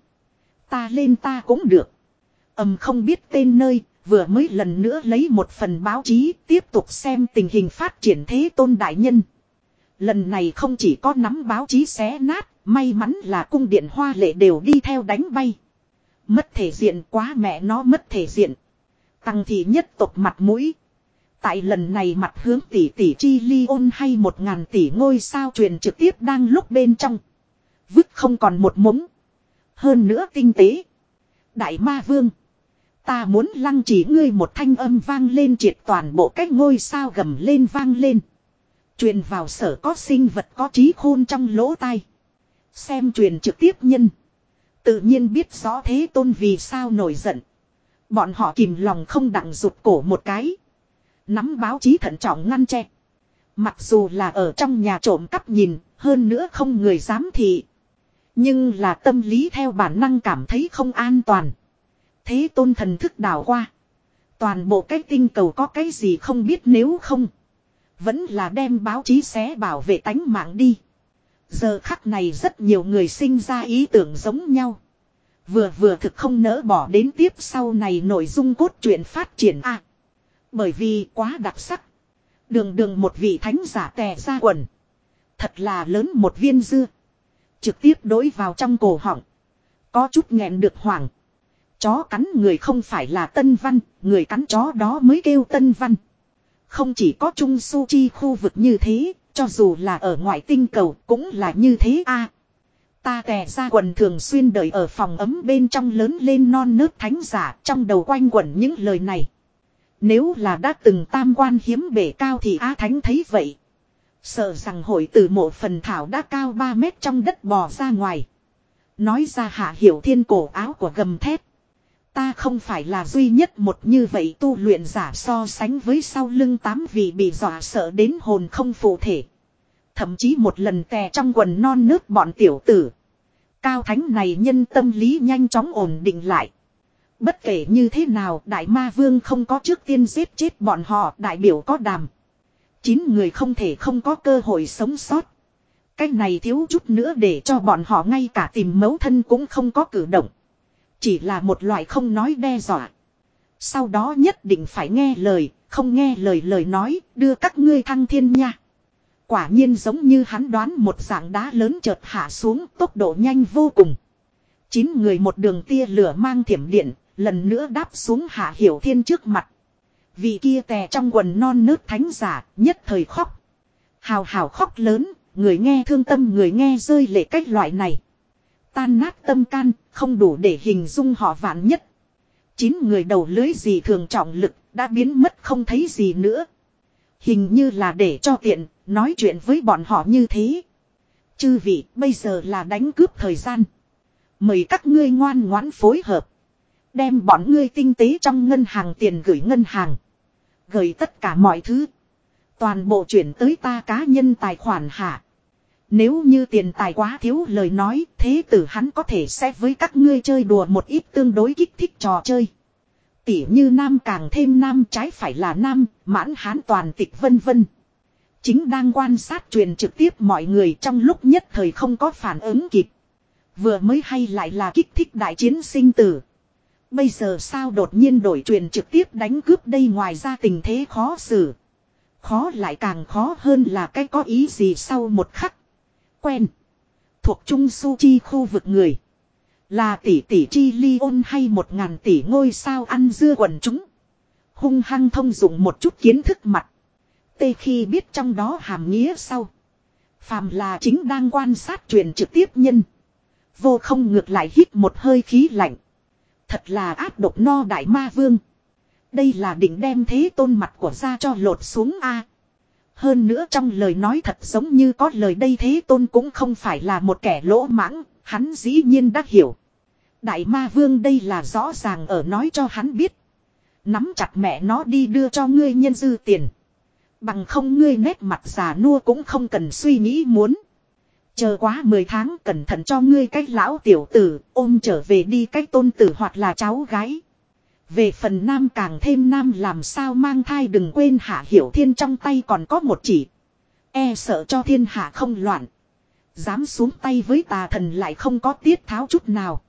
Ta lên ta cũng được. ầm không biết tên nơi, vừa mới lần nữa lấy một phần báo chí tiếp tục xem tình hình phát triển thế tôn đại nhân. Lần này không chỉ có nắm báo chí xé nát, may mắn là cung điện hoa lệ đều đi theo đánh bay. Mất thể diện quá mẹ nó mất thể diện. Tăng thị nhất tộc mặt mũi. Tại lần này mặt hướng tỷ tỷ chi ly ôn hay một ngàn tỷ ngôi sao truyền trực tiếp đang lúc bên trong. Vứt không còn một mống. Hơn nữa tinh tế. Đại ma vương. Ta muốn lăng chỉ ngươi một thanh âm vang lên triệt toàn bộ cách ngôi sao gầm lên vang lên. Truyền vào sở có sinh vật có trí khôn trong lỗ tai. Xem truyền trực tiếp nhân. Tự nhiên biết rõ thế tôn vì sao nổi giận. Bọn họ kìm lòng không đặng rụt cổ một cái. Nắm báo chí thận trọng ngăn che. Mặc dù là ở trong nhà trộm cắp nhìn, hơn nữa không người dám thị. Nhưng là tâm lý theo bản năng cảm thấy không an toàn. Thế tôn thần thức đảo qua. Toàn bộ cái tinh cầu có cái gì không biết nếu không. Vẫn là đem báo chí xé bảo vệ tánh mạng đi. Giờ khắc này rất nhiều người sinh ra ý tưởng giống nhau. Vừa vừa thực không nỡ bỏ đến tiếp sau này nội dung cốt truyện phát triển a bởi vì quá đặc sắc. Đường đường một vị thánh giả tè ra quần. Thật là lớn một viên dưa. Trực tiếp đối vào trong cổ họng. Có chút nghẹn được hoảng. Chó cắn người không phải là tân văn, người cắn chó đó mới kêu tân văn. Không chỉ có Trung Su Chi khu vực như thế, cho dù là ở ngoại tinh cầu cũng là như thế a. ta tè ra quần thường xuyên đợi ở phòng ấm bên trong lớn lên non nớt thánh giả trong đầu quanh quẩn những lời này. Nếu là đã từng tam quan hiếm bể cao thì Á Thánh thấy vậy. Sợ rằng hội từ mộ phần thảo đã cao 3 mét trong đất bò ra ngoài. Nói ra hạ hiểu thiên cổ áo của gầm thép. Ta không phải là duy nhất một như vậy tu luyện giả so sánh với sau lưng tám vị bị dọa sợ đến hồn không phụ thể. Thậm chí một lần tè trong quần non nước bọn tiểu tử. Cao thánh này nhân tâm lý nhanh chóng ổn định lại. Bất kể như thế nào đại ma vương không có trước tiên giết chết bọn họ đại biểu có đàm. Chín người không thể không có cơ hội sống sót. Cái này thiếu chút nữa để cho bọn họ ngay cả tìm mấu thân cũng không có cử động. Chỉ là một loại không nói đe dọa. Sau đó nhất định phải nghe lời, không nghe lời lời nói, đưa các ngươi thăng thiên nha. Quả nhiên giống như hắn đoán một dạng đá lớn chợt hạ xuống tốc độ nhanh vô cùng. Chín người một đường tia lửa mang thiểm điện, lần nữa đáp xuống hạ hiểu thiên trước mặt. Vị kia tè trong quần non nước thánh giả, nhất thời khóc. Hào hào khóc lớn, người nghe thương tâm người nghe rơi lệ cách loại này. Tan nát tâm can, không đủ để hình dung họ vạn nhất. Chín người đầu lưới gì thường trọng lực, đã biến mất không thấy gì nữa. Hình như là để cho tiện, nói chuyện với bọn họ như thế. Chư vị, bây giờ là đánh cướp thời gian. Mời các ngươi ngoan ngoãn phối hợp. Đem bọn ngươi tinh tế trong ngân hàng tiền gửi ngân hàng. Gửi tất cả mọi thứ. Toàn bộ chuyển tới ta cá nhân tài khoản hạ. Nếu như tiền tài quá thiếu lời nói, thế tử hắn có thể sẽ với các ngươi chơi đùa một ít tương đối kích thích trò chơi. Tỉ như nam càng thêm nam trái phải là nam, mãn hán toàn tịch vân vân. Chính đang quan sát truyền trực tiếp mọi người trong lúc nhất thời không có phản ứng kịp. Vừa mới hay lại là kích thích đại chiến sinh tử. Bây giờ sao đột nhiên đổi truyền trực tiếp đánh cướp đây ngoài ra tình thế khó xử. Khó lại càng khó hơn là cái có ý gì sau một khắc. Quen. Thuộc Trung Su Chi khu vực người. Là tỷ tỷ chi ly ôn hay một ngàn tỷ ngôi sao ăn dưa quần chúng. Hung hăng thông dụng một chút kiến thức mặt. Tê khi biết trong đó hàm nghĩa sau. Phàm là chính đang quan sát truyền trực tiếp nhân. Vô không ngược lại hít một hơi khí lạnh. Thật là áp độc no đại ma vương. Đây là định đem thế tôn mặt của ra cho lột xuống a. Hơn nữa trong lời nói thật giống như có lời đây thế tôn cũng không phải là một kẻ lỗ mãng, hắn dĩ nhiên đã hiểu. Đại ma vương đây là rõ ràng ở nói cho hắn biết. Nắm chặt mẹ nó đi đưa cho ngươi nhân dư tiền. Bằng không ngươi nét mặt già nua cũng không cần suy nghĩ muốn. Chờ quá 10 tháng cẩn thận cho ngươi cách lão tiểu tử, ôm trở về đi cách tôn tử hoặc là cháu gái. Về phần nam càng thêm nam làm sao mang thai đừng quên hạ hiểu thiên trong tay còn có một chỉ. E sợ cho thiên hạ không loạn. Dám xuống tay với tà thần lại không có tiết tháo chút nào.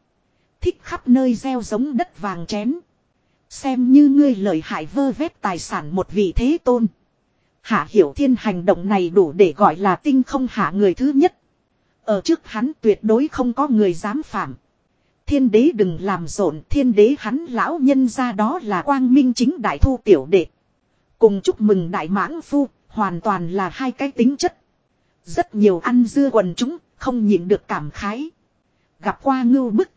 Thích khắp nơi gieo giống đất vàng chén. Xem như ngươi lời hại vơ vét tài sản một vị thế tôn. Hạ hiểu thiên hành động này đủ để gọi là tinh không hạ người thứ nhất. Ở trước hắn tuyệt đối không có người dám phạm. Thiên đế đừng làm rộn thiên đế hắn lão nhân ra đó là quang minh chính đại thu tiểu đệ. Cùng chúc mừng đại mãng phu, hoàn toàn là hai cái tính chất. Rất nhiều ăn dưa quần chúng, không nhịn được cảm khái. Gặp qua ngưu bức.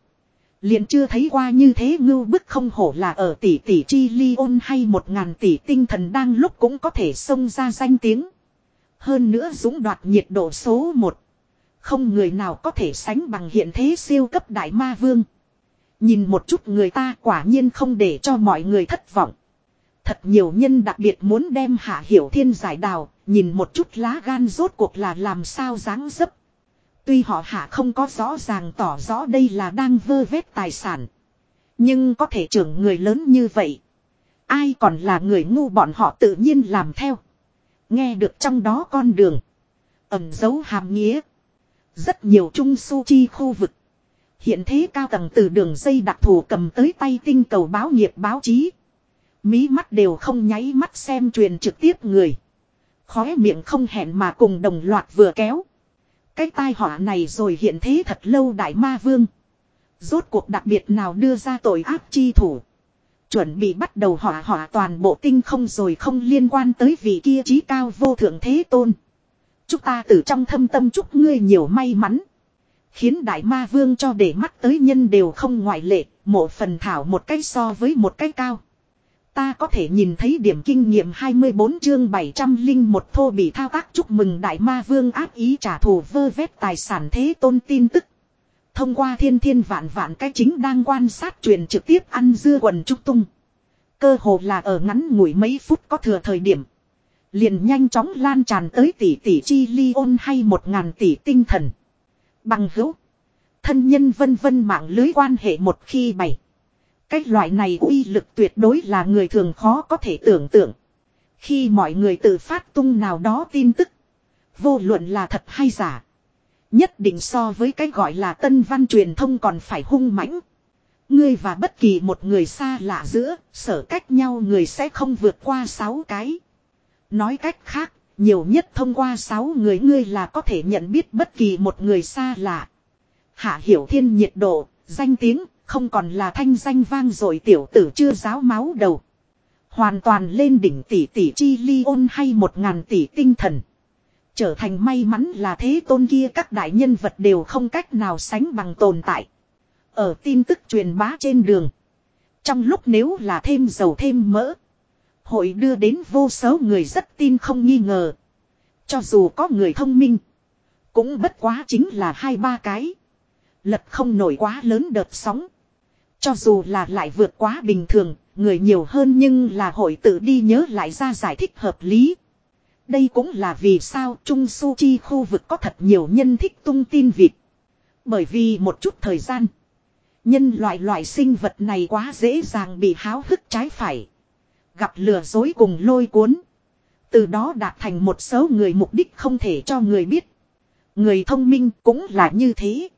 Liền chưa thấy qua như thế ngưu bức không hổ là ở tỷ tỷ chi ly ôn hay một ngàn tỷ tinh thần đang lúc cũng có thể xông ra danh tiếng. Hơn nữa dũng đoạt nhiệt độ số một không người nào có thể sánh bằng hiện thế siêu cấp đại ma vương. Nhìn một chút người ta quả nhiên không để cho mọi người thất vọng. Thật nhiều nhân đặc biệt muốn đem hạ hiểu thiên giải đào, nhìn một chút lá gan rốt cuộc là làm sao dáng dấp. Tuy họ hạ không có rõ ràng tỏ rõ đây là đang vơ vét tài sản. Nhưng có thể trưởng người lớn như vậy. Ai còn là người ngu bọn họ tự nhiên làm theo. Nghe được trong đó con đường. Ẩm dấu hàm nghĩa. Rất nhiều trung su chi khu vực. Hiện thế cao tầng từ đường dây đặc thù cầm tới tay tinh cầu báo nghiệp báo chí. Mí mắt đều không nháy mắt xem truyền trực tiếp người. Khóe miệng không hẹn mà cùng đồng loạt vừa kéo. Cái tai họa này rồi hiện thế thật lâu đại ma vương. Rốt cuộc đặc biệt nào đưa ra tội ác chi thủ. Chuẩn bị bắt đầu hỏa hỏa toàn bộ tinh không rồi không liên quan tới vị kia trí cao vô thượng thế tôn chúng ta từ trong thâm tâm chúc ngươi nhiều may mắn. Khiến đại ma vương cho để mắt tới nhân đều không ngoại lệ, mộ phần thảo một cách so với một cách cao. Ta có thể nhìn thấy điểm kinh nghiệm 24 chương 701 thô bị thao tác chúc mừng đại ma vương áp ý trả thù vơ vét tài sản thế tôn tin tức. Thông qua thiên thiên vạn vạn cái chính đang quan sát truyền trực tiếp ăn dưa quần trúc tung. Cơ hồ là ở ngắn ngủi mấy phút có thừa thời điểm. Liền nhanh chóng lan tràn tới tỷ tỷ chi ly ôn hay một ngàn tỷ tinh thần. Bằng hữu. Thân nhân vân vân mạng lưới quan hệ một khi bày. Cách loại này uy lực tuyệt đối là người thường khó có thể tưởng tượng. Khi mọi người tự phát tung nào đó tin tức. Vô luận là thật hay giả. Nhất định so với cái gọi là tân văn truyền thông còn phải hung mãnh. Ngươi và bất kỳ một người xa lạ giữa, sở cách nhau người sẽ không vượt qua sáu cái. Nói cách khác, nhiều nhất thông qua sáu người ngươi là có thể nhận biết bất kỳ một người xa lạ. Hạ hiểu thiên nhiệt độ, danh tiếng, không còn là thanh danh vang rồi tiểu tử chưa giáo máu đầu. Hoàn toàn lên đỉnh tỷ tỷ chi ly ôn hay một ngàn tỷ tinh thần. Trở thành may mắn là thế tôn kia các đại nhân vật đều không cách nào sánh bằng tồn tại. Ở tin tức truyền bá trên đường. Trong lúc nếu là thêm dầu thêm mỡ. Hội đưa đến vô số người rất tin không nghi ngờ. Cho dù có người thông minh. Cũng bất quá chính là hai ba cái. Lật không nổi quá lớn đợt sóng. Cho dù là lại vượt quá bình thường, người nhiều hơn nhưng là hội tự đi nhớ lại ra giải thích hợp lý. Đây cũng là vì sao Trung Su Chi khu vực có thật nhiều nhân thích tung tin vịt. Bởi vì một chút thời gian, nhân loại loại sinh vật này quá dễ dàng bị háo hức trái phải. Gặp lừa dối cùng lôi cuốn. Từ đó đạt thành một số người mục đích không thể cho người biết. Người thông minh cũng là như thế.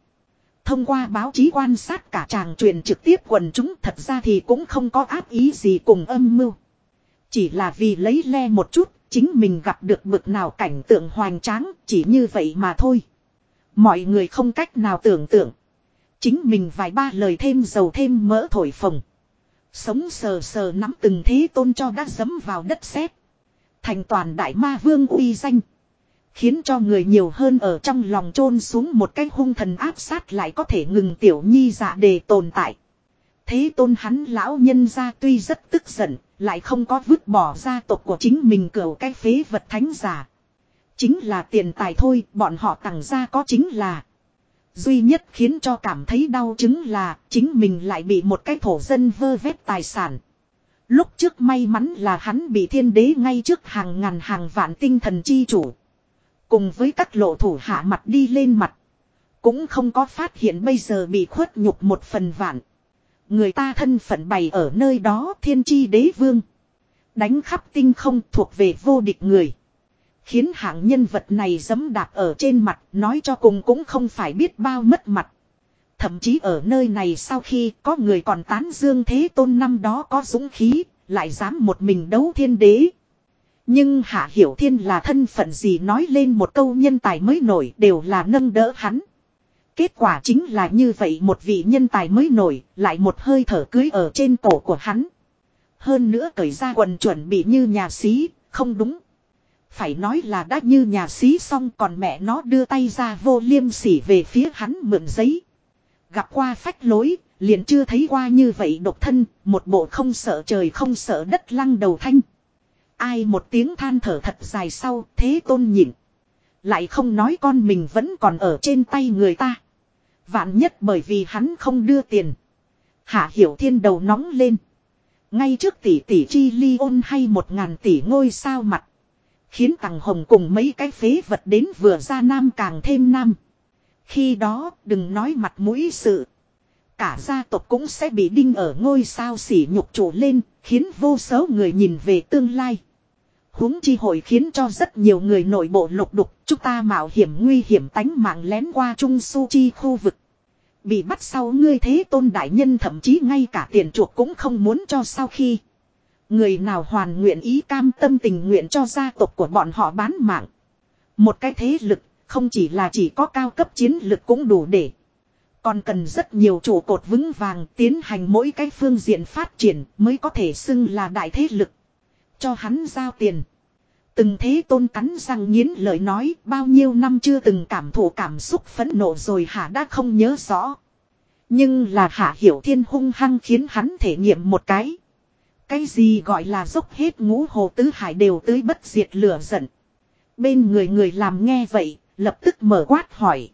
Thông qua báo chí quan sát cả chàng truyền trực tiếp quần chúng thật ra thì cũng không có áp ý gì cùng âm mưu. Chỉ là vì lấy le một chút, chính mình gặp được bực nào cảnh tượng hoành tráng, chỉ như vậy mà thôi. Mọi người không cách nào tưởng tượng. Chính mình vài ba lời thêm dầu thêm mỡ thổi phồng. Sống sờ sờ nắm từng thế tôn cho đã dấm vào đất sét Thành toàn đại ma vương uy danh. Khiến cho người nhiều hơn ở trong lòng chôn xuống một cái hung thần áp sát lại có thể ngừng tiểu nhi dạ đề tồn tại. Thế tôn hắn lão nhân ra tuy rất tức giận, lại không có vứt bỏ gia tộc của chính mình cửu cái phế vật thánh giả. Chính là tiền tài thôi, bọn họ tặng ra có chính là. Duy nhất khiến cho cảm thấy đau chứng là chính mình lại bị một cái thổ dân vơ vét tài sản. Lúc trước may mắn là hắn bị thiên đế ngay trước hàng ngàn hàng vạn tinh thần chi chủ. Cùng với các lộ thủ hạ mặt đi lên mặt. Cũng không có phát hiện bây giờ bị khuất nhục một phần vạn. Người ta thân phận bày ở nơi đó thiên chi đế vương. Đánh khắp tinh không thuộc về vô địch người. Khiến hạng nhân vật này dấm đạp ở trên mặt nói cho cùng cũng không phải biết bao mất mặt. Thậm chí ở nơi này sau khi có người còn tán dương thế tôn năm đó có dũng khí, lại dám một mình đấu thiên đế. Nhưng Hạ Hiểu Thiên là thân phận gì nói lên một câu nhân tài mới nổi đều là nâng đỡ hắn. Kết quả chính là như vậy một vị nhân tài mới nổi, lại một hơi thở cưới ở trên cổ của hắn. Hơn nữa cởi ra quần chuẩn bị như nhà sĩ không đúng. Phải nói là đã như nhà xí xong còn mẹ nó đưa tay ra vô liêm sỉ về phía hắn mượn giấy. Gặp qua phách lối, Liền chưa thấy qua như vậy độc thân, một bộ không sợ trời không sợ đất lăng đầu thanh. Ai một tiếng than thở thật dài sau, thế tôn nhịn. Lại không nói con mình vẫn còn ở trên tay người ta. Vạn nhất bởi vì hắn không đưa tiền. Hạ hiểu thiên đầu nóng lên. Ngay trước tỷ tỷ chi ly ôn hay một ngàn tỷ ngôi sao mặt. Khiến Tằng hồng cùng mấy cái phế vật đến vừa ra nam càng thêm nam. Khi đó đừng nói mặt mũi sự. Cả gia tộc cũng sẽ bị đinh ở ngôi sao xỉ nhục trụ lên, khiến vô số người nhìn về tương lai. huống chi hội khiến cho rất nhiều người nội bộ lục đục, chúng ta mạo hiểm nguy hiểm tánh mạng lén qua Trung Su Chi khu vực. Bị bắt sau ngươi thế tôn đại nhân thậm chí ngay cả tiền chuộc cũng không muốn cho sau khi. Người nào hoàn nguyện ý cam tâm tình nguyện cho gia tộc của bọn họ bán mạng. Một cái thế lực, không chỉ là chỉ có cao cấp chiến lực cũng đủ để. Còn cần rất nhiều trụ cột vững vàng tiến hành mỗi cái phương diện phát triển mới có thể xưng là đại thế lực. Cho hắn giao tiền. Từng thế tôn cắn răng nghiến lời nói bao nhiêu năm chưa từng cảm thụ cảm xúc phẫn nộ rồi hả đã không nhớ rõ. Nhưng là hạ hiểu thiên hung hăng khiến hắn thể nghiệm một cái. Cái gì gọi là dốc hết ngũ hồ tứ hải đều tới bất diệt lửa giận. Bên người người làm nghe vậy, lập tức mở quát hỏi.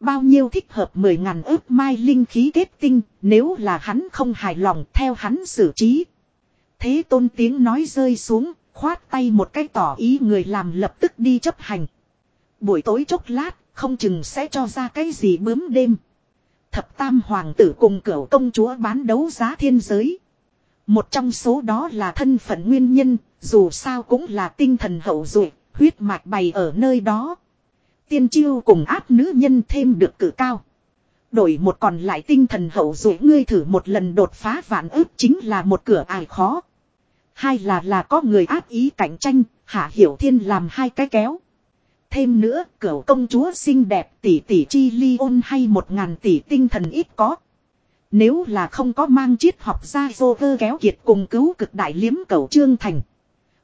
Bao nhiêu thích hợp mười ngàn ước mai linh khí kết tinh, nếu là hắn không hài lòng theo hắn xử trí. Thế tôn tiếng nói rơi xuống, khoát tay một cái tỏ ý người làm lập tức đi chấp hành. Buổi tối chốc lát, không chừng sẽ cho ra cái gì bướm đêm. Thập tam hoàng tử cùng cửu công chúa bán đấu giá thiên giới. Một trong số đó là thân phận nguyên nhân, dù sao cũng là tinh thần hậu duệ huyết mạch bày ở nơi đó. Tiên chiêu cùng áp nữ nhân thêm được cử cao. Đổi một còn lại tinh thần hậu duệ ngươi thử một lần đột phá vạn ước chính là một cửa ải khó. Hai là là có người áp ý cạnh tranh, hạ hiểu thiên làm hai cái kéo. Thêm nữa, cửu công chúa xinh đẹp tỷ tỷ chi ly ôn hay một ngàn tỷ tinh thần ít có. Nếu là không có mang triết học ra vô cơ kéo kiệt cùng cứu cực đại liếm cầu trương thành.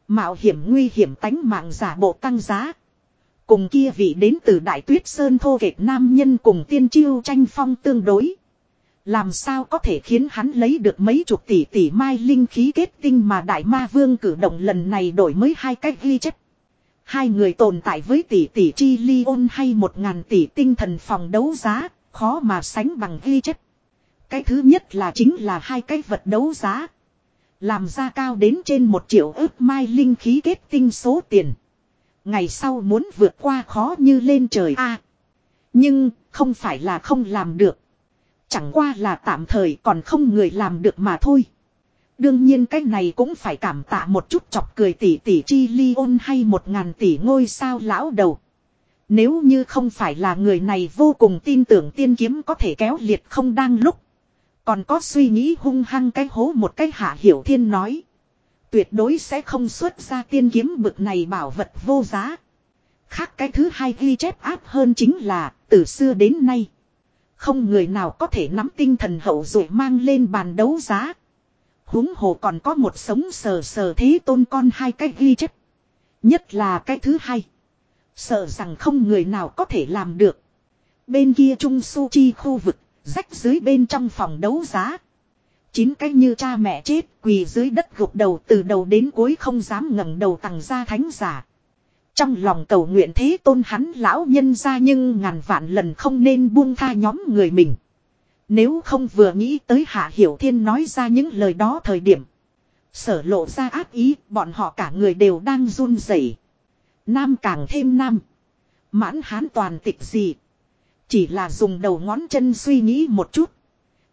Mạo hiểm nguy hiểm tánh mạng giả bộ tăng giá. Cùng kia vị đến từ đại tuyết sơn thô kệch nam nhân cùng tiên chiêu tranh phong tương đối. Làm sao có thể khiến hắn lấy được mấy chục tỷ tỷ mai linh khí kết tinh mà đại ma vương cử động lần này đổi mới hai cách ghi chép. Hai người tồn tại với tỷ tỷ chi ly ôn hay một ngàn tỷ tinh thần phòng đấu giá, khó mà sánh bằng ghi chép. Cái thứ nhất là chính là hai cái vật đấu giá. Làm ra cao đến trên một triệu ước mai linh khí kết tinh số tiền. Ngày sau muốn vượt qua khó như lên trời a Nhưng, không phải là không làm được. Chẳng qua là tạm thời còn không người làm được mà thôi. Đương nhiên cái này cũng phải cảm tạ một chút chọc cười tỷ tỷ chi ly ôn hay một ngàn tỷ ngôi sao lão đầu. Nếu như không phải là người này vô cùng tin tưởng tiên kiếm có thể kéo liệt không đang lúc. Còn có suy nghĩ hung hăng cái hố một cái hạ hiểu thiên nói. Tuyệt đối sẽ không xuất ra tiên kiếm bực này bảo vật vô giá. Khác cái thứ hai ghi chép áp hơn chính là từ xưa đến nay. Không người nào có thể nắm tinh thần hậu rồi mang lên bàn đấu giá. huống hồ còn có một sống sờ sờ thế tôn con hai cái ghi chép. Nhất là cái thứ hai. Sợ rằng không người nào có thể làm được. Bên kia Trung Su Chi khu vực, rách dưới bên trong phòng đấu giá. Chín cái như cha mẹ chết quỳ dưới đất gục đầu từ đầu đến cuối không dám ngẩng đầu tặng ra thánh giả. Trong lòng cầu nguyện thế tôn hắn lão nhân ra nhưng ngàn vạn lần không nên buông tha nhóm người mình. Nếu không vừa nghĩ tới Hạ Hiểu Thiên nói ra những lời đó thời điểm. Sở lộ ra ác ý, bọn họ cả người đều đang run rẩy. Nam càng thêm nam. Mãn hán toàn tịch gì. Chỉ là dùng đầu ngón chân suy nghĩ một chút.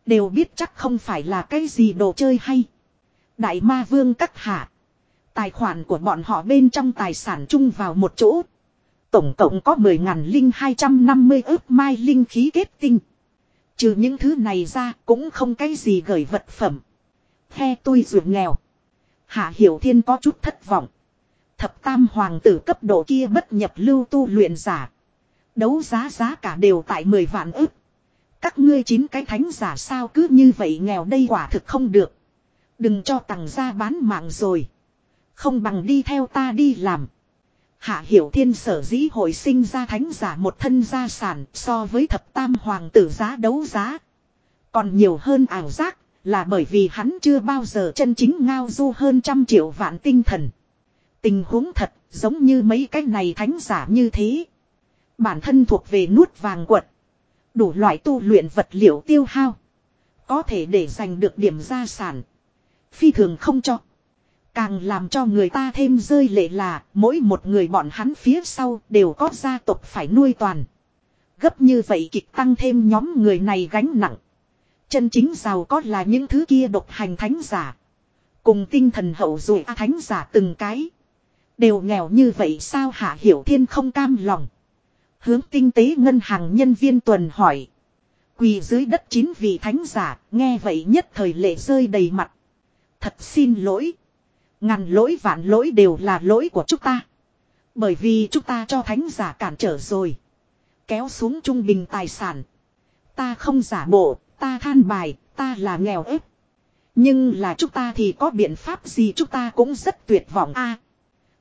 Đều biết chắc không phải là cái gì đồ chơi hay. Đại ma vương các hạ. Tài khoản của bọn họ bên trong tài sản chung vào một chỗ. Tổng cộng có 10.000 linh 250 ước mai linh khí kết tinh. Trừ những thứ này ra cũng không cái gì gửi vật phẩm. He tôi ruột nghèo. Hạ Hiểu Thiên có chút thất vọng. Thập tam hoàng tử cấp độ kia bất nhập lưu tu luyện giả. Đấu giá giá cả đều tại 10 vạn ức. Các ngươi chín cái thánh giả sao cứ như vậy nghèo đây quả thực không được. Đừng cho tặng ra bán mạng rồi. Không bằng đi theo ta đi làm. Hạ hiểu thiên sở dĩ hồi sinh ra thánh giả một thân gia sản so với thập tam hoàng tử giá đấu giá. Còn nhiều hơn ảo giác, là bởi vì hắn chưa bao giờ chân chính ngao du hơn trăm triệu vạn tinh thần. Tình huống thật, giống như mấy cái này thánh giả như thế. Bản thân thuộc về nuốt vàng quật. Đủ loại tu luyện vật liệu tiêu hao. Có thể để giành được điểm gia sản. Phi thường không cho. Càng làm cho người ta thêm rơi lệ là mỗi một người bọn hắn phía sau đều có gia tộc phải nuôi toàn. Gấp như vậy kịch tăng thêm nhóm người này gánh nặng. Chân chính giàu có là những thứ kia độc hành thánh giả. Cùng tinh thần hậu rồi thánh giả từng cái. Đều nghèo như vậy sao hạ hiểu thiên không cam lòng. Hướng tinh tế ngân hàng nhân viên tuần hỏi. Quỳ dưới đất chín vị thánh giả, nghe vậy nhất thời lệ rơi đầy mặt. Thật xin lỗi. Ngàn lỗi vạn lỗi đều là lỗi của chúng ta. Bởi vì chúng ta cho thánh giả cản trở rồi. Kéo xuống trung bình tài sản. Ta không giả bộ, ta than bài, ta là nghèo ép. Nhưng là chúng ta thì có biện pháp gì chúng ta cũng rất tuyệt vọng a.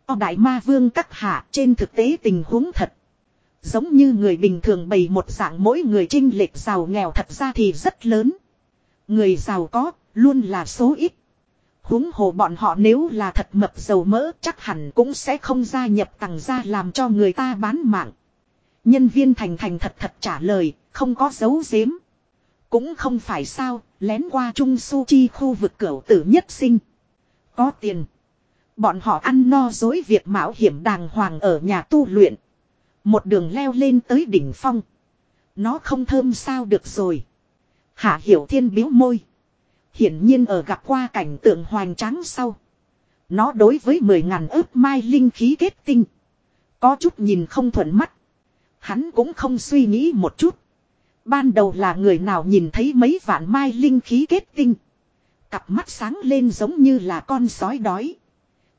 À, đại ma vương các hạ trên thực tế tình huống thật. Giống như người bình thường bày một dạng mỗi người trinh lệch giàu nghèo thật ra thì rất lớn. Người giàu có, luôn là số ít. huống hồ bọn họ nếu là thật mập dầu mỡ chắc hẳn cũng sẽ không gia nhập tầng ra làm cho người ta bán mạng. Nhân viên thành thành thật thật trả lời, không có dấu giếm. Cũng không phải sao, lén qua Trung Su Chi khu vực cửa tử nhất sinh. Có tiền. Bọn họ ăn no dối việc mạo hiểm đàng hoàng ở nhà tu luyện. Một đường leo lên tới đỉnh phong. Nó không thơm sao được rồi. Hạ Hiểu Thiên biếu môi. Hiển nhiên ở gặp qua cảnh tượng hoành tráng sau. Nó đối với mười ngàn ước mai linh khí kết tinh. Có chút nhìn không thuận mắt. Hắn cũng không suy nghĩ một chút. Ban đầu là người nào nhìn thấy mấy vạn mai linh khí kết tinh. Cặp mắt sáng lên giống như là con sói đói.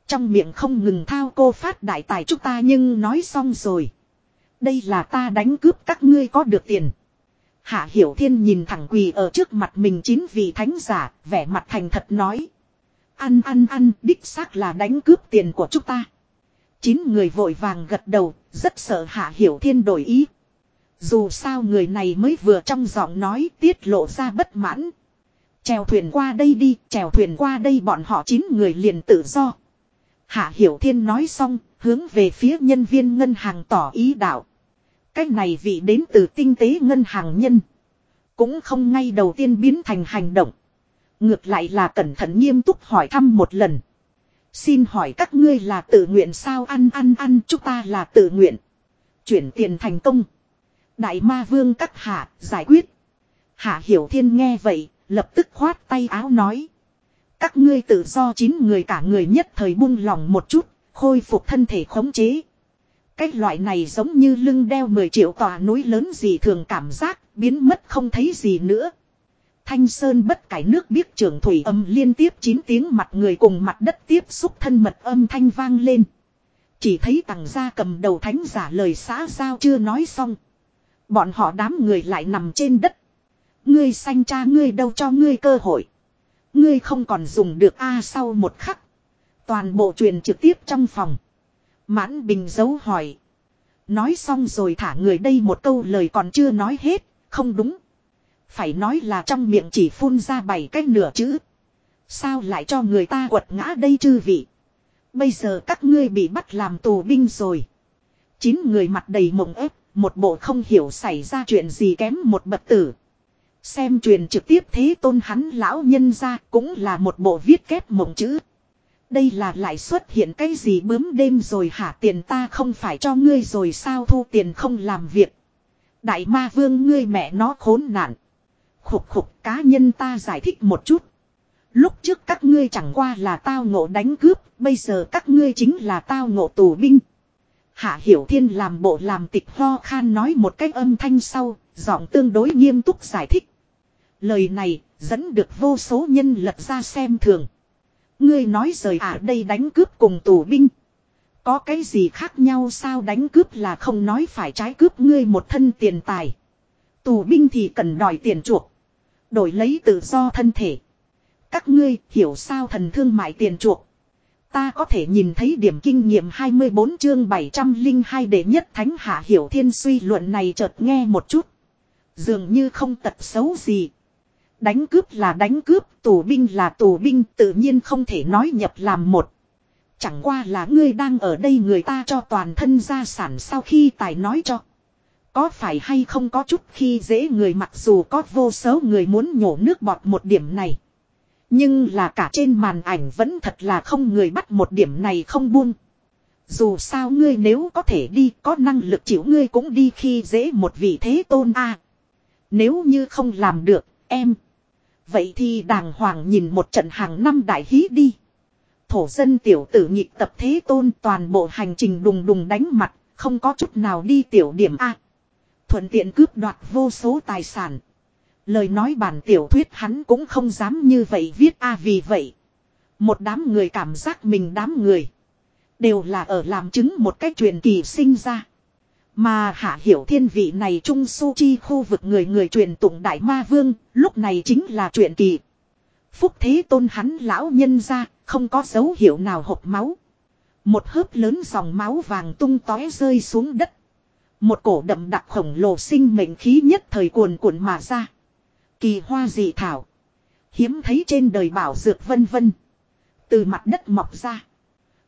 Trong miệng không ngừng thao cô phát đại tài chúng ta nhưng nói xong rồi. Đây là ta đánh cướp các ngươi có được tiền. Hạ Hiểu Thiên nhìn thẳng quỳ ở trước mặt mình chín vị thánh giả, vẻ mặt thành thật nói. Ăn ăn ăn, đích xác là đánh cướp tiền của chúng ta. Chín người vội vàng gật đầu, rất sợ Hạ Hiểu Thiên đổi ý. Dù sao người này mới vừa trong giọng nói tiết lộ ra bất mãn. Chèo thuyền qua đây đi, chèo thuyền qua đây bọn họ chín người liền tự do. Hạ Hiểu Thiên nói xong, hướng về phía nhân viên ngân hàng tỏ ý đạo. Cái này vị đến từ tinh tế ngân hàng nhân. Cũng không ngay đầu tiên biến thành hành động. Ngược lại là cẩn thận nghiêm túc hỏi thăm một lần. Xin hỏi các ngươi là tự nguyện sao ăn ăn ăn chúng ta là tự nguyện. Chuyển tiền thành công. Đại ma vương các hạ giải quyết. Hạ hiểu thiên nghe vậy lập tức khoát tay áo nói. Các ngươi tự do chín người cả người nhất thời buông lòng một chút, khôi phục thân thể khống chế. Cái loại này giống như lưng đeo 10 triệu tòa núi lớn gì thường cảm giác, biến mất không thấy gì nữa. Thanh Sơn bất cải nước biết trưởng thủy âm liên tiếp 9 tiếng mặt người cùng mặt đất tiếp xúc thân mật âm thanh vang lên. Chỉ thấy tàng gia cầm đầu thánh giả lời xã giao chưa nói xong. Bọn họ đám người lại nằm trên đất. Ngươi sanh cha ngươi đâu cho ngươi cơ hội. Ngươi không còn dùng được A sau một khắc. Toàn bộ truyền trực tiếp trong phòng. Mãn bình dấu hỏi. Nói xong rồi thả người đây một câu lời còn chưa nói hết, không đúng. Phải nói là trong miệng chỉ phun ra bảy cách nửa chữ. Sao lại cho người ta quật ngã đây chư vị. Bây giờ các ngươi bị bắt làm tù binh rồi. Chín người mặt đầy mộng ép, một bộ không hiểu xảy ra chuyện gì kém một bậc tử. Xem truyền trực tiếp thế tôn hắn lão nhân ra cũng là một bộ viết kép mộng chữ. Đây là lại xuất hiện cái gì bướm đêm rồi hả tiền ta không phải cho ngươi rồi sao thu tiền không làm việc. Đại ma vương ngươi mẹ nó khốn nạn. Khục khục cá nhân ta giải thích một chút. Lúc trước các ngươi chẳng qua là tao ngộ đánh cướp, bây giờ các ngươi chính là tao ngộ tù binh. Hạ Hiểu Thiên làm bộ làm tịch ho khan nói một cách âm thanh sau, giọng tương đối nghiêm túc giải thích. Lời này dẫn được vô số nhân lật ra xem thường. Ngươi nói rời à đây đánh cướp cùng tù binh. Có cái gì khác nhau sao đánh cướp là không nói phải trái cướp ngươi một thân tiền tài. Tù binh thì cần đòi tiền chuộc. Đổi lấy tự do thân thể. Các ngươi hiểu sao thần thương mại tiền chuộc. Ta có thể nhìn thấy điểm kinh nghiệm 24 chương 702 để nhất thánh hạ hiểu thiên suy luận này chợt nghe một chút. Dường như không tật xấu gì. Đánh cướp là đánh cướp, tù binh là tù binh, tự nhiên không thể nói nhập làm một. Chẳng qua là ngươi đang ở đây người ta cho toàn thân gia sản sau khi tài nói cho. Có phải hay không có chút khi dễ người mặc dù có vô số người muốn nhổ nước bọt một điểm này. Nhưng là cả trên màn ảnh vẫn thật là không người bắt một điểm này không buông. Dù sao ngươi nếu có thể đi có năng lực chịu ngươi cũng đi khi dễ một vị thế tôn a Nếu như không làm được, em. Vậy thì đàng hoàng nhìn một trận hàng năm đại hí đi. Thổ dân tiểu tử nhịp tập thế tôn toàn bộ hành trình đùng đùng đánh mặt, không có chút nào đi tiểu điểm A. Thuận tiện cướp đoạt vô số tài sản. Lời nói bản tiểu thuyết hắn cũng không dám như vậy viết A vì vậy. Một đám người cảm giác mình đám người. Đều là ở làm chứng một cách truyền kỳ sinh ra. Mà hạ hiểu thiên vị này trung su chi khu vực người người truyền tụng đại ma vương, lúc này chính là truyền kỳ. Phúc thế tôn hắn lão nhân ra, không có dấu hiệu nào hộp máu. Một hớp lớn dòng máu vàng tung tói rơi xuống đất. Một cổ đậm đặc khổng lồ sinh mệnh khí nhất thời cuồn cuộn mà ra. Kỳ hoa dị thảo. Hiếm thấy trên đời bảo dược vân vân. Từ mặt đất mọc ra.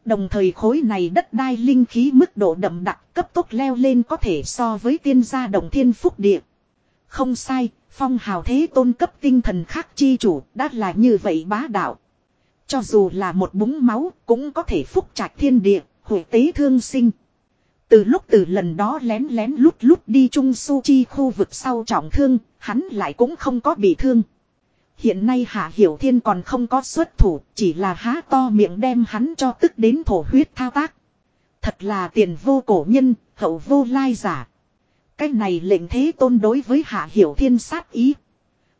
Đồng thời khối này đất đai linh khí mức độ đậm đặc cấp tốc leo lên có thể so với tiên gia đồng thiên phúc địa. Không sai, phong hào thế tôn cấp tinh thần khác chi chủ đã là như vậy bá đạo. Cho dù là một búng máu cũng có thể phúc trạch thiên địa, hội tế thương sinh. Từ lúc từ lần đó lén lén lút lút đi trung su chi khu vực sau trọng thương, hắn lại cũng không có bị thương. Hiện nay Hạ Hiểu Thiên còn không có xuất thủ, chỉ là há to miệng đem hắn cho tức đến thổ huyết thao tác. Thật là tiền vô cổ nhân, hậu vô lai giả. Cái này lệnh thế tôn đối với Hạ Hiểu Thiên sát ý.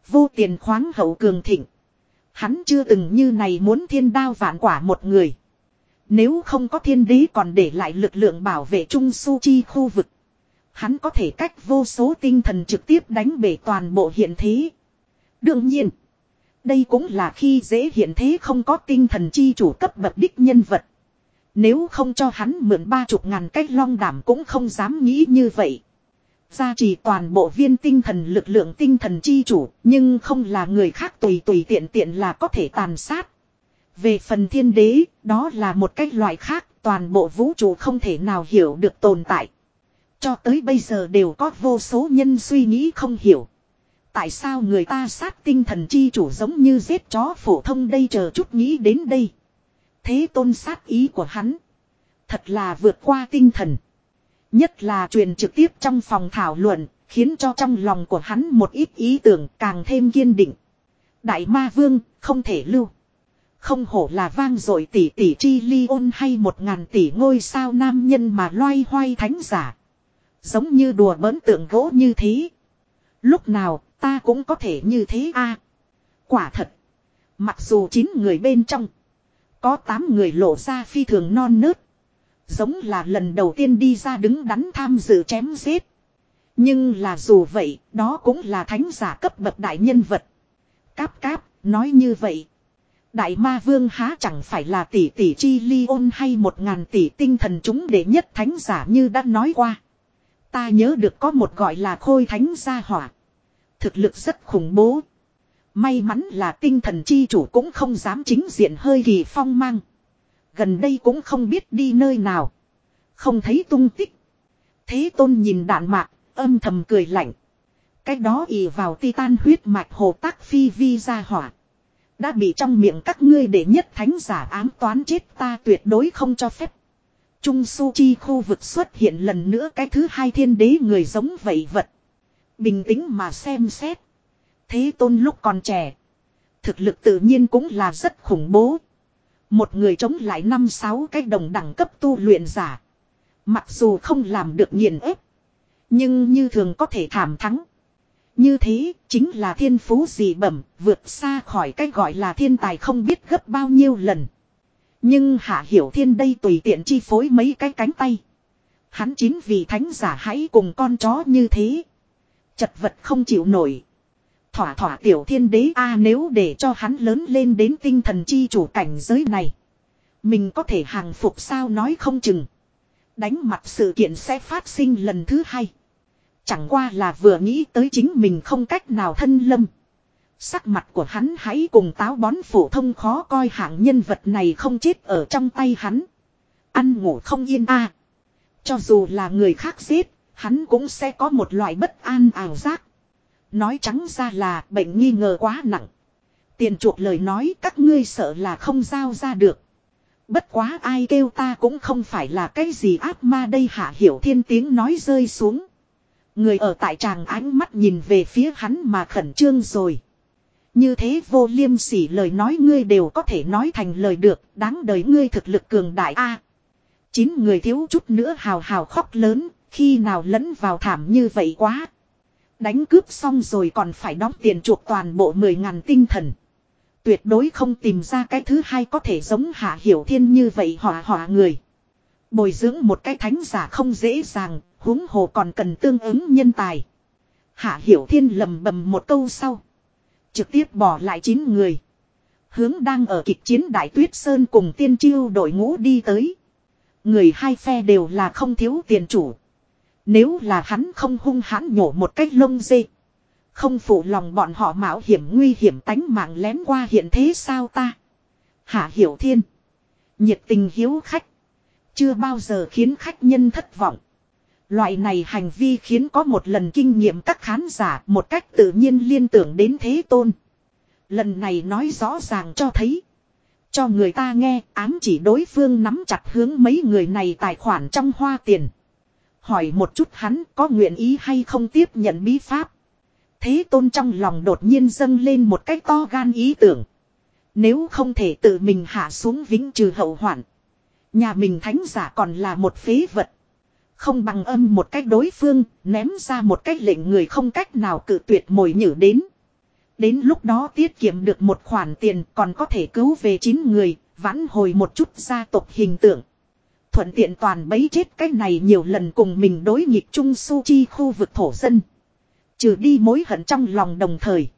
Vô tiền khoáng hậu cường thịnh. Hắn chưa từng như này muốn thiên đao vạn quả một người. Nếu không có thiên đế còn để lại lực lượng bảo vệ trung su chi khu vực. Hắn có thể cách vô số tinh thần trực tiếp đánh bể toàn bộ hiện thế. Đương nhiên. Đây cũng là khi dễ hiện thế không có tinh thần chi chủ cấp bậc đích nhân vật. Nếu không cho hắn mượn ba chục ngàn cách long đảm cũng không dám nghĩ như vậy. Gia trì toàn bộ viên tinh thần lực lượng tinh thần chi chủ, nhưng không là người khác tùy tùy tiện tiện là có thể tàn sát. Về phần thiên đế, đó là một cách loại khác, toàn bộ vũ trụ không thể nào hiểu được tồn tại. Cho tới bây giờ đều có vô số nhân suy nghĩ không hiểu. Tại sao người ta sát tinh thần chi chủ giống như giết chó phổ thông đây chờ chút nghĩ đến đây. Thế tôn sát ý của hắn. Thật là vượt qua tinh thần. Nhất là truyền trực tiếp trong phòng thảo luận, khiến cho trong lòng của hắn một ít ý tưởng càng thêm kiên định. Đại ma vương, không thể lưu. Không hổ là vang dội tỷ tỷ chi ly ôn hay một ngàn tỷ ngôi sao nam nhân mà loay hoay thánh giả. Giống như đùa bỡn tượng gỗ như thế. Lúc nào ta cũng có thể như thế a à, Quả thật. Mặc dù chín người bên trong. Có tám người lộ ra phi thường non nớt. Giống là lần đầu tiên đi ra đứng đắn tham dự chém giết. Nhưng là dù vậy, đó cũng là thánh giả cấp bậc đại nhân vật. Cáp cáp, nói như vậy. Đại ma vương há chẳng phải là tỷ tỷ chi ly ôn hay một ngàn tỷ tinh thần chúng để nhất thánh giả như đã nói qua. Ta nhớ được có một gọi là khôi thánh gia hỏa. Thực lực rất khủng bố. May mắn là tinh thần chi chủ cũng không dám chính diện hơi kỳ phong mang. Gần đây cũng không biết đi nơi nào. Không thấy tung tích. Thế tôn nhìn đạn mạc, âm thầm cười lạnh. Cái đó ì vào titan huyết mạch hồ tác phi vi ra hỏa. Đã bị trong miệng các ngươi để nhất thánh giả ám toán chết ta tuyệt đối không cho phép. Trung su chi khu vực xuất hiện lần nữa cái thứ hai thiên đế người giống vậy vật. Bình tĩnh mà xem xét. Thế tôn lúc còn trẻ. Thực lực tự nhiên cũng là rất khủng bố. Một người chống lại năm sáu cái đồng đẳng cấp tu luyện giả. Mặc dù không làm được nghiền ép. Nhưng như thường có thể thảm thắng. Như thế chính là thiên phú dị bẩm, vượt xa khỏi cái gọi là thiên tài không biết gấp bao nhiêu lần. Nhưng hạ hiểu thiên đây tùy tiện chi phối mấy cái cánh tay. Hắn chính vì thánh giả hãy cùng con chó như thế. Chật vật không chịu nổi. Thỏa thỏa tiểu thiên đế a nếu để cho hắn lớn lên đến tinh thần chi chủ cảnh giới này. Mình có thể hàng phục sao nói không chừng. Đánh mặt sự kiện sẽ phát sinh lần thứ hai. Chẳng qua là vừa nghĩ tới chính mình không cách nào thân lâm. Sắc mặt của hắn hãy cùng táo bón phổ thông khó coi hạng nhân vật này không chết ở trong tay hắn. Ăn ngủ không yên a. Cho dù là người khác giết, hắn cũng sẽ có một loại bất an ảo giác. Nói trắng ra là bệnh nghi ngờ quá nặng. Tiền chuộc lời nói các ngươi sợ là không giao ra được. Bất quá ai kêu ta cũng không phải là cái gì ác ma đây hạ hiểu thiên tiếng nói rơi xuống. Người ở tại tràng ánh mắt nhìn về phía hắn mà khẩn trương rồi. Như thế vô liêm sỉ lời nói ngươi đều có thể nói thành lời được, đáng đời ngươi thực lực cường đại a. chín người thiếu chút nữa hào hào khóc lớn, khi nào lẫn vào thảm như vậy quá. Đánh cướp xong rồi còn phải đóng tiền chuộc toàn bộ mười ngàn tinh thần. Tuyệt đối không tìm ra cái thứ hai có thể giống hạ hiểu thiên như vậy hỏa hỏa người. Bồi dưỡng một cái thánh giả không dễ dàng, huống hồ còn cần tương ứng nhân tài. Hạ hiểu thiên lầm bầm một câu sau. Trực tiếp bỏ lại 9 người. Hướng đang ở kịch chiến Đại Tuyết Sơn cùng tiên chiêu đội ngũ đi tới. Người hai phe đều là không thiếu tiền chủ. Nếu là hắn không hung hãn nhổ một cách lông dê. Không phụ lòng bọn họ mạo hiểm nguy hiểm tánh mạng lén qua hiện thế sao ta. Hạ hiểu thiên. Nhiệt tình hiếu khách. Chưa bao giờ khiến khách nhân thất vọng. Loại này hành vi khiến có một lần kinh nghiệm các khán giả một cách tự nhiên liên tưởng đến thế tôn. Lần này nói rõ ràng cho thấy. Cho người ta nghe ám chỉ đối phương nắm chặt hướng mấy người này tài khoản trong hoa tiền. Hỏi một chút hắn có nguyện ý hay không tiếp nhận bí pháp. Thế tôn trong lòng đột nhiên dâng lên một cách to gan ý tưởng. Nếu không thể tự mình hạ xuống vĩnh trừ hậu hoạn. Nhà mình thánh giả còn là một phế vật. Không bằng âm một cách đối phương, ném ra một cách lệnh người không cách nào cự tuyệt mồi nhử đến. Đến lúc đó tiết kiệm được một khoản tiền còn có thể cứu về 9 người, vãn hồi một chút gia tộc hình tượng. Thuận tiện toàn bấy chết cái này nhiều lần cùng mình đối nghịch chung su chi khu vực thổ dân. Trừ đi mối hận trong lòng đồng thời.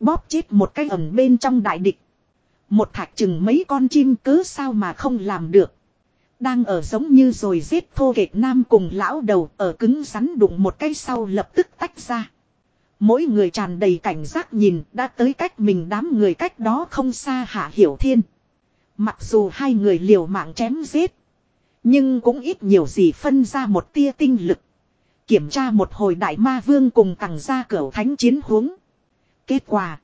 Bóp chết một cái ẩn bên trong đại địch. Một thạch chừng mấy con chim cứ sao mà không làm được. Đang ở giống như rồi giết thô kệch nam cùng lão đầu ở cứng rắn đụng một cái sau lập tức tách ra. Mỗi người tràn đầy cảnh giác nhìn đã tới cách mình đám người cách đó không xa hạ hiểu thiên. Mặc dù hai người liều mạng chém giết. Nhưng cũng ít nhiều gì phân ra một tia tinh lực. Kiểm tra một hồi đại ma vương cùng tặng ra cửa thánh chiến huống. Kết quả.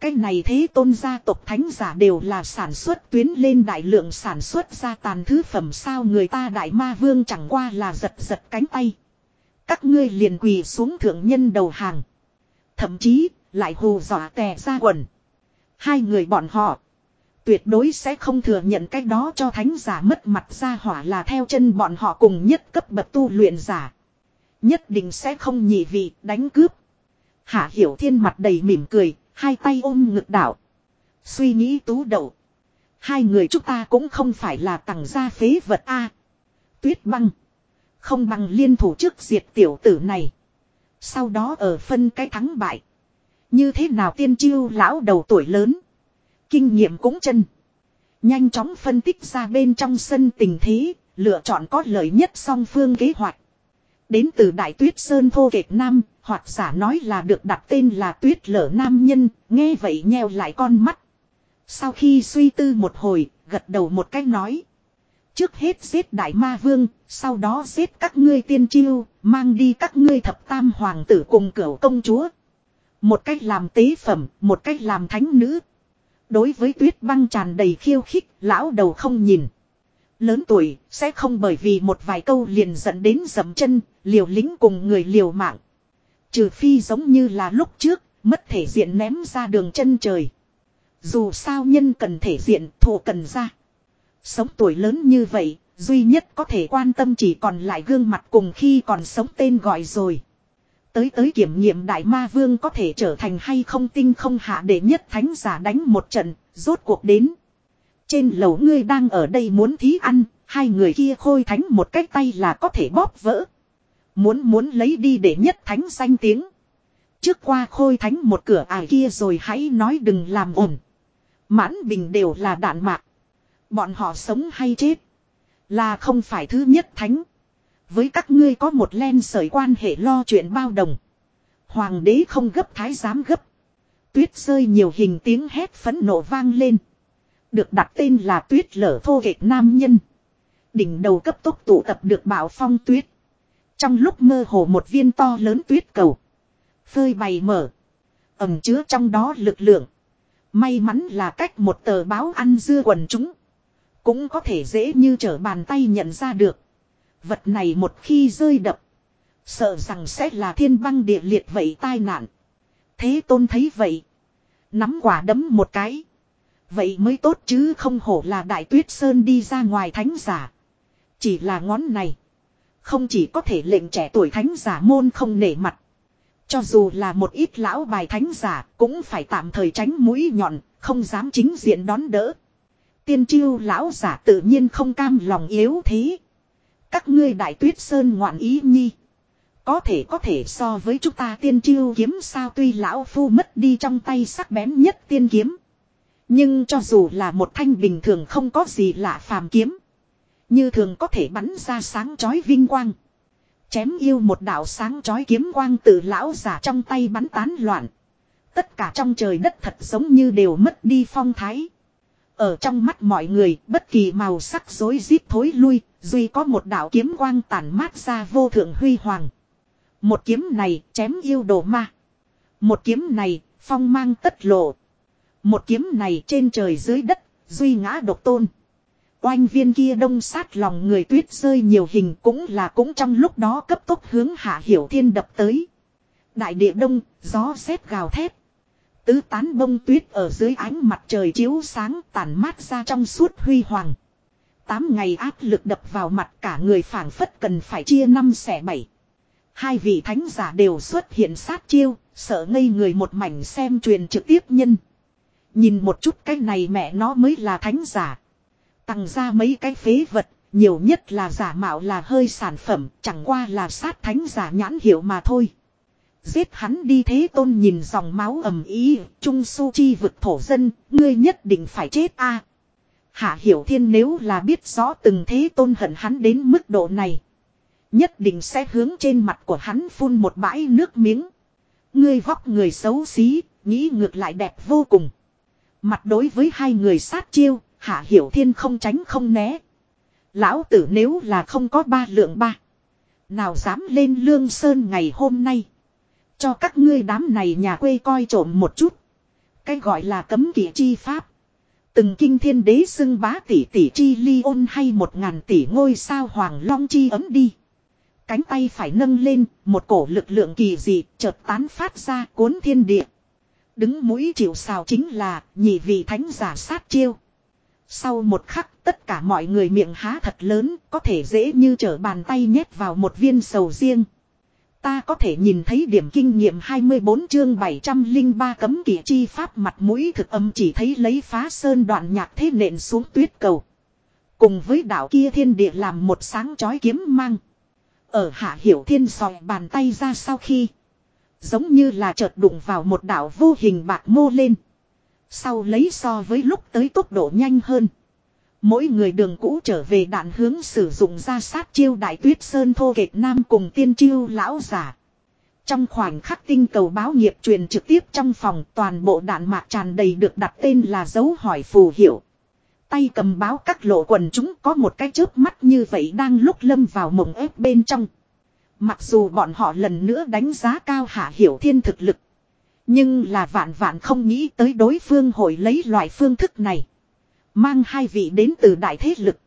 Cái này thế tôn gia tộc thánh giả đều là sản xuất tuyến lên đại lượng sản xuất ra tàn thứ phẩm sao người ta đại ma vương chẳng qua là giật giật cánh tay. Các ngươi liền quỳ xuống thượng nhân đầu hàng. Thậm chí, lại hù dọa tè ra quần. Hai người bọn họ. Tuyệt đối sẽ không thừa nhận cái đó cho thánh giả mất mặt ra hỏa là theo chân bọn họ cùng nhất cấp bậc tu luyện giả. Nhất định sẽ không nhị vị đánh cướp. Hạ hiểu thiên mặt đầy mỉm cười, hai tay ôm ngực đảo. Suy nghĩ tú đậu. Hai người chúng ta cũng không phải là tặng gia phế vật A. Tuyết băng. Không bằng liên thủ trước diệt tiểu tử này. Sau đó ở phân cái thắng bại. Như thế nào tiên chiêu lão đầu tuổi lớn. Kinh nghiệm cũng chân. Nhanh chóng phân tích ra bên trong sân tình thế. Lựa chọn có lợi nhất song phương kế hoạch. Đến từ Đại Tuyết Sơn Thô Kệt Nam, hoặc giả nói là được đặt tên là Tuyết Lở Nam Nhân, nghe vậy nheo lại con mắt. Sau khi suy tư một hồi, gật đầu một cách nói. Trước hết giết Đại Ma Vương, sau đó giết các ngươi tiên chiêu, mang đi các ngươi thập tam hoàng tử cùng cửu công chúa. Một cách làm tế phẩm, một cách làm thánh nữ. Đối với tuyết băng tràn đầy khiêu khích, lão đầu không nhìn. Lớn tuổi, sẽ không bởi vì một vài câu liền dẫn đến dầm chân, liều lính cùng người liều mạng. Trừ phi giống như là lúc trước, mất thể diện ném ra đường chân trời. Dù sao nhân cần thể diện, thù cần ra. Sống tuổi lớn như vậy, duy nhất có thể quan tâm chỉ còn lại gương mặt cùng khi còn sống tên gọi rồi. Tới tới kiểm nghiệm đại ma vương có thể trở thành hay không tinh không hạ để nhất thánh giả đánh một trận, rốt cuộc đến. Trên lầu ngươi đang ở đây muốn thí ăn, hai người kia khôi thánh một cái tay là có thể bóp vỡ. Muốn muốn lấy đi để nhất thánh danh tiếng. Trước qua khôi thánh một cửa ải kia rồi hãy nói đừng làm ổn. Mãn bình đều là đạn mạc. Bọn họ sống hay chết. Là không phải thứ nhất thánh. Với các ngươi có một len sởi quan hệ lo chuyện bao đồng. Hoàng đế không gấp, thái giám gấp. Tuyết rơi nhiều hình tiếng hét phấn nộ vang lên. Được đặt tên là tuyết lở thô kệch nam nhân. Đỉnh đầu cấp tốc tụ tập được bảo phong tuyết. Trong lúc mơ hồ một viên to lớn tuyết cầu. Phơi bày mở. Ẩm chứa trong đó lực lượng. May mắn là cách một tờ báo ăn dưa quần chúng. Cũng có thể dễ như trở bàn tay nhận ra được. Vật này một khi rơi đập. Sợ rằng sẽ là thiên băng địa liệt vậy tai nạn. Thế tôn thấy vậy. Nắm quả đấm một cái. Vậy mới tốt chứ không hổ là đại tuyết sơn đi ra ngoài thánh giả. Chỉ là ngón này. Không chỉ có thể lệnh trẻ tuổi thánh giả môn không nể mặt. Cho dù là một ít lão bài thánh giả cũng phải tạm thời tránh mũi nhọn, không dám chính diện đón đỡ. Tiên chiêu lão giả tự nhiên không cam lòng yếu thế. Các ngươi đại tuyết sơn ngoạn ý nhi. Có thể có thể so với chúng ta tiên chiêu kiếm sao tuy lão phu mất đi trong tay sắc bén nhất tiên kiếm. Nhưng cho dù là một thanh bình thường không có gì lạ phàm kiếm. Như thường có thể bắn ra sáng chói vinh quang. Chém yêu một đạo sáng chói kiếm quang từ lão giả trong tay bắn tán loạn. Tất cả trong trời đất thật giống như đều mất đi phong thái. Ở trong mắt mọi người, bất kỳ màu sắc rối rít thối lui, duy có một đạo kiếm quang tản mát ra vô thượng huy hoàng. Một kiếm này chém yêu đồ ma. Một kiếm này phong mang tất lộ. Một kiếm này trên trời dưới đất, duy ngã độc tôn. Oanh viên kia đông sát lòng người tuyết rơi nhiều hình cũng là cũng trong lúc đó cấp tốc hướng hạ hiểu thiên đập tới. Đại địa đông, gió rét gào thét. Tứ tán bông tuyết ở dưới ánh mặt trời chiếu sáng tàn mát ra trong suốt huy hoàng. Tám ngày áp lực đập vào mặt cả người phảng phất cần phải chia năm xẻ bảy. Hai vị thánh giả đều xuất hiện sát chiêu, sợ ngây người một mảnh xem truyền trực tiếp nhân. Nhìn một chút cái này mẹ nó mới là thánh giả. Tăng ra mấy cái phế vật, nhiều nhất là giả mạo là hơi sản phẩm, chẳng qua là sát thánh giả nhãn hiệu mà thôi. Giết hắn đi thế tôn nhìn dòng máu ầm ý, trung su chi vực thổ dân, ngươi nhất định phải chết a. Hạ hiểu thiên nếu là biết rõ từng thế tôn hận hắn đến mức độ này. Nhất định sẽ hướng trên mặt của hắn phun một bãi nước miếng. Ngươi vóc người xấu xí, nghĩ ngược lại đẹp vô cùng. Mặt đối với hai người sát chiêu, Hạ Hiểu Thiên không tránh không né. Lão tử nếu là không có ba lượng ba. Nào dám lên lương sơn ngày hôm nay. Cho các ngươi đám này nhà quê coi trộm một chút. Cái gọi là cấm kỵ chi pháp. Từng kinh thiên đế xưng bá tỷ tỷ chi ly ôn hay một ngàn tỷ ngôi sao hoàng long chi ấm đi. Cánh tay phải nâng lên, một cổ lực lượng kỳ dị chợt tán phát ra cuốn thiên địa. Đứng mũi chịu sào chính là nhị vị thánh giả sát chiêu. Sau một khắc tất cả mọi người miệng há thật lớn có thể dễ như trở bàn tay nhét vào một viên sầu riêng. Ta có thể nhìn thấy điểm kinh nghiệm 24 chương 703 cấm kỵ chi pháp mặt mũi thực âm chỉ thấy lấy phá sơn đoạn nhạc thế nện xuống tuyết cầu. Cùng với đạo kia thiên địa làm một sáng chói kiếm mang. Ở hạ hiểu thiên sòi bàn tay ra sau khi. Giống như là chợt đụng vào một đạo vô hình bạc mô lên. Sau lấy so với lúc tới tốc độ nhanh hơn. Mỗi người đường cũ trở về đạn hướng sử dụng ra sát chiêu đại tuyết sơn thô kệt nam cùng tiên chiêu lão giả. Trong khoảnh khắc tinh cầu báo nghiệp truyền trực tiếp trong phòng, toàn bộ đạn mạc tràn đầy được đặt tên là dấu hỏi phù hiệu. Tay cầm báo các lộ quần chúng có một cái chớp mắt như vậy đang lúc lâm vào mộng ép bên trong. Mặc dù bọn họ lần nữa đánh giá cao hạ hiểu thiên thực lực. Nhưng là vạn vạn không nghĩ tới đối phương hội lấy loại phương thức này. Mang hai vị đến từ đại thế lực.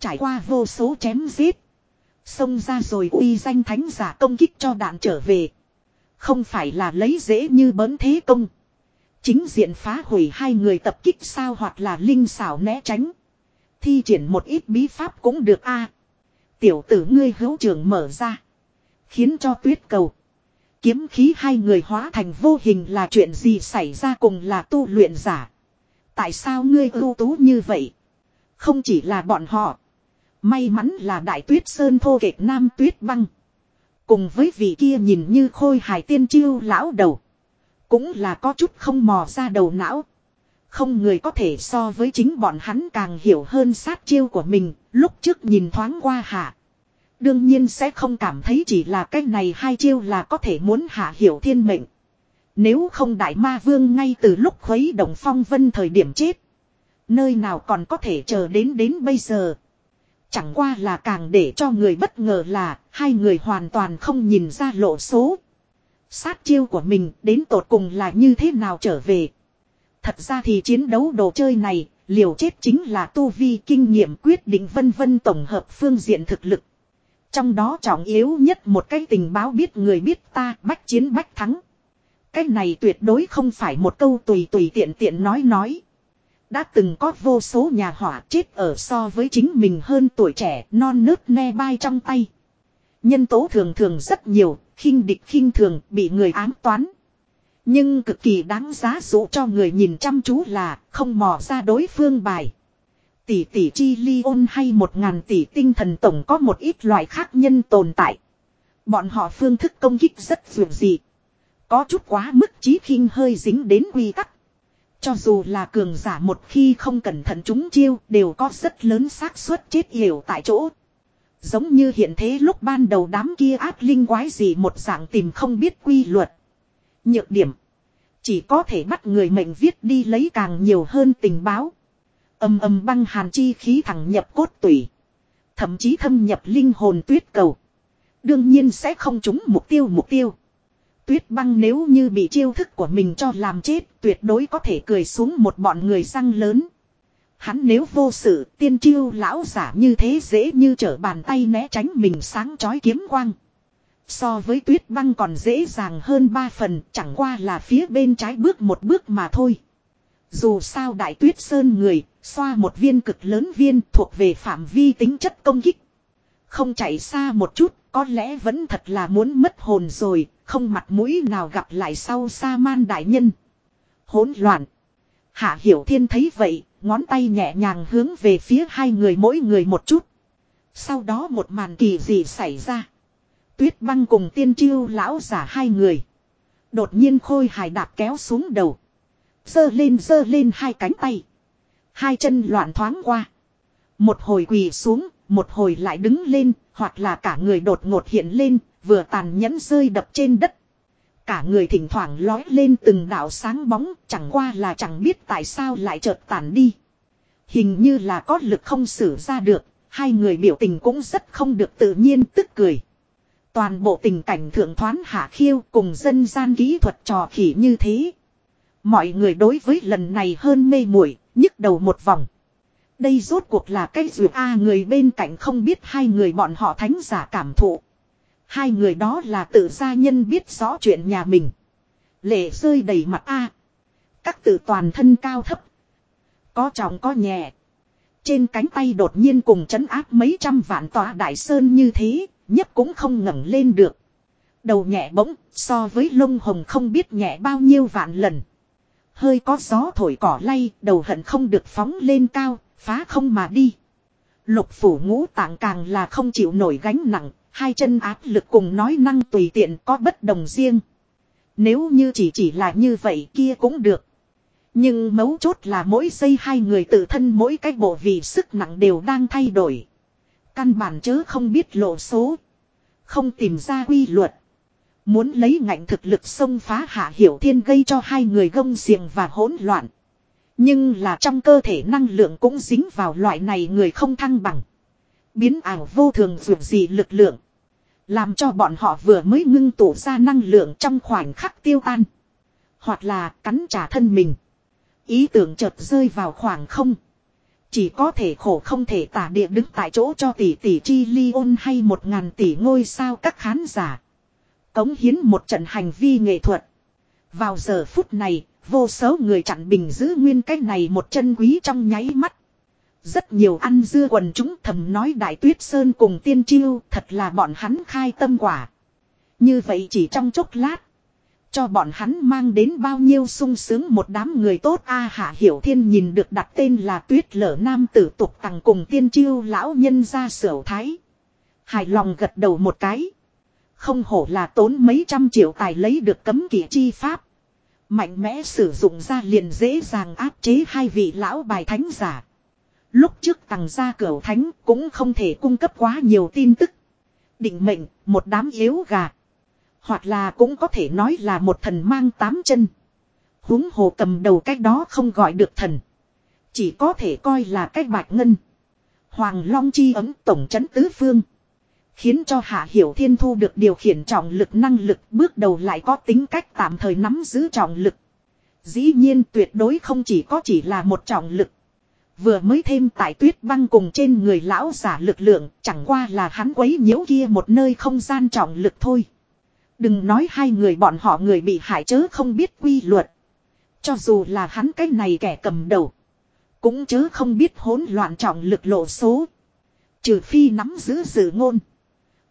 Trải qua vô số chém giết. Xông ra rồi uy danh thánh giả công kích cho đạn trở về. Không phải là lấy dễ như bấn thế công. Chính diện phá hủy hai người tập kích sao hoặc là linh xảo né tránh. Thi triển một ít bí pháp cũng được a. tiểu tử ngươi hữu trường mở ra. Khiến cho tuyết cầu. Kiếm khí hai người hóa thành vô hình là chuyện gì xảy ra cùng là tu luyện giả. Tại sao ngươi ưu tú như vậy? Không chỉ là bọn họ. May mắn là đại tuyết sơn thô kệch nam tuyết băng. Cùng với vị kia nhìn như khôi hài tiên chiêu lão đầu. Cũng là có chút không mò ra đầu não. Không người có thể so với chính bọn hắn càng hiểu hơn sát chiêu của mình, lúc trước nhìn thoáng qua hạ. Đương nhiên sẽ không cảm thấy chỉ là cách này hai chiêu là có thể muốn hạ hiểu thiên mệnh. Nếu không đại ma vương ngay từ lúc khuấy động phong vân thời điểm chết. Nơi nào còn có thể chờ đến đến bây giờ. Chẳng qua là càng để cho người bất ngờ là hai người hoàn toàn không nhìn ra lộ số. Sát chiêu của mình đến tột cùng là như thế nào trở về. Thật ra thì chiến đấu đồ chơi này, liều chết chính là tu vi kinh nghiệm quyết định vân vân tổng hợp phương diện thực lực. Trong đó trọng yếu nhất một cái tình báo biết người biết ta bách chiến bách thắng. Cái này tuyệt đối không phải một câu tùy tùy tiện tiện nói nói. Đã từng có vô số nhà hỏa chết ở so với chính mình hơn tuổi trẻ non nớt ne bay trong tay. Nhân tố thường thường rất nhiều, khinh địch khinh thường bị người ám toán. Nhưng cực kỳ đáng giá dụ cho người nhìn chăm chú là không mò ra đối phương bài. Tỷ tỷ chi ly ôn hay một ngàn tỷ tinh thần tổng có một ít loại khác nhân tồn tại. Bọn họ phương thức công kích rất dường dị. Có chút quá mức trí khinh hơi dính đến quy tắc. Cho dù là cường giả một khi không cẩn thận chúng chiêu, đều có rất lớn xác suất chết hiểu tại chỗ. Giống như hiện thế lúc ban đầu đám kia áp linh quái gì một dạng tìm không biết quy luật. Nhược điểm. Chỉ có thể bắt người mệnh viết đi lấy càng nhiều hơn tình báo. Âm âm băng hàn chi khí thẳng nhập cốt tủy. Thậm chí thâm nhập linh hồn tuyết cầu. Đương nhiên sẽ không trúng mục tiêu mục tiêu. Tuyết băng nếu như bị chiêu thức của mình cho làm chết tuyệt đối có thể cười xuống một bọn người răng lớn. Hắn nếu vô sự tiên chiêu lão giả như thế dễ như trở bàn tay né tránh mình sáng chói kiếm quang. So với tuyết băng còn dễ dàng hơn ba phần chẳng qua là phía bên trái bước một bước mà thôi. Dù sao đại tuyết sơn người, xoa một viên cực lớn viên thuộc về phạm vi tính chất công kích. Không chạy xa một chút, có lẽ vẫn thật là muốn mất hồn rồi, không mặt mũi nào gặp lại sau sa man đại nhân. Hỗn loạn. Hạ Hiểu Thiên thấy vậy, ngón tay nhẹ nhàng hướng về phía hai người mỗi người một chút. Sau đó một màn kỳ dị xảy ra. Tuyết băng cùng tiên chiêu lão giả hai người. Đột nhiên khôi hài đạp kéo xuống đầu. Dơ lên dơ lên hai cánh tay. Hai chân loạn thoáng qua. Một hồi quỳ xuống, một hồi lại đứng lên, hoặc là cả người đột ngột hiện lên, vừa tàn nhẫn rơi đập trên đất. Cả người thỉnh thoảng lói lên từng đạo sáng bóng, chẳng qua là chẳng biết tại sao lại chợt tàn đi. Hình như là có lực không xử ra được, hai người biểu tình cũng rất không được tự nhiên tức cười. Toàn bộ tình cảnh thượng thoán hạ khiêu cùng dân gian kỹ thuật trò khỉ như thế. Mọi người đối với lần này hơn mê muội nhức đầu một vòng. Đây rốt cuộc là cái dù A người bên cạnh không biết hai người bọn họ thánh giả cảm thụ. Hai người đó là tự gia nhân biết rõ chuyện nhà mình. Lệ rơi đầy mặt A. Các tự toàn thân cao thấp. Có trọng có nhẹ. Trên cánh tay đột nhiên cùng chấn áp mấy trăm vạn tòa đại sơn như thế, nhất cũng không ngẩng lên được. Đầu nhẹ bỗng, so với lông hồng không biết nhẹ bao nhiêu vạn lần. Hơi có gió thổi cỏ lay, đầu hận không được phóng lên cao, phá không mà đi. Lục phủ ngũ tạng càng là không chịu nổi gánh nặng, hai chân áp lực cùng nói năng tùy tiện có bất đồng riêng. Nếu như chỉ chỉ là như vậy kia cũng được. Nhưng mấu chốt là mỗi giây hai người tự thân mỗi cái bộ vị sức nặng đều đang thay đổi. Căn bản chớ không biết lộ số. Không tìm ra quy luật. Muốn lấy ngạnh thực lực xông phá hạ hiểu thiên gây cho hai người gông xiềng và hỗn loạn. Nhưng là trong cơ thể năng lượng cũng dính vào loại này người không thăng bằng. Biến ảo vô thường dù gì lực lượng. Làm cho bọn họ vừa mới ngưng tụ ra năng lượng trong khoảnh khắc tiêu tan. Hoặc là cắn trả thân mình. Ý tưởng chợt rơi vào khoảng không. Chỉ có thể khổ không thể tả địa đứng tại chỗ cho tỷ tỷ chi ly ôn hay một ngàn tỷ ngôi sao các khán giả. Cống hiến một trận hành vi nghệ thuật. Vào giờ phút này, vô số người chặn bình giữ nguyên cái này một chân quý trong nháy mắt. Rất nhiều ăn dưa quần chúng thầm nói Đại Tuyết Sơn cùng tiên chiêu thật là bọn hắn khai tâm quả. Như vậy chỉ trong chốc lát. Cho bọn hắn mang đến bao nhiêu sung sướng một đám người tốt a Hạ Hiểu Thiên nhìn được đặt tên là Tuyết Lở Nam tử tục tằng cùng tiên chiêu lão nhân ra sửa thái. Hài lòng gật đầu một cái. Không hổ là tốn mấy trăm triệu tài lấy được cấm kỵ chi pháp. Mạnh mẽ sử dụng ra liền dễ dàng áp chế hai vị lão bài thánh giả. Lúc trước tàng gia cửa thánh cũng không thể cung cấp quá nhiều tin tức. Định mệnh, một đám yếu gà. Hoặc là cũng có thể nói là một thần mang tám chân. huống hồ cầm đầu cách đó không gọi được thần. Chỉ có thể coi là cách bạch ngân. Hoàng Long chi ấm tổng chấn tứ phương. Khiến cho Hạ Hiểu Thiên thu được điều khiển trọng lực năng lực bước đầu lại có tính cách tạm thời nắm giữ trọng lực. Dĩ nhiên tuyệt đối không chỉ có chỉ là một trọng lực. Vừa mới thêm tại tuyết băng cùng trên người lão giả lực lượng, chẳng qua là hắn quấy nhiễu kia một nơi không gian trọng lực thôi. Đừng nói hai người bọn họ người bị hại chớ không biết quy luật. Cho dù là hắn cái này kẻ cầm đầu. Cũng chớ không biết hỗn loạn trọng lực lộ số. Trừ phi nắm giữ dự ngôn.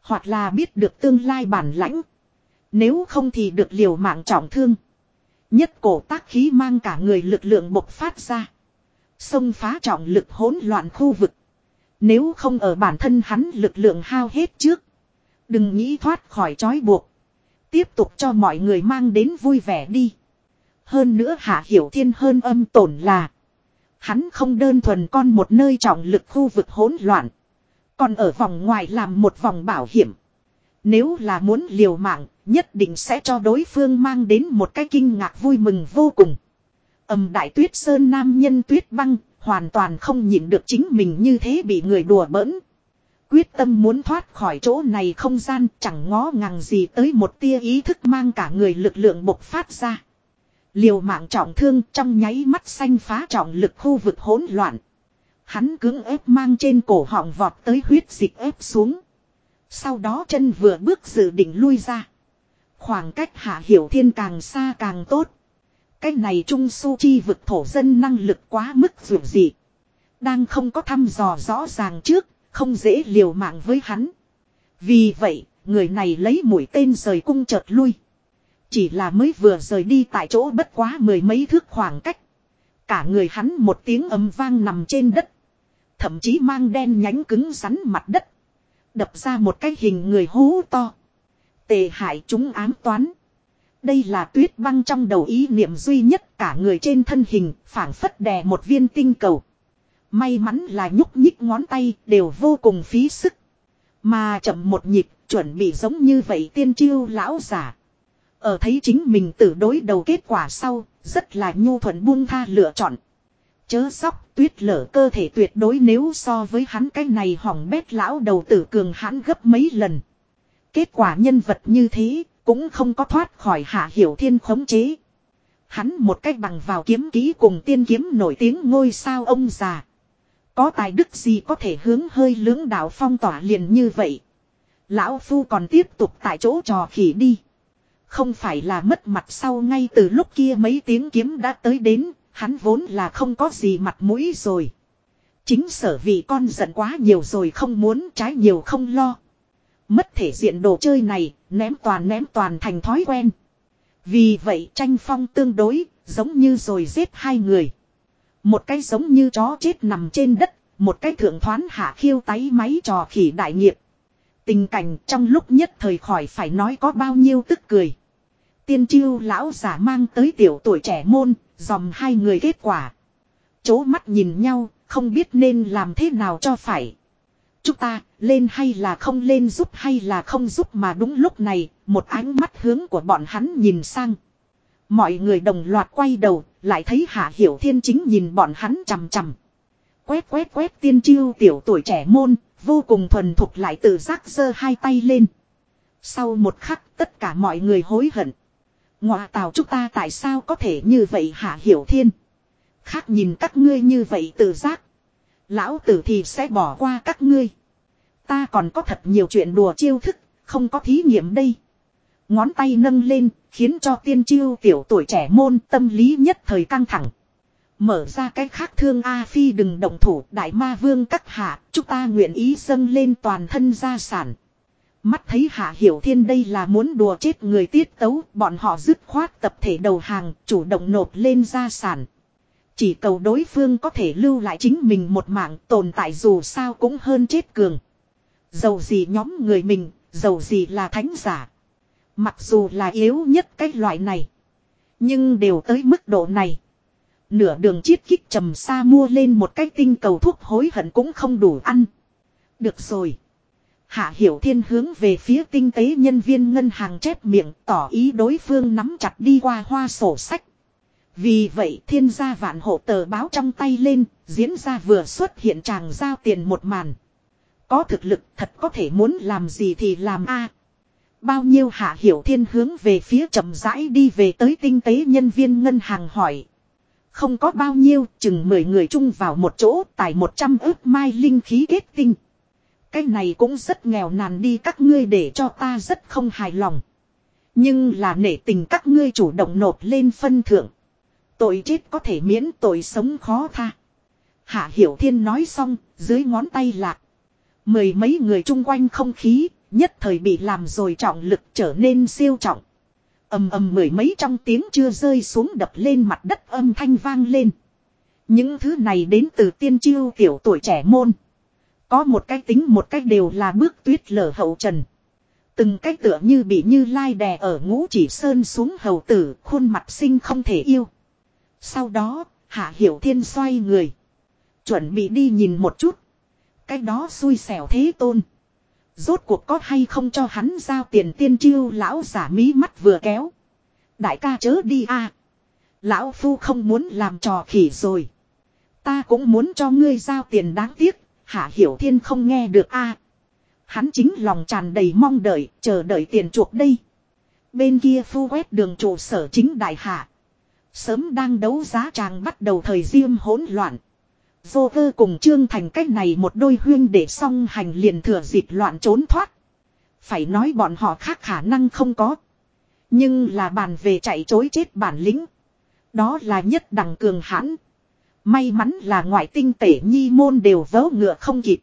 Hoặc là biết được tương lai bản lãnh. Nếu không thì được liều mạng trọng thương. Nhất cổ tác khí mang cả người lực lượng bộc phát ra. Xông phá trọng lực hỗn loạn khu vực. Nếu không ở bản thân hắn lực lượng hao hết trước. Đừng nghĩ thoát khỏi trói buộc. Tiếp tục cho mọi người mang đến vui vẻ đi. Hơn nữa Hạ Hiểu Thiên hơn âm tổn là. Hắn không đơn thuần con một nơi trọng lực khu vực hỗn loạn. Còn ở vòng ngoài làm một vòng bảo hiểm. Nếu là muốn liều mạng, nhất định sẽ cho đối phương mang đến một cái kinh ngạc vui mừng vô cùng âm đại tuyết sơn nam nhân tuyết băng, hoàn toàn không nhịn được chính mình như thế bị người đùa bỡn. Quyết tâm muốn thoát khỏi chỗ này không gian chẳng ngó ngàng gì tới một tia ý thức mang cả người lực lượng bộc phát ra. Liều mạng trọng thương trong nháy mắt xanh phá trọng lực khu vực hỗn loạn. Hắn cứng ép mang trên cổ họng vọt tới huyết dịch ép xuống. Sau đó chân vừa bước dự định lui ra. Khoảng cách hạ hiểu thiên càng xa càng tốt. Cái này trung su chi vực thổ dân năng lực quá mức dù gì. Đang không có thăm dò rõ ràng trước, không dễ liều mạng với hắn. Vì vậy, người này lấy mũi tên rời cung chợt lui. Chỉ là mới vừa rời đi tại chỗ bất quá mười mấy thước khoảng cách. Cả người hắn một tiếng ấm vang nằm trên đất. Thậm chí mang đen nhánh cứng rắn mặt đất. Đập ra một cái hình người hú to. Tề hại chúng ám toán. Đây là tuyết băng trong đầu ý niệm duy nhất cả người trên thân hình phảng phất đè một viên tinh cầu. May mắn là nhúc nhích ngón tay đều vô cùng phí sức. Mà chậm một nhịp chuẩn bị giống như vậy tiên chiêu lão giả. Ở thấy chính mình tử đối đầu kết quả sau, rất là nhu thuận buông tha lựa chọn. Chớ sóc tuyết lở cơ thể tuyệt đối nếu so với hắn cái này hỏng bét lão đầu tử cường hắn gấp mấy lần. Kết quả nhân vật như thế, cũng không có thoát khỏi hạ hiểu thiên khống chế. Hắn một cách bằng vào kiếm ký cùng tiên kiếm nổi tiếng ngôi sao ông già. Có tài đức gì có thể hướng hơi lưỡng đạo phong tỏa liền như vậy. Lão Phu còn tiếp tục tại chỗ trò khỉ đi. Không phải là mất mặt sau ngay từ lúc kia mấy tiếng kiếm đã tới đến, hắn vốn là không có gì mặt mũi rồi. Chính sở vì con giận quá nhiều rồi không muốn trái nhiều không lo. Mất thể diện đồ chơi này, ném toàn ném toàn thành thói quen. Vì vậy tranh phong tương đối, giống như rồi giết hai người. Một cái giống như chó chết nằm trên đất, một cái thượng thoán hạ khiêu táy máy trò khỉ đại nghiệp. Tình cảnh trong lúc nhất thời khỏi phải nói có bao nhiêu tức cười. Tiên chiêu lão giả mang tới tiểu tuổi trẻ môn, dòm hai người kết quả. Chố mắt nhìn nhau, không biết nên làm thế nào cho phải. Chúng ta, lên hay là không lên giúp hay là không giúp mà đúng lúc này, một ánh mắt hướng của bọn hắn nhìn sang. Mọi người đồng loạt quay đầu, lại thấy Hạ Hiểu Thiên chính nhìn bọn hắn chằm chằm. Quét quét quét tiên chiêu tiểu tuổi trẻ môn, vô cùng thuần thục lại tự giác giơ hai tay lên. Sau một khắc tất cả mọi người hối hận. ngoại tào chúng ta tại sao có thể như vậy Hạ Hiểu Thiên. Khác nhìn các ngươi như vậy tự giác. Lão tử thì sẽ bỏ qua các ngươi. Ta còn có thật nhiều chuyện đùa chiêu thức, không có thí nghiệm đây. Ngón tay nâng lên, khiến cho tiên chiêu tiểu tuổi trẻ môn tâm lý nhất thời căng thẳng. Mở ra cái khác thương A Phi đừng động thủ đại ma vương các hạ, chúng ta nguyện ý dâng lên toàn thân gia sản. Mắt thấy hạ hiểu thiên đây là muốn đùa chết người tiết tấu, bọn họ dứt khoát tập thể đầu hàng, chủ động nộp lên gia sản. Chỉ cầu đối phương có thể lưu lại chính mình một mạng tồn tại dù sao cũng hơn chết cường. Dầu gì nhóm người mình, dầu gì là thánh giả. Mặc dù là yếu nhất cái loại này. Nhưng đều tới mức độ này. Nửa đường chiết kích trầm xa mua lên một cái tinh cầu thuốc hối hận cũng không đủ ăn. Được rồi. Hạ Hiểu Thiên hướng về phía tinh tế nhân viên ngân hàng chép miệng tỏ ý đối phương nắm chặt đi qua hoa sổ sách. Vì vậy thiên gia vạn hộ tờ báo trong tay lên, diễn ra vừa xuất hiện chàng giao tiền một màn. Có thực lực thật có thể muốn làm gì thì làm a. Bao nhiêu hạ hiểu thiên hướng về phía chậm rãi đi về tới tinh tế nhân viên ngân hàng hỏi. Không có bao nhiêu, chừng 10 người chung vào một chỗ tải 100 ước mai linh khí kết tinh. Cái này cũng rất nghèo nàn đi các ngươi để cho ta rất không hài lòng. Nhưng là nể tình các ngươi chủ động nộp lên phân thưởng. Tội chết có thể miễn tội sống khó tha. Hạ Hiểu Thiên nói xong, dưới ngón tay lạc. Mười mấy người chung quanh không khí, nhất thời bị làm rồi trọng lực trở nên siêu trọng. ầm ầm mười mấy trong tiếng chưa rơi xuống đập lên mặt đất âm thanh vang lên. Những thứ này đến từ tiên chiêu tiểu tuổi trẻ môn. Có một cái tính một cách đều là bước tuyết lở hậu trần. Từng cái tựa như bị như lai đè ở ngũ chỉ sơn xuống hầu tử, khuôn mặt sinh không thể yêu. Sau đó, Hạ Hiểu Thiên xoay người. Chuẩn bị đi nhìn một chút. Cái đó xui xẻo thế tôn. Rốt cuộc có hay không cho hắn giao tiền tiên chiêu lão giả mí mắt vừa kéo. Đại ca chớ đi a Lão phu không muốn làm trò khỉ rồi. Ta cũng muốn cho ngươi giao tiền đáng tiếc. Hạ Hiểu Thiên không nghe được a Hắn chính lòng tràn đầy mong đợi, chờ đợi tiền chuộc đây. Bên kia phu quét đường trụ sở chính đại hạ. Sớm đang đấu giá tràng bắt đầu thời diêm hỗn loạn. Dô cơ cùng Trương Thành cách này một đôi huyên để song hành liền thừa dịp loạn trốn thoát. Phải nói bọn họ khác khả năng không có. Nhưng là bàn về chạy chối chết bản lĩnh. Đó là nhất đẳng cường hãn. May mắn là ngoại tinh tể nhi môn đều vớ ngựa không kịp.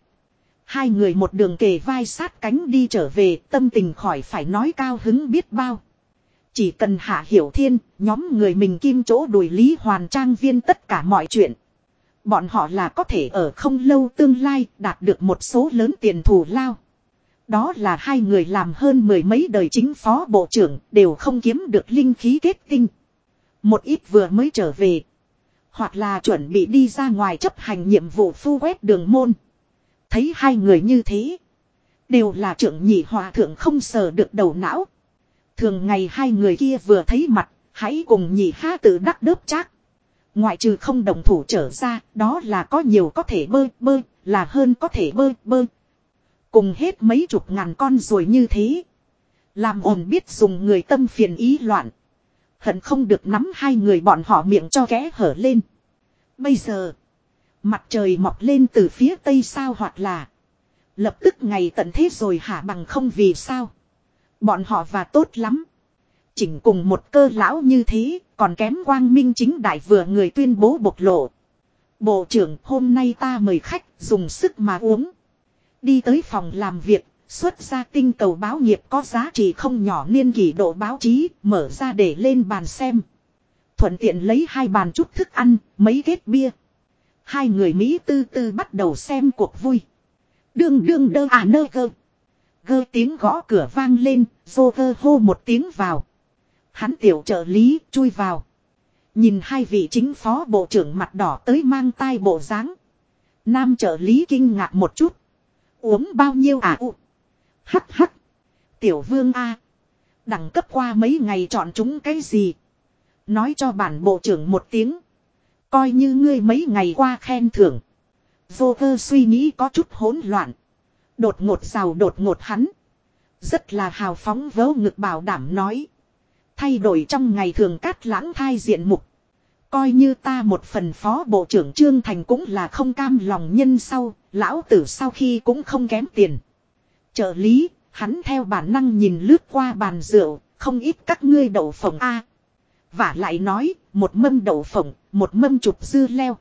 Hai người một đường kề vai sát cánh đi trở về tâm tình khỏi phải nói cao hứng biết bao. Chỉ cần hạ hiểu thiên, nhóm người mình kim chỗ đuổi lý hoàn trang viên tất cả mọi chuyện. Bọn họ là có thể ở không lâu tương lai đạt được một số lớn tiền thù lao. Đó là hai người làm hơn mười mấy đời chính phó bộ trưởng đều không kiếm được linh khí kết tinh. Một ít vừa mới trở về. Hoặc là chuẩn bị đi ra ngoài chấp hành nhiệm vụ phu quét đường môn. Thấy hai người như thế. Đều là trưởng nhị hòa thượng không sờ được đầu não. Thường ngày hai người kia vừa thấy mặt, hãy cùng nhị ha tự đắc đớp chắc. Ngoại trừ không đồng thủ trở ra, đó là có nhiều có thể bơi, bơi, là hơn có thể bơi, bơi. Cùng hết mấy chục ngàn con rồi như thế. Làm ồn biết dùng người tâm phiền ý loạn. Hận không được nắm hai người bọn họ miệng cho kẽ hở lên. Bây giờ, mặt trời mọc lên từ phía tây sao hoặc là lập tức ngày tận thế rồi hả bằng không vì sao. Bọn họ và tốt lắm. Chỉnh cùng một cơ lão như thế, còn kém quang minh chính đại vừa người tuyên bố bộc lộ. Bộ trưởng hôm nay ta mời khách dùng sức mà uống. Đi tới phòng làm việc, xuất ra tinh cầu báo nghiệp có giá trị không nhỏ niên kỷ độ báo chí, mở ra để lên bàn xem. Thuận tiện lấy hai bàn chút thức ăn, mấy ghét bia. Hai người Mỹ tư tư bắt đầu xem cuộc vui. Đương đương đơ à nơ cơ. Gơ tiếng gõ cửa vang lên, dô gơ hô một tiếng vào. Hắn tiểu trợ lý chui vào. Nhìn hai vị chính phó bộ trưởng mặt đỏ tới mang tai bộ dáng Nam trợ lý kinh ngạc một chút. Uống bao nhiêu à u. Hắc hắc. Tiểu vương A. Đẳng cấp qua mấy ngày chọn chúng cái gì. Nói cho bản bộ trưởng một tiếng. Coi như ngươi mấy ngày qua khen thưởng. Vô cơ suy nghĩ có chút hỗn loạn. Đột ngột rào đột ngột hắn. Rất là hào phóng vớ ngực bảo đảm nói. Thay đổi trong ngày thường cát lãng thai diện mục. Coi như ta một phần phó bộ trưởng Trương Thành cũng là không cam lòng nhân sau, lão tử sau khi cũng không kém tiền. Trợ lý, hắn theo bản năng nhìn lướt qua bàn rượu, không ít các ngươi đậu phộng A. Và lại nói, một mâm đậu phộng, một mâm chụp dư leo.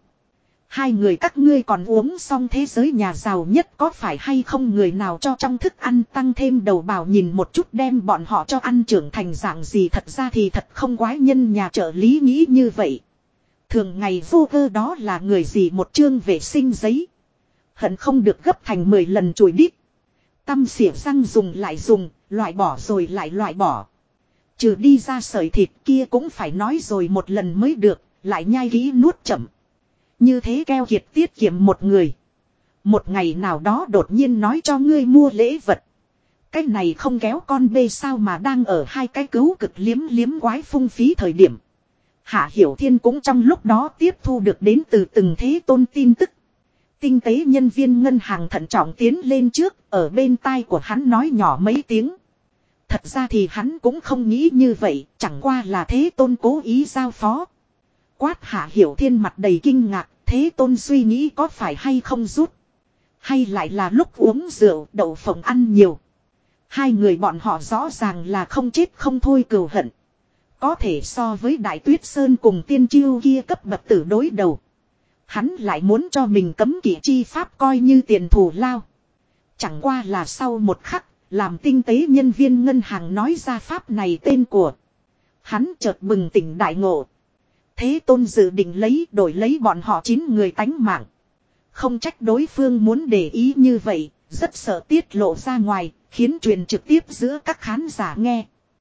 Hai người các ngươi còn uống xong thế giới nhà giàu nhất có phải hay không người nào cho trong thức ăn tăng thêm đầu bào nhìn một chút đem bọn họ cho ăn trưởng thành dạng gì thật ra thì thật không quái nhân nhà trợ lý nghĩ như vậy. Thường ngày vô cơ đó là người gì một chương vệ sinh giấy. Hận không được gấp thành 10 lần chùi đít. Tâm xỉa răng dùng lại dùng, loại bỏ rồi lại loại bỏ. Trừ đi ra sợi thịt kia cũng phải nói rồi một lần mới được, lại nhai kỹ nuốt chậm. Như thế keo kiệt tiết kiệm một người. Một ngày nào đó đột nhiên nói cho ngươi mua lễ vật. Cái này không kéo con bê sao mà đang ở hai cái cứu cực liếm liếm quái phung phí thời điểm. Hạ Hiểu Thiên cũng trong lúc đó tiếp thu được đến từ từng thế tôn tin tức. Tinh tế nhân viên ngân hàng thận trọng tiến lên trước, ở bên tai của hắn nói nhỏ mấy tiếng. Thật ra thì hắn cũng không nghĩ như vậy, chẳng qua là thế tôn cố ý giao phó. Quát Hạ Hiểu Thiên mặt đầy kinh ngạc, thế tôn suy nghĩ có phải hay không rút. Hay lại là lúc uống rượu, đậu phộng ăn nhiều. Hai người bọn họ rõ ràng là không chết không thôi cừu hận. Có thể so với Đại Tuyết Sơn cùng tiên chiêu kia cấp bậc tử đối đầu. Hắn lại muốn cho mình cấm kỵ chi pháp coi như tiền thù lao. Chẳng qua là sau một khắc, làm tinh tế nhân viên ngân hàng nói ra pháp này tên của. Hắn chợt bừng tỉnh đại ngộ. Thế tôn dự định lấy đổi lấy bọn họ chín người tánh mạng. Không trách đối phương muốn để ý như vậy, rất sợ tiết lộ ra ngoài, khiến truyền trực tiếp giữa các khán giả nghe.